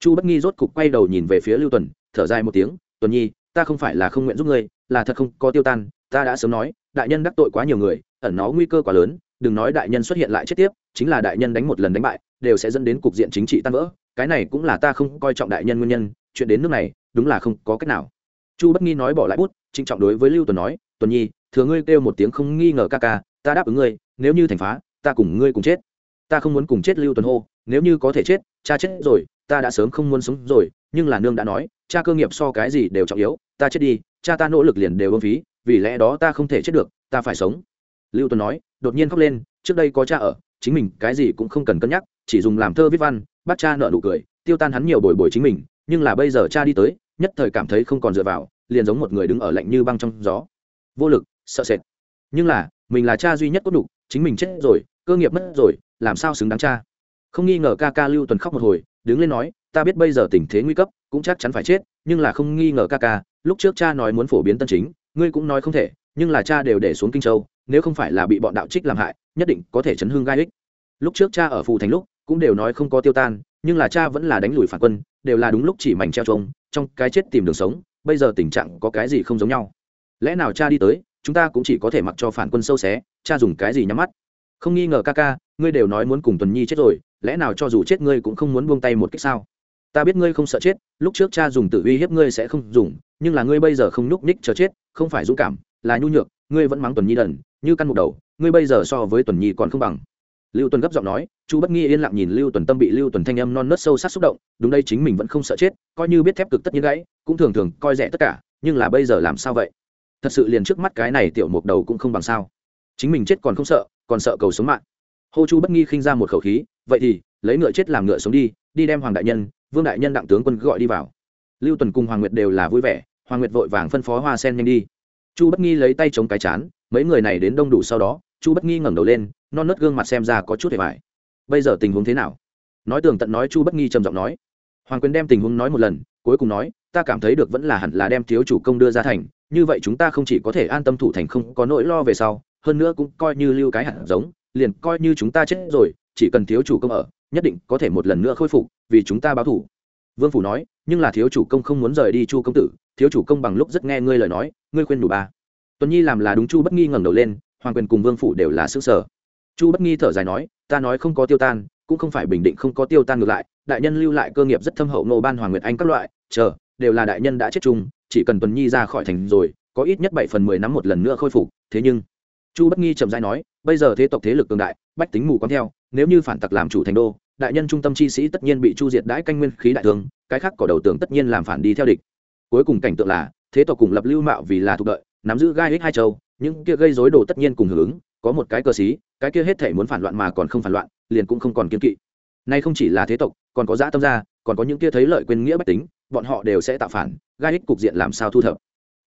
Speaker 1: Chu bất nghi rốt cục quay đầu nhìn về phía lưu tuần, thở dài một tiếng, tuần nhi, ta không phải là không nguyện giúp ngươi, là thật không có tiêu tan, ta đã sớm nói, đại nhân đắc tội quá nhiều người, ẩn nó nguy cơ quá lớn, đừng nói đại nhân xuất hiện lại chết tiếp, chính là đại nhân đánh một lần đánh bại, đều sẽ dẫn đến cục diện chính trị tan vỡ, cái này cũng là ta không coi trọng đại nhân nguyên nhân, chuyện đến nước này, đúng là không có cách nào. Chu bất nghi nói bỏ lại bút, trịnh trọng đối với lưu tuần nói, tuần nhi thừa ngươi kêu một tiếng không nghi ngờ ca ca, ta đáp ứng ngươi, nếu như thành phá, ta cùng ngươi cùng chết. Ta không muốn cùng chết lưu tuần hô, nếu như có thể chết, cha chết rồi, ta đã sớm không muốn sống rồi, nhưng là nương đã nói, cha cơ nghiệp so cái gì đều trọng yếu, ta chết đi, cha ta nỗ lực liền đều ưng phí, vì lẽ đó ta không thể chết được, ta phải sống. Lưu tuần nói, đột nhiên khóc lên, trước đây có cha ở, chính mình cái gì cũng không cần cân nhắc, chỉ dùng làm thơ viết văn, bắt cha nợ nụ cười, tiêu tan hắn nhiều bồi bồi chính mình, nhưng là bây giờ cha đi tới, nhất thời cảm thấy không còn dựa vào, liền giống một người đứng ở lạnh như băng trong gió. Vô lực sợ sệt. Nhưng là, mình là cha duy nhất cốt đục chính mình chết rồi, cơ nghiệp mất rồi, làm sao xứng đáng cha? Không nghi ngờ ca ca lưu tuần khóc một hồi, đứng lên nói, ta biết bây giờ tình thế nguy cấp, cũng chắc chắn phải chết, nhưng là không nghi ngờ ca ca, lúc trước cha nói muốn phổ biến tân chính, ngươi cũng nói không thể, nhưng là cha đều để xuống kinh châu, nếu không phải là bị bọn đạo trích làm hại, nhất định có thể chấn hương gai ích. Lúc trước cha ở phù thành lúc, cũng đều nói không có tiêu tan, nhưng là cha vẫn là đánh lùi phản quân, đều là đúng lúc chỉ mảnh treo trông trong cái chết tìm đường sống, bây giờ tình trạng có cái gì không giống nhau? Lẽ nào cha đi tới chúng ta cũng chỉ có thể mặc cho phản quân sâu xé, cha dùng cái gì nhắm mắt? Không nghi ngờ ca ca, ngươi đều nói muốn cùng tuần nhi chết rồi, lẽ nào cho dù chết ngươi cũng không muốn buông tay một cách sao? Ta biết ngươi không sợ chết, lúc trước cha dùng tự uy hiếp ngươi sẽ không dùng, nhưng là ngươi bây giờ không nhúc ních chờ chết, không phải dũng cảm, là nhu nhược, ngươi vẫn mắng tuần nhi đần, như căn một đầu, ngươi bây giờ so với tuần nhi còn không bằng. Lưu tuần gấp giọng nói, chu bất nghi yên lặng nhìn lưu tuần tâm bị lưu tuần thanh âm non nớt sâu sắc xúc động, đúng đây chính mình vẫn không sợ chết, coi như biết thép cực tất nhiên gãy, cũng thường thường coi rẻ tất cả, nhưng là bây giờ làm sao vậy? Thật sự liền trước mắt cái này tiểu mục đầu cũng không bằng sao. Chính mình chết còn không sợ, còn sợ cầu sống mạng. Hô chu bất nghi khinh ra một khẩu khí, vậy thì, lấy ngựa chết làm ngựa sống đi đi đem hoàng đại nhân, vương đại nhân đặng tướng quân gọi đi vào. Lưu tuần cùng hoàng nguyệt đều là vui vẻ, hoàng nguyệt vội vàng phân phó hoa sen nhanh đi. Chu bất nghi lấy tay chống cái chán, mấy người này đến đông đủ sau đó, chu bất nghi ngẩng đầu lên, non nớt gương mặt xem ra có chút hề vải bây giờ tình huống thế nào? Nói tường tận nói, chu bất nghi trầm giọng nói. Hoàng quyền đem tình huống nói một lần, cuối cùng nói, ta cảm thấy được vẫn là hẳn là đem thiếu chủ công đưa ra thành như vậy chúng ta không chỉ có thể an tâm thủ thành không có nỗi lo về sau, hơn nữa cũng coi như lưu cái hạt giống, liền coi như chúng ta chết rồi, chỉ cần thiếu chủ công ở, nhất định có thể một lần nữa khôi phục, vì chúng ta báo thủ. Vương phủ nói, nhưng là thiếu chủ công không muốn rời đi chu công tử, thiếu chủ công bằng lúc rất nghe ngươi lời nói, ngươi khuyên đủ ba. Tuấn nhi làm là đúng, chu bất nghi ngẩng đầu lên, hoàng quyền cùng vương phủ đều là xứ sở chu bất nghi thở dài nói, ta nói không có tiêu tan, cũng không phải bình định không có tiêu tan ngược lại, đại nhân lưu lại cơ nghiệp rất thâm hậu nô ban hoàng nguyệt anh các loại, chờ, đều là đại nhân đã chết chung chỉ cần tuần nhi ra khỏi thành rồi, có ít nhất bảy phần mười năm một lần nữa khôi phục. Thế nhưng, chu bất nghi chậm dãi nói, bây giờ thế tộc thế lực cường đại, bách tính mù quáng theo, nếu như phản tặc làm chủ thành đô, đại nhân trung tâm chi sĩ tất nhiên bị chu diệt đãi canh nguyên khí đại thương, cái khác cỏ đầu tường tất nhiên làm phản đi theo địch. Cuối cùng cảnh tượng là, thế tộc cùng lập lưu mạo vì là thuộc đợi, nắm giữ gai ích hai châu, những kia gây rối đồ tất nhiên cùng hưởng ứng, có một cái cơ sĩ, cái kia hết thể muốn phản loạn mà còn không phản loạn, liền cũng không còn kiên kỵ. Nay không chỉ là thế tộc, còn có dã tâm gia còn có những kia thấy lợi quên nghĩa bách tính, bọn họ đều sẽ tạo phản, gai ích cục diện làm sao thu thập.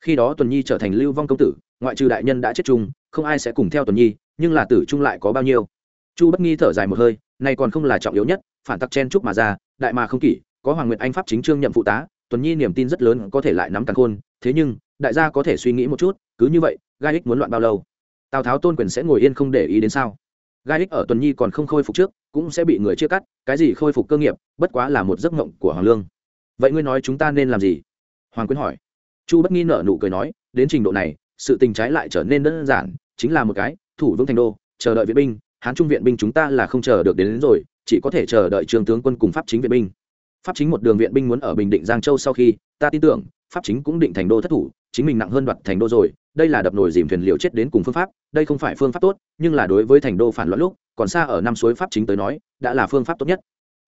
Speaker 1: Khi đó tuần nhi trở thành lưu vong công tử, ngoại trừ đại nhân đã chết chung, không ai sẽ cùng theo tuần nhi, nhưng là tử chung lại có bao nhiêu? Chu bất nghi thở dài một hơi nay còn không là trọng yếu nhất, phản tắc chen chúc mà ra, đại mà không kỷ, có hoàng nguyệt anh pháp chính trương nhậm phụ tá, tuần nhi niềm tin rất lớn có thể lại nắm càng khôn, thế nhưng, đại gia có thể suy nghĩ một chút, cứ như vậy, gai ích muốn loạn bao lâu? Tào tháo tôn quyền sẽ ngồi yên không để ý đến sao? Gai ích ở tuần nhi còn không khôi phục trước cũng sẽ bị người chia cắt cái gì khôi phục cơ nghiệp bất quá là một giấc mộng của hoàng lương. Vậy ngươi nói chúng ta nên làm gì? Hoàng quyến hỏi. Chu bất nghi nở nụ cười nói đến trình độ này sự tình trái lại trở nên đơn giản chính là một cái thủ vững thành đô chờ đợi viện binh hán trung viện binh chúng ta là không chờ được đến, đến rồi chỉ có thể chờ đợi trường tướng quân cùng pháp chính viện binh. Pháp chính một đường viện binh muốn ở bình định giang châu sau khi ta tin tưởng pháp chính cũng định thành đô thất thủ chính mình nặng hơn đoạt thành đô rồi, đây là đập nồi dìm thuyền liều chết đến cùng phương pháp, đây không phải phương pháp tốt, nhưng là đối với thành đô phản loạn lúc, còn xa ở năm suối pháp chính tới nói, đã là phương pháp tốt nhất.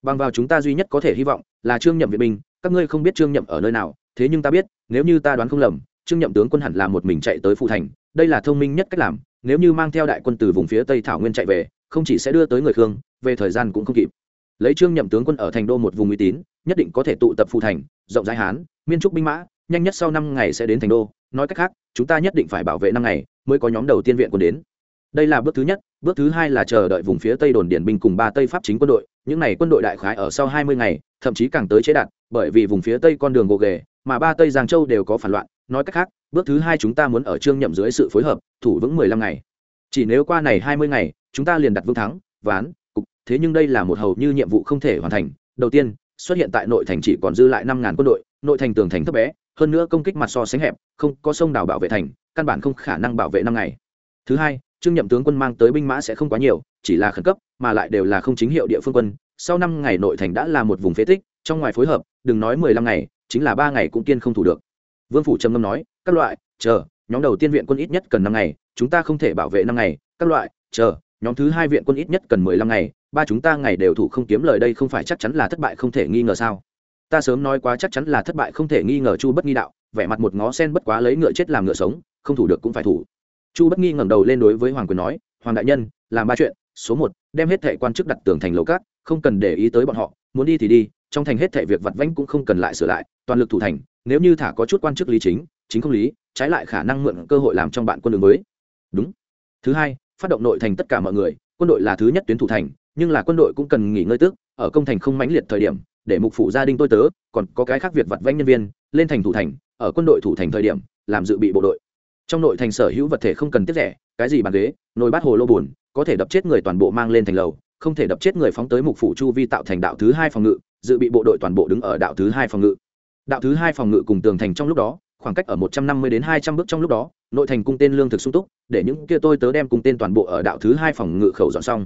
Speaker 1: Bằng vào chúng ta duy nhất có thể hy vọng, là trương nhậm viện binh, các ngươi không biết trương nhậm ở nơi nào, thế nhưng ta biết, nếu như ta đoán không lầm, trương nhậm tướng quân hẳn là một mình chạy tới phụ thành, đây là thông minh nhất cách làm, nếu như mang theo đại quân từ vùng phía tây thảo nguyên chạy về, không chỉ sẽ đưa tới người khương, về thời gian cũng không kịp. Lấy trương nhậm tướng quân ở thành đô một vùng uy tín, nhất định có thể tụ tập phụ thành, rộng rãi hán, miên trúc binh mã nhanh nhất sau năm ngày sẽ đến thành đô. Nói cách khác, chúng ta nhất định phải bảo vệ năm ngày mới có nhóm đầu tiên viện quân đến. Đây là bước thứ nhất. Bước thứ hai là chờ đợi vùng phía tây đồn điển binh cùng ba tây pháp chính quân đội. Những n à y quân đội đại khái ở sau hai mươi ngày, thậm chí càng tới chế đạt bởi vì vùng phía tây con đường gồ ghề, mà ba tây giang châu đều có phản loạn. Nói cách khác, bước thứ hai chúng ta muốn ở trương nhậm dưới sự phối hợp, thủ vững mười lăm ngày. Chỉ nếu qua này hai mươi ngày, chúng ta liền đặt vương thắng, ván, cục. Thế nhưng đây là một hầu như nhiệm vụ không thể hoàn thành. Đầu tiên, xuất hiện tại nội thành chỉ còn dư lại năm ngàn quân đội, nội thành tường thành thấp bé hơn nữa công kích mặt so sánh hẹp, không có sông đảo bảo vệ thành, căn bản không khả năng bảo vệ năm ngày. Thứ hai, trương nhậm tướng quân mang tới binh mã sẽ không quá nhiều, chỉ là khẩn cấp, mà lại đều là không chính hiệu địa phương quân. Sau năm ngày nội thành đã là một vùng phế tích, trong ngoài phối hợp, đừng nói mười lăm ngày, chính là ba ngày cũng kiên không thủ được. Vương phủ trầm ngâm nói, các loại, chờ, nhóm đầu tiên viện quân ít nhất cần năm ngày, chúng ta không thể bảo vệ năm ngày, các loại, chờ, nhóm thứ hai viện quân ít nhất cần mười lăm ngày, ba chúng ta ngày đều thủ không kiếm lời đây không phải chắc chắn là thất bại không thể nghi ngờ sao? Ta sớm nói quá chắc chắn là thất bại không thể nghi ngờ chu bất nghi đạo, vẻ mặt một ngó sen bất quá lấy ngựa chết làm ngựa sống, không thủ được cũng phải thủ. Chu bất nghi ngẩng đầu lên đối với hoàng quyền nói, hoàng đại nhân, làm ba chuyện. Số một, đem hết thệ quan chức đặt tường thành lầu cát, không cần để ý tới bọn họ, muốn đi thì đi, trong thành hết thệ việc vặt vãnh cũng không cần lại sửa lại, toàn lực thủ thành, nếu như thả có chút quan chức lý chính chính không lý, trái lại khả năng mượn cơ hội làm trong bạn quân đường mới. Đúng. Thứ hai, phát động nội thành tất cả mọi người, quân đội là thứ nhất tuyến thủ thành, nhưng là quân đội cũng cần nghỉ ngơi tức, ở công thành không mãnh liệt thời điểm để mục phủ gia đình tôi tớ, còn có cái khác việc vặt vanh nhân viên, lên thành thủ thành, ở quân đội thủ thành thời điểm, làm dự bị bộ đội. Trong nội thành sở hữu vật thể không cần tiết rẻ, cái gì bàn ghế, nồi bát hồ lô buồn, có thể đập chết người toàn bộ mang lên thành lầu, không thể đập chết người phóng tới mục phủ chu vi tạo thành đạo thứ hai phòng ngự, dự bị bộ đội toàn bộ đứng ở đạo thứ hai phòng ngự. Đạo thứ hai phòng ngự cùng tường thành trong lúc đó, khoảng cách ở một trăm năm mươi đến hai trăm bước trong lúc đó, nội thành cung tên lương thực sung túc, để những kia tôi tớ đem cung tên toàn bộ ở đạo thứ hai phòng ngự khẩu dọn xong.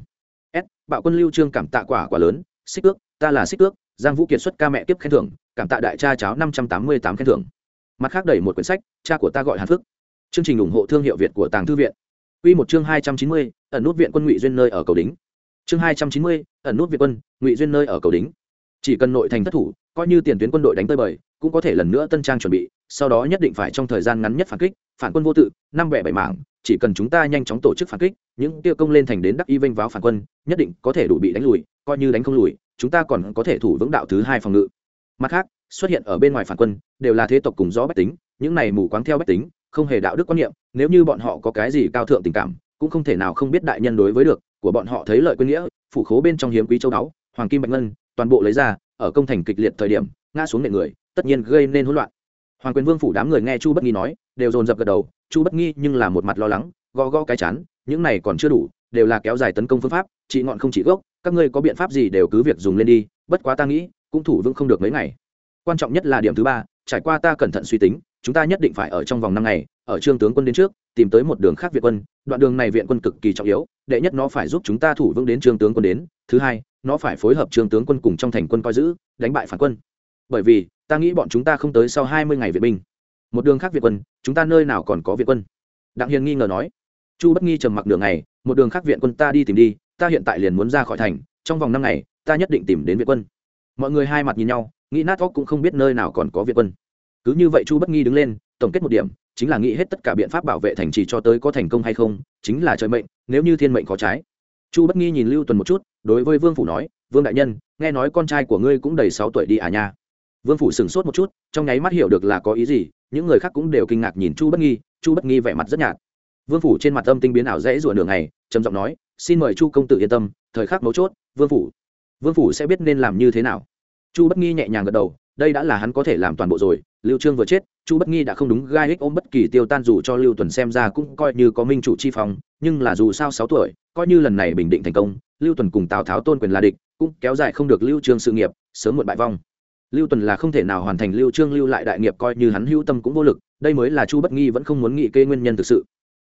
Speaker 1: S, bạo quân lưu trương cảm tạ quả quả lớn, xích ước, ta là xích ước giang vũ kiệt xuất ca mẹ tiếp khen thưởng, cảm tạ đại cha cháo năm trăm tám mươi tám khen thưởng. Mặt khác đẩy một quyển sách, cha của ta gọi hàn phước. Chương trình ủng hộ thương hiệu việt của tàng thư viện. Quy một chương hai trăm chín mươi, ẩn nút viện quân ngụy duyên nơi ở cầu đính. Chương hai trăm chín mươi, ẩn nút viện quân, ngụy duyên nơi ở cầu đính. Chỉ cần nội thành thất thủ, coi như tiền tuyến quân đội đánh tơi bời, cũng có thể lần nữa tân trang chuẩn bị, sau đó nhất định phải trong thời gian ngắn nhất phản kích, phản quân vô tự, năm bẻ bảy mảng, chỉ cần chúng ta nhanh chóng tổ chức phản kích, những tiêu công lên thành đến đắc y vinh vào phản quân, nhất định có thể đủ bị đánh lùi, coi như đánh không lùi chúng ta còn có thể thủ vững đạo thứ hai phòng ngự. Mặt khác, xuất hiện ở bên ngoài phản quân, đều là thế tộc cùng gió bách tính, những này mù quáng theo bách tính, không hề đạo đức quan niệm, nếu như bọn họ có cái gì cao thượng tình cảm, cũng không thể nào không biết đại nhân đối với được, của bọn họ thấy lợi quên nghĩa, phủ khố bên trong hiếm quý châu đáo hoàng kim bạch ngân, toàn bộ lấy ra, ở công thành kịch liệt thời điểm, ngã xuống nệ người, tất nhiên gây nên hỗn loạn. Hoàng quyền vương phủ đám người nghe chu bất nghi nói, đều dồn dập gật đầu, chu bất nghi nhưng là một mặt lo lắng, gõ gõ cái chán, những này còn chưa đủ đều là kéo dài tấn công phương pháp trị ngọn không chỉ gốc, các ngươi có biện pháp gì đều cứ việc dùng lên đi, bất quá ta nghĩ, cũng thủ vững không được mấy ngày. Quan trọng nhất là điểm thứ ba, trải qua ta cẩn thận suy tính, chúng ta nhất định phải ở trong vòng năm ngày, ở trương tướng quân đến trước, tìm tới một đường khác viện quân, đoạn đường này viện quân cực kỳ trọng yếu, đệ nhất nó phải giúp chúng ta thủ vững đến trương tướng quân đến, thứ hai, nó phải phối hợp trương tướng quân cùng trong thành quân coi giữ, đánh bại phản quân. Bởi vì, ta nghĩ bọn chúng ta không tới sau hai mươi ngày viện binh. Một đường khác viện quân, chúng ta nơi nào còn có viện quân? Đặng hiền nghi ngờ nói chu bất nghi trầm mặc đường ngày, một đường khác viện quân ta đi tìm đi, ta hiện tại liền muốn ra khỏi thành, trong vòng năm ngày, ta nhất định tìm đến viện quân. Mọi người hai mặt nhìn nhau, nghĩ nát óc cũng không biết nơi nào còn có viện quân. Cứ như vậy chu bất nghi đứng lên, tổng kết một điểm, chính là nghĩ hết tất cả biện pháp bảo vệ thành trì cho tới có thành công hay không, chính là trời mệnh, nếu như thiên mệnh có trái. Chu bất nghi nhìn lưu tuần một chút, đối với vương phủ nói, vương đại nhân, nghe nói con trai của ngươi cũng đầy sáu tuổi đi à nha? Vương phủ sửng sốt một chút, trong nháy mắt hiểu được là có ý gì, những người khác cũng đều kinh ngạc nhìn chu bất nghi, chu bất nghi vẻ mặt rất nhạt vương phủ trên mặt âm tinh biến ảo dễ rủa nửa ngày, trầm giọng nói, xin mời chu công tử yên tâm, thời khắc mấu chốt, vương phủ. Vương phủ sẽ biết nên làm như thế nào. Chu bất nghi nhẹ nhàng gật đầu, đây đã là hắn có thể làm toàn bộ rồi, lưu trương vừa chết, chu bất nghi đã không đúng gai ích ôm bất kỳ tiêu tan dù cho lưu tuần xem ra cũng coi như có minh chủ chi phòng nhưng là dù sao sáu tuổi, coi như lần này bình định thành công, lưu tuần cùng tào tháo tôn quyền là địch, cũng kéo dài không được lưu trương sự nghiệp, sớm muộn bại vong. Lưu tuần là không thể nào hoàn thành lưu trương lưu lại đại nghiệp coi như hắn hữu tâm cũng vô lực, đây mới là chu bất nghi vẫn không muốn nghị kê nguyên nhân thực sự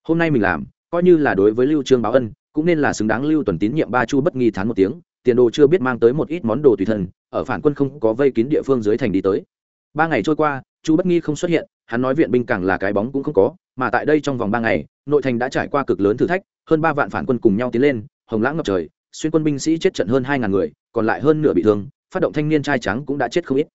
Speaker 1: hôm nay mình làm, coi như là đối với lưu trương báo ân, cũng nên là xứng đáng lưu tuần tín nhiệm ba chu bất nghi thán một tiếng, tiền đồ chưa biết mang tới một ít món đồ tùy thân, ở phản quân không có vây kín địa phương dưới thành đi tới. Ba ngày trôi qua, chu bất nghi không xuất hiện, hắn nói viện binh càng là cái bóng cũng không có, mà tại đây trong vòng ba ngày, nội thành đã trải qua cực lớn thử thách, hơn ba vạn phản quân cùng nhau tiến lên, hồng lãng ngập trời, xuyên quân binh sĩ chết trận hơn hai ngàn người, còn lại hơn nửa bị thương, phát động thanh niên trai trắng cũng đã chết không ít.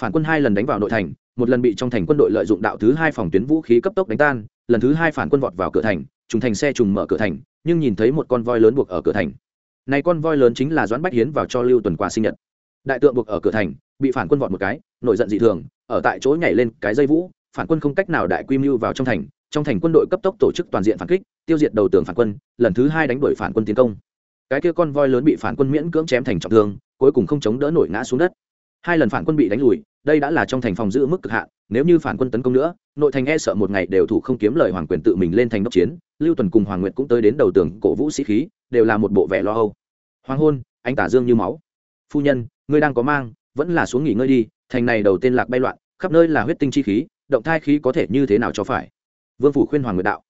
Speaker 1: Phản quân hai lần đánh vào nội thành, một lần bị trong thành quân đội lợi dụng đạo thứ hai phòng tuyến vũ khí cấp tốc đánh tan lần thứ hai phản quân vọt vào cửa thành, trùng thành xe trùng mở cửa thành, nhưng nhìn thấy một con voi lớn buộc ở cửa thành. Này con voi lớn chính là doãn bách hiến vào cho lưu tuần qua sinh nhật. Đại tượng buộc ở cửa thành, bị phản quân vọt một cái, nổi giận dị thường, ở tại chỗ nhảy lên cái dây vũ, phản quân không cách nào đại quy mưu vào trong thành trong thành quân đội cấp tốc tổ chức toàn diện phản kích, tiêu diệt đầu tường phản quân, lần thứ hai đánh đuổi phản quân tiến công. Cái kia con voi lớn bị phản quân miễn cưỡng chém thành trọng thương, cuối cùng không chống đỡ nổi ngã xuống đất. Hai lần phản quân bị đánh lùi đây đã là trong thành phòng giữ mức cực hạn, nếu như phản quân tấn công nữa, nội thành e sợ một ngày đều thủ không kiếm lời hoàng quyền tự mình lên thành đốc chiến, lưu tuần cùng hoàng nguyện cũng tới đến đầu tường cổ vũ sĩ khí, đều là một bộ vẻ lo âu. Hoàng hôn, anh tả dương như máu. Phu nhân, ngươi đang có mang, vẫn là xuống nghỉ ngơi đi, thành này đầu tên lạc bay loạn, khắp nơi là huyết tinh chi khí, động thai khí có thể như thế nào cho phải? Vương phủ khuyên hoàng nguyệt đạo.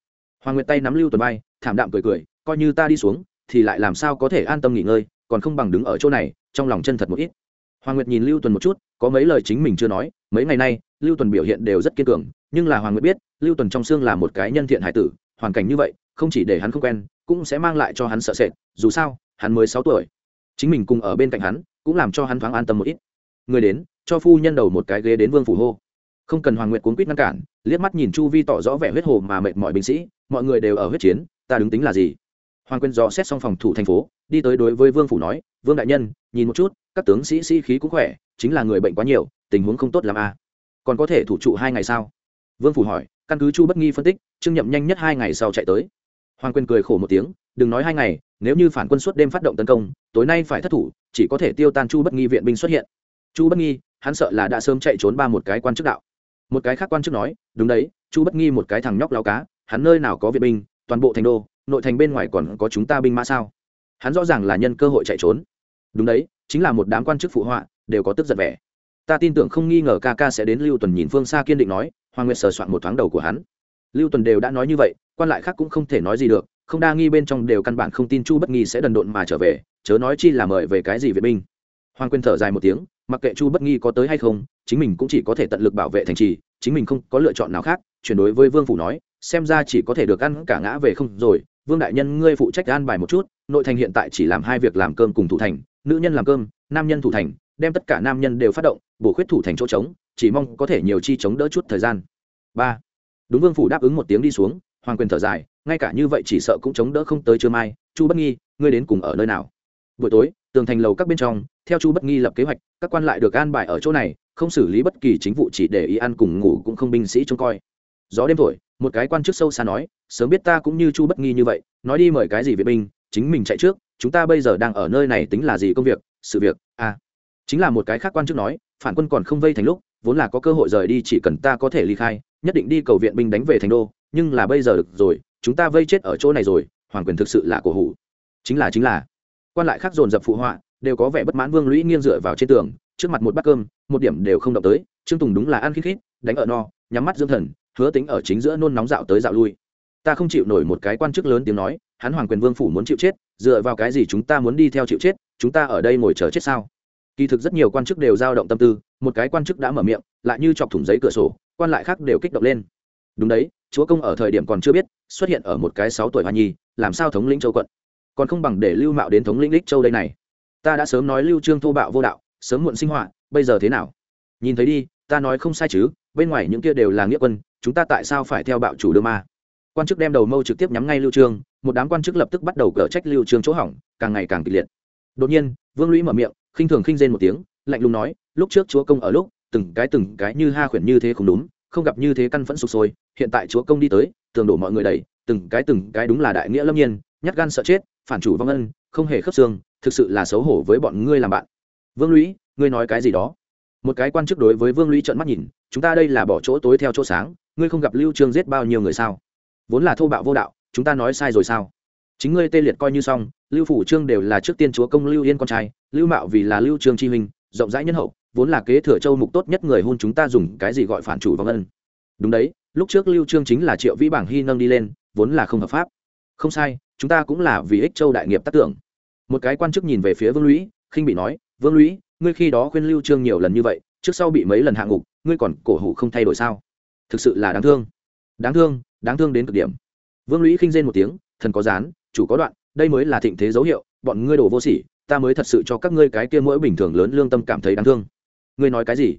Speaker 1: Hoàng nguyệt tay nắm lưu tuần bay thảm đạm cười cười, coi như ta đi xuống, thì lại làm sao có thể an tâm nghỉ ngơi, còn không bằng đứng ở chỗ này, trong lòng chân thật một ít hoàng nguyệt nhìn lưu tuần một chút, có mấy lời chính mình chưa nói, mấy ngày nay, lưu tuần biểu hiện đều rất kiên cường, nhưng là hoàng nguyệt biết, lưu tuần trong xương là một cái nhân thiện hải tử, hoàn cảnh như vậy, không chỉ để hắn không quen, cũng sẽ mang lại cho hắn sợ sệt, dù sao, hắn mới sáu tuổi. Chính mình cùng ở bên cạnh hắn, cũng làm cho hắn thoáng an tâm một ít. Người đến, cho phu nhân đầu một cái ghế đến vương phủ hô. Không cần hoàng nguyệt cuốn quýt ngăn cản, liếc mắt nhìn chu vi tỏ rõ vẻ huyết hồ mà mệt mọi binh sĩ, mọi người đều ở huyết chiến, ta đứng tính là gì? Hoàng quyền dò xét xong phòng thủ thành phố, đi tới đối với vương phủ nói, vương đại nhân, nhìn một chút, các tướng sĩ sĩ khí cũng khỏe, chính là người bệnh quá nhiều, tình huống không tốt làm a à. còn có thể thủ trụ hai ngày sau vương phủ hỏi, căn cứ chu bất nghi phân tích, trương nhậm nhanh nhất hai ngày sau chạy tới. Hoàng quyền cười khổ một tiếng, đừng nói hai ngày, nếu như phản quân suốt đêm phát động tấn công, tối nay phải thất thủ, chỉ có thể tiêu tan chu bất nghi viện binh xuất hiện. Chu bất nghi, hắn sợ là đã sớm chạy trốn ba một cái quan chức đạo. Một cái khác quan chức nói, đúng đấy, chu bất nghi một cái thằng nhóc lao cá, hắn nơi nào có viện binh, toàn bộ thành đô nội thành bên ngoài còn có chúng ta binh mã sao? Hắn rõ ràng là nhân cơ hội chạy trốn. Đúng đấy, chính là một đám quan chức phụ họa, đều có tức giận vẻ. Ta tin tưởng không nghi ngờ ca ca sẽ đến lưu tuần nhìn phương xa kiên định nói, hoàng nguyệt sờ soạn một thoáng đầu của hắn. Lưu tuần đều đã nói như vậy, quan lại khác cũng không thể nói gì được, không đa nghi bên trong đều căn bản không tin chu bất nghi sẽ đần độn mà trở về, chớ nói chi là mời về cái gì viện binh. Hoàng Quyên thở dài một tiếng, mặc kệ chu bất nghi có tới hay không, chính mình cũng chỉ có thể tận lực bảo vệ thành trì, chính mình không có lựa chọn nào khác, chuyển đối với vương phủ nói, xem ra chỉ có thể được ăn cả ngã về không rồi vương đại nhân, ngươi phụ trách an bài một chút, nội thành hiện tại chỉ làm hai việc, làm cơm cùng thủ thành, nữ nhân làm cơm, nam nhân thủ thành, đem tất cả nam nhân đều phát động, bổ khuyết thủ thành chỗ trống, chỉ mong có thể nhiều chi chống đỡ chút thời gian. Ba. Đúng vương phủ đáp ứng một tiếng đi xuống, hoàng quyền thở dài, ngay cả như vậy chỉ sợ cũng chống đỡ không tới trưa mai. Chu bất nghi, ngươi đến cùng ở nơi nào? Buổi tối, tường thành lầu các bên trong, theo chu bất nghi lập kế hoạch, các quan lại được an bài ở chỗ này, không xử lý bất kỳ chính vụ, chỉ để ý ăn cùng ngủ cũng không binh sĩ trông coi gió đêm thổi, một cái quan chức sâu xa nói, sớm biết ta cũng như chu bất nghi như vậy, nói đi mời cái gì vệ binh, chính mình chạy trước, chúng ta bây giờ đang ở nơi này tính là gì công việc, sự việc à. Chính là một cái khác quan chức nói, phản quân còn không vây thành lúc, vốn là có cơ hội rời đi chỉ cần ta có thể ly khai, nhất định đi cầu viện binh đánh về thành đô, nhưng là bây giờ được rồi, chúng ta vây chết ở chỗ này rồi, hoàng quyền thực sự là cổ hủ. Chính là chính là. Quan lại khác dồn dập phụ họa, đều có vẻ bất mãn vương lũy nghiêng dựa vào trên tường, trước mặt một bát cơm, một điểm đều không động tới, trương tùng đúng là ăn khít khít, đánh ở no, nhắm mắt dưỡng thần hứa tính ở chính giữa nôn nóng dạo tới dạo lui. Ta không chịu nổi một cái quan chức lớn tiếng nói, hắn hoàng quyền vương phủ muốn chịu chết, dựa vào cái gì chúng ta muốn đi theo chịu chết, chúng ta ở đây ngồi chờ chết sao? Kỳ thực rất nhiều quan chức đều dao động tâm tư, một cái quan chức đã mở miệng, lại như chọc thủng giấy cửa sổ, quan lại khác đều kích động lên. Đúng đấy, chúa công ở thời điểm còn chưa biết, xuất hiện ở một cái sáu tuổi hoa nhi, làm sao thống lĩnh châu quận? Còn không bằng để lưu mạo đến thống lĩnh lích châu đây này. Ta đã sớm nói lưu trương thô bạo vô đạo, sớm muộn sinh hoạt bây giờ thế nào? Nhìn thấy đi ta nói không sai chứ, bên ngoài những kia đều là nghĩa quân, chúng ta tại sao phải theo bạo chủ đưa ma? Quan chức đem đầu mâu trực tiếp nhắm ngay lưu trương, một đám quan chức lập tức bắt đầu cở trách lưu trương chỗ hỏng, càng ngày càng kịch liệt. Đột nhiên, vương lũy mở miệng, khinh thường khinh rên một tiếng, lạnh lùng nói, lúc trước chúa công ở lúc, từng cái từng cái như ha khuyển như thế không đúng, không gặp như thế căn phẫn sụp sôi, hiện tại chúa công đi tới, tường đổ mọi người đầy từng cái từng cái đúng là đại nghĩa lâm nhiên, nhát gan sợ chết, phản chủ vong ân, không hề khớp xương, thực sự là xấu hổ với bọn ngươi làm bạn. Vương lũy, ngươi nói cái gì đó? Một cái quan chức đối với vương lũy trợn mắt nhìn, chúng ta đây là bỏ chỗ tối theo chỗ sáng, ngươi không gặp lưu trương giết bao nhiêu người sao? Vốn là thô bạo vô đạo, chúng ta nói sai rồi sao? Chính ngươi tê liệt coi như xong, lưu phủ trương đều là trước tiên chúa công lưu yên con trai, lưu mạo vì là lưu trương chi huynh, rộng rãi nhân hậu, vốn là kế thừa châu mục tốt nhất người hôn chúng ta dùng cái gì gọi phản chủ vong ân. Đúng đấy, lúc trước lưu trương chính là triệu vĩ bảng hy nâng đi lên, vốn là không hợp pháp. Không sai, chúng ta cũng là vì ích châu đại nghiệp tác tưởng. Một cái quan chức nhìn về phía vương lũy, khinh bị nói, vương lũy ngươi khi đó khuyên lưu trương nhiều lần như vậy, trước sau bị mấy lần hạ ngục, ngươi còn cổ hủ không thay đổi sao? Thực sự là đáng thương. Đáng thương đáng thương đến cực điểm. Vương lũy khinh rên một tiếng, thần có dán chủ có đoạn, đây mới là thịnh thế dấu hiệu, bọn ngươi đổ vô sỉ, ta mới thật sự cho các ngươi cái kia mỗi bình thường lớn lương tâm cảm thấy đáng thương. Ngươi nói cái gì?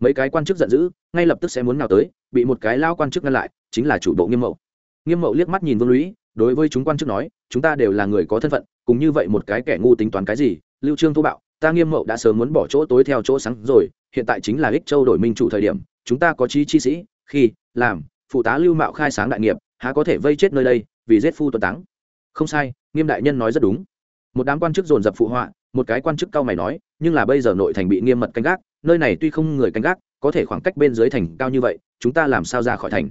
Speaker 1: Mấy cái quan chức giận dữ, ngay lập tức sẽ muốn nào tới, bị một cái lao quan chức ngăn lại, chính là chủ bộ nghiêm mậu. Nghiêm mậu liếc mắt nhìn vương lũy, đối với chúng quan chức nói, chúng ta đều là người có thân phận, cùng như vậy một cái kẻ ngu tính toán cái gì, lưu trương thô bạo ta nghiêm mậu đã sớm muốn bỏ chỗ tối theo chỗ sáng rồi, hiện tại chính là ích châu đổi minh chủ thời điểm, chúng ta có chí chi sĩ, khi, làm, phụ tá lưu mạo khai sáng đại nghiệp, há có thể vây chết nơi đây, vì giết phu tuần táng. Không sai, nghiêm đại nhân nói rất đúng. Một đám quan chức dồn dập phụ họa, một cái quan chức cao mày nói, nhưng là bây giờ nội thành bị nghiêm mật canh gác, nơi này tuy không người canh gác, có thể khoảng cách bên dưới thành cao như vậy, chúng ta làm sao ra khỏi thành?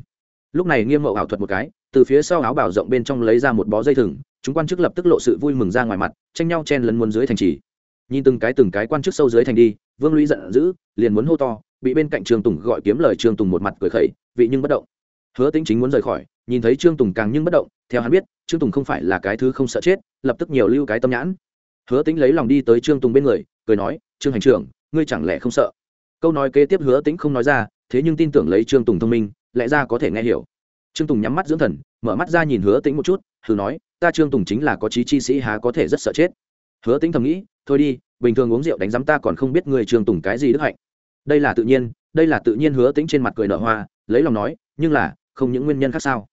Speaker 1: Lúc này nghiêm mậu ảo thuật một cái, từ phía sau áo bảo rộng bên trong lấy ra một bó dây thừng, chúng quan chức lập tức lộ sự vui mừng ra ngoài mặt, tranh nhau chen lấn muốn dưới thành trì nhìn từng cái từng cái quan chức sâu dưới thành đi, vương lũy giận dữ, liền muốn hô to, bị bên cạnh trương tùng gọi kiếm lời trương tùng một mặt cười khẩy, vị nhưng bất động. Hứa tính chính muốn rời khỏi, nhìn thấy trương tùng càng nhưng bất động, theo hắn biết, trương tùng không phải là cái thứ không sợ chết, lập tức nhiều lưu cái tâm nhãn. Hứa tính lấy lòng đi tới trương tùng bên người, cười nói, trương hành trưởng, ngươi chẳng lẽ không sợ? Câu nói kế tiếp hứa tính không nói ra, thế nhưng tin tưởng lấy trương tùng thông minh, lẽ ra có thể nghe hiểu. Trương tùng nhắm mắt dưỡng thần, mở mắt ra nhìn hứa tính một chút, thử nói, ta trương tùng chính là có trí chi sĩ há có thể rất sợ chết? Hứa tính thầm nghĩ thôi đi, bình thường uống rượu đánh giám ta còn không biết người trương tùng cái gì đức hạnh. Đây là tự nhiên, đây là tự nhiên hứa tính trên mặt cười nở hoa, lấy lòng nói, nhưng là, không những nguyên nhân khác sao.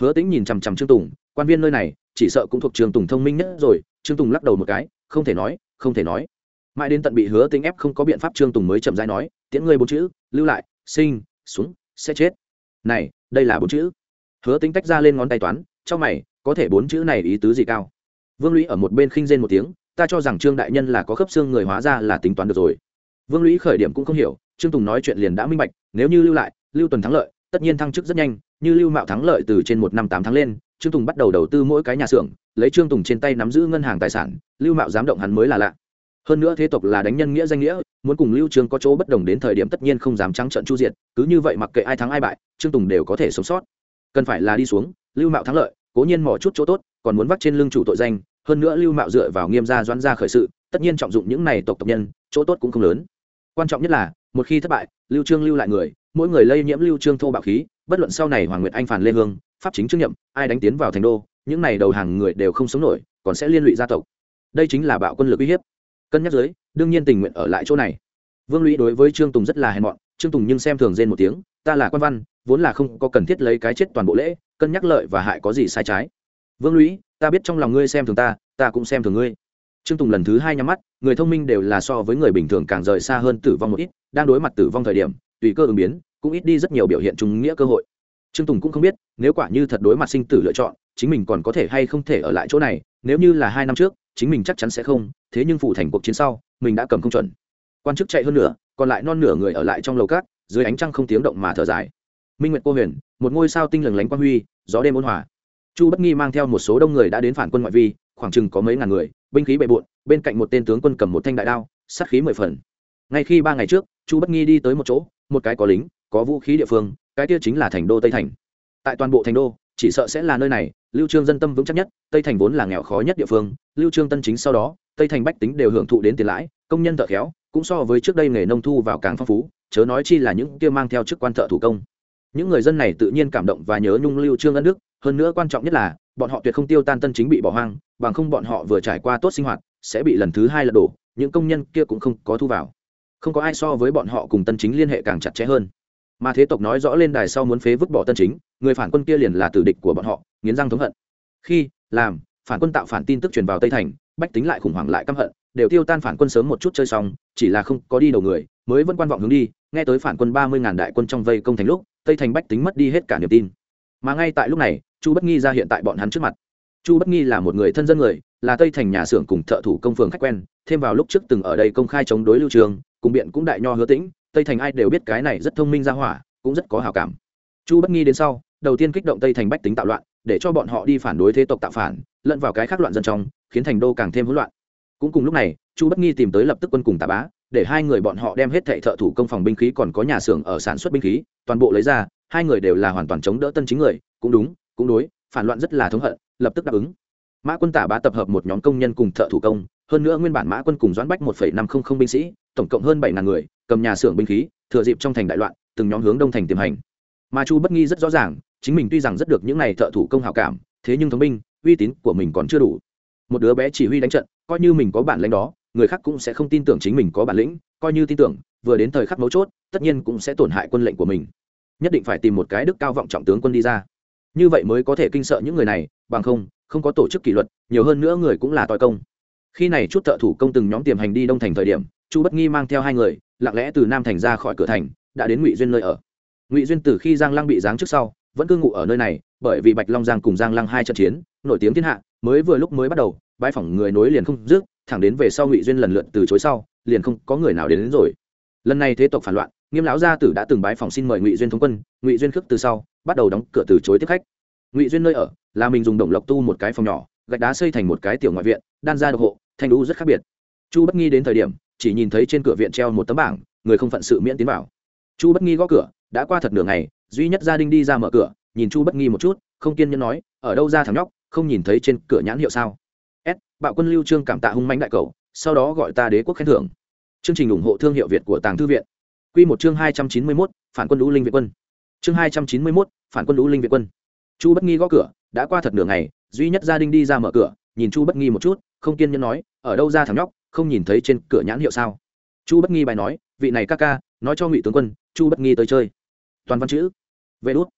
Speaker 1: Hứa tính nhìn chằm chằm trương tùng, quan viên nơi này, chỉ sợ cũng thuộc trương tùng thông minh nhất rồi, trương tùng lắc đầu một cái, không thể nói, không thể nói. Mãi đến tận bị hứa tính ép không có biện pháp trương tùng mới chậm dai nói, tiễn ngươi bốn chữ, lưu lại, sinh, xuống, sẽ chết. Này, đây là bốn chữ. Hứa tính tách ra lên ngón tay toán, trong mày, có thể bốn chữ này ý tứ gì cao? Vương lũy ở một bên khinh rên một tiếng ta cho rằng trương đại nhân là có khớp xương người hóa ra là tính toán được rồi. Vương lũy khởi điểm cũng không hiểu, trương tùng nói chuyện liền đã minh bạch, nếu như lưu lại, lưu tuần thắng lợi, tất nhiên thăng chức rất nhanh, như lưu mạo thắng lợi từ trên một năm tám tháng lên, trương tùng bắt đầu đầu tư mỗi cái nhà xưởng, lấy trương tùng trên tay nắm giữ ngân hàng tài sản, lưu mạo dám động hắn mới là lạ. Hơn nữa thế tộc là đánh nhân nghĩa danh nghĩa, muốn cùng lưu trương có chỗ bất đồng đến thời điểm tất nhiên không dám trắng trận chu diệt, cứ như vậy mặc kệ ai thắng ai bại, trương tùng đều có thể sống sót. Cần phải là đi xuống, lưu mạo thắng lợi, cố nhiên mỏ chút chỗ tốt, còn muốn vắt trên lưng chủ tội danh hơn nữa lưu mạo dựa vào nghiêm gia doãn gia khởi sự, tất nhiên trọng dụng những này tộc tộc nhân, chỗ tốt cũng không lớn. Quan trọng nhất là, một khi thất bại, lưu trương lưu lại người, mỗi người lây nhiễm lưu trương thô bạo khí, bất luận sau này hoàng nguyệt anh phản lê hương, pháp chính trương nhậm, ai đánh tiến vào thành đô, những này đầu hàng người đều không sống nổi, còn sẽ liên lụy gia tộc. Đây chính là bạo quân lực uy hiếp. Cân nhắc dưới, đương nhiên tình nguyện ở lại chỗ này. Vương lũy đối với trương tùng rất là hèn mọn, trương tùng nhưng xem thường rên một tiếng, ta là quan văn, vốn là không có cần thiết lấy cái chết toàn bộ lễ, cân nhắc lợi và hại có gì sai trái. Vương lũy ta biết trong lòng ngươi xem thường ta ta cũng xem thường ngươi. Trương tùng lần thứ hai nhắm mắt, người thông minh đều là so với người bình thường càng rời xa hơn tử vong một ít, đang đối mặt tử vong thời điểm, tùy cơ ứng biến, cũng ít đi rất nhiều biểu hiện trung nghĩa cơ hội. Trương tùng cũng không biết, nếu quả như thật đối mặt sinh tử lựa chọn, chính mình còn có thể hay không thể ở lại chỗ này, nếu như là hai năm trước, chính mình chắc chắn sẽ không, thế nhưng phụ thành cuộc chiến sau, mình đã cầm không chuẩn. Quan chức chạy hơn nửa, còn lại non nửa người ở lại trong lầu cát, dưới ánh trăng không tiếng động mà thở dài. Minh nguyệt cô huyền, một ngôi sao tinh lừng lánh quang huy, gió đêm ôn hòa chu bất nghi mang theo một số đông người đã đến phản quân ngoại vi, khoảng chừng có mấy ngàn người, binh khí bệ bộn, bên cạnh một tên tướng quân cầm một thanh đại đao, sát khí mười phần. Ngay khi ba ngày trước, chu bất nghi đi tới một chỗ, một cái có lính, có vũ khí địa phương, cái kia chính là thành đô tây thành. Tại toàn bộ thành đô, chỉ sợ sẽ là nơi này, lưu trương dân tâm vững chắc nhất, tây thành vốn là nghèo khó nhất địa phương, lưu trương tân chính sau đó, tây thành bách tính đều hưởng thụ đến tiền lãi, công nhân thợ khéo, cũng so với trước đây nghề nông thu vào càng phong phú, chớ nói chi là những kia mang theo chức quan thợ thủ công những người dân này tự nhiên cảm động và nhớ nhung lưu trương ân đức, hơn nữa quan trọng nhất là, bọn họ tuyệt không tiêu tan tân chính bị bỏ hoang, bằng không bọn họ vừa trải qua tốt sinh hoạt, sẽ bị lần thứ hai lật đổ, những công nhân kia cũng không có thu vào. Không có ai so với bọn họ cùng tân chính liên hệ càng chặt chẽ hơn. Mà thế tộc nói rõ lên đài sau muốn phế vứt bỏ tân chính, người phản quân kia liền là tử địch của bọn họ, nghiến răng thống hận. Khi, làm, phản quân tạo phản tin tức truyền vào tây thành, bách tính lại khủng hoảng lại căm hận, đều tiêu tan phản quân sớm một chút chơi xong, chỉ là không có đi đầu người, mới vẫn quan vọng hướng đi, nghe tới phản quân ba mươi ngàn đại quân trong vây công thành lúc tây thành bách tính mất đi hết cả niềm tin. Mà ngay tại lúc này, chu bất nghi ra hiện tại bọn hắn trước mặt. Chu bất nghi là một người thân dân người, là tây thành nhà xưởng cùng thợ thủ công phường khách quen, thêm vào lúc trước từng ở đây công khai chống đối lưu trường, cùng biện cũng đại nho hứa tĩnh, tây thành ai đều biết cái này rất thông minh ra hỏa, cũng rất có hào cảm. Chu bất nghi đến sau, đầu tiên kích động tây thành bách tính tạo loạn, để cho bọn họ đi phản đối thế tộc tạo phản, lẫn vào cái khác loạn dân trong, khiến thành đô càng thêm hỗn loạn. Cũng cùng lúc này, chu bất nghi tìm tới lập tức quân cùng tà bá để hai người bọn họ đem hết thệ thợ thủ công phòng binh khí còn có nhà xưởng ở sản xuất binh khí, toàn bộ lấy ra, hai người đều là hoàn toàn chống đỡ tân chính người, cũng đúng, cũng đối, phản loạn rất là thống hận, lập tức đáp ứng. Mã quân tả bá tập hợp một nhóm công nhân cùng thợ thủ công, hơn nữa nguyên bản mã quân cùng doãn bách một năm trăm linh binh sĩ, tổng cộng hơn bảy ngàn người, cầm nhà xưởng binh khí, thừa dịp trong thành đại loạn, từng nhóm hướng đông thành tiềm hành. Mà chu bất nghi rất rõ ràng, chính mình tuy rằng rất được những này thợ thủ công hảo cảm, thế nhưng thống binh, uy tín của mình còn chưa đủ. Một đứa bé chỉ huy đánh trận, coi như mình có bản lãnh đó người khác cũng sẽ không tin tưởng chính mình có bản lĩnh, coi như tin tưởng, vừa đến thời khắc mấu chốt, tất nhiên cũng sẽ tổn hại quân lệnh của mình. Nhất định phải tìm một cái đức cao vọng trọng tướng quân đi ra. Như vậy mới có thể kinh sợ những người này, bằng không không có tổ chức kỷ luật, nhiều hơn nữa người cũng là toi công. Khi này chút thợ thủ công từng nhóm tiềm hành đi đông thành thời điểm, chu bất nghi mang theo hai người, lặng lẽ từ nam thành ra khỏi cửa thành, đã đến ngụy duyên nơi ở. Ngụy duyên từ khi giang lăng bị giáng trước sau, vẫn cư ngụ ở nơi này, bởi vì bạch long giang cùng giang lăng hai trận chiến, nổi tiếng thiên hạ, mới vừa lúc mới bắt đầu bãi phỏng người nối liền không dứt thẳng đến về sau ngụy duyên lần lượt từ chối sau liền không có người nào đến, đến rồi. Lần này thế tộc phản loạn nghiêm lão gia tử đã từng bái phòng xin mời ngụy duyên thống quân ngụy duyên khước từ sau bắt đầu đóng cửa từ chối tiếp khách. Ngụy duyên nơi ở là mình dùng đồng lộc tu một cái phòng nhỏ gạch đá xây thành một cái tiểu ngoại viện đan ra độc hộ thanh đũ rất khác biệt. Chu bất nghi đến thời điểm chỉ nhìn thấy trên cửa viện treo một tấm bảng người không phận sự miễn tiến vào. Chu bất nghi gõ cửa đã qua thật nửa ngày duy nhất gia đình đi ra mở cửa nhìn chu bất nghi một chút không kiên nhẫn nói ở đâu ra thằng nhóc không nhìn thấy trên cửa nhãn hiệu sao? S bạo quân lưu trương cảm tạ hung mãnh đại cầu sau đó gọi ta đế quốc khen thưởng. Chương trình ủng hộ thương hiệu việt của tàng thư viện. Quy một chương hai trăm chín mươi 291, phản quân lũ linh việt quân. Chương hai trăm chín mươi 291, phản quân lũ linh việt quân. Chu bất nghi gõ cửa đã qua thật nửa ngày duy nhất gia đình đi ra mở cửa nhìn chu bất nghi một chút không kiên nhẫn nói ở đâu ra thằng nhóc không nhìn thấy trên cửa nhãn hiệu sao? Chu bất nghi bài nói vị này ca ca nói cho ngụy tướng quân chu bất nghi tới chơi. Toàn văn chữ. Vê đốt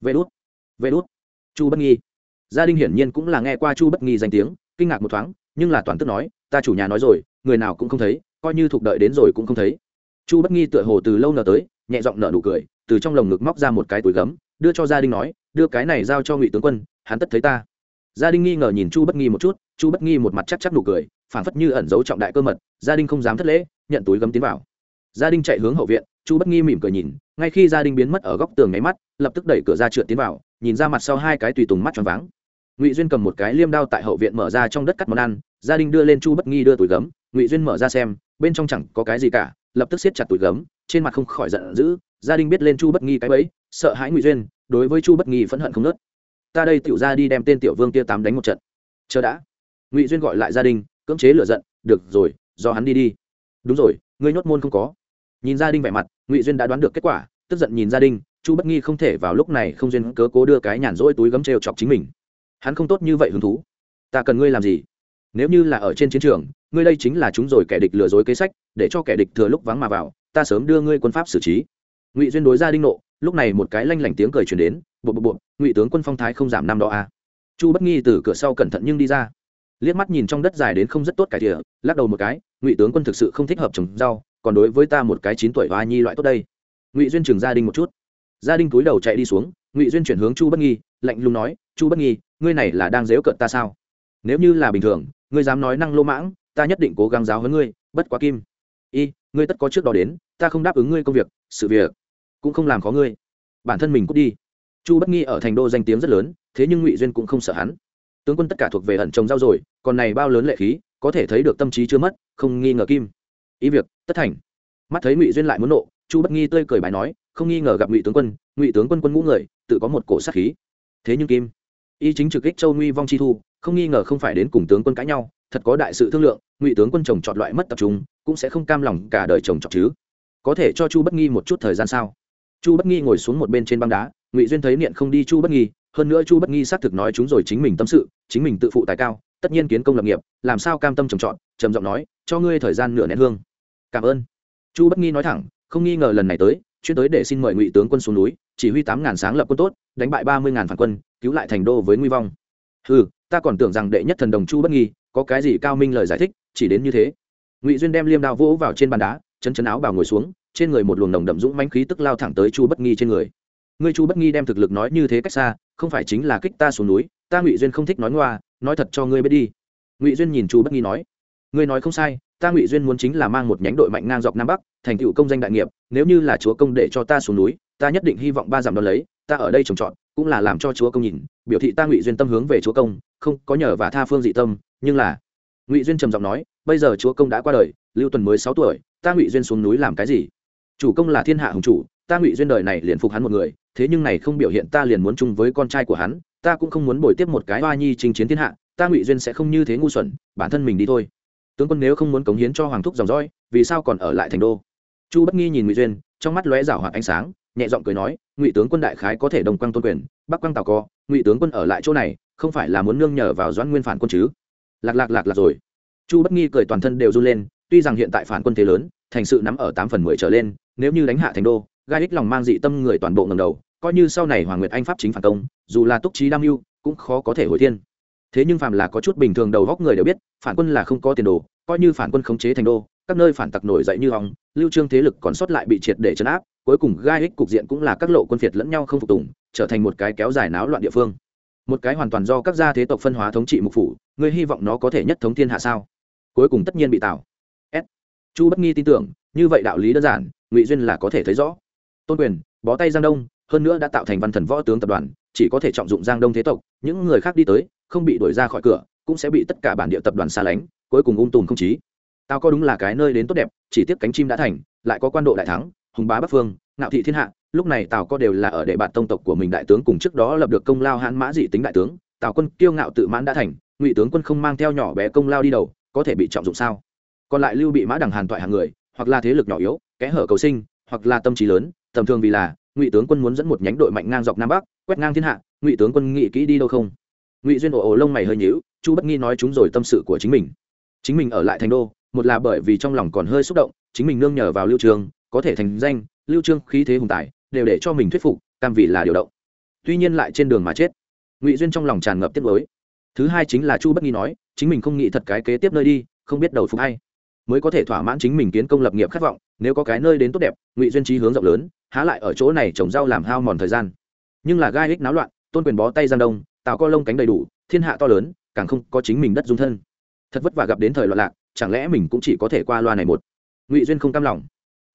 Speaker 1: vê đốt vê đốt chu bất nghi. Gia đình hiển nhiên cũng là nghe qua chu bất nghi danh tiếng kinh ngạc một thoáng, nhưng là toàn tức nói, ta chủ nhà nói rồi, người nào cũng không thấy, coi như thuộc đợi đến rồi cũng không thấy. Chu bất nghi tựa hồ từ lâu nở tới, nhẹ giọng nở nụ cười, từ trong lồng ngực móc ra một cái túi gấm, đưa cho gia đình nói, đưa cái này giao cho ngụy tướng quân, hắn tất thấy ta. Gia đình nghi ngờ nhìn chu bất nghi một chút, chu bất nghi một mặt chắc chắc nụ cười, phảng phất như ẩn giấu trọng đại cơ mật, gia đình không dám thất lễ, nhận túi gấm tiến vào. Gia đình chạy hướng hậu viện, chu bất nghi mỉm cười nhìn, ngay khi gia đình biến mất ở góc tường nháy mắt, lập tức đẩy cửa ra trượt tiến vào, nhìn ra mặt sau hai cái tùy tùng mắt tròn váng ngụy duyên cầm một cái liêm đao tại hậu viện mở ra trong đất cắt món ăn gia đình đưa lên chu bất nghi đưa túi gấm ngụy duyên mở ra xem bên trong chẳng có cái gì cả lập tức siết chặt túi gấm trên mặt không khỏi giận dữ gia đình biết lên chu bất nghi cái bẫy sợ hãi ngụy duyên đối với chu bất nghi phẫn hận không nớt ta đây tiểu ra đi đem tên tiểu vương tia tám đánh một trận chờ đã ngụy duyên gọi lại gia đình cưỡng chế lựa giận được rồi do hắn đi đi đúng rồi ngươi nhốt môn không có nhìn gia đình vẻ mặt ngụy duyên đã đoán được kết quả tức giận nhìn gia đình chu bất nghi không thể vào lúc này không duyên cớ cố đưa cái nhàn rỗi túi gấm trêu chọc chính mình hắn không tốt như vậy hứng thú. Ta cần ngươi làm gì? Nếu như là ở trên chiến trường, ngươi đây chính là chúng rồi kẻ địch lừa dối kế sách, để cho kẻ địch thừa lúc vắng mà vào, ta sớm đưa ngươi quân pháp xử trí. Ngụy duyên đối gia đinh nộ, lúc này một cái lanh lảnh tiếng cười truyền đến, bộ bộ bộ, ngụy tướng quân phong thái không giảm năm đó a à. chu bất nghi từ cửa sau cẩn thận nhưng đi ra. Liếc mắt nhìn trong đất dài đến không rất tốt cải thiện lắc đầu một cái, ngụy tướng quân thực sự không thích hợp trồng rau, còn đối với ta một cái chín tuổi hoa nhi loại tốt đây. Ngụy duyên trường gia đình một chút. Gia đình túi đầu chạy đi xuống, ngụy duyên chuyển hướng chu bất nghi, lạnh lùng nói, chu bất nghi ngươi này là đang dếu cợt ta sao? Nếu như là bình thường, ngươi dám nói năng lô mãng, ta nhất định cố gắng giáo hơn ngươi, bất quá kim. Y, ngươi tất có trước đó đến, ta không đáp ứng ngươi công việc, sự việc cũng không làm khó ngươi. Bản thân mình cút đi. Chu bất nghi ở thành đô danh tiếng rất lớn, thế nhưng ngụy duyên cũng không sợ hắn. Tướng quân tất cả thuộc về ẩn trồng rau rồi, còn này bao lớn lệ khí, có thể thấy được tâm trí chưa mất, không nghi ngờ kim. Ý việc, tất thành. Mắt thấy ngụy duyên lại muốn nộ, chu bất nghi tươi cười bài nói, không nghi ngờ gặp ngụy tướng quân, ngụy tướng quân quân ngũ người, tự có một cổ sát khí. Thế nhưng kim y chính trực kích châu nguy vong chi thu, không nghi ngờ không phải đến cùng tướng quân cãi nhau, thật có đại sự thương lượng, ngụy tướng quân chồng chọn loại mất tập trung, cũng sẽ không cam lòng cả đời chồng chọn chứ. Có thể cho chu bất nghi một chút thời gian sao? Chu bất nghi ngồi xuống một bên trên băng đá, ngụy duyên thấy niệm không đi chu bất nghi, hơn nữa chu bất nghi xác thực nói chúng rồi chính mình tâm sự, chính mình tự phụ tài cao, tất nhiên kiến công lập nghiệp, làm sao cam tâm trồng trọt, trầm giọng nói, cho ngươi thời gian nửa nén hương. Cảm ơn. Chu bất nghi nói thẳng, không nghi ngờ lần này tới, chuyên tới để xin mời ngụy tướng quân xuống núi, chỉ huy tám ngàn sáng lập quân tốt, đánh bại ba mươi ngàn phản quân cứu lại thành đô với nguy vong. Ừ ta còn tưởng rằng đệ nhất thần đồng chu bất nghi có cái gì cao minh lời giải thích, chỉ đến như thế. Ngụy duyên đem liêm đao vỗ vào trên bàn đá chân chân áo bào ngồi xuống, trên người một luồng nồng đậm dũng mãnh khí tức lao thẳng tới chu bất nghi trên người. Ngươi chu bất nghi đem thực lực nói như thế cách xa, không phải chính là kích ta xuống núi, ta ngụy duyên không thích nói ngoa, nói thật cho ngươi biết đi. Ngụy duyên nhìn chu bất nghi nói, ngươi nói không sai, ta ngụy duyên muốn chính là mang một nhánh đội mạnh ngang dọc nam bắc, thành tựu công danh đại nghiệp, nếu như là chúa công để cho ta xuống núi, ta nhất định hy vọng ba giảm đ ó lấy ta ở đây trồng trọt, cũng là làm cho chúa công nhìn, biểu thị ta ngụy duyên tâm hướng về chúa công, không có nhờ và tha phương dị tâm, nhưng là ngụy duyên trầm giọng nói, bây giờ chúa công đã qua đời, lưu tuần mới sáu tuổi, ta ngụy duyên xuống núi làm cái gì? Chủ công là thiên hạ hùng chủ, ta ngụy duyên đời này liền phục hắn một người, thế nhưng này không biểu hiện ta liền muốn chung với con trai của hắn, ta cũng không muốn bồi tiếp một cái hoa nhi chinh chiến thiên hạ, ta ngụy duyên sẽ không như thế ngu xuẩn, bản thân mình đi thôi. Tướng quân nếu không muốn cống hiến cho hoàng thúc dòng dõi, vì sao còn ở lại thành đô? Chu bất nghi nhìn ngụy duyên, trong mắt lóe rảo hoặc ánh sáng nhẹ giọng cười nói, ngụy tướng quân đại khái có thể đồng quang tôn quyền, bắc quang tào co, ngụy tướng quân ở lại chỗ này, không phải là muốn nương nhờ vào doãn nguyên phản quân chứ? Lạc lạc lạc lạc rồi. Chu bất nghi cười toàn thân đều run lên, tuy rằng hiện tại phản quân thế lớn, thành sự nắm ở tám phần mười trở lên, nếu như đánh hạ thành đô, gai ích lòng mang dị tâm người toàn bộ ngầm đầu, coi như sau này hoàng nguyệt anh pháp chính phản công, dù là túc trí đam mưu, cũng khó có thể hồi thiên. Thế nhưng phàm là có chút bình thường đầu góc người đều biết, phản quân là không có tiền đồ, coi như phản quân khống chế thành đô, các nơi phản tặc nổi dậy như hòng lưu trương thế lực còn sót lại bị triệt để chấn áp cuối cùng gai ích cục diện cũng là các lộ quân phiệt lẫn nhau không phục tùng, trở thành một cái kéo dài náo loạn địa phương. Một cái hoàn toàn do các gia thế tộc phân hóa thống trị mục phủ, ngươi hy vọng nó có thể nhất thống thiên hạ sao? Cuối cùng tất nhiên bị tạo s. Chu bất nghi tin tưởng, như vậy đạo lý đơn giản, ngụy duyên là có thể thấy rõ. Tôn quyền, bó tay giang đông, hơn nữa đã tạo thành văn thần võ tướng tập đoàn, chỉ có thể trọng dụng giang đông thế tộc, những người khác đi tới, không bị đuổi ra khỏi cửa, cũng sẽ bị tất cả bản địa tập đoàn xa lánh, cuối cùng ung tùm không chí. Tao có đúng là cái nơi đến tốt đẹp, chỉ tiếc cánh chim đã thành, lại có quan độ đại thắng hùng bá bắc phương, ngạo thị thiên hạ, lúc này tào có đều là ở đệ bạt tông tộc của mình đại tướng cùng trước đó lập được công lao hãn mã dị tính đại tướng, tào quân kiêu ngạo tự mãn đã thành, ngụy tướng quân không mang theo nhỏ bé công lao đi đầu, có thể bị trọng dụng sao? Còn lại lưu bị mã đằng hàn toại hàng người, hoặc là thế lực nhỏ yếu, kẽ hở cầu sinh, hoặc là tâm trí lớn, tầm thường vì là, ngụy tướng quân muốn dẫn một nhánh đội mạnh ngang dọc nam bắc, quét ngang thiên hạ, ngụy tướng quân nghĩ kỹ đi đâu không? Ngụy duyên ồ ồ lông mày hơi nhíu, chu bất nghi nói chúng rồi tâm sự của chính mình. Chính mình ở lại thành đô, một là bởi vì trong lòng còn hơi xúc động, chính mình nương nhờ vào lưu trường có thể thành danh, lưu trương, khí thế hùng tài, đều để cho mình thuyết phục, cam vì là điều động. Tuy nhiên lại trên đường mà chết. Ngụy duyên trong lòng tràn ngập tiếc lối thứ hai chính là chu bất nghi nói, chính mình không nghĩ thật cái kế tiếp nơi đi, không biết đầu phục hay. Mới có thể thỏa mãn chính mình kiến công lập nghiệp khát vọng, nếu có cái nơi đến tốt đẹp, ngụy duyên trí hướng rộng lớn, há lại ở chỗ này trồng rau làm hao mòn thời gian. Nhưng là gai ích náo loạn, tôn quyền bó tay giang đông, tạo co lông cánh đầy đủ, thiên hạ to lớn, càng không có chính mình đất dung thân. Thật vất vả gặp đến thời loạn lạc, chẳng lẽ mình cũng chỉ có thể qua loa này một? Ngụy duyên không cam lòng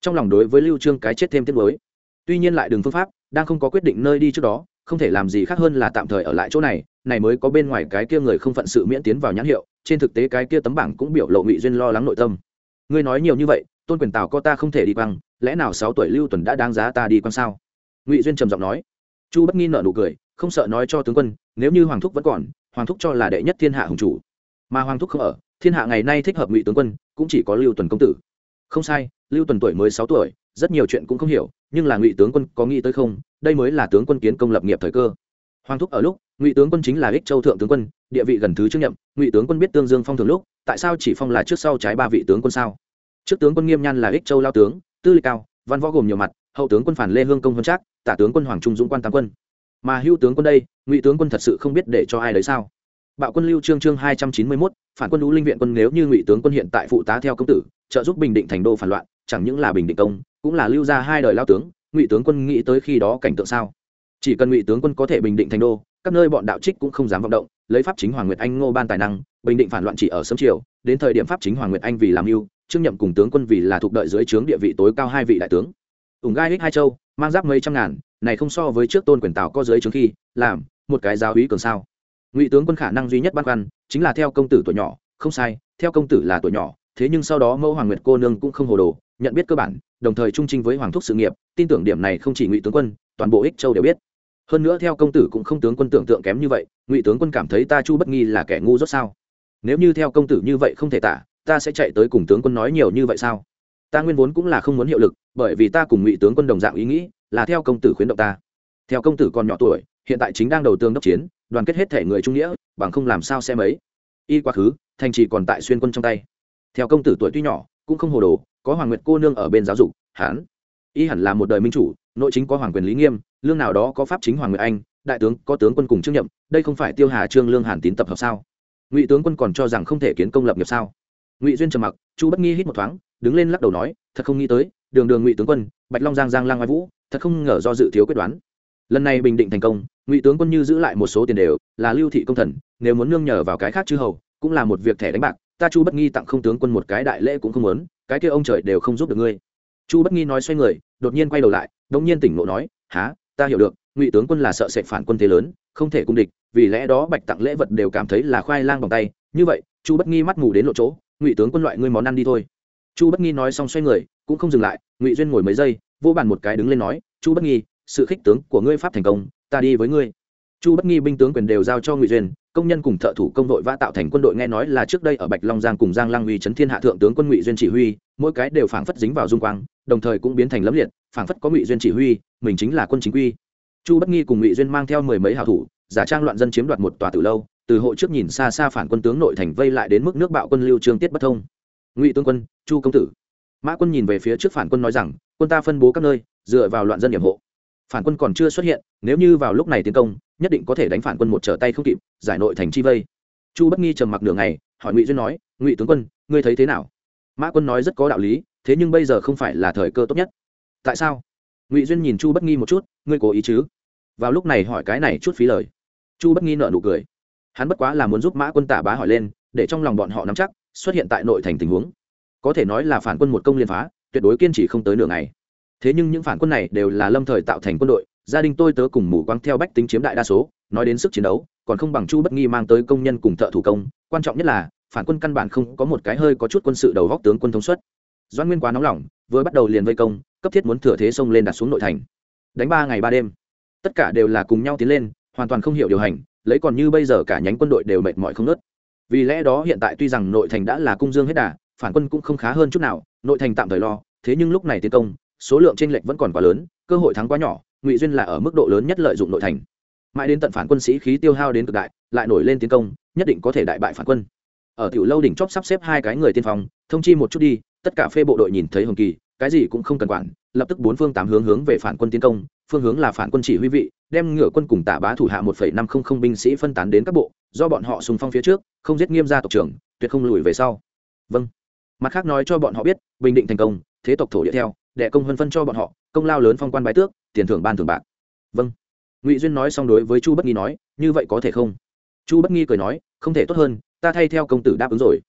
Speaker 1: trong lòng đối với lưu trương cái chết thêm tiếc mới tuy nhiên lại đường phương pháp, đang không có quyết định nơi đi trước đó, không thể làm gì khác hơn là tạm thời ở lại chỗ này này mới có bên ngoài cái kia người không phận sự miễn tiến vào nhãn hiệu, trên thực tế cái kia tấm bảng cũng biểu lộ ngụy duyên lo lắng nội tâm. Ngươi nói nhiều như vậy, tôn quyền tào có ta không thể đi quăng, lẽ nào sáu tuổi lưu tuần đã đáng giá ta đi quăng sao? Ngụy duyên trầm giọng nói. Chu bất nghi nợ nụ cười, không sợ nói cho tướng quân, nếu như hoàng thúc vẫn còn, hoàng thúc cho là đệ nhất thiên hạ hùng chủ. Mà hoàng thúc không ở, thiên hạ ngày nay thích hợp ngụy tướng quân, cũng chỉ có lưu tuần công tử. Không sai lưu tuần tuổi mới sáu tuổi, rất nhiều chuyện cũng không hiểu, nhưng là ngụy tướng quân có nghĩ tới không? Đây mới là tướng quân kiến công lập nghiệp thời cơ. Hoàng thúc ở lúc, ngụy tướng quân chính là ích châu thượng tướng quân, địa vị gần thứ trước nhậm. Ngụy tướng quân biết tương dương phong thường lúc, tại sao chỉ phong là trước sau trái ba vị tướng quân sao? Trước tướng quân nghiêm nhan là ích châu lao tướng, tư lịch cao, văn võ gồm nhiều mặt, hậu tướng quân phản lê hương công vân trác, tả tướng quân hoàng trung dũng quan tam quân. Mà hưu tướng quân đây, ngụy tướng quân thật sự không biết để cho ai đấy sao? Bạo quân lưu trương trương hai trăm chín mươi mốt, phản quân lũ linh viện quân nếu như ngụy tướng quân hiện tại phụ tá theo công tử, trợ giúp bình định thành đô phản loạn chẳng những là bình định công, cũng là lưu ra hai đời lao tướng, ngụy tướng quân nghĩ tới khi đó cảnh tượng sao? Chỉ cần ngụy tướng quân có thể bình định thành đô, các nơi bọn đạo trích cũng không dám vọng động, lấy pháp chính hoàng nguyệt anh ngô ban tài năng, bình định phản loạn chỉ ở sớm chiều, đến thời điểm pháp chính hoàng nguyệt anh vì làm mưu, trương nhậm cùng tướng quân vì là thuộc đợi dưới trướng địa vị tối cao hai vị đại tướng. Ủng gai ích hai châu, mang giáp mấy trăm ngàn, này không so với trước tôn quyền tào có dưới trướng khi, làm một cái giáo ý cường sao? Ngụy tướng quân khả năng duy nhất băn khoăn, chính là theo công tử tuổi nhỏ, không sai, theo công tử là tuổi nhỏ thế nhưng sau đó mẫu hoàng nguyệt cô nương cũng không hồ đồ, nhận biết cơ bản, đồng thời trung trinh với hoàng thúc sự nghiệp, tin tưởng điểm này không chỉ ngụy tướng quân, toàn bộ ích châu đều biết. Hơn nữa theo công tử cũng không tướng quân tưởng tượng kém như vậy, ngụy tướng quân cảm thấy ta chu bất nghi là kẻ ngu dốt sao? Nếu như theo công tử như vậy không thể tả, ta sẽ chạy tới cùng tướng quân nói nhiều như vậy sao? Ta nguyên vốn cũng là không muốn hiệu lực, bởi vì ta cùng ngụy tướng quân đồng dạng ý nghĩ là theo công tử khuyến động ta. Theo công tử còn nhỏ tuổi, hiện tại chính đang đầu tương đốc chiến, đoàn kết hết thể người trung nghĩa, bằng không làm sao xem ấy y quá khứ, thành trì còn tại xuyên quân trong tay theo công tử tuổi tuy nhỏ, cũng không hồ đồ, có hoàng nguyệt cô nương ở bên giáo dục hán y hẳn là một đời minh chủ, nội chính có hoàng quyền lý nghiêm, lương nào đó có pháp chính hoàng nguyệt anh, đại tướng có tướng quân cùng trương nhậm đây không phải tiêu hà trương lương hàn tín tập hợp sao? Ngụy tướng quân còn cho rằng không thể kiến công lập nghiệp sao? Ngụy duyên trầm mặc, chu bất nghi hít một thoáng, đứng lên lắc đầu nói, thật không nghĩ tới, đường đường ngụy tướng quân, bạch long giang giang lang ngoại vũ, thật không ngờ do dự thiếu quyết đoán. Lần này bình định thành công, ngụy tướng quân như giữ lại một số tiền đều, là lưu thị công thần, nếu muốn nương nhờ vào cái khác chư hầu, cũng là một việc thẻ đánh bạc ta chu bất nghi tặng không tướng quân một cái đại lễ cũng không muốn, cái kia ông trời đều không giúp được ngươi. Chu bất nghi nói xoay người, đột nhiên quay đầu lại đột nhiên tỉnh ngộ nói há ta hiểu được, ngụy tướng quân là sợ sệt phản quân thế lớn, không thể cung địch, vì lẽ đó bạch tặng lễ vật đều cảm thấy là khoai lang bằng tay. Như vậy, chu bất nghi mắt ngủ đến lộ chỗ, ngụy tướng quân loại ngươi món ăn đi thôi. Chu bất nghi nói xong xoay người, cũng không dừng lại, ngụy duyên ngồi mấy giây vô bàn một cái đứng lên nói, chu bất nghi, sự khích tướng của ngươi pháp thành công, ta đi với ngươi. Chu bất nghi binh tướng quyền đều giao cho ngụy duyên công nhân cùng thợ thủ công đội vã tạo thành quân đội nghe nói là trước đây ở bạch long giang cùng giang lang uy trấn thiên hạ thượng tướng quân ngụy duyên chỉ huy, mỗi cái đều phảng phất dính vào dung quang, đồng thời cũng biến thành lấm liệt, phảng phất có ngụy duyên chỉ huy, mình chính là quân chính quy. Chu bất nghi cùng ngụy duyên mang theo mười mấy hảo thủ, giả trang loạn dân chiếm đoạt một tòa từ lâu, từ hộ trước nhìn xa xa phản quân tướng nội thành vây lại đến mức nước bạo quân lưu trương tiết bất thông. Ngụy tướng quân, chu công tử. Mã quân nhìn về phía trước phản quân nói rằng, quân ta phân bố các nơi, dựa vào loạn dân điểm hộ phản quân còn chưa xuất hiện, nếu như vào lúc này tiến công, nhất định có thể đánh phản quân một trở tay không kịp, giải nội thành chi vây. Chu bất nghi trầm mặc nửa ngày, hỏi ngụy duyên nói, ngụy tướng quân, ngươi thấy thế nào? Mã quân nói rất có đạo lý, thế nhưng bây giờ không phải là thời cơ tốt nhất. Tại sao? Ngụy duyên nhìn chu bất nghi một chút, ngươi cố ý chứ? Vào lúc này hỏi cái này chút phí lời. Chu bất nghi nợ nụ cười. Hắn bất quá là muốn giúp mã quân tả bá hỏi lên, để trong lòng bọn họ nắm chắc, xuất hiện tại nội thành tình huống. Có thể nói là phản quân một công liên phá, tuyệt đối kiên trì không tới nửa ngày thế nhưng những phản quân này đều là lâm thời tạo thành quân đội, gia đình tôi tớ cùng mù quáng theo bách tính chiếm đại đa số, nói đến sức chiến đấu, còn không bằng chu bất nghi mang tới công nhân cùng thợ thủ công. Quan trọng nhất là, phản quân căn bản không có một cái hơi có chút quân sự đầu góc tướng quân thống suất. Doan nguyên quá nóng lòng, vừa bắt đầu liền vây công, cấp thiết muốn thừa thế xông lên đặt xuống nội thành. Đánh ba ngày ba đêm, tất cả đều là cùng nhau tiến lên, hoàn toàn không hiểu điều hành, lấy còn như bây giờ cả nhánh quân đội đều mệt mỏi không nớt vì lẽ đó hiện tại tuy rằng nội thành đã là cung dương hết đà, phản quân cũng không khá hơn chút nào, nội thành tạm thời lo, thế nhưng lúc này tiến công số lượng trên lệch vẫn còn quá lớn, cơ hội thắng quá nhỏ, ngụy duyên là ở mức độ lớn nhất lợi dụng nội thành. Mãi đến tận phản quân sĩ khí tiêu hao đến cực đại, lại nổi lên tiến công, nhất định có thể đại bại phản quân. Ở tiểu lâu đỉnh chóp sắp xếp hai cái người tiên phong, thông chi một chút đi, tất cả phê bộ đội nhìn thấy hồng kỳ, cái gì cũng không cần quản, lập tức bốn phương tám hướng hướng về phản quân tiến công, phương hướng là phản quân chỉ huy vị, đem ngựa quân cùng tả bá thủ hạ một năm không không binh sĩ phân tán đến các bộ, do bọn họ xung phong phía trước, không giết nghiêm gia tộc trưởng, tuyệt không lùi về sau. Vâng. Mặt khác nói cho bọn họ biết, bình định thành công, thế tộc thổ địa theo đệ công vân phân cho bọn họ, công lao lớn phong quan bái tước, tiền thưởng ban thưởng bạc. Vâng. Ngụy duyên nói xong đối với chu bất nghi nói, như vậy có thể không? Chu bất nghi cười nói, không thể tốt hơn, ta thay theo công tử đáp ứng rồi.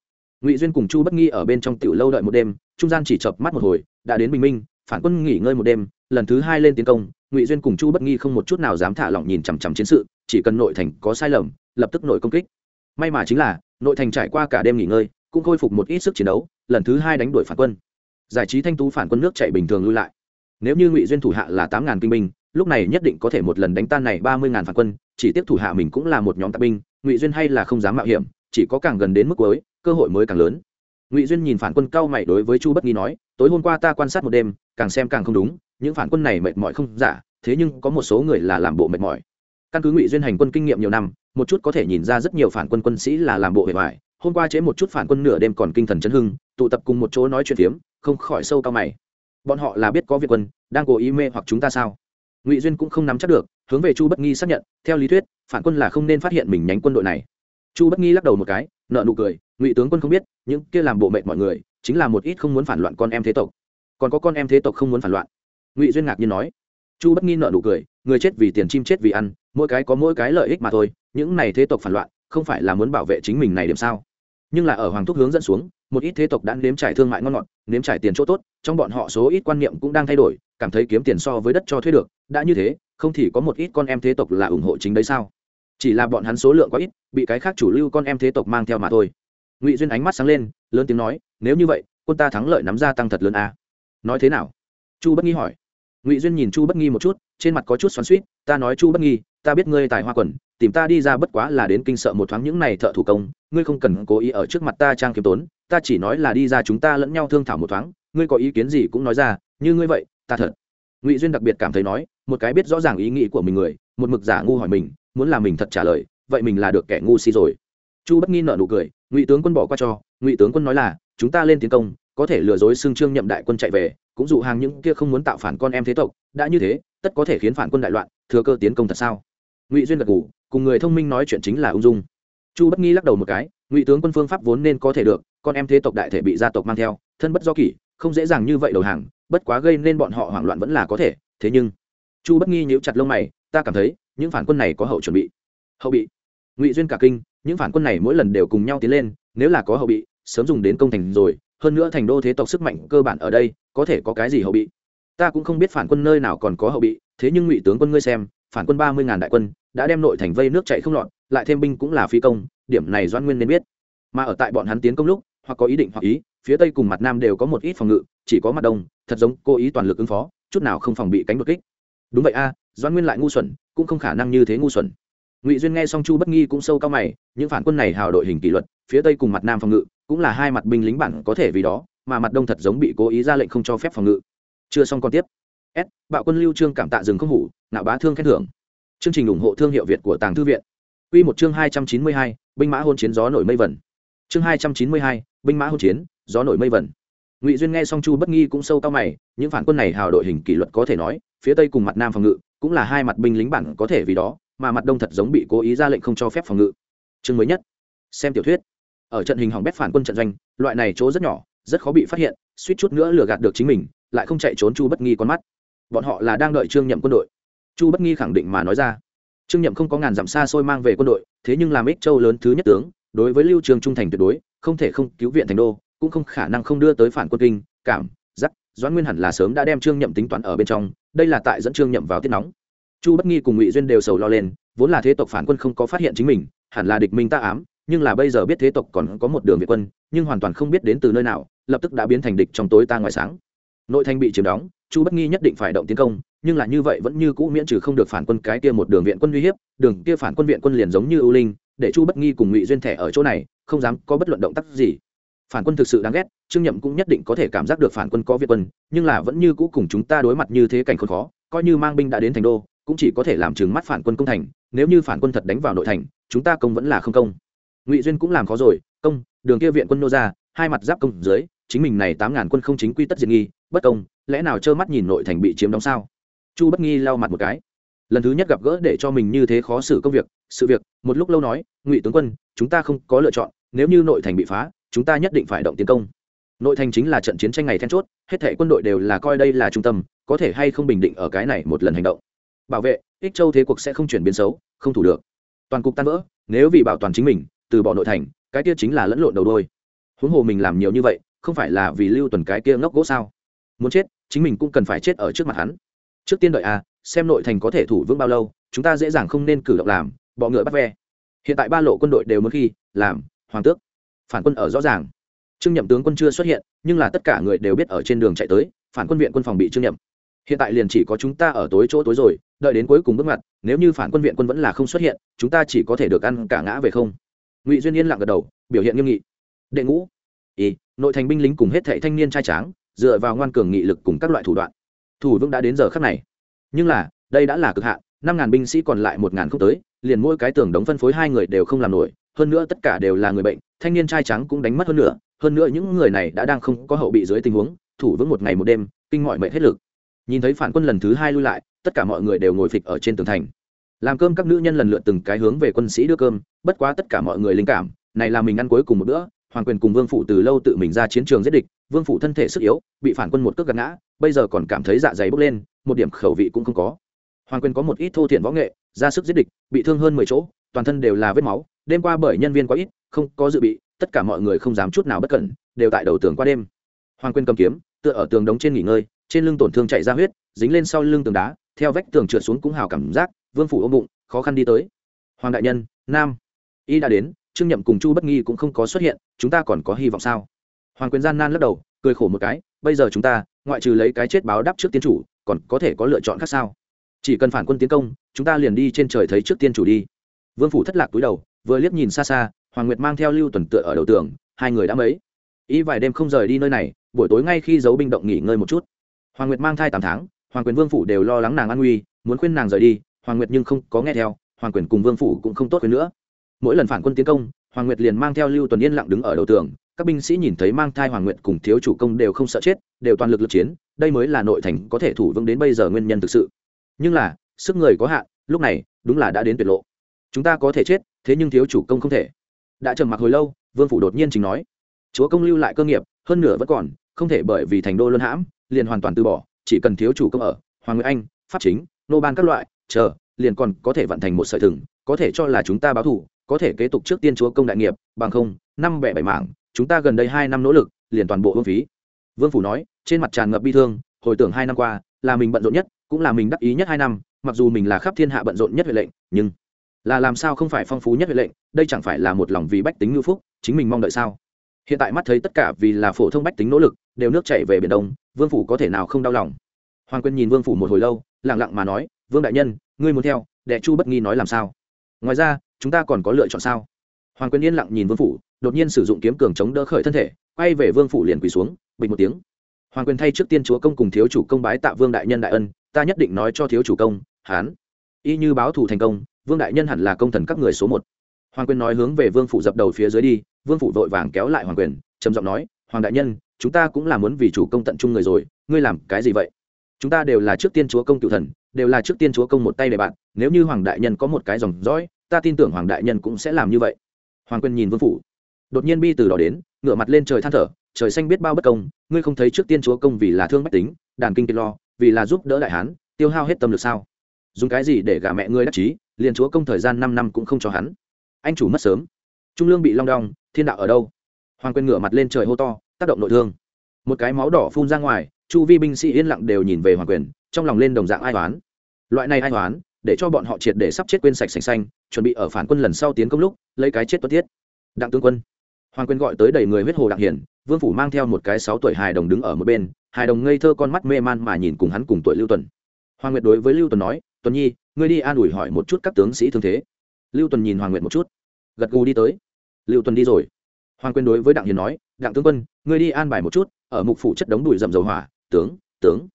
Speaker 1: Ngụy duyên cùng chu bất nghi ở bên trong tiểu lâu đợi một đêm, trung gian chỉ chập mắt một hồi, đã đến bình minh, phản quân nghỉ ngơi một đêm, lần thứ hai lên tiến công, ngụy duyên cùng chu bất nghi không một chút nào dám thả lỏng nhìn chằm chằm chiến sự, chỉ cần nội thành có sai lầm, lập tức nội công kích. May mà chính là, nội thành trải qua cả đêm nghỉ ngơi, cũng khôi phục một ít sức chiến đấu, lần thứ hai đánh đuổi phản quân giải trí thanh tú phản quân nước chạy bình thường lui lại. Nếu như ngụy duyên thủ hạ là tám ngàn kinh binh, lúc này nhất định có thể một lần đánh tan này ba mươi ngàn phản quân, chỉ tiếp thủ hạ mình cũng là một nhóm tạp binh, ngụy duyên hay là không dám mạo hiểm, chỉ có càng gần đến mức cuối, cơ hội mới càng lớn. Ngụy duyên nhìn phản quân cao mày đối với chu bất nghi nói, tối hôm qua ta quan sát một đêm, càng xem càng không đúng, những phản quân này mệt mỏi không giả, thế nhưng có một số người là làm bộ mệt mỏi. Căn cứ ngụy duyên hành quân kinh nghiệm nhiều năm, một chút có thể nhìn ra rất nhiều phản quân quân sĩ là làm bộ mệt mỏi hôm qua chế một chút phản quân nửa đêm còn kinh thần chấn hưng, tụ tập cùng một chỗ nói chuyện phiếm không khỏi sâu cao mày. Bọn họ là biết có việc quân, đang cố ý mê hoặc chúng ta sao? Ngụy duyên cũng không nắm chắc được, hướng về chu bất nghi xác nhận, theo lý thuyết, phản quân là không nên phát hiện mình nhánh quân đội này. Chu bất nghi lắc đầu một cái nợ nụ cười, ngụy tướng quân không biết, những kia làm bộ mệt mọi người, chính là một ít không muốn phản loạn con em thế tộc. Còn có con em thế tộc không muốn phản loạn. Ngụy duyên ngạc nhiên nói. Chu bất nghi nợ nụ cười, người chết vì tiền, chim chết vì ăn, mỗi cái có mỗi cái lợi ích mà thôi, những này thế tộc phản loạn, không phải là muốn bảo vệ chính mình này điểm sao? Nhưng là ở hoàng thúc hướng dẫn xuống một ít thế tộc đã nếm trải thương mại ngon ngọt, nếm trải tiền chỗ tốt, trong bọn họ số ít quan niệm cũng đang thay đổi, cảm thấy kiếm tiền so với đất cho thuê được, đã như thế, không thì có một ít con em thế tộc là ủng hộ chính đấy sao? Chỉ là bọn hắn số lượng quá ít, bị cái khác chủ lưu con em thế tộc mang theo mà thôi. Ngụy duyên ánh mắt sáng lên, lớn tiếng nói, nếu như vậy, quân ta thắng lợi nắm ra tăng thật lớn à? nói thế nào? Chu bất nghi hỏi. Ngụy duyên nhìn chu bất nghi một chút, trên mặt có chút xoắn suýt ta nói chu bất nghi, ta biết ngươi tài hoa quần, tìm ta đi ra bất quá là đến kinh sợ một thoáng những này thợ thủ công, ngươi không cần cố ý ở trước mặt ta trang kiếm tốn ta chỉ nói là đi ra chúng ta lẫn nhau thương thảo một thoáng, ngươi có ý kiến gì cũng nói ra, như ngươi vậy, ta thật. Ngụy duyên đặc biệt cảm thấy nói, một cái biết rõ ràng ý nghĩ của mình người, một mực giả ngu hỏi mình, muốn là mình thật trả lời, vậy mình là được kẻ ngu si rồi. Chu bất nghi nợ nụ cười, ngụy tướng quân bỏ qua cho, ngụy tướng quân nói là, chúng ta lên tiến công, có thể lừa dối xương trương nhậm đại quân chạy về, cũng dụ hàng những kia không muốn tạo phản con em thế tộc, đã như thế, tất có thể khiến phản quân đại loạn, thừa cơ tiến công thật sao? Ngụy duyên gật ngủ cùng người thông minh nói chuyện chính là ung dung. Chu bất nghi lắc đầu một cái, ngụy tướng quân phương pháp vốn nên có thể được con em thế tộc đại thể bị gia tộc mang theo, thân bất do kỷ, không dễ dàng như vậy đầu hàng, bất quá gây nên bọn họ hoảng loạn vẫn là có thể, thế nhưng, chu bất nghi nhíu chặt lông mày, ta cảm thấy, những phản quân này có hậu chuẩn bị. Hậu bị. Ngụy duyên cả kinh, những phản quân này mỗi lần đều cùng nhau tiến lên, nếu là có hậu bị, sớm dùng đến công thành rồi, hơn nữa thành đô thế tộc sức mạnh cơ bản ở đây, có thể có cái gì hậu bị? Ta cũng không biết phản quân nơi nào còn có hậu bị, thế nhưng ngụy tướng quân ngươi xem, phản quân ba mươi ngàn đại quân, đã đem nội thành vây nước chạy không lọt, lại thêm binh cũng là phi công, điểm này doan nguyên nên biết. Mà ở tại bọn hắn tiến công lúc hoặc có ý định hoặc ý phía tây cùng mặt nam đều có một ít phòng ngự chỉ có mặt đông thật giống cố ý toàn lực ứng phó chút nào không phòng bị cánh đột kích. Đúng vậy a doan nguyên lại ngu xuẩn cũng không khả năng như thế ngu xuẩn. Ngụy duyên nghe xong chu bất nghi cũng sâu cao mày những phản quân này hào đội hình kỷ luật phía tây cùng mặt nam phòng ngự cũng là hai mặt binh lính bản có thể vì đó mà mặt đông thật giống bị cố ý ra lệnh không cho phép phòng ngự. Chưa xong còn tiếp. S bạo quân lưu trương cảm tạ rừng không hủ nạo bá thương khen thưởng. Chương trình ủng hộ thương hiệu việt của tàng thư viện. Quy một chương hai trăm chín mươi hai, binh mã hôn chiến gió nổi mây vẩn chương hai trăm chín mươi hai, binh mã hỗn chiến gió nổi mây vẩn ngụy duyên nghe xong chu bất nghi cũng sâu cao mày những phản quân này hào đội hình kỷ luật có thể nói phía tây cùng mặt nam phòng ngự cũng là hai mặt binh lính bản có thể vì đó mà mặt đông thật giống bị cố ý ra lệnh không cho phép phòng ngự. Chương mới nhất. Xem tiểu thuyết. Ở trận hình hỏng bét phản quân trận doanh loại này chỗ rất nhỏ rất khó bị phát hiện suýt chút nữa lừa gạt được chính mình lại không chạy trốn chu bất nghi con mắt. Bọn họ là đang đợi trương nhậm quân đội. Chu bất nghi khẳng định mà nói ra. Trương nhậm không có ngàn dặm xa xôi mang về quân đội thế nhưng làm ích châu lớn thứ nhất tướng đối với lưu trường trung thành tuyệt đối, không thể không cứu viện thành đô, cũng không khả năng không đưa tới phản quân kinh, cảm giắc doãn nguyên hẳn là sớm đã đem trương nhậm tính toán ở bên trong, đây là tại dẫn trương nhậm vào tiết nóng. Chu bất nghi cùng ngụy duyên đều sầu lo lên, vốn là thế tộc phản quân không có phát hiện chính mình, hẳn là địch minh ta ám, nhưng là bây giờ biết thế tộc còn có một đường việt quân, nhưng hoàn toàn không biết đến từ nơi nào, lập tức đã biến thành địch trong tối ta ngoài sáng. Nội thành bị chiếm đóng, chu bất nghi nhất định phải động tiến công, nhưng là như vậy vẫn như cũ miễn trừ không được phản quân cái kia một đường viện quân uy hiếp, đường kia phản quân viện quân liền giống như ưu linh để chu bất nghi cùng ngụy duyên thẻ ở chỗ này, không dám có bất luận động tác gì. Phản quân thực sự đáng ghét, trương nhậm cũng nhất định có thể cảm giác được phản quân có việt quân, nhưng là vẫn như cũ cùng chúng ta đối mặt như thế cảnh khốn khó, coi như mang binh đã đến thành đô, cũng chỉ có thể làm chừng mắt phản quân công thành, nếu như phản quân thật đánh vào nội thành, chúng ta công vẫn là không công. Ngụy duyên cũng làm khó rồi, công, đường kia viện quân nô ra, hai mặt giáp công dưới, chính mình này tám ngàn quân không chính quy tất diệt nghi, bất công, lẽ nào trơ mắt nhìn nội thành bị chiếm đóng sao? Chu bất nghi lau mặt một cái lần thứ nhất gặp gỡ để cho mình như thế khó xử công việc, sự việc, một lúc lâu nói, ngụy tướng quân, chúng ta không có lựa chọn, nếu như nội thành bị phá, chúng ta nhất định phải động tiến công. Nội thành chính là trận chiến tranh ngày then chốt, hết thể quân đội đều là coi đây là trung tâm, có thể hay không bình định ở cái này một lần hành động. Bảo vệ, ích châu thế cuộc sẽ không chuyển biến xấu, không thủ được. Toàn cục tan vỡ, nếu vì bảo toàn chính mình, từ bỏ nội thành, cái kia chính là lẫn lộn đầu đôi. Huống hồ mình làm nhiều như vậy, không phải là vì lưu tuần cái kia ngốc gỗ sao? Muốn chết, chính mình cũng cần phải chết ở trước mặt hắn. Trước tiên đợi a xem nội thành có thể thủ vững bao lâu, chúng ta dễ dàng không nên cử động làm, bọ ngựa bắt ve. Hiện tại ba lộ quân đội đều muốn khi, làm, hoàng tước. Phản quân ở rõ ràng. Trương nhậm tướng quân chưa xuất hiện, nhưng là tất cả người đều biết ở trên đường chạy tới, phản quân viện quân phòng bị trương nhậm. Hiện tại liền chỉ có chúng ta ở tối chỗ tối rồi, đợi đến cuối cùng bước mặt nếu như phản quân viện quân vẫn là không xuất hiện, chúng ta chỉ có thể được ăn cả ngã về không. Ngụy duyên yên lặng gật đầu, biểu hiện nghiêm nghị. Đệ ngũ. Y nội thành binh lính cùng hết thệ thanh niên trai tráng, dựa vào ngoan cường nghị lực cùng các loại thủ đoạn. Thủ vững đã đến giờ khắc này nhưng là, đây đã là cực hạn, năm ngàn binh sĩ còn lại một ngàn không tới, liền mỗi cái tường đống phân phối hai người đều không làm nổi, hơn nữa tất cả đều là người bệnh, thanh niên trai trắng cũng đánh mất hơn nữa hơn nữa những người này đã đang không có hậu bị dưới tình huống, thủ vững một ngày một đêm, kinh mọi mệnh hết lực. Nhìn thấy phản quân lần thứ hai lui lại, tất cả mọi người đều ngồi phịch ở trên tường thành. Làm cơm các nữ nhân lần lượt từng cái hướng về quân sĩ đưa cơm, bất quá tất cả mọi người linh cảm, này là mình ăn cuối cùng một bữa, hoàng quyền cùng vương phủ từ lâu tự mình ra chiến trường giết địch, vương phủ thân thể sức yếu, bị phản quân một cước gạt ngã, bây giờ còn cảm thấy dạ dày bốc lên một điểm khẩu vị cũng không có. Hoàng quyền có một ít thô thiện võ nghệ, ra sức giết địch, bị thương hơn mười chỗ, toàn thân đều là vết máu. Đêm qua bởi nhân viên quá ít, không có dự bị, tất cả mọi người không dám chút nào bất cẩn, đều tại đầu tường qua đêm. Hoàng quyền cầm kiếm, tựa ở tường đống trên nghỉ ngơi, trên lưng tổn thương chạy ra huyết, dính lên sau lưng tường đá, theo vách tường trượt xuống cũng hào cảm giác, vương phủ ôm bụng, khó khăn đi tới. Hoàng đại nhân, nam, y đã đến, trương nhậm cùng chu bất nghi cũng không có xuất hiện, chúng ta còn có hy vọng sao? Hoàng quyền gian nan lắc đầu, cười khổ một cái, bây giờ chúng ta, ngoại trừ lấy cái chết báo đáp trước tiên chủ còn có thể có lựa chọn khác sao? Chỉ cần phản quân tiến công, chúng ta liền đi trên trời thấy trước tiên chủ đi. Vương phủ thất lạc túi đầu, vừa liếc nhìn xa xa, hoàng nguyệt mang theo lưu tuần tựa ở đầu tường, hai người đã mấy? Ý vài đêm không rời đi nơi này, buổi tối ngay khi giấu binh động nghỉ ngơi một chút. Hoàng nguyệt mang thai tám tháng, hoàng quyền vương phủ đều lo lắng nàng an nguy, muốn khuyên nàng rời đi, hoàng nguyệt nhưng không có nghe theo, hoàng quyền cùng vương phủ cũng không tốt khuyên nữa. Mỗi lần phản quân tiến công, hoàng nguyệt liền mang theo lưu tuần yên lặng đứng ở đầu tường, các binh sĩ nhìn thấy mang thai hoàng nguyệt cùng thiếu chủ công đều không sợ chết, đều toàn lực lực chiến đây mới là nội thành có thể thủ vững đến bây giờ nguyên nhân thực sự. Nhưng là, sức người có hạn, lúc này, đúng là đã đến tuyệt lộ. Chúng ta có thể chết, thế nhưng thiếu chủ công không thể. Đã trầm mặc hồi lâu, vương phủ đột nhiên chính nói. Chúa công lưu lại cơ nghiệp, hơn nửa vẫn còn, không thể bởi vì thành đô luân hãm, liền hoàn toàn từ bỏ, chỉ cần thiếu chủ công ở, hoàng nguyễn anh, pháp chính, nô ban các loại, chờ, liền còn có thể vận thành một sợi thừng, có thể cho là chúng ta báo thủ có thể kế tục trước tiên chúa công đại nghiệp, bằng không, năm bẻ bảy mảng, chúng ta gần đây hai năm nỗ lực, liền toàn bộ hương phí. Vương phủ nói trên mặt tràn ngập bi thương, hồi tưởng hai năm qua, là mình bận rộn nhất, cũng là mình đắc ý nhất hai năm, mặc dù mình là khắp thiên hạ bận rộn nhất huệ lệnh, nhưng là làm sao không phải phong phú nhất huệ lệnh, đây chẳng phải là một lòng vì bách tính ngư phúc, chính mình mong đợi sao? Hiện tại mắt thấy tất cả vì là phổ thông bách tính nỗ lực, đều nước chảy về biển đông, vương phủ có thể nào không đau lòng? Hoàng quân nhìn vương phủ một hồi lâu lẳng lặng mà nói, vương đại nhân, ngươi muốn theo, đệ chu bất nghi nói làm sao? Ngoài ra, chúng ta còn có lựa chọn sao? Hoàng quân yên lặng nhìn vương phủ, đột nhiên sử dụng kiếm cường chống đỡ khởi thân thể, quay về vương phủ liền quỳ xuống, bình một tiếng hoàng quyền thay trước tiên chúa công cùng thiếu chủ công bái tạ vương đại nhân đại ân, ta nhất định nói cho thiếu chủ công, hán. Y như báo thù thành công, vương đại nhân hẳn là công thần các người số một. Hoàng quyền nói hướng về vương phủ dập đầu phía dưới đi, vương phủ vội vàng kéo lại hoàng quyền, trầm giọng nói, hoàng đại nhân, chúng ta cũng là muốn vì chủ công tận trung người rồi, ngươi làm cái gì vậy? Chúng ta đều là trước tiên chúa công cựu thần, đều là trước tiên chúa công một tay để bạn, nếu như hoàng đại nhân có một cái dòng dõi, ta tin tưởng hoàng đại nhân cũng sẽ làm như vậy. Hoàng quyền nhìn vương phủ, đột nhiên bi từ đó đến, ngửa mặt lên trời than thở trời xanh biết bao bất công, ngươi không thấy trước tiên chúa công vì là thương bách tính, đàn kinh kiệt lo, vì là giúp đỡ đại hán, tiêu hao hết tâm lực sao? Dùng cái gì để gả mẹ ngươi đắc chí, liền chúa công thời gian năm năm cũng không cho hắn. Anh chủ mất sớm. Trung lương bị long đong, thiên đạo ở đâu? Hoàng quyền ngửa mặt lên trời hô to, tác động nội thương. Một cái máu đỏ phun ra ngoài, chu vi binh sĩ yên lặng đều nhìn về hoàng quyền trong lòng lên đồng dạng ai toán loại này ai toán để cho bọn họ triệt để sắp chết quên sạch sành xanh, chuẩn bị ở phản quân lần sau tiến công lúc, lấy cái chết tuất tiết. Đặng tướng quân hoàng quyền gọi tới đầy người huyết hồ đặng hiển, vương phủ mang theo một cái sáu tuổi hài đồng đứng ở một bên, hài đồng ngây thơ con mắt mê man mà nhìn cùng hắn cùng tuổi lưu tuần. Hoàng nguyệt đối với lưu tuần nói, tuần nhi, ngươi đi an ủi hỏi một chút các tướng sĩ thương thế. Lưu tuần nhìn hoàng nguyệt một chút, gật gù đi tới. Lưu tuần đi rồi. Hoàng quyền đối với đặng hiền nói, đặng tướng quân, ngươi đi an bài một chút, ở mục phủ chất đống đùi rầm dầu hỏa, tướng tướng.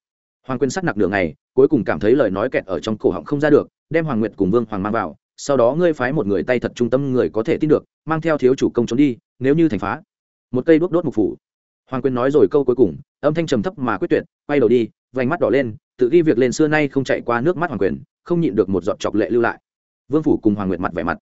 Speaker 1: Hoàng quyền sắc nặc nửa ngày, cuối cùng cảm thấy lời nói kẹt ở trong cổ họng không ra được, đem hoàng nguyệt cùng vương hoàng mang vào, sau đó ngươi phái một người tay thật trung tâm người có thể tin được, mang theo thiếu chủ công trốn đi nếu như thành phá, một cây đuốc đốt mục phủ. Hoàng quyền nói rồi câu cuối cùng, âm thanh trầm thấp mà quyết tuyệt, quay đầu đi, vành mắt đỏ lên, tự ghi việc lên xưa nay không chạy qua nước mắt hoàng quyền, không nhịn được một giọt chọc lệ lưu lại. Vương phủ cùng hoàng nguyệt mặt vẻ mặt.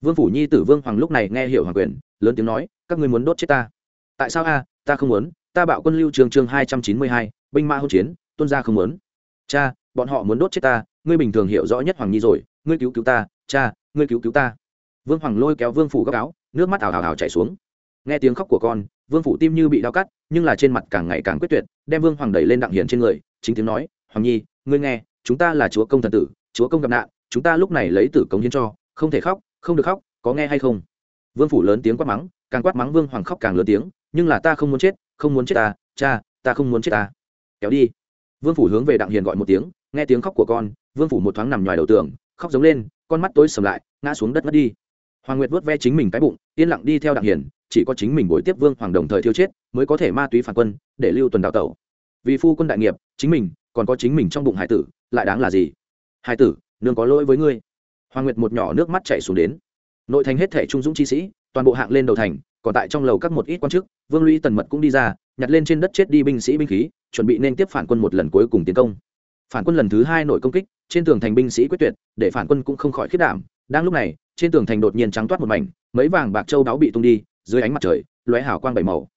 Speaker 1: Vương phủ nhi tử vương hoàng lúc này nghe hiểu hoàng quyền, lớn tiếng nói, các ngươi muốn đốt chết ta? Tại sao a? Ta không muốn. Ta bạo quân lưu trường chương hai trăm chín mươi hai, binh mã hỗn chiến, tuân gia không muốn. Cha, bọn họ muốn đốt chết ta, ngươi bình thường hiểu rõ nhất hoàng nhi rồi, ngươi cứu cứu ta, cha, ngươi cứu cứu ta. Vương hoàng lôi kéo vương phủ gấp áo nước mắt ảo ảo ảo chảy xuống. Nghe tiếng khóc của con, vương phủ tim như bị đau cắt, nhưng là trên mặt càng ngày càng quyết tuyệt, đem vương hoàng đẩy lên đặng hiền trên người, chính tiếng nói, hoàng nhi, ngươi nghe, chúng ta là chúa công thần tử, chúa công gặp nạn, chúng ta lúc này lấy tử cống hiến cho, không thể khóc, không được khóc, có nghe hay không? Vương phủ lớn tiếng quát mắng, càng quát mắng vương hoàng khóc càng lớn tiếng, nhưng là ta không muốn chết, không muốn chết ta, cha, ta không muốn chết ta. Kéo đi. Vương phủ hướng về đặng hiền gọi một tiếng, nghe tiếng khóc của con, vương phủ một thoáng nằm ngoài đầu tường, khóc giống lên, con mắt tối sầm lại, ngã xuống đất mất đi hoàng nguyệt vớt ve chính mình cái bụng, yên lặng đi theo đặng hiền, chỉ có chính mình bồi tiếp vương hoàng đồng thời thiêu chết, mới có thể ma túy phản quân, để lưu tuần đào tẩu. Vì phu quân đại nghiệp, chính mình, còn có chính mình trong bụng hải tử, lại đáng là gì? Hải tử, nương có lỗi với ngươi. Hoàng nguyệt một nhỏ nước mắt chảy xuống đến. Nội thành hết thể trung dũng chi sĩ, toàn bộ hạng lên đầu thành, còn tại trong lầu các một ít quan chức, vương lũy tần mật cũng đi ra, nhặt lên trên đất chết đi binh sĩ binh khí, chuẩn bị nên tiếp phản quân một lần cuối cùng tiến công. Phản quân lần thứ hai nội công kích, trên tường thành binh sĩ quyết tuyệt, để phản quân cũng không khỏi khiết đảm, đang lúc này trên tường thành đột nhiên trắng toát một mảnh, mấy vàng bạc châu đáo bị tung đi, dưới ánh mặt trời, lóe hào quang bảy màu.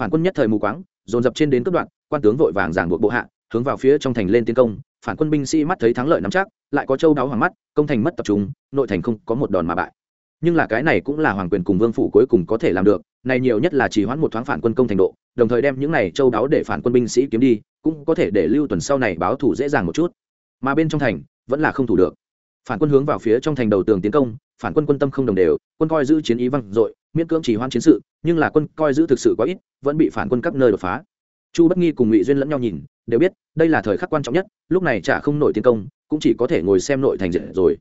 Speaker 1: Phản quân nhất thời mù quáng, dồn dập trên đến cướp đoạn, quan tướng vội vàng giảng buộc bộ hạ, hướng vào phía trong thành lên tiến công. Phản quân binh sĩ mắt thấy thắng lợi nắm chắc, lại có châu đáo hoàng mắt, công thành mất tập trung, nội thành không có một đòn mà bại. Nhưng là cái này cũng là hoàng quyền cùng vương phủ cuối cùng có thể làm được, này nhiều nhất là chỉ hoãn một thoáng phản quân công thành độ, đồng thời đem những này châu đáo để phản quân binh sĩ kiếm đi, cũng có thể để lưu tuần sau này báo thủ dễ dàng một chút. Mà bên trong thành, vẫn là không thủ được phản quân hướng vào phía trong thành đầu tường tiến công, phản quân quân tâm không đồng đều, quân coi giữ chiến ý văng dội, miễn cưỡng chỉ hoãn chiến sự, nhưng là quân coi giữ thực sự quá ít, vẫn bị phản quân các nơi đột phá. Chu bất nghi cùng ngụy duyên lẫn nhau nhìn, đều biết, đây là thời khắc quan trọng nhất, lúc này chả không nổi tiến công, cũng chỉ có thể ngồi xem nội thành diện rồi.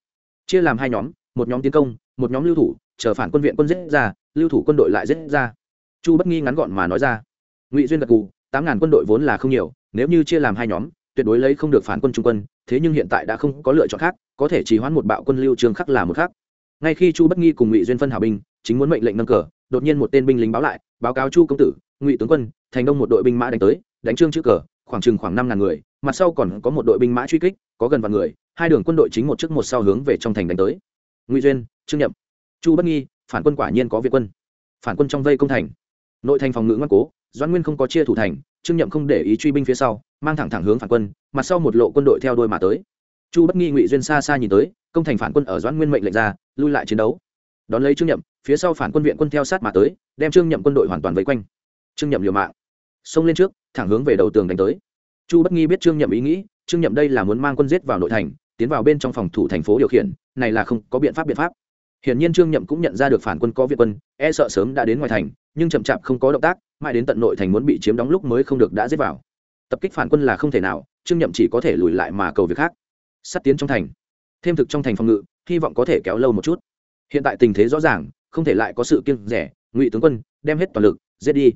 Speaker 1: Chia làm hai nhóm, một nhóm tiến công, một nhóm lưu thủ, chờ phản quân viện quân giết ra, lưu thủ quân đội lại giết ra. Chu bất nghi ngắn gọn mà nói ra. Ngụy duyên gật cù tám ngàn quân đội vốn là không nhiều, nếu như chia làm hai nhóm, tuyệt đối lấy không được phản quân trung quân, thế nhưng hiện tại đã không có lựa chọn khác có thể chỉ hoãn một bạo quân lưu trường khắc là một khác. Ngay khi chu bất nghi cùng ngụy duyên phân hảo binh, chính muốn mệnh lệnh nâng cờ, đột nhiên một tên binh lính báo lại, báo cáo chu công tử, ngụy tướng quân, thành đông một đội binh mã đánh tới, đánh trương chữ cờ, khoảng chừng khoảng năm ngàn người, mặt sau còn có một đội binh mã truy kích, có gần vạn người, hai đường quân đội chính một trước một sau hướng về trong thành đánh tới. Ngụy duyên, trương nhậm, chu bất nghi, phản quân quả nhiên có việt quân. Phản quân trong vây công thành. Nội thành phòng ngự ngoan cố, doãn nguyên không có chia thủ thành, trương nhậm không để ý truy binh phía sau, mang thẳng thẳng hướng phản quân, mặt sau một lộ quân đội theo đôi mà tới chu bất nghi ngụy duyên xa xa nhìn tới, công thành phản quân ở doãn nguyên mệnh lệnh ra, lui lại chiến đấu. Đón lấy trương nhậm, phía sau phản quân viện quân theo sát mà tới, đem trương nhậm quân đội hoàn toàn vây quanh. Trương nhậm liều mạng, xông lên trước, thẳng hướng về đầu tường đánh tới. Chu bất nghi biết trương nhậm ý nghĩ, trương nhậm đây là muốn mang quân giết vào nội thành, tiến vào bên trong phòng thủ thành phố điều khiển, này là không có biện pháp biện pháp. Hiển nhiên trương nhậm cũng nhận ra được phản quân có viện quân e sợ sớm đã đến ngoài thành, nhưng chậm chạp không có động tác, mãi đến tận nội thành muốn bị chiếm đóng lúc mới không được đã giết vào. Tập kích phản quân là không thể nào, trương nhậm chỉ có thể lùi lại mà cầu việc khác sắt tiến trong thành. Thêm thực trong thành phòng ngự, hy vọng có thể kéo lâu một chút. Hiện tại tình thế rõ ràng, không thể lại có sự kiêng rẻ. Ngụy tướng quân, đem hết toàn lực, giết đi.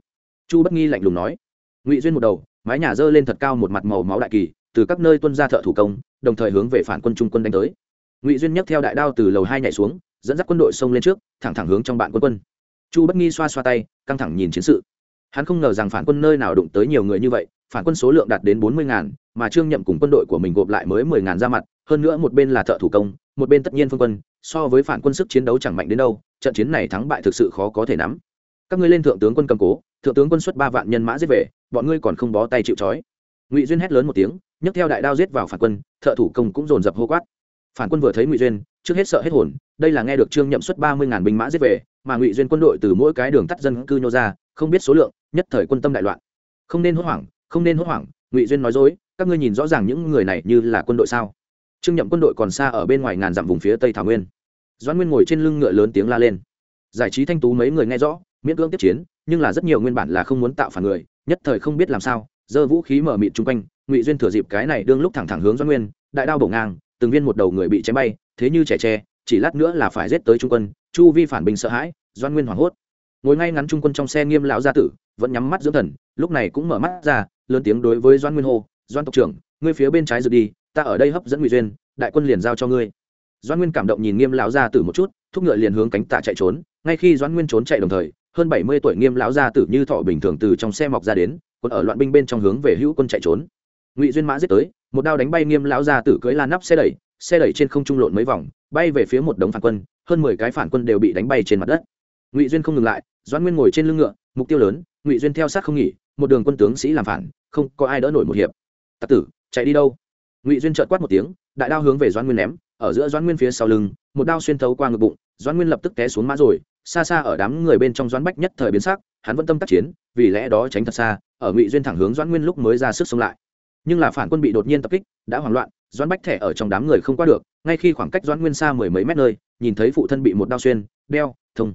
Speaker 1: Chu bất nghi lạnh lùng nói. Ngụy duyên một đầu, mái nhà dơ lên thật cao một mặt màu máu đại kỳ, từ các nơi tuân ra thợ thủ công, đồng thời hướng về phản quân trung quân đánh tới. Ngụy duyên nhấc theo đại đao từ lầu hai nhảy xuống, dẫn dắt quân đội xông lên trước, thẳng thẳng hướng trong bạn quân quân. Chu bất nghi xoa xoa tay, căng thẳng nhìn chiến sự. Hắn không ngờ rằng phản quân nơi nào đụng tới nhiều người như vậy, phản quân số lượng đạt đến bốn mươi ngàn mà trương nhậm cùng quân đội của mình gộp lại mới mười ngàn ra mặt, hơn nữa một bên là thợ thủ công, một bên tất nhiên phương quân, so với phản quân sức chiến đấu chẳng mạnh đến đâu, trận chiến này thắng bại thực sự khó có thể nắm. Các ngươi lên thượng tướng quân cầm cố, thượng tướng quân xuất ba vạn nhân mã giết về, bọn ngươi còn không bó tay chịu trói. Ngụy duyên hét lớn một tiếng, nhấc theo đại đao giết vào phản quân, thợ thủ công cũng dồn dập hô quát. Phản quân vừa thấy ngụy duyên, trước hết sợ hết hồn, đây là nghe được trương nhậm xuất ba mươi ngàn binh mã giết về, mà ngụy duyên quân đội từ mỗi cái đường tắt dân cư nhô ra, không biết số lượng, nhất thời quân tâm đại loạn. Không nên hốt hoảng, không nên hốt hoảng, ngụy duyên nói dối các ngươi nhìn rõ ràng những người này như là quân đội sao? Trương nhậm quân đội còn xa ở bên ngoài ngàn dặm vùng phía tây thảo nguyên. Doãn nguyên ngồi trên lưng ngựa lớn tiếng la lên. Giải trí thanh tú mấy người nghe rõ, miễn cưỡng tiếp chiến, nhưng là rất nhiều nguyên bản là không muốn tạo phản người, nhất thời không biết làm sao, giơ vũ khí mở mịt chung quanh, ngụy duyên thừa dịp cái này đương lúc thẳng thẳng hướng doãn nguyên, đại đao bổ ngang, từng viên một đầu người bị chém bay, thế như trẻ tre, chỉ lát nữa là phải giết tới trung quân, chu vi phản binh sợ hãi, doãn nguyên hoảng hốt. Ngồi ngay ngắn trung quân trong xe nghiêm lão gia tử, vẫn nhắm mắt dưỡng thần, lúc này cũng mở mắt ra, lớn tiếng đối với doãn nguyên hô Doan tộc trưởng, ngươi phía bên trái rực đi, ta ở đây hấp dẫn ngụy duyên, đại quân liền giao cho ngươi. Doan nguyên cảm động nhìn nghiêm lão gia tử một chút, thúc ngựa liền hướng cánh tạ chạy trốn. Ngay khi Doan nguyên trốn chạy đồng thời, hơn bảy mươi tuổi nghiêm lão gia tử như thọ bình thường từ trong xe mọc ra đến quân ở loạn binh bên trong hướng về hữu quân chạy trốn. Ngụy duyên mã giết tới, một đao đánh bay nghiêm lão gia tử cưỡi lan nắp xe đẩy xe đẩy trên không trung lộn mấy vòng, bay về phía một đống phản quân, hơn mười cái phản quân đều bị đánh bay trên mặt đất. Ngụy duyên không ngừng lại, Doan nguyên ngồi trên lưng ngựa, mục tiêu lớn, ngụy duyên theo sát không nghỉ, một đường quân tướng sĩ làm phản, không có ai đỡ nổi một hiệp tặc tử, chạy đi đâu? Ngụy duyên trợt quát một tiếng, đại đao hướng về Doan nguyên ném, ở giữa Doan nguyên phía sau lưng, một đao xuyên thấu qua ngực bụng Doan nguyên lập tức té xuống mã rồi, xa xa ở đám người bên trong Doan bách nhất thời biến sắc, hắn vẫn tâm tác chiến, vì lẽ đó tránh thật xa, ở ngụy duyên thẳng hướng Doan nguyên lúc mới ra sức sống lại. Nhưng là phản quân bị đột nhiên tập kích, đã hoảng loạn Doan bách thẻ ở trong đám người không qua được, ngay khi khoảng cách Doan nguyên xa mười mấy mét nơi, nhìn thấy phụ thân bị một đao xuyên, đeo thông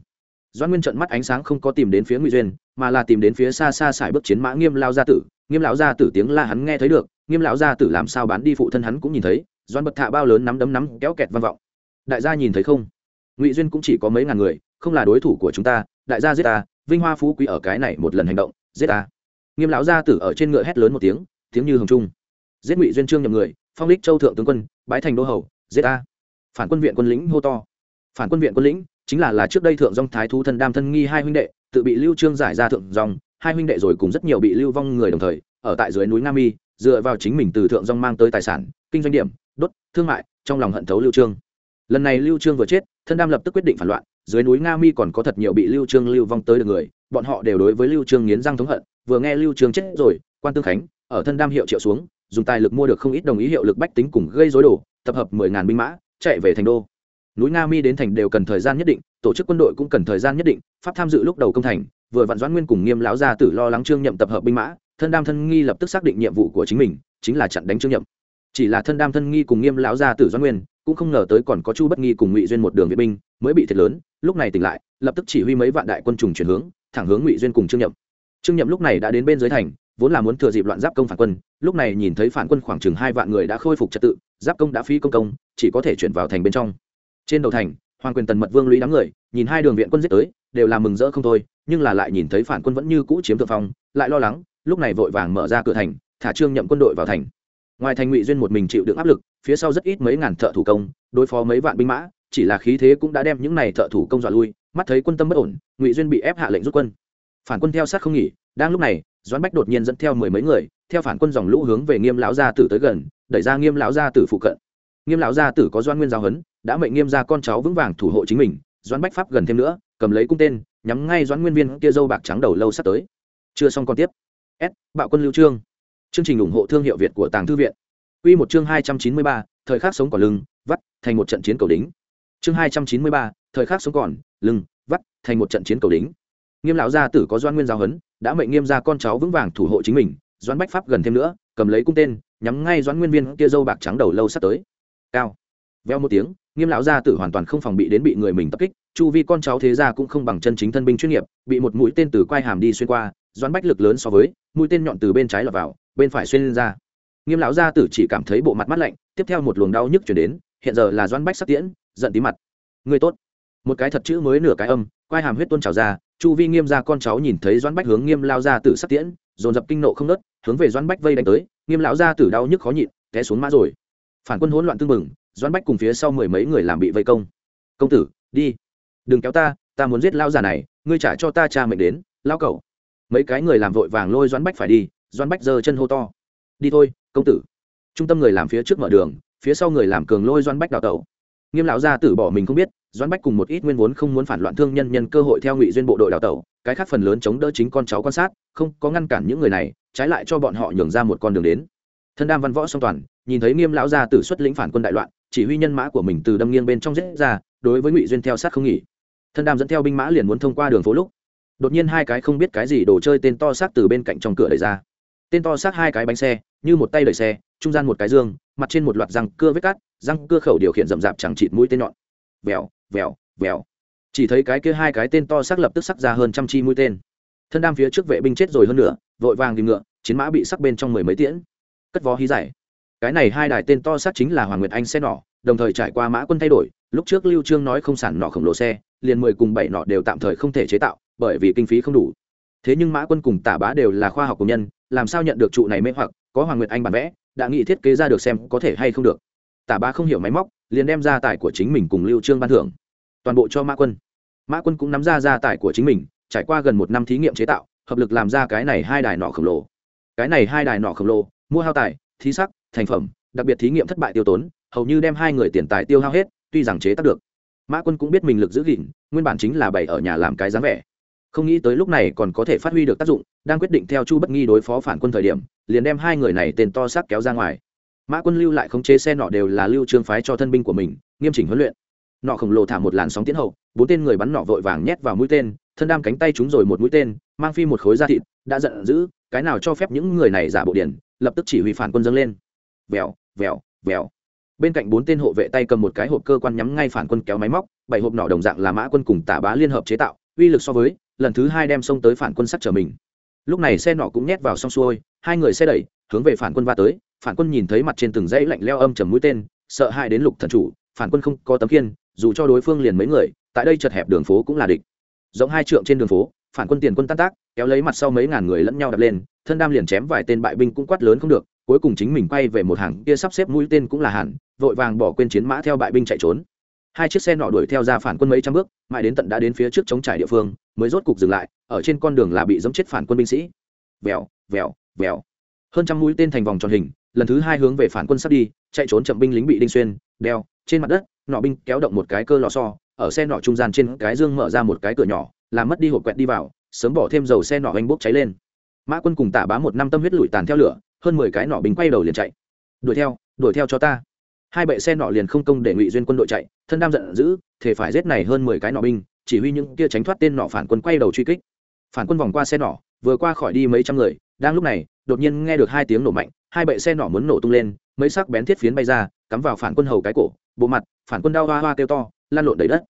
Speaker 1: Doan nguyên trận mắt ánh sáng không có tìm đến phía ngụy duyên, mà là tìm đến phía xa xa xài bước chiến mã nghiêm lao gia tử. Nghiêm lão gia tử tiếng la hắn nghe thấy được nghiêm lão gia tử làm sao bán đi phụ thân hắn cũng nhìn thấy, doan bật thạ bao lớn nắm đấm nắm kéo kẹt vang vọng. Đại gia nhìn thấy không? Ngụy duyên cũng chỉ có mấy ngàn người, không là đối thủ của chúng ta, đại gia giết ta, vinh hoa phú quý ở cái này một lần hành động, giết ta. Nghiêm lão gia tử ở trên ngựa hét lớn một tiếng tiếng như hồng trung. Giết ngụy duyên trương nhầm người, phong lích châu thượng tướng quân, bái thành đô hầu, giết ta. Phản quân viện quân lĩnh hô to. Phản quân viện quân lĩnh, chính là là trước đây thượng dòng thái thú thân đam thân nghi hai huynh đệ, tự bị lưu trương giải ra thượng dòng, hai huynh đệ rồi cùng rất nhiều bị lưu vong người đồng thời, ở tại dưới núi nam y dựa vào chính mình từ thượng dòng mang tới tài sản, kinh doanh điểm, đốt, thương mại, trong lòng hận thấu lưu trương. Lần này lưu trương vừa chết, thân đam lập tức quyết định phản loạn, dưới núi nga mi còn có thật nhiều bị lưu trương lưu vong tới được người, bọn họ đều đối với lưu trương nghiến răng thống hận, vừa nghe lưu trương chết rồi, quan tương khánh, ở thân đam hiệu triệu xuống, dùng tài lực mua được không ít đồng ý hiệu lực bách tính cùng gây rối đổ tập hợp mười ngàn binh mã, chạy về thành đô. Núi nga mi đến thành đều cần thời gian nhất định, tổ chức quân đội cũng cần thời gian nhất định, pháp tham dự lúc đầu công thành, vừa vạn doãn nguyên cùng nghiêm lão gia tử lo lắng trương nhậm tập hợp binh mã thân đam thân nghi lập tức xác định nhiệm vụ của chính mình, chính là chặn đánh trương nhậm. Chỉ là thân đam thân nghi cùng nghiêm lão gia tử doãn nguyên, cũng không ngờ tới còn có chu bất nghi cùng ngụy duyên một đường viện binh, mới bị thiệt lớn, lúc này tỉnh lại, lập tức chỉ huy mấy vạn đại quân trùng chuyển hướng, thẳng hướng ngụy duyên cùng trương nhậm. Trương nhậm lúc này đã đến bên dưới thành, vốn là muốn thừa dịp loạn giáp công phản quân, lúc này nhìn thấy phản quân khoảng chừng hai vạn người đã khôi phục trật tự, giáp công đã phí công công, chỉ có thể chuyển vào thành bên trong. Trên đầu thành, hoàng quyền tần mật vương lũy đám người, nhìn hai đường viện quân giết tới, đều là mừng rỡ không thôi, nhưng là lại nhìn thấy phản quân vẫn như cũ chiếm thượng phong, lại lo lắng lúc này vội vàng mở ra cửa thành, thả trương nhậm quân đội vào thành. Ngoài thành ngụy duyên một mình chịu đựng áp lực, phía sau rất ít mấy ngàn thợ thủ công, đối phó mấy vạn binh mã, chỉ là khí thế cũng đã đem những này thợ thủ công dọa lui, mắt thấy quân tâm bất ổn, ngụy duyên bị ép hạ lệnh rút quân. Phản quân theo sát không nghỉ, đang lúc này, doãn bách đột nhiên dẫn theo mười mấy người, theo phản quân dòng lũ hướng về nghiêm lão gia tử tới gần, đẩy ra nghiêm lão gia tử phụ cận. Nghiêm lão gia tử có doan nguyên giáo huấn, đã mệnh nghiêm ra con cháu vững vàng thủ hộ chính mình, doãn bách pháp gần thêm nữa, cầm lấy cung tên, nhắm ngay doãn nguyên viên kia dâu bạc trắng đầu lâu sắp tới. Chưa xong còn tiếp s, bạo quân lưu trương. Chương trình ủng hộ thương hiệu việt của tàng thư viện. Quy một chương hai trăm chín mươi ba, thời khắc sống còn lưng, vắt, thành một trận chiến cầu đính. Chương hai trăm chín mươi ba, thời khắc sống còn lưng, vắt, thành một trận chiến cầu đính. Nghiêm lão gia tử có doan nguyên giáo huấn, đã mệnh nghiêm gia con cháu vững vàng thủ hộ chính mình doãn bách pháp gần thêm nữa, cầm lấy cung tên, nhắm ngay doãn nguyên viên kia dâu bạc trắng đầu lâu sắp tới. Cao. Veo một tiếng, nghiêm lão gia tử hoàn toàn không phòng bị đến bị người mình tập kích, chu vi con cháu thế gia cũng không bằng chân chính thân binh chuyên nghiệp, bị một mũi tên từ quai hàm đi xuyên qua doãn bách lực lớn so với mũi tên nhọn từ bên trái lọt vào bên phải xuyên lên ra. Nghiêm lão gia tử chỉ cảm thấy bộ mặt mắt lạnh tiếp theo một luồng đau nhức chuyển đến hiện giờ là Doãn bách sắc tiễn giận tí mặt. Người tốt. Một cái thật chữ mới nửa cái âm quai hàm huyết tuôn trào ra chu vi nghiêm ra con cháu nhìn thấy Doãn bách hướng nghiêm lao gia tử sắc tiễn dồn dập kinh nộ không nớt hướng về Doãn bách vây đánh tới nghiêm lão gia tử đau nhức khó nhịn té xuống mã rồi. Phản quân hỗn loạn tưng mừng, Doãn bách cùng phía sau mười mấy người làm bị vây công. Công tử đi. Đừng kéo ta ta muốn giết lao già này ngươi trả cho ta cha mệnh đến lao cậu mấy cái người làm vội vàng lôi Doãn bách phải đi, Doãn bách giơ chân hô to. Đi thôi, công tử. Trung tâm người làm phía trước mở đường, phía sau người làm cường lôi Doãn bách đào tẩu. Nghiêm lão gia tử bỏ mình không biết, Doãn bách cùng một ít nguyên vốn không muốn phản loạn thương nhân nhân cơ hội theo ngụy duyên bộ đội đào tẩu, cái khác phần lớn chống đỡ chính con cháu quan sát, không có ngăn cản những người này, trái lại cho bọn họ nhường ra một con đường đến. Thân đam văn võ song toàn, nhìn thấy nghiêm lão gia tử xuất lĩnh phản quân đại loạn, chỉ huy nhân mã của mình từ đâm nghiêng bên trong rết ra, đối với ngụy duyên theo sát không nghỉ. Thân đam dẫn theo binh mã liền muốn thông qua đường phố lúc đột nhiên hai cái không biết cái gì đồ chơi tên to xác từ bên cạnh trong cửa đẩy ra. Tên to xác hai cái bánh xe như một tay đẩy xe trung gian một cái dương mặt trên một loạt răng cưa vết cát, răng cưa khẩu điều khiển rậm rạp chẳng chịt mũi tên nhọn. Vèo vèo vèo. Chỉ thấy cái kia hai cái tên to xác lập tức sắc ra hơn trăm chi mũi tên. Thân đam phía trước vệ binh chết rồi hơn nữa vội vàng tìm ngựa chiến mã bị sắc bên trong mười mấy tiễn. Cất vó hí giải. Cái này hai đài tên to xác chính là hoàng nguyệt anh xe nỏ đồng thời trải qua mã quân thay đổi lúc trước lưu trương nói không sản nỏ khổng lồ xe liền mười cùng bảy nỏ đều tạm thời không thể chế tạo bởi vì kinh phí không đủ. Thế nhưng mã quân cùng tả bá đều là khoa học công nhân, làm sao nhận được trụ này mê hoặc, có hoàng nguyệt anh bản vẽ, đã nghĩ thiết kế ra được xem có thể hay không được. Tả bá không hiểu máy móc, liền đem ra tài của chính mình cùng lưu trương ban thưởng. Toàn bộ cho mã quân. Mã quân cũng nắm ra gia tài của chính mình, trải qua gần một năm thí nghiệm chế tạo, hợp lực làm ra cái này hai đài nọ khổng lồ. Cái này hai đài nọ khổng lồ, mua hao tài thí sắc, thành phẩm, đặc biệt thí nghiệm thất bại tiêu tốn, hầu như đem hai người tiền tài tiêu hao hết, tuy rằng chế tác được. Mã quân cũng biết mình lực giữ gìn, nguyên bản chính là bày ở nhà làm cái dáng vẻ không nghĩ tới lúc này còn có thể phát huy được tác dụng, đang quyết định theo chu bất nghi đối phó phản quân thời điểm, liền đem hai người này tên to xác kéo ra ngoài. Mã quân lưu lại khống chế xe nọ đều là lưu trương phái cho thân binh của mình, nghiêm chỉnh huấn luyện. Nọ khổng lồ thả một làn sóng tiến hậu, bốn tên người bắn nọ vội vàng nhét vào mũi tên, thân đam cánh tay chúng rồi một mũi tên, mang phi một khối da thịt, đã giận dữ, cái nào cho phép những người này giả bộ điển, lập tức chỉ huy phản quân dâng lên. Vèo vèo vèo. Bên cạnh bốn tên hộ vệ tay cầm một cái hộp cơ quan nhắm ngay phản quân kéo máy móc, bảy hộp nỏ đồng dạng là mã quân cùng tả bá liên hợp chế tạo, uy lực so với lần thứ hai đem xông tới phản quân sắc trở mình. Lúc này xe nọ cũng nhét vào xong xuôi, hai người xe đẩy, hướng về phản quân va tới. Phản quân nhìn thấy mặt trên từng dãy lạnh leo âm trầm mũi tên, sợ hãi đến lục thần chủ, phản quân không có tấm kiên dù cho đối phương liền mấy người, tại đây chật hẹp đường phố cũng là địch. Giống hai trượng trên đường phố, phản quân tiền quân tan tác, kéo lấy mặt sau mấy ngàn người lẫn nhau đập lên, thân đam liền chém vài tên bại binh cũng quát lớn không được, cuối cùng chính mình quay về một hàng kia sắp xếp mũi tên cũng là hẳn, vội vàng bỏ quên chiến mã theo bại binh chạy trốn. Hai chiếc xe nọ đuổi theo ra phản quân mấy trăm bước, mãi đến tận đã đến phía trước chống trải địa phương mới rốt cục dừng lại, ở trên con đường là bị dẫm chết phản quân binh sĩ. Vèo vèo vèo. Hơn trăm mũi tên thành vòng tròn hình, lần thứ hai hướng về phản quân sắp đi, chạy trốn chậm binh lính bị đinh xuyên, đeo, trên mặt đất, nọ binh kéo động một cái cơ lò xo ở xe nọ trung gian trên cái dương mở ra một cái cửa nhỏ, làm mất đi hộp quẹt đi vào, sớm bỏ thêm dầu xe nọ anh bốc cháy lên. Mã quân cùng tả bá một năm tâm huyết lụi tàn theo lửa, hơn mười cái nọ binh quay đầu liền chạy. Đuổi theo đuổi theo cho ta. Hai bệ xe nọ liền không công để ngụy duyên quân đội chạy, thân đam giận dữ thể phải giết này hơn mười cái nọ binh chỉ huy những kia tránh thoát tên nọ phản quân quay đầu truy kích. Phản quân vòng qua xe nọ vừa qua khỏi đi mấy trăm người, đang lúc này, đột nhiên nghe được hai tiếng nổ mạnh, hai bệ xe nọ muốn nổ tung lên, mấy sắc bén thiết phiến bay ra, cắm vào phản quân hầu cái cổ, bộ mặt, phản quân đau hoa hoa kêu to lan lộn đầy đất.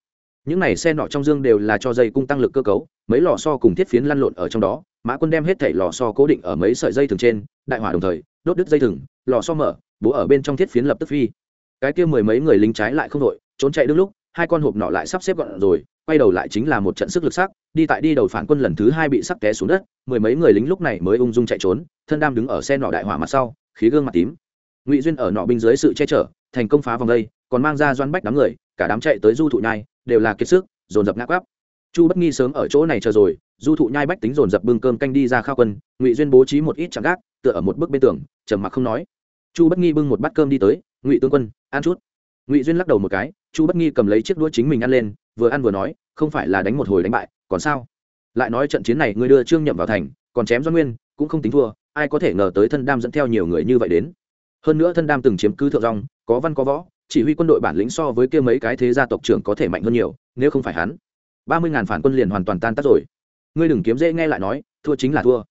Speaker 1: Những này xe nọ trong dương đều là cho dây cung tăng lực cơ cấu, mấy lò so cùng thiết phiến lăn lộn ở trong đó, mã quân đem hết thảy lò so cố định ở mấy sợi dây thừng trên, đại hỏa đồng thời, đốt đứt dây thừng, lò so mở bố ở bên trong thiết phiến lập tức phi. Cái kia mười mấy người lính trái lại không đội, trốn chạy đương lúc, hai con hộp nọ lại sắp xếp gọn rồi quay đầu lại chính là một trận sức lực sắc, đi tại đi đầu phản quân lần thứ hai bị sắc té xuống đất, mười mấy người lính lúc này mới ung dung chạy trốn, thân đam đứng ở xe nọ đại hỏa mặt sau, khí gương mặt tím. Ngụy duyên ở nọ binh dưới sự che chở, thành công phá vòng đây, còn mang ra doan bách đám người, cả đám chạy tới du thụ nhai, đều là kiệt sức, dồn dập ngã quắp. Chu bất nghi sớm ở chỗ này chờ rồi, du thụ nhai bách tính dồn dập bưng cơm canh đi ra khao quân, ngụy duyên bố trí một ít chạm gác, tựa ở một bức bên tường, trầm mặc không nói. Chu bất nghi bưng một bát cơm đi tới, ngụy tướng quân, ăn chút ngụy duyên lắc đầu một cái chu bất nghi cầm lấy chiếc đũa chính mình ăn lên vừa ăn vừa nói không phải là đánh một hồi đánh bại còn sao lại nói trận chiến này ngươi đưa trương nhậm vào thành còn chém do nguyên cũng không tính thua ai có thể ngờ tới thân đam dẫn theo nhiều người như vậy đến hơn nữa thân đam từng chiếm cứ thượng rong có văn có võ chỉ huy quân đội bản lĩnh so với kia mấy cái thế gia tộc trưởng có thể mạnh hơn nhiều nếu không phải hắn ba mươi ngàn phản quân liền hoàn toàn tan tác rồi ngươi đừng kiếm dễ nghe lại nói thua chính là thua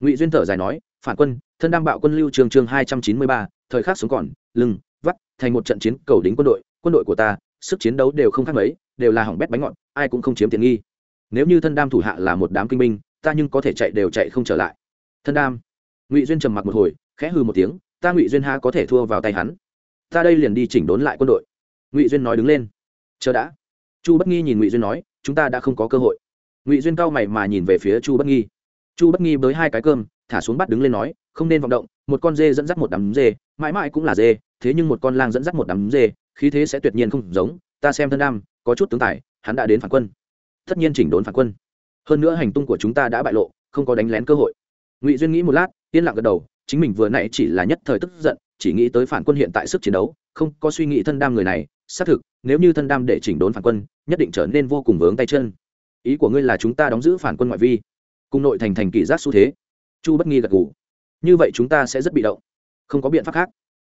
Speaker 1: ngụy duyên thở dài nói phản quân thân đam bạo quân lưu trường chương hai trăm chín mươi ba thời khắc xuống còn lưng thành một trận chiến cầu đính quân đội quân đội của ta, sức chiến đấu đều không khác mấy, đều là hỏng bét bánh ngọt, ai cũng không chiếm tiện nghi. Nếu như thân đam thủ hạ là một đám kinh binh, ta nhưng có thể chạy đều chạy không trở lại. Thân đam. Ngụy duyên trầm mặc một hồi, khẽ hư một tiếng, ta ngụy duyên ha có thể thua vào tay hắn. Ta đây liền đi chỉnh đốn lại quân đội. Ngụy duyên nói đứng lên. Chờ đã. Chu bất nghi nhìn ngụy duyên nói, chúng ta đã không có cơ hội. Ngụy duyên cao mày mà nhìn về phía chu bất nghi. Chu bất nghi bới hai cái cơm, thả xuống bắt đứng lên nói, không nên vọng động, một con dê dẫn dắt một đám dê, mãi mãi cũng là dê thế nhưng một con lang dẫn dắt một đám dê, khí thế sẽ tuyệt nhiên không giống, ta xem thân đam, có chút tướng tài, hắn đã đến phản quân. Tất nhiên chỉnh đốn phản quân. Hơn nữa hành tung của chúng ta đã bại lộ, không có đánh lén cơ hội. Ngụy duyên nghĩ một lát, yên lặng gật đầu, chính mình vừa nãy chỉ là nhất thời tức giận, chỉ nghĩ tới phản quân hiện tại sức chiến đấu, không có suy nghĩ thân đam người này, xác thực, nếu như thân đam để chỉnh đốn phản quân, nhất định trở nên vô cùng vướng tay chân. Ý của ngươi là chúng ta đóng giữ phản quân ngoại vi, cùng nội thành thành kỷ giác xu thế. Chu bất nghi gật gù. Như vậy chúng ta sẽ rất bị động. Không có biện pháp khác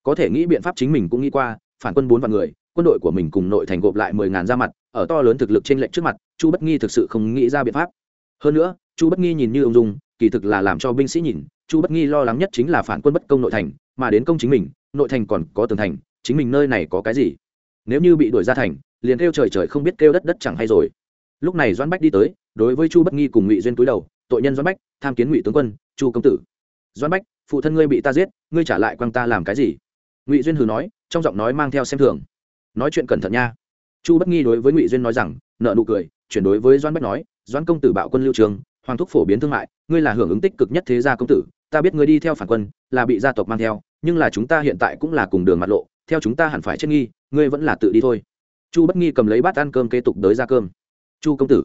Speaker 1: có thể nghĩ biện pháp chính mình cũng nghĩ qua, phản quân bốn vạn người, quân đội của mình cùng nội thành gộp lại mười ngàn ra mặt, ở to lớn thực lực trên lệnh trước mặt, chu bất nghi thực sự không nghĩ ra biện pháp. Hơn nữa, chu bất nghi nhìn như ông dung, kỳ thực là làm cho binh sĩ nhìn, chu bất nghi lo lắng nhất chính là phản quân bất công nội thành, mà đến công chính mình, nội thành còn có tường thành, chính mình nơi này có cái gì? Nếu như bị đuổi ra thành, liền kêu trời trời không biết kêu đất đất chẳng hay rồi. Lúc này doãn bách đi tới, đối với chu bất nghi cùng ngụy duyên túi đầu, tội nhân doãn bách, tham kiến ngụy tướng quân, chu công tử. Doãn bách, phụ thân ngươi bị ta giết, ngươi trả lại quăng ta làm cái gì? Ngụy duyên hừ nói, trong giọng nói mang theo xem thường. Nói chuyện cẩn thận nha. Chu bất nghi đối với ngụy duyên nói rằng, nợ nụ cười, chuyển đối với doãn bách nói, doãn công tử bạo quân lưu trường, hoàng thúc phổ biến thương mại, ngươi là hưởng ứng tích cực nhất thế gia công tử, ta biết ngươi đi theo phản quân, là bị gia tộc mang theo, nhưng là chúng ta hiện tại cũng là cùng đường mặt lộ, theo chúng ta hẳn phải chết nghi, ngươi vẫn là tự đi thôi. Chu bất nghi cầm lấy bát ăn cơm kế tục đới ra cơm. Chu công tử.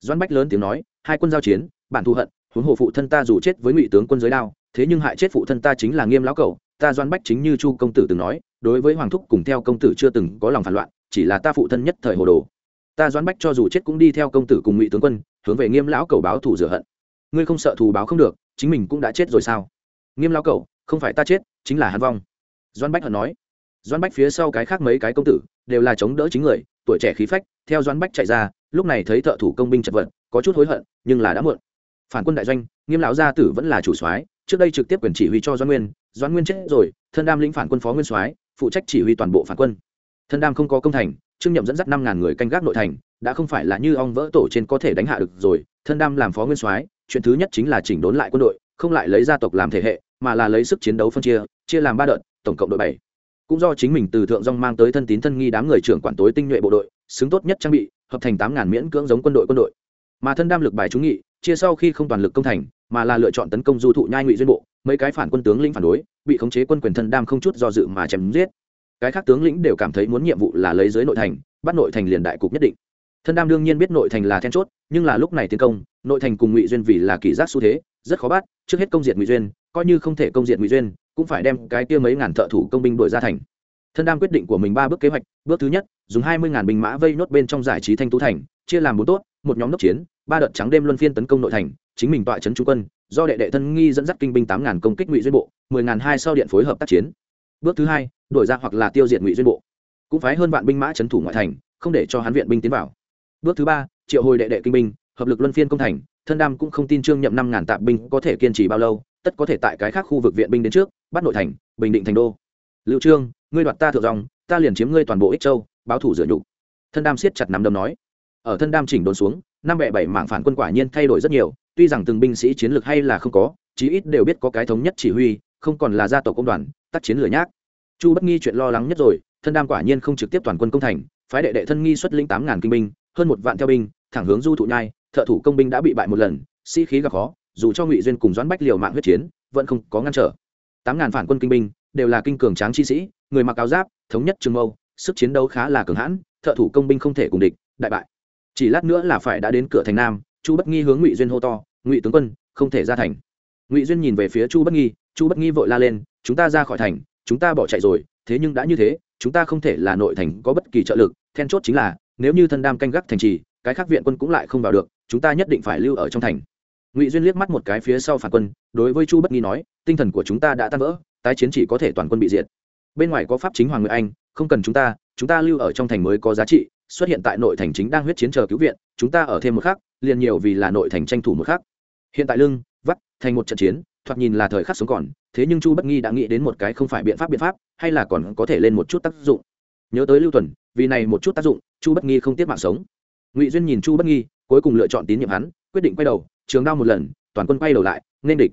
Speaker 1: Doãn bách lớn tiếng nói, hai quân giao chiến, bản thù hận, huống hồ phụ thân ta dù chết với ngụy tướng quân giới đao, thế nhưng hại chết phụ thân ta chính là nghiêm lão cầu ta Doan bách chính như chu công tử từng nói, đối với hoàng thúc cùng theo công tử chưa từng có lòng phản loạn, chỉ là ta phụ thân nhất thời hồ đồ. Ta Doan bách cho dù chết cũng đi theo công tử cùng ngụy tướng quân, hướng về nghiêm lão cầu báo thù rửa hận. Ngươi không sợ thù báo không được, chính mình cũng đã chết rồi sao? Nghiêm lão cầu, không phải ta chết, chính là hắn vong. Doan bách hận nói. Doan bách phía sau cái khác mấy cái công tử, đều là chống đỡ chính người, tuổi trẻ khí phách, theo Doan bách chạy ra, lúc này thấy thợ thủ công binh chật vật, có chút hối hận, nhưng là đã muộn. Phản quân đại doanh, nghiêm lão gia tử vẫn là chủ soái trước đây trực tiếp quyền chỉ huy cho doãn nguyên doãn nguyên chết rồi, thân đam lĩnh phản quân phó nguyên soái, phụ trách chỉ huy toàn bộ phản quân. Thân đam không có công thành, trương nhậm dẫn dắt năm ngàn người canh gác nội thành, đã không phải là như ong vỡ tổ trên có thể đánh hạ được rồi. Thân đam làm phó nguyên soái, chuyện thứ nhất chính là chỉnh đốn lại quân đội, không lại lấy gia tộc làm thể hệ, mà là lấy sức chiến đấu phân chia chia làm ba đợt, tổng cộng đội bảy. Cũng do chính mình từ thượng dong mang tới thân tín thân nghi đám người trưởng quản tối tinh nhuệ bộ đội, xứng tốt nhất trang bị, hợp thành tám ngàn miễn cưỡng giống quân đội quân đội. Mà thân đam lực bài trúng nghị, chia sau khi không toàn lực công thành mà là lựa chọn tấn công du thụ nhai ngụy duyên bộ, mấy cái phản quân tướng lĩnh phản đối, bị khống chế quân quyền thân đam không chút do dự mà chém giết. Cái khác tướng lĩnh đều cảm thấy muốn nhiệm vụ là lấy giới nội thành, bắt nội thành liền đại cục nhất định. Thân đam đương nhiên biết nội thành là then chốt, nhưng là lúc này tiến công, nội thành cùng ngụy duyên vì là kỷ giác xu thế, rất khó bắt, trước hết công diệt ngụy duyên, coi như không thể công diệt ngụy duyên, cũng phải đem cái kia mấy ngàn thợ thủ công binh đổi ra thành. Thân đam quyết định của mình ba bước kế hoạch, bước thứ nhất, dùng hai mươi ngàn binh mã vây nốt bên trong giải trí thanh tú thành, chia làm bốn tốt, một nhóm đốc chiến, ba đợt trắng đêm luân phiên tấn công nội thành chính mình tọa trấn trung quân, do đệ đệ thân nghi dẫn dắt kinh binh tám ngàn công kích ngụy duyên bộ, mười ngàn hai sau điện phối hợp tác chiến. Bước thứ hai, đổi ra hoặc là tiêu diệt ngụy duyên bộ. Cũng phái hơn vạn binh mã trấn thủ ngoại thành, không để cho hắn viện binh tiến vào. Bước thứ ba, triệu hồi đệ đệ kinh binh, hợp lực luân phiên công thành, thân đam cũng không tin trương nhậm năm ngàn tạp binh có thể kiên trì bao lâu, tất có thể tại cái khác khu vực viện binh đến trước, bắt nội thành, bình định thành đô. Lưu trương, ngươi đoạt ta thượng dòng, ta liền chiếm ngươi toàn bộ ích châu, báo thủ rửa nhục. Thân đam siết chặt nắm đấm nói. Ở thân đam chỉnh đốn xuống, năm bệ bảy mảng phản quân quả nhiên thay đổi rất nhiều tuy rằng từng binh sĩ chiến lược hay là không có, chí ít đều biết có cái thống nhất chỉ huy, không còn là gia tộc công đoàn, tác chiến lửa nhác. Chu bất nghi chuyện lo lắng nhất rồi, thân đam quả nhiên không trực tiếp toàn quân công thành, phái đệ đệ thân nghi xuất lĩnh tám ngàn kinh binh, hơn một vạn theo binh, thẳng hướng du thụ nhai, thợ thủ công binh đã bị bại một lần, sĩ、si、khí gặp khó, dù cho ngụy duyên cùng doãn bách liều mạng huyết chiến, vẫn không có ngăn trở. Tám ngàn phản quân kinh binh đều là kinh cường tráng chi sĩ, người mặc áo giáp, thống nhất trường mâu, sức chiến đấu khá là cường hãn, thợ thủ công binh không thể cùng địch, đại bại. Chỉ lát nữa là phải đã đến cửa thành nam, chu bất nghi hướng ngụy duyên hô to ngụy tướng quân, không thể ra thành. Ngụy duyên nhìn về phía chu bất nghi, chu bất nghi vội la lên, chúng ta ra khỏi thành, chúng ta bỏ chạy rồi, thế nhưng đã như thế, chúng ta không thể là nội thành có bất kỳ trợ lực, then chốt chính là, nếu như thân đam canh gác thành trì, cái khác viện quân cũng lại không vào được, chúng ta nhất định phải lưu ở trong thành. Ngụy duyên liếc mắt một cái phía sau phản quân, đối với chu bất nghi nói, tinh thần của chúng ta đã tan vỡ, tái chiến chỉ có thể toàn quân bị diệt. Bên ngoài có pháp chính hoàng người anh, không cần chúng ta chúng ta lưu ở trong thành mới có giá trị, xuất hiện tại nội thành chính đang huyết chiến chờ cứu viện, chúng ta ở thêm một khắc, liền nhiều vì là nội thành tranh thủ một khắc hiện tại lưng, vắt, thành một trận chiến, thoạt nhìn là thời khắc sống còn, thế nhưng chu bất nghi đã nghĩ đến một cái không phải biện pháp biện pháp, hay là còn có thể lên một chút tác dụng. Nhớ tới lưu tuần, vì này một chút tác dụng, chu bất nghi không tiếp mạng sống. Ngụy duyên nhìn chu bất nghi, cuối cùng lựa chọn tín nhiệm hắn, quyết định quay đầu, trường đao một lần, toàn quân quay đầu lại, nên địch.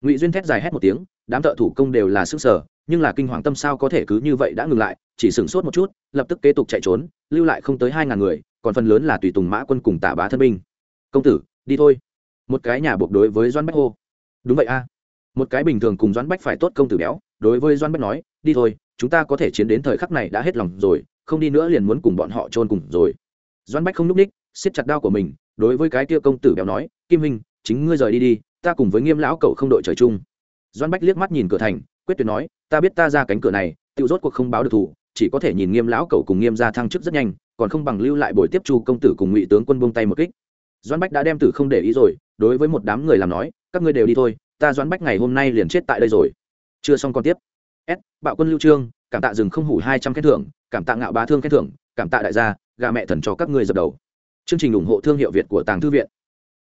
Speaker 1: Ngụy duyên thét dài hét một tiếng, đám thợ thủ công đều là sức sở, nhưng là kinh hoàng tâm sao có thể cứ như vậy đã ngừng lại, chỉ sửng sốt một chút, lập tức kế tục chạy trốn, lưu lại không tới hai ngàn người, còn phần lớn là tùy tùng mã quân cùng tả bá thân binh. Công tử, đi thôi một cái nhà buộc đối với doan bách hô. Đúng vậy a. Một cái bình thường cùng doan bách phải tốt công tử béo, đối với doan bách nói, đi thôi, chúng ta có thể chiến đến thời khắc này đã hết lòng rồi, không đi nữa liền muốn cùng bọn họ chôn cùng rồi. Doan bách không n ú c ních, siết chặt đao của mình, đối với cái tia công tử béo nói, kim hình chính ngươi rời đi đi, ta cùng với nghiêm lão cậu không đội trời chung. Doan bách liếc mắt nhìn cửa thành, quyết tuyệt nói, ta biết ta ra cánh cửa này tự rốt cuộc không báo được thủ, chỉ có thể nhìn nghiêm lão cậu cùng nghiêm ra thăng chức rất nhanh, còn không bằng lưu lại buổi tiếp chu công tử cùng ngụy tướng quân buông tay một kích. Doan bách đã đem tử không để ý rồi đối với một đám người làm nói, các ngươi đều đi thôi, ta doãn bách ngày hôm nay liền chết tại đây rồi. Chưa xong còn tiếp. S, bạo quân lưu trương, cảm tạ rừng không hủ hai trăm khen thưởng, cảm tạ ngạo bá thương khen thưởng, cảm tạ đại gia, gà mẹ thần cho các ngươi dập đầu. Chương trình ủng hộ thương hiệu việt của tàng thư viện.